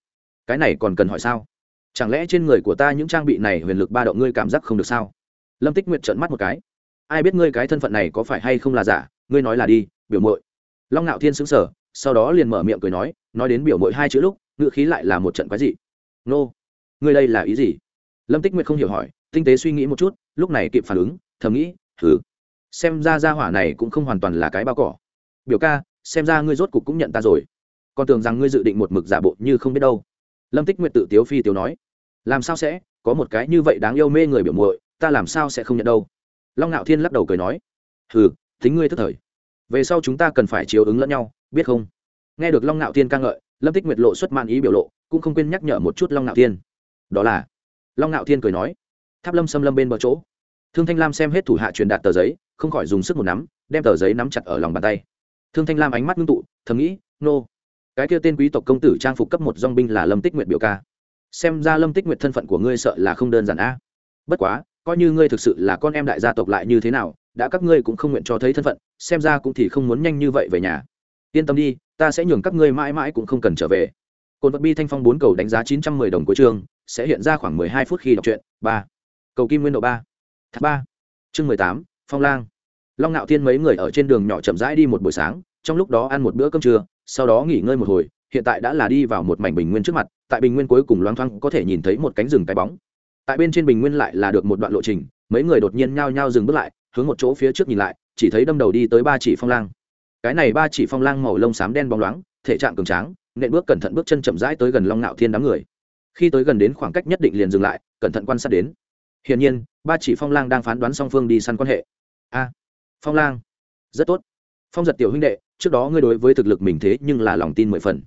Cái này còn cần hỏi sao? Chẳng lẽ trên người của ta những trang bị này huyền lực ba động ngươi cảm giác không được sao? Lâm tích nguyệt trợn mắt một cái. Ai biết ngươi cái thân phận này có phải hay không là giả? Ngươi nói là đi, biểu mội long ngạo thiên xứng sở sau đó liền mở miệng cười nói nói đến biểu mội hai chữ lúc ngự khí lại là một trận quái dị. Nô, ngươi đây là ý gì? Lâm tích nguyệt không hiểu hỏi tinh tế suy nghĩ một chút, lúc này kịp phản ứng, thầm nghĩ thử xem ra ra hỏa này cũng không hoàn toàn là cái bao cỏ. Biểu ca, xem ra ngươi rốt cục cũng nhận ta rồi. Còn tưởng rằng ngươi dự định một mực giả bộ như không biết đâu. Lâm tích nguyệt tự tiếu phi tiếu nói, làm sao sẽ? Có một cái như vậy đáng yêu mê người biểu muội, ta làm sao sẽ không nhận đâu? Long ngạo thiên lắc đầu cười nói, hừ, tính ngươi thất thời. Về sau chúng ta cần phải chiếu ứng lẫn nhau, biết không? Nghe được long ngạo thiên ca ngợi, lâm tích nguyệt lộ xuất man ý biểu lộ, cũng không quên nhắc nhở một chút long ngạo thiên. Đó là long ngạo thiên cười nói tháp lâm xâm lâm bên bờ chỗ. Thương thanh lam xem hết thủ hạ truyền đạt tờ giấy, không khỏi dùng sức một nắm, đem tờ giấy nắm chặt ở lòng bàn tay. Thương thanh lam ánh mắt ngưng tụ, thầm nghĩ, nô, cái kia tên quý tộc công tử trang phục cấp một dong binh là lâm tích nguyệt biểu ca. Xem ra lâm tích nguyệt thân phận của ngươi sợ là không đơn giản a. Bất quá, coi như ngươi thực sự là con em đại gia tộc lại như thế nào, đã các ngươi cũng không nguyện cho thấy thân phận, xem ra cũng thì không muốn nhanh như vậy về nhà. Yên tâm đi, ta sẽ nhường các ngươi mãi mãi cũng không cần trở về. Cồn vật bi thanh phong bốn cầu đánh giá chín trăm mười đồng của trường sẽ hiện ra khoảng mười hai phút khi đọc truyện. Ba cầu kim nguyên độ ba. Thác ba. Chương mười tám, phong lang. Long ngạo thiên mấy người ở trên đường nhỏ chậm rãi đi một buổi sáng, trong lúc đó ăn một bữa cơm trưa, sau đó nghỉ ngơi một hồi, hiện tại đã là đi vào một mảnh bình nguyên trước mặt, tại bình nguyên cuối cùng loang thoang có thể nhìn thấy một cánh rừng cái bóng. Tại bên trên bình nguyên lại là được một đoạn lộ trình, mấy người đột nhiên nhao nhao dừng bước lại, hướng một chỗ phía trước nhìn lại, chỉ thấy đâm đầu đi tới ba chỉ phong lang. Cái này ba chỉ phong lang màu lông xám đen bóng loáng, thể trạng cường tráng, nện bước cẩn thận bước chân chậm rãi tới gần long ngạo thiên đám người. Khi tới gần đến khoảng cách nhất định liền dừng lại, cẩn thận quan sát đến hiển nhiên, ba chỉ phong lang đang phán đoán song phương đi săn quan hệ. A, phong lang, rất tốt. Phong giật tiểu huynh đệ, trước đó ngươi đối với thực lực mình thế nhưng là lòng tin mười phần.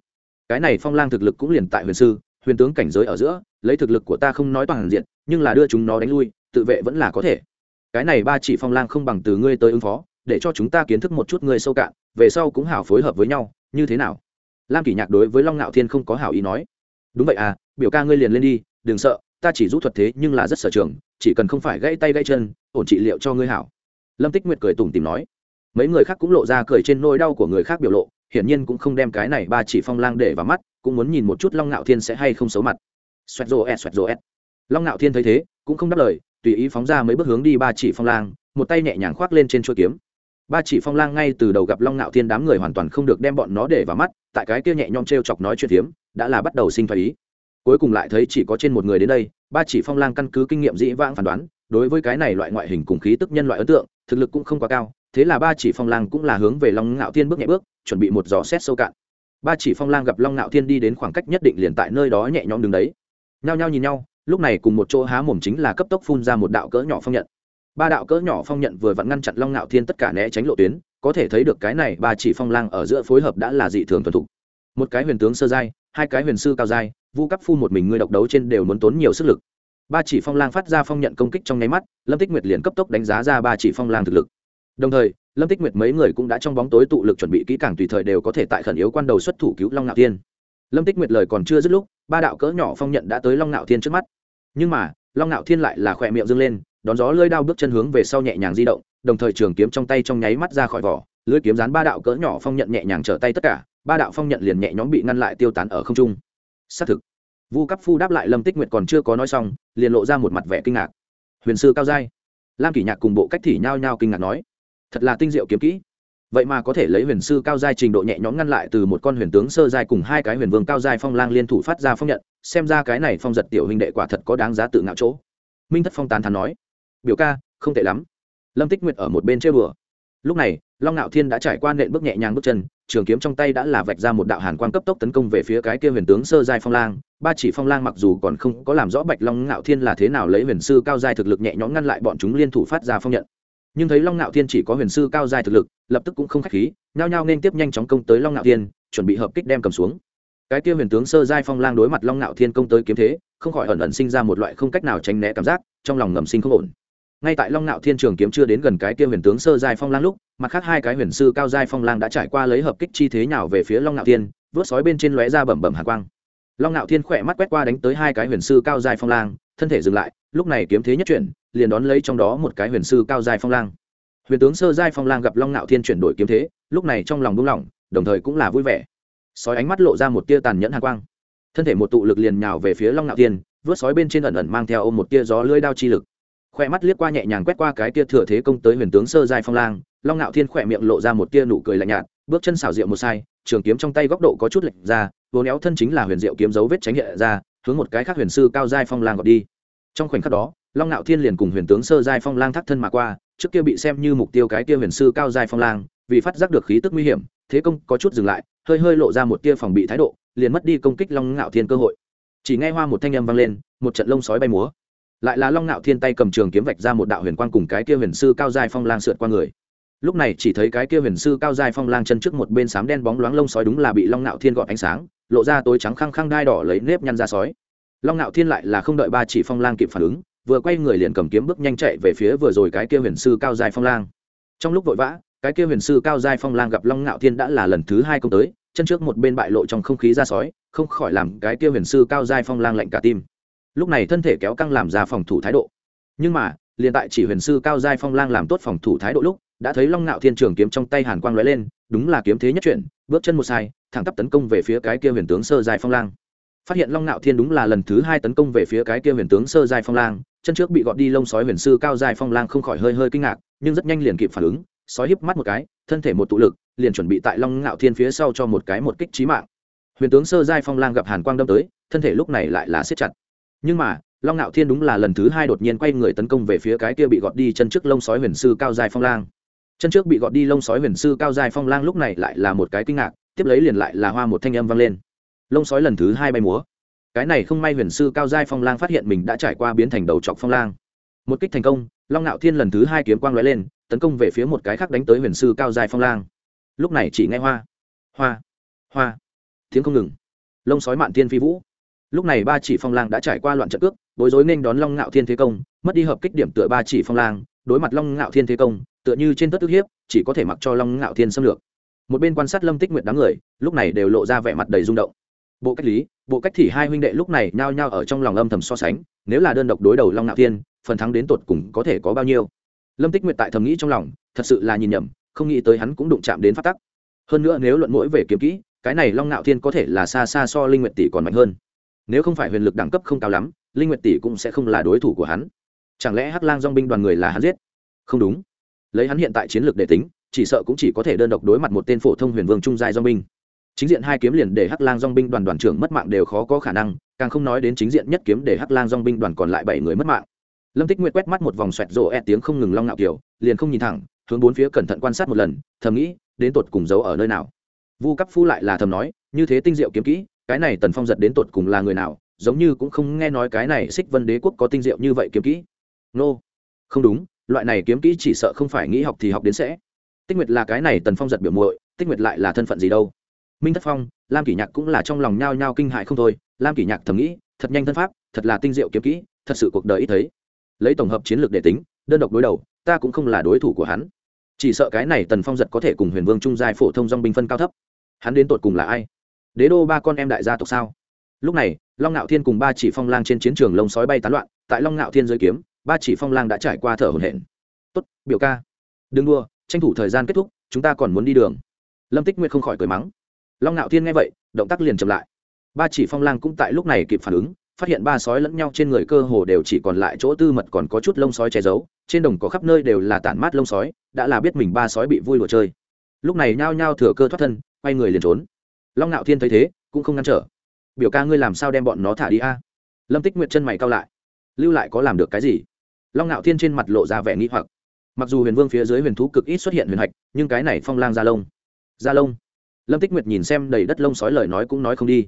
Cái này phong lang thực lực cũng liền tại huyền sư, huyền tướng cảnh giới ở giữa, lấy thực lực của ta không nói toàn diện, nhưng là đưa chúng nó đánh lui, tự vệ vẫn là có thể. Cái này ba chỉ phong lang không bằng từ ngươi tới ứng phó, để cho chúng ta kiến thức một chút ngươi sâu cạn, về sau cũng hảo phối hợp với nhau, như thế nào? Lam kỷ nhạc đối với long ngạo thiên không có hảo ý nói. Đúng vậy à biểu ca ngươi liền lên đi, đừng sợ, ta chỉ rút thuật thế nhưng là rất sở trường chỉ cần không phải gãy tay gãy chân, ổn trị liệu cho ngươi hảo. Lâm tích nguyệt cười tủm tìm nói. Mấy người khác cũng lộ ra cười trên nỗi đau của người khác biểu lộ, hiển nhiên cũng không đem cái này ba chỉ phong lang để vào mắt, cũng muốn nhìn một chút long ngạo thiên sẽ hay không xấu mặt. Xoẹt rô ẹt, xoẹt rô ẹt. Long ngạo thiên thấy thế, cũng không đáp lời, tùy ý phóng ra mấy bước hướng đi ba chỉ phong lang, một tay nhẹ nhàng khoác lên trên chuôi kiếm. Ba chỉ phong lang ngay từ đầu gặp long ngạo thiên đám người hoàn toàn không được đem bọn nó để vào mắt, tại cái kia nhẹ nhõm t r e o chọc nói chuyện phiếm, đã là bắt đầu sinh thái ý. Cuối cùng lại thấy chỉ có trên một người đến đây ba chỉ phong lang căn cứ kinh nghiệm dĩ vãng phán đoán, đối với cái này loại ngoại hình cùng khí tức nhân loại ấn tượng, thực lực cũng không quá cao, thế là ba chỉ phong lang cũng là hướng về long ngạo thiên bước nhẹ bước, chuẩn bị một giò xét sâu cạn. Ba chỉ phong lang gặp long ngạo thiên đi đến khoảng cách nhất định liền tại nơi đó nhẹ nhõm đứng đấy. Nhao nhao nhìn nhau, lúc này cùng một chỗ há mồm chính là cấp tốc phun ra một đạo cỡ nhỏ phong nhận. Ba đạo cỡ nhỏ phong nhận vừa vặn ngăn chặn long ngạo thiên tất cả né tránh lộ tuyến, có thể thấy được cái này ba chỉ phong lang ở giữa phối hợp đã là dị thường thuần thục. Một cái huyền tướng sơ giai hai cái huyền sư cao dai vu cấp phu một mình ngươi độc đấu trên đều muốn tốn nhiều sức lực. Ba chỉ phong lang phát ra phong nhận công kích trong nháy mắt, lâm tích nguyệt liền cấp tốc đánh giá ra ba chỉ phong lang thực lực. Đồng thời, lâm tích nguyệt mấy người cũng đã trong bóng tối tụ lực chuẩn bị kỹ càng tùy thời đều có thể tại khẩn yếu quan đầu xuất thủ cứu long ngạo thiên. Lâm tích nguyệt lời còn chưa dứt lúc, ba đạo cỡ nhỏ phong nhận đã tới long ngạo thiên trước mắt. Nhưng mà, long ngạo thiên lại là khỏe miệng dâng lên, đón gió lơi đao bước chân hướng về sau nhẹ nhàng di động, đồng thời trường kiếm trong tay trong nháy mắt ra khỏi vỏ, lưới kiếm dán ba đạo cỡ nhỏ phong nhận nhẹ nhàng trở tay tất cả ba đạo phong nhận liền nhẹ nhõm bị ngăn lại tiêu tán ở không trung. Xác thực, vu cấp phu đáp lại lâm tích nguyệt còn chưa có nói xong, liền lộ ra một mặt vẻ kinh ngạc. Huyền sư cao giai. Lam kỷ nhạc cùng bộ cách thì nhao nhao kinh ngạc nói, thật là tinh diệu kiếm kỹ. Vậy mà có thể lấy huyền sư cao giai trình độ nhẹ nhõm ngăn lại từ một con huyền tướng sơ giai cùng hai cái huyền vương cao giai phong lang liên thủ phát ra phong nhận, xem ra cái này phong giật tiểu huynh đệ quả thật có đáng giá tự ngạo chỗ. Minh thất phong tán thắn nói, biểu ca, không tệ lắm. Lâm tích nguyệt ở một bên chơi bừa. Lúc này, long ngạo thiên đã trải qua nện bước nhẹ nhàng bước chân trường kiếm trong tay đã là vạch ra một đạo hàn quang cấp tốc tấn công về phía cái kia huyền tướng sơ giai phong lang. Ba chỉ phong lang mặc dù còn không có làm rõ bạch long ngạo thiên là thế nào lấy huyền sư cao giai thực lực nhẹ nhõm ngăn lại bọn chúng liên thủ phát ra phong nhận. Nhưng thấy long ngạo thiên chỉ có huyền sư cao giai thực lực, lập tức cũng không khách khí, nhao nhao nên tiếp nhanh chóng công tới long ngạo thiên, chuẩn bị hợp kích đem cầm xuống. Cái kia huyền tướng sơ giai phong lang đối mặt long ngạo thiên công tới kiếm thế, không khỏi ẩn ẩn sinh ra một loại không cách nào tránh né cảm giác, trong lòng ngầm sinh không ổn ngay tại long ngạo thiên trường kiếm chưa đến gần cái kia huyền tướng sơ giai phong lang lúc, mặt khác hai cái huyền sư cao giai phong lang đã trải qua lấy hợp kích chi thế nào về phía long ngạo thiên, vớt sói bên trên lóe ra bẩm bẩm hạ quang. Long ngạo thiên khỏe mắt quét qua đánh tới hai cái huyền sư cao giai phong lang, thân thể dừng lại, lúc này kiếm thế nhất chuyển, liền đón lấy trong đó một cái huyền sư cao giai phong lang. Huyền tướng sơ giai phong lang gặp long ngạo thiên chuyển đổi kiếm thế, lúc này trong lòng buông lỏng, đồng thời cũng là vui vẻ. Sói ánh mắt lộ ra một tia tàn nhẫn hạ quang. Thân thể một tụ lực liền nhào về phía long ngạo thiên, vớt sói bên trên ẩn ẩn mang theo ôm một tia gió lưỡi đao chi lực khoe mắt liếc qua nhẹ nhàng quét qua cái tia thừa thế công tới huyền tướng sơ giai phong lang, long ngạo thiên khỏe miệng lộ ra một tia nụ cười lạnh nhạt, bước chân xảo diệu một sai, trường kiếm trong tay góc độ có chút lệch ra vốn éo thân chính là huyền diệu kiếm dấu vết tránh hiện ra, hướng một cái khác huyền sư cao giai phong lang gọt đi. Trong khoảnh khắc đó, long ngạo thiên liền cùng huyền tướng sơ giai phong lang thắt thân mà qua, trước kia bị xem như mục tiêu cái kia huyền sư cao giai phong lang, vì phát giác được khí tức nguy hiểm, thế công có chút dừng lại, hơi hơi lộ ra một tia phòng bị thái độ, liền mất đi công kích long ngạo thiên cơ hội. Chỉ nghe hoa một thanh âm vang lên, một trận lông sói bay múa lại là long ngạo thiên tay cầm trường kiếm vạch ra một đạo huyền quang cùng cái kia huyền sư cao giai phong lang sượt qua người. Lúc này chỉ thấy cái kia huyền sư cao giai phong lang chân trước một bên sám đen bóng loáng lông sói đúng là bị long ngạo thiên gọn ánh sáng, lộ ra tối trắng khăng khăng đai đỏ lấy nếp nhăn ra sói. Long ngạo thiên lại là không đợi ba chỉ phong lang kịp phản ứng, vừa quay người liền cầm kiếm bước nhanh chạy về phía vừa rồi cái kia huyền sư cao giai phong lang. Trong lúc vội vã, cái kia huyền sư cao giai phong lang gặp long ngạo thiên đã là lần thứ hai công tới, chân trước một bên bại lộ trong không khí ra sói, không khỏi làm cái kia huyền sư cao giai phong lang lạnh cả tim lúc này thân thể kéo căng làm ra phòng thủ thái độ. Nhưng mà, liền tại chỉ huyền sư cao giai phong lang làm tốt phòng thủ thái độ lúc, đã thấy long ngạo thiên trường kiếm trong tay hàn quang lóe lên, đúng là kiếm thế nhất chuyển, bước chân một sai, thẳng tắp tấn công về phía cái kia huyền tướng sơ giai phong lang. Phát hiện long ngạo thiên đúng là lần thứ hai tấn công về phía cái kia huyền tướng sơ giai phong lang, chân trước bị gọt đi lông sói huyền sư cao giai phong lang không khỏi hơi hơi kinh ngạc, nhưng rất nhanh liền kịp phản ứng, sói híp mắt một cái, thân thể một tụ lực, liền chuẩn bị tại long ngạo thiên phía sau cho một cái một kích trí mạng. Huyền tướng sơ giai phong lang gặp hàn quang đâm tới, thân thể lúc này lại là siết chặt nhưng mà, long ngạo thiên đúng là lần thứ hai đột nhiên quay người tấn công về phía cái kia bị gọt đi chân trước lông sói huyền sư cao dài phong lang. Chân trước bị gọt đi lông sói huyền sư cao dài phong lang lúc này lại là một cái kinh ngạc, tiếp lấy liền lại là hoa một thanh âm vang lên. Lông sói lần thứ hai bay múa. Cái này không may huyền sư cao giai phong lang phát hiện mình đã trải qua biến thành đầu trọc phong lang. Một kích thành công, long ngạo thiên lần thứ hai kiếm quang l ó e lên, tấn công về phía một cái khác đánh tới huyền sư cao giai phong lang. Lúc này chỉ nghe hoa. Hoa. Hoa. Tiếng không ngừng. Lông sói mạn thiên phi vũ lúc này ba chỉ phong lang đã trải qua loạn trận cước, bối rối nên đón long ngạo thiên thế công, mất đi hợp kích điểm tựa ba chỉ phong lang, đối mặt long ngạo thiên thế công, tựa như trên tất ức hiếp, chỉ có thể mặc cho long ngạo thiên xâm lược. Một bên quan sát lâm tích nguyện đám người, lúc này đều lộ ra vẻ mặt đầy rung động. Bộ cách lý, bộ cách thì hai huynh đệ lúc này nhao nhao ở trong lòng âm thầm so sánh, nếu là đơn độc đối đầu long ngạo thiên, phần thắng đến tột cùng có thể có bao nhiêu? Lâm tích nguyện tại thầm nghĩ trong lòng, thật sự là nhìn nhầm, không nghĩ tới hắn cũng đụng chạm đến phát tắc. Hơn nữa nếu luận mũi về kiếm kỹ, cái này long ngạo thiên có thể là xa xa so linh nguyện tỷ còn mạnh hơn nếu không phải huyền lực đẳng cấp không cao lắm, linh nguyệt tỷ cũng sẽ không là đối thủ của hắn. Chẳng lẽ hắc lang dong binh đoàn người là hắn giết? Không đúng. Lấy hắn hiện tại chiến lược để tính, chỉ sợ cũng chỉ có thể đơn độc đối mặt một tên phổ thông huyền vương trung giai dong binh. Chính diện hai kiếm liền để hắc lang dong binh đoàn đoàn trưởng mất mạng đều khó có khả năng, càng không nói đến chính diện nhất kiếm để hắc lang dong binh đoàn còn lại bảy người mất mạng. Lâm tích nguyệt quét mắt một vòng xoẹt rộ e tiếng không ngừng long ngạo kiểu, liền không nhìn thẳng, hướng bốn phía cẩn thận quan sát một lần, thầm nghĩ, đến tột cùng giấu ở nơi nào. Vu cấp phu lại là thầm nói, như thế tinh diệu kiếm kỹ cái này tần phong giật đến tột cùng là người nào, giống như cũng không nghe nói cái này xích vân đế quốc có tinh diệu như vậy kiếm kỹ. Nô、no. không đúng, loại này kiếm kỹ chỉ sợ không phải nghĩ học thì học đến sẽ. Tích nguyệt là cái này tần phong giật biểu muội, tích nguyệt lại là thân phận gì đâu? Minh thất phong, lam kỷ nhạc cũng là trong lòng nhao nhao kinh hại không thôi, lam kỷ nhạc thầm nghĩ, thật nhanh thân pháp, thật là tinh diệu kiếm kỹ, thật sự cuộc đời ít thấy. Lấy tổng hợp chiến lược để tính, đơn độc đối đầu, ta cũng không là đối thủ của hắn. Chỉ sợ cái này tần phong giật có thể cùng huyền vương trung giai phổ thông dong binh phân cao thấp. Hắn đến tột cùng là ai? Đế đô ba con em đại gia tộc sao? Lúc này, long ngạo thiên cùng ba chỉ phong lang trên chiến trường lông sói bay tán loạn, tại long ngạo thiên giới kiếm, ba chỉ phong lang đã trải qua thở hổn hển. Tốt, biểu ca. Đừng đua tranh thủ thời gian kết thúc, chúng ta còn muốn đi đường. Lâm tích nguyệt không khỏi cười mắng. Long ngạo thiên nghe vậy, động tác liền chậm lại. Ba chỉ phong lang cũng tại lúc này kịp phản ứng, phát hiện ba sói lẫn nhau trên người cơ hồ đều chỉ còn lại chỗ tư mật còn có chút lông sói che giấu, trên đồng có khắp nơi đều là tản mát lông sói, đã là biết mình ba sói bị vui đùa chơi. Lúc này nhao nhao thừa cơ thoát thân, quay người liền trốn long ngạo thiên thấy thế, cũng không ngăn trở. Biểu ca ngươi làm sao đem bọn nó thả đi a? Lâm tích nguyệt chân mày cao lại. Lưu lại có làm được cái gì? Long ngạo thiên trên mặt lộ ra vẻ nghĩ hoặc. Mặc dù huyền vương phía dưới huyền thú cực ít xuất hiện huyền hạch, nhưng cái này phong lang gia lông Gia lông lâm tích nguyệt nhìn xem đầy đất lông sói lời nói cũng nói không đi.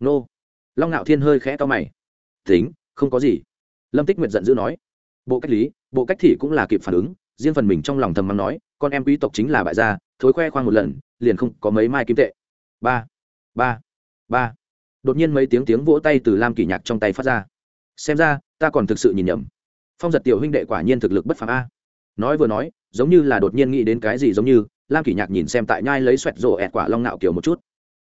Nô. Long ngạo thiên hơi khẽ to mày. Tính, không có gì. Lâm tích nguyệt giận dữ nói. Bộ cách lý, bộ cách thì cũng là kịp phản ứng, riêng phần mình trong lòng thầm mắng nói, con em quý tộc chính là bại gia, thối khoe khoang một lần, liền không có mấy mai kim tệ. Ba ba. Ba. Đột nhiên mấy tiếng tiếng vỗ tay từ lam kỷ nhạc trong tay phát ra. Xem ra, ta còn thực sự nhìn nhầm. Phong giật tiểu huynh đệ quả nhiên thực lực bất phàm a. Nói vừa nói, giống như là đột nhiên nghĩ đến cái gì giống như, lam kỷ nhạc nhìn xem tại nhai lấy xoẹt rổ ẹt quả long nạo kiểu một chút.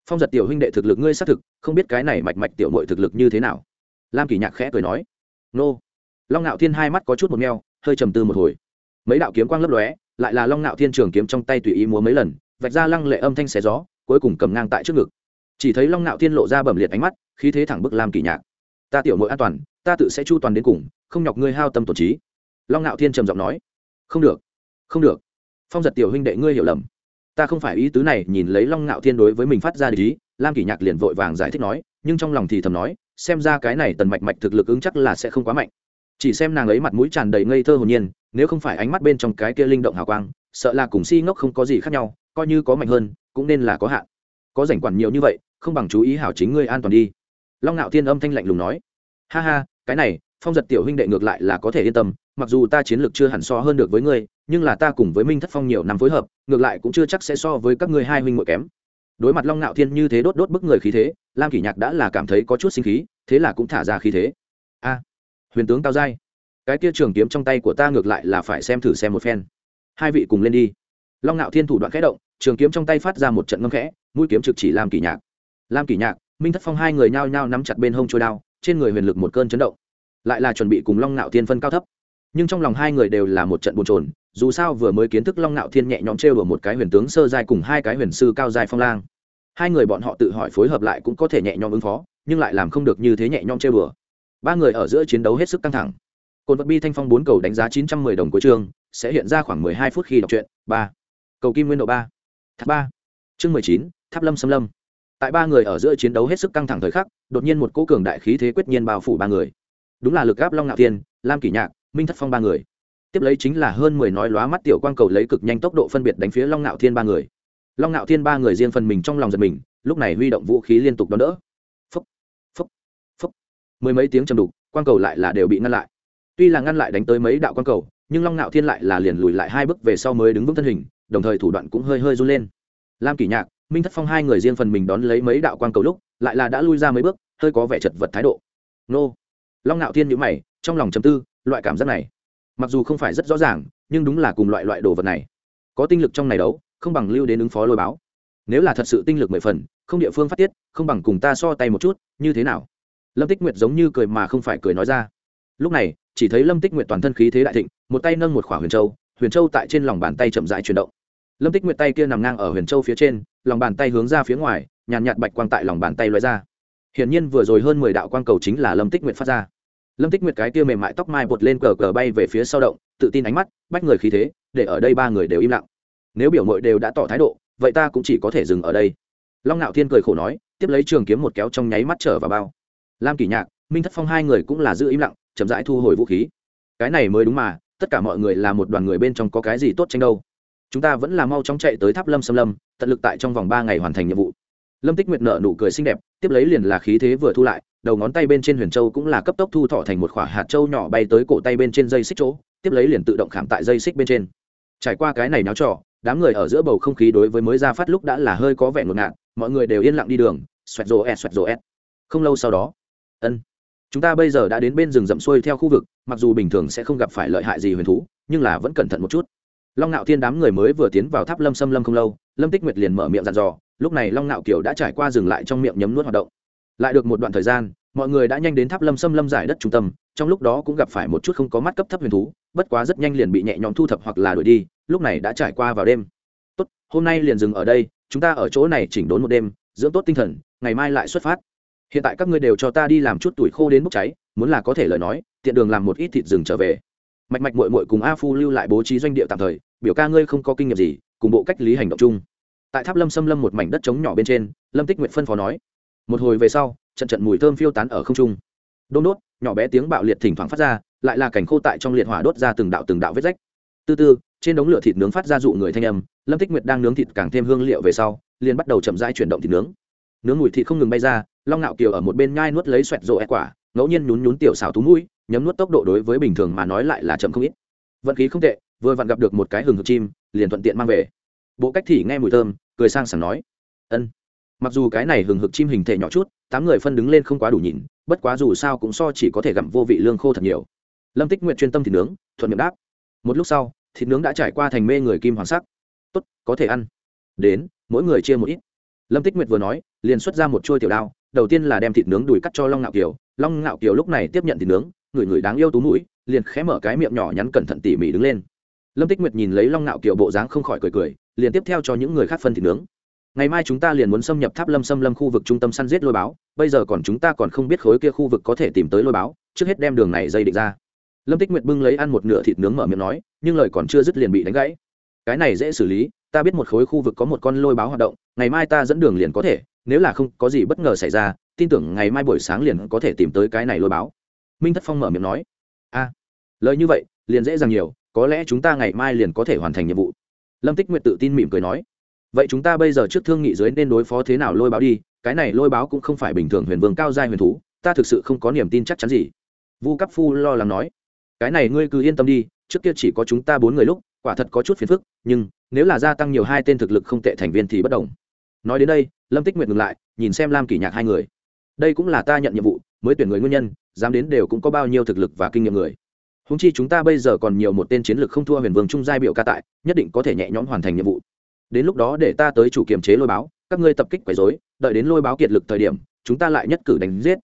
Phong giật tiểu huynh đệ thực lực ngươi xác thực, không biết cái này mạch mạch tiểu mội thực lực như thế nào. Lam kỷ nhạc khẽ cười nói. Nô. Long nạo thiên hai mắt có chút một meo, hơi trầm tư một hồi. Mấy đạo kiếm quang lấp lóe, lại là long nạo thiên trường kiếm trong tay tùy ý múa mấy lần, vạch ra lăng lệ âm thanh xé gió, cuối cùng cầm ngang tại trước ngực chỉ thấy long nạo thiên lộ ra bẩm liệt ánh mắt, khí thế thẳng bức lam kỷ nhạc. Ta tiểu mội an toàn, ta tự sẽ chu toàn đến cùng, không nhọc ngươi hao tâm tổn trí. Long nạo thiên trầm giọng nói. Không được không được. Phong giật tiểu huynh đệ ngươi hiểu lầm. Ta không phải ý tứ này nhìn lấy long Nạo thiên đối với mình phát ra lý lam kỷ nhạc liền vội vàng giải thích nói, nhưng trong lòng thì thầm nói, xem ra cái này tần mạch mạch thực lực ứng chắc là sẽ không quá mạnh. Chỉ xem nàng ấy mặt mũi tràn đầy ngây thơ hồn nhiên, nếu không phải ánh mắt bên trong cái kia linh động hào quang, sợ là cùng si ngốc không có gì khác nhau, coi như có mạnh hơn, cũng nên là có hạn có rảnh quản nhiều như vậy, không bằng chú ý hảo chính ngươi an toàn đi. Long ngạo thiên âm thanh lạnh lùng nói. Ha ha, cái này, phong giật tiểu huynh đệ ngược lại là có thể yên tâm, mặc dù ta chiến lược chưa hẳn so hơn được với ngươi, nhưng là ta cùng với minh thất phong nhiều năm phối hợp, ngược lại cũng chưa chắc sẽ so với các ngươi hai huynh muội kém. Đối mặt long ngạo thiên như thế đốt đốt bức người khí thế, lam kỷ nhạc đã là cảm thấy có chút sinh khí, thế là cũng thả ra khí thế. A, huyền tướng cao giai, cái kia trường kiếm trong tay của ta ngược lại là phải xem thử xem một phen. Hai vị cùng lên đi. Long ngạo thiên thủ đoạn khẽ động, trường kiếm trong tay phát ra một trận ngâm khẽ mũi kiếm trực chỉ lam kỷ nhạc. Lam kỷ nhạc, minh thất phong hai người nhao nhao nắm chặt bên hông trôi đao, trên người huyền lực một cơn chấn động. Lại là chuẩn bị cùng long ngạo thiên phân cao thấp. Nhưng trong lòng hai người đều là một trận bồn trồn dù sao vừa mới kiến thức long ngạo thiên nhẹ nhõm trêu ở một cái huyền tướng sơ giai cùng hai cái huyền sư cao giai phong lang. Hai người bọn họ tự hỏi phối hợp lại cũng có thể nhẹ nhõm ứng phó, nhưng lại làm không được như thế nhẹ nhõm trêu bừa. ba người ở giữa chiến đấu hết sức căng thẳng. Cồn vật bi thanh phong bốn cầu đánh giá chín trăm mười đồng cuối chương, sẽ hiện ra khoảng mười hai phút khi đọc truyện, ba. Cầu kim nguyên độ ba. Tháp ba. Chương mười chín tháp lâm xâm lâm. Tại ba người ở giữa chiến đấu hết sức căng thẳng thời khắc, đột nhiên một cỗ cường đại khí thế quyết nhiên bao phủ ba người. Đúng là lực gáp long ngạo tiên lam kỷ nhạc, minh thất phong ba người. Tiếp lấy chính là hơn mười nói lóa mắt tiểu quang cầu lấy cực nhanh tốc độ phân biệt đánh phía long ngạo thiên ba người. Long ngạo thiên ba người riêng phần mình trong lòng giật mình, lúc này huy động vũ khí liên tục đón đỡ. Phúc phúc phúc. Mười mấy tiếng chầm đục, quang cầu lại là đều bị ngăn lại. Tuy là ngăn lại đánh tới mấy đạo quang cầu, nhưng long ngạo thiên lại là liền lùi lại hai bước về sau mới đứng vững thân hình, đồng thời thủ đoạn cũng hơi hơi run lên. Lam kỷ nhạc minh thất phong hai người riêng phần mình đón lấy mấy đạo quang cầu lúc, lại là đã lui ra mấy bước, hơi có vẻ chật vật thái độ. Nô. Long ngạo thiên nhữ mày, trong lòng chầm tư, loại cảm giác này, mặc dù không phải rất rõ ràng, nhưng đúng là cùng loại loại đồ vật này. Có tinh lực trong này đấu, không bằng lưu đến ứng phó lôi báo. Nếu là thật sự tinh lực mười phần, không địa phương phát tiết, không bằng cùng ta so tay một chút, như thế nào? Lâm tích nguyệt giống như cười mà không phải cười nói ra. Lúc này, chỉ thấy lâm tích nguyệt toàn thân khí thế đại thịnh, một tay nâng một khỏa huyền châu huyền châu tại trên lòng bàn tay chậm rãi chuyển động. Lâm tích nguyệt tay kia nằm ngang ở huyền châu phía trên lòng bàn tay hướng ra phía ngoài, nhàn nhạt bạch quang tại lòng bàn tay loại ra. Hiển nhiên vừa rồi hơn mười đạo quang cầu chính là lâm tích nguyệt phát ra. Lâm tích nguyệt cái kia mềm mại tóc mai bột lên cờ cờ bay về phía sau động, tự tin ánh mắt, bách người khí thế, để ở đây ba người đều im lặng. Nếu biểu mội đều đã tỏ thái độ, vậy ta cũng chỉ có thể dừng ở đây. Long ngạo thiên cười khổ nói, tiếp lấy trường kiếm một kéo trong nháy mắt trở vào bao. Lam kỷ nhạc, minh thất phong hai người cũng là giữ im lặng, chậm rãi thu hồi vũ khí. Cái này mới đúng mà, tất cả mọi người là một đoàn người bên trong có cái gì tốt tranh đâu chúng ta vẫn là mau chóng chạy tới tháp lâm xâm lâm, tận lực tại trong vòng ba ngày hoàn thành nhiệm vụ. Lâm tích nguyệt nợ nụ cười xinh đẹp, tiếp lấy liền là khí thế vừa thu lại, đầu ngón tay bên trên huyền châu cũng là cấp tốc thu thọ thành một khỏa hạt châu nhỏ bay tới cổ tay bên trên dây xích chỗ, tiếp lấy liền tự động khảm tại dây xích bên trên. Trải qua cái này náo trò, đám người ở giữa bầu không khí đối với mới ra phát lúc đã là hơi có vẻ ngột ngạt, mọi người đều yên lặng đi đường, xoẹt rồ ẹt, xoẹt rồ ẹt. Không lâu sau đó, ân, chúng ta bây giờ đã đến bên rừng rậm xuôi theo khu vực, mặc dù bình thường sẽ không gặp phải lợi hại gì huyền thú, nhưng là vẫn cẩn thận một chút long ngạo thiên đám người mới vừa tiến vào tháp lâm xâm lâm không lâu, lâm tích nguyệt liền mở miệng dặn dò, lúc này long ngạo kiều đã trải qua dừng lại trong miệng nhấm nuốt hoạt động. Lại được một đoạn thời gian, mọi người đã nhanh đến tháp lâm xâm lâm giải đất trung tâm, trong lúc đó cũng gặp phải một chút không có mắt cấp thấp huyền thú, bất quá rất nhanh liền bị nhẹ nhõm thu thập hoặc là đuổi đi, lúc này đã trải qua vào đêm. Tốt, hôm nay liền dừng ở đây, chúng ta ở chỗ này chỉnh đốn một đêm, dưỡng tốt tinh thần, ngày mai lại xuất phát. Hiện tại các ngươi đều cho ta đi làm chút tuổi khô đến bốc cháy, muốn là có thể lời nói, tiện đường làm một ít thịt rừng trở về. Mạch mạch mội mội cùng a phu lưu lại bố trí doanh địa tạm thời biểu ca ngươi không có kinh nghiệm gì, cùng bộ cách lý hành động chung. Tại tháp lâm xâm lâm một mảnh đất trống nhỏ bên trên, lâm tích nguyện phân phó nói, một hồi về sau, trận trận mùi thơm phiêu tán ở không trung. Đôn đốt, nhỏ bé tiếng bạo liệt thỉnh thoảng phát ra, lại là cảnh khô tại trong liệt hỏa đốt ra từng đạo từng đạo vết rách. Từ từ, trên đống lửa thịt nướng phát ra dụ người thanh âm, lâm tích nguyệt đang nướng thịt càng thêm hương liệu về sau, liền bắt đầu chậm rãi chuyển động thịt nướng. Nướng mùi thịt không ngừng bay ra, long ngạo kiều ở một bên nhai nuốt lấy xoẹt rộ ép e quả, ngẫu nhiên nhún nhún tiểu xào tú mũi, nhấm nuốt tốc độ đối với bình thường mà nói lại là chậm không ít. Vận khí không tệ vừa vặn gặp được một cái hừng hực chim, liền thuận tiện mang về. Bộ cách thì nghe mùi thơm, cười sang sảng nói, ân. Mặc dù cái này hừng hực chim hình thể nhỏ chút, tám người phân đứng lên không quá đủ nhìn, bất quá dù sao cũng so chỉ có thể gặm vô vị lương khô thật nhiều. Lâm tích nguyện chuyên tâm thịt nướng, thuận miệng đáp, một lúc sau, thịt nướng đã trải qua thành mê người kim hoàng sắc. Tốt, có thể ăn. Đến, mỗi người chia một ít. Lâm tích nguyệt vừa nói, liền xuất ra một chuôi tiểu đao, đầu tiên là đem thịt nướng đùi cắt cho long ngạo kiều. Long ngạo kiều lúc này tiếp nhận thịt nướng người người đáng yêu tú mũi, liền khẽ mở cái miệng nhỏ nhắn cẩn thận tỉ mỉ đứng lên lâm tích nguyệt nhìn lấy long ngạo kiểu bộ dáng không khỏi cười cười, liền tiếp theo cho những người khác phân thịt nướng. Ngày mai chúng ta liền muốn xâm nhập tháp lâm xâm lâm khu vực trung tâm săn giết lôi báo, bây giờ còn chúng ta còn không biết khối kia khu vực có thể tìm tới lôi báo, trước hết đem đường này dây định ra. Lâm tích nguyệt bưng lấy ăn một nửa thịt nướng mở miệng nói, nhưng lời còn chưa dứt liền bị đánh gãy. Cái này dễ xử lý, ta biết một khối khu vực có một con lôi báo hoạt động, ngày mai ta dẫn đường liền có thể, nếu là không có gì bất ngờ xảy ra, tin tưởng ngày mai buổi sáng liền có thể tìm tới cái này lôi báo. Minh thất phong mở miệng nói, a, lời như vậy, liền dễ dàng nhiều có lẽ chúng ta ngày mai liền có thể hoàn thành nhiệm vụ. Lâm tích nguyệt tự tin mỉm cười nói. Vậy chúng ta bây giờ trước thương nghị dưới nên đối phó thế nào lôi báo đi, cái này lôi báo cũng không phải bình thường huyền vương cao giai huyền thú, ta thực sự không có niềm tin chắc chắn gì. Vu cấp phu lo lắng nói. Cái này ngươi cứ yên tâm đi, trước kia chỉ có chúng ta bốn người lúc, quả thật có chút phiền phức, nhưng nếu là gia tăng nhiều hai tên thực lực không tệ thành viên thì bất đồng. Nói đến đây, lâm tích nguyệt ngừng lại, nhìn xem lam kỷ nhạc hai người. Đây cũng là ta nhận nhiệm vụ, mới tuyển người nguyên nhân, dám đến đều cũng có bao nhiêu thực lực và kinh nghiệm người húng chi chúng ta bây giờ còn nhiều một tên chiến lược không thua huyền vương trung giai biểu ca tại, nhất định có thể nhẹ nhõm hoàn thành nhiệm vụ. Đến lúc đó để ta tới chủ kiểm chế lôi báo, các ngươi tập kích quấy dối đợi đến lôi báo kiệt lực thời điểm, chúng ta lại nhất cử đánh giết.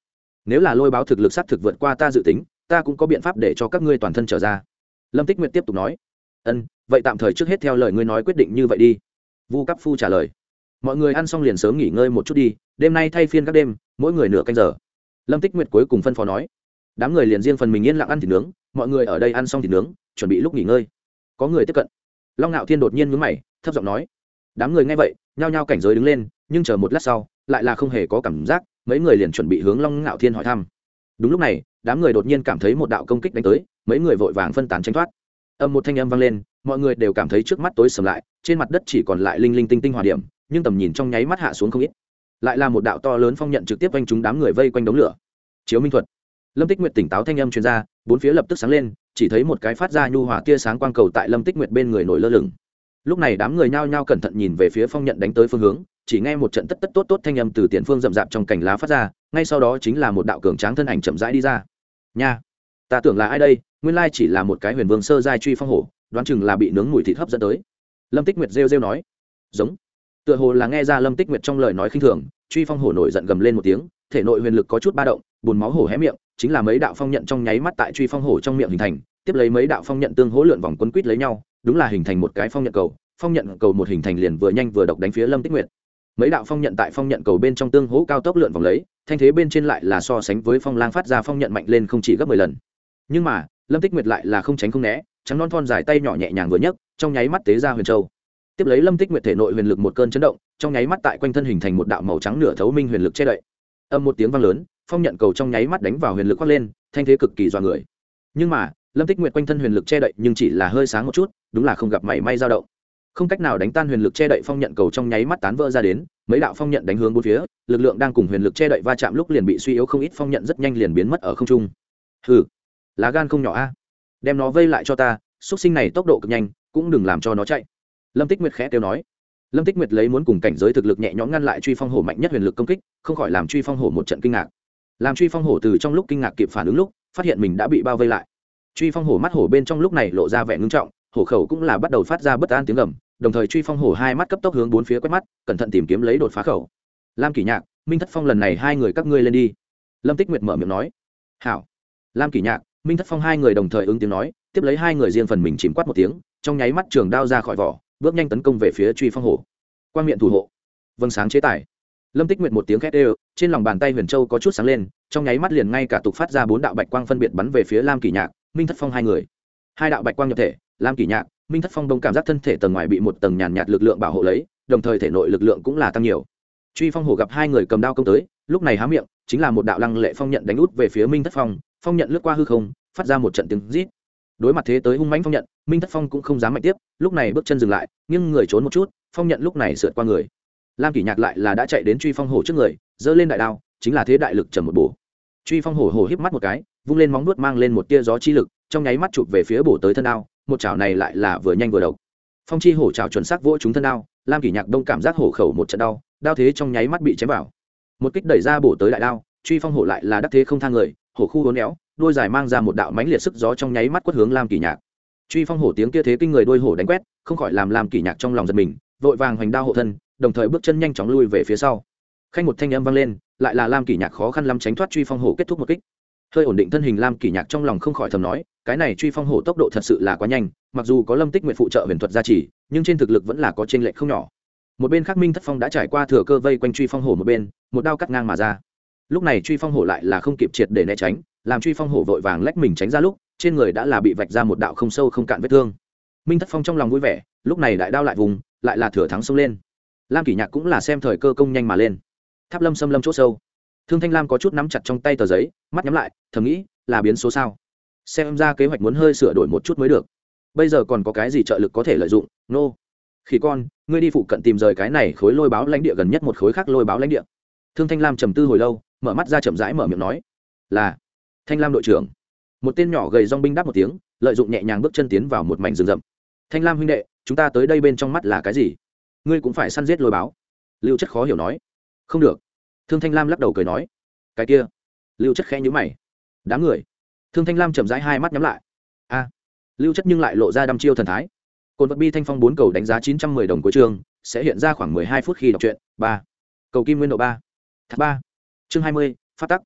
Nếu là lôi báo thực lực s á t thực vượt qua ta dự tính, ta cũng có biện pháp để cho các ngươi toàn thân trở ra. Lâm tích nguyện tiếp tục nói. Ân, vậy tạm thời trước hết theo lời ngươi nói quyết định như vậy đi. Vu cấp phu trả lời. Mọi người ăn xong liền sớm nghỉ ngơi một chút đi, đêm nay thay phiên các đêm, mỗi người nửa canh giờ. Lâm tích nguyệt cuối cùng phân phó nói. Đám người liền riêng phần mình yên lặng ăn thịt nướng mọi người ở đây ăn xong thịt nướng, chuẩn bị lúc nghỉ ngơi. Có người tiếp cận. Long ngạo thiên đột nhiên mướn mày, thấp giọng nói, đám người nghe vậy, nhao nhao cảnh giới đứng lên, nhưng chờ một lát sau, lại là không hề có cảm giác, mấy người liền chuẩn bị hướng long ngạo thiên hỏi thăm. Đúng lúc này, đám người đột nhiên cảm thấy một đạo công kích đánh tới, mấy người vội vàng phân tán tranh thoát. Âm một thanh âm vang lên, mọi người đều cảm thấy trước mắt tối sầm lại, trên mặt đất chỉ còn lại linh linh tinh tinh hòa điểm, nhưng tầm nhìn trong nháy mắt hạ xuống không ít. Lại là một đạo to lớn phong nhận trực tiếp quanh chúng đám người vây quanh đống lửa. Chiếu minh thuật lâm tích nguyệt tỉnh táo thanh âm chuyên gia bốn phía lập tức sáng lên, chỉ thấy một cái phát ra nhu hỏa tia sáng quang cầu tại lâm tích nguyệt bên người nổi lơ lửng. Lúc này đám người nhao nhao cẩn thận nhìn về phía phong nhận đánh tới phương hướng, chỉ nghe một trận tất tất tốt tốt thanh âm từ tiền phương rậm rạp trong cành lá phát ra, ngay sau đó chính là một đạo cường tráng thân ảnh chậm rãi đi ra. Nha, ta tưởng là ai đây? Nguyên lai chỉ là một cái huyền vương sơ giai truy phong hổ, đoán chừng là bị nướng mùi thịt hấp dẫn tới. Lâm tích nguyệt rêu rêu nói. Giống. Tựa hồ là nghe ra lâm tích nguyệt trong lời nói khinh thường, truy phong hổ nổi giận gầm lên một tiếng, thể nội huyền lực có chút ba động, bùn máu hổ hé miệng chính là mấy đạo phong nhận trong nháy mắt tại truy phong hổ trong miệng hình thành, tiếp lấy mấy đạo phong nhận tương hỗ lượn vòng quấn quýt lấy nhau, đúng là hình thành một cái phong nhận cầu, phong nhận cầu một hình thành liền vừa nhanh vừa độc đánh phía lâm tích nguyệt. Mấy đạo phong nhận tại phong nhận cầu bên trong tương hỗ cao tốc lượn vòng lấy, thanh thế bên trên lại là so sánh với phong lang phát ra phong nhận mạnh lên không chỉ gấp mười lần. Nhưng mà, lâm tích nguyệt lại là không tránh không né, trắng non thon dài tay nhỏ nhẹ nhàng vừa nhấc, trong nháy mắt tế ra huyền châu. Tiếp lấy lâm tích nguyệt thể nội huyền lực một cơn chấn động, trong nháy mắt tại quanh thân hình thành một đạo màu trắng nửa thấu minh huyền lực che đậy. Âm một tiếng vang lớn phong nhận cầu trong nháy mắt đánh vào huyền lực khoác lên, thanh thế cực kỳ dọa người. Nhưng mà, lâm tích nguyệt quanh thân huyền lực che đậy nhưng chỉ là hơi sáng một chút, đúng là không gặp mảy may dao động. Không cách nào đánh tan huyền lực che đậy phong nhận cầu trong nháy mắt tán vỡ ra đến, mấy đạo phong nhận đánh hướng bốn phía, lực lượng đang cùng huyền lực che đậy va chạm lúc liền bị suy yếu không ít phong nhận rất nhanh liền biến mất ở không trung. Hừ, lá gan không nhỏ a. Đem nó vây lại cho ta, xúc sinh này tốc độ cực nhanh, cũng đừng làm cho nó chạy. Lâm tích nguyệt khẽ kêu nói. Lâm tích nguyệt lấy muốn cùng cảnh giới thực lực nhẹ nhõm ngăn lại truy phong hổ mạnh nhất huyền lực công kích, không khỏi làm truy phong hổ một trận kinh ngạc làm truy phong hổ từ trong lúc kinh ngạc kịp phản ứng lúc, phát hiện mình đã bị bao vây lại. Truy phong hổ mắt hổ bên trong lúc này lộ ra vẻ ngưng trọng, hổ khẩu cũng là bắt đầu phát ra bất an tiếng gầm, đồng thời truy phong hổ hai mắt cấp tốc hướng bốn phía quét mắt, cẩn thận tìm kiếm lấy đột phá khẩu. Lam kỷ nhạc, minh thất phong lần này hai người các ngươi lên đi. Lâm tích nguyệt mở miệng nói. Hảo. Lam kỷ nhạc, minh thất phong hai người đồng thời ứng tiếng nói, tiếp lấy hai người riêng phần mình chìm quát một tiếng, trong nháy mắt trường đao ra khỏi vỏ, bước nhanh tấn công về phía truy phong hổ. Quan miệng thủ hộ. Vâng sáng chế tài lâm tích nguyệt một tiếng khét đều, trên lòng bàn tay huyền châu có chút sáng lên, trong nháy mắt liền ngay cả tục phát ra bốn đạo bạch quang phân biệt bắn về phía lam kỷ nhạc, minh thất phong hai người. Hai đạo bạch quang nhập thể, lam kỷ nhạc, minh thất phong đông cảm giác thân thể tầng ngoài bị một tầng nhàn nhạt lực lượng bảo hộ lấy, đồng thời thể nội lực lượng cũng là tăng nhiều. Truy phong hổ gặp hai người cầm đao công tới, lúc này há miệng, chính là một đạo lăng lệ phong nhận đánh út về phía minh thất phong phong nhận lướt qua hư không, phát ra một trận tiếng rít. Đối mặt thế tới hung mãnh phong nhận, minh thất phong cũng không dám mạnh tiếp, lúc này bước chân dừng lại nhưng người trốn một chút, phong nhận lúc này sượt qua người lam kỷ nhạc lại là đã chạy đến truy phong hổ trước người, giơ lên đại đao, chính là thế đại lực trầm một bổ. Truy phong hổ hổ híp mắt một cái, vung lên móng nuốt mang lên một tia gió chi lực, trong nháy mắt chụp về phía bổ tới thân đao, một chảo này lại là vừa nhanh vừa độc. Phong chi hổ chảo chuẩn xác vỗ chúng thân đao, lam kỷ nhạc đông cảm giác hổ khẩu một trận đau, đao thế trong nháy mắt bị chém vào. Một kích đẩy ra bổ tới đại đao, truy phong hổ lại là đắc thế không thang người, hổ khu hốn éo đôi dài mang ra một đạo mánh liệt sức gió trong nháy mắt quất hướng lam kỷ nhạc. Truy phong hổ tiếng kia thế kinh người đôi hổ đánh quét, không khỏi làm lam kỷ nhạc trong lòng giật mình, vội vàng hoành đao hộ thân đồng thời bước chân nhanh chóng lui về phía sau. Khanh một thanh âm vang lên, lại là lam kỷ nhạc khó khăn lắm tránh thoát truy phong hổ kết thúc một kích. Hơi ổn định thân hình lam kỷ nhạc trong lòng không khỏi thầm nói, cái này truy phong hổ tốc độ thật sự là quá nhanh, mặc dù có lâm tích nguyện phụ trợ huyền thuật gia trì, nhưng trên thực lực vẫn là có t r ê n lệch không nhỏ. Một bên khắc minh thất phong đã trải qua thừa cơ vây quanh truy phong hổ một bên, một đao cắt ngang mà ra. Lúc này truy phong hổ lại là không kịp triệt để né tránh, làm truy phong hổ vội vàng lách mình tránh ra lúc, trên người đã là bị vạch ra một đạo không sâu không cạn vết thương. Minh thất phong trong lòng vui vẻ, lúc này đại đao lại vùng, lại là thừa thắng xông lên lam kỷ nhạc cũng là xem thời cơ công nhanh mà lên. Tháp lâm xâm lâm c h ỗ sâu. Thương thanh lam có chút nắm chặt trong tay tờ giấy, mắt nhắm lại, thầm nghĩ, là biến số sao? Xem ra kế hoạch muốn hơi sửa đổi một chút mới được. Bây giờ còn có cái gì trợ lực có thể lợi dụng? Nô、no. khi con, ngươi đi phụ cận tìm rời cái này khối lôi báo lãnh địa gần nhất một khối khác lôi báo lãnh địa. Thương thanh lam trầm tư hồi lâu, mở mắt ra chậm rãi mở miệng nói, là. Thanh lam đội trưởng. Một tên nhỏ gầy dong binh đáp một tiếng, lợi dụng nhẹ nhàng bước chân tiến vào một mảnh rừng rậm. Thanh lam huynh đệ, chúng ta tới đây bên trong mắt là cái gì? Ngươi cũng phải săn giết lôi báo. Lưu chất khó hiểu nói. Không được. Thương thanh lam lắc đầu cười nói. Cái kia. Lưu chất khẽ nhữ mày. Đám người. Thương thanh lam chậm rãi hai mắt nhắm lại. A. Lưu chất nhưng lại lộ ra đăm chiêu thần thái. Cồn vật bi thanh phong bốn cầu đánh giá chín trăm mười đồng cuối chương, sẽ hiện ra khoảng mười hai phút khi đọc truyện. Ba. Cầu kim nguyên độ ba. Thác ba. Chương hai mươi, phát tắc.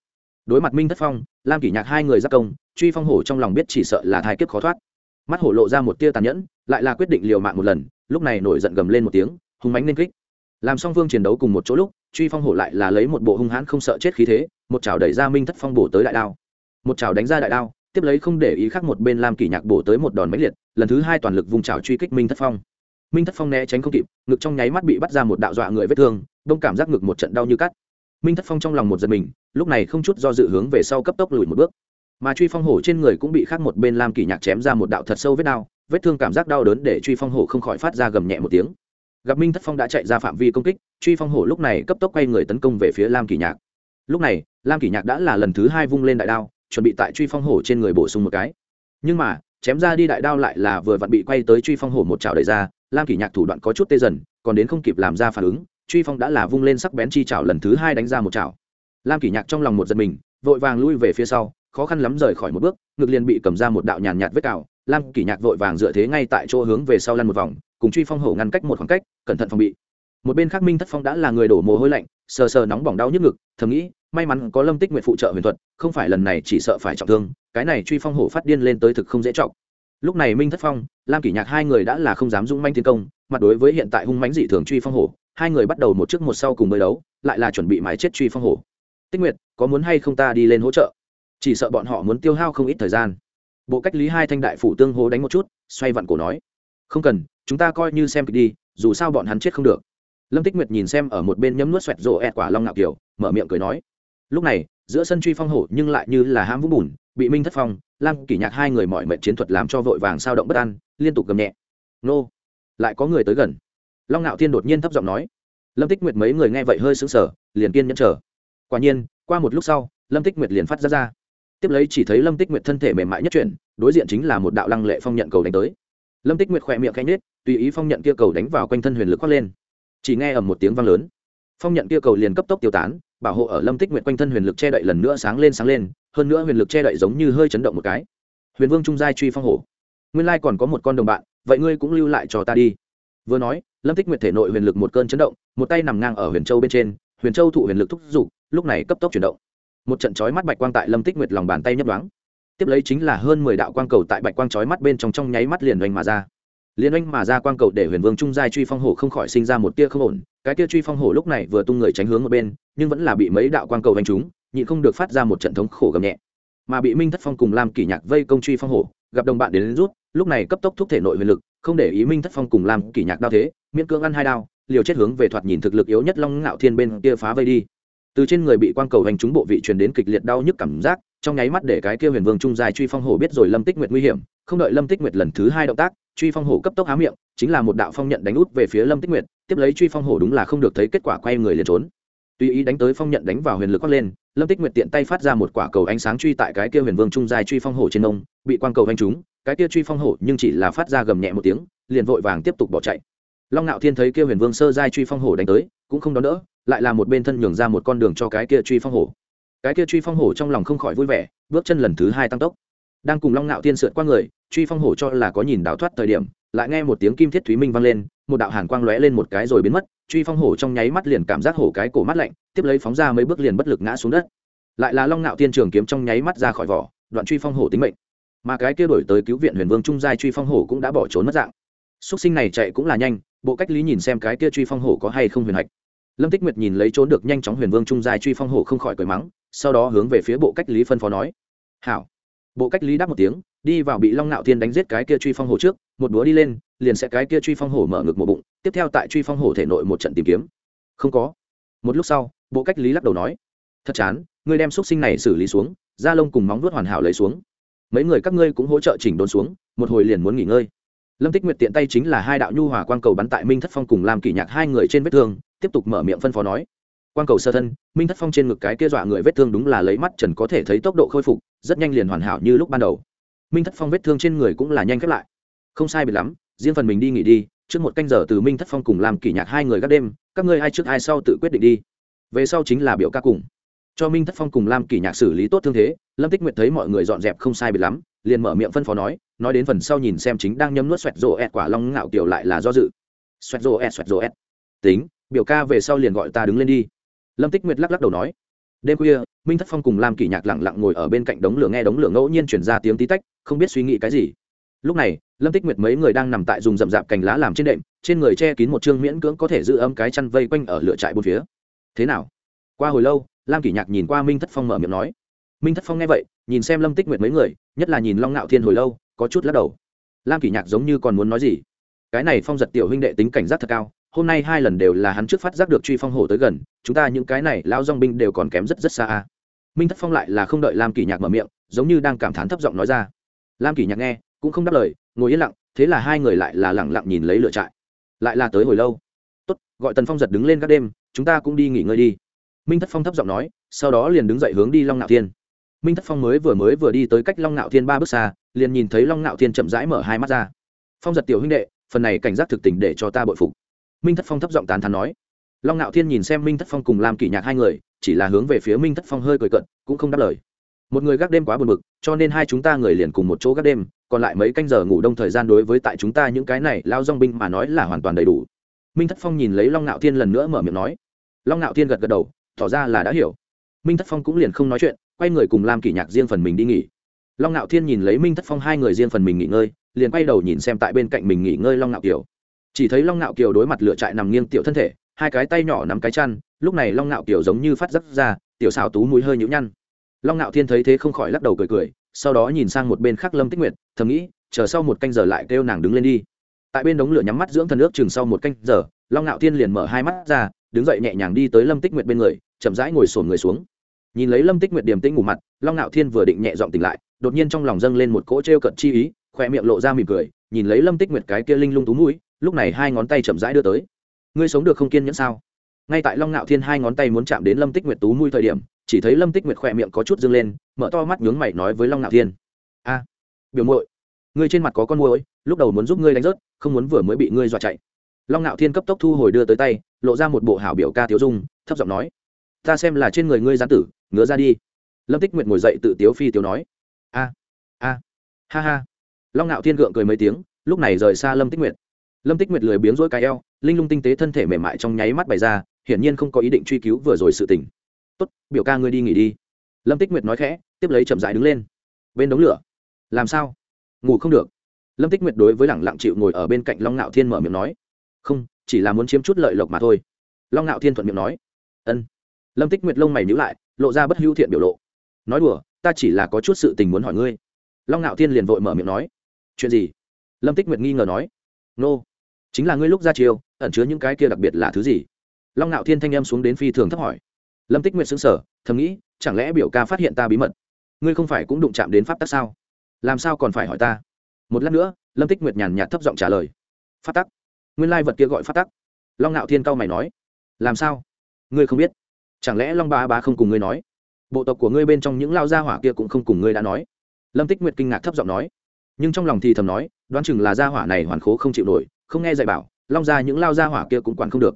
Đối mặt minh thất phong, lam kỷ nhạc hai người giác công, truy phong hổ trong lòng biết chỉ sợ là thai kiếp khó thoát. Mắt hổ lộ ra một tia tàn nhẫn, lại là quyết định liều mạng một lần, lúc này nổi giận gầm lên một tiếng hùng mánh nên kích. Làm song phương chiến đấu cùng một chỗ lúc, truy phong hổ lại là lấy một bộ hung hãn không sợ chết khí thế, một chảo đẩy ra minh thất phong bổ tới đại đao. Một chảo đánh ra đại đao, tiếp lấy không để ý khác một bên lam kỷ nhạc bổ tới một đòn máy liệt, lần thứ hai toàn lực vùng chảo truy kích minh thất phong. Minh thất phong né tránh không kịp, ngực trong nháy mắt bị bắt ra một đạo dọa người vết thương, đông cảm giác ngực một trận đau như cắt. Minh thất phong trong lòng một giật mình, lúc này không chút do dự hướng về sau cấp tốc lùi một bước. Mà truy phong hổ trên người cũng bị khác một bên lam kỷ nhạc chém ra một đạo thật sâu vết đau vết thương cảm giác đau đớn để truy phong hổ không khỏi phát ra gầm nhẹ một tiếng gặp minh thất phong đã chạy ra phạm vi công kích truy phong hổ lúc này cấp tốc quay người tấn công về phía lam kỷ nhạc lúc này lam kỷ nhạc đã là lần thứ hai vung lên đại đao chuẩn bị tại truy phong hổ trên người bổ sung một cái nhưng mà chém ra đi đại đao lại là vừa vặn bị quay tới truy phong hổ một chảo đẩy ra lam kỷ nhạc thủ đoạn có chút tê dần còn đến không kịp làm ra phản ứng truy phong đã là vung lên sắc bén chi chảo lần thứ hai đánh ra một chảo lam kỷ nhạc trong lòng một giật mình vội vàng lui về phía sau khó khăn lắm rời khỏi một bước ngực liền bị cầm ra một đạo nhàn nhạt vết cào lam kỷ nhạc vội vàng dựa thế ngay tại chỗ hướng về sau lăn một vòng cùng truy phong hổ ngăn cách một khoảng cách, cẩn thận phòng bị. Một bên khác minh thất phong đã là người đổ mồ hôi lạnh, sờ sờ nóng bỏng đau nhức ngực, thầm nghĩ, may mắn có lâm tích nguyện phụ trợ huyền thuật, không phải lần này chỉ sợ phải trọng thương, cái này truy phong hổ phát điên lên tới thực không dễ trọng. Lúc này minh thất phong, lam kỷ nhạc hai người đã là không dám dũng manh tiến công, mặt đối với hiện tại hung mánh dị thường truy phong hổ, hai người bắt đầu một trước một sau cùng bơi đấu, lại là chuẩn bị mái chết truy phong hổ. Tích nguyệt, có muốn hay không ta đi lên hỗ trợ? Chỉ sợ bọn họ muốn tiêu hao không ít thời gian. Bộ cách lý hai thanh đại phủ tương hố đánh một chút, xoay vặn cổ nói không cần, chúng ta coi như xem kịch đi, dù sao bọn hắn chết không được. Lâm tích nguyệt nhìn xem ở một bên nhấm nuốt xoẹt rộ ẹt quả long ngạo kiều mở miệng cười nói. Lúc này, giữa sân truy phong hổ nhưng lại như là ham vũng bùn, bị minh thất phong, lam kỷ nhạc hai người mọi mệnh chiến thuật làm cho vội vàng sao động bất an, liên tục gầm nhẹ. Nô, lại có người tới gần. Long ngạo thiên đột nhiên thấp giọng nói. Lâm tích nguyệt mấy người nghe vậy hơi sững sờ, liền kiên nhẫn chờ. Quả nhiên, qua một lúc sau, lâm tích nguyệt liền phát ra ra. Tiếp lấy chỉ thấy lâm tích nguyệt thân thể mềm mại nhất chuyển, đối diện chính là một đạo lăng lệ phong nhận cầu đánh tới lâm tích nguyệt khỏe miệng canh nết tùy ý phong nhận kia cầu đánh vào quanh thân huyền lực khoác lên. Chỉ nghe ầm một tiếng vang lớn. Phong nhận kia cầu liền cấp tốc tiêu tán, bảo hộ ở lâm tích nguyệt quanh thân huyền lực che đậy lần nữa sáng lên sáng lên, hơn nữa huyền lực che đậy giống như hơi chấn động một cái. Huyền vương trung giai truy phong hổ. Nguyên lai còn có một con đồng bạn, vậy ngươi cũng lưu lại cho ta đi. Vừa nói, lâm tích nguyệt thể nội huyền lực một cơn chấn động, một tay nằm ngang ở huyền châu bên trên, huyền châu thụ huyền lực thúc giục, lúc này cấp tốc chuyển động. Một trận chói mắt bạch quang tại lâm tích nguyệt lòng bàn tay nhấp đoáng tiếp lấy chính là hơn mười đạo quang cầu tại bạch quang chói mắt bên trong trong nháy mắt liền oanh mà ra. Liền oanh mà ra quang cầu để huyền vương trung giai truy phong hổ không khỏi sinh ra một tia không ổn. Cái tia truy phong hổ lúc này vừa tung người tránh hướng một bên nhưng vẫn là bị mấy đạo quang cầu đánh trúng nhịn không được phát ra một trận thống khổ gầm nhẹ. Mà bị minh thất phong cùng làm kỷ nhạc vây công truy phong hổ gặp đồng bạn đến, đến rút lúc này cấp tốc thúc thể nội huyền lực không để ý minh thất phong cùng làm kỷ nhạc đao thế miễn cưỡng ăn hai đao liều chết hướng về thoạt nhìn thực lực yếu nhất long ngạo thiên bên kia phá vây đi. Từ trên người bị quang cầu hành trúng bộ vị truyền đến kịch liệt đau nhức cảm giác trong nháy mắt để cái kia huyền vương trung dài truy phong hổ biết rồi lâm tích nguyệt nguy hiểm, không đợi lâm tích nguyệt lần thứ hai động tác, truy phong hổ cấp tốc há miệng, chính là một đạo phong nhận đánh út về phía lâm tích nguyệt, tiếp lấy truy phong hổ đúng là không được thấy kết quả quay người liền trốn. Tùy ý đánh tới phong nhận đánh vào huyền lực quát lên, lâm tích nguyệt tiện tay phát ra một quả cầu ánh sáng truy tại cái kia huyền vương trung dài truy phong hổ trên ông, bị quang cầu anh trúng, cái kia truy phong hổ nhưng chỉ là phát ra gầm nhẹ một tiếng, liền vội vàng tiếp tục bỏ chạy. Long ngạo thiên thấy kia huyền vương sơ giai truy phong hổ đánh tới, cũng không đón đỡ, lại là một bên thân nhường ra một con đường cho cái kia truy phong hổ cái kia truy phong hổ trong lòng không khỏi vui vẻ, bước chân lần thứ hai tăng tốc. Đang cùng long ngạo tiên sượt qua người, truy phong hổ cho là có nhìn đào thoát thời điểm, lại nghe một tiếng kim thiết thúy minh vang lên, một đạo hàn quang lóe lên một cái rồi biến mất, truy phong hổ trong nháy mắt liền cảm giác hổ cái cổ mắt lạnh, tiếp lấy phóng ra mấy bước liền bất lực ngã xuống đất. Lại là long ngạo tiên trường kiếm trong nháy mắt ra khỏi vỏ, đoạn truy phong hổ tính mệnh. Mà cái kia đổi tới cứu viện huyền vương trung giai truy phong hổ cũng đã bỏ trốn mất dạng. Xuất sinh này chạy cũng là nhanh, bộ cách lý nhìn xem cái kia truy phong hổ có hay không huyền hạch. Lâm tích nguyệt nhìn lấy trốn được nhanh chóng huyền vương trung giai truy phong hổ không khỏi cười mắng sau đó hướng về phía bộ cách lý phân phó nói. Hảo. Bộ cách lý đáp một tiếng, đi vào bị long nạo thiên đánh giết cái kia truy phong hổ trước, một búa đi lên, liền sẽ cái kia truy phong hổ mở ngực một bụng, tiếp theo tại truy phong hổ thể nội một trận tìm kiếm. Không có. Một lúc sau, bộ cách lý lắc đầu nói. Thật chán, ngươi đem xúc sinh này xử lý xuống, da lông cùng móng vuốt hoàn hảo lấy xuống. Mấy người các ngươi cũng hỗ trợ chỉnh đốn xuống, một hồi liền muốn nghỉ ngơi. Lâm tích nguyệt tiện tay chính là hai đạo nhu hòa quang cầu bắn tại minh thất phong cùng làm kỷ nhạc hai người trên vết thương, tiếp tục mở miệng phân phó nói quang cầu sơ thân, minh thất phong trên ngực cái kia dọa người vết thương đúng là lấy mắt trần có thể thấy tốc độ khôi phục, rất nhanh liền hoàn hảo như lúc ban đầu. Minh thất phong vết thương trên người cũng là nhanh khép lại. Không sai biệt lắm, riêng phần mình đi nghỉ đi, trước một canh giờ từ minh thất phong cùng làm kỷ nhạc hai người các đêm, các ngươi ai trước ai sau tự quyết định đi. Về sau chính là biểu ca cùng. Cho minh thất phong cùng làm kỷ nhạc xử lý tốt thương thế, lâm tích nguyệt thấy mọi người dọn dẹp không sai biệt lắm, liền mở miệng phân phó nói nói đến phần sau nhìn xem chính đang nhấm nuốt xoẹt rộ ẹt quả long ngạo kiểu lại là do dự. Xoẹt rộ ẹt, xoẹt rộ ẹt. Tính, biểu ca về sau liền gọi ta đứng lên đi lâm tích nguyệt lắc lắc đầu nói, đêm khuya, minh thất phong cùng lam kỷ nhạc lặng lặng ngồi ở bên cạnh đống lửa nghe đống lửa ngẫu nhiên chuyển ra tiếng tí tách, không biết suy nghĩ cái gì. Lúc này, lâm tích nguyệt mấy người đang nằm tại dùng rậm rạp cành lá làm trên đệm, trên người che kín một chương miễn cưỡng có thể giữ ấm cái chăn vây quanh ở lửa trại bốn phía. Thế nào? Qua hồi lâu, lam kỷ nhạc nhìn qua minh thất phong mở miệng nói, minh thất phong nghe vậy, nhìn xem lâm tích nguyệt mấy người, nhất là nhìn long ngạo thiên hồi lâu, có chút lắc đầu. Lam kỷ nhạc giống như còn muốn nói gì? Cái này phong giật tiểu huynh đệ tính cảnh giác thật cao hôm nay hai lần đều là hắn trước phát giác được truy phong hổ tới gần, chúng ta những cái này lao dong binh đều còn kém rất rất xa à. minh thất phong lại là không đợi lam kỷ nhạc mở miệng, giống như đang cảm thán thấp giọng nói ra. Lam kỷ nhạc nghe, cũng không đáp lời, ngồi yên lặng, thế là hai người lại là lẳng lặng nhìn lấy lựa trại. Lại là tới hồi lâu. Tốt, gọi tần phong giật đứng lên các đêm, chúng ta cũng đi nghỉ ngơi đi. Minh thất phong thấp giọng nói, sau đó liền đứng dậy hướng đi long nạo thiên. Minh thất phong mới vừa mới vừa đi tới cách long nạo thiên ba bước xa, liền nhìn thấy long nạo thiên chậm rãi mở hai mắt ra. Phong giật tiểu huynh đệ, phần này cảnh giác thực tình để cho ta bội phục minh thất phong thấp giọng tán thán nói. Long nạo thiên nhìn xem minh thất phong cùng làm kỷ nhạc hai người, chỉ là hướng về phía minh thất phong hơi cười cận cũng không đáp lời. Một người gác đêm quá buồn bực, cho nên hai chúng ta người liền cùng một chỗ gác đêm, còn lại mấy canh giờ ngủ đông thời gian đối với tại chúng ta những cái này lao dong binh mà nói là hoàn toàn đầy đủ. Minh thất phong nhìn lấy long nạo thiên lần nữa mở miệng nói. Long nạo thiên gật gật đầu, tỏ ra là đã hiểu. Minh thất phong cũng liền không nói chuyện, quay người cùng lam kỷ nhạc riêng phần mình đi nghỉ. Long ngạo thiên nhìn lấy minh thất phong hai người riêng phần mình nghỉ ngơi, liền quay đầu nhìn xem tại bên cạnh mình nghỉ ngơi long ngạo kiều chỉ thấy long ngạo kiều đối mặt lửa trại nằm nghiêng tiểu thân thể, hai cái tay nhỏ nắm cái chăn, lúc này long ngạo kiều giống như phát giấc ra, tiểu xào tú mũi hơi nhũ nhăn. Long ngạo thiên thấy thế không khỏi lắc đầu cười cười, sau đó nhìn sang một bên khác lâm tích nguyệt, thầm nghĩ, chờ sau một canh giờ lại kêu nàng đứng lên đi. Tại bên đống lửa nhắm mắt dưỡng thần nước chừng sau một canh giờ, long ngạo thiên liền mở hai mắt ra, đứng dậy nhẹ nhàng đi tới lâm tích nguyệt bên người, chậm rãi ngồi sổn người xuống. Nhìn lấy lâm tích nguyệt điềm tĩnh ngủ mặt, long ngạo thiên vừa định nhẹ giọng tỉnh lại, đột nhiên trong lòng dâng lên một cỗ t r cận chi ý khoe miệng lộ ra mỉm cười, nhìn lấy lâm tích nguyệt cái kia linh lung tú mũi lúc này hai ngón tay chậm rãi đưa tới. Ngươi sống được không kiên nhẫn sao? Ngay tại long ngạo thiên hai ngón tay muốn chạm đến lâm tích nguyệt tú mũi thời điểm, chỉ thấy lâm tích nguyệt khỏe miệng có chút dâng lên, mở to mắt nhướng mày nói với long ngạo thiên. A, biểu muội, ngươi trên mặt có con môi lúc đầu muốn giúp ngươi đánh rớt, không muốn vừa mới bị ngươi dọa chạy. Long ngạo thiên cấp tốc thu hồi đưa tới tay, lộ ra một bộ hảo biểu ca tiếu dung, thấp giọng nói, ta xem là trên người ngươi gián tử, ngứa ra đi. Lâm tích nguyệt ngồi dậy tự tiếu phi tiếu nói, a a, ha ha. Long ngạo thiên gượng cười mấy tiếng, lúc này rời xa lâm tích nguyệt lâm tích nguyệt lười biếng rỗi cái eo, linh lung tinh tế thân thể mềm mại trong nháy mắt bày ra, hiển nhiên không có ý định truy cứu vừa rồi sự tình. tốt, biểu ca ngươi đi nghỉ đi. Lâm tích nguyệt nói khẽ, tiếp lấy chậm dại đứng lên. Bên đống lửa. Làm sao? Ngủ không được. Lâm tích nguyệt đối với lẳng lặng chịu ngồi ở bên cạnh long ngạo thiên mở miệng nói. Không, chỉ là muốn chiếm chút lợi lộc mà thôi. Long ngạo thiên thuận miệng nói. Ân. Lâm tích nguyệt lông mày nhữ lại, lộ ra bất hữu thiện biểu lộ. Nói đùa, ta chỉ là có chút sự tình muốn hỏi ngươi. Long ngạo thiên liền vội mở miệng nói. Chuyện gì? Lâm tích nguyệt nghi ngờ nói. Nô、no chính là ngươi lúc ra chiêu, ẩn chứa những cái kia đặc biệt là thứ gì? Long ngạo thiên thanh em xuống đến phi thường thấp hỏi. Lâm tích nguyệt xứng sở thầm nghĩ, chẳng lẽ biểu ca phát hiện ta bí mật? Ngươi không phải cũng đụng chạm đến pháp tắc sao? Làm sao còn phải hỏi ta? Một lát nữa, lâm tích nguyệt nhàn nhạt thấp giọng trả lời. Pháp tắc? Nguyên lai vật kia gọi pháp tắc. Long ngạo thiên cao mày nói. Làm sao? Ngươi không biết. Chẳng lẽ long Ba bá không cùng ngươi nói? Bộ tộc của ngươi bên trong những lao gia hỏa kia cũng không cùng ngươi đã nói. Lâm tích nguyệt kinh ngạc thấp giọng nói. Nhưng trong lòng thì thầm nói, đoán chừng là gia hỏa này hoàn khố không chịu nổi không nghe dạy bảo, long gia những lao gia hỏa kia cũng quản không được.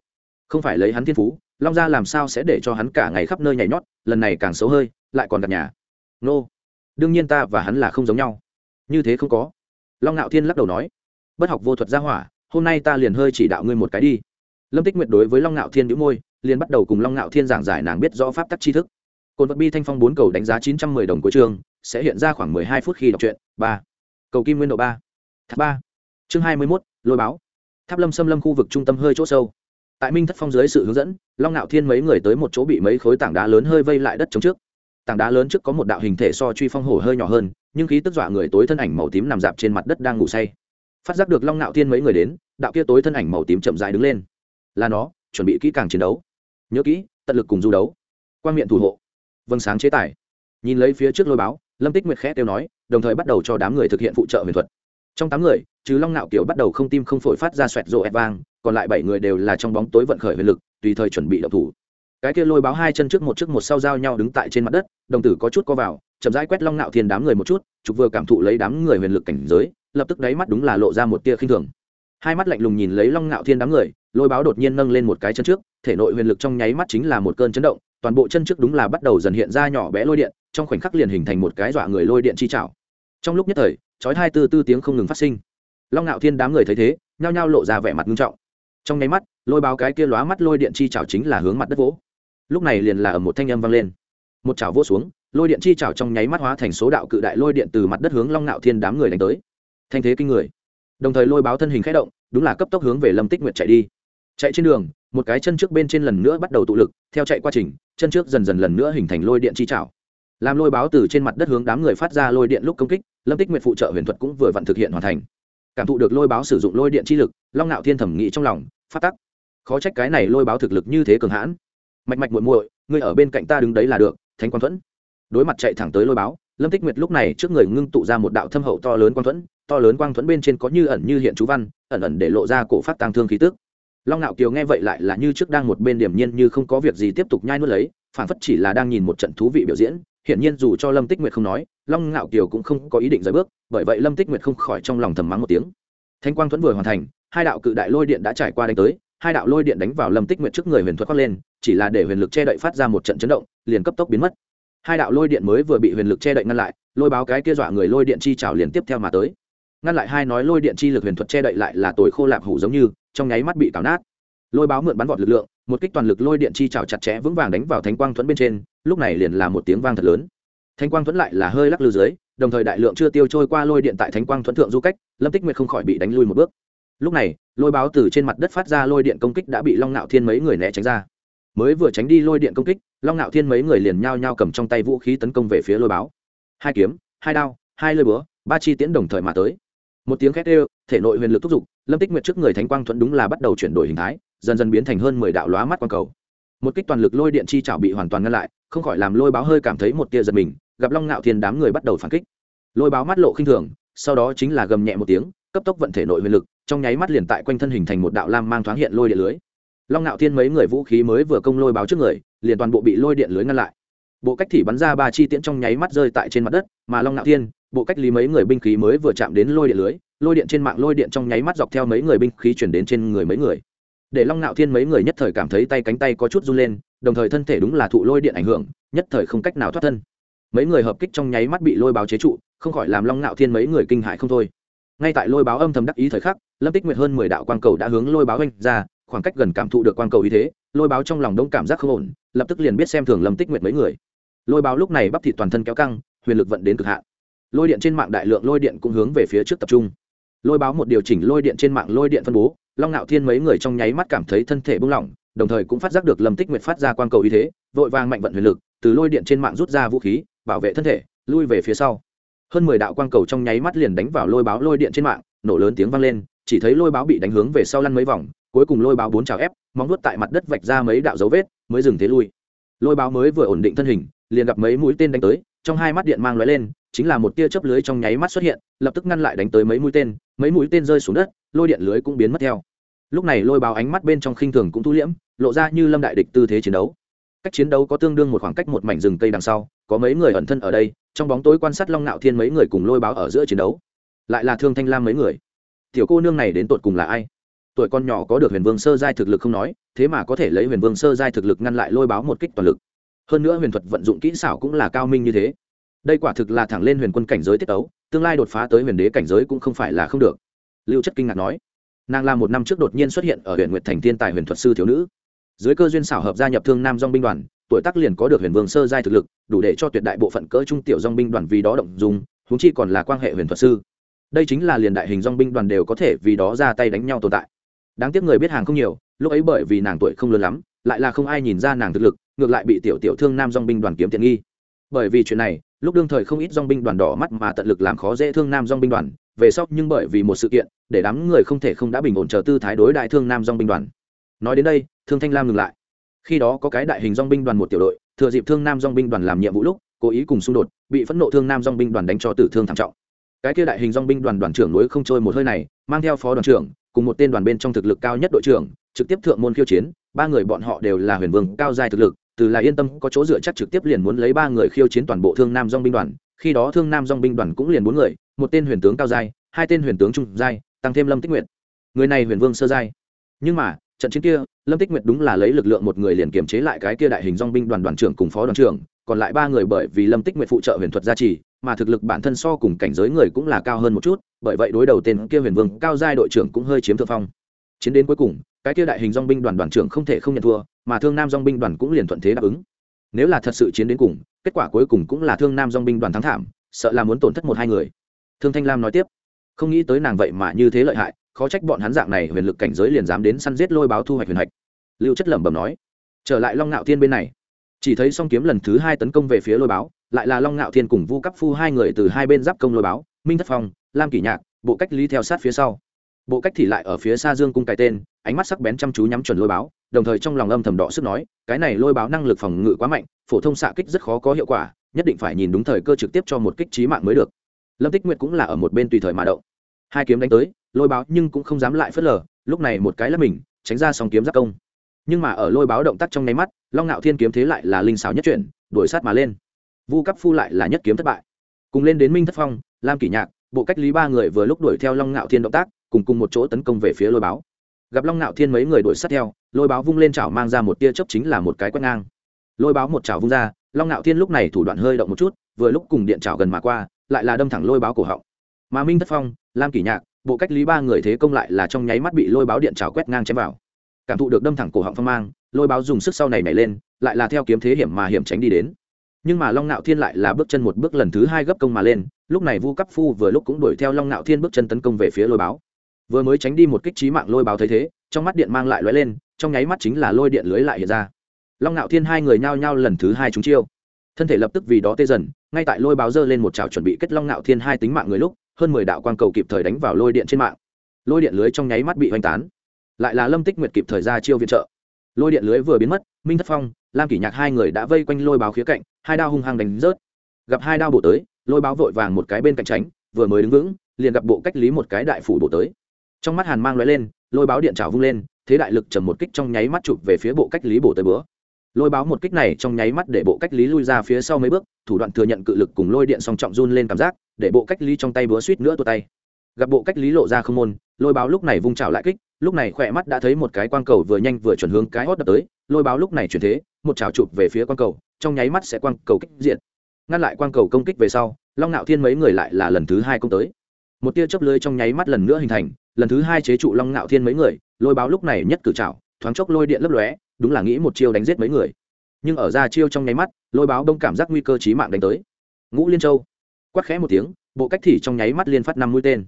Không phải lấy hắn thiên phú, long gia làm sao sẽ để cho hắn cả ngày khắp nơi nhảy nhót, lần này càng xấu hơi, lại còn gặp nhà. Nô, đương nhiên ta và hắn là không giống nhau. Như thế không có. Long ngạo thiên lắc đầu nói, bất học vô thuật gia hỏa, hôm nay ta liền hơi chỉ đạo ngươi một cái đi. Lâm tích nguyệt đối với long ngạo thiên đĩu môi, liền bắt đầu cùng long ngạo thiên giảng giải nàng biết rõ pháp tắc tri thức. Cồn vật bi thanh phong bốn cầu đánh giá chín trăm mười đồng của trường, sẽ hiện ra khoảng mười hai phút khi đọc truyện. Ba. Cầu kim nguyên độ ba. Thác ba. Chương hai mươi mốt lôi báo. Tháp lâm xâm lâm khu vực trung tâm hơi chỗ sâu. Tại minh thất phong dưới sự hướng dẫn, long ngạo thiên mấy người tới một chỗ bị mấy khối tảng đá lớn hơi vây lại đất chống trước. Tảng đá lớn trước có một đạo hình thể so truy phong hổ hơi nhỏ hơn, nhưng khí tức dọa người tối thân ảnh màu tím nằm dạp trên mặt đất đang ngủ say. Phát giác được long ngạo thiên mấy người đến, đạo kia tối thân ảnh màu tím chậm dài đứng lên. Là nó, chuẩn bị kỹ càng chiến đấu. Nhớ kỹ, tận lực cùng du đấu. Quan miệng thủ hộ. Vâng sáng chế tài. Nhìn lấy phía trước lôi báo, lâm tích nguyệt khẽ kêu nói, đồng thời bắt đầu cho đám người thực hiện phụ trợ huyền thuật trong tám người chứ long nạo kiểu bắt đầu không tim không phổi phát ra xoẹt rộ ép vang, còn lại bảy người đều là trong bóng tối vận khởi huyền lực, tùy thời chuẩn bị đậu thủ. Cái kia lôi báo hai chân trước một trước một sau giao nhau đứng tại trên mặt đất, đồng tử có chút co vào, chậm rãi quét long nạo thiên đám người một chút chụp vừa cảm thụ lấy đám người huyền lực cảnh giới, lập tức đáy mắt đúng là lộ ra một tia khinh thường. Hai mắt lạnh lùng nhìn lấy long nạo thiên đám người, lôi báo đột nhiên nâng lên một cái chân trước, thể nội huyền lực trong nháy mắt chính là một cơn chấn động, toàn bộ chân trước đúng là bắt đầu dần hiện ra nhỏ bé lôi điện, trong khoảnh khắc liền hình thành một cái dọa người lôi điện chi chảo trong lúc nhất thời chói hai tư tư tiếng không ngừng phát sinh. Long ngạo thiên đám người thấy thế, nhao nhao lộ ra vẻ mặt nghiêm trọng. Trong nháy mắt, lôi báo cái kia lóa mắt lôi điện chi chảo chính là hướng mặt đất vỗ. Lúc này liền là ở một thanh âm vang lên. Một chảo vỗ xuống, lôi điện chi chảo trong nháy mắt hóa thành số đạo cự đại lôi điện từ mặt đất hướng long ngạo thiên đám người đánh tới. Thanh thế kinh người. Đồng thời lôi báo thân hình khẽ động, đúng là cấp tốc hướng về lâm tích nguyệt chạy đi. Chạy trên đường, một cái chân trước bên trên lần nữa bắt đầu tụ lực, theo chạy quá trình, chân trước dần dần lần nữa hình thành lôi điện chi chảo. Làm lôi báo từ trên mặt đất hướng đám người phát ra lôi điện lúc công kích lâm tích nguyện phụ trợ huyền thuật cũng vừa vặn thực hiện hoàn thành. Cảm thụ được lôi báo sử dụng lôi điện chi lực, long nạo thiên thẩm nghĩ trong lòng, phát tắc. Khó trách cái này lôi báo thực lực như thế cường hãn. Mạch mạch muội muội, ngươi ở bên cạnh ta đứng đấy là được, thánh quang thuẫn. Đối mặt chạy thẳng tới lôi báo, lâm tích nguyệt lúc này trước người ngưng tụ ra một đạo thâm hậu to lớn quang thuẫn, to lớn quang thuẫn bên trên có như ẩn như hiện chú văn, ẩn ẩn để lộ ra cổ phát tăng thương khí tức. Long ngạo kiều nghe vậy lại là như trước đang một bên điểm nhiên như không có việc gì tiếp tục nhai nuốt lấy phản phất chỉ là đang nhìn một trận thú vị biểu diễn hiển nhiên dù cho lâm tích nguyệt không nói, long ngạo kiều cũng không có ý định rời bước, bởi vậy lâm tích nguyệt không khỏi trong lòng thầm mắng một tiếng. Thanh quang thuẫn vừa hoàn thành, hai đạo cự đại lôi điện đã trải qua đánh tới, hai đạo lôi điện đánh vào lâm tích nguyệt trước người huyền thuật khoác lên, chỉ là để huyền lực che đậy phát ra một trận chấn động, liền cấp tốc biến mất. Hai đạo lôi điện mới vừa bị huyền lực che đậy ngăn lại, lôi báo cái kia dọa người lôi điện chi trào liền tiếp theo mà tới. Ngăn lại hai nói lôi điện chi lực huyền thuật che đậy lại là tối khô lạp hủ giống như, trong nháy mắt bị cào nát. Lôi báo mượn bắn vọt lực lượng một kích toàn lực lôi điện chi trào chặt chẽ vững vàng đánh vào thánh quang thuẫn bên trên, lúc này liền là một tiếng vang thật lớn. Thánh quang thuẫn lại là hơi lắc lư dưới, đồng thời đại lượng chưa tiêu trôi qua lôi điện tại thánh quang thuẫn thượng du cách, lâm tích nguyệt không khỏi bị đánh lui một bước. Lúc này, lôi báo từ trên mặt đất phát ra lôi điện công kích đã bị long nạo thiên mấy người né tránh ra. Mới vừa tránh đi lôi điện công kích, long nạo thiên mấy người liền nhao nhao cầm trong tay vũ khí tấn công về phía lôi báo. Hai kiếm, hai đao, hai lơi búa, ba chi tiễn đồng thời mà tới. Một tiếng khét ê thể nội huyền lực thúc giục, lâm tích nguyệt trước người thánh quang thuẫn đúng là bắt đầu chuyển đổi hình thái dần dần biến thành hơn mười đạo lóa mắt quang cầu. Một kích toàn lực lôi điện chi chảo bị hoàn toàn ngăn lại, không khỏi làm lôi báo hơi cảm thấy một tia giật mình, gặp long ngạo thiên đám người bắt đầu phản kích. Lôi báo mắt lộ khinh thường, sau đó chính là gầm nhẹ một tiếng, cấp tốc vận thể nội huyền lực, trong nháy mắt liền tại quanh thân hình thành một đạo lam mang thoáng hiện lôi điện lưới. Long ngạo thiên mấy người vũ khí mới vừa công lôi báo trước người, liền toàn bộ bị lôi điện lưới ngăn lại. Bộ cách thì bắn ra ba chi tiễn trong nháy mắt rơi tại trên mặt đất, mà long ngạo thiên, bộ cách lý mấy người binh khí mới vừa chạm đến lôi điện lưới, lôi điện trên mạng lôi điện trong nháy mắt dọc theo mấy người binh khí chuyển đến trên người mấy người để long ngạo thiên mấy người nhất thời cảm thấy tay cánh tay có chút run lên, đồng thời thân thể đúng là thụ lôi điện ảnh hưởng, nhất thời không cách nào thoát thân. Mấy người hợp kích trong nháy mắt bị lôi báo chế trụ, không khỏi làm long ngạo thiên mấy người kinh hại không thôi. Ngay tại lôi báo âm thầm đắc ý thời khắc, lâm tích nguyệt hơn mười đạo quang cầu đã hướng lôi báo anh ra, khoảng cách gần cảm thụ được quang cầu ý thế, lôi báo trong lòng đông cảm giác không ổn, lập tức liền biết xem thường lâm tích nguyệt mấy người. Lôi báo lúc này bắp thịt toàn thân kéo căng, huyền lực vận đến cực hạn. Lôi điện trên mạng đại lượng lôi điện cũng hướng về phía trước tập trung. Lôi báo một điều chỉnh lôi điện trên mạng lôi điện phân bố long ngạo thiên mấy người trong nháy mắt cảm thấy thân thể buông lỏng, đồng thời cũng phát giác được lâm tích nguyệt phát ra quang cầu ý thế, vội vàng mạnh vận huyền lực, từ lôi điện trên mạng rút ra vũ khí, bảo vệ thân thể, lui về phía sau. Hơn mười đạo quang cầu trong nháy mắt liền đánh vào lôi báo lôi điện trên mạng, nổ lớn tiếng vang lên, chỉ thấy lôi báo bị đánh hướng về sau lăn mấy vòng, cuối cùng lôi báo bốn trào ép, móng nuốt tại mặt đất vạch ra mấy đạo dấu vết, mới dừng thế lui. Lôi báo mới vừa ổn định thân hình, liền gặp mấy mũi tên đánh tới, trong hai mắt điện mang lóe lên, chính là một tia chớp lưới trong nháy mắt xuất hiện, lập tức ngăn lại đánh tới mấy mũi tên, mấy mũi tên rơi xuống đất, lôi điện lưới cũng biến mất theo lúc này lôi báo ánh mắt bên trong khinh thường cũng thu liễm, lộ ra như lâm đại địch tư thế chiến đấu. Cách chiến đấu có tương đương một khoảng cách một mảnh rừng cây đằng sau, có mấy người ẩn thân ở đây, trong bóng tối quan sát long nạo thiên mấy người cùng lôi báo ở giữa chiến đấu. Lại là thương thanh lam mấy người. Tiểu cô nương này đến tột cùng là ai? Tuổi con nhỏ có được huyền vương sơ giai thực lực không nói, thế mà có thể lấy huyền vương sơ giai thực lực ngăn lại lôi báo một kích toàn lực. Hơn nữa huyền thuật vận dụng kỹ xảo cũng là cao minh như thế. Đây quả thực là thẳng lên huyền quân cảnh giới tiết ấu tương lai đột phá tới huyền đế cảnh giới cũng không phải là không được. Lưu chất kinh ngạc nói nàng là một năm trước đột nhiên xuất hiện ở huyện nguyệt thành thiên tài huyền thuật sư thiếu nữ. Dưới cơ duyên xảo hợp gia nhập thương nam dong binh đoàn, tuổi tác liền có được huyền vương sơ giai thực lực, đủ để cho tuyệt đại bộ phận cỡ trung tiểu dong binh đoàn vì đó động dùng húng chi còn là quan hệ huyền thuật sư. Đây chính là liền đại hình dong binh đoàn đều có thể vì đó ra tay đánh nhau tồn tại. Đáng tiếc người biết hàng không nhiều, lúc ấy bởi vì nàng tuổi không lớn lắm, lại là không ai nhìn ra nàng thực lực, ngược lại bị tiểu tiểu thương nam dong binh đoàn kiếm tiện nghi. Bởi vì chuyện này, lúc đương thời không ít dong binh đoàn đỏ mắt mà tận lực làm khó dễ thương nam dong binh đoàn về sau nhưng bởi vì một sự kiện, để đám người không thể không đã bình ổn chờ tư thái đối đại thương nam dong binh đoàn. Nói đến đây, thương thanh lam ngừng lại. Khi đó có cái đại hình dong binh đoàn một tiểu đội, thừa dịp thương nam dong binh đoàn làm nhiệm vụ lúc, cố ý cùng xung đột, bị phẫn nộ thương nam dong binh đoàn đánh cho tử thương thảm trọng. Cái kia đại hình dong binh đoàn đoàn trưởng núi không trôi một hơi này, mang theo phó đoàn trưởng, cùng một tên đoàn bên trong thực lực cao nhất đội trưởng, trực tiếp thượng môn khiêu chiến, ba người bọn họ đều là huyền vương cao dài thực lực, từ là yên tâm có chỗ dựa chắc trực tiếp liền muốn lấy ba người khiêu chiến toàn bộ thương nam dong binh đoàn. Khi đó thương nam dong binh đoàn cũng liền bốn người một tên huyền tướng cao giai, hai tên huyền tướng trung giai, tăng thêm lâm tích nguyệt. Người này huyền vương sơ giai. Nhưng mà, trận chiến kia, lâm tích nguyệt đúng là lấy lực lượng một người liền kiềm chế lại cái kia đại hình dong binh đoàn đoàn trưởng cùng phó đoàn trưởng, còn lại ba người bởi vì lâm tích nguyệt phụ trợ huyền thuật gia trì, mà thực lực bản thân so cùng cảnh giới người cũng là cao hơn một chút, bởi vậy đối đầu tên kia huyền vương cao giai đội trưởng cũng hơi chiếm thượng phong. Chiến đến cuối cùng, cái kia đại hình dong binh đoàn đoàn trưởng không thể không nhận thua, mà thương nam dong binh đoàn cũng liền thuận thế đáp ứng. Nếu là thật sự chiến đến cùng, kết quả cuối cùng cũng là thương nam dong binh đoàn thắng thảm, sợ là muốn tổn thất một hai người thương thanh lam nói tiếp, không nghĩ tới nàng vậy mà như thế lợi hại, khó trách bọn hắn dạng này huyền lực cảnh giới liền dám đến săn giết lôi báo thu hoạch huyền hạch. Lưu chất lẩm bẩm nói, trở lại long ngạo thiên bên này. Chỉ thấy song kiếm lần thứ hai tấn công về phía lôi báo, lại là long ngạo thiên cùng vu cấp phu hai người từ hai bên giáp công lôi báo, minh thất phong, lam kỷ nhạc, bộ cách lý theo sát phía sau. Bộ cách thì lại ở phía xa dương cung cái tên, ánh mắt sắc bén chăm chú nhắm chuẩn lôi báo, đồng thời trong lòng âm thầm đỏ sức nói, cái này lôi báo năng lực phòng ngự quá mạnh, phổ thông xạ kích rất khó có hiệu quả, nhất định phải nhìn đúng thời cơ trực tiếp cho một kích trí mạng mới được lâm tích nguyệt cũng là ở một bên tùy thời mà động. Hai kiếm đánh tới, lôi báo nhưng cũng không dám lại phớt lờ, lúc này một cái là mình, tránh ra song kiếm giáp công. Nhưng mà ở lôi báo động tác trong nháy mắt, long ngạo thiên kiếm thế lại là linh xảo nhất chuyển, đuổi sát mà lên. Vu cấp phu lại là nhất kiếm thất bại. Cùng lên đến minh thất phong, lam kỷ nhạc, bộ cách lý ba người vừa lúc đuổi theo long ngạo thiên động tác, cùng cùng một chỗ tấn công về phía lôi báo. Gặp long ngạo thiên mấy người đuổi sát theo, lôi báo vung lên chảo mang ra một tia chớp chính là một cái quét ngang. Lôi báo một chảo vung ra, long ngạo thiên lúc này thủ đoạn hơi động một chút, vừa lúc cùng điện chảo gần mà qua lại là đâm thẳng lôi báo cổ họng. Mà minh thất phong, lam kỷ nhạc, bộ cách lý ba người thế công lại là trong nháy mắt bị lôi báo điện chảo quét ngang chém vào. Cảm thụ được đâm thẳng cổ họng phong mang, lôi báo dùng sức sau này nảy lên, lại là theo kiếm thế hiểm mà hiểm tránh đi đến. Nhưng mà long nạo thiên lại là bước chân một bước lần thứ hai gấp công mà lên, lúc này vu cấp phu vừa lúc cũng đuổi theo long nạo thiên bước chân tấn công về phía lôi báo. Vừa mới tránh đi một kích trí mạng lôi báo thấy thế, trong mắt điện mang lại lóe lên, trong nháy mắt chính là lôi điện lưới lại hiện ra. Long nạo thiên hai người nhao nhao lần thứ hai chúng chiêu thân thể lập tức vì đó tê dần, ngay tại lôi báo dơ lên một trào chuẩn bị kết long ngạo thiên hai tính mạng người lúc, hơn mười đạo quang cầu kịp thời đánh vào lôi điện trên mạng. Lôi điện lưới trong nháy mắt bị hoành tán. Lại là lâm tích nguyệt kịp thời ra chiêu viện trợ. Lôi điện lưới vừa biến mất, minh thất phong, lam kỷ nhạc hai người đã vây quanh lôi báo khía cạnh, hai đao hung hăng đánh rớt. Gặp hai đao bổ tới, lôi báo vội vàng một cái bên cạnh tránh, vừa mới đứng vững, liền gặp bộ cách lý một cái đại phủ bổ tới. Trong mắt hàn mang loại lên, lôi báo điện trào vung lên, thế đại lực trầm một kích trong nháy mắt chụp về phía bộ cách lý bổ tới bữa lôi báo một kích này trong nháy mắt để bộ cách lý lui ra phía sau mấy bước, thủ đoạn thừa nhận cự lực cùng lôi điện song trọng run lên cảm giác, để bộ cách lý trong tay búa suýt nữa tua tay. Gặp bộ cách lý lộ ra không môn, lôi báo lúc này vung trào lại kích, lúc này khỏe mắt đã thấy một cái quang cầu vừa nhanh vừa chuẩn hướng cái hót đập tới, lôi báo lúc này chuyển thế, một trào chụp về phía quang cầu, trong nháy mắt sẽ quang cầu kích diện ngăn lại quang cầu công kích về sau, long nạo thiên mấy người lại là lần thứ hai công tới. Một tia chớp lưới trong nháy mắt lần nữa hình thành, lần thứ hai chế trụ long nạo thiên mấy người, lôi báo lúc này nhất cử trào thoáng chốc lôi điện lấp lóe đúng là nghĩ một chiêu đánh giết mấy người. Nhưng ở ra chiêu trong nháy mắt, lôi báo đông cảm giác nguy cơ chí mạng đánh tới. Ngũ liên châu, quát khẽ một tiếng, bộ cách thì trong nháy mắt liên phát năm mũi tên.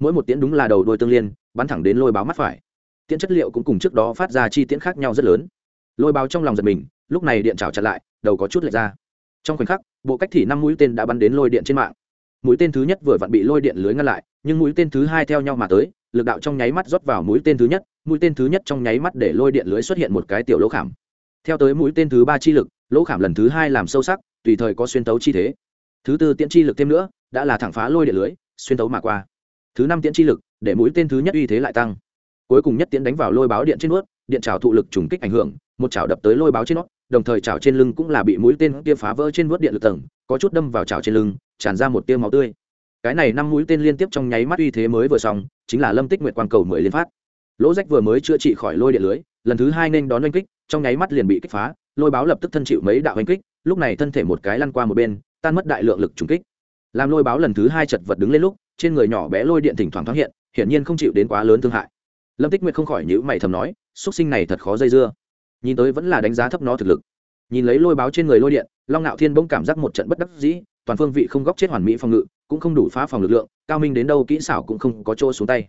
Mỗi một tiễn đúng là đầu đôi tương liên, bắn thẳng đến lôi báo mắt phải. Tiễn chất liệu cũng cùng trước đó phát ra chi tiễn khác nhau rất lớn. Lôi báo trong lòng giật mình, lúc này điện trào chặt lại, đầu có chút lệch ra. Trong khoảnh khắc, bộ cách thì năm mũi tên đã bắn đến lôi điện trên mạng. Mũi tên thứ nhất vừa vặn bị lôi điện lưới ngăn lại nhưng mũi tên thứ hai theo nhau mà tới, lực đạo trong nháy mắt rót vào mũi tên thứ nhất, mũi tên thứ nhất trong nháy mắt để lôi điện lưới xuất hiện một cái tiểu lỗ khảm. Theo tới mũi tên thứ ba chi lực, lỗ khảm lần thứ hai làm sâu sắc, tùy thời có xuyên tấu chi thế. Thứ tư tiễn chi lực thêm nữa, đã là thẳng phá lôi điện lưới, xuyên tấu mà qua. Thứ năm tiễn chi lực, để mũi tên thứ nhất uy thế lại tăng. Cuối cùng nhất tiễn đánh vào lôi báo điện trên nuốt, điện trào thụ lực trùng kích ảnh hưởng, một chảo đập tới lôi báo trên nót đồng thời chảo trên lưng cũng là bị mũi tên kia phá vỡ trên vớt điện lực tầng, có chút đâm vào chảo trên lưng, tràn ra một tia máu tươi cái này năm mũi tên liên tiếp trong nháy mắt uy thế mới vừa xong, chính là lâm tích nguyệt quang cầu mười liên phát. Lỗ rách vừa mới chữa trị khỏi lôi điện lưới, lần thứ hai nên đón oanh kích, trong nháy mắt liền bị kích phá, lôi báo lập tức thân chịu mấy đạo oanh kích, lúc này thân thể một cái lăn qua một bên, tan mất đại lượng lực trùng kích. Làm lôi báo lần thứ hai chật vật đứng lên lúc, trên người nhỏ bé lôi điện thỉnh thoảng thoáng hiện, hiển nhiên không chịu đến quá lớn thương hại. Lâm tích nguyệt không khỏi nhữ mày thầm nói xuất sinh này thật khó dây dưa. Nhìn tới vẫn là đánh giá thấp nó thực lực. Nhìn lấy lôi báo trên người lôi điện, long ngạo thiên bỗng cảm giác một trận bất đắc dĩ, toàn phương vị không góc chết hoàn mỹ phòng ngự cũng không đủ phá phòng lực lượng, cao minh đến đâu kỹ xảo cũng không có chỗ xuống tay.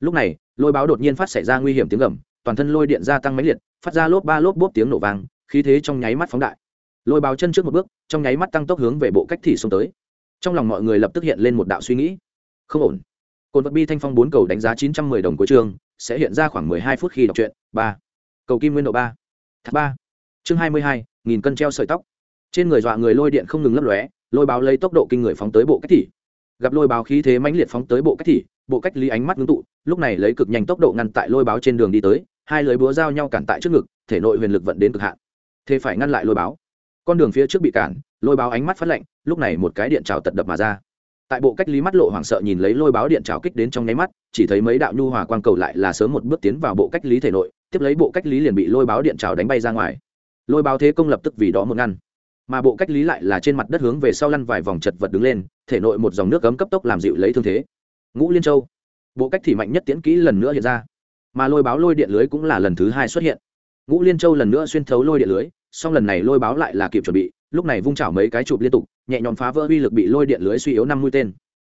Lúc này, lôi báo đột nhiên phát xảy ra nguy hiểm tiếng gầm, toàn thân lôi điện gia tăng máy liệt, phát ra lốp ba lốp bốp tiếng nổ vang, khí thế trong nháy mắt phóng đại. Lôi báo chân trước một bước, trong nháy mắt tăng tốc hướng về bộ cách thì xông tới. Trong lòng mọi người lập tức hiện lên một đạo suy nghĩ. Không ổn. Cồn vật bi thanh phong bốn cầu đánh giá chín trăm mười đồng cuối chương sẽ hiện ra khoảng mười hai phút khi đọc truyện, ba. Cầu kim nguyên độ ba. Thác ba. Chương hai mươi hai, nghìn cân treo sợi tóc. Trên người dọa người lôi điện không ngừng lấp lóe, lôi báo lấy tốc độ kinh người phóng tới bộ cách thị gặp lôi báo khí thế mãnh liệt phóng tới bộ cách thị, bộ cách lý ánh mắt ngưng tụ, lúc này lấy cực nhanh tốc độ ngăn tại lôi báo trên đường đi tới, hai lưới búa giao nhau cản tại trước ngực, thể nội huyền lực vận đến cực hạn. Thế phải ngăn lại lôi báo. Con đường phía trước bị cản, lôi báo ánh mắt phát lạnh, lúc này một cái điện trào tật đập mà ra. Tại bộ cách lý mắt lộ hoảng sợ nhìn lấy lôi báo điện trào kích đến trong nháy mắt, chỉ thấy mấy đạo nhu hòa quang cầu lại là sớm một bước tiến vào bộ cách lý thể nội, tiếp lấy bộ cách lý liền bị lôi báo điện trào đánh bay ra ngoài. Lôi báo thế công lập tức vì đó một ngăn mà bộ cách lý lại là trên mặt đất hướng về sau lăn vài vòng chật vật đứng lên, thể nội một dòng nước cấm cấp tốc làm dịu lấy thương thế. Ngũ liên châu. Bộ cách thì mạnh nhất tiễn kỹ lần nữa hiện ra. Mà lôi báo lôi điện lưới cũng là lần thứ hai xuất hiện. Ngũ liên châu lần nữa xuyên thấu lôi điện lưới, song lần này lôi báo lại là kịp chuẩn bị, lúc này vung chảo mấy cái chụp liên tục, nhẹ nhõm phá vỡ uy lực bị lôi điện lưới suy yếu năm mũi tên.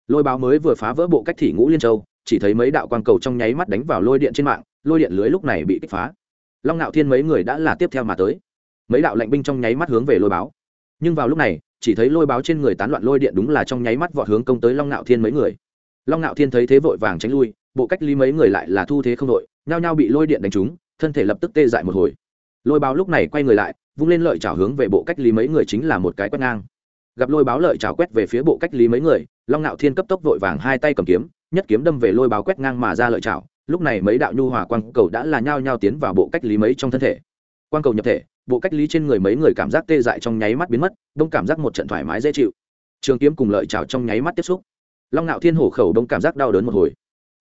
Lôi báo mới vừa phá vỡ bộ cách thì ngũ liên châu, chỉ thấy mấy đạo quang cầu trong nháy mắt đánh vào lôi điện trên mạng, lôi điện lưới lúc này bị kích phá. Long ngạo thiên mấy người đã là tiếp theo mà tới mấy đạo lệnh binh trong nháy mắt hướng về lôi báo. Nhưng vào lúc này, chỉ thấy lôi báo trên người tán loạn lôi điện đúng là trong nháy mắt vọt hướng công tới long ngạo thiên mấy người. Long ngạo thiên thấy thế vội vàng tránh lui, bộ cách ly mấy người lại là thu thế không đội, nhao nhao bị lôi điện đánh trúng, thân thể lập tức tê dại một hồi. Lôi báo lúc này quay người lại, vung lên lợi chảo hướng về bộ cách ly mấy người chính là một cái quét ngang. Gặp lôi báo lợi chảo quét về phía bộ cách ly mấy người, long ngạo thiên cấp tốc vội vàng hai tay cầm kiếm, nhất kiếm đâm về lôi báo quét ngang mà ra lợi chảo, lúc này mấy đạo nhu hòa quang cầu đã là nhao nhao tiến vào bộ cách lý mấy trong thân thể. Quang cầu nhập thể bộ cách lý trên người mấy người cảm giác tê dại trong nháy mắt biến mất, đông cảm giác một trận thoải mái dễ chịu. Trường kiếm cùng lợi trào trong nháy mắt tiếp xúc. Long ngạo thiên hổ khẩu đông cảm giác đau đớn một hồi.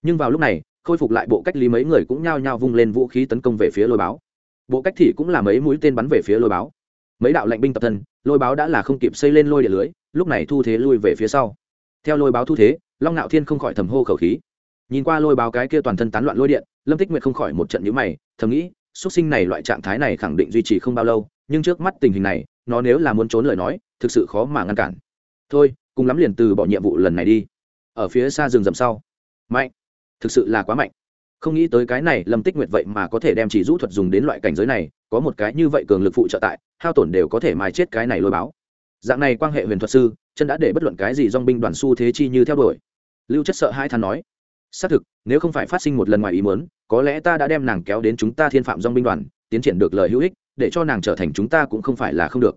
Nhưng vào lúc này, khôi phục lại bộ cách lý mấy người cũng nhao nhao vung lên vũ khí tấn công về phía lôi báo. Bộ cách thị cũng là mấy mũi tên bắn về phía lôi báo. Mấy đạo lệnh binh tập thân, lôi báo đã là không kịp xây lên lôi điện lưới, lúc này thu thế lui về phía sau. Theo lôi báo thu thế, long ngạo thiên không khỏi thầm hô khẩu khí. Nhìn qua lôi báo cái kia toàn thân tán loạn lôi điện, lâm tích nguyệt không khỏi một trận nhữ mày, thầm nghĩ xuất sinh này loại trạng thái này khẳng định duy trì không bao lâu, nhưng trước mắt tình hình này, nó nếu là muốn trốn lời nói, thực sự khó mà ngăn cản. Thôi, cùng lắm liền từ bỏ nhiệm vụ lần này đi. Ở phía xa rừng rậm sau. Mạnh. Thực sự là quá mạnh. Không nghĩ tới cái này, lâm tích nguyệt vậy mà có thể đem chỉ rũ thuật dùng đến loại cảnh giới này, có một cái như vậy cường lực phụ trợ tại, hao tổn đều có thể mài chết cái này lôi báo. Dạng này quan hệ huyền thuật sư, chân đã để bất luận cái gì dong binh đoàn su thế chi như theo đuổi. Lưu chất sợ hai than nói xác thực, nếu không phải phát sinh một lần ngoài ý muốn, có lẽ ta đã đem nàng kéo đến chúng ta thiên phạm dong binh đoàn, tiến triển được lời hữu ích, để cho nàng trở thành chúng ta cũng không phải là không được.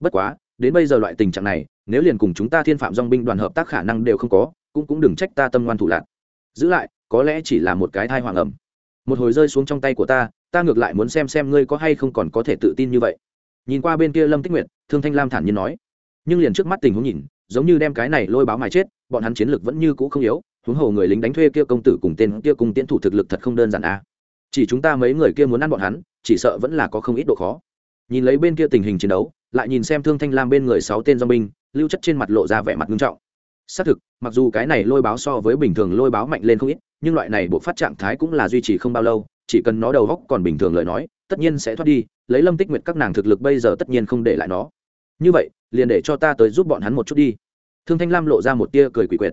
Bất quá, đến bây giờ loại tình trạng này, nếu liền cùng chúng ta thiên phạm dong binh đoàn hợp tác khả năng đều không có, cũng cũng đừng trách ta tâm ngoan thủ lạc. Giữ lại, có lẽ chỉ là một cái thai hoàng ẩm. Một hồi rơi xuống trong tay của ta ta ngược lại muốn xem xem ngươi có hay không còn có thể tự tin như vậy. Nhìn qua bên kia lâm tích nguyệt, thương thanh lam thản nhiên nói. Nhưng liền trước mắt tình huống nhìn, giống như đem cái này lôi báo mài chết, bọn hắn chiến lược vẫn như cũ không yếu huống hồ người lính đánh thuê kia công tử cùng tên kia cùng tiến thủ thực lực thật không đơn giản a à. chỉ chúng ta mấy người kia muốn ăn bọn hắn, chỉ sợ vẫn là có không ít độ khó. Nhìn lấy bên kia tình hình chiến đấu, lại nhìn xem thương thanh lam bên người sáu tên do binh, lưu chất trên mặt lộ ra vẻ mặt nghiêm trọng. Xác thực, mặc dù cái này lôi báo so với bình thường lôi báo mạnh lên không ít, nhưng loại này bộ phát trạng thái cũng là duy trì không bao lâu, chỉ cần nó đầu góc còn bình thường lời nói, tất nhiên sẽ thoát đi, lấy lâm tích nguyệt các nàng thực lực bây giờ tất nhiên không để lại nó. Như vậy, liền để cho ta tới giúp bọn hắn một chút đi. Thương thanh lam lộ ra một tia cười quỷ quyệt.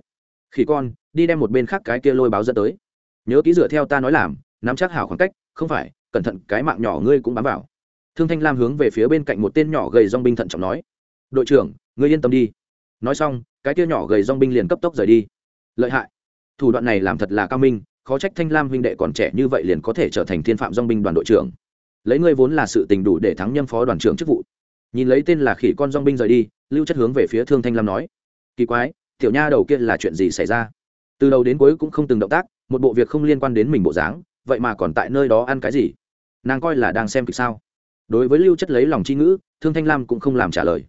Khỉ con đi đem một bên khác cái kia lôi báo dẫn tới. Nhớ ký dựa theo ta nói làm, nắm chắc hảo khoảng cách, không phải, cẩn thận, cái mạng nhỏ ngươi cũng bám vào. Thương thanh lam hướng về phía bên cạnh một tên nhỏ gầy dong binh thận trọng nói, đội trưởng, ngươi yên tâm đi. Nói xong, cái kia nhỏ gầy dong binh liền cấp tốc rời đi. Lợi hại. Thủ đoạn này làm thật là cao minh, khó trách thanh lam huynh đệ còn trẻ như vậy liền có thể trở thành thiên phạm dong binh đoàn đội trưởng. Lấy ngươi vốn là sự tình đủ để thắng nhâm phó đoàn trưởng chức vụ. Nhìn lấy tên là khỉ con dong binh rời đi, lưu chất hướng về phía thương thanh lam nói, kỳ quái, tiểu nha đầu kia là chuyện gì xảy ra? Từ đầu đến cuối cũng không từng động tác, một bộ việc không liên quan đến mình bộ dáng, vậy mà còn tại nơi đó ăn cái gì? Nàng coi là đang xem kịch sao? Đối với lưu chất lấy lòng c h i ngữ, thương thanh lam cũng không làm trả lời.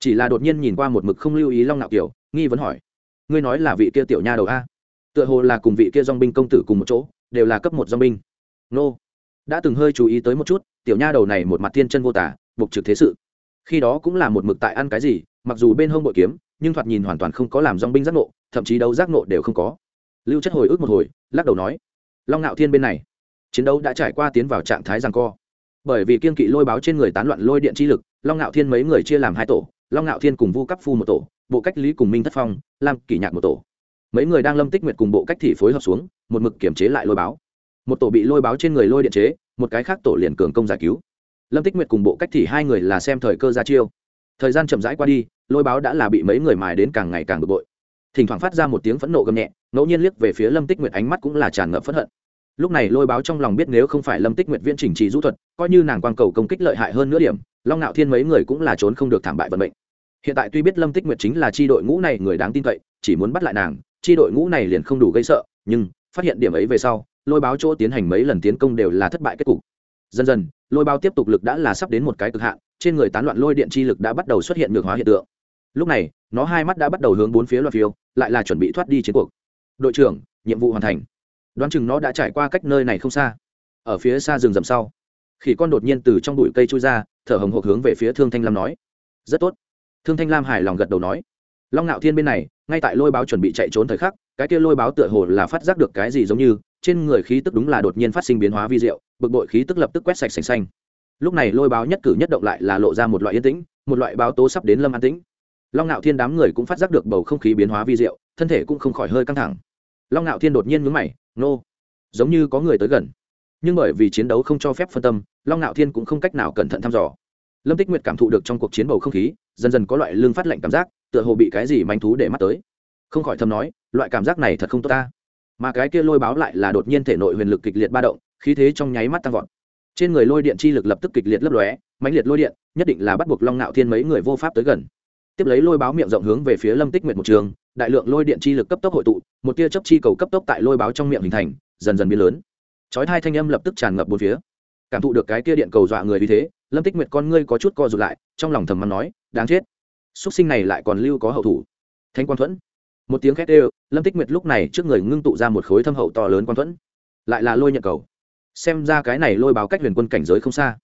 Chỉ là đột nhiên nhìn qua một mực không lưu ý long nạo kiều, nghi vấn hỏi. Ngươi nói là vị kia tiểu nha đầu a? Tựa hồ là cùng vị kia dong binh công tử cùng một chỗ, đều là cấp một dong binh. Nô. Đã từng hơi chú ý tới một chút, tiểu nha đầu này một mặt thiên chân vô tả, buộc trực thế sự. Khi đó cũng là một mực tại ăn cái gì, mặc dù bên hông bội kiếm, nhưng thoạt nhìn hoàn toàn không có làm dong binh giác ngộ thậm chí đấu giác nộ đều không có. Lưu chất hồi ức một hồi, lắc đầu nói, long ngạo thiên bên này, chiến đấu đã trải qua tiến vào trạng thái rằng co. Bởi vì kiên kỵ lôi báo trên người tán loạn lôi điện chi lực, long ngạo thiên mấy người chia làm hai tổ, long ngạo thiên cùng vu cấp phu một tổ, bộ cách lý cùng minh thất phong, lam kỷ nhạc một tổ. Mấy người đang lâm tích nguyệt cùng bộ cách thị phối hợp xuống, một mực kiểm chế lại lôi báo. Một tổ bị lôi báo trên người lôi điện chế, một cái khác tổ liền cường công giải cứu. Lâm tích nguyệt cùng bộ cách thị hai người là xem thời cơ ra chiêu. Thời gian chậm rãi qua đi, lôi báo đã là bị mấy người mài đến càng ngày càng bực bội thỉnh thoảng phát ra một tiếng phẫn nộ gầm nhẹ, ngẫu nhiên liếc về phía lâm tích nguyệt ánh mắt cũng là tràn ngập phẫn hận. Lúc này lôi báo trong lòng biết nếu không phải lâm tích nguyệt viễn trình trì rũ thuật, coi như nàng quang cầu công kích lợi hại hơn nửa điểm, long ngạo thiên mấy người cũng là trốn không được thảm bại vận mệnh. Hiện tại tuy biết lâm tích nguyệt chính là tri đội ngũ này người đáng tin cậy, chỉ muốn bắt lại nàng tri đội ngũ này liền không đủ gây sợ, nhưng phát hiện điểm ấy về sau, lôi báo chỗ tiến hành mấy lần tiến công đều là thất bại kết cục. Dần dần, lôi báo tiếp tục lực đã là sắp đến một cái cực hạn, trên người tán loạn lôi điện chi lực đã bắt đầu xuất hiện ngược hóa hiện tượng. Lúc này nó hai mắt đã bắt đầu hướng bốn phía loạt phiêu, lại là chuẩn bị thoát đi chiến cuộc. Đội trưởng, nhiệm vụ hoàn thành. Đoán chừng nó đã trải qua cách nơi này không xa. Ở phía xa rừng rậm sau, khỉ con đột nhiên từ trong bụi cây trôi ra, thở hồng hộc hướng về phía thương thanh lam nói. Rất tốt. Thương thanh lam hài lòng gật đầu nói. Long ngạo thiên bên này, ngay tại lôi báo chuẩn bị chạy trốn thời khắc, cái kia lôi báo tựa hồ là phát giác được cái gì giống như, trên người khí tức đúng là đột nhiên phát sinh biến hóa vi diệu, bực bội khí tức lập tức quét sạch sành xanh. Lúc này lôi báo nhất cử nhất động lại là lộ ra một loại yên tĩnh, một loại báo tố sắp đến lâm an tĩnh long ngạo thiên đám người cũng phát giác được bầu không khí biến hóa vi diệu, thân thể cũng không khỏi hơi căng thẳng. Long ngạo thiên đột nhiên mướn mày, nô, giống như có người tới gần. Nhưng bởi vì chiến đấu không cho phép phân tâm, long ngạo thiên cũng không cách nào cẩn thận thăm dò. Lâm tích nguyệt cảm thụ được trong cuộc chiến bầu không khí, dần dần có loại lương phát lạnh cảm giác, tựa hồ bị cái gì manh thú để mắt tới. Không khỏi thầm nói, loại cảm giác này thật không tốt ta. Mà cái kia lôi báo lại là đột nhiên thể nội huyền lực kịch liệt ba động, khí thế trong nháy mắt tăng vọt. Trên người lôi điện chi lực lập tức kịch liệt lấp lóe, mãnh liệt lôi điện, nhất định là bắt buộc long ngạo thiên mấy người vô pháp tới gần tiếp lấy lôi báo miệng rộng hướng về phía lâm tích nguyệt một trường, đại lượng lôi điện chi lực cấp tốc hội tụ, một tia chấp chi cầu cấp tốc tại lôi báo trong miệng hình thành, dần dần biến lớn. Chói hai thanh âm lập tức tràn ngập bốn phía. Cảm thụ được cái tia điện cầu dọa người vì thế, lâm tích nguyệt con ngươi có chút co rụt lại, trong lòng thầm mắng nói, đáng chết. Xuất sinh này lại còn lưu có hậu thủ. Thanh quan thuẫn. Một tiếng khét ê lâm tích nguyệt lúc này trước người ngưng tụ ra một khối thâm hậu to lớn quan thuẫn. Lại là lôi nhận cầu. Xem ra cái này lôi báo cách huyền quân cảnh giới không xa.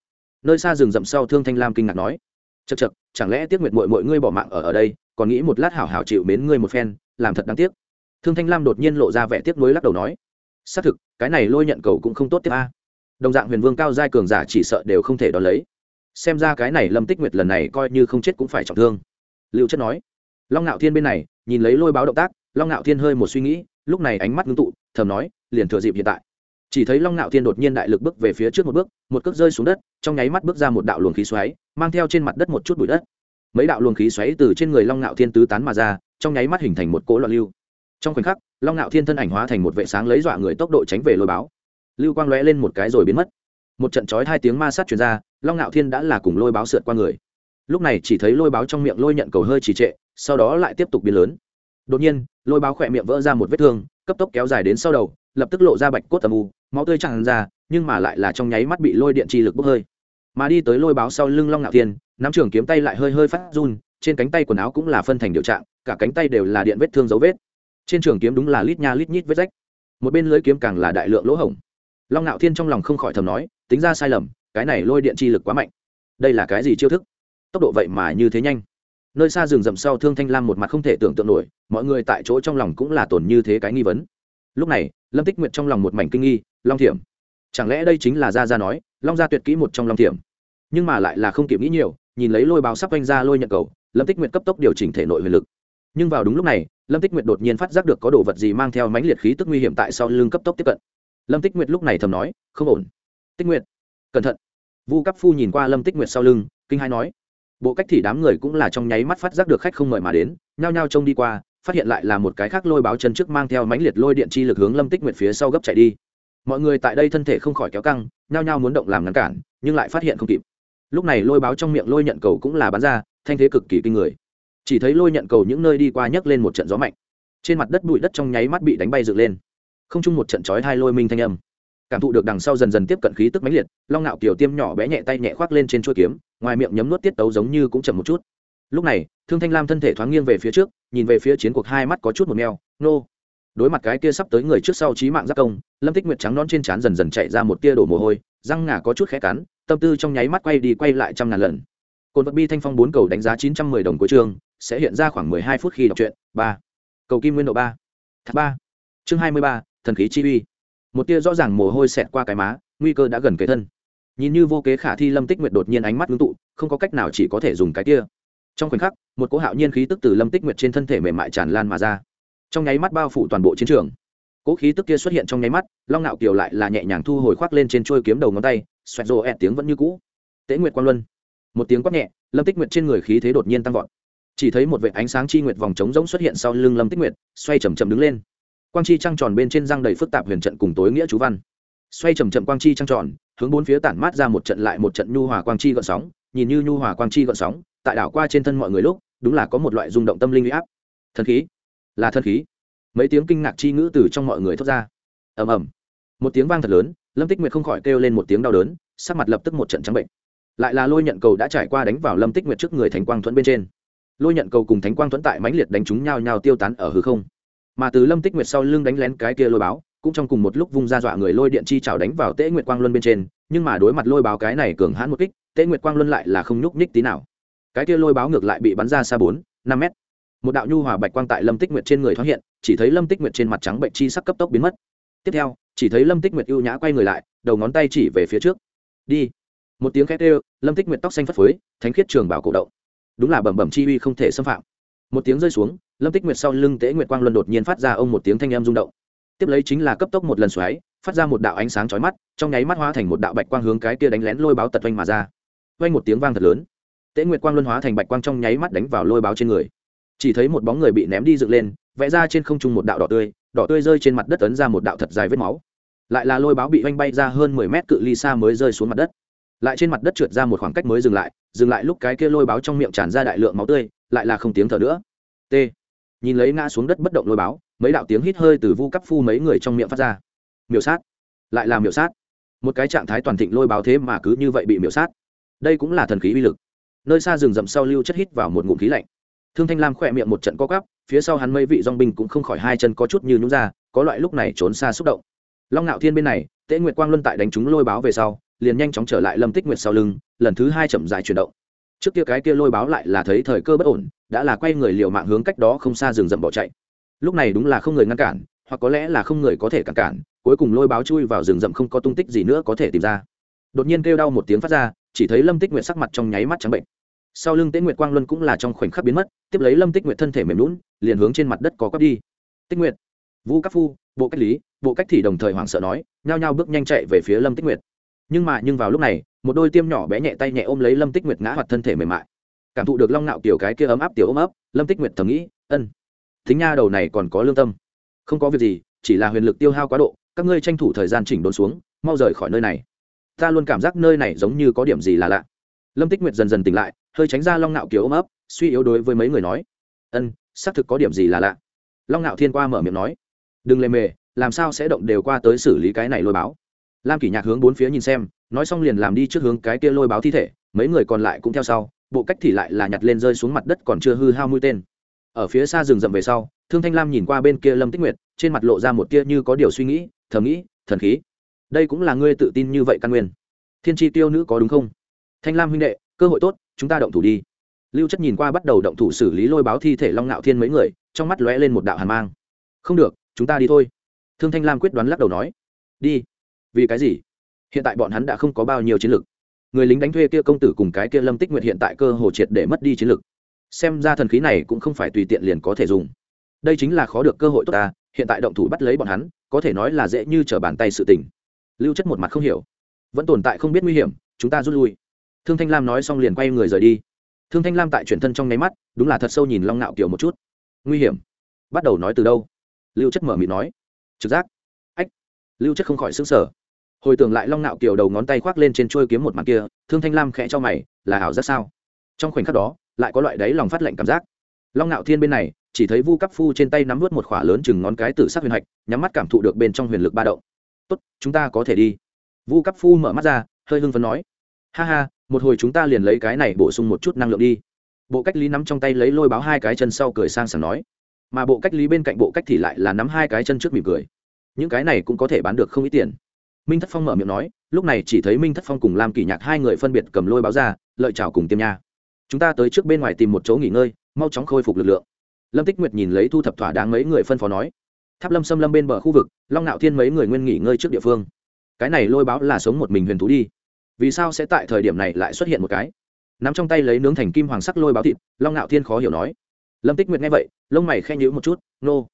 Nơi xa rừng rậm sau thương thanh lam kinh ngạc nói chật chật chẳng lẽ tiếc nguyệt mội mội ngươi bỏ mạng ở ở đây, còn nghĩ một lát hảo hảo chịu mến ngươi một phen, làm thật đáng tiếc. Thương thanh lam đột nhiên lộ ra vẻ tiếc nuối lắc đầu nói, xác thực, cái này lôi nhận cầu cũng không tốt tiếp a. Đồng dạng huyền vương cao giai cường giả chỉ sợ đều không thể đón lấy. Xem ra cái này lâm tích nguyệt lần này coi như không chết cũng phải trọng thương. Liệu chất nói. Long ngạo thiên bên này, nhìn lấy lôi báo động tác, long ngạo thiên hơi một suy nghĩ, lúc này ánh mắt ngưng tụ, thầm nói, liền thừa dịp hiện tại. Chỉ thấy long ngạo thiên đột nhiên đại lực bước về phía trước một bước, một cước rơi xuống đất, trong nháy mắt bước ra một đạo luồng khí xoáy mang theo trên mặt đất một chút bụi đất. Mấy đạo luồng khí xoáy từ trên người long ngạo thiên tứ tán mà ra, trong nháy mắt hình thành một cỗ loạn lưu. Trong khoảnh khắc, long ngạo thiên thân ảnh hóa thành một vệ sáng lấy dọa người tốc độ tránh về lôi báo. Lưu quang lóe lên một cái rồi biến mất. Một trận chói hai tiếng ma sát chuyển ra, long ngạo thiên đã là cùng lôi báo sượt qua người. Lúc này chỉ thấy lôi báo trong miệng lôi nhận cầu hơi trì trệ, sau đó lại tiếp tục biến lớn. Đột nhiên, lôi báo khỏe miệng vỡ ra một vết thương, cấp tốc kéo dài đến sau đầu, lập tức lộ ra bạch cốt tầm u, máu tươi tràn ra, nhưng mà lại là trong nháy mắt bị lôi điện chi lực bốc hơi mà đi tới lôi báo sau lưng long ngạo thiên, nắm trường kiếm tay lại hơi hơi phát run, trên cánh tay quần áo cũng là phân thành điều trạng, cả cánh tay đều là điện vết thương dấu vết. Trên trường kiếm đúng là lít nha lít nhít vết rách. Một bên lưới kiếm càng là đại lượng lỗ hổng. Long ngạo thiên trong lòng không khỏi thầm nói, tính ra sai lầm, cái này lôi điện chi lực quá mạnh. Đây là cái gì chiêu thức? Tốc độ vậy mà như thế nhanh. Nơi xa rừng rậm sau thương thanh lam một mặt không thể tưởng tượng nổi, mọi người tại chỗ trong lòng cũng là tổn như thế cái nghi vấn. Lúc này, lâm tích nguyệt trong lòng một mảnh kinh nghi, long thiểm, chẳng lẽ đây chính là gia gia nói, long gia tuyệt kỹ một trong long thiểm? Nhưng mà lại là không kịp nghĩ nhiều, nhìn lấy lôi báo sắp quanh ra lôi nhận cầu, lâm tích nguyệt cấp tốc điều chỉnh thể nội huyền lực. Nhưng vào đúng lúc này, lâm tích nguyệt đột nhiên phát giác được có đồ vật gì mang theo mãnh liệt khí tức nguy hiểm tại sau lưng cấp tốc tiếp cận. Lâm tích nguyệt lúc này thầm nói, không ổn. Tích nguyệt, cẩn thận. Vu cấp phu nhìn qua lâm tích nguyệt sau lưng, kinh hai nói, bộ cách thì đám người cũng là trong nháy mắt phát giác được khách không mời mà đến, nhao nhao trông đi qua, phát hiện lại là một cái khác lôi báo chân trước mang theo mãnh liệt lôi điện chi lực hướng lâm tích nguyệt phía sau gấp chạy đi. Mọi người tại đây thân thể không khỏi kéo căng, nhao nhao muốn động làm ngăn cản, nhưng lại phát hiện không kịp lúc này lôi báo trong miệng lôi nhận cầu cũng là bắn ra, thanh thế cực kỳ kinh người. Chỉ thấy lôi nhận cầu những nơi đi qua nhấc lên một trận gió mạnh. Trên mặt đất bụi đất trong nháy mắt bị đánh bay dựng lên. Không chung một trận chói hai lôi minh thanh âm. Cảm thụ được đằng sau dần dần tiếp cận khí tức mãnh liệt, long ngạo kiều tiêm nhỏ bé nhẹ tay nhẹ khoác lên trên chuôi kiếm, ngoài miệng nhấm nuốt tiết tấu giống như cũng chậm một chút. Lúc này, thương thanh lam thân thể thoáng nghiêng về phía trước, nhìn về phía chiến cuộc hai mắt có chút một mèo nô. Đối mặt cái kia sắp tới người trước sau trí mạng giác công, lâm tích nguyệt trắng non trên trán dần dần chạy ra một tia đổ mồ hôi, răng ngà có chút khẽ cắn tâm tư trong nháy mắt quay đi quay lại trăm ngàn lần. Cồn vật bi thanh phong bốn cầu đánh giá chín trăm mười đồng cuối chương sẽ hiện ra khoảng mười hai phút khi đọc truyện, ba. Cầu kim nguyên độ ba. Thác ba. Chương hai mươi ba, thần khí chi uy. Một tia rõ ràng mồ hôi xẹt qua cái má, nguy cơ đã gần kế thân. Nhìn như vô kế khả thi lâm tích nguyệt đột nhiên ánh mắt ngưng tụ, không có cách nào chỉ có thể dùng cái kia. Trong khoảnh khắc, một cỗ hạo nhiên khí tức từ lâm tích nguyệt trên thân thể mềm mại tràn lan mà ra. Trong nháy mắt bao phủ toàn bộ chiến trường. Cỗ khí tức kia xuất hiện trong nháy mắt, long nạo kiều lại là nhẹ nhàng thu hồi khoác lên trên trôi kiếm đầu ngón tay xoẹt rồ ẹt tiếng vẫn như cũ. Tế nguyệt quang luân. Một tiếng quát nhẹ, lâm tích nguyệt trên người khí thế đột nhiên tăng vọt. Chỉ thấy một vệ ánh sáng chi nguyệt vòng trống rỗng xuất hiện sau lưng lâm tích nguyệt, xoay chầm chậm đứng lên. Quang chi trăng tròn bên trên răng đầy phức tạp huyền trận cùng tối nghĩa chú văn. Xoay chầm chậm quang chi trăng tròn, hướng bốn phía tản mát ra một trận lại một trận nhu hòa quang chi gợn sóng, nhìn như nhu hòa quang chi gợn sóng, tại đảo qua trên thân mọi người lúc, đúng là có một loại rung động tâm linh huy áp. Thần khí. Là thần khí. Mấy tiếng kinh ngạc chi ngữ từ trong mọi người thốt ra. Ầm ầm. Một tiếng vang thật lớn lâm tích nguyệt không khỏi kêu lên một tiếng đau đớn, sắc mặt lập tức một trận trắng bệnh. Lại là lôi nhận cầu đã trải qua đánh vào lâm tích nguyệt trước người thánh quang thuẫn bên trên. Lôi nhận cầu cùng thánh quang thuẫn tại mãnh liệt đánh chúng nhau nhau tiêu tán ở hư không. Mà từ lâm tích nguyệt sau lưng đánh lén cái kia lôi báo, cũng trong cùng một lúc vung ra dọa người lôi điện chi chảo đánh vào tễ nguyệt quang luân bên trên, nhưng mà đối mặt lôi báo cái này cường hãn một kích tễ nguyệt quang luân lại là không nhúc nhích tí nào. Cái kia lôi báo ngược lại bị bắn ra xa bốn, năm mét. Một đạo nhu hòa bạch quang tại lâm tích nguyệt trên người thoát hiện, chỉ thấy lâm tích nguyệt trên mặt trắng bệnh chi sắc cấp tốc biến mất. Tiếp theo chỉ thấy lâm tích nguyệt ưu nhã quay người lại, đầu ngón tay chỉ về phía trước. Đi. Một tiếng khét ê lâm tích nguyệt tóc xanh phất phới, thánh khiết trường bảo cổ động. Đúng là bẩm bẩm chi uy không thể xâm phạm. Một tiếng rơi xuống, lâm tích nguyệt sau lưng tễ nguyệt quang luân đột nhiên phát ra ông một tiếng thanh em rung động. Tiếp lấy chính là cấp tốc một lần xoáy, phát ra một đạo ánh sáng chói mắt, trong nháy mắt hóa thành một đạo bạch quang hướng cái kia đánh lén lôi báo tật oanh mà ra. Oanh một tiếng vang thật lớn. Tễ nguyệt quang luân hóa thành bạch quang trong nháy mắt đánh vào lôi báo trên người. Chỉ thấy một bóng người bị ném đi dựng lên, vẽ ra trên không trung một đạo đỏ tươi đỏ tươi rơi trên mặt đất ấn ra một đạo thật dài vết máu lại là lôi báo bị oanh bay ra hơn mười mét cự ly xa mới rơi xuống mặt đất. Lại trên mặt đất trượt ra một khoảng cách mới dừng lại dừng lại lúc cái kia lôi báo trong miệng tràn ra đại lượng máu tươi, lại là không tiếng thở nữa. T. Nhìn lấy ngã xuống đất bất động lôi báo, mấy đạo tiếng hít hơi từ vu cấp phu mấy người trong miệng phát ra. Miểu sát. Lại là miểu sát. Một cái trạng thái toàn thịnh lôi báo thế mà cứ như vậy bị miểu sát. Đây cũng là thần khí uy lực. Nơi xa rừng rậm sau lưu chất hít vào một ngụm khí lạnh. Thương thanh lam khỏe miệng một trận co cắp phía sau hắn mấy vị dong binh cũng không khỏi hai chân có chút như nhúng ra, có loại lúc này trốn xa xúc động long ngạo thiên bên này, tễ nguyệt quang luân tại đánh chúng lôi báo về sau, liền nhanh chóng trở lại lâm tích nguyệt sau lưng, lần thứ hai chậm dài chuyển động. Trước kia cái kia lôi báo lại là thấy thời cơ bất ổn, đã là quay người liều mạng hướng cách đó không xa rừng rậm bỏ chạy. Lúc này đúng là không người ngăn cản, hoặc có lẽ là không người có thể cản cản, cuối cùng lôi báo chui vào rừng rậm không có tung tích gì nữa có thể tìm ra. Đột nhiên kêu đau một tiếng phát ra, chỉ thấy lâm tích nguyệt sắc mặt trong nháy mắt trắng bệnh. Sau lưng tế nguyệt quang luân cũng là trong khoảnh khắc biến mất, tiếp lấy lâm tích nguyệt thân thể mềm lún liền hướng trên mặt đất có quắp đi. Tích nguyệt vũ các phu, bộ cách lý bộ cách thì đồng thời hoảng sợ nói, nhao nhao bước nhanh chạy về phía lâm tích nguyệt. Nhưng mà, nhưng vào lúc này, một đôi tiêm nhỏ bé nhẹ tay nhẹ ôm lấy lâm tích nguyệt ngã hoặc thân thể mềm mại. Cảm thụ được long nạo kiểu cái kia ấm áp tiểu ôm ấp, lâm tích nguyệt thầm nghĩ, ân, thính nha đầu này còn có lương tâm. Không có việc gì, chỉ là huyền lực tiêu hao quá độ, các ngươi tranh thủ thời gian chỉnh đốn xuống, mau rời khỏi nơi này. Ta luôn cảm giác nơi này giống như có điểm gì là lạ. Lâm tích nguyệt dần dần tỉnh lại, hơi tránh ra long nạo kiểu ôm ấp, suy yếu đối với mấy người nói, ân, xác thực có điểm gì là lạ. Long nạo thiên qua mở miệng nói, đừng lề mề làm sao sẽ động đều qua tới xử lý cái này lôi báo? Lam kỷ nhạc hướng bốn phía nhìn xem, nói xong liền làm đi trước hướng cái kia lôi báo thi thể, mấy người còn lại cũng theo sau, bộ cách thì lại là nhặt lên rơi xuống mặt đất còn chưa hư hao mũi tên. Ở phía xa rừng rậm về sau, thương thanh lam nhìn qua bên kia lâm tích nguyệt, trên mặt lộ ra một tia như có điều suy nghĩ, thầm nghĩ, thần khí, đây cũng là ngươi tự tin như vậy căn nguyên. Thiên tri tiêu nữ có đúng không? Thanh lam huynh đệ, cơ hội tốt, chúng ta động thủ đi. Lưu chất nhìn qua bắt đầu động thủ xử lý lôi báo thi thể long ngạo thiên mấy người, trong mắt lóe lên một đạo hàn mang. Không được, chúng ta đi thôi thương thanh lam quyết đoán lắc đầu nói, đi. Vì cái gì? Hiện tại bọn hắn đã không có bao nhiêu chiến lược người lính đánh thuê kia công tử cùng cái kia lâm tích nguyệt hiện tại cơ hồ triệt để mất đi chiến lược xem ra thần khí này cũng không phải tùy tiện liền có thể dùng. Đây chính là khó được cơ hội tốt ta, hiện tại động thủ bắt lấy bọn hắn, có thể nói là dễ như t r ở bàn tay sự tình. Lưu chất một mặt không hiểu. Vẫn tồn tại không biết nguy hiểm, chúng ta rút lui. Thương thanh lam nói xong liền quay người rời đi. Thương thanh lam tại chuyển thân trong nháy mắt, đúng là thật sâu nhìn long ngạo kiểu một chút. Nguy hiểm? Bắt đầu nói từ đâu? Lưu chất mở mịt nói trực giác. Ách. Lưu chất không khỏi xứng sở hồi tưởng lại long nạo kiều đầu ngón tay khoác lên trên trôi kiếm một mặt kia, thương thanh lam khẽ cho mày, là ảo giác sao? Trong khoảnh khắc đó, lại có loại đáy lòng phát lệnh cảm giác. Long nạo thiên bên này, chỉ thấy vu cấp phu trên tay nắm vớt một khỏa lớn chừng ngón cái tử sắc huyền hạch, nhắm mắt cảm thụ được bên trong huyền lực ba động. Tốt, chúng ta có thể đi. Vu cấp phu mở mắt ra, hơi hưng phấn nói. Ha ha, một hồi chúng ta liền lấy cái này bổ sung một chút năng lượng đi. Bộ cách lý nắm trong tay lấy lôi báo hai cái chân sau cười sang sảng nói mà bộ cách lý bên cạnh bộ cách thì lại là nắm hai cái chân trước mỉm cười. Những cái này cũng có thể bán được không ít tiền. Minh thất phong mở miệng nói, lúc này chỉ thấy minh thất phong cùng lam kỳ nhạc hai người phân biệt cầm lôi báo ra, lợi chào cùng tiêm nha. Chúng ta tới trước bên ngoài tìm một chỗ nghỉ ngơi, mau chóng khôi phục lực lượng. Lâm tích nguyệt nhìn lấy thu thập thỏa đáng mấy người phân phó nói, tháp lâm xâm lâm bên bờ khu vực, long nạo thiên mấy người nguyên nghỉ ngơi trước địa phương. Cái này lôi báo là sống một mình huyền thú đi. Vì sao sẽ tại thời điểm này lại xuất hiện một cái? Nắm trong tay lấy nướng thành kim hoàng sắc lôi báo thịt, long nạo thiên khó hiểu nói lâm tích nguyệt nghe vậy, lông mày khen nhữ một chút, nô、no.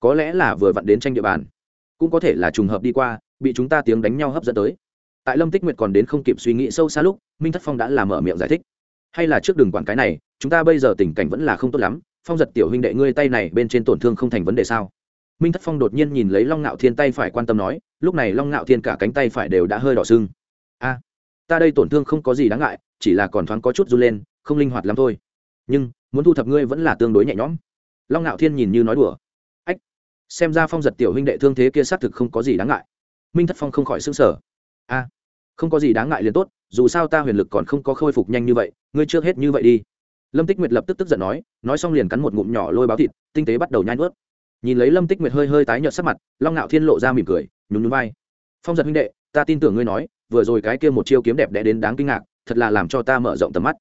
có lẽ là vừa vặn đến tranh địa bàn. Cũng có thể là trùng hợp đi qua, bị chúng ta tiếng đánh nhau hấp dẫn tới. Tại lâm tích nguyệt còn đến không kịp suy nghĩ sâu xa lúc, minh thất phong đã làm mở miệng giải thích. Hay là trước đường quản cái này, chúng ta bây giờ tình cảnh vẫn là không tốt lắm, phong giật tiểu huynh đệ ngươi tay này bên trên tổn thương không thành vấn đề sao? Minh thất phong đột nhiên nhìn lấy long ngạo thiên tay phải quan tâm nói, lúc này long ngạo thiên cả cánh tay phải đều đã hơi đỏ sưng. A, ta đây tổn thương không có gì đáng ngại, chỉ là còn thoáng có chút run lên, không linh hoạt lắm thôi. Nhưng muốn thu thập ngươi vẫn là tương đối nhẹ nhõm. Long ngạo thiên nhìn như nói đùa. Ách, xem ra phong giật tiểu huynh đệ thương thế kia xác thực không có gì đáng ngại. Minh thất phong không khỏi xứng sở a, không có gì đáng ngại liền tốt, dù sao ta huyền lực còn không có khôi phục nhanh như vậy, ngươi trước hết như vậy đi. Lâm tích nguyệt lập tức tức giận nói nói xong liền cắn một ngụm nhỏ lôi báo thịt, tinh tế bắt đầu nhai nuốt. Nhìn lấy lâm tích nguyệt hơi hơi tái nhợt sắc mặt, long ngạo thiên lộ ra mỉm cười, nhún nhún vai. Phong giật huynh đệ, ta tin tưởng ngươi nói, vừa rồi cái kia một chiêu kiếm đẹp đẽ đến đáng kinh ngạc, thật là làm cho ta mở rộng tầm mắt.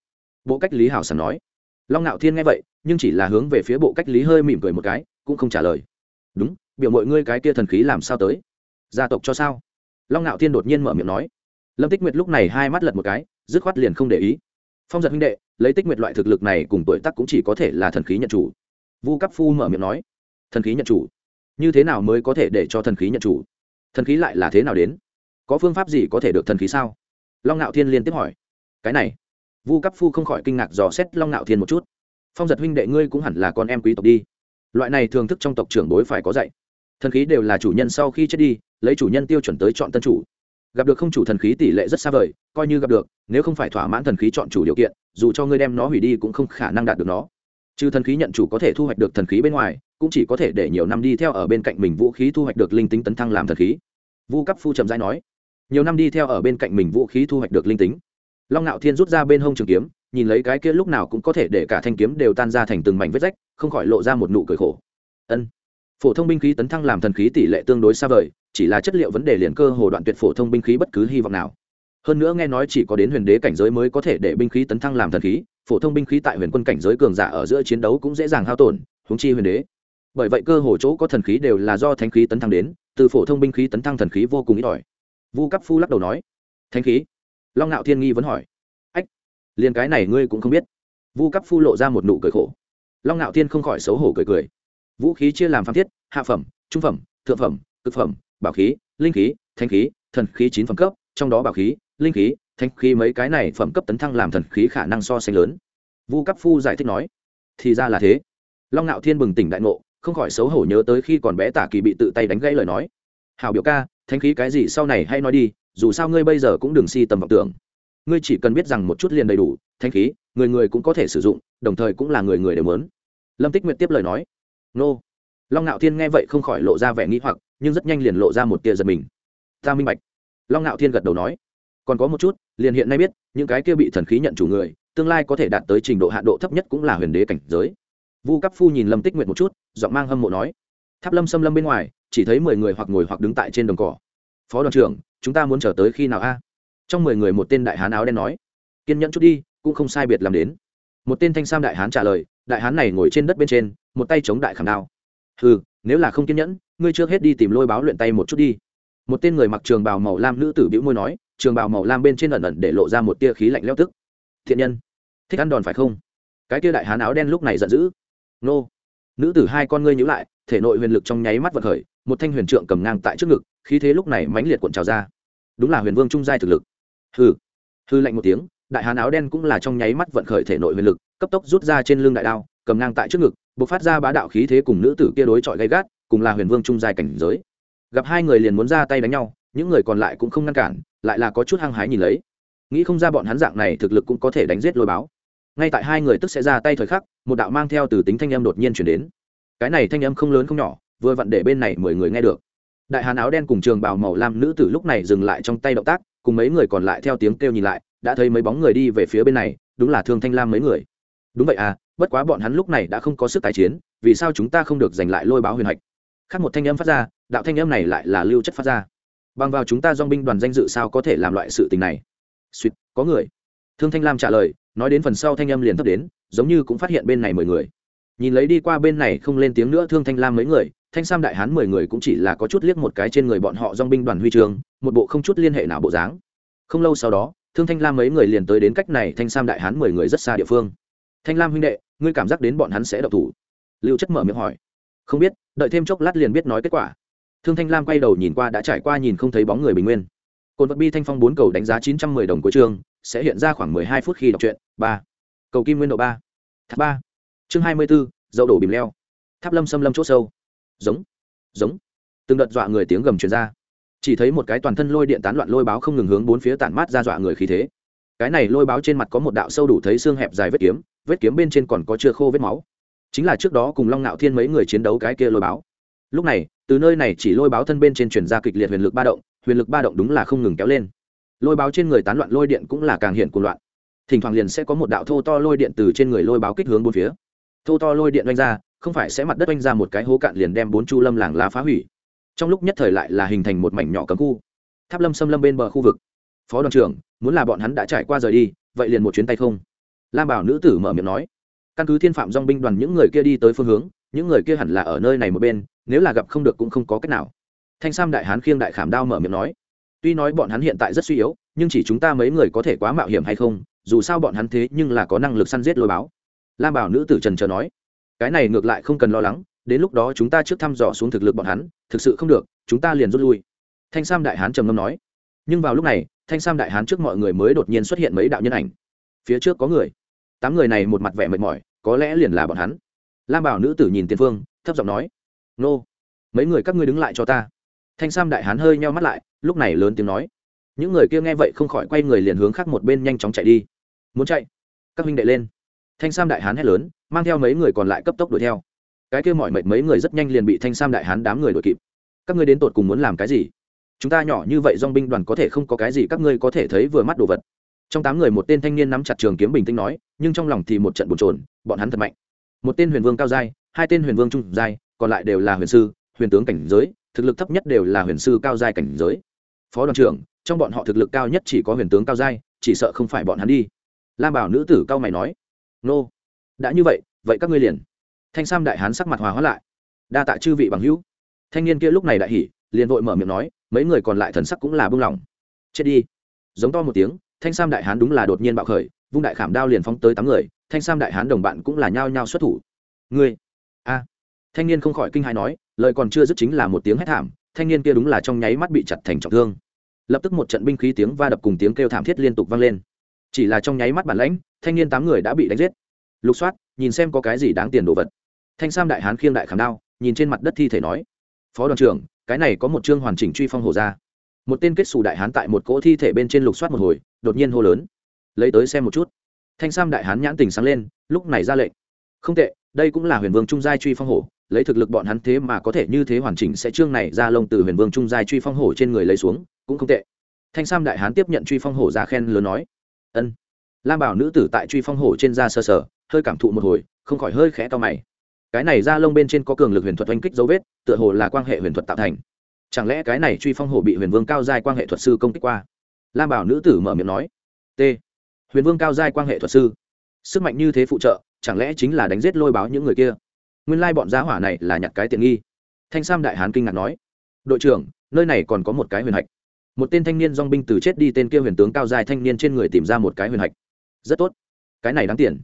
Bộ cách lý hảo sẵn nói long ngạo thiên nghe vậy, nhưng chỉ là hướng về phía bộ cách lý hơi mỉm cười một cái, cũng không trả lời. Đúng, biểu mọi ngươi cái kia thần khí làm sao tới? Gia tộc cho sao? Long ngạo thiên đột nhiên mở miệng nói. Lâm tích nguyệt lúc này hai mắt lật một cái, dứt khoát liền không để ý. Phong giật huynh đệ, lấy tích nguyệt loại thực lực này cùng tuổi tác cũng chỉ có thể là thần khí nhận chủ. Vu cấp phu mở miệng nói. Thần khí nhận chủ? Như thế nào mới có thể để cho thần khí nhận chủ? Thần khí lại là thế nào đến? Có phương pháp gì có thể được thần khí sao? Long ngạo thiên liên tiếp hỏi. Cái này vu cấp phu không khỏi kinh ngạc dò xét long ngạo thiên một chút phong giật huynh đệ ngươi cũng hẳn là con em quý tộc đi loại này thường thức trong tộc trưởng bối phải có dạy thần khí đều là chủ nhân sau khi chết đi lấy chủ nhân tiêu chuẩn tới chọn tân chủ gặp được không chủ thần khí tỷ lệ rất xa vời coi như gặp được nếu không phải thỏa mãn thần khí chọn chủ điều kiện dù cho ngươi đem nó hủy đi cũng không khả năng đạt được nó trừ thần khí nhận chủ có thể thu hoạch được thần khí bên ngoài cũng chỉ có thể để nhiều năm đi theo ở bên cạnh mình vũ khí thu hoạch được linh tính tấn thăng làm thần khí vu cấp phu trầm giai nói nhiều năm đi theo ở bên cạnh mình vũ khí thu hoạch được linh tính long ngạo thiên rút ra bên hông trường kiếm, nhìn lấy cái kia lúc nào cũng có thể để cả thanh kiếm đều tan ra thành từng mảnh vết rách, không khỏi lộ ra một nụ cười khổ. Ân. Phổ thông binh khí tấn thăng làm thần khí tỷ lệ tương đối xa vời, chỉ là chất liệu vấn đề liền cơ hồ đoạn tuyệt phổ thông binh khí bất cứ hy vọng nào. Hơn nữa nghe nói chỉ có đến huyền đế cảnh giới mới có thể để binh khí tấn thăng làm thần khí, phổ thông binh khí tại huyền quân cảnh giới cường giả ở giữa chiến đấu cũng dễ dàng hao tổn húng chi huyền đế. Bởi vậy cơ hồ chỗ có thần khí đều là do thánh khí tấn thăng đến, từ phổ thông binh khí tấn thăng thần khí vô cùng ít ỏi. Vu cấp phu lắc đầu nói, thánh khí? Long ngạo thiên nghi vẫn hỏi. Ách, liền cái này ngươi cũng không biết. Vu cấp phu lộ ra một nụ cười khổ. Long ngạo thiên không khỏi xấu hổ cười cười. Vũ khí chia làm phan thiết, hạ phẩm, trung phẩm, thượng phẩm, cực phẩm, bảo khí, linh khí thanh khí, thần khí chín phẩm cấp, trong đó bảo khí, linh khí thanh khí mấy cái này phẩm cấp tấn thăng làm thần khí khả năng so sánh lớn. Vu cấp phu giải thích nói, thì ra là thế. Long ngạo thiên bừng tỉnh đại ngộ, không khỏi xấu hổ nhớ tới khi còn bé tả kỳ bị tự tay đánh gãy lời nói. Hào biểu ca thanh khí cái gì sau này hay nói đi dù sao ngươi bây giờ cũng đừng si tầm vọng tưởng. Ngươi chỉ cần biết rằng một chút liền đầy đủ, thanh khí, người người cũng có thể sử dụng, đồng thời cũng là người người đều muốn. Lâm tích nguyện tiếp lời nói. Nô. Long ngạo thiên nghe vậy không khỏi lộ ra vẻ nghĩ hoặc, nhưng rất nhanh liền lộ ra một tia giật mình. Ta minh bạch. Long ngạo thiên gật đầu nói. Còn có một chút, liền hiện nay biết, những cái kia bị thần khí nhận chủ người, tương lai có thể đạt tới trình độ hạ độ thấp nhất cũng là huyền đế cảnh giới. Vu cấp phu nhìn lâm tích nguyện một chút, giọng mang hâm mộ nói. Tháp lâm xâm lâm bên ngoài, chỉ thấy mười người hoặc ngồi hoặc đứng tại trên đồng cỏ. Phó đoàn trưởng chúng ta muốn chờ tới khi nào a? Trong mười người một tên đại hán áo đen nói. Kiên nhẫn chút đi, cũng không sai biệt làm đến. Một tên thanh sam đại hán trả lời, đại hán này ngồi trên đất bên trên, một tay chống đại khảm đao. Ừ nếu là không kiên nhẫn, ngươi trước hết đi tìm lôi báo luyện tay một chút đi. Một tên người mặc trường bào màu lam nữ tử bĩu môi nói, trường bào màu lam bên trên ẩn ẩn để lộ ra một tia khí lạnh leo tức. Thiện nhân, thích ăn đòn phải không? Cái tia đại hán áo đen lúc này giận dữ. Nô. Nữ tử hai con ngươi nhíu lại, thể nội huyền lực trong nháy mắt vật khởi, một thanh huyền trượng cầm ngang tại trước ngực khí thế lúc này mãnh liệt cuộn trào ra. Đúng là huyền vương trung giai thực lực. Hư hư lạnh một tiếng, đại hán áo đen cũng là trong nháy mắt vận khởi thể nội huyền lực, cấp tốc rút ra trên lưng đại đao, cầm ngang tại trước ngực b ộ c phát ra bá đạo khí thế cùng nữ tử kia đối chọi gay gắt, cùng là huyền vương trung giai cảnh giới. Gặp hai người liền muốn ra tay đánh nhau, những người còn lại cũng không ngăn cản, lại là có chút hăng hái nhìn lấy. Nghĩ không ra bọn hắn dạng này thực lực cũng có thể đánh giết lôi báo. Ngay tại hai người tức sẽ ra tay thời khắc, một đạo mang theo từ tính thanh âm đột nhiên chuyển đến. Cái này thanh âm không lớn không nhỏ, vừa vặn để bên này mười người nghe được đại hán áo đen cùng trường bào màu lam nữ tử lúc này dừng lại trong tay động tác, cùng mấy người còn lại theo tiếng kêu nhìn lại, đã thấy mấy bóng người đi về phía bên này, đúng là thương thanh lam mấy người. Đúng vậy à bất quá bọn hắn lúc này đã không có sức tái chiến, vì sao chúng ta không được giành lại lôi báo huyền hạch? Khác một thanh âm phát ra, đạo thanh âm này lại là lưu chất phát ra. Bằng vào chúng ta dong binh đoàn danh dự sao có thể làm loại sự tình này? Suýt có người. Thương thanh lam trả lời, nói đến phần sau thanh âm liền thấp đến, giống như cũng phát hiện bên này mười người. Nhìn lấy đi qua bên này không lên tiếng nữa thương thanh lam mấy người thanh sam đại hán mười người cũng chỉ là có chút liếc một cái trên người bọn họ dong binh đoàn huy trường, một bộ không chút liên hệ nào bộ dáng. Không lâu sau đó, thương thanh lam mấy người liền tới đến cách này thanh sam đại hán mười người rất xa địa phương. Thanh lam huynh đệ, ngươi cảm giác đến bọn hắn sẽ độc thủ? Lưu chất mở miệng hỏi. Không biết, đợi thêm chốc lát liền biết nói kết quả. Thương thanh lam quay đầu nhìn qua đã trải qua nhìn không thấy bóng người bình nguyên. Cồn vật bi thanh phong bốn cầu đánh giá chín trăm mười đồng của trường sẽ hiện ra khoảng mười hai phút khi đọc truyện, ba. Cầu kim nguyên độ ba. Tháp ba. Chương hai mươi b ố dậu đổ bìm leo. Tháp lâm xâm lâm c h ỗ sâu giống. Giống. Từng đợt dọa người tiếng gầm truyền ra. Chỉ thấy một cái toàn thân lôi điện tán loạn lôi báo không ngừng hướng bốn phía tản mát ra dọa người khí thế. Cái này lôi báo trên mặt có một đạo sâu đủ thấy xương hẹp dài vết kiếm vết kiếm bên trên còn có chưa khô vết máu. Chính là trước đó cùng long ngạo thiên mấy người chiến đấu cái kia lôi báo. Lúc này, từ nơi này chỉ lôi báo thân bên trên truyền ra kịch liệt huyền lực ba động, huyền lực ba động đúng là không ngừng kéo lên. Lôi báo trên người tán loạn lôi điện cũng là càng hiện cuồng loạn. Thỉnh thoảng liền sẽ có một đạo thô to lôi điện từ trên người lôi báo kích hướng bốn phía. Thô to lôi điện oanh ra không phải sẽ mặt đất oanh ra một cái hố cạn liền đem bốn chu lâm làng lá phá hủy. Trong lúc nhất thời lại là hình thành một mảnh nhỏ cấm khu. Tháp lâm xâm lâm bên bờ khu vực. Phó đoàn trưởng, muốn là bọn hắn đã trải qua rời đi, vậy liền một chuyến tay không? Lam bảo nữ tử mở miệng nói. Căn cứ thiên phạm dong binh đoàn những người kia đi tới phương hướng, những người kia hẳn là ở nơi này một bên, nếu là gặp không được cũng không có cách nào. Thanh sam đại hán khiêng đại khảm đao mở miệng nói. Tuy nói bọn hắn hiện tại rất suy yếu, nhưng chỉ chúng ta mấy người có thể quá mạo hiểm hay không, dù sao bọn hắn thế nhưng là có năng lực săn giết lôi báo. Lam bảo nữ tử trần trờ nói cái này ngược lại không cần lo lắng, đến lúc đó chúng ta trước thăm dò xuống thực lực bọn hắn, thực sự không được, chúng ta liền rút lui. Thanh sam đại hán trầm ngâm nói. Nhưng vào lúc này, thanh sam đại hán trước mọi người mới đột nhiên xuất hiện mấy đạo nhân ảnh. Phía trước có người. Tám người này một mặt vẻ mệt mỏi, có lẽ liền là bọn hắn. Lam bảo nữ tử nhìn tiền phương, thấp giọng nói, nô, mấy người các ngươi đứng lại cho ta. Thanh sam đại hán hơi nheo mắt lại, lúc này lớn tiếng nói, những người kia nghe vậy không khỏi quay người liền hướng khác một bên nhanh chóng chạy đi. Muốn chạy? Các huynh đệ lên thanh sam đại hán hét lớn, mang theo mấy người còn lại cấp tốc đuổi theo. Cái kia mọi mệt mấy người rất nhanh liền bị thanh sam đại hán đám người đuổi kịp. Các ngươi đến tột cùng muốn làm cái gì? Chúng ta nhỏ như vậy dong binh đoàn có thể không có cái gì các ngươi có thể thấy vừa mắt đồ vật. Trong tám người một tên thanh niên nắm chặt trường kiếm bình tĩnh nói, nhưng trong lòng thì một trận bồn trồn bọn hắn thật mạnh. Một tên huyền vương cao giai, hai tên huyền vương trung giai, còn lại đều là huyền sư, huyền tướng cảnh giới, thực lực thấp nhất đều là huyền sư cao giai cảnh giới. Phó đoàn trưởng, trong bọn họ thực lực cao nhất chỉ có huyền tướng cao giai, chỉ sợ không phải bọn hắn đi. Lam bảo nữ tử cao mày nói nô. Đã như vậy vậy các ngươi liền. Thanh sam đại hán sắc mặt hòa hóa lại. Đa tạ chư vị bằng hữu. Thanh niên kia lúc này đại hỉ, liền vội mở miệng nói, mấy người còn lại thần sắc cũng là bưng lòng. Chết đi. Giống to một tiếng, thanh sam đại hán đúng là đột nhiên bạo khởi, vung đại khảm đao liền phóng tới tám người, thanh sam đại hán đồng bạn cũng là nhao nhao xuất thủ. Ngươi. A. Thanh niên không khỏi kinh hãi nói, lời còn chưa dứt chính là một tiếng hét thảm, thanh niên kia đúng là trong nháy mắt bị chặt thành trọng thương. Lập tức một trận binh khí tiếng va đập cùng tiếng kêu thảm thiết liên tục vang lên. Chỉ là trong nháy mắt bản lãnh thanh niên tám người đã bị đánh giết. Lục soát, nhìn xem có cái gì đáng tiền đồ vật. Thanh sam đại hán khiêng đại khảm đao, nhìn trên mặt đất thi thể nói, phó đoàn trưởng, cái này có một chương hoàn chỉnh truy phong hổ ra một tên kết xù đại hán tại một cỗ thi thể bên trên lục soát một hồi, đột nhiên hô lớn, lấy tới xem một chút. Thanh sam đại hán nhãn tình sáng lên, lúc này ra lệnh, không tệ, đây cũng là huyền vương trung giai truy phong hổ lấy thực lực bọn hắn thế mà có thể như thế hoàn chỉnh sẽ chương này ra lông từ huyền vương trung giai truy phong hổ trên người lấy xuống, cũng không tệ. Thanh sam đại hán tiếp nhận truy phong hổ ra khen lớn nói, ân lam bảo nữ tử tại truy phong hổ trên da sơ sờ, hơi cảm thụ một hồi, không khỏi hơi khẽ to mày. Cái này da lông bên trên có cường lực huyền thuật oanh kích dấu vết, tựa hồ là quan hệ huyền thuật tạo thành. Chẳng lẽ cái này truy phong hổ bị huyền vương cao giai quan hệ thuật sư công kích qua? Lam bảo nữ tử mở miệng nói. T. Huyền vương cao giai quan hệ thuật sư. Sức mạnh như thế phụ trợ, chẳng lẽ chính là đánh giết lôi báo những người kia? Nguyên lai bọn giá hỏa này là nhặt cái tiện nghi. Thanh sam đại hán kinh ngạc nói. Đội trưởng, nơi này còn có một cái huyền hạch. Một tên thanh niên dong binh từ chết đi, tên kia huyền tướng cao giai thanh niên trên người tìm ra một cái huyền hạch rất tốt. Cái này đáng tiền.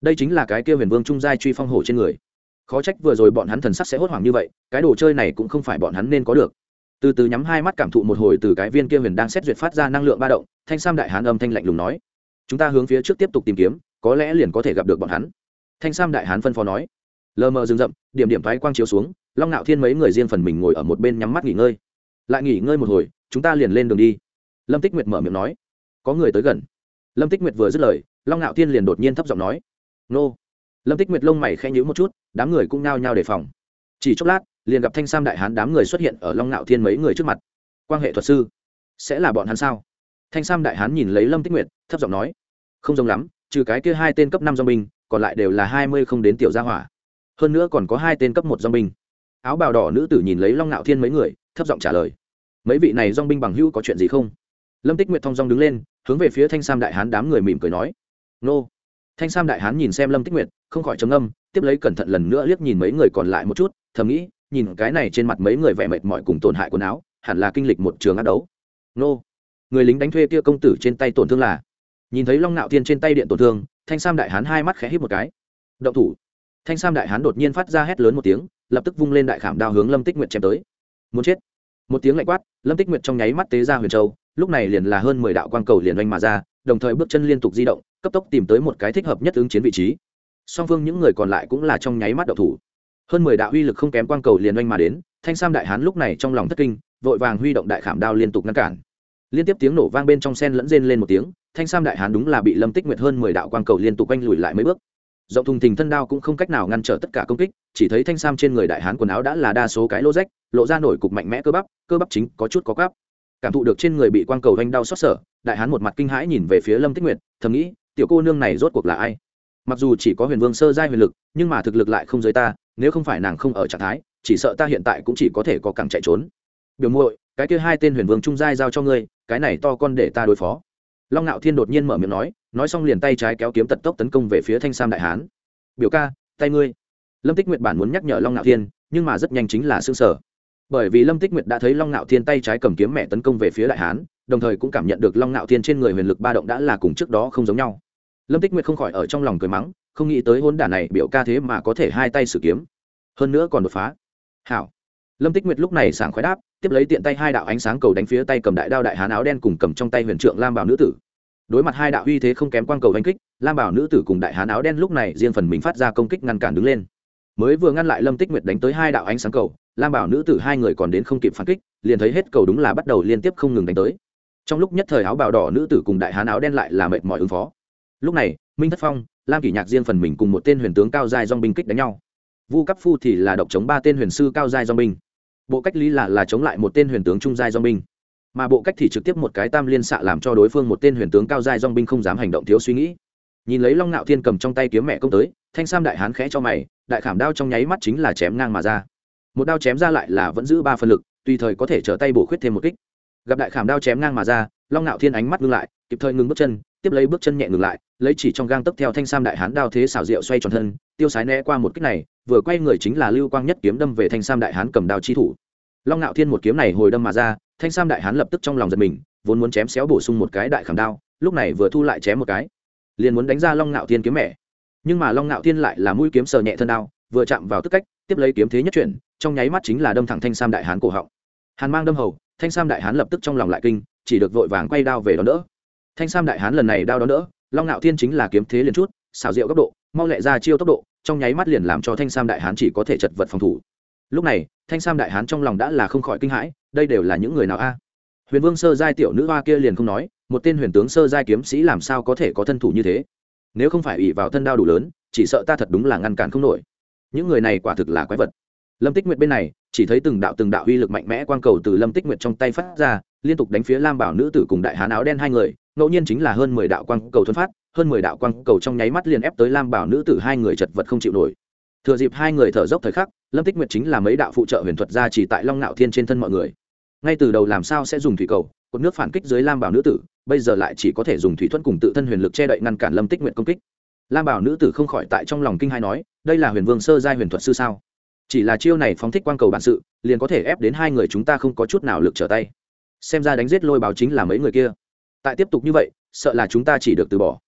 Đây chính là cái kia huyền vương trung giai truy phong hổ trên người. Khó trách vừa rồi bọn hắn thần sắc sẽ hốt hoảng như vậy, cái đồ chơi này cũng không phải bọn hắn nên có được. Từ từ nhắm hai mắt cảm thụ một hồi từ cái viên kia huyền đang xét duyệt phát ra năng lượng ba động, thanh sam đại hán âm thanh lạnh lùng nói, chúng ta hướng phía trước tiếp tục tìm kiếm, có lẽ liền có thể gặp được bọn hắn. Thanh sam đại hán phân phó nói. Lờ mờ rừng rậm, điểm điểm thoái quang chiếu xuống, long nạo thiên mấy người riêng phần mình ngồi ở một bên nhắm mắt nghỉ ngơi. Lại nghỉ ngơi một hồi, chúng ta liền lên đường đi. Lâm tích nguyệt mở miệng nói, có người tới gần lâm tích nguyệt vừa dứt lời, long ngạo thiên liền đột nhiên thấp giọng nói, nô. Lâm tích nguyệt lông mày khẽ nhữ một chút, đám người cũng nao nhao đề phòng. Chỉ chốc lát, liền gặp thanh sam đại hán đám người xuất hiện ở long ngạo thiên mấy người trước mặt. Quan hệ thuật sư, sẽ là bọn hắn sao? Thanh sam đại hán nhìn lấy lâm tích nguyệt, thấp giọng nói, không giống lắm, trừ cái kia hai tên cấp năm do binh, còn lại đều là hai mươi không đến tiểu gia hỏa. Hơn nữa còn có hai tên cấp một do binh. Áo bào đỏ nữ tử nhìn lấy long ngạo thiên mấy người, thấp giọng trả lời, mấy vị này dong binh bằng hữu có chuyện gì không? Lâm tích nguyệt thong dong đứng lên hướng về phía thanh sam đại hán đám người mỉm cười nói, nô. Thanh sam đại hán nhìn xem lâm tích nguyệt, không khỏi trầm âm tiếp lấy cẩn thận lần nữa liếc nhìn mấy người còn lại một chút, thầm nghĩ, nhìn cái này trên mặt mấy người vẻ mệt mỏi cùng tổn hại quần áo, hẳn là kinh lịch một trường ác đấu. Nô. Người lính đánh thuê kia công tử trên tay tổn thương là? Nhìn thấy long nạo thiên trên tay điện tổn thương, thanh sam đại hán hai mắt khẽ hít một cái. Động thủ. Thanh sam đại hán đột nhiên phát ra hét lớn một tiếng, lập tức vung lên đại khảm đao hướng lâm tích nguyệt chém tới. Muốn chết. Một tiếng lạnh quát, lâm tích nguyệt trong nháy mắt tế ra huyền châu lúc này liền là hơn mười đạo quang cầu liền oanh mà ra, đồng thời bước chân liên tục di động, cấp tốc tìm tới một cái thích hợp nhất ứng chiến vị trí. Song phương những người còn lại cũng là trong nháy mắt đậu thủ. Hơn mười đạo uy lực không kém quang cầu liền oanh mà đến, thanh sam đại hán lúc này trong lòng thất kinh, vội vàng huy động đại khảm đao liên tục ngăn cản. Liên tiếp tiếng nổ vang bên trong sen lẫn rên lên một tiếng, thanh sam đại hán đúng là bị lâm tích nguyệt hơn mười đạo quang cầu liên tục quanh lùi lại mấy bước. Rộng thùng thình thân đao cũng không cách nào ngăn trở tất cả công kích, chỉ thấy thanh sam trên người đại hán quần áo đã là đa số cái lô rách, lộ ra nổi cục mạnh mẽ cơ bắp cơ bắp chính có chút có cắp cảm thụ được trên người bị quang cầu vanh đau xót sở, đại hán một mặt kinh hãi nhìn về phía lâm tích nguyệt, thầm nghĩ, tiểu cô nương này rốt cuộc là ai? Mặc dù chỉ có huyền vương sơ giai huyền lực, nhưng mà thực lực lại không giới ta, nếu không phải nàng không ở trạng thái, chỉ sợ ta hiện tại cũng chỉ có thể có cẳng chạy trốn. Biểu muội, cái kia hai tên huyền vương trung giai giao cho ngươi, cái này to con để ta đối phó. Long ngạo thiên đột nhiên mở miệng nói nói xong liền tay trái kéo kiếm tật tốc tấn công về phía thanh sam đại hán. Biểu ca, tay ngươi. Lâm tích nguyệt bản muốn nhắc nhở long ngạo thiên, nhưng mà rất nhanh chính là xương sở bởi vì lâm tích nguyệt đã thấy long ngạo thiên tay trái cầm kiếm mẹ tấn công về phía đại hán, đồng thời cũng cảm nhận được long ngạo thiên trên người huyền lực ba động đã là cùng trước đó không giống nhau. Lâm tích nguyệt không khỏi ở trong lòng cười mắng, không nghĩ tới hôn đả này biểu ca thế mà có thể hai tay sử kiếm. Hơn nữa còn đột phá. Hảo. Lâm tích nguyệt lúc này sảng khoái đáp, tiếp lấy tiện tay hai đạo ánh sáng cầu đánh phía tay cầm đại đao đại hán áo đen cùng cầm trong tay huyền trượng lam bảo nữ tử. Đối mặt hai đạo uy thế không kém quang cầu đánh kích, lam bảo nữ tử cùng đại hán áo đen lúc này riêng phần mình phát ra công kích ngăn cản đứng lên. Mới vừa ngăn lại lâm tích nguyệt đánh tới hai đạo ánh sáng cầu lam bảo nữ tử hai người còn đến không kịp phản kích, liền thấy hết cầu đúng là bắt đầu liên tiếp không ngừng đánh tới. Trong lúc nhất thời áo bào đỏ nữ tử cùng đại hán áo đen lại là mệt mỏi ứng phó. Lúc này, minh thất phong, lam kỷ nhạc riêng phần mình cùng một tên huyền tướng cao dài dong binh kích đánh nhau. Vu cấp phu thì là độc chống ba tên huyền sư cao dài dong binh. Bộ cách lý là là chống lại một tên huyền tướng trung giai dong binh. Mà bộ cách thì trực tiếp một cái tam liên xạ làm cho đối phương một tên huyền tướng cao giai dong binh không dám hành động thiếu suy nghĩ. Nhìn lấy long nạo thiên cầm trong tay kiếm mẹ công tới, thanh sam đại hán khẽ cho mày, đại khảm đao trong nháy mắt chính là chém ngang mà ra một đao chém ra lại là vẫn giữ ba phân lực, tùy thời có thể trở tay bổ khuyết thêm một kích. Gặp đại khảm đao chém ngang mà ra, long nạo thiên ánh mắt ngưng lại, kịp thời ngừng bước chân, tiếp lấy bước chân nhẹ ngừng lại, lấy chỉ trong gang tấp theo thanh sam đại hán đao thế xảo diệu xoay tròn thân, tiêu sái né qua một kích này, vừa quay người chính là lưu quang nhất kiếm đâm về thanh sam đại hán cầm đao chi thủ. Long nạo thiên một kiếm này hồi đâm mà ra, thanh sam đại hán lập tức trong lòng giật mình, vốn muốn chém xéo bổ sung một cái đại khảm đao, lúc này vừa thu lại chém một cái, liền muốn đánh ra long nạo thiên kiếm mẹ. Nhưng mà long nạo thiên lại là mũi kiếm sờ nhẹ thân đao, vừa chạm vào tức cách, tiếp lấy kiếm thế nhất chuyển trong nháy mắt chính là đâm thẳng thanh sam đại hán cổ họng. Hàn mang đâm hầu, thanh sam đại hán lập tức trong lòng lại kinh, chỉ được vội vàng quay đao về đón đỡ. Thanh sam đại hán lần này đao đón đỡ, long ngạo thiên chính là kiếm thế liền chút xào rượu góc độ, mau lẹ ra chiêu tốc độ, trong nháy mắt liền làm cho thanh sam đại hán chỉ có thể chật vật phòng thủ. Lúc này, thanh sam đại hán trong lòng đã là không khỏi kinh hãi, đây đều là những người nào a? À? Huyền vương sơ giai tiểu nữ hoa kia liền không nói, một tên huyền tướng sơ giai kiếm sĩ làm sao có thể có thân thủ như thế? Nếu không phải ủy vào thân đao đủ lớn, chỉ sợ ta thật đúng là ngăn cản không nổi. Những người này quả thực là quái vật lâm tích nguyệt bên này, chỉ thấy từng đạo từng đạo uy lực mạnh mẽ quang cầu từ lâm tích nguyệt trong tay phát ra, liên tục đánh phía lam bảo nữ tử cùng đại hán áo đen hai người, ngẫu nhiên chính là hơn mười đạo quang cầu thuấn phát, hơn mười đạo quang cầu trong nháy mắt liền ép tới lam bảo nữ tử hai người chật vật không chịu nổi. Thừa dịp hai người thở dốc thời khắc, lâm tích nguyệt chính là mấy đạo phụ trợ huyền thuật ra chỉ tại long nạo thiên trên thân mọi người. Ngay từ đầu làm sao sẽ dùng thủy cầu, cột nước phản kích dưới lam bảo nữ tử, bây giờ lại chỉ có thể dùng thủy thuẫn cùng tự thân huyền lực che đậy ngăn cản lâm tích nguyệt công kích. Lam bảo nữ tử không khỏi tại trong lòng kinh hai nói, đây là huyền vương sơ giai huyền thuật sư sao? Chỉ là chiêu này phóng thích quang cầu bản sự, liền có thể ép đến hai người chúng ta không có chút nào lực trở tay. Xem ra đánh giết lôi báo chính là mấy người kia. Tại tiếp tục như vậy, sợ là chúng ta chỉ được từ bỏ.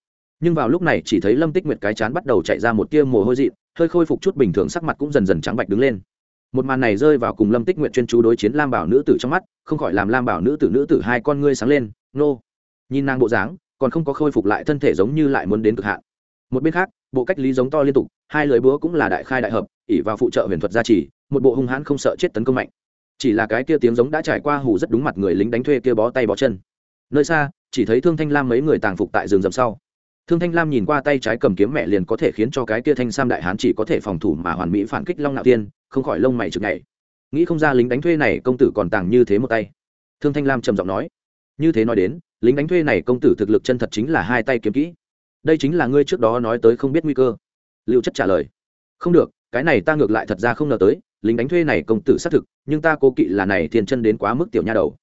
Nhưng vào lúc này chỉ thấy lâm tích nguyệt cái chán bắt đầu chạy ra một tia mồ hôi dị hơi khôi phục chút bình thường sắc mặt cũng dần dần trắng bạch đứng lên. Một màn này rơi vào cùng lâm tích nguyện chuyên chú đối chiến lam bảo nữ tử trong mắt, không khỏi làm lam bảo nữ tử nữ tử hai con ngươi sáng lên, nô. Nhìn nàng bộ dáng, còn không có khôi phục lại thân thể giống như lại muốn đến cực hạn. Một bên khác bộ cách lý giống to liên tục, hai lưới búa cũng là đại khai đại hợp ỉ vào phụ trợ huyền thuật gia trì, một bộ hung hãn không sợ chết tấn công mạnh. Chỉ là cái kia tiếng giống đã trải qua hù rất đúng mặt người lính đánh thuê kia bó tay bó chân. Nơi xa, chỉ thấy thương thanh lam mấy người tàng phục tại rừng rậm sau. Thương thanh lam nhìn qua tay trái cầm kiếm mẹ liền có thể khiến cho cái kia thanh sam đại hán chỉ có thể phòng thủ mà hoàn mỹ phản kích long nạo tiên không khỏi lông mày chực nhảy. Nghĩ không ra lính đánh thuê này công tử còn tàng như thế một tay. Thương thanh lam trầm giọng nói. Như thế nói đến, lính đánh thuê này công tử thực lực chân thật chính là hai tay kiếm kỹ đây chính là ngươi trước đó nói tới không biết nguy cơ. Lưu chất trả lời, không được, cái này ta ngược lại thật ra không ngờ tới, lính đánh thuê này công tử xác thực, nhưng ta cố kỵ là này tiền chân đến quá mức tiểu nha đầu.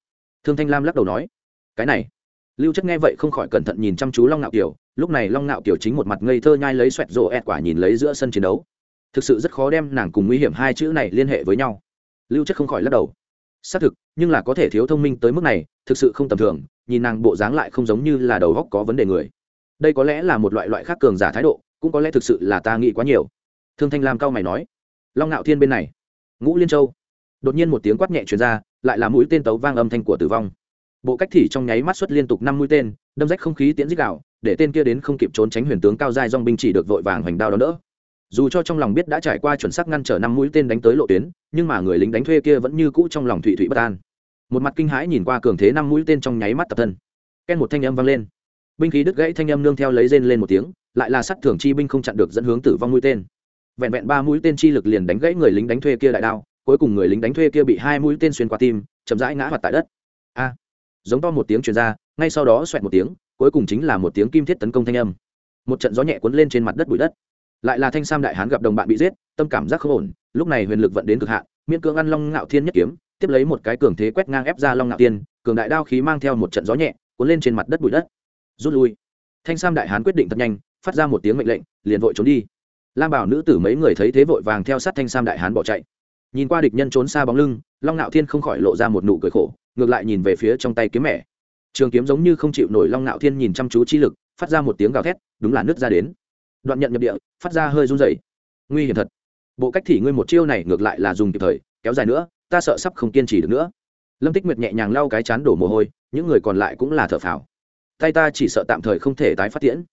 Thương thanh lam lắc đầu nói, cái này. Lưu chất nghe vậy không khỏi cẩn thận nhìn chăm chú long ngạo kiều, lúc này long ngạo kiều chính một mặt ngây thơ nhai lấy xoẹt rộ ẹt quả nhìn lấy giữa sân chiến đấu. Thực sự rất khó đem nàng cùng nguy hiểm hai chữ này liên hệ với nhau. Lưu chất không khỏi lắc đầu. Xác thực, nhưng là có thể thiếu thông minh tới mức này, thực sự không tầm thường, nhìn nàng bộ dáng lại không giống như là đầu góc có vấn đề người đây có lẽ là một loại loại khác cường giả thái độ, cũng có lẽ thực sự là ta nghĩ quá nhiều. Thương thanh lam cao mày nói. Long ngạo thiên bên này. Ngũ liên châu. Đột nhiên một tiếng quát nhẹ truyền ra, lại là mũi tên tấu vang âm thanh của tử vong. Bộ cách thì trong nháy mắt xuất liên tục năm mũi tên, đâm rách không khí tiễn dích đạo để tên kia đến không kịp trốn tránh huyền tướng cao giai dong binh chỉ được vội vàng hoành đao đó đỡ. Dù cho trong lòng biết đã trải qua chuẩn xác ngăn trở năm mũi tên đánh tới lộ tuyến, nhưng mà người lính đánh thuê kia vẫn như cũ trong lòng thụy thụy bất an. Một mặt kinh hãi nhìn qua cường thế năm mũi tên trong nháy mắt tập thân. Ken một thanh âm vang lên binh khí đứt gãy thanh âm nương theo lấy rên lên một tiếng, lại là sát thường chi binh không chặn được dẫn hướng tử vong mũi tên. Vẹn vẹn ba mũi tên chi lực liền đánh gãy người lính đánh thuê kia đại đao, cuối cùng người lính đánh thuê kia bị hai mũi tên xuyên qua tim, chậm rãi ngã hoạt tại đất. A! Giống to một tiếng truyền ra, ngay sau đó xoẹt một tiếng, cuối cùng chính là một tiếng kim thiết tấn công thanh âm. Một trận gió nhẹ cuốn lên trên mặt đất bụi đất. Lại là thanh sam đại hán gặp đồng bạn bị giết, tâm cảm giác không ổn, lúc này huyền lực vận đến cực hạn, miễn cưỡng ăn long ngạo thiên nhất kiếm, tiếp lấy một cái cường thế quét ngang ép ra long ngạo tiên, cường đại đao khí mang theo một trận gió nhẹ, cuốn lên trên mặt đất bụi đất rút lui. Thanh sam đại hán quyết định thật nhanh, phát ra một tiếng mệnh lệnh, liền vội trốn đi. Lam bảo nữ tử mấy người thấy thế vội vàng theo sát thanh sam đại hán bỏ chạy. Nhìn qua địch nhân trốn xa bóng lưng, long nạo thiên không khỏi lộ ra một nụ cười khổ, ngược lại nhìn về phía trong tay kiếm mẹ. Trường kiếm giống như không chịu nổi long nạo thiên nhìn chăm chú chi lực, phát ra một tiếng gào thét, đúng là nước ra đến. Đoạn nhận nhập địa, phát ra hơi run dày nguy hiểm thật. Bộ cách thì ngươi một chiêu này ngược lại là dùng kịp thời, kéo dài nữa, ta sợ sắp không kiên trì được nữa. Lâm tích nguyệt nhẹ nhàng lau cái chán đổ mồ hôi, những người còn lại cũng là thở phào tay ta chỉ sợ tạm thời không thể tái phát tiễn.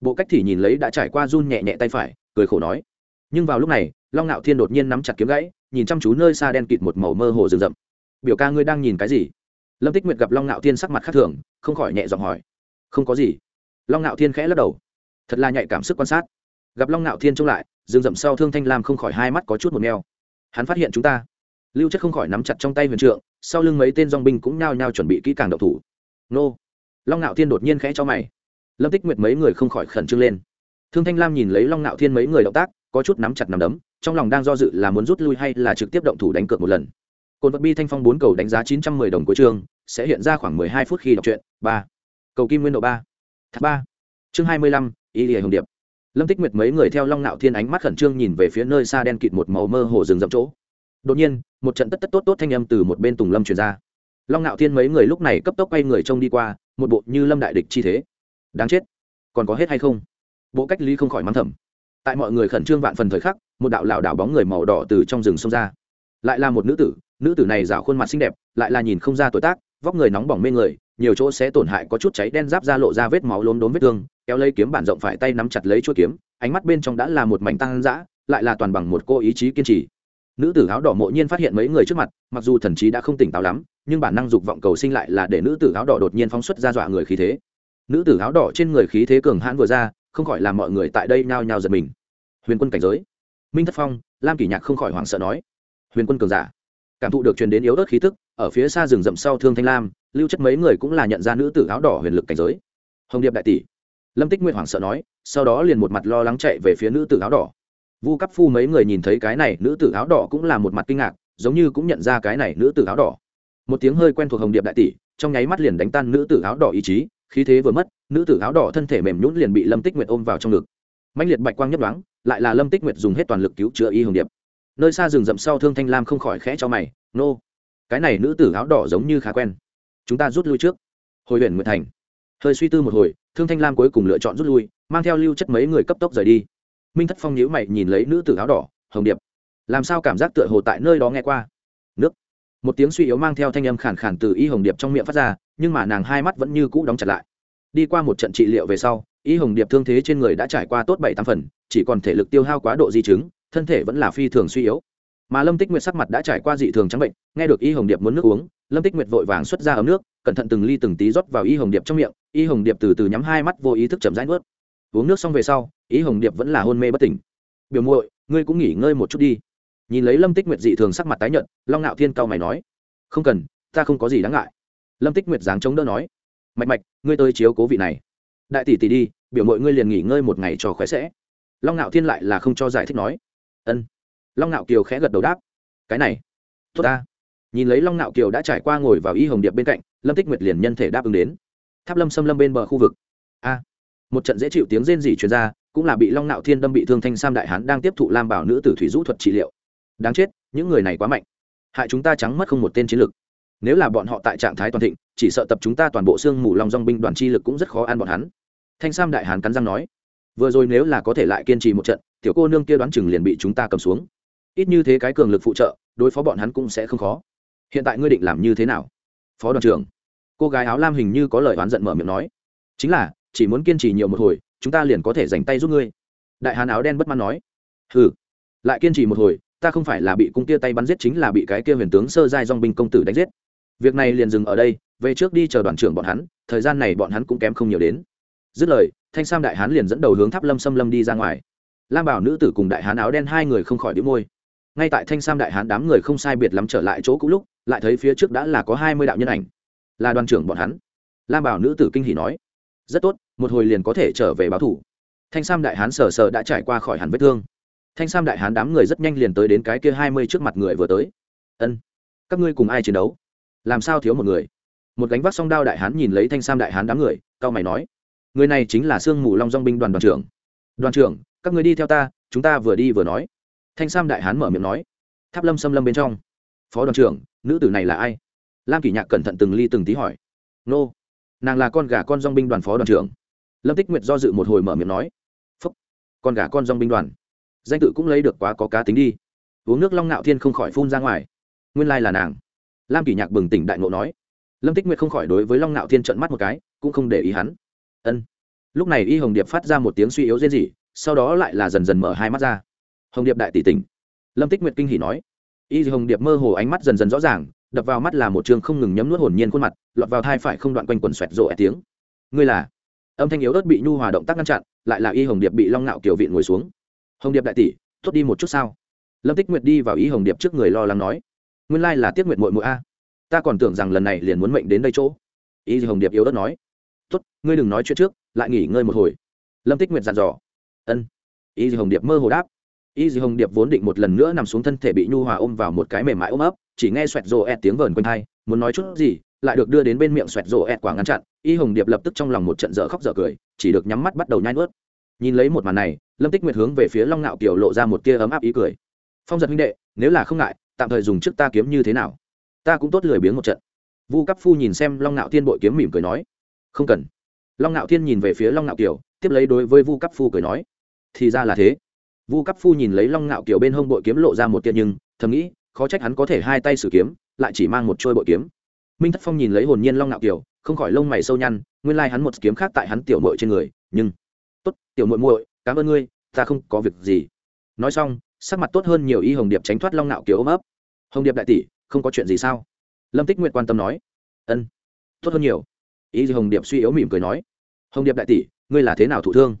Bộ cách thì nhìn lấy đã trải qua run nhẹ nhẹ tay phải, cười khổ nói. Nhưng vào lúc này, long ngạo thiên đột nhiên nắm chặt kiếm gãy, nhìn chăm chú nơi xa đen kịt một màu mơ hồ rừng rậm. Biểu ca ngươi đang nhìn cái gì? Lâm tích nguyệt gặp long ngạo thiên sắc mặt khác thường, không khỏi nhẹ giọng hỏi. Không có gì. Long ngạo thiên khẽ lắc đầu. Thật là nhạy cảm sức quan sát. Gặp long ngạo thiên trông lại, rừng rậm sau thương thanh lam không khỏi hai mắt có chút một neo. Hắn phát hiện chúng ta. Lưu chất không khỏi nắm chặt trong tay huyền trượng, sau lưng mấy tên dong binh cũng nhao nhao chuẩn bị kỹ càng đậu thủ. Nô! Long ngạo thiên đột nhiên khẽ cho mày. Lâm tích nguyệt mấy người không khỏi khẩn trương lên. Thương thanh lam nhìn lấy long ngạo thiên mấy người động tác, có chút nắm chặt nắm đấm, trong lòng đang do dự là muốn rút lui hay là trực tiếp động thủ đánh cược một lần. Cồn vật bi thanh phong bốn cầu đánh giá chín trăm mười đồng cuối chương, sẽ hiện ra khoảng mười hai phút khi đọc truyện, ba. Cầu kim nguyên độ ba. Thác ba. Chương hai mươi lăm, y lìa hồng điệp. Lâm tích nguyệt mấy người theo long nạo thiên ánh mắt khẩn trương nhìn về phía nơi xa đen kịt một màu mơ hồ rừng rậm chỗ. Đột nhiên, một trận tất tất tốt tốt thanh âm từ một bên tùng lâm truyền ra. Long nạo thiên mấy người lúc này cấp tốc quay người trông đi qua một bộ như lâm đại địch chi thế. Đáng chết. Còn có hết hay không? Bộ cách ly không khỏi mắng thầm. Tại mọi người khẩn trương vạn phần thời khắc, một đạo lảo đảo bóng người màu đỏ từ trong rừng xông ra. Lại là một nữ tử nữ tử này rảo khuôn mặt xinh đẹp, lại là nhìn không ra tuổi tác, vóc người nóng bỏng mê người, nhiều chỗ sẽ tổn hại có chút cháy đen giáp ra lộ ra vết máu lốm đốm vết thương, kéo lấy kiếm bản rộng phải tay nắm chặt lấy chuôi kiếm, ánh mắt bên trong đã là một mảnh tăng dã, lại là toàn bằng một cô ý chí kiên trì nữ tử áo đỏ mộ nhiên phát hiện mấy người trước mặt, mặc dù thần trí đã không tỉnh táo lắm, nhưng bản năng dục vọng cầu sinh lại là để nữ tử áo đỏ đột nhiên phóng xuất ra dọa người khí thế. Nữ tử áo đỏ trên người khí thế cường hãn vừa ra, không khỏi làm mọi người tại đây nhao nhao giật mình. Huyền quân cảnh giới. Minh thất phong, lam kỷ nhạc không khỏi hoảng sợ nói. Huyền quân cường giả. Cảm thụ được truyền đến yếu ớt khí tức, ở phía xa rừng rậm sau thương thanh lam, lưu chất mấy người cũng là nhận ra nữ tử áo đỏ huyền lực cảnh giới. Hồng điệp đại tỷ. Lâm tích nguyện hoảng sợ nói, sau đó liền một mặt lo lắng chạy về phía nữ tử áo đỏ vu cấp phu mấy người nhìn thấy cái này nữ tử áo đỏ cũng là một mặt kinh ngạc, giống như cũng nhận ra cái này nữ tử áo đỏ. Một tiếng hơi quen thuộc hồng điệp đại tỷ, trong nháy mắt liền đánh tan nữ tử áo đỏ ý chí, khí thế vừa mất, nữ tử áo đỏ thân thể mềm nhũn liền bị lâm tích nguyệt ôm vào trong ngực. Mạnh liệt bạch quang nhấp đoán lại là lâm tích nguyệt dùng hết toàn lực cứu chữa y hồng điệp. Nơi xa rừng rậm sau thương thanh lam không khỏi khẽ cho mày, nô, cái này nữ tử áo đỏ giống như khá quen. Chúng ta rút lui trước. Hồi huyện nguyệt thành. Hơi suy tư một hồi, thương thanh lam cuối cùng lựa chọn rút lui, mang theo lưu chất mấy người cấp tốc rời đi minh thất phong nhíu mày nhìn lấy nữ tử áo đỏ, hồng điệp, làm sao cảm giác tựa hồ tại nơi đó nghe qua? Nước. Một tiếng suy yếu mang theo thanh âm khản khản từ y hồng điệp trong miệng phát ra, nhưng mà nàng hai mắt vẫn như cũ đóng chặt lại. Đi qua một trận trị liệu về sau, y hồng điệp thương thế trên người đã trải qua tốt bảy tám phần, chỉ còn thể lực tiêu hao quá độ di chứng, thân thể vẫn là phi thường suy yếu. Mà lâm tích nguyệt sắc mặt đã trải qua dị thường trắng bệnh, nghe được y hồng điệp muốn nước uống, lâm tích nguyệt vội vàng xuất ra ấm nước, cẩn thận từng ly từng tí rót vào y hồng điệp trong miệng. Y hồng điệp từ từ nhắm hai mắt vô ý thức chậm rãi nuốt uống nước xong về sau, ý hồng điệp vẫn là hôn mê bất tỉnh. Biểu muội, ngươi cũng nghỉ ngơi một chút đi. Nhìn lấy lâm tích nguyệt dị thường sắc mặt tái nhợt, long ngạo thiên cao mày nói, không cần, ta không có gì đáng ngại. Lâm tích nguyệt dáng chống đỡ nói, mạch mạch, ngươi tới chiếu cố vị này. Đại tỷ tỷ đi, biểu mội ngươi liền nghỉ ngơi một ngày cho khỏe sẽ. Long ngạo thiên lại là không cho giải thích nói, ân. Long ngạo kiều khẽ gật đầu đáp, cái này, tốt ta. Nhìn lấy long ngạo kiều đã trải qua ngồi vào y hồng điệp bên cạnh, lâm tích nguyệt liền nhân thể đáp ứng đến. Tháp lâm xâm lâm bên bờ khu vực. A một trận dễ chịu tiếng rên rỉ truyền ra, cũng là bị long nạo thiên đâm bị thương thanh sam đại hán đang tiếp thụ lam bảo nữ tử thủy rũ thuật trị liệu. Đáng chết, những người này quá mạnh. Hại chúng ta trắng mất không một tên chiến lực. Nếu là bọn họ tại trạng thái toàn thịnh, chỉ sợ tập chúng ta toàn bộ xương mù long dong binh đoàn chi lực cũng rất khó ăn bọn hắn. Thanh sam đại hán cắn răng nói. Vừa rồi nếu là có thể lại kiên trì một trận, tiểu cô nương kia đoán chừng liền bị chúng ta cầm xuống. Ít như thế cái cường lực phụ trợ, đối phó bọn hắn cũng sẽ không khó. Hiện tại ngươi định làm như thế nào? Phó đoàn trưởng. Cô gái áo lam hình như có lời oán giận mở miệng nói. Chính là chỉ muốn kiên trì nhiều một hồi, chúng ta liền có thể dành tay giúp ngươi. Đại hán áo đen bất mãn nói. Ừ lại kiên trì một hồi, ta không phải là bị cung kia tay bắn giết chính là bị cái kia huyền tướng sơ giai dong binh công tử đánh giết. Việc này liền dừng ở đây, về trước đi chờ đoàn trưởng bọn hắn, thời gian này bọn hắn cũng kém không nhiều đến. Dứt lời, thanh sam đại hán liền dẫn đầu hướng tháp lâm xâm lâm đi ra ngoài. Lam bảo nữ tử cùng đại hán áo đen hai người không khỏi đĩu môi. Ngay tại thanh sam đại hán đám người không sai biệt lắm trở lại chỗ cũ lúc, lại thấy phía trước đã là có hai mươi đạo nhân ảnh. Là đoàn trưởng bọn hắn. Lam bảo nữ tử kinh hỉ nói. Rất tốt một hồi liền có thể trở về báo thủ. Thanh sam đại hán sờ sờ đã trải qua khỏi hẳn vết thương. Thanh sam đại hán đám người rất nhanh liền tới đến cái kia hai mươi trước mặt người vừa tới. Ân, các ngươi cùng ai chiến đấu? Làm sao thiếu một người? Một gánh vác song đao đại hán nhìn lấy thanh sam đại hán đám người, cao mày nói, người này chính là sương mù long dong binh đoàn đoàn trưởng. Đoàn trưởng, các người đi theo ta, chúng ta vừa đi vừa nói. Thanh sam đại hán mở miệng nói, tháp lâm xâm lâm bên trong. Phó đoàn trưởng, nữ tử này là ai? Lam kỷ nhạc cẩn thận từng ly từng tí hỏi. Nô, nàng là con gà con dong binh đoàn phó đoàn trưởng lâm tích nguyệt do dự một hồi mở miệng nói, phúc, con gà con dong binh đoàn, danh tự cũng lấy được quá có cá tính đi. Uống nước long ngạo thiên không khỏi phun ra ngoài. Nguyên lai là nàng. Lam kỷ nhạc bừng tỉnh đại ngộ nói. Lâm tích nguyệt không khỏi đối với long ngạo thiên trận mắt một cái, cũng không để ý hắn. Ân. Lúc này y hồng điệp phát ra một tiếng suy yếu rên rỉ, sau đó lại là dần dần mở hai mắt ra. Hồng điệp đại tỷ tỉnh. Lâm tích nguyệt kinh hỉ nói. Y hồng điệp mơ hồ ánh mắt dần dần rõ ràng, đập vào mắt là một chương không ngừng nhấm nuốt hồn nhiên khuôn mặt, lọt vào thai phải không đoạn quanh quần xoẹt rộ ẹ tiếng. Ngươi là âm thanh yếu ớt bị nhu hòa động tác ngăn chặn, lại là y hồng điệp bị long ngạo kiểu vịn ngồi xuống. Hồng điệp đại tỷ, tốt đi một chút sao? Lâm tích nguyệt đi vào y hồng điệp trước người lo lắng nói. Nguyên lai là tiết nguyệt mội mội a. Ta còn tưởng rằng lần này liền muốn mệnh đến đây chỗ. Y hồng điệp yếu ớt nói. Tốt, ngươi đừng nói chuyện trước, lại nghỉ ngơi một hồi. Lâm tích nguyệt dặn dò. Ân. Y hồng điệp mơ hồ đáp. Y dì hồng điệp vốn định một lần nữa nằm xuống thân thể bị nhu hòa ôm vào một cái mềm mại ôm ấp, chỉ nghe xoẹt rồ ẹt tiếng vờn quanh thai muốn nói chút gì, lại được đưa đến bên miệng xoẹt rồ ẹt quả ngăn chặn y hồng điệp lập tức trong lòng một trận dở khóc dở cười, chỉ được nhắm mắt bắt đầu nhai nuốt. Nhìn lấy một màn này, lâm tích nguyệt hướng về phía long ngạo kiều lộ ra một tia ấm áp ý cười. Phong giật huynh đệ, nếu là không ngại, tạm thời dùng trước ta kiếm như thế nào? Ta cũng tốt lười biếng một trận. Vu cấp phu nhìn xem long ngạo thiên bội kiếm mỉm cười nói. Không cần. Long ngạo thiên nhìn về phía long ngạo kiều, tiếp lấy đối với vu cấp phu cười nói. Thì ra là thế. Vu cấp phu nhìn lấy long ngạo kiều bên hông bội kiếm lộ ra một tiện nhưng, thầm nghĩ, khó trách hắn có thể hai tay sử kiếm, lại chỉ mang một trôi bội kiếm minh thất phong nhìn lấy hồn nhiên long ngạo kiều, không khỏi lông mày sâu nhăn, nguyên lai hắn một kiếm khác tại hắn tiểu mội trên người, nhưng, tốt, tiểu mội muội, cảm ơn ngươi, ta không có việc gì. Nói xong, sắc mặt tốt hơn nhiều y hồng điệp tránh thoát long ngạo kiều ôm ấp. Hồng điệp đại tỷ, không có chuyện gì sao? Lâm tích nguyện quan tâm nói. Ân, tốt hơn nhiều. Y hồng điệp suy yếu mỉm cười nói. Hồng điệp đại tỷ, ngươi là thế nào thụ thương?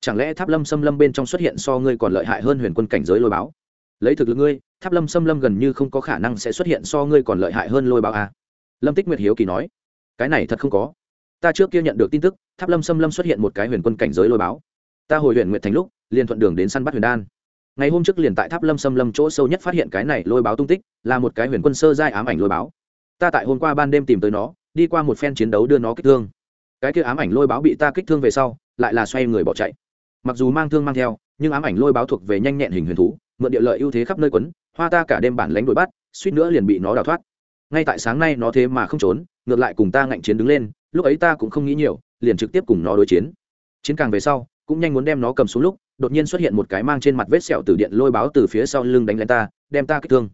Chẳng lẽ tháp lâm xâm lâm bên trong xuất hiện so ngươi còn lợi hại hơn huyền quân cảnh giới lôi báo? Lấy thực lực ngươi, tháp lâm xâm lâm gần như không có khả năng sẽ xuất hiện so ngươi còn lợi hại hơn lôi báo à? Lâm tích nguyệt hiếu kỳ nói, cái này thật không có. Ta trước kia nhận được tin tức, tháp lâm xâm lâm xuất hiện một cái huyền quân cảnh giới lôi báo. Ta hồi huyện nguyệt thành lúc, liền thuận đường đến săn bắt huyền đan. Ngày hôm trước liền tại tháp lâm xâm lâm chỗ sâu nhất phát hiện cái này lôi báo tung tích, là một cái huyền quân sơ giai ám ảnh lôi báo. Ta tại hôm qua ban đêm tìm tới nó, đi qua một phen chiến đấu đưa nó kích thương. Cái kia ám ảnh lôi báo bị ta kích thương về sau, lại là xoay người bỏ chạy. Mặc dù mang thương mang theo, nhưng ám ảnh lôi báo thuộc về nhanh nhẹn hình huyền thú, mượn địa lợi ưu thế khắp nơi quấn, hoa ta cả đêm bản lánh đuổi bắt, suýt nữa liền bị nó đào thoát ngay tại sáng nay nó thế mà không trốn, ngược lại cùng ta ngạnh chiến đứng lên, lúc ấy ta cũng không nghĩ nhiều, liền trực tiếp cùng nó đối chiến. Chiến càng về sau, cũng nhanh muốn đem nó cầm xuống lúc, đột nhiên xuất hiện một cái mang trên mặt vết sẹo từ điện lôi báo từ phía sau lưng đánh lên ta, đem ta kích thương.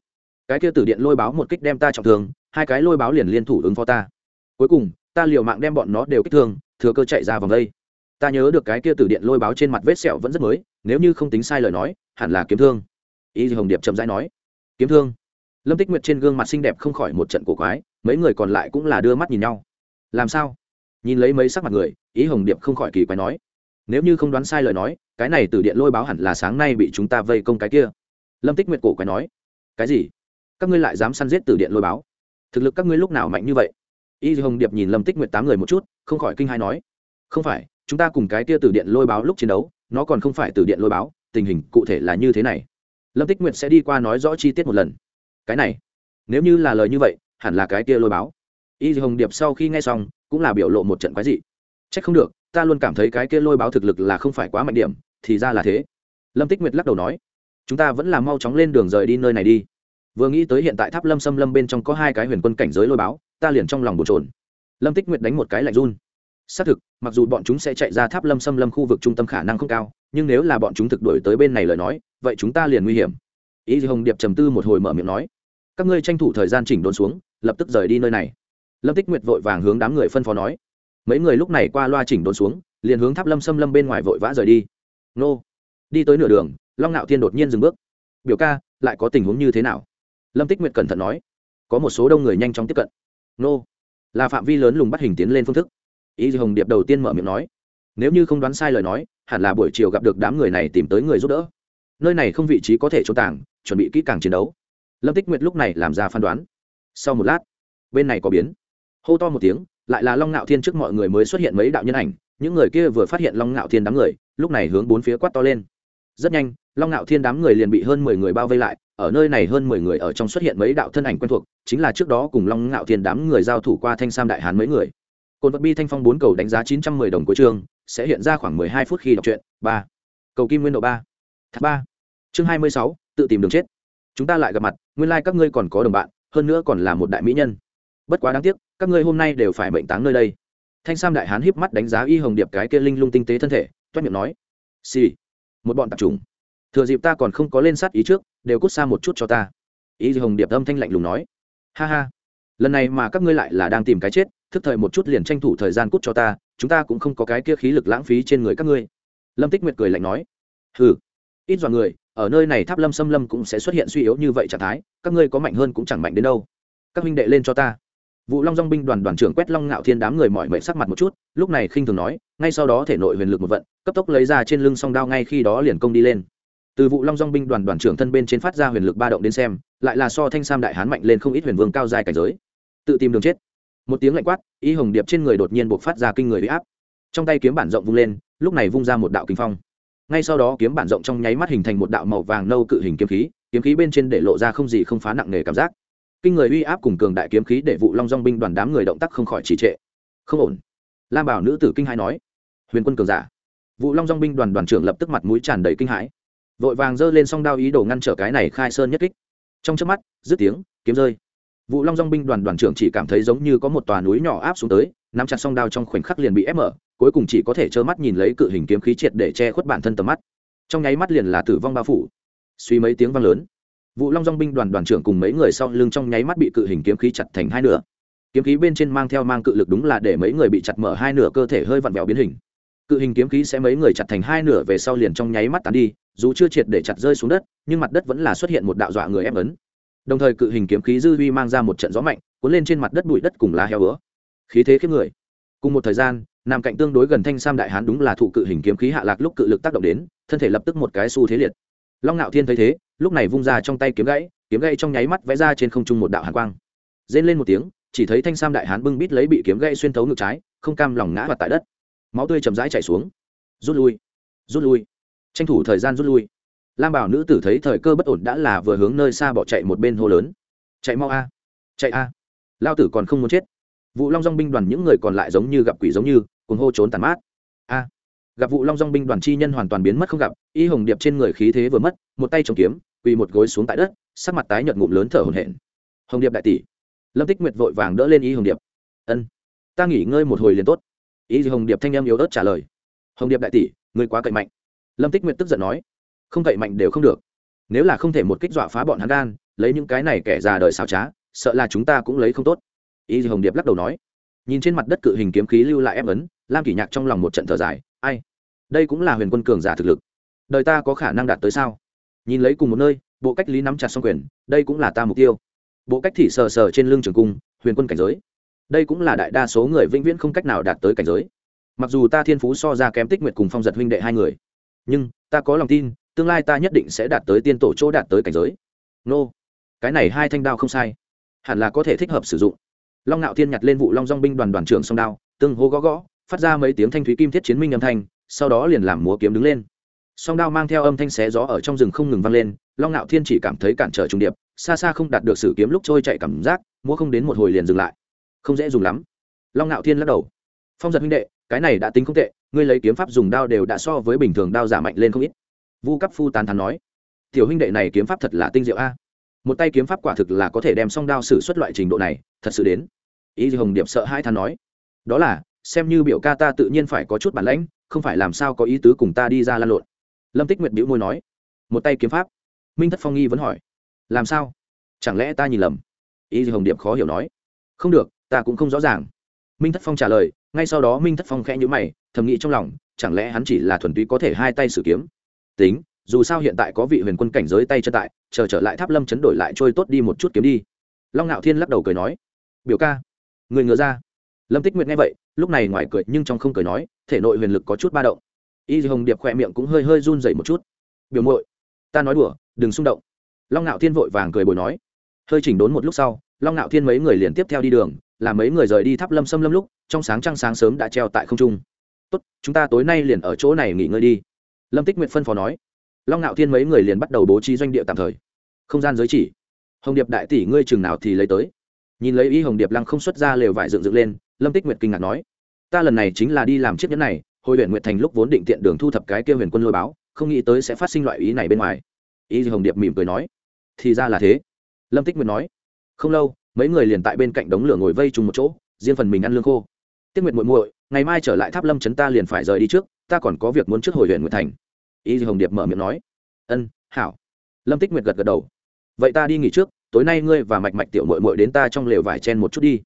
Cái kia từ điện lôi báo một kích đem ta trọng thương, hai cái lôi báo liền liên thủ ứng phó ta. Cuối cùng, ta liều mạng đem bọn nó đều kích thương, thừa cơ chạy ra vòng đây. Ta nhớ được cái kia từ điện lôi báo trên mặt vết sẹo vẫn rất mới, nếu như không tính sai lời nói, hẳn là kiếm thương. Y hồng điệp chậm rãi nói, kiếm thương? Lâm tích nguyệt trên gương mặt xinh đẹp không khỏi một trận cổ quái, mấy người còn lại cũng là đưa mắt nhìn nhau. Làm sao? Nhìn lấy mấy sắc mặt người, ý hồng điệp không khỏi kỳ quái nói. Nếu như không đoán sai lời nói, cái này từ điện lôi báo hẳn là sáng nay bị chúng ta vây công cái kia. Lâm tích nguyệt cổ quái nói. Cái gì? Các ngươi lại dám săn giết từ điện lôi báo? Thực lực các ngươi lúc nào mạnh như vậy? Y hồng điệp nhìn lâm tích nguyệt tám người một chút, không khỏi kinh hai nói. Không phải, chúng ta cùng cái kia từ điện lôi báo lúc chiến đấu, nó còn không phải từ điện lôi báo, tình hình cụ thể là như thế này. Lâm tích nguyệt sẽ đi qua nói rõ chi tiết một lần cái này, nếu như là lời như vậy, hẳn là cái kia lôi báo. Y hồng điệp sau khi nghe xong, cũng là biểu lộ một trận quái dị. C h ắ c không được, ta luôn cảm thấy cái kia lôi báo thực lực là không phải quá mạnh điểm, thì ra là thế. Lâm tích nguyệt lắc đầu nói, chúng ta vẫn là mau chóng lên đường rời đi nơi này đi. Vừa nghĩ tới hiện tại tháp lâm xâm lâm bên trong có hai cái huyền quân cảnh giới lôi báo, ta liền trong lòng bồn trồn lâm tích nguyệt đánh một cái lạnh run. Xác thực, mặc dù bọn chúng sẽ chạy ra tháp lâm xâm lâm khu vực trung tâm khả năng không cao, nhưng nếu là bọn chúng thực đổi tới bên này lời nói, vậy chúng ta liền nguy hiểm ý hồng điệp trầm tư một hồi mở miệng nói, các ngươi tranh thủ thời gian chỉnh đốn xuống, lập tức rời đi nơi này. Lâm tích nguyệt vội vàng hướng đám người phân phó nói, mấy người lúc này qua loa chỉnh đốn xuống, liền hướng tháp lâm xâm lâm bên ngoài vội vã rời đi. Nô, đi tới nửa đường, long ngạo thiên đột nhiên dừng bước. Biểu ca, lại có tình huống như thế nào? Lâm tích nguyệt cẩn thận nói, có một số đông người nhanh chóng tiếp cận. Nô, là phạm vi lớn lùng bắt hình tiến lên phương thức. Ý hồng điệp đầu tiên mở miệng nói, nếu như không đoán sai lời nói, hẳn là buổi chiều gặp được đám người này tìm tới người giúp đỡ. Nơi này không vị trí có thể trốn tàng chuẩn bị kỹ càng chiến đấu. Lâm tích nguyệt lúc này làm ra phán đoán. Sau một lát, bên này có biến. Hô to một tiếng, lại là long ngạo thiên trước mọi người mới xuất hiện mấy đạo nhân ảnh. Những người kia vừa phát hiện long ngạo thiên đám người, lúc này hướng bốn phía quát to lên. Rất nhanh, long ngạo thiên đám người liền bị hơn mười người bao vây lại. Ở nơi này hơn mười người ở trong xuất hiện mấy đạo thân ảnh quen thuộc, chính là trước đó cùng long ngạo thiên đám người giao thủ qua thanh sam đại hán mấy người. Cồn vật bi thanh phong bốn cầu đánh giá chín trăm mười đồng của trường sẽ hiện ra khoảng mười hai phút khi đọc truyện. Ba. Cầu kim nguyên độ ba. Ba. Chương hai mươi sáu tự tìm đường chết. Chúng ta lại gặp mặt, nguyên lai、like、các ngươi còn có đồng bạn, hơn nữa còn là một đại mỹ nhân. Bất quá đáng tiếc, các ngươi hôm nay đều phải mệnh táng nơi đây. Thanh sam đại hán híp mắt đánh giá y hồng điệp cái kia linh lung tinh tế thân thể, toét miệng nói, xì、sì. một bọn tạp trùng thừa dịp ta còn không có lên sát ý trước, đều cút xa một chút cho ta. Y hồng điệp âm thanh lạnh lùng nói, ha ha, lần này mà các ngươi lại là đang tìm cái chết, thức thời một chút liền tranh thủ thời gian cút cho ta, chúng ta cũng không có cái kia khí lực lãng phí trên người các ngươi. Lâm tích nguyệt cười lạnh nói, hừ ít dọn người, ở nơi này tháp lâm xâm lâm cũng sẽ xuất hiện suy yếu như vậy trạng thái, các ngươi có mạnh hơn cũng chẳng mạnh đến đâu. Các huynh đệ lên cho ta. Vụ long dong binh đoàn đoàn trưởng quét long ngạo thiên đám người mọi mệnh sắc mặt một chút, lúc này khinh thường nói, ngay sau đó thể nội huyền lực một vận, cấp tốc lấy ra trên lưng song đao ngay khi đó liền công đi lên. Từ vụ long dong binh đoàn đoàn trưởng thân bên trên phát ra huyền lực ba động đến xem, lại là so thanh sam đại hán mạnh lên không ít huyền vương cao dài cảnh giới. Tự tìm đường chết. Một tiếng lạnh quát, y hồng điệp trên người đột nhiên buộc phát ra kinh người bị áp. Trong tay kiếm bản rộng vung lên, lúc này vung ra một đạo kinh phong ngay sau đó kiếm bản rộng trong nháy mắt hình thành một đạo màu vàng nâu cự hình kiếm khí kiếm khí bên trên để lộ ra không gì không phá nặng nề cảm giác. Kinh người uy áp cùng cường đại kiếm khí để vụ long dong binh đoàn đám người động tác không khỏi trì trệ. Không ổn. Lam bảo nữ tử kinh hãi nói. Huyền quân cường giả. Vụ long dong binh đoàn đoàn trưởng lập tức mặt mũi tràn đầy kinh hãi. Vội vàng giơ lên song đao ý đồ ngăn trở cái này khai sơn nhất kích. Trong chớp mắt, dứt tiếng, kiếm rơi. Vụ long dong binh đoàn đoàn trưởng chỉ cảm thấy giống như có một tòa núi nhỏ áp xuống tới, nắm chặt song đao trong khoảnh khắc liền bị ép mở cuối cùng chỉ có thể trơ mắt nhìn lấy cự hình kiếm khí triệt để che khuất bản thân tầm mắt. Trong nháy mắt liền là tử vong bao phủ. Suy mấy tiếng vang lớn vụ long dong binh đoàn đoàn trưởng cùng mấy người sau lưng trong nháy mắt bị cự hình kiếm khí chặt thành hai nửa. Kiếm khí bên trên mang theo mang cự lực đúng là để mấy người bị chặt mở hai nửa cơ thể hơi vặn vẹo biến hình. Cự hình kiếm khí sẽ mấy người chặt thành hai nửa về sau liền trong nháy mắt tán đi, dù chưa triệt để chặt rơi xuống đất, nhưng mặt đất vẫn là xuất hiện một đạo dọa người ép ấn. Đồng thời cự hình kiếm khí dư huy mang ra một trận gió mạnh, cuốn lên trên mặt đất bụi đất cùng lá heo ứa khí thế khiếp người. Cùng một thời gian nằm cạnh tương đối gần thanh sam đại hán đúng là thụ cự hình kiếm khí hạ lạc lúc cự lực tác động đến, thân thể lập tức một cái xu thế liệt. Long ngạo thiên thấy thế, lúc này vung ra trong tay kiếm gãy kiếm gãy trong nháy mắt vẽ ra trên không trung một đạo hàn quang. Rên lên một tiếng, chỉ thấy thanh sam đại hán bưng bít lấy bị kiếm gãy xuyên thấu ngực trái, không cam lòng ngã vào tại đất. Máu tươi chậm rãi chảy xuống. Rút lui rút lui. Tranh thủ thời gian rút lui. Lam bảo nữ tử thấy thời cơ bất ổn đã là vừa hướng nơi xa bỏ chạy một bên hô lớn. Chạy mau a, chạy a. Lao tử còn không muốn chết. Vụ long dong binh đoàn những người còn lại giống như gặp quỷ giống như cùng hô trốn tàn mát. A, gặp vụ long dong binh đoàn chi nhân hoàn toàn biến mất không gặp, y hồng điệp trên người khí thế vừa mất, một tay chống kiếm, quỳ một gối xuống tại đất, sắc mặt tái nhợt ngụm lớn thở hổn hển. Hồng điệp đại tỷ, lâm tích nguyệt vội vàng đỡ lên y hồng điệp. Ân, ta nghỉ ngơi một hồi liền tốt. Y hồng điệp thanh em yếu ớt trả lời. Hồng điệp đại tỷ, ngươi quá cậy mạnh. Lâm tích nguyệt tức giận nói. Không cậy mạnh đều không được. Nếu là không thể một kích dọa phá bọn hắn gan, lấy những cái này kẻ già đời xào trá, sợ là chúng ta cũng lấy không tốt. Y hồng điệp lắc đầu nói nhìn trên mặt đất cự hình kiếm khí lưu lại ép ấn, lam kỷ nhạc trong lòng một trận thở dài, ai? Đây cũng là huyền quân cường giả thực lực. Đời ta có khả năng đạt tới sao? Nhìn lấy cùng một nơi, bộ cách lý nắm chặt xong quyền, đây cũng là ta mục tiêu. Bộ cách thị sờ sờ trên lưng trường cung, huyền quân cảnh giới. Đây cũng là đại đa số người vĩnh viễn không cách nào đạt tới cảnh giới. Mặc dù ta thiên phú so ra kém tích nguyệt cùng phong giật huynh đệ hai người, nhưng ta có lòng tin, tương lai ta nhất định sẽ đạt tới tiên tổ chỗ đạt tới cảnh giới. Nô, cái này hai thanh đao không sai. Hẳn là có thể thích hợp sử dụng long ngạo thiên nhặt lên vụ long dong binh đoàn đoàn trưởng song đao, tương hô gõ gõ, phát ra mấy tiếng thanh thúy kim thiết chiến minh âm thanh, sau đó liền làm múa kiếm đứng lên. Song đao mang theo âm thanh xé gió ở trong rừng không ngừng vang lên, long ngạo thiên chỉ cảm thấy cản trở trung điệp, xa xa không đạt được sử kiếm lúc trôi chạy cảm giác, múa không đến một hồi liền dừng lại. Không dễ dùng lắm. Long ngạo thiên lắc đầu. Phong giật huynh đệ, cái này đã tính không tệ, ngươi lấy kiếm pháp dùng đao đều đã so với bình thường đao giả mạnh lên không ít. Vu cấp phu tán thắn nói. Tiểu huynh đệ này kiếm pháp thật là tinh diệu a một tay kiếm pháp quả thực là có thể đem song đao xử suất loại trình độ này, thật sự đến. Ý gì hồng điệp sợ hai than nói. Đó là, xem như biểu ca ta tự nhiên phải có chút bản lãnh, không phải làm sao có ý tứ cùng ta đi ra lan lộn. Lâm tích nguyệt bĩu môi nói. Một tay kiếm pháp. Minh thất phong nghi vẫn hỏi. Làm sao? Chẳng lẽ ta nhìn lầm? Ý gì hồng điệp khó hiểu nói. Không được, ta cũng không rõ ràng. Minh thất phong trả lời, ngay sau đó minh thất phong khẽ nhữ mày, thầm nghĩ trong lòng, chẳng lẽ hắn chỉ là thuần túy có thể hai tay sử kiếm? Tính dù sao hiện tại có vị huyền quân cảnh giới tay chân tại, chờ trở lại tháp lâm chấn đổi lại trôi tốt đi một chút kiếm đi. Long ngạo thiên lắc đầu cười nói, biểu ca, người ngựa ra. Lâm tích nguyệt nghe vậy, lúc này ngoài cười nhưng trong không cười nói, thể nội huyền lực có chút ba động. Y hồng điệp khỏe miệng cũng hơi hơi run dậy một chút. Biểu muội, ta nói đùa, đừng xung động. Long ngạo thiên vội vàng cười bồi nói. Hơi chỉnh đốn một lúc sau, long ngạo thiên mấy người liền tiếp theo đi đường, là mấy người rời đi tháp lâm xâm lâm lúc, trong sáng trăng sáng sớm đã treo tại không trung. Tốt, chúng ta tối nay liền ở chỗ này nghỉ ngơi đi. Lâm tích nguyệt phân phó nói long ngạo thiên mấy người liền bắt đầu bố trí doanh địa tạm thời. Không gian giới chỉ. Hồng điệp đại tỷ ngươi chừng nào thì lấy tới. Nhìn lấy y hồng điệp lăng không xuất ra lều vải dựng dựng lên, lâm tích nguyệt kinh ngạc nói, ta lần này chính là đi làm chiếc nhẫn này, hồi huyện nguyệt thành lúc vốn định tiện đường thu thập cái kia huyền quân lôi báo, không nghĩ tới sẽ phát sinh loại ý này bên ngoài. Y hồng điệp mỉm cười nói, thì ra là thế. Lâm tích nguyệt nói, không lâu, mấy người liền tại bên cạnh đống lửa ngồi vây chung một chỗ, riêng phần mình ăn lương khô. Tiết nguyệt muội muội, ngày mai trở lại tháp lâm trấn ta liền phải rời đi trước, ta còn có việc muốn trước hồi huyện nguyệt thành y hồng điệp mở miệng nói, ân, hảo. Lâm tích nguyệt gật gật đầu, vậy ta đi nghỉ trước, tối nay ngươi và mạch mạch tiểu muội muội đến ta trong lều vải chen một chút đi.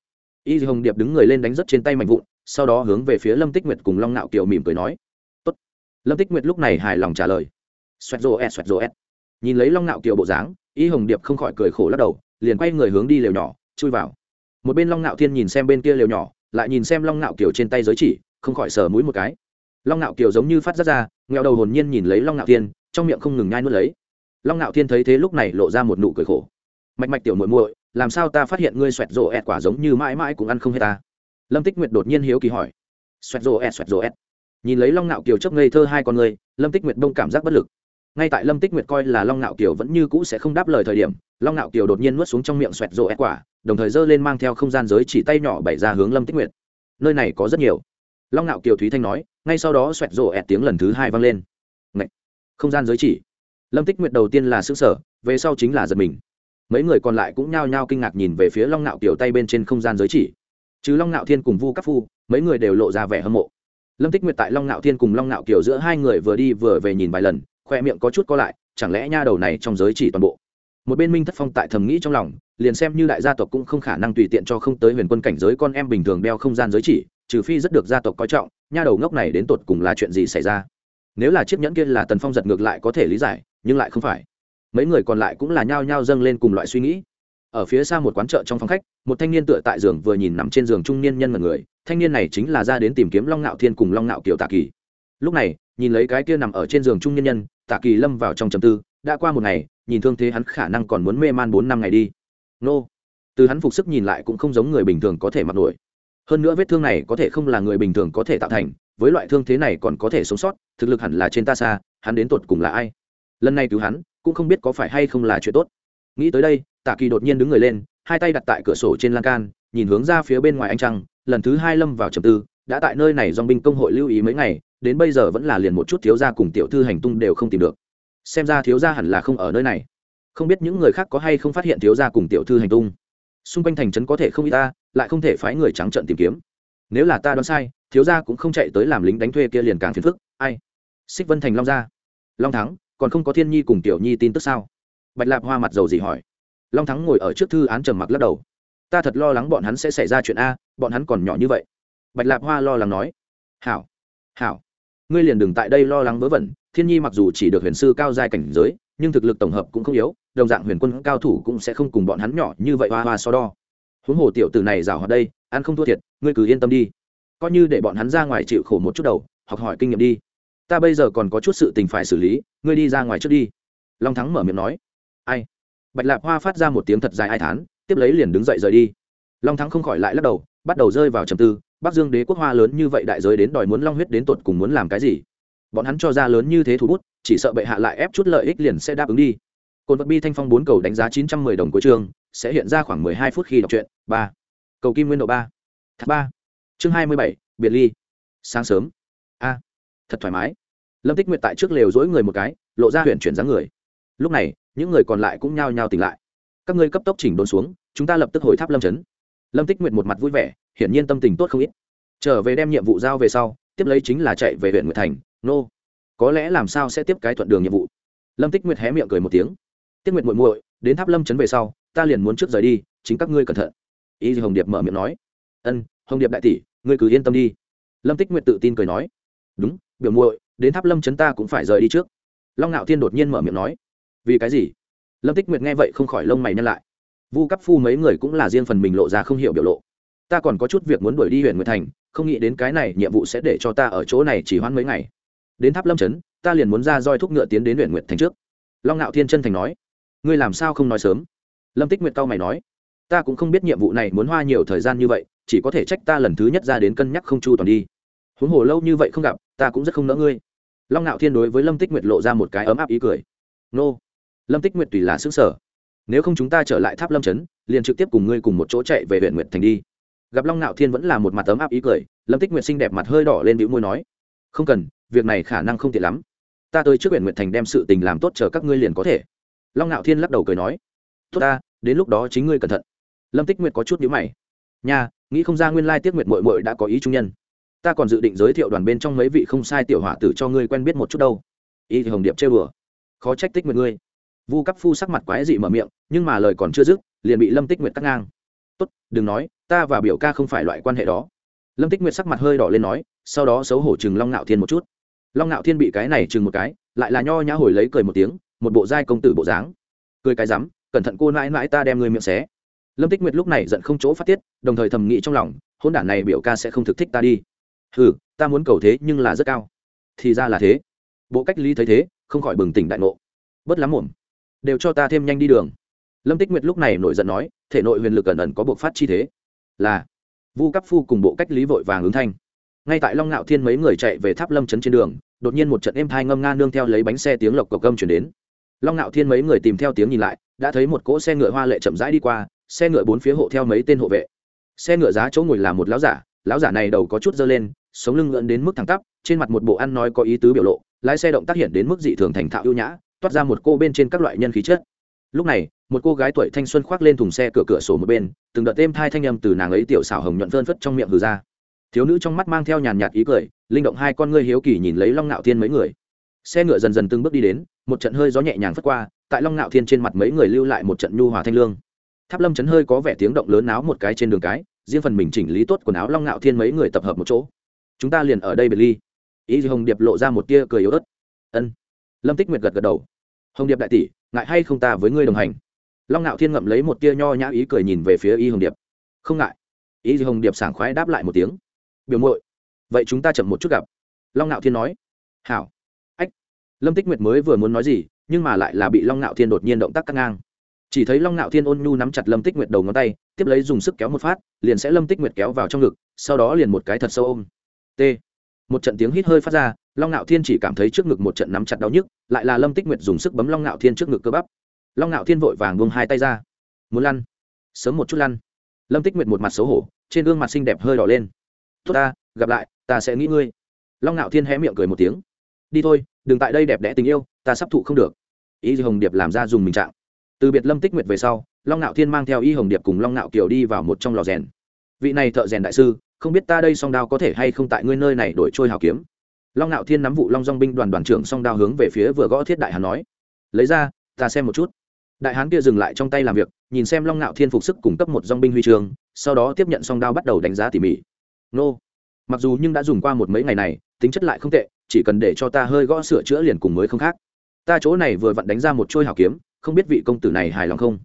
Y hồng điệp đứng người lên đánh rất trên tay mạnh vụn, sau đó hướng về phía lâm tích nguyệt cùng long nạo kiều mỉm cười nói, Tốt. lâm tích nguyệt lúc này hài lòng trả lời, xoẹt rô ẹt, xoẹt rô ẹt. Nhìn lấy long nạo kiều bộ dáng, y hồng điệp không khỏi cười khổ lắc đầu, liền quay người hướng đi lều nhỏ, chui vào. Một bên long nạo thiên nhìn xem bên kia lều nhỏ, lại nhìn xem long nạo kiều trên tay giới chỉ, không khỏi sờ mũi một cái long nạo kiều giống như phát ra ra nghèo đầu hồn nhiên nhìn lấy long nạo thiên, trong miệng không ngừng nhai nuốt lấy. Long nạo thiên thấy thế lúc này lộ ra một nụ cười khổ. Mạch mạch tiểu muội muội, làm sao ta phát hiện ngươi xoẹt rộ ẹt quả giống như mãi mãi cũng ăn không hết ta? Lâm tích nguyệt đột nhiên hiếu kỳ hỏi. Xoẹt rộ ẹt, xoẹt rộ ẹt. Nhìn lấy long nạo kiều chấp ngây thơ hai con người, lâm tích nguyệt đông cảm giác bất lực. Ngay tại lâm tích nguyệt coi là long nạo kiều vẫn như cũ sẽ không đáp lời thời điểm, long nạo kiều đột nhiên nuốt xuống trong miệng xoẹt rộ ẹt quả, đồng thời giơ lên mang theo không gian giới chỉ tay nhỏ bày ra hướng lâm tích nguyệt. Nơi này có rất nhiều long ngạo kiều thúy thanh nói, ngay sau đó xoẹt rổ ẹt tiếng lần thứ hai vang lên. Ngậy! không gian giới chỉ. Lâm tích nguyệt đầu tiên là xứ sở về sau chính là giật mình. Mấy người còn lại cũng nhao nhao kinh ngạc nhìn về phía long ngạo kiều tay bên trên không gian giới chỉ. Chứ long ngạo thiên cùng vu các phu, mấy người đều lộ ra vẻ hâm mộ. Lâm tích nguyệt tại long ngạo thiên cùng long ngạo kiều giữa hai người vừa đi vừa về nhìn vài lần, khoe miệng có chút co lại, chẳng lẽ nha đầu này trong giới chỉ toàn bộ? Một bên minh thất phong tại thầm nghĩ trong lòng, liền xem như đại gia tộc cũng không khả năng tùy tiện cho không tới huyền quân cảnh giới con em bình thường đeo không gian giới chỉ trừ phi rất được gia tộc coi trọng, nha đầu ngốc này đến tột cùng là chuyện gì xảy ra? Nếu là chiếc nhẫn kia là tần phong giật ngược lại có thể lý giải, nhưng lại không phải. Mấy người còn lại cũng là nhao nhao dâng lên cùng loại suy nghĩ. Ở phía xa một quán chợ trong phòng khách, một thanh niên tựa tại giường vừa nhìn nằm trên giường trung niên nhân mật người, thanh niên này chính là ra đến tìm kiếm long ngạo thiên cùng long ngạo kiều tạ kỳ. Lúc này, nhìn lấy cái kia nằm ở trên giường trung niên nhân, tạ kỳ lâm vào trong trầm tư, đã qua một ngày, nhìn thương thế hắn khả năng còn muốn mê man bốn năm ngày đi. Nô. Từ hắn phục sức nhìn lại cũng không giống người bình thường có thể mặc nổi hơn nữa vết thương này có thể không là người bình thường có thể tạo thành, với loại thương thế này còn có thể sống sót, thực lực hẳn là trên ta xa, hắn đến tột cùng là ai? Lần này cứu hắn, cũng không biết có phải hay không là chuyện tốt. Nghĩ tới đây, tạ kỳ đột nhiên đứng người lên, hai tay đặt tại cửa sổ trên lan can, nhìn hướng ra phía bên ngoài anh trăng, lần thứ hai lâm vào trầm tư, đã tại nơi này dong binh công hội lưu ý mấy ngày, đến bây giờ vẫn là liền một chút thiếu gia cùng tiểu thư hành tung đều không tìm được. Xem ra thiếu gia hẳn là không ở nơi này. Không biết những người khác có hay không phát hiện thiếu gia cùng tiểu thư hành tung xung quanh thành trấn có thể không ít ta, lại không thể phái người trắng trợn tìm kiếm. Nếu là ta đoán sai, thiếu gia cũng không chạy tới làm lính đánh thuê kia liền càng phiền phức. Ai? Xích vân thành long gia. Long thắng, còn không có thiên nhi cùng tiểu nhi tin tức sao? Bạch lạp hoa mặt dầu gì hỏi. Long thắng ngồi ở trước thư án trầm mặc lắc đầu. Ta thật lo lắng bọn hắn sẽ xảy ra chuyện a, bọn hắn còn nhỏ như vậy. Bạch lạp hoa lo lắng nói. Hảo hảo. Ngươi liền đừng tại đây lo lắng vớ vẩn, thiên nhi mặc dù chỉ được huyền sư cao giai cảnh giới nhưng thực lực tổng hợp cũng không yếu, đồng dạng huyền quân cao thủ cũng sẽ không cùng bọn hắn nhỏ như vậy hoa hoa so đo. Huống hồ tiểu tử này rào hoạt đây, ăn không thua thiệt, ngươi cứ yên tâm đi. Coi như để bọn hắn ra ngoài chịu khổ một chút đầu, học hỏi kinh nghiệm đi. Ta bây giờ còn có chút sự tình phải xử lý, ngươi đi ra ngoài trước đi. Long thắng mở miệng nói. Ai? Bạch lạp hoa phát ra một tiếng thật dài ai thán, tiếp lấy liền đứng dậy rời đi. Long thắng không khỏi lại lắc đầu, bắt đầu rơi vào trầm tư, bắc dương đế quốc hoa lớn như vậy đại giới đến đòi muốn long huyết đến tột cùng muốn làm cái gì? Bọn hắn cho ra lớn như thế thủ bút, chỉ sợ bệ hạ lại ép chút lợi ích liền sẽ đáp ứng đi. Cồn vật bi thanh phong bốn cầu đánh giá chín trăm mười đồng của trường, sẽ hiện ra khoảng mười hai phút khi đọc truyện, ba. Cầu kim nguyên độ ba. Thác ba. Chương hai mươi bảy, biệt ly. Sáng sớm. A. Thật thoải mái. Lâm tích nguyệt tại trước lều dỗi người một cái, lộ ra huyện chuyển dáng người. Lúc này, những người còn lại cũng nhao nhao tỉnh lại. Các ngươi cấp tốc chỉnh đốn xuống, chúng ta lập tức hồi tháp lâm chấn. Lâm tích nguyệt một mặt vui vẻ, hiển nhiên tâm tình tốt không ít. Trở về đem nhiệm vụ giao về sau, tiếp lấy chính là chạy về huyện nguyệt thành nô. Có lẽ làm sao sẽ tiếp cái thuận đường nhiệm vụ? Lâm tích nguyệt hé miệng cười một tiếng. Tiết nguyệt muội muội, đến tháp lâm trấn về sau, ta liền muốn trước rời đi, chính các ngươi cẩn thận. Ý gì hồng điệp mở miệng nói. Ân, hồng điệp đại tỷ, ngươi cứ yên tâm đi. Lâm tích nguyệt tự tin cười nói. Đúng, biểu muội, đến tháp lâm trấn ta cũng phải rời đi trước. Long ngạo thiên đột nhiên mở miệng nói. Vì cái gì? Lâm tích nguyệt nghe vậy không khỏi lông mày nhăn lại. Vu cấp phu mấy người cũng là riêng phần mình lộ ra không hiểu biểu lộ. Ta còn có chút việc muốn đuổi đi huyện nguyệt thành, không nghĩ đến cái này nhiệm vụ sẽ để cho ta ở chỗ này chỉ hoãn mấy ngày đến tháp lâm trấn, ta liền muốn ra roi thúc ngựa tiến đến huyện nguyệt thành trước. Long ngạo thiên chân thành nói. Ngươi làm sao không nói sớm? Lâm tích nguyệt cao mày nói. Ta cũng không biết nhiệm vụ này muốn hoa nhiều thời gian như vậy, chỉ có thể trách ta lần thứ nhất ra đến cân nhắc không chu toàn đi. Huống hồ lâu như vậy không gặp, ta cũng rất không nỡ ngươi. Long ngạo thiên đối với lâm tích nguyệt lộ ra một cái ấm áp ý cười. Nô. Lâm tích nguyệt tùy là xứng sở nếu không chúng ta trở lại tháp lâm trấn, liền trực tiếp cùng ngươi cùng một chỗ chạy về huyện nguyệt thành đi. Gặp long ngạo thiên vẫn là một mặt ấm áp ý cười, lâm tích nguyệt xinh đẹp mặt hơi đỏ lên bĩu môi nói. Không cần việc này khả năng không tiện lắm. Ta tới trước huyện nguyện thành đem sự tình làm tốt chờ các ngươi liền có thể. Long ngạo thiên lắc đầu cười nói. Tốt ta, đến lúc đó chính ngươi cẩn thận. Lâm tích nguyệt có chút nhíu mày. Nha, nghĩ không ra nguyên lai tiết nguyệt mội mội đã có ý trung nhân. Ta còn dự định giới thiệu đoàn bên trong mấy vị không sai tiểu hỏa tử cho ngươi quen biết một chút đâu. Y thì hồng điệp chơi bừa khó trách tích nguyệt ngươi. Vu cấp phu sắc mặt quái dị mở miệng, nhưng mà lời còn chưa dứt, liền bị lâm tích nguyệt cắt ngang. Tốt, đừng nói, ta và biểu ca không phải loại quan hệ đó. Lâm tích nguyệt sắc mặt hơi đỏ lên nói, sau đó xấu hổ chừng long ngạo thiên một chút long ngạo thiên bị cái này chừng một cái, lại là nho nhã hồi lấy cười một tiếng, một bộ giai công tử bộ dáng. Cười cái rắm, cẩn thận cô mãi mãi ta đem người miệng xé. Lâm tích nguyệt lúc này giận không chỗ phát tiết, đồng thời thầm nghĩ trong lòng hôn đản này biểu ca sẽ không thực thích ta đi. Ừ ta muốn cầu thế nhưng là rất cao. Thì ra là thế. Bộ cách ly thấy thế, không khỏi bừng tỉnh đại ngộ. Bất lắm muộn. Đều cho ta thêm nhanh đi đường. Lâm tích nguyệt lúc này nổi giận nói, thể nội huyền lực ẩn ẩn có buộc phát chi thế. Là, vu cấp phu cùng bộ cách lý vội vàng ứng thanh ngay tại long ngạo thiên mấy người chạy về tháp lâm trấn trên đường, đột nhiên một trận êm thai ngâm nga nương theo lấy bánh xe tiếng lộc cầu cơm chuyển đến. Long ngạo thiên mấy người tìm theo tiếng nhìn lại, đã thấy một cỗ xe ngựa hoa lệ chậm rãi đi qua, xe ngựa bốn phía hộ theo mấy tên hộ vệ. Xe ngựa giá chỗ ngồi là một lão giả lão giả này đầu có chút dơ lên, sống lưng ngợn đến mức thẳng tắp, trên mặt một bộ ăn nói có ý tứ biểu lộ, lái xe động tác hiện đến mức dị thường thành thạo ưu nhã, toát ra một cô bên trên các loại nhân khí chất. Lúc này, một cô gái tuổi thanh xuân khoác lên thùng xe cửa cửa sổ một bên, từng đợt êm thai thanh âm từ nàng ấy tiểu xảo hồng nhuận vơn phất trong miệng hừ ra thiếu nữ trong mắt mang theo nhàn nhạt ý cười, linh động hai con ngươi hiếu kỳ nhìn lấy long ngạo thiên mấy người. Xe ngựa dần dần từng bước đi đến, một trận hơi gió nhẹ nhàng phất qua, tại long ngạo thiên trên mặt mấy người lưu lại một trận nhu hòa thanh lương. Tháp lâm chấn hơi có vẻ tiếng động lớn náo một cái trên đường cái, riêng phần mình chỉnh lý tốt quần áo long ngạo thiên mấy người tập hợp một chỗ. Chúng ta liền ở đây biệt ly. Ý gì hồng điệp lộ ra một tia cười yếu ớt. Ân. Lâm tích nguyệt gật gật đầu. Hồng điệp đại tỷ, ngại hay không ta với ngươi đồng hành? Long ngạo thiên ngậm lấy một tia nho nhã ý cười nhìn về phía y hồng điệp. Không ngại. Ý gì hồng điệp sảng khoái đáp lại một tiếng biểu muội, vậy chúng ta chậm một chút gặp. Long ngạo thiên nói. Hảo. Ách. Lâm tích nguyệt mới vừa muốn nói gì, nhưng mà lại là bị long ngạo thiên đột nhiên động tác cắt ngang. Chỉ thấy long ngạo thiên ôn nhu nắm chặt lâm tích nguyệt đầu ngón tay, tiếp lấy dùng sức kéo một phát, liền sẽ lâm tích nguyệt kéo vào trong ngực, sau đó liền một cái thật sâu ôm. T. Một trận tiếng hít hơi phát ra, long ngạo thiên chỉ cảm thấy trước ngực một trận nắm chặt đau nhức, lại là lâm tích nguyệt dùng sức bấm long ngạo thiên trước ngực cơ bắp. Long ngạo thiên vội vàng buông hai tay ra. Muốn lăn. Sớm một chút lăn. Lâm tích nguyệt một mặt xấu hổ, trên gương mặt xinh đẹp hơi đỏ lên tốt ta, gặp lại, ta sẽ nghĩ ngươi. Long ngạo thiên hé miệng cười một tiếng. Đi thôi, đừng tại đây đẹp đẽ tình yêu, ta sắp thụ không được. Y hồng điệp làm ra dùng mình trạng. Từ biệt lâm tích nguyệt về sau, long ngạo thiên mang theo y hồng điệp cùng long ngạo kiều đi vào một trong lò rèn. Vị này thợ rèn đại sư, không biết ta đây song đao có thể hay không tại ngươi nơi này đổi trôi hào kiếm. Long ngạo thiên nắm vụ long dong binh đoàn đoàn trưởng song đao hướng về phía vừa gõ thiết đại hán nói. Lấy ra, ta xem một chút. Đại hán kia dừng lại trong tay làm việc, nhìn xem long ngạo thiên phục sức cung cấp một dong binh huy trường sau đó tiếp nhận song đao bắt đầu đánh giá tỉ mỉ nô. Mặc dù nhưng đã dùng qua một mấy ngày này, tính chất lại không tệ, chỉ cần để cho ta hơi gõ sửa chữa liền cùng mới không khác. Ta chỗ này vừa vặn đánh ra một trôi hào kiếm, không biết vị công tử này hài lòng không?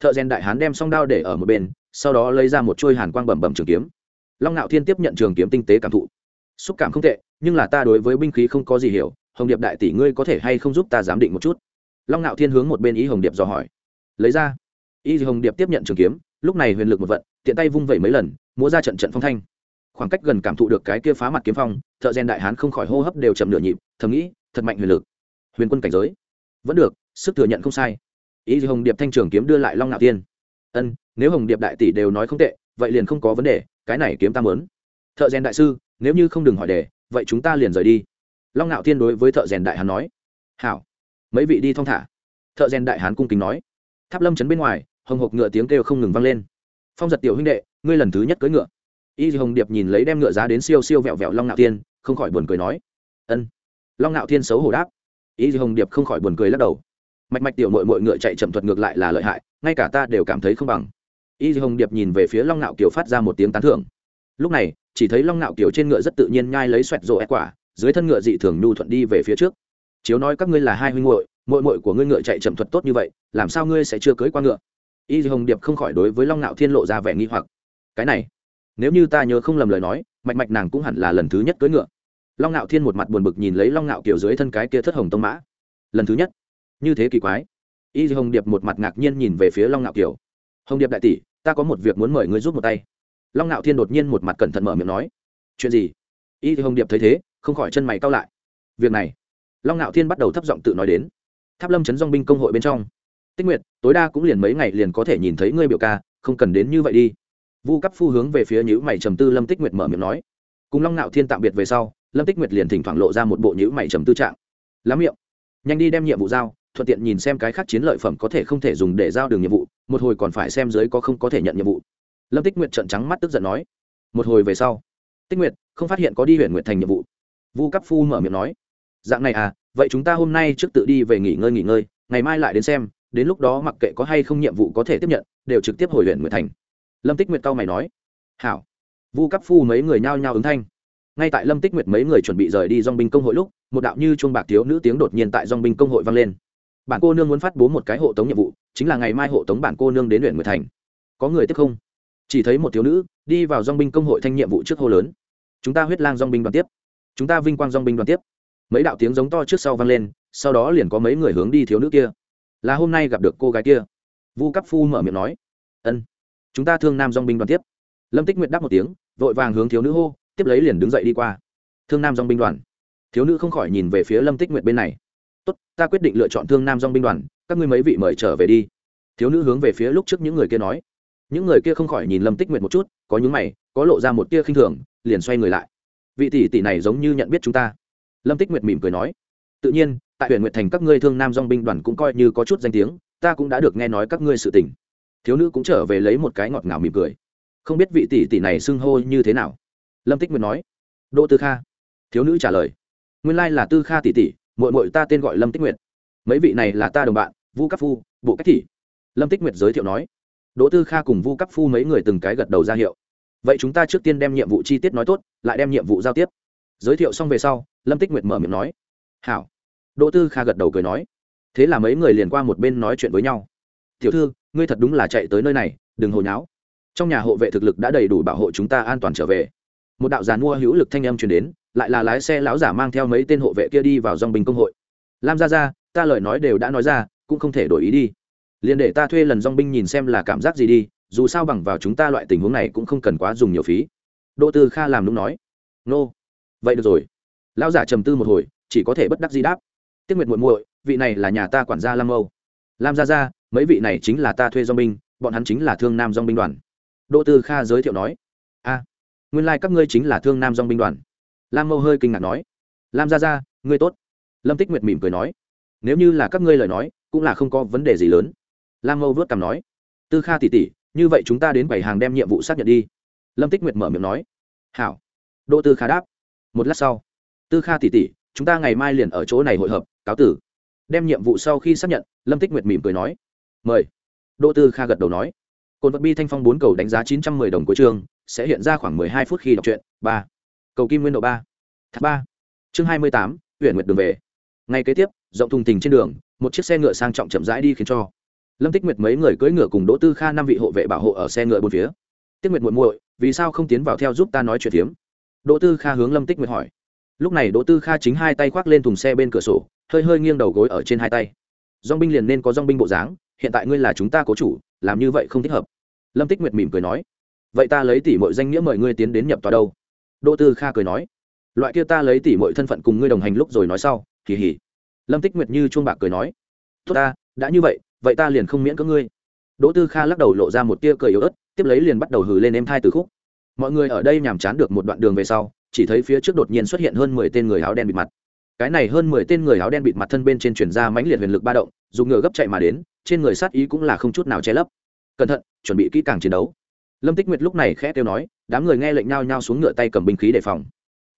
Thợ rèn đại hán đem song đao để ở một bên, sau đó lấy ra một trôi hàn quang bầm bầm trường kiếm. Long ngạo thiên tiếp nhận trường kiếm tinh tế cảm thụ. Xúc cảm không tệ, nhưng là ta đối với binh khí không có gì hiểu, hồng điệp đại tỷ ngươi có thể hay không giúp ta giám định một chút? Long ngạo thiên hướng một bên ý hồng điệp dò hỏi. Lấy ra. Y hồng điệp tiếp nhận trường kiếm, lúc này huyền lực một vận, tiện tay vung vẩy mấy lần, múa ra trận trận phong thanh khoảng cách gần cảm thụ được cái kia phá mặt kiếm phong thợ rèn đại hán không khỏi hô hấp đều chậm nửa nhịp thầm nghĩ thật mạnh huyền lực. Huyền quân cảnh giới. Vẫn được sức thừa nhận không sai. Ý hồng điệp thanh trường kiếm đưa lại long ngạo tiên, ân nếu hồng điệp đại tỷ đều nói không tệ vậy liền không có vấn đề cái này kiếm ta mớn thợ rèn đại sư nếu như không đừng hỏi đề vậy chúng ta liền rời đi. Long ngạo tiên đối với thợ rèn đại hán nói. Hảo. Mấy vị đi thong thả. Thợ rèn đại hán cung kính nói. Tháp lâm chấn bên ngoài hồng hộc ngựa tiếng kêu không ngừng vang lên. Phong giật tiểu huynh đệ ngươi lần thứ nhất cưỡi ngựa y hồng điệp nhìn lấy đem ngựa giá đến siêu siêu vẹo vẹo long ngạo thiên, không khỏi buồn cười nói, ân. Long ngạo thiên xấu hổ đáp. Y hồng điệp không khỏi buồn cười lắc đầu. Mạch mạch tiểu mội mội ngựa chạy chậm thuật ngược lại là lợi hại, ngay cả ta đều cảm thấy không bằng. Y hồng điệp nhìn về phía long ngạo kiều phát ra một tiếng tán thưởng. Lúc này, chỉ thấy long ngạo kiều trên ngựa rất tự nhiên nhai lấy xoẹt rộ ép quả, dưới thân ngựa dị thường nhu thuận đi về phía trước. Chiếu nói các ngươi là hai huynh muội muội muội của ngươi ngựa chạy chậm thuật tốt như vậy, làm sao ngươi sẽ chưa cưới qua ngựa? Y hồng điệp không khỏi đối với long ngạo thiên lộ ra vẻ nghi hoặc. Cái này nếu như ta nhớ không lầm lời nói, mạch mạch nàng cũng hẳn là lần thứ nhất cưới ngựa. Long ngạo thiên một mặt buồn bực nhìn lấy long ngạo kiểu dưới thân cái kia thất hồng tông mã. Lần thứ nhất? Như thế kỳ quái. Y hồng điệp một mặt ngạc nhiên nhìn về phía long ngạo kiểu hồng điệp đại tỷ, ta có một việc muốn mời ngươi giúp một tay. Long ngạo thiên đột nhiên một mặt cẩn thận mở miệng nói. Chuyện gì? Y hồng điệp thấy thế, không khỏi chân mày cao lại. Việc này. Long ngạo thiên bắt đầu thấp giọng tự nói đến. Tháp lâm chấn dong binh công hội bên trong. Tích nguyệt, tối đa cũng liền mấy ngày liền có thể nhìn thấy ngươi biểu ca, không cần đến như vậy đi vu cấp phu hướng về phía nhữ mày trầm tư lâm tích nguyệt mở miệng nói. Cùng long ngạo thiên tạm biệt về sau, lâm tích nguyệt liền thỉnh thoảng lộ ra một bộ nhữ mày trầm tư trạng. Lắm miệng. Nhanh đi đem nhiệm vụ giao, thuận tiện nhìn xem cái khác chiến lợi phẩm có thể không thể dùng để giao đường nhiệm vụ, một hồi còn phải xem dưới có không có thể nhận nhiệm vụ. Lâm tích nguyệt trợn trắng mắt tức giận nói. Một hồi về sau, tích nguyệt, không phát hiện có đi huyện nguyệt thành nhiệm vụ. Vu cấp phu mở miệng nói. Dạng này à vậy chúng ta hôm nay trước tự đi về nghỉ ngơi nghỉ ngơi, ngày mai lại đến xem, đến lúc đó mặc kệ có hay không nhiệm vụ có thể tiếp nhận, đều trực tiếp hồi huyện nguyệt thành lâm tích nguyệt cao mày nói, hảo. Vu cấp phu mấy người nhao nhao ứng thanh. Ngay tại lâm tích nguyệt mấy người chuẩn bị rời đi dong binh công hội lúc, một đạo như chuông bạc thiếu nữ tiếng đột nhiên tại dong binh công hội vang lên. Bản cô nương muốn phát bố một cái hộ tống nhiệm vụ, chính là ngày mai hộ tống bản cô nương đến huyện nguyệt thành. Có người tiếp không? Chỉ thấy một thiếu nữ đi vào dong binh công hội thanh nhiệm vụ trước hô lớn, chúng ta huyết lang dong binh đoàn tiếp. Chúng ta vinh quang dong binh đoàn tiếp. Mấy đạo tiếng giống to trước sau vang lên, sau đó liền có mấy người hướng đi thiếu nữ kia. Là hôm nay gặp được cô gái kia. Vu cấp phu mở miệng nói, ân chúng ta thương nam dong binh đoàn tiếp. Lâm tích nguyệt đáp một tiếng, vội vàng hướng thiếu nữ hô, tiếp lấy liền đứng dậy đi qua. Thương nam dong binh đoàn. Thiếu nữ không khỏi nhìn về phía lâm tích nguyệt bên này. Tốt, ta quyết định lựa chọn thương nam dong binh đoàn, các ngươi mấy vị mời trở về đi. Thiếu nữ hướng về phía lúc trước những người kia nói. Những người kia không khỏi nhìn lâm tích nguyệt một chút, có những mày, có lộ ra một tia khinh thường, liền xoay người lại. Vị tỷ tỷ này giống như nhận biết chúng ta. Lâm tích nguyệt mỉm cười nói. Tự nhiên, tại huyện nguyệt thành các ngươi thương nam dong binh đoàn cũng coi như có chút danh tiếng, ta cũng đã được nghe nói các ngươi sự tình thiếu nữ cũng trở về lấy một cái ngọt ngào mỉm cười. Không biết vị tỷ tỷ này xưng hô như thế nào. Lâm tích nguyệt nói. Đỗ tư kha. Thiếu nữ trả lời. Nguyên lai là tư kha tỷ tỷ mội mội ta tên gọi lâm tích nguyệt. Mấy vị này là ta đồng bạn, vu cấp phu, bộ cách thị. Lâm tích nguyệt giới thiệu nói. Đỗ tư kha cùng vu cấp phu mấy người từng cái gật đầu ra hiệu. Vậy chúng ta trước tiên đem nhiệm vụ chi tiết nói tốt, lại đem nhiệm vụ giao tiếp. Giới thiệu xong về sau, lâm tích nguyệt mở miệng nói. Hảo. Đỗ tư kha gật đầu cười nói. Thế là mấy người liền qua một bên nói chuyện với nhau. Tiểu thư ngươi thật đúng là chạy tới nơi này, đừng hồi nháo. Trong nhà hộ vệ thực lực đã đầy đủ bảo hộ chúng ta an toàn trở về. Một đạo giàn mua hữu lực thanh âm truyền đến, lại là lái xe lão giả mang theo mấy tên hộ vệ kia đi vào dòng bình công hội. Lam ra ra ta lời nói đều đã nói ra, cũng không thể đổi ý đi. Liền để ta thuê lần dong binh nhìn xem là cảm giác gì đi, dù sao bằng vào chúng ta loại tình huống này cũng không cần quá dùng nhiều phí. Đỗ tư kha làm đúng nói. Nô, vậy được rồi. Lão giả trầm tư một hồi, chỉ có thể bất đắc di đáp. Tiết nguyệt muội muội, vị này là nhà ta quản gia lam âu. Lam gia gia mấy vị này chính là ta thuê dong binh, bọn hắn chính là thương nam dong binh đoàn. Đỗ tư kha giới thiệu nói, a, nguyên lai、like、các ngươi chính là thương nam dong binh đoàn. Lam mâu hơi kinh ngạc nói, lam gia gia, ngươi tốt. Lâm tích nguyệt mỉm cười nói, nếu như là các ngươi lời nói, cũng là không có vấn đề gì lớn. Lam mâu vớt cằm nói, tư kha tỉ tỉ như vậy chúng ta đến bảy hàng đem nhiệm vụ xác nhận đi. Lâm tích nguyệt mở miệng nói, hảo. Đỗ tư kha đáp, một lát sau. Tư kha tỉ tỉ chúng ta ngày mai liền ở chỗ này hội hợp, cáo tử. Đem nhiệm vụ sau khi xác nhận, lâm tích nguyệt mỉm cười nói mời. Đỗ tư kha gật đầu nói. Cồn vật bi thanh phong bốn cầu đánh giá chín trăm mười đồng của trường, sẽ hiện ra khoảng mười hai phút khi đọc truyện. Ba. Cầu kim nguyên độ ba. Thác ba. Chương hai mươi tám huyện nguyệt đường về. Ngay kế tiếp, rộng thùng tình trên đường, một chiếc xe ngựa sang trọng chậm rãi đi khiến cho. Lâm tích nguyệt mấy người cưỡi ngựa cùng đỗ tư kha năm vị hộ vệ bảo hộ ở xe ngựa bốn phía. Tích nguyệt muộn muội, vì sao không tiến vào theo giúp ta nói chuyện phiếm? Đỗ tư kha hướng lâm tích nguyệt hỏi. Lúc này đỗ tư kha chính hai tay khoác lên thùng xe bên cửa sổ, hơi hơi nghiêng đầu gối ở trên hai tay. Dong binh liền nên có dong binh bộ dáng hiện tại ngươi là chúng ta cố chủ, làm như vậy không thích hợp. Lâm tích nguyệt mỉm cười nói, vậy ta lấy tỷ mọi danh nghĩa mời ngươi tiến đến nhập tòa đâu? Đỗ tư kha cười nói, loại kia ta lấy tỷ mọi thân phận cùng ngươi đồng hành lúc rồi nói sau kỳ hỉ lâm tích nguyệt như chuông bạc cười nói, tốt ta, đã như vậy vậy ta liền không miễn có ngươi. Đỗ tư kha lắc đầu lộ ra một tia cười yếu ớt, tiếp lấy liền bắt đầu hừ lên em thai từ khúc. Mọi người ở đây nhàm chán được một đoạn đường về sau, chỉ thấy phía trước đột nhiên xuất hiện hơn mười tên người áo đen bịt mặt. Cái này hơn mười tên người áo đen bịt mặt thân bên trên chuyển ra mãnh liệt huyền lực ba động, dùng ngựa gấp chạy mà đến trên người sát ý cũng là không chút nào che lấp. Cẩn thận, chuẩn bị kỹ càng chiến đấu. Lâm tích nguyệt lúc này khẽ kêu nói, đám người nghe lệnh nhao nhao xuống ngựa tay cầm binh khí đề phòng.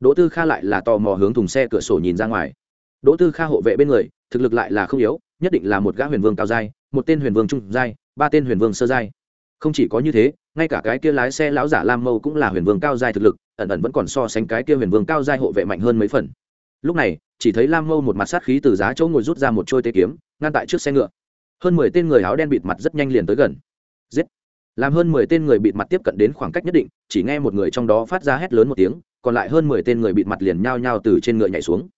Đỗ tư kha lại là tò mò hướng thùng xe cửa sổ nhìn ra ngoài. Đỗ tư kha hộ vệ bên người, thực lực lại là không yếu, nhất định là một gã huyền vương cao giai, một tên huyền vương trung giai, ba tên huyền vương sơ giai. Không chỉ có như thế, ngay cả cái kia lái xe lão giả lam mâu cũng là huyền vương cao giai thực lực, ẩn ẩn vẫn còn so sánh cái kia huyền vương cao giai hộ vệ mạnh hơn mấy phần. Lúc này, chỉ thấy lam mâu một mặt sát khí từ giá chỗ ngồi rút ra một trôi tê kiếm, ngăn tại trước xe ngựa hơn mười tên người áo đen bịt mặt rất nhanh liền tới gần. Giết! Làm hơn mười tên người bịt mặt tiếp cận đến khoảng cách nhất định, chỉ nghe một người trong đó phát ra hét lớn một tiếng, còn lại hơn mười tên người bịt mặt liền nhao nhao từ trên ngựa nhảy xuống.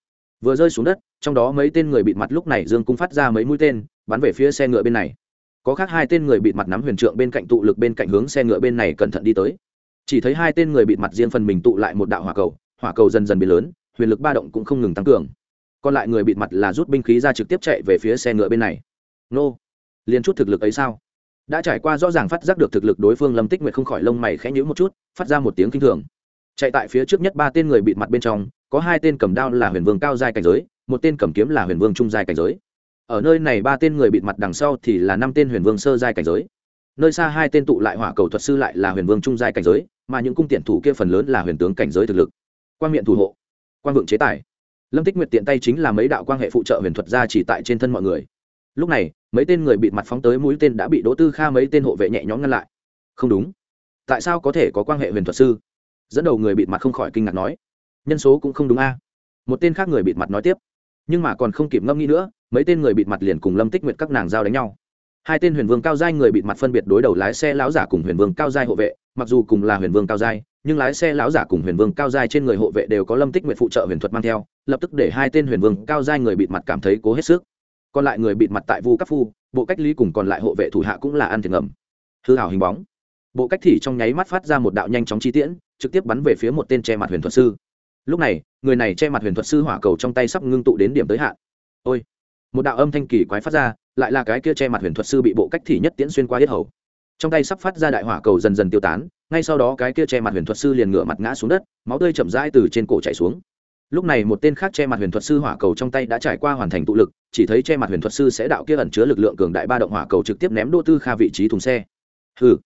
Vừa rơi xuống đất, trong đó mấy tên người bịt mặt lúc này dương cung phát ra mấy mũi tên, bắn về phía xe ngựa bên này. Có khác hai tên người bịt mặt nắm huyền trượng bên cạnh tụ lực bên cạnh hướng xe ngựa bên này cẩn thận đi tới. Chỉ thấy hai tên người bịt mặt riêng phần mình tụ lại một đạo hỏa cầu hỏa cầu dần dần biến lớn, huyền lực ba động cũng không ngừng tăng cường. Còn lại người bịt mặt là rút binh khí ra trực tiếp chạy về phía xe ngựa bên này nô. Liền chút thực lực ấy sao? Đã trải qua rõ ràng phát giác được thực lực đối phương lâm tích nguyệt không khỏi lông mày khẽ nhữ một chút, phát ra một tiếng kinh thường. Chạy tại phía trước nhất ba tên người bịt mặt bên trong, có hai tên cầm đao là huyền vương cao giai cảnh giới, một tên cầm kiếm là huyền vương trung giai cảnh giới. Ở nơi này ba tên người bịt mặt đằng sau thì là năm tên huyền vương sơ giai cảnh giới. Nơi xa hai tên tụ lại hỏa cầu thuật sư lại là huyền vương trung giai cảnh giới, mà những cung tiện thủ kia phần lớn là huyền tướng cảnh giới thực lực. Quan miệng thủ hộ quan vượng chế tài. Lâm tích nguyệt tiện tay chính là mấy đạo quan hệ phụ trợ huyền thuật ra chỉ tại trên thân mọi người lúc này, mấy tên người bịt mặt phóng tới mũi tên đã bị đỗ tư kha mấy tên hộ vệ nhẹ nhõm ngăn lại. Không đúng. Tại sao có thể có quan hệ huyền thuật sư? Dẫn đầu người bịt mặt không khỏi kinh ngạc nói. Nhân số cũng không đúng a. Một tên khác người bịt mặt nói tiếp. Nhưng mà còn không kịp ngâm nghĩ nữa, mấy tên người bịt mặt liền cùng lâm tích nguyệt các nàng giao đánh nhau. Hai tên huyền vương cao giai người bịt mặt phân biệt đối đầu lái xe lão giả cùng huyền vương cao giai hộ vệ, mặc dù cùng là huyền vương cao giai, nhưng lái xe lão giả cùng huyền vương cao giai trên người hộ vệ đều có lâm tích nguyệt phụ trợ huyền thuật mang theo, lập tức để hai tên huyền vương cao giai người bịt mặt cảm thấy cố hết sức còn lại người bịt mặt tại vu các phu, bộ cách ly cùng còn lại hộ vệ thủ hạ cũng là ăn thiệt ngầm. Hư hảo hình bóng. Bộ cách thì trong nháy mắt phát ra một đạo nhanh chóng chi tiễn, trực tiếp bắn về phía một tên che mặt huyền thuật sư. Lúc này, người này che mặt huyền thuật sư hỏa cầu trong tay sắp ngưng tụ đến điểm tới hạn. Ôi! Một đạo âm thanh kỳ quái phát ra, lại là cái kia che mặt huyền thuật sư bị bộ cách thì nhất tiễn xuyên qua hết hầu. Trong tay sắp phát ra đại hỏa cầu dần dần tiêu tán, ngay sau đó cái kia che mặt huyền thuật sư liền ngửa mặt ngã xuống đất, máu tươi chậm rãi từ trên cổ chảy xuống lúc này một tên khác che mặt huyền thuật sư hỏa cầu trong tay đã trải qua hoàn thành tụ lực, chỉ thấy che mặt huyền thuật sư sẽ đạo kia ẩn chứa lực lượng cường đại ba động hỏa cầu trực tiếp ném đỗ tư kha vị trí thùng xe. Hừ.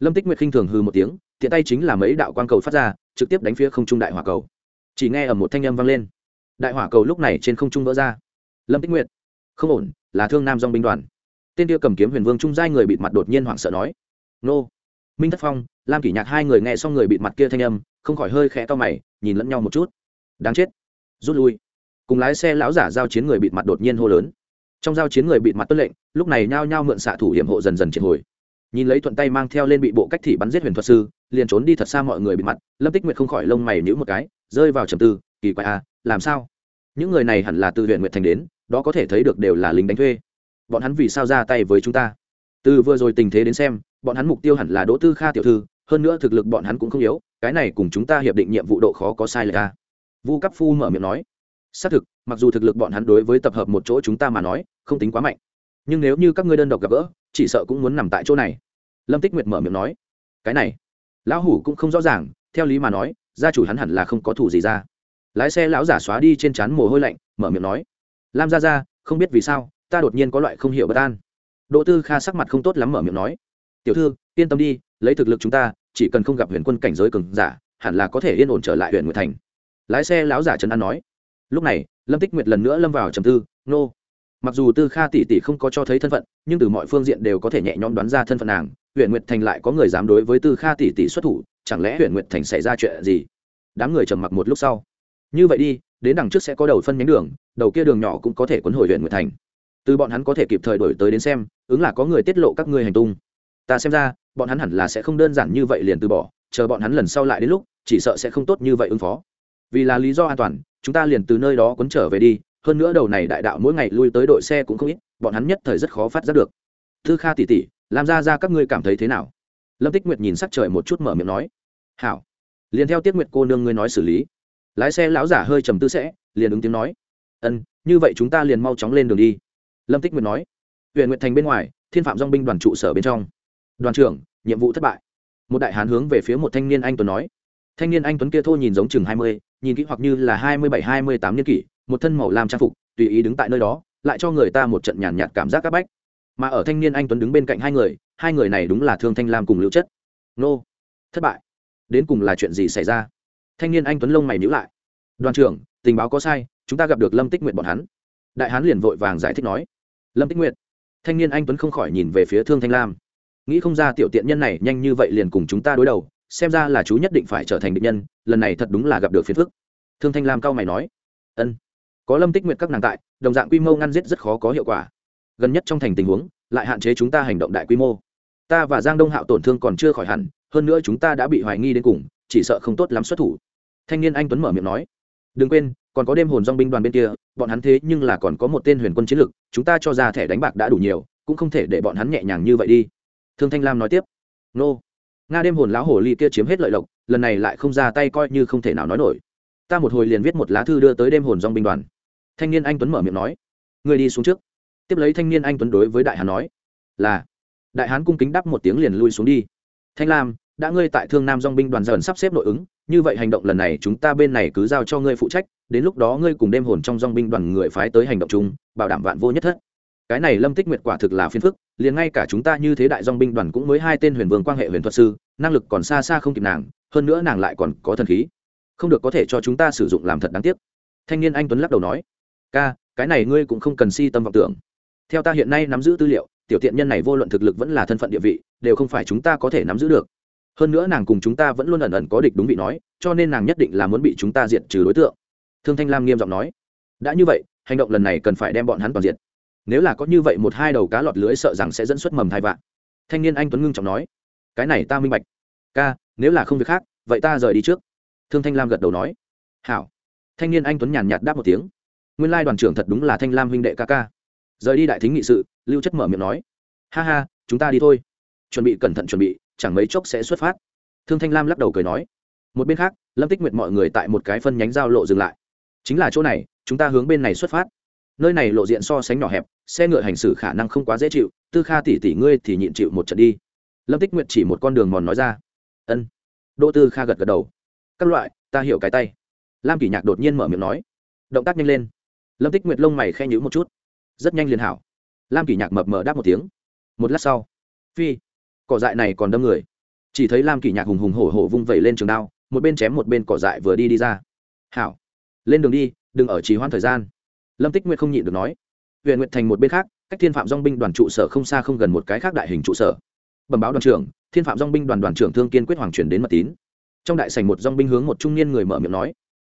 Lâm tích nguyệt khinh thường hư một tiếng, tiện tay chính là mấy đạo quang cầu phát ra, trực tiếp đánh phía không trung đại hỏa cầu. Chỉ nghe ở một thanh âm vang lên. Đại hỏa cầu lúc này trên không trung vỡ ra. Lâm tích nguyệt. Không ổn, là thương nam dong binh đoàn. Tên kia cầm kiếm huyền vương trung giai người bịt mặt đột nhiên hoảng sợ nói. Nô. Minh thất phong, lam kỷ nhạc hai người nghe xong người bịt mặt kia thanh âm, không khỏi hơi khẽ to mày, nhìn lẫn nhau một chút đáng chết. Rút lui. Cùng lái xe lão giả giao chiến người bịt mặt đột nhiên hô lớn. Trong giao chiến người bịt mặt tuân lệnh, lúc này nhao nhao mượn xạ thủ hiểm hộ dần dần triệt hồi. Nhìn lấy thuận tay mang theo lên bị bộ cách thị bắn giết huyền thuật sư, liền trốn đi thật xa mọi người bịt mặt, lâm tích nguyệt không khỏi lông mày nhữ một cái, rơi vào trầm tư, kỳ quái à làm sao? Những người này hẳn là từ huyện nguyệt thành đến, đó có thể thấy được đều là lính đánh thuê. Bọn hắn vì sao ra tay với chúng ta? Từ vừa rồi tình thế đến xem, bọn hắn mục tiêu hẳn là đỗ tư kha tiểu thư, hơn nữa thực lực bọn hắn cũng không yếu, cái này cùng chúng ta hiệp định nhiệm vụ độ khó có sai lệch à vu cấp phu mở miệng nói, xác thực, mặc dù thực lực bọn hắn đối với tập hợp một chỗ chúng ta mà nói, không tính quá mạnh, nhưng nếu như các ngươi đơn độc gặp gỡ, chỉ sợ cũng muốn nằm tại chỗ này. Lâm tích nguyệt mở miệng nói, cái này, lão hủ cũng không rõ ràng, theo lý mà nói, gia chủ hắn hẳn là không có thủ gì ra. Lái xe lão giả xóa đi trên trán mồ hôi lạnh, mở miệng nói, lam ra ra không biết vì sao, ta đột nhiên có loại không hiểu bất an. Đỗ tư kha sắc mặt không tốt lắm mở miệng nói, tiểu thư, yên tâm đi, lấy thực lực chúng ta, chỉ cần không gặp huyền quân cảnh giới cường giả, hẳn là có thể yên ổn trở lại huyện nguyệt thành lái xe lão giả trần an nói, lúc này, lâm tích nguyệt lần nữa lâm vào trầm tư, nô. Mặc dù tư kha tỷ tỷ không có cho thấy thân phận, nhưng từ mọi phương diện đều có thể nhẹ nhõm đoán ra thân phận nàng. Huyện nguyệt thành lại có người dám đối với tư kha tỷ tỷ xuất thủ, chẳng lẽ huyện nguyệt thành xảy ra chuyện gì? Đám người trầm mặc một lúc sau. Như vậy đi, đến đằng trước sẽ có đầu phân nhánh đường, đầu kia đường nhỏ cũng có thể quấn hồi huyện nguyệt thành. Từ bọn hắn có thể kịp thời đổi tới đến xem, ứng là có người tiết lộ các ngươi hành tung. Ta xem ra, bọn hắn hẳn là sẽ không đơn giản như vậy liền từ bỏ, chờ bọn hắn lần sau lại đến lúc, chỉ sợ sẽ không tốt như vậy ứng phó vì là lý do an toàn, chúng ta liền từ nơi đó quấn trở về đi. Hơn nữa đầu này đại đạo mỗi ngày lui tới đội xe cũng không ít, bọn hắn nhất thời rất khó phát giác được. Thư kha tỉ tỉ làm ra ra các ngươi cảm thấy thế nào? Lâm tích nguyệt nhìn sắc trời một chút mở miệng nói. Hảo. Liền theo tiết nguyệt cô nương ngươi nói xử lý. Lái xe lão giả hơi trầm tư sẽ, liền ứng tiếng nói. Ân, như vậy chúng ta liền mau chóng lên đường đi. Lâm tích nguyệt nói. Huyện nguyệt thành bên ngoài, thiên phạm dong binh đoàn trụ sở bên trong. Đoàn trưởng, nhiệm vụ thất bại. Một đại hán hướng về phía một thanh niên anh tuấn nói thanh niên anh tuấn kia thô nhìn giống chừng hai mươi, nhìn kỹ hoặc như là hai mươi bảy, hai mươi tám niên kỷ, một thân màu làm trang phục, tùy ý đứng tại nơi đó, lại cho người ta một trận nhàn nhạt cảm giác áp bách. Mà ở thanh niên anh tuấn đứng bên cạnh hai người hai người này đúng là thương thanh lam cùng lưu chất. Nô, thất bại. Đến cùng là chuyện gì xảy ra? Thanh niên anh tuấn lông mày nhữ lại. Đoàn trưởng, tình báo có sai, chúng ta gặp được lâm tích nguyện bọn hắn. Đại hán liền vội vàng giải thích nói. Lâm tích nguyện thanh niên anh tuấn không khỏi nhìn về phía thương thanh lam. Nghĩ không ra tiểu tiện nhân này nhanh như vậy liền cùng chúng ta đối đầu xem ra là chú nhất định phải trở thành định nhân, lần này thật đúng là gặp được phiền phức. Thương thanh lam cao mày nói, ân, có lâm tích nguyện các nàng tại, đồng dạng quy mô ngăn giết rất khó có hiệu quả. Gần nhất trong thành tình huống, lại hạn chế chúng ta hành động đại quy mô. Ta và giang đông hạo tổn thương còn chưa khỏi hẳn, hơn nữa chúng ta đã bị hoài nghi đến cùng, chỉ sợ không tốt lắm xuất thủ. Thanh niên anh tuấn mở miệng nói, đừng quên, còn có đêm hồn dong binh đoàn bên kia, bọn hắn thế nhưng là còn có một tên huyền quân chiến lực, chúng ta cho ra thẻ đánh bạc đã đủ nhiều, cũng không thể để bọn hắn nhẹ nhàng như vậy đi. Thương thanh lam nói tiếp, nô nga đêm hồn lão hồ ly kia chiếm hết lợi lộc, lần này lại không ra tay coi như không thể nào nói nổi. Ta một hồi liền viết một lá thư đưa tới đêm hồn dong binh đoàn. Thanh niên anh tuấn mở miệng nói người đi xuống trước. Tiếp lấy thanh niên anh tuấn đối với đại hán nói, là. Đại hán cung kính đáp một tiếng liền lui xuống đi. Thanh lam, đã ngươi tại thương nam dong binh đoàn dần sắp xếp nội ứng, như vậy hành động lần này chúng ta bên này cứ giao cho ngươi phụ trách, đến lúc đó ngươi cùng đêm hồn trong dong binh đoàn người phái tới hành động chung, bảo đảm vạn vô nhất thất cái này lâm tích nguyệt quả thực là phiền phức, liền ngay cả chúng ta như thế đại dong binh đoàn cũng mới hai tên huyền vương quan hệ huyền thuật sư, năng lực còn xa xa không kịp nàng, hơn nữa nàng lại còn có thần khí. Không được có thể cho chúng ta sử dụng làm thật đáng tiếc. Thanh niên anh tuấn lắc đầu nói, ca, cái này ngươi cũng không cần si tâm vọng tưởng. Theo ta hiện nay nắm giữ tư liệu, tiểu tiện nhân này vô luận thực lực vẫn là thân phận địa vị, đều không phải chúng ta có thể nắm giữ được. Hơn nữa nàng cùng chúng ta vẫn luôn ẩn ẩn có địch đúng vị nói, cho nên nàng nhất định là muốn bị chúng ta diệt trừ đối tượng. Thương thanh lam nghiêm giọng nói, đã như vậy, hành động lần này cần phải đem bọn hắn toàn diện nếu là có như vậy một hai đầu cá lọt lưới sợ rằng sẽ dẫn xuất mầm thai vạn. Thanh niên anh tuấn ngưng trọng nói, cái này ta minh bạch. Ca, nếu là không việc khác, vậy ta rời đi trước. Thương thanh lam gật đầu nói, hảo. Thanh niên anh tuấn nhàn nhạt đáp một tiếng, nguyên lai đoàn trưởng thật đúng là thanh lam huynh đệ ca ca. Rời đi đại thính nghị sự, lưu chất mở miệng nói, ha ha, chúng ta đi thôi. Chuẩn bị cẩn thận chuẩn bị, chẳng mấy chốc sẽ xuất phát. Thương thanh lam lắc đầu cười nói, một bên khác, lâm tích nguyệt mọi người tại một cái phân nhánh giao lộ dừng lại. Chính là chỗ này, chúng ta hướng bên này xuất phát nơi này lộ diện so sánh nhỏ hẹp, xe ngựa hành xử khả năng không quá dễ chịu, tư kha tỷ tỷ ngươi thì nhịn chịu một trận đi. Lâm tích nguyệt chỉ một con đường mòn nói ra. Ân. Đỗ tư kha gật gật đầu. Các loại, ta hiểu cái tay. Lam kỷ nhạc đột nhiên mở miệng nói. Động tác nhanh lên. Lâm tích nguyệt lông mày khe nhữ một chút. Rất nhanh liền hảo. Lam kỷ nhạc mập mờ đáp một tiếng. Một lát sau, phi, cỏ dại này còn đâm người. Chỉ thấy lam kỷ nhạc hùng hùng hổ hổ vung vẩy lên trường đao, một bên chém một bên cỏ dại vừa đi đi ra. Hảo, lên đường đi, đừng ở trì hoãn thời gian lâm tích nguyệt không nhịn được nói huyện nguyệt thành một bên khác, cách thiên phạm dong binh đoàn trụ sở không xa không gần một cái khác đại hình trụ sở. Bẩm báo đoàn trưởng, thiên phạm dong binh đoàn đoàn trưởng thương kiên quyết hoàng chuyển đến mật tín. Trong đại sảnh một dong binh hướng một trung niên người mở miệng nói,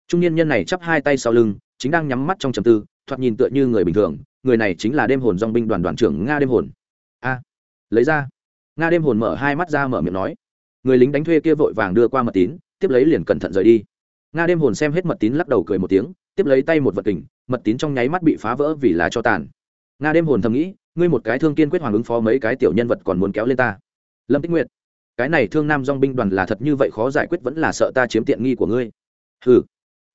trung niên nhân này chắp hai tay sau lưng, chính đang nhắm mắt trong trầm tư, thoạt nhìn tựa như người bình thường, người này chính là đêm hồn dong binh đoàn đoàn trưởng nga đêm hồn. A, lấy ra. Nga đêm hồn mở hai mắt ra mở miệng nói, người lính đánh thuê kia vội vàng đưa qua mật tín, tiếp lấy liền cẩn thận rời đi nga đêm hồn xem hết mật tín lắc đầu cười một tiếng, tiếp lấy tay một vật kình, mật tín trong nháy mắt bị phá vỡ vì là cho tàn. Nga đêm hồn thầm nghĩ, ngươi một cái thương kiên quyết hoàng ứng phó mấy cái tiểu nhân vật còn muốn kéo lên ta. Lâm tích nguyệt, cái này thương nam dong binh đoàn là thật như vậy khó giải quyết vẫn là sợ ta chiếm tiện nghi của ngươi. Ừ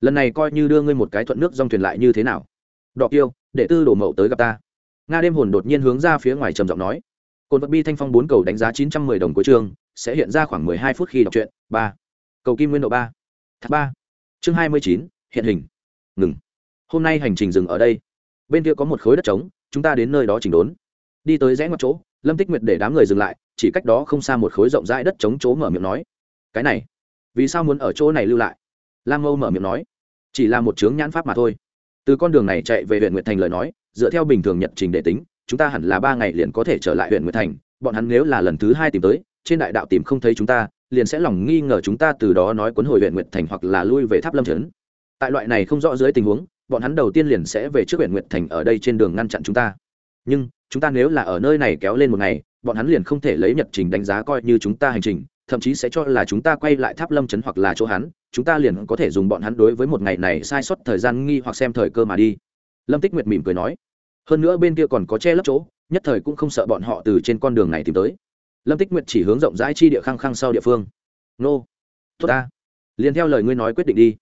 lần này coi như đưa ngươi một cái thuận nước dong thuyền lại như thế nào? Đọ kiêu, để tư đổ mậu tới gặp ta. Nga đêm hồn đột nhiên hướng ra phía ngoài trầm giọng nói. Cồn vật bi thanh phong bốn cầu đánh giá chín trăm mười đồng của trường, sẽ hiện ra khoảng mười hai phút khi đọc truyện, ba. Cầu kim nguyên độ ba. Thác ba chương hai mươi chín, hiện hình. Ngừng. Hôm nay hành trình dừng ở đây. Bên kia có một khối đất trống, chúng ta đến nơi đó chỉnh đốn. Đi tới rẽ ngoặt chỗ, lâm tích nguyệt để đám người dừng lại, chỉ cách đó không xa một khối rộng rãi đất trống chỗ mở miệng nói, cái này, vì sao muốn ở chỗ này lưu lại? Lam mâu mở miệng nói, chỉ là một chướng nhãn pháp mà thôi. Từ con đường này chạy về huyện nguyệt thành lời nói, dựa theo bình thường nhật trình để tính, chúng ta hẳn là ba ngày liền có thể trở lại huyện nguyệt thành. Bọn hắn nếu là lần thứ hai tìm tới, trên đại đạo tìm không thấy chúng ta liền sẽ lòng nghi ngờ chúng ta từ đó nói cuốn hồi huyện nguyệt thành hoặc là lui về tháp lâm trấn. Tại loại này không rõ dưới tình huống, bọn hắn đầu tiên liền sẽ về trước huyện nguyệt thành ở đây trên đường ngăn chặn chúng ta. Nhưng, chúng ta nếu là ở nơi này kéo lên một ngày, bọn hắn liền không thể lấy nhật trình đánh giá coi như chúng ta hành trình, thậm chí sẽ cho là chúng ta quay lại tháp lâm chấn hoặc là chỗ hắn, chúng ta liền có thể dùng bọn hắn đối với một ngày này sai suất thời gian nghi hoặc xem thời cơ mà đi. Lâm tích nguyệt mỉm cười nói. Hơn nữa bên kia còn có che lấp chỗ, nhất thời cũng không sợ bọn họ từ trên con đường này tìm tới lâm tích nguyệt chỉ hướng rộng rãi chi địa khăng khăng sau địa phương. Nô, tốt ta. Liền theo lời ngươi nói quyết định đi.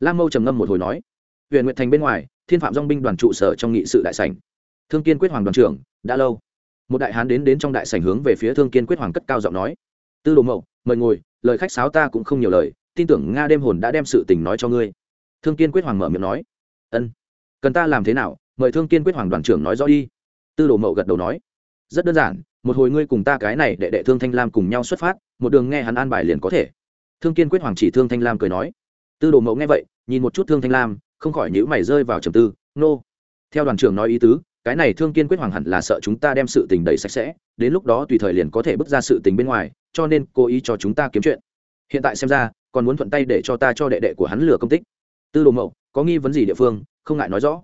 Lam mâu trầm ngâm một hồi nói. Huyện nguyệt thành bên ngoài, thiên phạm dong binh đoàn trụ sở trong nghị sự đại sảnh. Thương kiên quyết hoàng đoàn trưởng, đã lâu. Một đại hán đến đến trong đại sảnh hướng về phía thương kiên quyết hoàng cất cao giọng nói. Tư đồ mậu, mời ngồi, lời khách sáo ta cũng không nhiều lời, tin tưởng nga đêm hồn đã đem sự tình nói cho ngươi. Thương kiên quyết hoàng mở miệng nói. Ân, cần ta làm thế nào, mời thương kiên quyết hoàng đoàn trưởng nói rõ đi. Tư đồ mậu gật đầu nói. Rất đơn giản một hồi ngươi cùng ta cái này đệ đệ thương thanh lam cùng nhau xuất phát, một đường nghe hắn an bài liền có thể. Thương kiên quyết hoàng chỉ thương thanh lam cười nói. Tư đồ mậu nghe vậy, nhìn một chút thương thanh lam, không khỏi nhữ mày rơi vào trầm tư. Nô、no. theo đoàn trưởng nói ý tứ, cái này thương kiên quyết hoàng hẳn là sợ chúng ta đem sự tình đầy sạch sẽ, đến lúc đó tùy thời liền có thể bước ra sự tình bên ngoài, cho nên cố ý cho chúng ta kiếm chuyện. Hiện tại xem ra, còn muốn thuận tay để cho ta cho đệ đệ của hắn lừa công tích. Tư đồ mậu, có nghi vấn gì địa phương, không ngại nói rõ.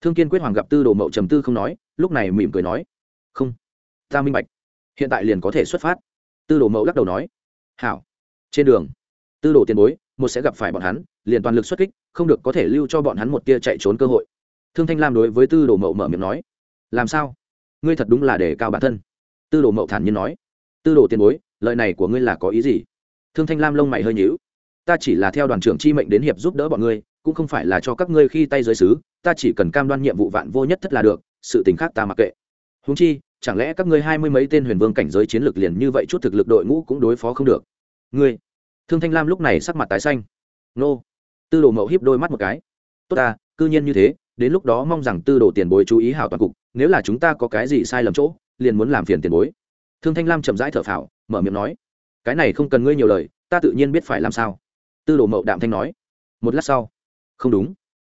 Thương kiên quyết hoàng gặp tư đồ mậu trầm tư không nói, lúc này mỉm cười nói ta minh bạch. Hiện tại liền có thể xuất phát. Tư đồ mậu lắc đầu nói. Hảo. Trên đường. Tư đồ tiền bối, một sẽ gặp phải bọn hắn, liền toàn lực xuất kích, không được có thể lưu cho bọn hắn một tia chạy trốn cơ hội. Thương thanh lam đối với tư đồ mậu mở miệng nói. Làm sao? Ngươi thật đúng là để cao bản thân. Tư đồ mậu thản nhiên nói. Tư đồ tiền bối lợi này của ngươi là có ý gì? Thương thanh lam lông mày hơi nhíu. Ta chỉ là theo đoàn trưởng chi mệnh đến hiệp giúp đỡ bọn ngươi, cũng không phải là cho các ngươi khi tay giới xứ, ta chỉ cần cam đoan nhiệm vụ vạn vô nhất thất là được, sự tình khác ta mặc kệ. Húng chi chẳng lẽ các ngươi hai mươi mấy tên huyền vương cảnh giới chiến lược liền như vậy chút thực lực đội ngũ cũng đối phó không được? Ngươi. Thương thanh lam lúc này sắc mặt tái xanh. Nô. Tư đồ mậu hiếp đôi mắt một cái. Tốt ta, cư nhiên như thế, đến lúc đó mong rằng tư đồ tiền bối chú ý hảo toàn cục, nếu là chúng ta có cái gì sai lầm chỗ, liền muốn làm phiền tiền bối. Thương thanh lam chậm rãi thở phào, mở miệng nói. Cái này không cần ngươi nhiều lời, ta tự nhiên biết phải làm sao. Tư đồ mậu đạm thanh nói. Một lát sau. Không đúng.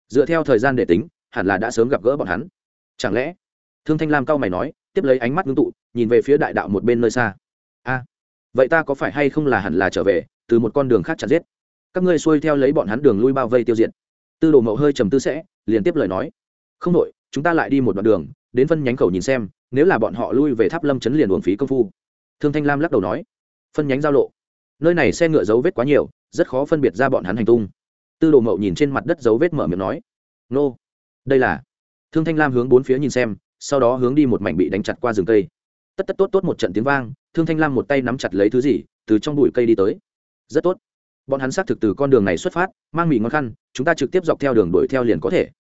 Dựa theo thời gian để tính, hẳn là đã sớm gặp gỡ bọn hắn. Chẳng lẽ? Thương thanh lam cau mày nói tiếp lấy ánh mắt ngưng tụ, nhìn về phía đại đạo một bên nơi xa. A, vậy ta có phải hay không là hẳn là trở về, từ một con đường khác chặt giết? Các ngươi xuôi theo lấy bọn hắn đường lui bao vây tiêu diệt. Tư đồ mậu hơi trầm tư sẽ, liền tiếp lời nói. Không đội chúng ta lại đi một đoạn đường, đến phân nhánh khẩu nhìn xem, nếu là bọn họ lui về tháp lâm chấn liền uổng phí công phu. Thương thanh lam lắc đầu nói. Phân nhánh giao lộ. Nơi này xe ngựa dấu vết quá nhiều, rất khó phân biệt ra bọn hắn hành tung. Tư đồ mậu nhìn trên mặt đất dấu vết mở miệng nói. Nô, đây là. Thương thanh lam hướng bốn phía nhìn xem sau đó hướng đi một mảnh bị đánh chặt qua rừng cây. Tất tất tốt tốt một trận tiếng vang, thương thanh lam một tay nắm chặt lấy thứ gì, từ trong bụi cây đi tới. Rất tốt. Bọn hắn xác thực từ con đường này xuất phát, mang mì ngon khăn, chúng ta trực tiếp dọc theo đường đuổi theo liền có thể.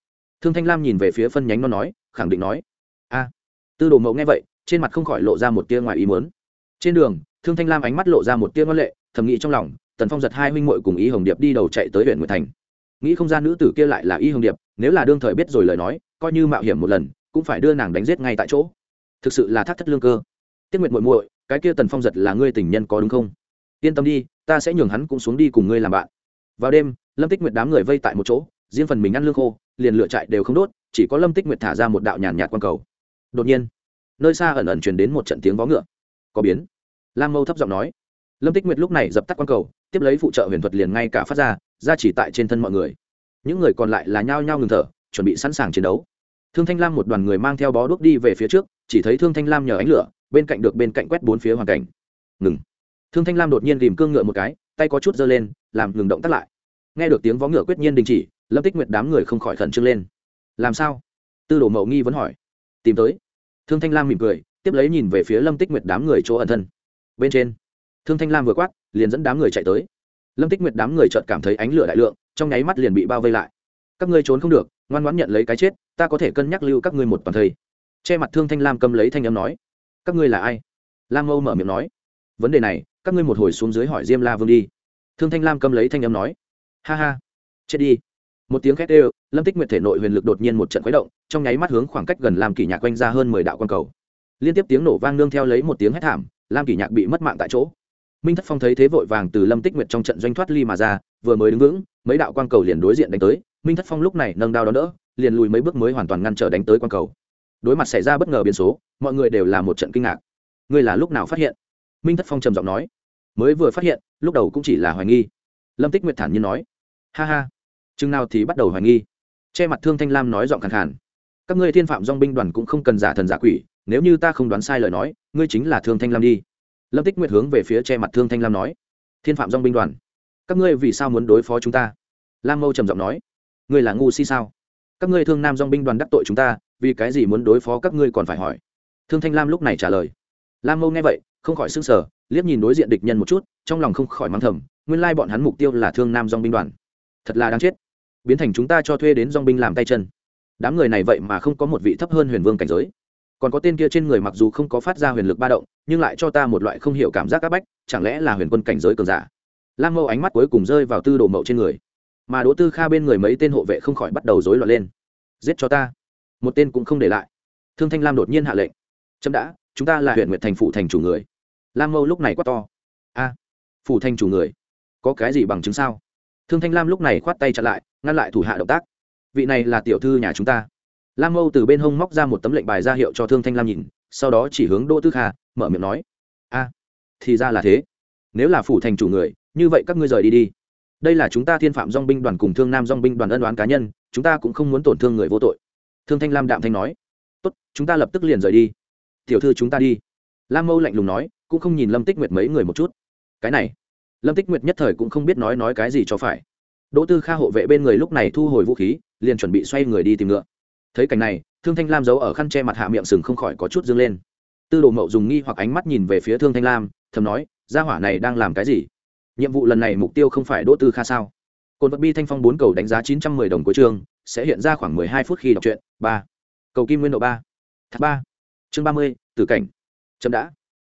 Thương thanh lam nhìn về phía phân nhánh nó nói, khẳng định nói. A. Tư đồ mẫu nghe vậy, trên mặt không khỏi lộ ra một tia ngoài ý muốn. Trên đường, thương thanh lam ánh mắt lộ ra một tia ngân lệ, thầm nghĩ trong lòng, tần phong giật hai huynh muội cùng y hồng điệp đi đầu chạy tới huyện nguyệt thành. Nghĩ không gian nữ tử kia lại là y hồng điệp, nếu là đương thời biết rồi lời nói, coi như mạo hiểm một lần cũng phải đưa nàng đánh giết ngay tại chỗ. Thực sự là thác thất lương cơ. Tiết nguyệt muội muội, cái kia tần phong giật là ngươi tình nhân có đúng không? Yên tâm đi, ta sẽ nhường hắn cũng xuống đi cùng ngươi làm bạn. Vào đêm, lâm tích nguyệt đám người vây tại một chỗ, riêng phần mình ăn lương khô, liền lựa chạy đều không đốt, chỉ có lâm tích nguyệt thả ra một đạo nhàn nhạt quang cầu. Đột nhiên, nơi xa ẩn ẩn truyền đến một trận tiếng vó ngựa. Có biến. Lam mâu thấp giọng nói. Lâm tích nguyệt lúc này dập tắt quang cầu, tiếp lấy phụ trợ huyền thuật liền ngay cả phát ra ra chỉ tại trên thân mọi người. Những người còn lại là nhao nhao ngừng thở, chuẩn bị sẵn sàng chiến đấu thương thanh lam một đoàn người mang theo bó đuốc đi về phía trước, chỉ thấy thương thanh lam nhờ ánh lửa, bên cạnh được bên cạnh quét bốn phía hoàn cảnh. Ngừng. Thương thanh lam đột nhiên tìm cương ngựa một cái, tay có chút giơ lên, làm ngừng động tắt lại. Nghe được tiếng vó ngựa quyết nhiên đình chỉ, lâm tích nguyệt đám người không khỏi khẩn trương lên. Làm sao? Tư đồ mậu nghi vẫn hỏi. Tìm tới. Thương thanh lam mỉm cười, tiếp lấy nhìn về phía lâm tích nguyệt đám người chỗ ẩn thân. Bên trên, thương thanh lam vừa quát, liền dẫn đám người chạy tới. Lâm tích nguyệt đám người chợt cảm thấy ánh lửa đại lượng, trong nháy mắt liền bị bao vây lại. Các ngươi trốn không được ngoan ngoãn nhận lấy cái chết, ta có thể cân nhắc lưu các ngươi một toàn thây. Che mặt thương thanh lam cầm lấy thanh âm nói, các ngươi là ai? Lam âu mở miệng nói, vấn đề này, các ngươi một hồi xuống dưới hỏi diêm la vương đi. Thương thanh lam cầm lấy thanh âm nói, ha ha, chết đi. Một tiếng khét ê lâm tích nguyệt thể nội huyền lực đột nhiên một trận khuấy động, trong nháy mắt hướng khoảng cách gần làm kỷ nhạc quanh ra hơn mười đạo quan cầu. Liên tiếp tiếng nổ vang nương theo lấy một tiếng hét thảm, lam kỷ nhạc bị mất mạng tại chỗ. Minh thất phong thấy thế vội vàng từ lâm tích nguyệt trong trận doanh thoát ly mà ra, vừa mới đứng vững, mấy đạo quang cầu liền đối diện đánh tới minh thất phong lúc này nâng đao đó đỡ, liền lùi mấy bước mới hoàn toàn ngăn trở đánh tới quang cầu. Đối mặt xảy ra bất ngờ biến số, mọi người đều là một trận kinh ngạc. Ngươi là lúc nào phát hiện? Minh thất phong trầm giọng nói. Mới vừa phát hiện, lúc đầu cũng chỉ là hoài nghi. Lâm tích nguyệt thản nhiên nói. Ha ha. Chừng nào thì bắt đầu hoài nghi. Che mặt thương thanh lam nói giọng khàn khàn. Các ngươi thiên phạm dong binh đoàn cũng không cần giả thần giả quỷ, nếu như ta không đoán sai lời nói, ngươi chính là thương thanh lam đi. Lâm tích nguyệt hướng về phía che mặt thương thanh lam nói. Thiên phạm dong binh đoàn, các ngươi vì sao muốn đối phó chúng ta? Lam mâu trầm giọng nói ngươi là ngu si sao? Các ngươi thương nam dong binh đoàn đắc tội chúng ta, vì cái gì muốn đối phó các ngươi còn phải hỏi? Thương thanh lam lúc này trả lời. Lam mâu nghe vậy, không khỏi s ư n g sở liếc nhìn đối diện địch nhân một chút, trong lòng không khỏi mắng thầm, nguyên lai bọn hắn mục tiêu là thương nam dong binh đoàn. Thật là đáng chết. Biến thành chúng ta cho thuê đến dong binh làm tay chân. Đám người này vậy mà không có một vị thấp hơn huyền vương cảnh giới. Còn có tên kia trên người mặc dù không có phát ra huyền lực ba động, nhưng lại cho ta một loại không hiểu cảm giác áp bách, chẳng lẽ là huyền quân cảnh giới cường giả? Lam mâu ánh mắt cuối cùng rơi vào tư đồ mậu trên người mà đỗ tư kha bên người mấy tên hộ vệ không khỏi bắt đầu rối loạn lên. Giết cho ta. Một tên cũng không để lại. Thương thanh lam đột nhiên hạ lệnh. Chấm đã, chúng ta là huyện nguyệt thành phủ thành chủ người. Lam mâu lúc này quát to. A, phủ thành chủ người. Có cái gì bằng chứng sao? Thương thanh lam lúc này khoát tay chặn lại, ngăn lại thủ hạ động tác. Vị này là tiểu thư nhà chúng ta. Lam mâu từ bên hông móc ra một tấm lệnh bài ra hiệu cho thương thanh lam nhìn, sau đó chỉ hướng đỗ tư kha, mở miệng nói. A, thì ra là thế. Nếu là phủ thành chủ người, như vậy các ngươi rời đi đi đây là chúng ta thiên phạm dong binh đoàn cùng thương nam dong binh đoàn ân đoán cá nhân, chúng ta cũng không muốn tổn thương người vô tội. Thương thanh lam đạm thanh nói. Tốt, chúng ta lập tức liền rời đi. Tiểu thư chúng ta đi. Lam mâu lạnh lùng nói, cũng không nhìn lâm tích nguyệt mấy người một chút. Cái này, lâm tích nguyệt nhất thời cũng không biết nói nói cái gì cho phải. Đỗ tư kha hộ vệ bên người lúc này thu hồi vũ khí, liền chuẩn bị xoay người đi tìm ngựa. Thấy cảnh này, thương thanh lam giấu ở khăn che mặt hạ miệng sừng không khỏi có chút dâng lên. Tư đồ mậu dùng nghi hoặc ánh mắt nhìn về phía thương thanh lam, thầm nói, gia hỏa này đang làm cái gì? Nhiệm vụ lần này mục tiêu không phải đỗ tư kha sao? Cồn vật bi thanh phong bốn cầu đánh giá chín trăm mười đồng cuối chương, sẽ hiện ra khoảng mười hai phút khi đọc truyện, ba. Cầu kim nguyên độ ba. Thác ba. Chương ba mươi, tử cảnh. Chậm đã.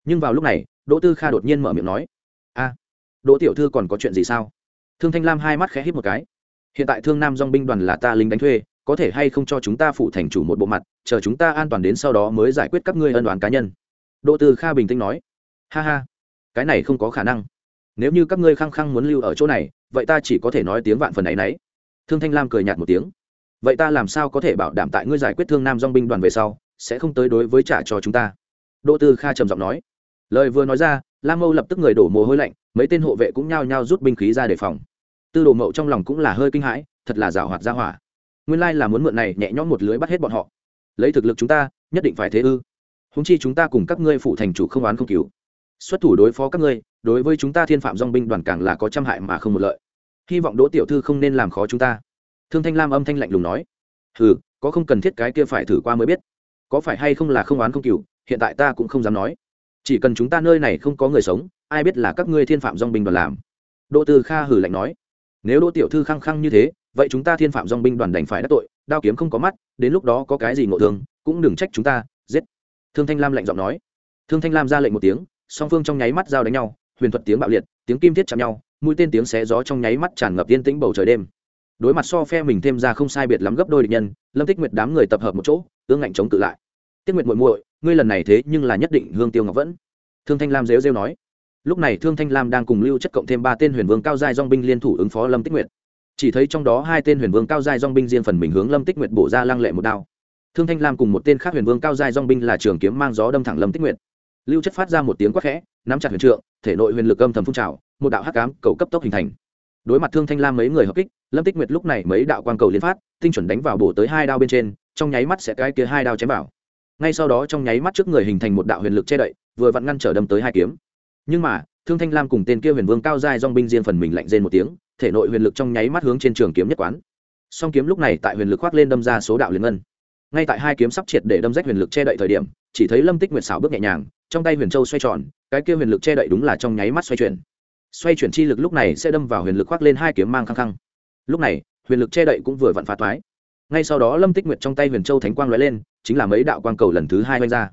Nhưng vào lúc này, đỗ tư kha đột nhiên mở miệng nói, a, đỗ tiểu thư còn có chuyện gì sao? Thương thanh lam hai mắt khẽ hít một cái. Hiện tại thương nam dong binh đoàn là ta lính đánh thuê, có thể hay không cho chúng ta phụ thành chủ một bộ mặt, chờ chúng ta an toàn đến sau đó mới giải quyết các ngươi ân đoàn cá nhân. Đỗ tư kha bình tĩnh nói, ha ha, cái này không có khả năng nếu như các ngươi khăng khăng muốn lưu ở chỗ này, vậy ta chỉ có thể nói tiếng vạn phần ấ y n ấ y thương thanh lam cười nhạt một tiếng. Vậy ta làm sao có thể bảo đảm tại ngươi giải quyết thương nam dong binh đoàn về sau, sẽ không tới đối với trả cho chúng ta? Đỗ tư kha trầm giọng nói. Lời vừa nói ra, lam mâu lập tức người đổ mồ hôi lạnh, mấy tên hộ vệ cũng nhao nhao rút binh khí ra đề phòng. Tư đồ mậu trong lòng cũng là hơi kinh hãi, thật là rào hoạt ra hỏa. Nguyên lai là muốn mượn này nhẹ nhõm một lưới bắt hết bọn họ. Lấy thực lực chúng ta, nhất định phải thế ư. Húng chi chúng ta cùng các ngươi phụ thành chủ không oán không cứu xuất thủ đối phó các ngươi đối với chúng ta thiên phạm dong binh đoàn càng là có trăm hại mà không một lợi. Hy vọng đỗ tiểu thư không nên làm khó chúng ta. Thương thanh lam âm thanh lạnh lùng nói. Ừ có không cần thiết cái kia phải thử qua mới biết. Có phải hay không là không oán không cừu, hiện tại ta cũng không dám nói. Chỉ cần chúng ta nơi này không có người sống, ai biết là các ngươi thiên phạm dong binh đoàn làm. Đỗ tư kha hử lạnh nói. Nếu đỗ tiểu thư khăng khăng như thế, vậy chúng ta thiên phạm dong binh đoàn đành phải đắc tội, đao kiếm không có mắt, đến lúc đó có cái gì ngộ thương, cũng đừng trách chúng ta, giết. Thương thanh lam lạnh giọng nói. Thương thanh lam ra lệnh một tiếng, song phương trong nháy mắt giao đánh nhau huyền thuật tiếng bạo liệt, tiếng kim thiết chạm nhau, mũi tên tiếng xé gió trong nháy mắt tràn ngập yên tĩnh bầu trời đêm. Đối mặt so phe mình thêm ra không sai biệt lắm gấp đôi địch nhân, lâm tích nguyệt đám người tập hợp một chỗ, ương ngạnh chống tự lại. Tiết nguyệt muội muội, ngươi lần này thế nhưng là nhất định hương tiêu ngọc vẫn. Thương thanh lam rêu rêu nói. Lúc này thương thanh lam đang cùng lưu chất cộng thêm ba tên huyền vương cao giai dong binh liên thủ ứng phó lâm tích nguyệt. Chỉ thấy trong đó hai tên huyền vương cao giai dong binh riêng phần mình hướng lâm tích nguyệt bổ ra lăng lệ một đao. Thương thanh lam cùng một tên khác huyền vương cao giai dong binh là trường kiếm mang gió đâm thẳng lâm tích nguyệt. Lưu chất phát ra một tiếng quát khẽ nắm chặt huyền trượng, thể nội huyền lực âm thầm phun trào, một đạo hắc ám cầu cấp tốc hình thành. Đối mặt thương thanh lam mấy người hợp kích, lâm tích nguyệt lúc này mấy đạo quang cầu liên phát, tinh chuẩn đánh vào bổ tới hai đao bên trên, trong nháy mắt sẽ cái kia hai đao chém vào. Ngay sau đó trong nháy mắt trước người hình thành một đạo huyền lực che đậy, vừa vặn ngăn trở đâm tới hai kiếm. Nhưng mà, thương thanh lam cùng tên kia huyền vương cao giai dong binh riêng phần mình lạnh rên một tiếng, thể nội huyền lực trong nháy mắt hướng trên trường kiếm nhất quán. Song kiếm lúc này tại huyền lực khoác lên đâm ra số đạo liền ngân. Ngay tại hai kiếm sắp triệt để đâm rách huyền lực che đậy thời điểm, chỉ thấy lâm tích nguyệt xảo bước nhẹ nhàng trong tay huyền châu xoay tròn, cái kia huyền lực che đậy đúng là trong nháy mắt xoay chuyển. Xoay chuyển chi lực lúc này sẽ đâm vào huyền lực khoác lên hai kiếm mang khăng khăng. Lúc này, huyền lực che đậy cũng vừa vặn phá thoái. Ngay sau đó lâm tích nguyệt trong tay huyền châu thánh quang lóe lên, chính là mấy đạo quang cầu lần thứ hai oanh ra.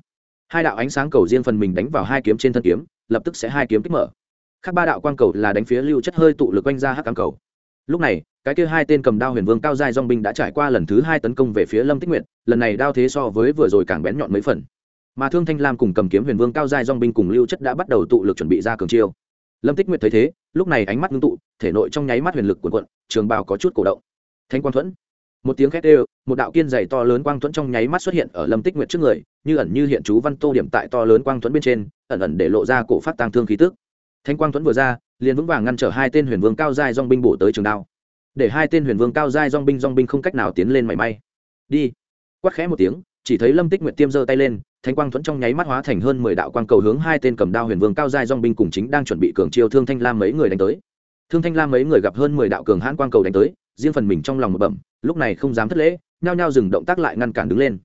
Hai đạo ánh sáng cầu riêng phần mình đánh vào hai kiếm trên thân kiếm, lập tức sẽ hai kiếm kích mở. Khác ba đạo quang cầu là đánh phía lưu chất hơi tụ lực oanh ra hắc cám cầu. Lúc này, cái kia hai tên cầm đao huyền vương cao dài dong binh đã trải qua lần thứ hai tấn công về phía lâm tích nguyệt, lần này đao thế so với vừa rồi càng bén nhọn mấy phần mà thương thanh lam cùng cầm kiếm huyền vương cao giai dong binh cùng lưu chất đã bắt đầu tụ lực chuẩn bị ra cường chiêu. Lâm tích nguyệt thấy thế, lúc này ánh mắt ngưng tụ, thể nội trong nháy mắt huyền lực cuồn cuộn, trường bào có chút cổ động. Thanh quang thuẫn. Một tiếng khét ê một đạo kiên dày to lớn quang thuẫn trong nháy mắt xuất hiện ở lâm tích nguyệt trước người, như ẩn như hiện chú văn tô điểm tại to lớn quang thuẫn bên trên, ẩn ẩn để lộ ra cổ phát tăng thương khí tức. Thanh quang thuẫn vừa ra, liền vững vàng ngăn trở hai tên huyền vương cao giai dong binh bổ tới trường đao. Để hai tên huyền vương cao giai dong binh dong binh không cách nào tiến lên mảy may. Đi. Quát khẽ một tiếng chỉ thấy lâm tích nguyệt tiêm giơ tay lên thanh quang thuẫn trong nháy mắt hóa thành hơn mười đạo quang cầu hướng hai tên cầm đao huyền vương cao giai dong binh cùng chính đang chuẩn bị cường chiêu thương thanh lam mấy người đánh tới. Thương thanh lam mấy người gặp hơn mười đạo cường hãn quang cầu đánh tới, riêng phần mình trong lòng một bẩm, lúc này không dám thất lễ, nhao nhao dừng động tác lại ngăn cản đứng lên.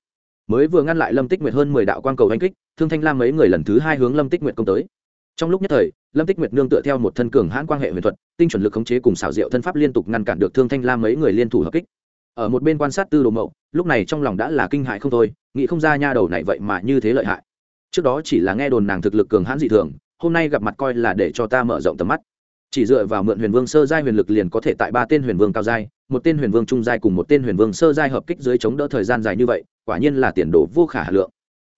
Mới vừa ngăn lại lâm tích nguyệt hơn mười đạo quang cầu đánh kích, thương thanh lam mấy người lần thứ hai hướng lâm tích nguyệt công tới. Trong lúc nhất thời, lâm tích nguyệt nương tựa theo một thân cường hãn quan hệ huyền thuật, tinh chuẩn lực khống chế cùng xảo diệu thân pháp liên tục ngăn cản được thương thanh lam mấy người liên thủ hợp kích. Ở một bên quan sát tư đồ mậu lúc này trong lòng đã là kinh hại không thôi, nghĩ không ra nha đầu này vậy mà như thế lợi hại. Trước đó chỉ là nghe đồn nàng thực lực cường hãn dị thường, hôm nay gặp mặt coi là để cho ta mở rộng tầm mắt. Chỉ dựa vào mượn huyền vương sơ giai huyền lực liền có thể tại ba tên huyền vương cao giai, một tên huyền vương trung giai cùng một tên huyền vương sơ giai hợp kích dưới chống đỡ thời gian dài như vậy, quả nhiên là tiền đồ vô khả hà lượng.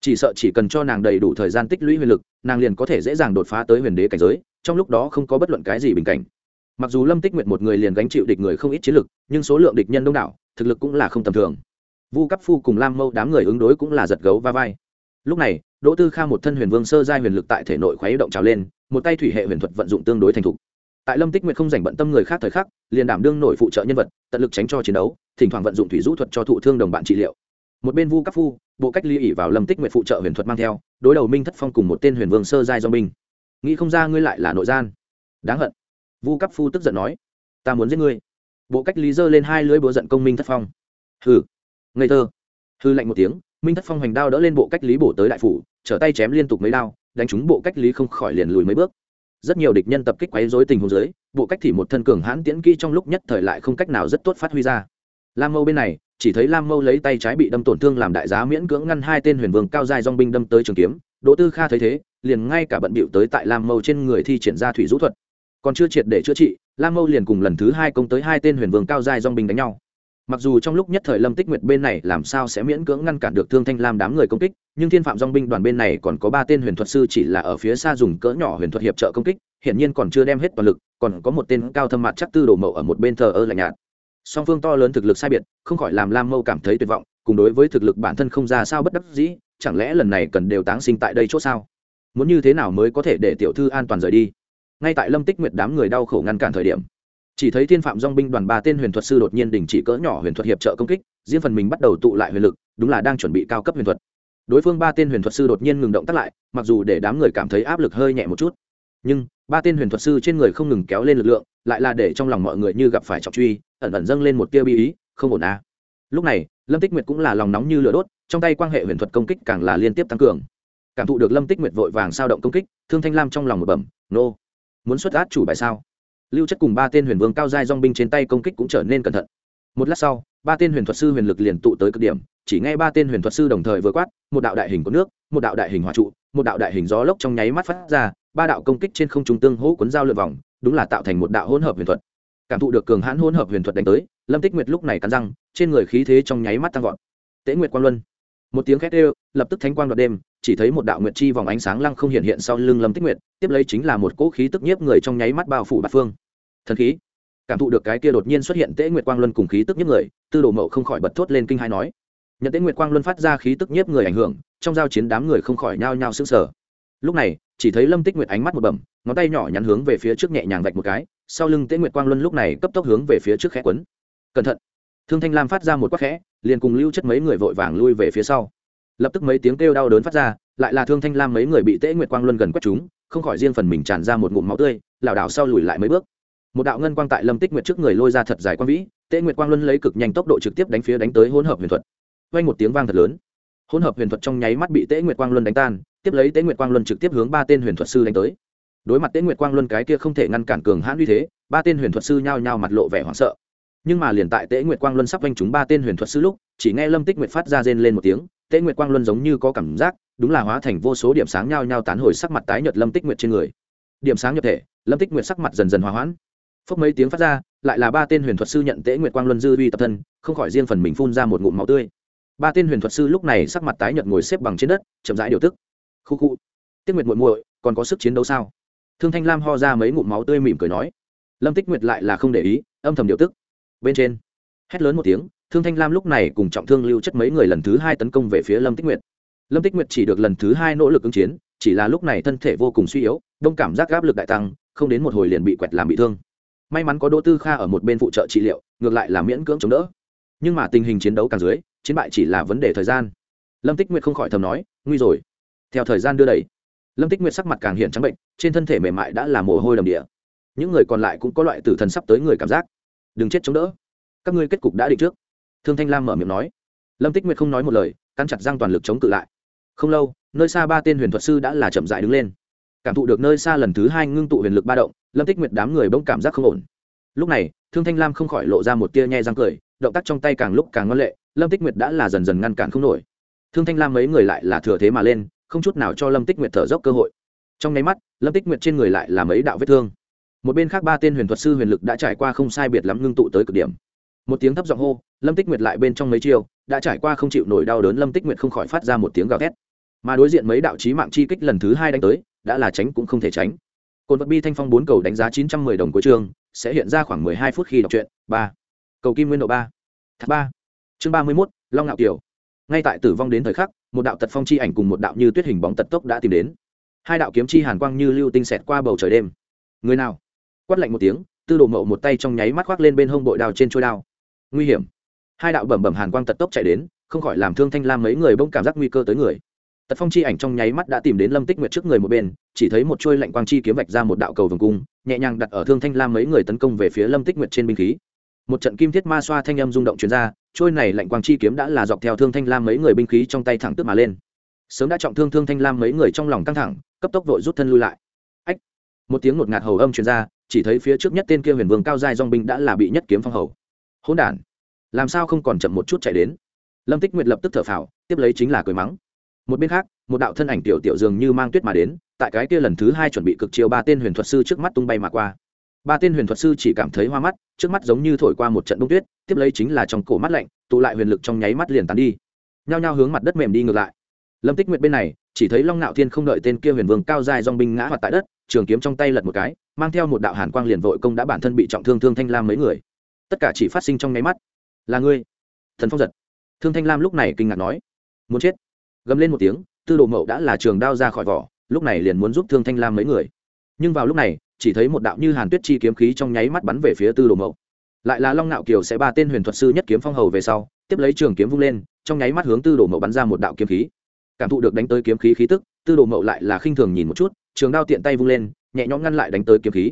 Chỉ sợ chỉ cần cho nàng đầy đủ thời gian tích lũy huyền lực, nàng liền có thể dễ dàng đột phá tới huyền đế cảnh giới, trong lúc đó không có bất luận cái gì bình cảnh. Mặc dù lâm tích nguyện một người liền gánh chịu địch người không ít chiến lực, nhưng số lượng địch nhân đông đảo, thực lực cũng là không tầm thường vu cấp phu cùng lam mâu đám người ứng đối cũng là giật gấu va vai. Lúc này, đỗ tư kha một thân huyền vương sơ giai huyền lực tại thể nội khuấy động trào lên, một tay thủy hệ huyền thuật vận dụng tương đối thành thục. Tại lâm tích nguyệt không dành bận tâm người khác thời khắc, liền đảm đương nổi phụ trợ nhân vật, tận lực tránh cho chiến đấu, thỉnh thoảng vận dụng thủy rũ thuật cho thụ thương đồng bạn trị liệu. Một bên vu cấp phu, bộ cách ly ỉ vào lâm tích nguyệt phụ trợ huyền thuật mang theo, đối đầu minh thất phong cùng một tên huyền vương sơ giai do minh nghĩ không ra ngươi lại là nội gian. Đáng hận. Vu cấp phu tức giận nói, ta muốn giết ngươi. Bộ cách Lý giơ lên hai lưỡi búa giận công minh thất phong. Hừ ngây thơ. Hư lạnh một tiếng, minh thất phong hoành đao đỡ lên bộ cách lý bổ tới đại phủ, trở tay chém liên tục mấy đao, đánh trúng bộ cách lý không khỏi liền lùi mấy bước. Rất nhiều địch nhân tập kích quấy rối tình huống dưới, bộ cách thì một thân cường hãn tiễn kỹ trong lúc nhất thời lại không cách nào rất tốt phát huy ra. Lam mâu bên này, chỉ thấy lam mâu lấy tay trái bị đâm tổn thương làm đại giá miễn cưỡng ngăn hai tên huyền vương cao dài dong binh đâm tới trường kiếm. Đỗ tư kha thấy thế, liền ngay cả bận bịu tới tại lam mâu trên người thi triển ra thủy rũ thuật. Còn chưa triệt để chữa trị, lam mâu liền cùng lần thứ hai công tới hai tên huyền vương cao dài dong binh đánh nhau mặc dù trong lúc nhất thời lâm tích nguyệt bên này làm sao sẽ miễn cưỡng ngăn cản được thương thanh lam đám người công kích, nhưng thiên phạm dong binh đoàn bên này còn có ba tên huyền thuật sư chỉ là ở phía xa dùng cỡ nhỏ huyền thuật hiệp trợ công kích, hiển nhiên còn chưa đem hết toàn lực, còn có một tên cao thâm mặt chắc tư đồ mậu ở một bên thờ ơ lạnh nhạt. Song phương to lớn thực lực sai biệt, không khỏi làm lam mâu cảm thấy tuyệt vọng, cùng đối với thực lực bản thân không ra sao bất đắc dĩ, chẳng lẽ lần này cần đều táng sinh tại đây c h ỗ sao? Muốn như thế nào mới có thể để tiểu thư an toàn rời đi? Ngay tại lâm tích nguyệt đám người đau khổ ngăn cản thời điểm chỉ thấy thiên phạm dong binh đoàn ba tên huyền thuật sư đột nhiên đình chỉ cỡ nhỏ huyền thuật hiệp trợ công kích, riêng phần mình bắt đầu tụ lại huyền lực, đúng là đang chuẩn bị cao cấp huyền thuật. Đối phương ba tên huyền thuật sư đột nhiên ngừng động tác lại, mặc dù để đám người cảm thấy áp lực hơi nhẹ một chút. Nhưng, ba tên huyền thuật sư trên người không ngừng kéo lên lực lượng, lại là để trong lòng mọi người như gặp phải trọng truy, ẩn ẩn dâng lên một tia bi ý, không ổn à. lúc này, lâm tích nguyệt cũng là lòng nóng như lửa đốt, trong tay quan hệ huyền thuật công kích càng là liên tiếp tăng cường. Cảm thụ được lâm tích nguyệt vội vàng sao động công kích, thương thanh lam trong lòng một bẩm, nô, muốn xuất át chủ bài sao? Lưu chất cùng ba tên huyền vương cao giai dong binh trên tay công kích cũng trở nên cẩn thận. Một lát sau, ba tên huyền thuật sư huyền lực liền tụ tới cực điểm, chỉ nghe ba tên huyền thuật sư đồng thời vừa quát, một đạo đại hình của nước, một đạo đại hình hỏa trụ, một đạo đại hình gió lốc trong nháy mắt phát ra, ba đạo công kích trên không trung tương hỗ cuốn dao lượn vòng, đúng là tạo thành một đạo hỗn hợp huyền thuật. Cảm thụ được cường hãn hỗn hợp huyền thuật đánh tới, lâm tích nguyệt lúc này cắn răng, trên người khí thế trong nháy mắt tăng vọt. Tế nguyệt quang luân. Một tiếng khét ê lập tức thánh quang đoạt đêm chỉ thấy một đạo nguyệt chi vòng ánh sáng lăng không hiện hiện sau lưng lâm tích nguyệt, tiếp lấy chính là một cỗ khí tức nhiếp người trong nháy mắt bao phủ bát phương. Thần khí. Cảm thụ được cái kia đột nhiên xuất hiện tễ nguyệt quang luân cùng khí tức nhiếp người, tư đồ mậu không khỏi bật thốt lên kinh hai nói, nhận tễ nguyệt quang luân phát ra khí tức nhiếp người ảnh hưởng, trong giao chiến đám người không khỏi nhao nhao sững sờ. Lúc này, chỉ thấy lâm tích nguyệt ánh mắt một bẩm, ngón tay nhỏ nhắn hướng về phía trước nhẹ nhàng vạch một cái, sau lưng tễ nguyệt quang luân lúc này cấp tốc hướng về phía trước khẽ quấn. Cẩn thận. Thương thanh lam phát ra một quắc khẽ, liền cùng lưu chất mấy người vội vàng lui về phía sau lập tức mấy tiếng kêu đau đớn phát ra, lại là thương thanh lam mấy người bị tế nguyệt quang luân gần quét chúng, không khỏi riêng phần mình tràn ra một ngụm máu tươi, lảo đảo sau lùi lại mấy bước. Một đạo ngân quang tại lâm tích nguyệt trước người lôi ra thật dài quang vĩ tế nguyệt quang luân lấy cực nhanh tốc độ trực tiếp đánh phía đánh tới hỗn hợp huyền thuật. Vang một tiếng vang thật lớn. Hỗn hợp huyền thuật trong nháy mắt bị tế nguyệt quang luân đánh tan, tiếp lấy tế nguyệt quang luân trực tiếp hướng ba tên huyền thuật sư đánh tới. Đối mặt tế nguyệt quang luân cái kia không thể ngăn cản cường hãn uy thế, ba tên huyền thuật sư nhao nhao mặt lộ vẻ hoảng sợ nhưng mà liền tại tế nguyệt quang luân sắp vanh chúng ba tên huyền thuật sư lúc, chỉ nghe lâm tích nguyệt phát ra rên lên một tiếng tế nguyệt quang luân giống như có cảm giác, đúng là hóa thành vô số điểm sáng nhao nhao tán hồi sắc mặt tái nhợt lâm tích nguyệt trên người. Điểm sáng nhập thể, lâm tích nguyệt sắc mặt dần dần hòa hoãn. Phốc mấy tiếng phát ra, lại là ba tên huyền thuật sư nhận tế nguyệt quang luân dư uy tập thân, không khỏi riêng phần mình phun ra một ngụm máu tươi. Ba tên huyền thuật sư lúc này sắc mặt tái nhợt ngồi xếp bằng trên đất, chậm rãi điều tức. Khu khu. Tiết nguyệt muội muội, còn có sức chiến đấu sao? Thương thanh lam ho ra mấy ngụm máu tươi mỉm cười nói. Lâm tích nguyệt lại là không để ý, âm thầm điều tức bên trên. Hét lớn một tiếng, thương thanh lam lúc này cùng trọng thương lưu chất mấy người lần thứ hai tấn công về phía lâm tích nguyệt. Lâm tích nguyệt chỉ được lần thứ hai nỗ lực ứng chiến, chỉ là lúc này thân thể vô cùng suy yếu, đông cảm giác áp lực đại tăng, không đến một hồi liền bị quẹt làm bị thương. May mắn có đỗ tư kha ở một bên phụ trợ trị liệu, ngược lại là miễn cưỡng chống đỡ. Nhưng mà tình hình chiến đấu càng dưới, chiến bại chỉ là vấn đề thời gian. Lâm tích nguyệt không khỏi thầm nói, nguy rồi. Theo thời gian đưa đẩy, lâm tích nguyệt sắc mặt càng hiện trắng bệnh, trên thân thể mềm mại đã là mồ hôi đầm địa. Những người còn lại cũng có loại tử thần sắp tới người cảm giác đừng chết chống đỡ. Các ngươi kết cục đã định trước. Thương thanh lam mở miệng nói. Lâm tích nguyệt không nói một lời căn chặt răng toàn lực chống cự lại. Không lâu, nơi xa ba tên huyền thuật sư đã là chậm dại đứng lên. Cảm thụ được nơi xa lần thứ hai ngưng tụ huyền lực ba động, lâm tích nguyệt đám người bỗng cảm giác không ổn. Lúc này, thương thanh lam không khỏi lộ ra một tia nhe răng cười, động tác trong tay càng lúc càng ngân lệ, lâm tích nguyệt đã là dần dần ngăn cản không nổi. Thương thanh lam mấy người lại là thừa thế mà lên, không chút nào cho lâm tích nguyệt thở dốc cơ hội. Trong nháy mắt, lâm tích nguyệt trên người lại là mấy đạo vết thương một bên khác ba tên huyền thuật sư huyền lực đã trải qua không sai biệt lắm ngưng tụ tới cực điểm. Một tiếng thấp giọng hô, lâm tích nguyệt lại bên trong mấy chiêu, đã trải qua không chịu nổi đau đớn, lâm tích nguyệt không khỏi phát ra một tiếng gào thét. Mà đối diện mấy đạo chí mạng chi kích lần thứ hai đánh tới, đã là tránh cũng không thể tránh. Cồn vật bi thanh phong bốn cầu đánh giá chín trăm mười đồng cuối chương, sẽ hiện ra khoảng mười hai phút khi đọc truyện, ba. Cầu kim nguyên độ ba. Thác ba. Chương ba mươi mốt, long ngạo kiều. Ngay tại tử vong đến thời khắc, một đạo tật phong chi ảnh cùng một đạo như tuyết hình bóng tật tốc đã tìm đến. Hai đạo kiếm chi hàn quang như lưu tinh xẹt qua bầu trời đêm. Người nào? Quát lạnh một tiếng, tư đồ mậu một tay trong nháy mắt khoác lên bên hông bội đao trên trôi đao. Nguy hiểm. Hai đạo bẩm bẩm hàn quang tật tốc chạy đến, không khỏi làm thương thanh lam mấy người bỗng cảm giác nguy cơ tới người. Tật phong chi ảnh trong nháy mắt đã tìm đến lâm tích nguyệt trước người một bên, chỉ thấy một chuôi lạnh quang chi kiếm vạch ra một đạo cầu vòng cung, nhẹ nhàng đặt ở thương thanh lam mấy người tấn công về phía lâm tích nguyệt trên binh khí. Một trận kim thiết ma xoa thanh âm rung động chuyển ra trôi này lạnh quang chi kiếm đã là dọc theo thương thanh lam mấy người binh khí trong tay thẳng tức mà lên. Sớm đã trọng thương thương thanh lam mấy người trong lòng căng thẳng, cấp tốc vội rút thân lui lại. Ách! Một tiếng ngột ngạt hầu âm chuyển ra chỉ thấy phía trước nhất tên kia huyền vương cao dài dong binh đã là bị nhất kiếm phong hầu. Hỗn đản, làm sao không còn chậm một chút chạy đến? Lâm tích nguyệt lập tức thở phào, tiếp lấy chính là cười mắng. Một bên khác, một đạo thân ảnh tiểu tiểu dường như mang tuyết mà đến, tại cái kia lần thứ hai chuẩn bị cực chiều ba tên huyền thuật sư trước mắt tung bay mà qua. Ba tên huyền thuật sư chỉ cảm thấy hoa mắt, trước mắt giống như thổi qua một trận đông tuyết, tiếp lấy chính là trong cổ mắt lạnh, tụ lại huyền lực trong nháy mắt liền tàn đi. Nhao nhao hướng mặt đất mềm đi ngược lại. Lâm tích nguyệt bên này, chỉ thấy long nạo thiên không đợi tên kia huyền vương cao dài dong binh ngã hoạt tại đất, trường kiếm trong tay lật một cái mang theo một đạo hàn quang liền vội công đã bản thân bị trọng thương thương thanh lam mấy người tất cả chỉ phát sinh trong nháy mắt là ngươi thần phong giật thương thanh lam lúc này kinh ngạc nói muốn chết gầm lên một tiếng tư đồ mậu đã là trường đao ra khỏi vỏ lúc này liền muốn giúp thương thanh lam mấy người nhưng vào lúc này chỉ thấy một đạo như hàn tuyết chi kiếm khí trong nháy mắt bắn về phía tư đồ mậu lại là long nạo kiều sẽ ba tên huyền thuật sư nhất kiếm phong hầu về sau tiếp lấy trường kiếm vung lên trong nháy mắt hướng tư đồ mậu bắn ra một đạo kiếm khí cảm thụ được đánh tới kiếm khí khí tức tư đồ mậu lại là khinh thường nhìn một chút trường đao tiện tay vung lên nhẹ nhõm ngăn lại đánh tới kiếm khí.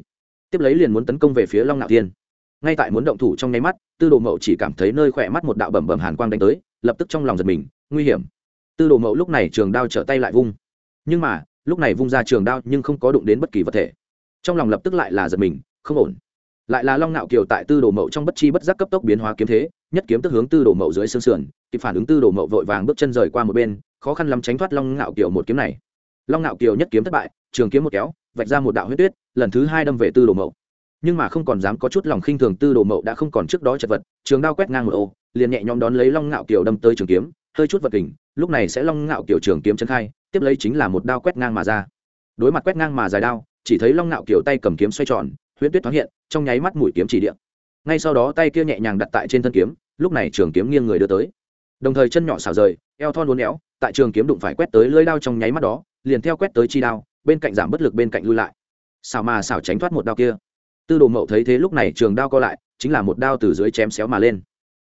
Tiếp lấy liền muốn tấn công về phía long nạo thiên. Ngay tại muốn động thủ trong nháy mắt, tư đồ mậu chỉ cảm thấy nơi khỏe mắt một đạo bầm bầm hàn quang đánh tới, lập tức trong lòng giật mình, nguy hiểm. Tư đồ mậu lúc này trường đao trở tay lại vung. Nhưng mà, lúc này vung ra trường đao nhưng không có đụng đến bất kỳ vật thể. Trong lòng lập tức lại là giật mình, không ổn. Lại là long nạo kiều tại tư đồ mậu trong bất chi bất giác cấp tốc biến hóa kiếm thế, nhất kiếm tức hướng tư đồ mậu dưới xương sườn, kịp phản ứng tư đồ mậu vội vàng bước chân rời qua một bên, khó khăn lắm tránh thoát long nạo kiều một kiếm này. Long nạo kiều nhất kiếm thất bại, trường kiếm một kéo vạch ra một đạo huyết tuyết, lần thứ hai đâm về tư đồ mậu. Nhưng mà không còn dám có chút lòng khinh thường, tư đồ mậu đã không còn trước đó chật vật, trường đao quét ngang một ô, liền nhẹ nhõm đón lấy long ngạo kiều đâm tới trường kiếm, hơi chút vật kình, lúc này sẽ long ngạo kiều trường kiếm chân khai, tiếp lấy chính là một đao quét ngang mà ra. Đối mặt quét ngang mà dài đao, chỉ thấy long ngạo kiều tay cầm kiếm xoay tròn huyễn tuyết thoáng hiện, trong nháy mắt mũi kiếm chỉ điện. Ngay sau đó tay kia nhẹ nhàng đặt tại trên thân kiếm, lúc này trường kiếm nghiêng người đưa tới. Đồng thời chân nhỏ xào rời, eo thon uốn éo, tại trường kiếm đụng phải quét tới lưỡi đao trong nháy mắt đó, liền theo quét tới chi đao bên cạnh giảm bất lực bên cạnh lui lại. Xào mà xào tránh thoát một đao kia. Tư đồ mậu thấy thế lúc này trường đao co lại, chính là một đao từ dưới chém xéo mà lên.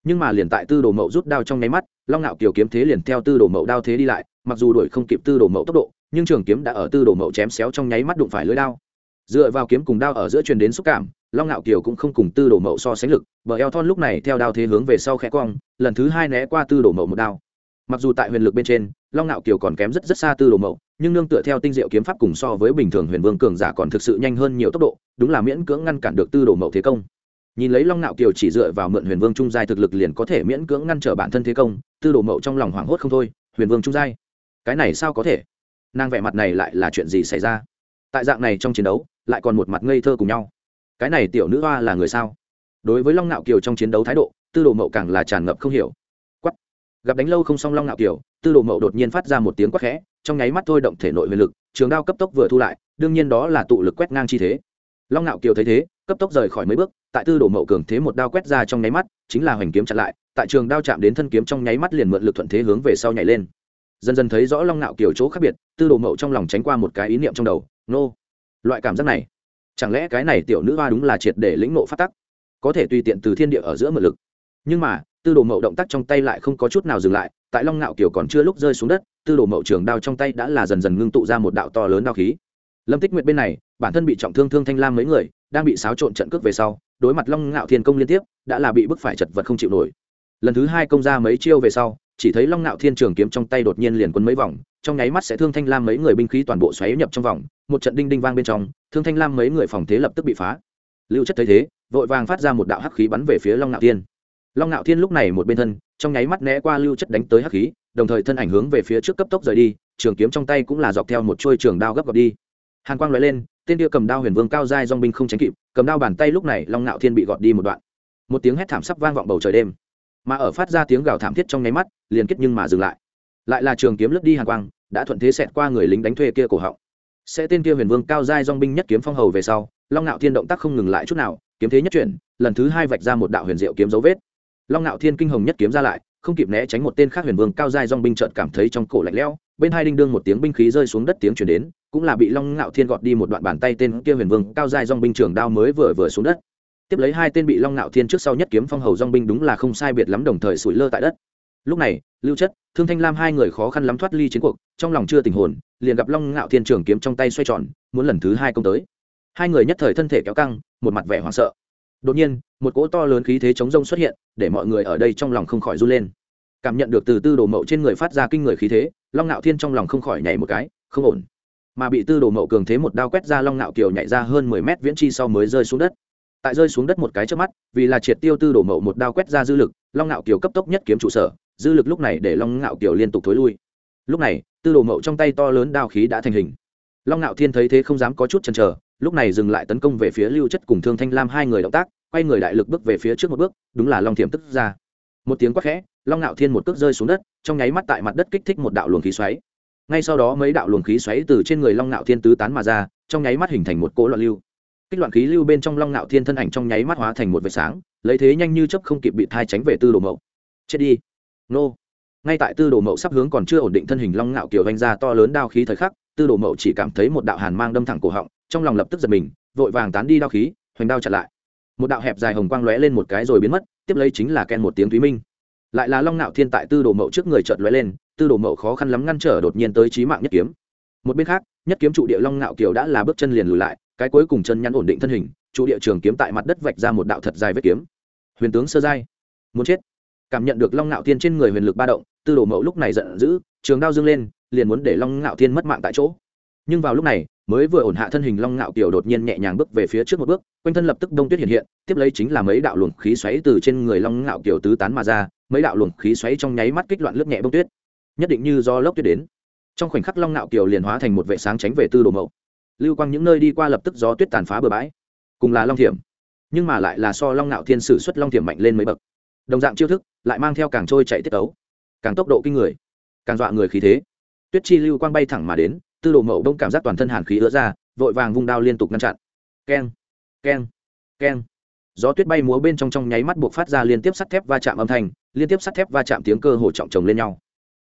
Nhưng mà liền tại tư đồ mậu rút đao trong nháy mắt, long ngạo kiều kiếm thế liền theo tư đồ mậu đao thế đi lại, mặc dù đuổi không kịp tư đồ mậu tốc độ, nhưng trường kiếm đã ở tư đồ mậu chém xéo trong nháy mắt đụng phải lưỡi đao. Dựa vào kiếm cùng đao ở giữa truyền đến xúc cảm, long ngạo kiều cũng không cùng tư đồ mậu so sánh lực, bờ eo thon lúc này theo đao thế hướng về sau khẽ cong, lần thứ hai né qua tư đồ mậu một đao. Mặc dù tại huyền lực bên trên, long ngạo kiều còn kém rất rất xa tư đồ mậu nhưng nương tựa theo tinh diệu kiếm pháp cùng so với bình thường huyền vương cường giả còn thực sự nhanh hơn nhiều tốc độ, đúng là miễn cưỡng ngăn cản được tư đồ mậu thế công. Nhìn lấy long nạo kiều chỉ dựa vào mượn huyền vương trung giai thực lực liền có thể miễn cưỡng ngăn trở bản thân thế công, tư đồ mậu trong lòng hoảng hốt không thôi, huyền vương trung giai, cái này sao có thể? Nàng vẻ mặt này lại là chuyện gì xảy ra? Tại dạng này trong chiến đấu, lại còn một mặt ngây thơ cùng nhau. Cái này tiểu nữ hoa là người sao? Đối với long nạo kiều trong chiến đấu thái độ, tư đồ mậu càng là tràn ngập không hiểu. Quắt gặp đánh lâu không xong long nạo kiều, tư đồ mậu đột nhiên phát ra một tiếng quát khẽ trong nháy mắt thôi động thể nội huyền lực, trường đao cấp tốc vừa thu lại, đương nhiên đó là tụ lực quét ngang chi thế. Long ngạo kiều thấy thế, cấp tốc rời khỏi mấy bước, tại tư đồ mậu cường thế một đao quét ra trong nháy mắt, chính là hoành kiếm chặn lại, tại trường đao chạm đến thân kiếm trong nháy mắt liền mượn lực thuận thế hướng về sau nhảy lên. Dần dần thấy rõ long ngạo kiều chỗ khác biệt, tư đồ mậu trong lòng tránh qua một cái ý niệm trong đầu, nô, loại cảm giác này, chẳng lẽ cái này tiểu nữ hoa đúng là triệt để lĩnh nộ phát tắc? Có thể tùy tiện từ thiên địa ở giữa mượn lực. Nhưng mà, tư đồ mậu động tác trong tay lại không có chút nào dừng lại tại long ngạo kiều còn chưa lúc rơi xuống đất, tư đồ mậu trường đao trong tay đã là dần dần ngưng tụ ra một đạo to lớn đao khí. Lâm tích nguyệt bên này, bản thân bị trọng thương thương thanh lam mấy người, đang bị xáo trộn trận cước về sau, đối mặt long ngạo thiên công liên tiếp, đã là bị bức phải chật vật không chịu nổi. Lần thứ hai công ra mấy chiêu về sau, chỉ thấy long ngạo thiên trường kiếm trong tay đột nhiên liền quấn mấy vòng, trong nháy mắt sẽ thương thanh lam mấy người binh khí toàn bộ xoáy nhập trong vòng, một trận đinh đinh vang bên trong, thương thanh lam mấy người phòng thế lập tức bị phá. Lưu chất thấy thế, vội vàng phát ra một đạo hắc khí bắn về phía long ngạo thiên long ngạo thiên lúc này một bên thân, trong nháy mắt né qua lưu chất đánh tới hắc khí, đồng thời thân ảnh hướng về phía trước cấp tốc rời đi, trường kiếm trong tay cũng là dọc theo một chuôi trường đao gấp gập đi. Hàn quang loại lên, tên kia cầm đao huyền vương cao giai dong binh không tránh kịp, cầm đao bàn tay lúc này long ngạo thiên bị gọt đi một đoạn. Một tiếng hét thảm sắp vang vọng bầu trời đêm. Mà ở phát ra tiếng gào thảm thiết trong nháy mắt, liền kết nhưng mà dừng lại. Lại là trường kiếm lướt đi hàn quang, đã thuận thế xẹt qua người lính đánh thuê kia cổ họng. Sẽ tên kia huyền vương cao giai dong binh nhất kiếm phong hầu về sau, long ngạo thiên động tác không ngừng lại chút nào, kiếm thế nhất chuyển, lần thứ hai vạch ra một đạo huyền diệu kiếm dấu vết long ngạo thiên kinh hồng nhất kiếm ra lại, không kịp né tránh một tên khác huyền vương cao giai dong binh trợt cảm thấy trong cổ lạnh lẽo, bên hai đinh đương một tiếng binh khí rơi xuống đất tiếng chuyển đến, cũng là bị long ngạo thiên gọt đi một đoạn bàn tay tên kia huyền vương cao giai dong binh trường đao mới vừa vừa xuống đất. Tiếp lấy hai tên bị long ngạo thiên trước sau nhất kiếm phong hầu dong binh đúng là không sai biệt lắm đồng thời sủi lơ tại đất. Lúc này, lưu chất, thương thanh lam hai người khó khăn lắm thoát ly chiến cuộc, trong lòng chưa tình hồn, liền gặp long ngạo thiên trường kiếm trong tay xoay tròn, muốn lần thứ hai công tới. Hai người nhất thời thân thể kéo căng, một mặt vẻ hoảng sợ đột nhiên, một cỗ to lớn khí thế chống rông xuất hiện, để mọi người ở đây trong lòng không khỏi run lên. Cảm nhận được từ tư đồ mậu trên người phát ra kinh người khí thế, long ngạo thiên trong lòng không khỏi nhảy một cái, không ổn. Mà bị tư đồ mậu cường thế một đao quét ra, long ngạo kiều nhảy ra hơn mười mét viễn chi sau mới rơi xuống đất. Tại rơi xuống đất một cái trước mắt, vì là triệt tiêu tư đồ mậu một đao quét ra dư lực, long ngạo kiều cấp tốc nhất kiếm trụ sở, dư lực lúc này để long ngạo kiều liên tục thối lui. Lúc này, tư đồ mậu trong tay to lớn đao khí đã thành hình. Long ngạo thiên thấy thế không dám có chút chần chờ, lúc này dừng lại tấn công về phía lưu chất cùng thương thanh lam hai người động tác quay người đại lực bước về phía trước một bước, đúng là long thiểm tức ra. Một tiếng quát khẽ, long ngạo thiên một cước rơi xuống đất, trong nháy mắt tại mặt đất kích thích một đạo luồng khí xoáy. Ngay sau đó mấy đạo luồng khí xoáy từ trên người long ngạo thiên tứ tán mà ra, trong nháy mắt hình thành một cỗ loạn lưu. Kích loạn khí lưu bên trong long ngạo thiên thân ảnh trong nháy mắt hóa thành một vệt sáng, lấy thế nhanh như chấp không kịp bị thai tránh về tư đồ mậu. Chết đi. Nô. Ngay tại tư đồ mậu sắp hướng còn chưa ổn định thân hình long ngạo kiều vanh ra to lớn đao khí thời khắc, tư đồ mậu chỉ cảm thấy một đạo hàn mang đâm thẳng cổ họng, trong lòng lập tức giật mình, vội vàng tán đi đao khí, hoành đao chặn lại một đạo hẹp dài hồng quang lóe lên một cái rồi biến mất, tiếp lấy chính là ken một tiếng thúy minh. Lại là long nạo thiên tại tư đồ mậu trước người chợt lóe lên, tư đồ mậu khó khăn lắm ngăn trở đột nhiên tới trí mạng nhất kiếm. Một bên khác, nhất kiếm trụ địa long nạo kiều đã là bước chân liền lùi lại, cái cuối cùng chân nhắn ổn định thân hình, trụ địa trường kiếm tại mặt đất vạch ra một đạo thật dài vết kiếm. Huyền tướng sơ giai. Muốn chết. Cảm nhận được long nạo thiên trên người huyền lực ba động, tư đồ mậu lúc này giận dữ, trường đao dương lên, liền muốn để long nạo thiên mất mạng tại chỗ. Nhưng vào lúc này mới vừa ổn hạ thân hình long ngạo kiều đột nhiên nhẹ nhàng bước về phía trước một bước, quanh thân lập tức đông tuyết hiện hiện, tiếp lấy chính là mấy đạo luồng khí xoáy từ trên người long ngạo kiều tứ tán mà ra, mấy đạo luồng khí xoáy trong nháy mắt kích loạn lướt nhẹ bông tuyết. Nhất định như do lốc tuyết đến. Trong khoảnh khắc long ngạo kiều liền hóa thành một vệ sáng tránh về tư đồ mậu. Lưu quang những nơi đi qua lập tức gió tuyết tàn phá bờ bãi. Cùng là long thiểm. Nhưng mà lại là so long ngạo thiên sử xuất long thiểm mạnh lên mấy bậc. Đồng dạng chiêu thức, lại mang theo càng trôi chạy tiết tấu. Càng tốc độ kinh người, càng dọa người khí thế. Tuyết chi lưu quang bay thẳng mà đến tư đồ mậu đông cảm giác toàn thân hàn khí ứa ra, vội vàng vung đao liên tục ngăn chặn. Keng keng keng. Gió tuyết bay múa bên trong trong nháy mắt buộc phát ra liên tiếp sắt thép va chạm âm thanh, liên tiếp sắt thép va chạm tiếng cơ hồ trọng chồng lên nhau.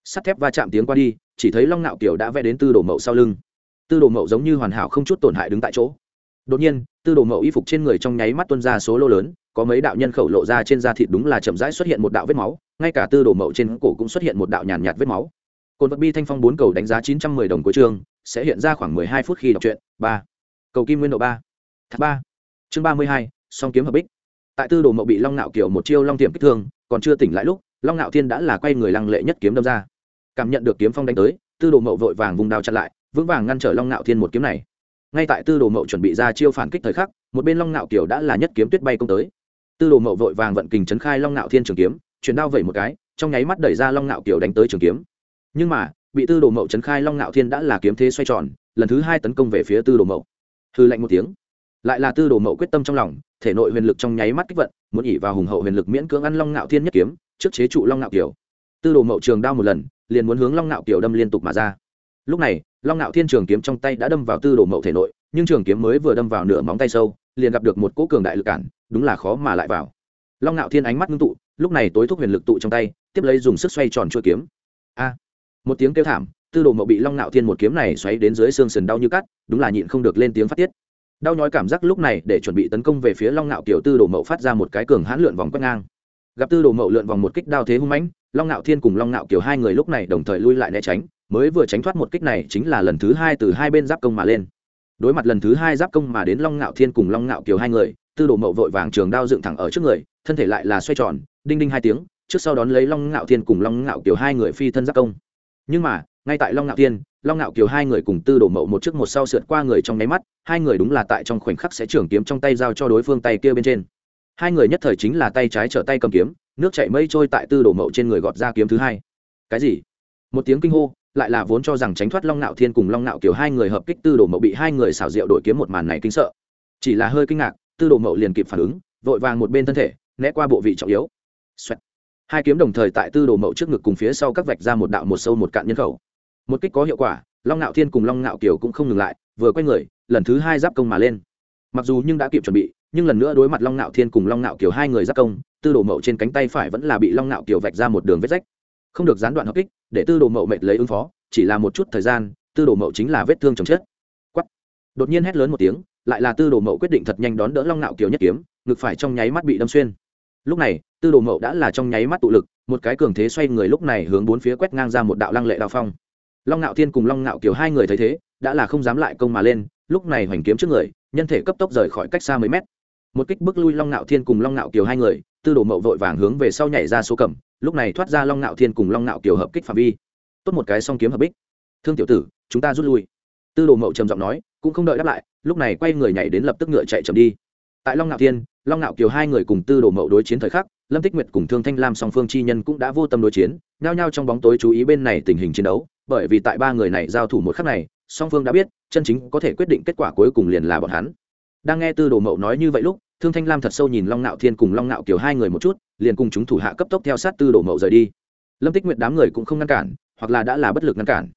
Sắt thép va chạm tiếng qua đi, chỉ thấy long nạo kiểu đã vẽ đến tư đồ mậu sau lưng. Tư đồ mậu giống như hoàn hảo không chút tổn hại đứng tại chỗ. Đột nhiên, tư đồ mậu y phục trên người trong nháy mắt tuân ra số lô lớn, có mấy đạo nhân khẩu lộ ra trên da thịt đúng là chậm rãi xuất hiện một đạo vết máu, ngay cả tư đồ mậu trên cổ cũng xuất hiện một đạo nhàn nhạt vết máu. Cồn vật bi thanh phong bốn cầu đánh giá chín trăm mười đồng cuối chương sẽ hiện ra khoảng mười hai phút khi đọc truyện. Ba. Cầu kim nguyên độ ba. Thật ba. Chương ba mươi hai, song kiếm hợp bích. Tại tư đồ mậu bị long nạo kiều một chiêu long tiệm kích thương, còn chưa tỉnh lại lúc, long nạo thiên đã là quay người lăng lệ nhất kiếm đâm ra. Cảm nhận được kiếm phong đánh tới, tư đồ mậu vội vàng vùng đao chặn lại, vững vàng ngăn trở long nạo thiên một kiếm này. Ngay tại tư đồ mậu chuẩn bị ra chiêu phản kích thời khắc, một bên long nạo kiều đã là nhất kiếm tuyết bay công tới. Tư đồ mậu vội vàng vận kình trấn khai long nạo thiên trường kiếm, chuyển đao vẩy một cái, trong nháy mắt đẩy ra long nạo kiều đánh tới trường kiếm. Nhưng mà bị tư đồ mậu trấn khai long ngạo thiên đã là kiếm thế xoay tròn, lần thứ hai tấn công về phía tư đồ mậu. Hư lạnh một tiếng. Lại là tư đồ mậu quyết tâm trong lòng, thể nội huyền lực trong nháy mắt kích vận, muốn ỉ vào hùng hậu huyền lực miễn cưỡng ăn long ngạo thiên nhất kiếm, trước chế trụ long ngạo kiều. Tư đồ mậu trường đao một lần, liền muốn hướng long ngạo kiều đâm liên tục mà ra. Lúc này, long ngạo thiên trường kiếm trong tay đã đâm vào tư đồ mậu thể nội, nhưng trường kiếm mới vừa đâm vào nửa móng tay sâu, liền gặp được một cỗ cường đại lực cản, đúng là khó mà lại vào. Long ngạo thiên ánh mắt ngưng tụ, lúc này tối thúc huyền lực tụ trong tay, tiếp lấy dùng sức xoay tròn chuôi kiếm. A! Một tiếng kêu thảm, tư đồ mậu bị long nạo thiên một kiếm này xoáy đến dưới xương sườn đau như cắt, đúng là nhịn không được lên tiếng phát tiết. Đau nhói cảm giác lúc này để chuẩn bị tấn công về phía long nạo kiểu tư đồ mậu phát ra một cái cường hãn lượn vòng quét ngang. Gặp tư đồ mậu lượn vòng một kích đao thế hung mãnh, long ngạo thiên cùng long ngạo kiểu hai người lúc này đồng thời lui lại né tránh, mới vừa tránh thoát một kích này chính là lần thứ hai từ hai bên giáp công mà lên. Đối mặt lần thứ hai giáp công mà đến long ngạo thiên cùng long ngạo kiểu hai người, tư đồ mậu vội vàng trường đao dựng thẳng ở trước người, thân thể lại là xoay tròn, đinh đinh hai tiếng, trước sau đón lấy long ngạo thiên cùng long ngạo kiểu hai người phi thân giáp công nhưng mà, ngay tại long ngạo thiên long ngạo kiều hai người cùng tư đồ mậu một trước một sau sượt qua người trong nháy mắt, hai người đúng là tại trong khoảnh khắc sẽ trưởng kiếm trong tay giao cho đối phương tay kia bên trên. Hai người nhất thời chính là tay trái trở tay cầm kiếm, nước chảy mây trôi tại tư đồ mậu trên người gọt ra kiếm thứ hai. Cái gì? Một tiếng kinh hô, lại là vốn cho rằng tránh thoát long ngạo thiên cùng long ngạo kiều hai người hợp kích tư đồ mậu bị hai người xảo diệu đổi kiếm một màn này kinh sợ. Chỉ là hơi kinh ngạc, tư đồ mậu liền kịp phản ứng, vội vàng một bên thân thể, né qua bộ vị trọng yếu. Xoẹt hai kiếm đồng thời tại tư đồ mậu trước ngực cùng phía sau các vạch ra một đạo một sâu một cạn nhân khẩu. Một kích có hiệu quả, long ngạo thiên cùng long ngạo kiều cũng không ngừng lại, vừa quay người, lần thứ hai giáp công mà lên. Mặc dù nhưng đã kịp chuẩn bị, nhưng lần nữa đối mặt long ngạo thiên cùng long ngạo kiều hai người giáp công, tư đồ mậu trên cánh tay phải vẫn là bị long ngạo kiều vạch ra một đường vết rách. Không được gián đoạn hợp kích, để tư đồ mậu mệt lấy ứng phó, chỉ là một chút thời gian, tư đồ mậu chính là vết thương chồng chết. Quắt đột nhiên hét lớn một tiếng, lại là tư đồ mậu quyết định thật nhanh đón đỡ long ngạo kiều nhất kiếm, ngực phải trong nháy mắt bị đâm xuyên lúc này, tư đồ mậu đã là trong nháy mắt tụ lực, một cái cường thế xoay người lúc này hướng bốn phía quét ngang ra một đạo lăng lệ đao phong. Long ngạo thiên cùng long ngạo kiều hai người thấy thế, đã là không dám lại công mà lên, lúc này hoành kiếm trước người, nhân thể cấp tốc rời khỏi cách xa mấy mét. Một kích bước lui long ngạo thiên cùng long ngạo kiều hai người, tư đồ mậu vội vàng hướng về sau nhảy ra số cẩm lúc này thoát ra long ngạo thiên cùng long ngạo kiều hợp kích phạm vi. Tốt một cái song kiếm hợp bích. Thương tiểu tử, chúng ta rút lui. Tư đồ mậu trầm giọng nói, cũng không đợi đáp lại, lúc này quay người nhảy đến lập tức ngựa chạy chậm đi tại long ngạo thiên, long ngạo kiều hai người cùng tư đồ mậu đối chiến thời khắc, lâm tích nguyệt cùng thương thanh lam song phương chi nhân cũng đã vô tâm đối chiến, nhao nhao trong bóng tối chú ý bên này tình hình chiến đấu, bởi vì tại ba người này giao thủ một khắc này, song phương đã biết, chân chính có thể quyết định kết quả cuối cùng liền là bọn hắn. Đang nghe tư đồ mậu nói như vậy lúc, thương thanh lam thật sâu nhìn long ngạo thiên cùng long ngạo kiều hai người một chút, liền cùng chúng thủ hạ cấp tốc theo sát tư đồ mậu rời đi. Lâm tích nguyệt đám người cũng không ngăn cản, hoặc là đã là bất lực ngăn cản.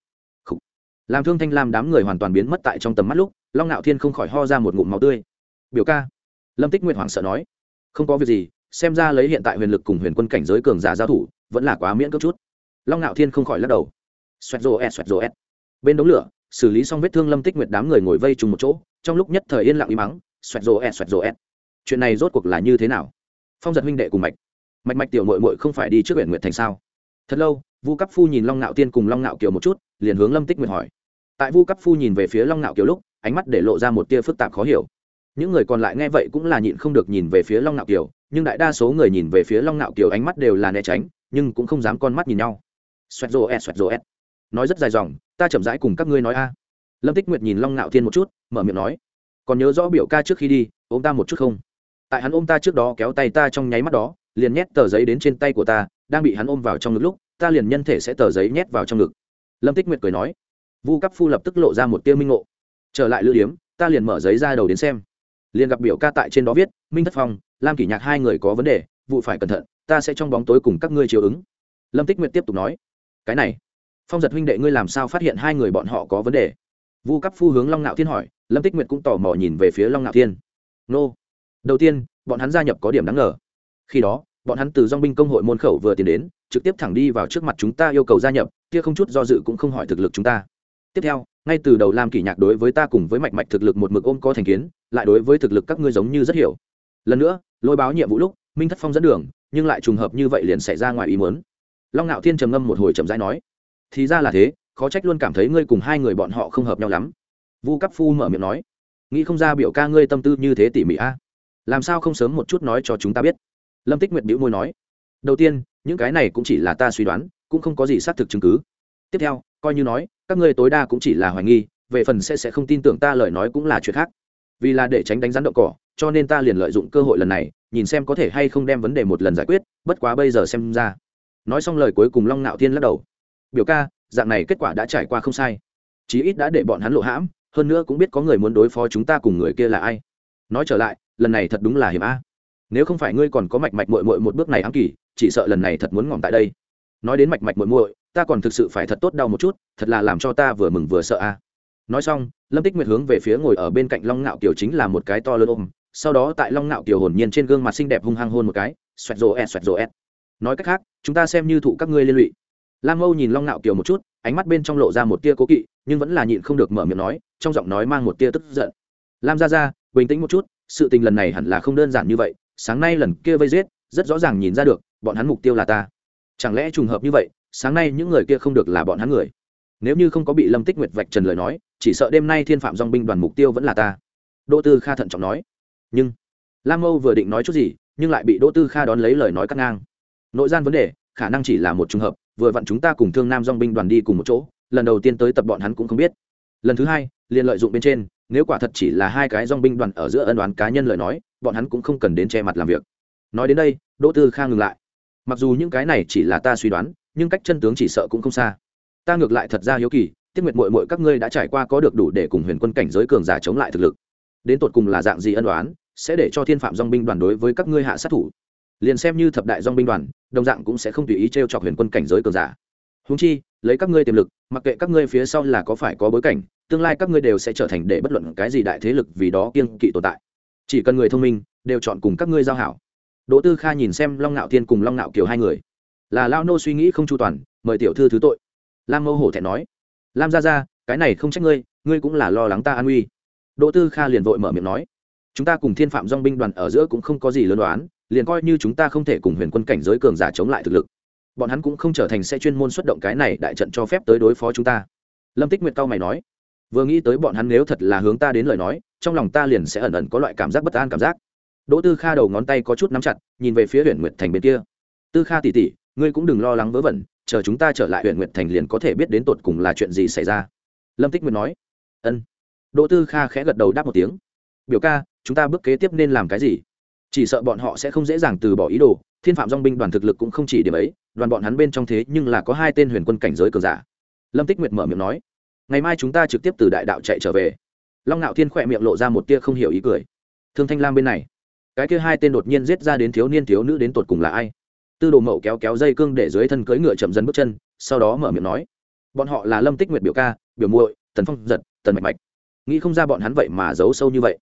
Làm thương thanh lam đám người hoàn toàn biến mất tại trong tầm mắt lúc, long ngạo thiên không khỏi ho ra một ngụm máu tươi. Biểu ca lâm tích nguyệt hoảng sợ nói, không có việc gì, xem ra lấy hiện tại huyền lực cùng huyền quân cảnh giới cường giả giao thủ, vẫn là quá miễn cước chút. Long ngạo thiên không khỏi lắc đầu. Xoẹt rô ẹt, xoẹt rô ẹt. Bên đống lửa, xử lý xong vết thương lâm tích nguyệt đám người ngồi vây trùng một chỗ, trong lúc nhất thời yên lặng im mắng, xoẹt rô ẹt, xoẹt rô ẹt. Chuyện này rốt cuộc là như thế nào? Phong giật huynh đệ cùng mạch. Mạch mạch tiểu mội mội không phải đi trước huyện nguyện thành sao? Thật lâu, vu cấp phu nhìn long ngạo tiên cùng long ngạo kiều một chút, liền hướng lâm tích nguyệt hỏi. Tại vu cấp phu nhìn về phía long ngạo kiều lúc, ánh mắt để lộ ra một tia phức tạp khó hiểu những người còn lại nghe vậy cũng là nhịn không được nhìn về phía long Nạo kiều, nhưng đại đa số người nhìn về phía long Nạo kiều ánh mắt đều là né tránh, nhưng cũng không dám con mắt nhìn nhau. Xoẹt rô ẹt, xoẹt rô ẹt. Nói rất dài dòng, ta chậm rãi cùng các ngươi nói a. Lâm tích nguyệt nhìn long Nạo thiên một chút, mở miệng nói, còn nhớ rõ biểu ca trước khi đi, ôm ta một chút không? Tại hắn ôm ta trước đó kéo tay ta trong nháy mắt đó, liền nhét tờ giấy đến trên tay của ta, đang bị hắn ôm vào trong ngực lúc, ta liền nhân thể sẽ tờ giấy nhét vào trong ngực. Lâm tích nguyệt cười nói. Vu cấp phu lập tức lộ ra một tiêu minh ngộ. Trở lại lữ điếm, ta liền mở giấy ra đầu đến xem liền gặp biểu ca tại trên đó viết, minh thất phong, lam kỷ nhạc hai người có vấn đề, vụ phải cẩn thận, ta sẽ trong bóng tối cùng các ngươi chiều ứng. Lâm tích nguyệt tiếp tục nói, cái này, phong giật huynh đệ ngươi làm sao phát hiện hai người bọn họ có vấn đề? Vu cấp phu hướng long ngạo thiên hỏi, lâm tích nguyệt cũng tò mò nhìn về phía long ngạo thiên. Nô. Đầu tiên, bọn hắn gia nhập có điểm đáng ngờ. Khi đó, bọn hắn từ dong binh công hội môn khẩu vừa tiến đến, trực tiếp thẳng đi vào trước mặt chúng ta yêu cầu gia nhập, kia không chút do dự cũng không hỏi thực lực chúng ta. Tiếp theo ngay từ đầu lam kỷ nhạc đối với ta cùng với mạch mạch thực lực một mực ôm có thành kiến, lại đối với thực lực các ngươi giống như rất hiểu. Lần nữa, lôi báo nhiệm vụ lúc, minh thất phong dẫn đường, nhưng lại trùng hợp như vậy liền xảy ra ngoài ý muốn. Long ngạo thiên trầm ngâm một hồi chậm rãi nói, thì ra là thế, khó trách luôn cảm thấy ngươi cùng hai người bọn họ không hợp nhau lắm. Vu cấp phu mở miệng nói, nghĩ không ra biểu ca ngươi tâm tư như thế tỉ mỉ a. Làm sao không sớm một chút nói cho chúng ta biết? Lâm tích nguyệt bĩu môi nói, đầu tiên, những cái này cũng chỉ là ta suy đoán, cũng không có gì xác thực chứng cứ tiếp theo, coi như nói, các ngươi tối đa cũng chỉ là hoài nghi, về phần sẽ sẽ không tin tưởng ta lời nói cũng là chuyện khác. Vì là để tránh đánh rắn đậu cỏ, cho nên ta liền lợi dụng cơ hội lần này, nhìn xem có thể hay không đem vấn đề một lần giải quyết, bất quá bây giờ xem ra. Nói xong lời cuối cùng long nạo thiên lắc đầu. Biểu ca, dạng này kết quả đã trải qua không sai. Chí ít đã để bọn hắn lộ hãm, hơn nữa cũng biết có người muốn đối phó chúng ta cùng người kia là ai. Nói trở lại, lần này thật đúng là hiểm a. Nếu không phải ngươi còn có mạch mạch mội mội một bước này ám kỳ chỉ sợ lần này thật muốn ngỏm tại đây. Nói đến mạch mạch mội mội ta còn thực sự phải thật tốt đau một chút, thật là làm cho ta vừa mừng vừa sợ a. Nói xong, lâm tích nguyệt hướng về phía ngồi ở bên cạnh long ngạo kiều chính là một cái to lớn ôm, sau đó tại long ngạo kiều hồn nhiên trên gương mặt xinh đẹp hung hăng hôn một cái, xoẹt rồ ẹt, xoẹt rồ ẹt. Nói cách khác, chúng ta xem như thụ các ngươi liên lụy. Lam âu nhìn long ngạo kiều một chút, ánh mắt bên trong lộ ra một tia cố kỵ, nhưng vẫn là nhịn không được mở miệng nói, trong giọng nói mang một tia tức giận. Lam ra ra bình tĩnh một chút, sự tình lần này hẳn là không đơn giản như vậy, sáng nay lần kia vây giết, rất rõ ràng nhìn ra được, bọn hắn mục tiêu là ta. Chẳng lẽ trùng hợp như vậy sáng nay những người kia không được là bọn hắn người. Nếu như không có bị lâm tích nguyệt vạch trần lời nói, chỉ sợ đêm nay thiên phạm dong binh đoàn mục tiêu vẫn là ta. Đỗ tư kha thận trọng nói. Nhưng, lam mâu vừa định nói chút gì, nhưng lại bị đỗ tư kha đón lấy lời nói cắt ngang. Nội gian vấn đề, khả năng chỉ là một trường hợp, vừa vặn chúng ta cùng thương nam dong binh đoàn đi cùng một chỗ, lần đầu tiên tới tập bọn hắn cũng không biết. Lần thứ hai, liền lợi dụng bên trên, nếu quả thật chỉ là hai cái dong binh đoàn ở giữa ân đoán cá nhân lời nói, bọn hắn cũng không cần đến che mặt làm việc. Nói đến đây, đỗ tư kha ngừng lại. Mặc dù những cái này chỉ là ta suy đoán nhưng cách chân tướng chỉ sợ cũng không xa. Ta ngược lại thật ra hiếu kỳ, tiết nguyệt mội mội các ngươi đã trải qua có được đủ để cùng huyền quân cảnh giới cường giả chống lại thực lực. Đến tột cùng là dạng gì ân đoán sẽ để cho thiên phạm dong binh đoàn đối với các ngươi hạ sát thủ? Liền xem như thập đại dong binh đoàn, đồng dạng cũng sẽ không tùy ý t r e o chọc huyền quân cảnh giới cường giả. Húng chi, lấy các ngươi tiềm lực, mặc kệ các ngươi phía sau là có phải có bối cảnh, tương lai các ngươi đều sẽ trở thành để bất luận cái gì đại thế lực vì đó kiên kỵ tồn tại. Chỉ cần người thông minh, đều chọn cùng các ngươi giao hảo. Đỗ tư kha nhìn xem long ngạo thiên cùng long ngạo kiều hai người là lao nô suy nghĩ không chu toàn, mời tiểu thư thứ tội. Lam mâu hổ thẹn nói, lam ra ra cái này không trách ngươi ngươi cũng là lo lắng ta an uy. Đỗ tư kha liền vội mở miệng nói, chúng ta cùng thiên phạm dong binh đoàn ở giữa cũng không có gì lớn đoán, liền coi như chúng ta không thể cùng huyền quân cảnh giới cường giả chống lại thực lực, bọn hắn cũng không trở thành sẽ chuyên môn xuất động cái này đại trận cho phép tới đối phó chúng ta. Lâm tích nguyệt cao mày nói, vừa nghĩ tới bọn hắn nếu thật là hướng ta đến lời nói, trong lòng ta liền sẽ ẩn ẩn có loại cảm giác bất an cảm giác. Đỗ tư kha đầu ngón tay có chút nắm chặt, nhìn về phía huyện nguyệt thành bên kia. Tư kha tỉ tỉ ngươi cũng đừng lo lắng vớ vẩn, chờ chúng ta trở lại huyện nguyệt thành liền có thể biết đến tột cùng là chuyện gì xảy ra. Lâm tích nguyệt nói. Ân. Đỗ tư kha khẽ gật đầu đáp một tiếng. Biểu ca, chúng ta bước kế tiếp nên làm cái gì? Chỉ sợ bọn họ sẽ không dễ dàng từ bỏ ý đồ, thiên phạm dong binh đoàn thực lực cũng không chỉ điểm ấy, đoàn bọn hắn bên trong thế nhưng là có hai tên huyền quân cảnh giới cường giả. Lâm tích nguyệt mở miệng nói. Ngày mai chúng ta trực tiếp từ đại đạo chạy trở về. Long ngạo thiên khỏe miệng lộ ra một tia không hiểu ý cười. Thương thanh lam bên này, cái kia hai tên đột nhiên giết ra đến thiếu niên thiếu nữ đến tột cùng là ai? Tư đồ mậu kéo kéo dây cương để dưới thân cưỡi ngựa chậm dần bước chân, sau đó mở miệng nói, bọn họ là lâm tích nguyệt biểu ca, biểu muội, tần phong giật, tần mạch mạch. Nghĩ không ra bọn hắn vậy mà giấu sâu như vậy.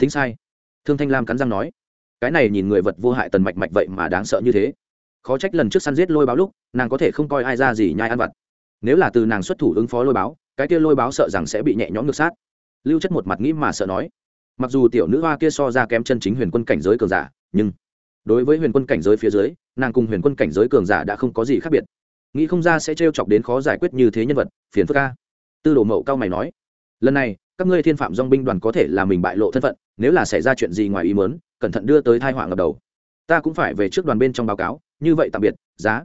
Thính sai. Thương thanh lam cắn răng nói, cái này nhìn người vật vô hại tần mạch mạch vậy mà đáng sợ như thế. Khó trách lần trước săn giết lôi báo lúc, nàng có thể không coi ai ra gì nhai ăn vặt. Nếu là từ nàng xuất thủ ứng phó lôi báo, cái kia lôi báo sợ rằng sẽ bị nhẹ nhõm ngược sát. Lưu chất một mặt nghĩ mà sợ nói, mặc dù tiểu nữ hoa kia so ra kém chân chính huyền quân cảnh giới cường giả, nhưng đối với huyền quân cảnh giới phía dưới, nàng cùng huyền quân cảnh giới cường giả đã không có gì khác biệt. Nghĩ không ra sẽ t chọc đến khó giải quyết như thế nhân vật, phiền phức ca tư đồ mậu cao mày nói, lần này, các ngươi thiên phạm dong binh đoàn có thể là mình bại lộ thân phận, nếu là xảy ra chuyện gì ngoài ý mớn cẩn thận đưa tới thai họa ngập đầu. Ta cũng phải về trước đoàn bên trong báo cáo, như vậy tạm biệt, giá.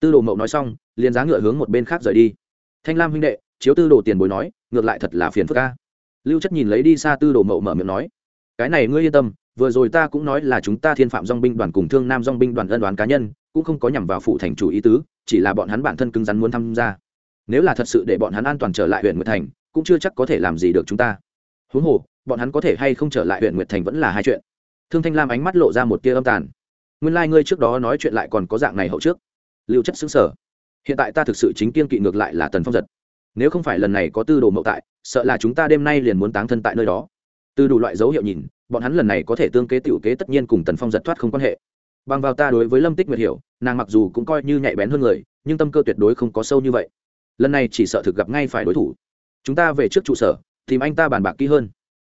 Tư đồ mậu nói xong, liền giá ngựa hướng một bên khác rời đi. Thanh lam huynh đệ, chiếu tư đồ tiền bối nói, ngược lại thật là phiền phức ca lưu chất nhìn lấy đi xa tư đồ mậu mở miệng nói, cái này ngươi yên tâm vừa rồi ta cũng nói là chúng ta thiên phạm dong binh đoàn cùng thương nam dong binh đoàn ân đoán cá nhân, cũng không có nhằm vào phụ thành chủ ý tứ, chỉ là bọn hắn bản thân cứng rắn muốn tham gia. Nếu là thật sự để bọn hắn an toàn trở lại huyện nguyệt thành, cũng chưa chắc có thể làm gì được chúng ta. Huống hồ, bọn hắn có thể hay không trở lại huyện nguyệt thành vẫn là hai chuyện. Thương thanh lam ánh mắt lộ ra một tia âm tàn. Nguyên lai、like、ngươi trước đó nói chuyện lại còn có dạng này hậu trước. Lưu chất xứng sở hiện tại ta thực sự chính kiên kỵ ngược lại là tần phong giật. Nếu không phải lần này có tư đồ mậu tại, sợ là chúng ta đêm nay liền muốn táng thân tại nơi đó. Từ đủ loại dấu hiệu nhìn bọn hắn lần này có thể tương kế tiểu kế tất nhiên cùng tần phong giật thoát không quan hệ. Bằng vào ta đối với lâm tích nguyệt hiểu, nàng mặc dù cũng coi như nhạy bén hơn người, nhưng tâm cơ tuyệt đối không có sâu như vậy. Lần này chỉ sợ thực gặp ngay phải đối thủ. Chúng ta về trước trụ sở, tìm anh ta bàn bạc kỹ hơn.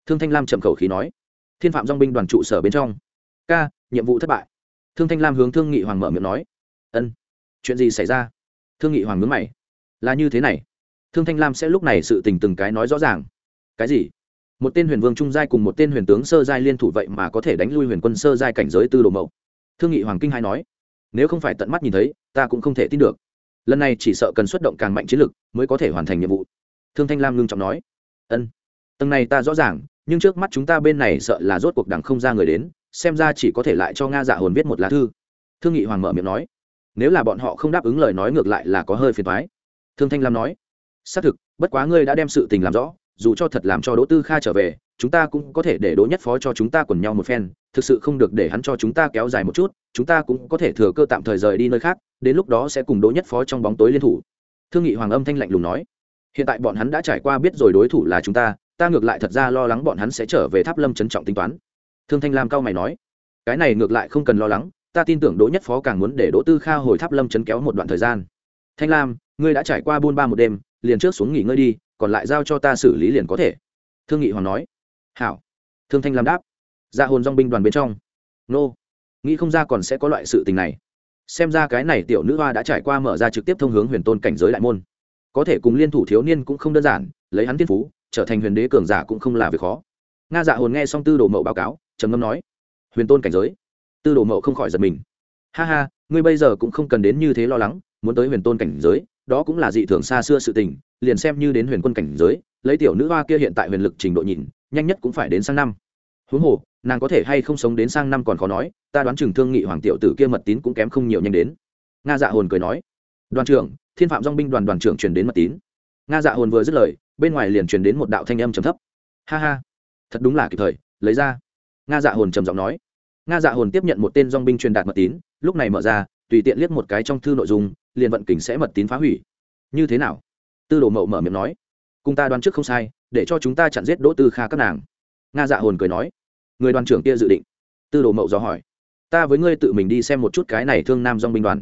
Thương thanh lam trầm khẩu khí nói. Thiên phạm dong binh đoàn trụ sở bên trong. K nhiệm vụ thất bại. Thương thanh lam hướng thương nghị hoàng mở miệng nói. Ân. Chuyện gì xảy ra? Thương nghị hoàng mướn mày. Là như thế này. Thương thanh lam sẽ lúc này sự tình từng cái nói rõ ràng. Cái gì? Một tên huyền vương trung giai cùng một tên huyền tướng sơ giai liên thủ vậy mà có thể đánh lui huyền quân sơ giai cảnh giới tư đồ mậu. Thương nghị hoàng kinh hai nói, nếu không phải tận mắt nhìn thấy, ta cũng không thể tin được. Lần này chỉ sợ cần xuất động càng mạnh chiến lực mới có thể hoàn thành nhiệm vụ. Thương thanh lam ngưng trọng nói, ân, tầng này ta rõ ràng, nhưng trước mắt chúng ta bên này sợ là rốt cuộc đằng không ra người đến, xem ra chỉ có thể lại cho nga dạ hồn viết một lá thư. Thương nghị hoàng mở miệng nói, nếu là bọn họ không đáp ứng lời nói ngược lại là có hơi phiền thoái thương thanh lam nói, xác thực, bất quá ngươi đã đem sự tình làm rõ dù cho thật làm cho đỗ tư kha trở về, chúng ta cũng có thể để đỗ nhất phó cho chúng ta quần nhau một phen, thực sự không được để hắn cho chúng ta kéo dài một chút, chúng ta cũng có thể thừa cơ tạm thời rời đi nơi khác, đến lúc đó sẽ cùng đỗ nhất phó trong bóng tối liên thủ. Thương nghị hoàng âm thanh lạnh lùng nói. Hiện tại bọn hắn đã trải qua biết rồi đối thủ là chúng ta ta ngược lại thật ra lo lắng bọn hắn sẽ trở về tháp lâm trấn trọng tính toán. Thương thanh lam cao mày nói. Cái này ngược lại không cần lo lắng, ta tin tưởng đỗ nhất phó càng muốn để đỗ tư kha hồi tháp lâm trấn kéo một đoạn thời gian. Thanh lam, ngươi đã trải qua buôn ba một đêm, liền trước xuống nghỉ ngơi đi còn lại giao cho ta xử lý liền có thể. Thương nghị hoàng nói. Hảo. Thương thanh lam đáp. Ra hồn dong binh đoàn bên trong. Nô. Nghĩ không ra còn sẽ có loại sự tình này. Xem ra cái này tiểu nữ hoa đã trải qua mở ra trực tiếp thông hướng huyền tôn cảnh giới đại môn. Có thể cùng liên thủ thiếu niên cũng không đơn giản, lấy hắn tiên phú, trở thành huyền đế cường giả cũng không là việc khó. Nga dạ hồn nghe xong tư đồ mậu báo cáo, trầm ngâm nói. Huyền tôn cảnh giới. Tư đồ mậu không khỏi giật mình. Ha ha, ngươi bây giờ cũng không cần đến như thế lo lắng, muốn tới huyền tôn cảnh giới, đó cũng là dị thường xa xưa sự tình liền xem như đến huyền quân cảnh giới, lấy tiểu nữ hoa kia hiện tại huyền lực trình độ nhìn, nhanh nhất cũng phải đến sang năm. Huống hồ, nàng có thể hay không sống đến sang năm còn khó nói, ta đoán chừng thương nghị hoàng tiểu tử kia mật tín cũng kém không nhiều nhanh đến. Nga dạ hồn cười nói, đoàn trưởng, thiên phạm dong binh đoàn đoàn trưởng truyền đến mật tín. Nga dạ hồn vừa dứt lời, bên ngoài liền truyền đến một đạo thanh âm trầm thấp. Ha ha, thật đúng là kịp thời, lấy ra. Nga dạ hồn trầm giọng nói. Nga dạ hồn tiếp nhận một tên dong binh truyền đạt mật tín, lúc này mở ra, tùy tiện liếc một cái trong thư nội dung, liền vận kình sẽ mật tín phá hủy. Như thế nào? Tư đồ mậu mở miệng nói, cùng ta đoán trước không sai, để cho chúng ta chặn giết đỗ tư kha các nàng. Nga dạ hồn cười nói, người đoàn trưởng kia dự định. Tư đồ mậu dò hỏi, ta với ngươi tự mình đi xem một chút cái này thương nam dong binh đoàn.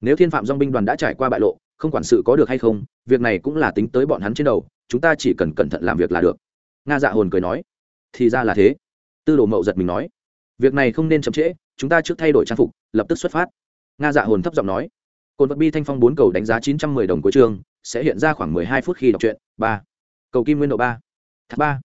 Nếu thiên phạm dong binh đoàn đã trải qua bại lộ, không quản sự có được hay không, việc này cũng là tính tới bọn hắn trên đầu, chúng ta chỉ cần cẩn thận làm việc là được. Nga dạ hồn cười nói, thì ra là thế. Tư đồ mậu giật mình nói, việc này không nên chậm trễ, chúng ta trước thay đổi trang phục, lập tức xuất phát. Nga dạ hồn thấp giọng nói cồn vật bi thanh phong bốn cầu đánh giá chín trăm mười đồng cuối chương sẽ hiện ra khoảng mười hai phút khi đọc truyện. Ba. Cầu kim nguyên độ ba. Thác ba.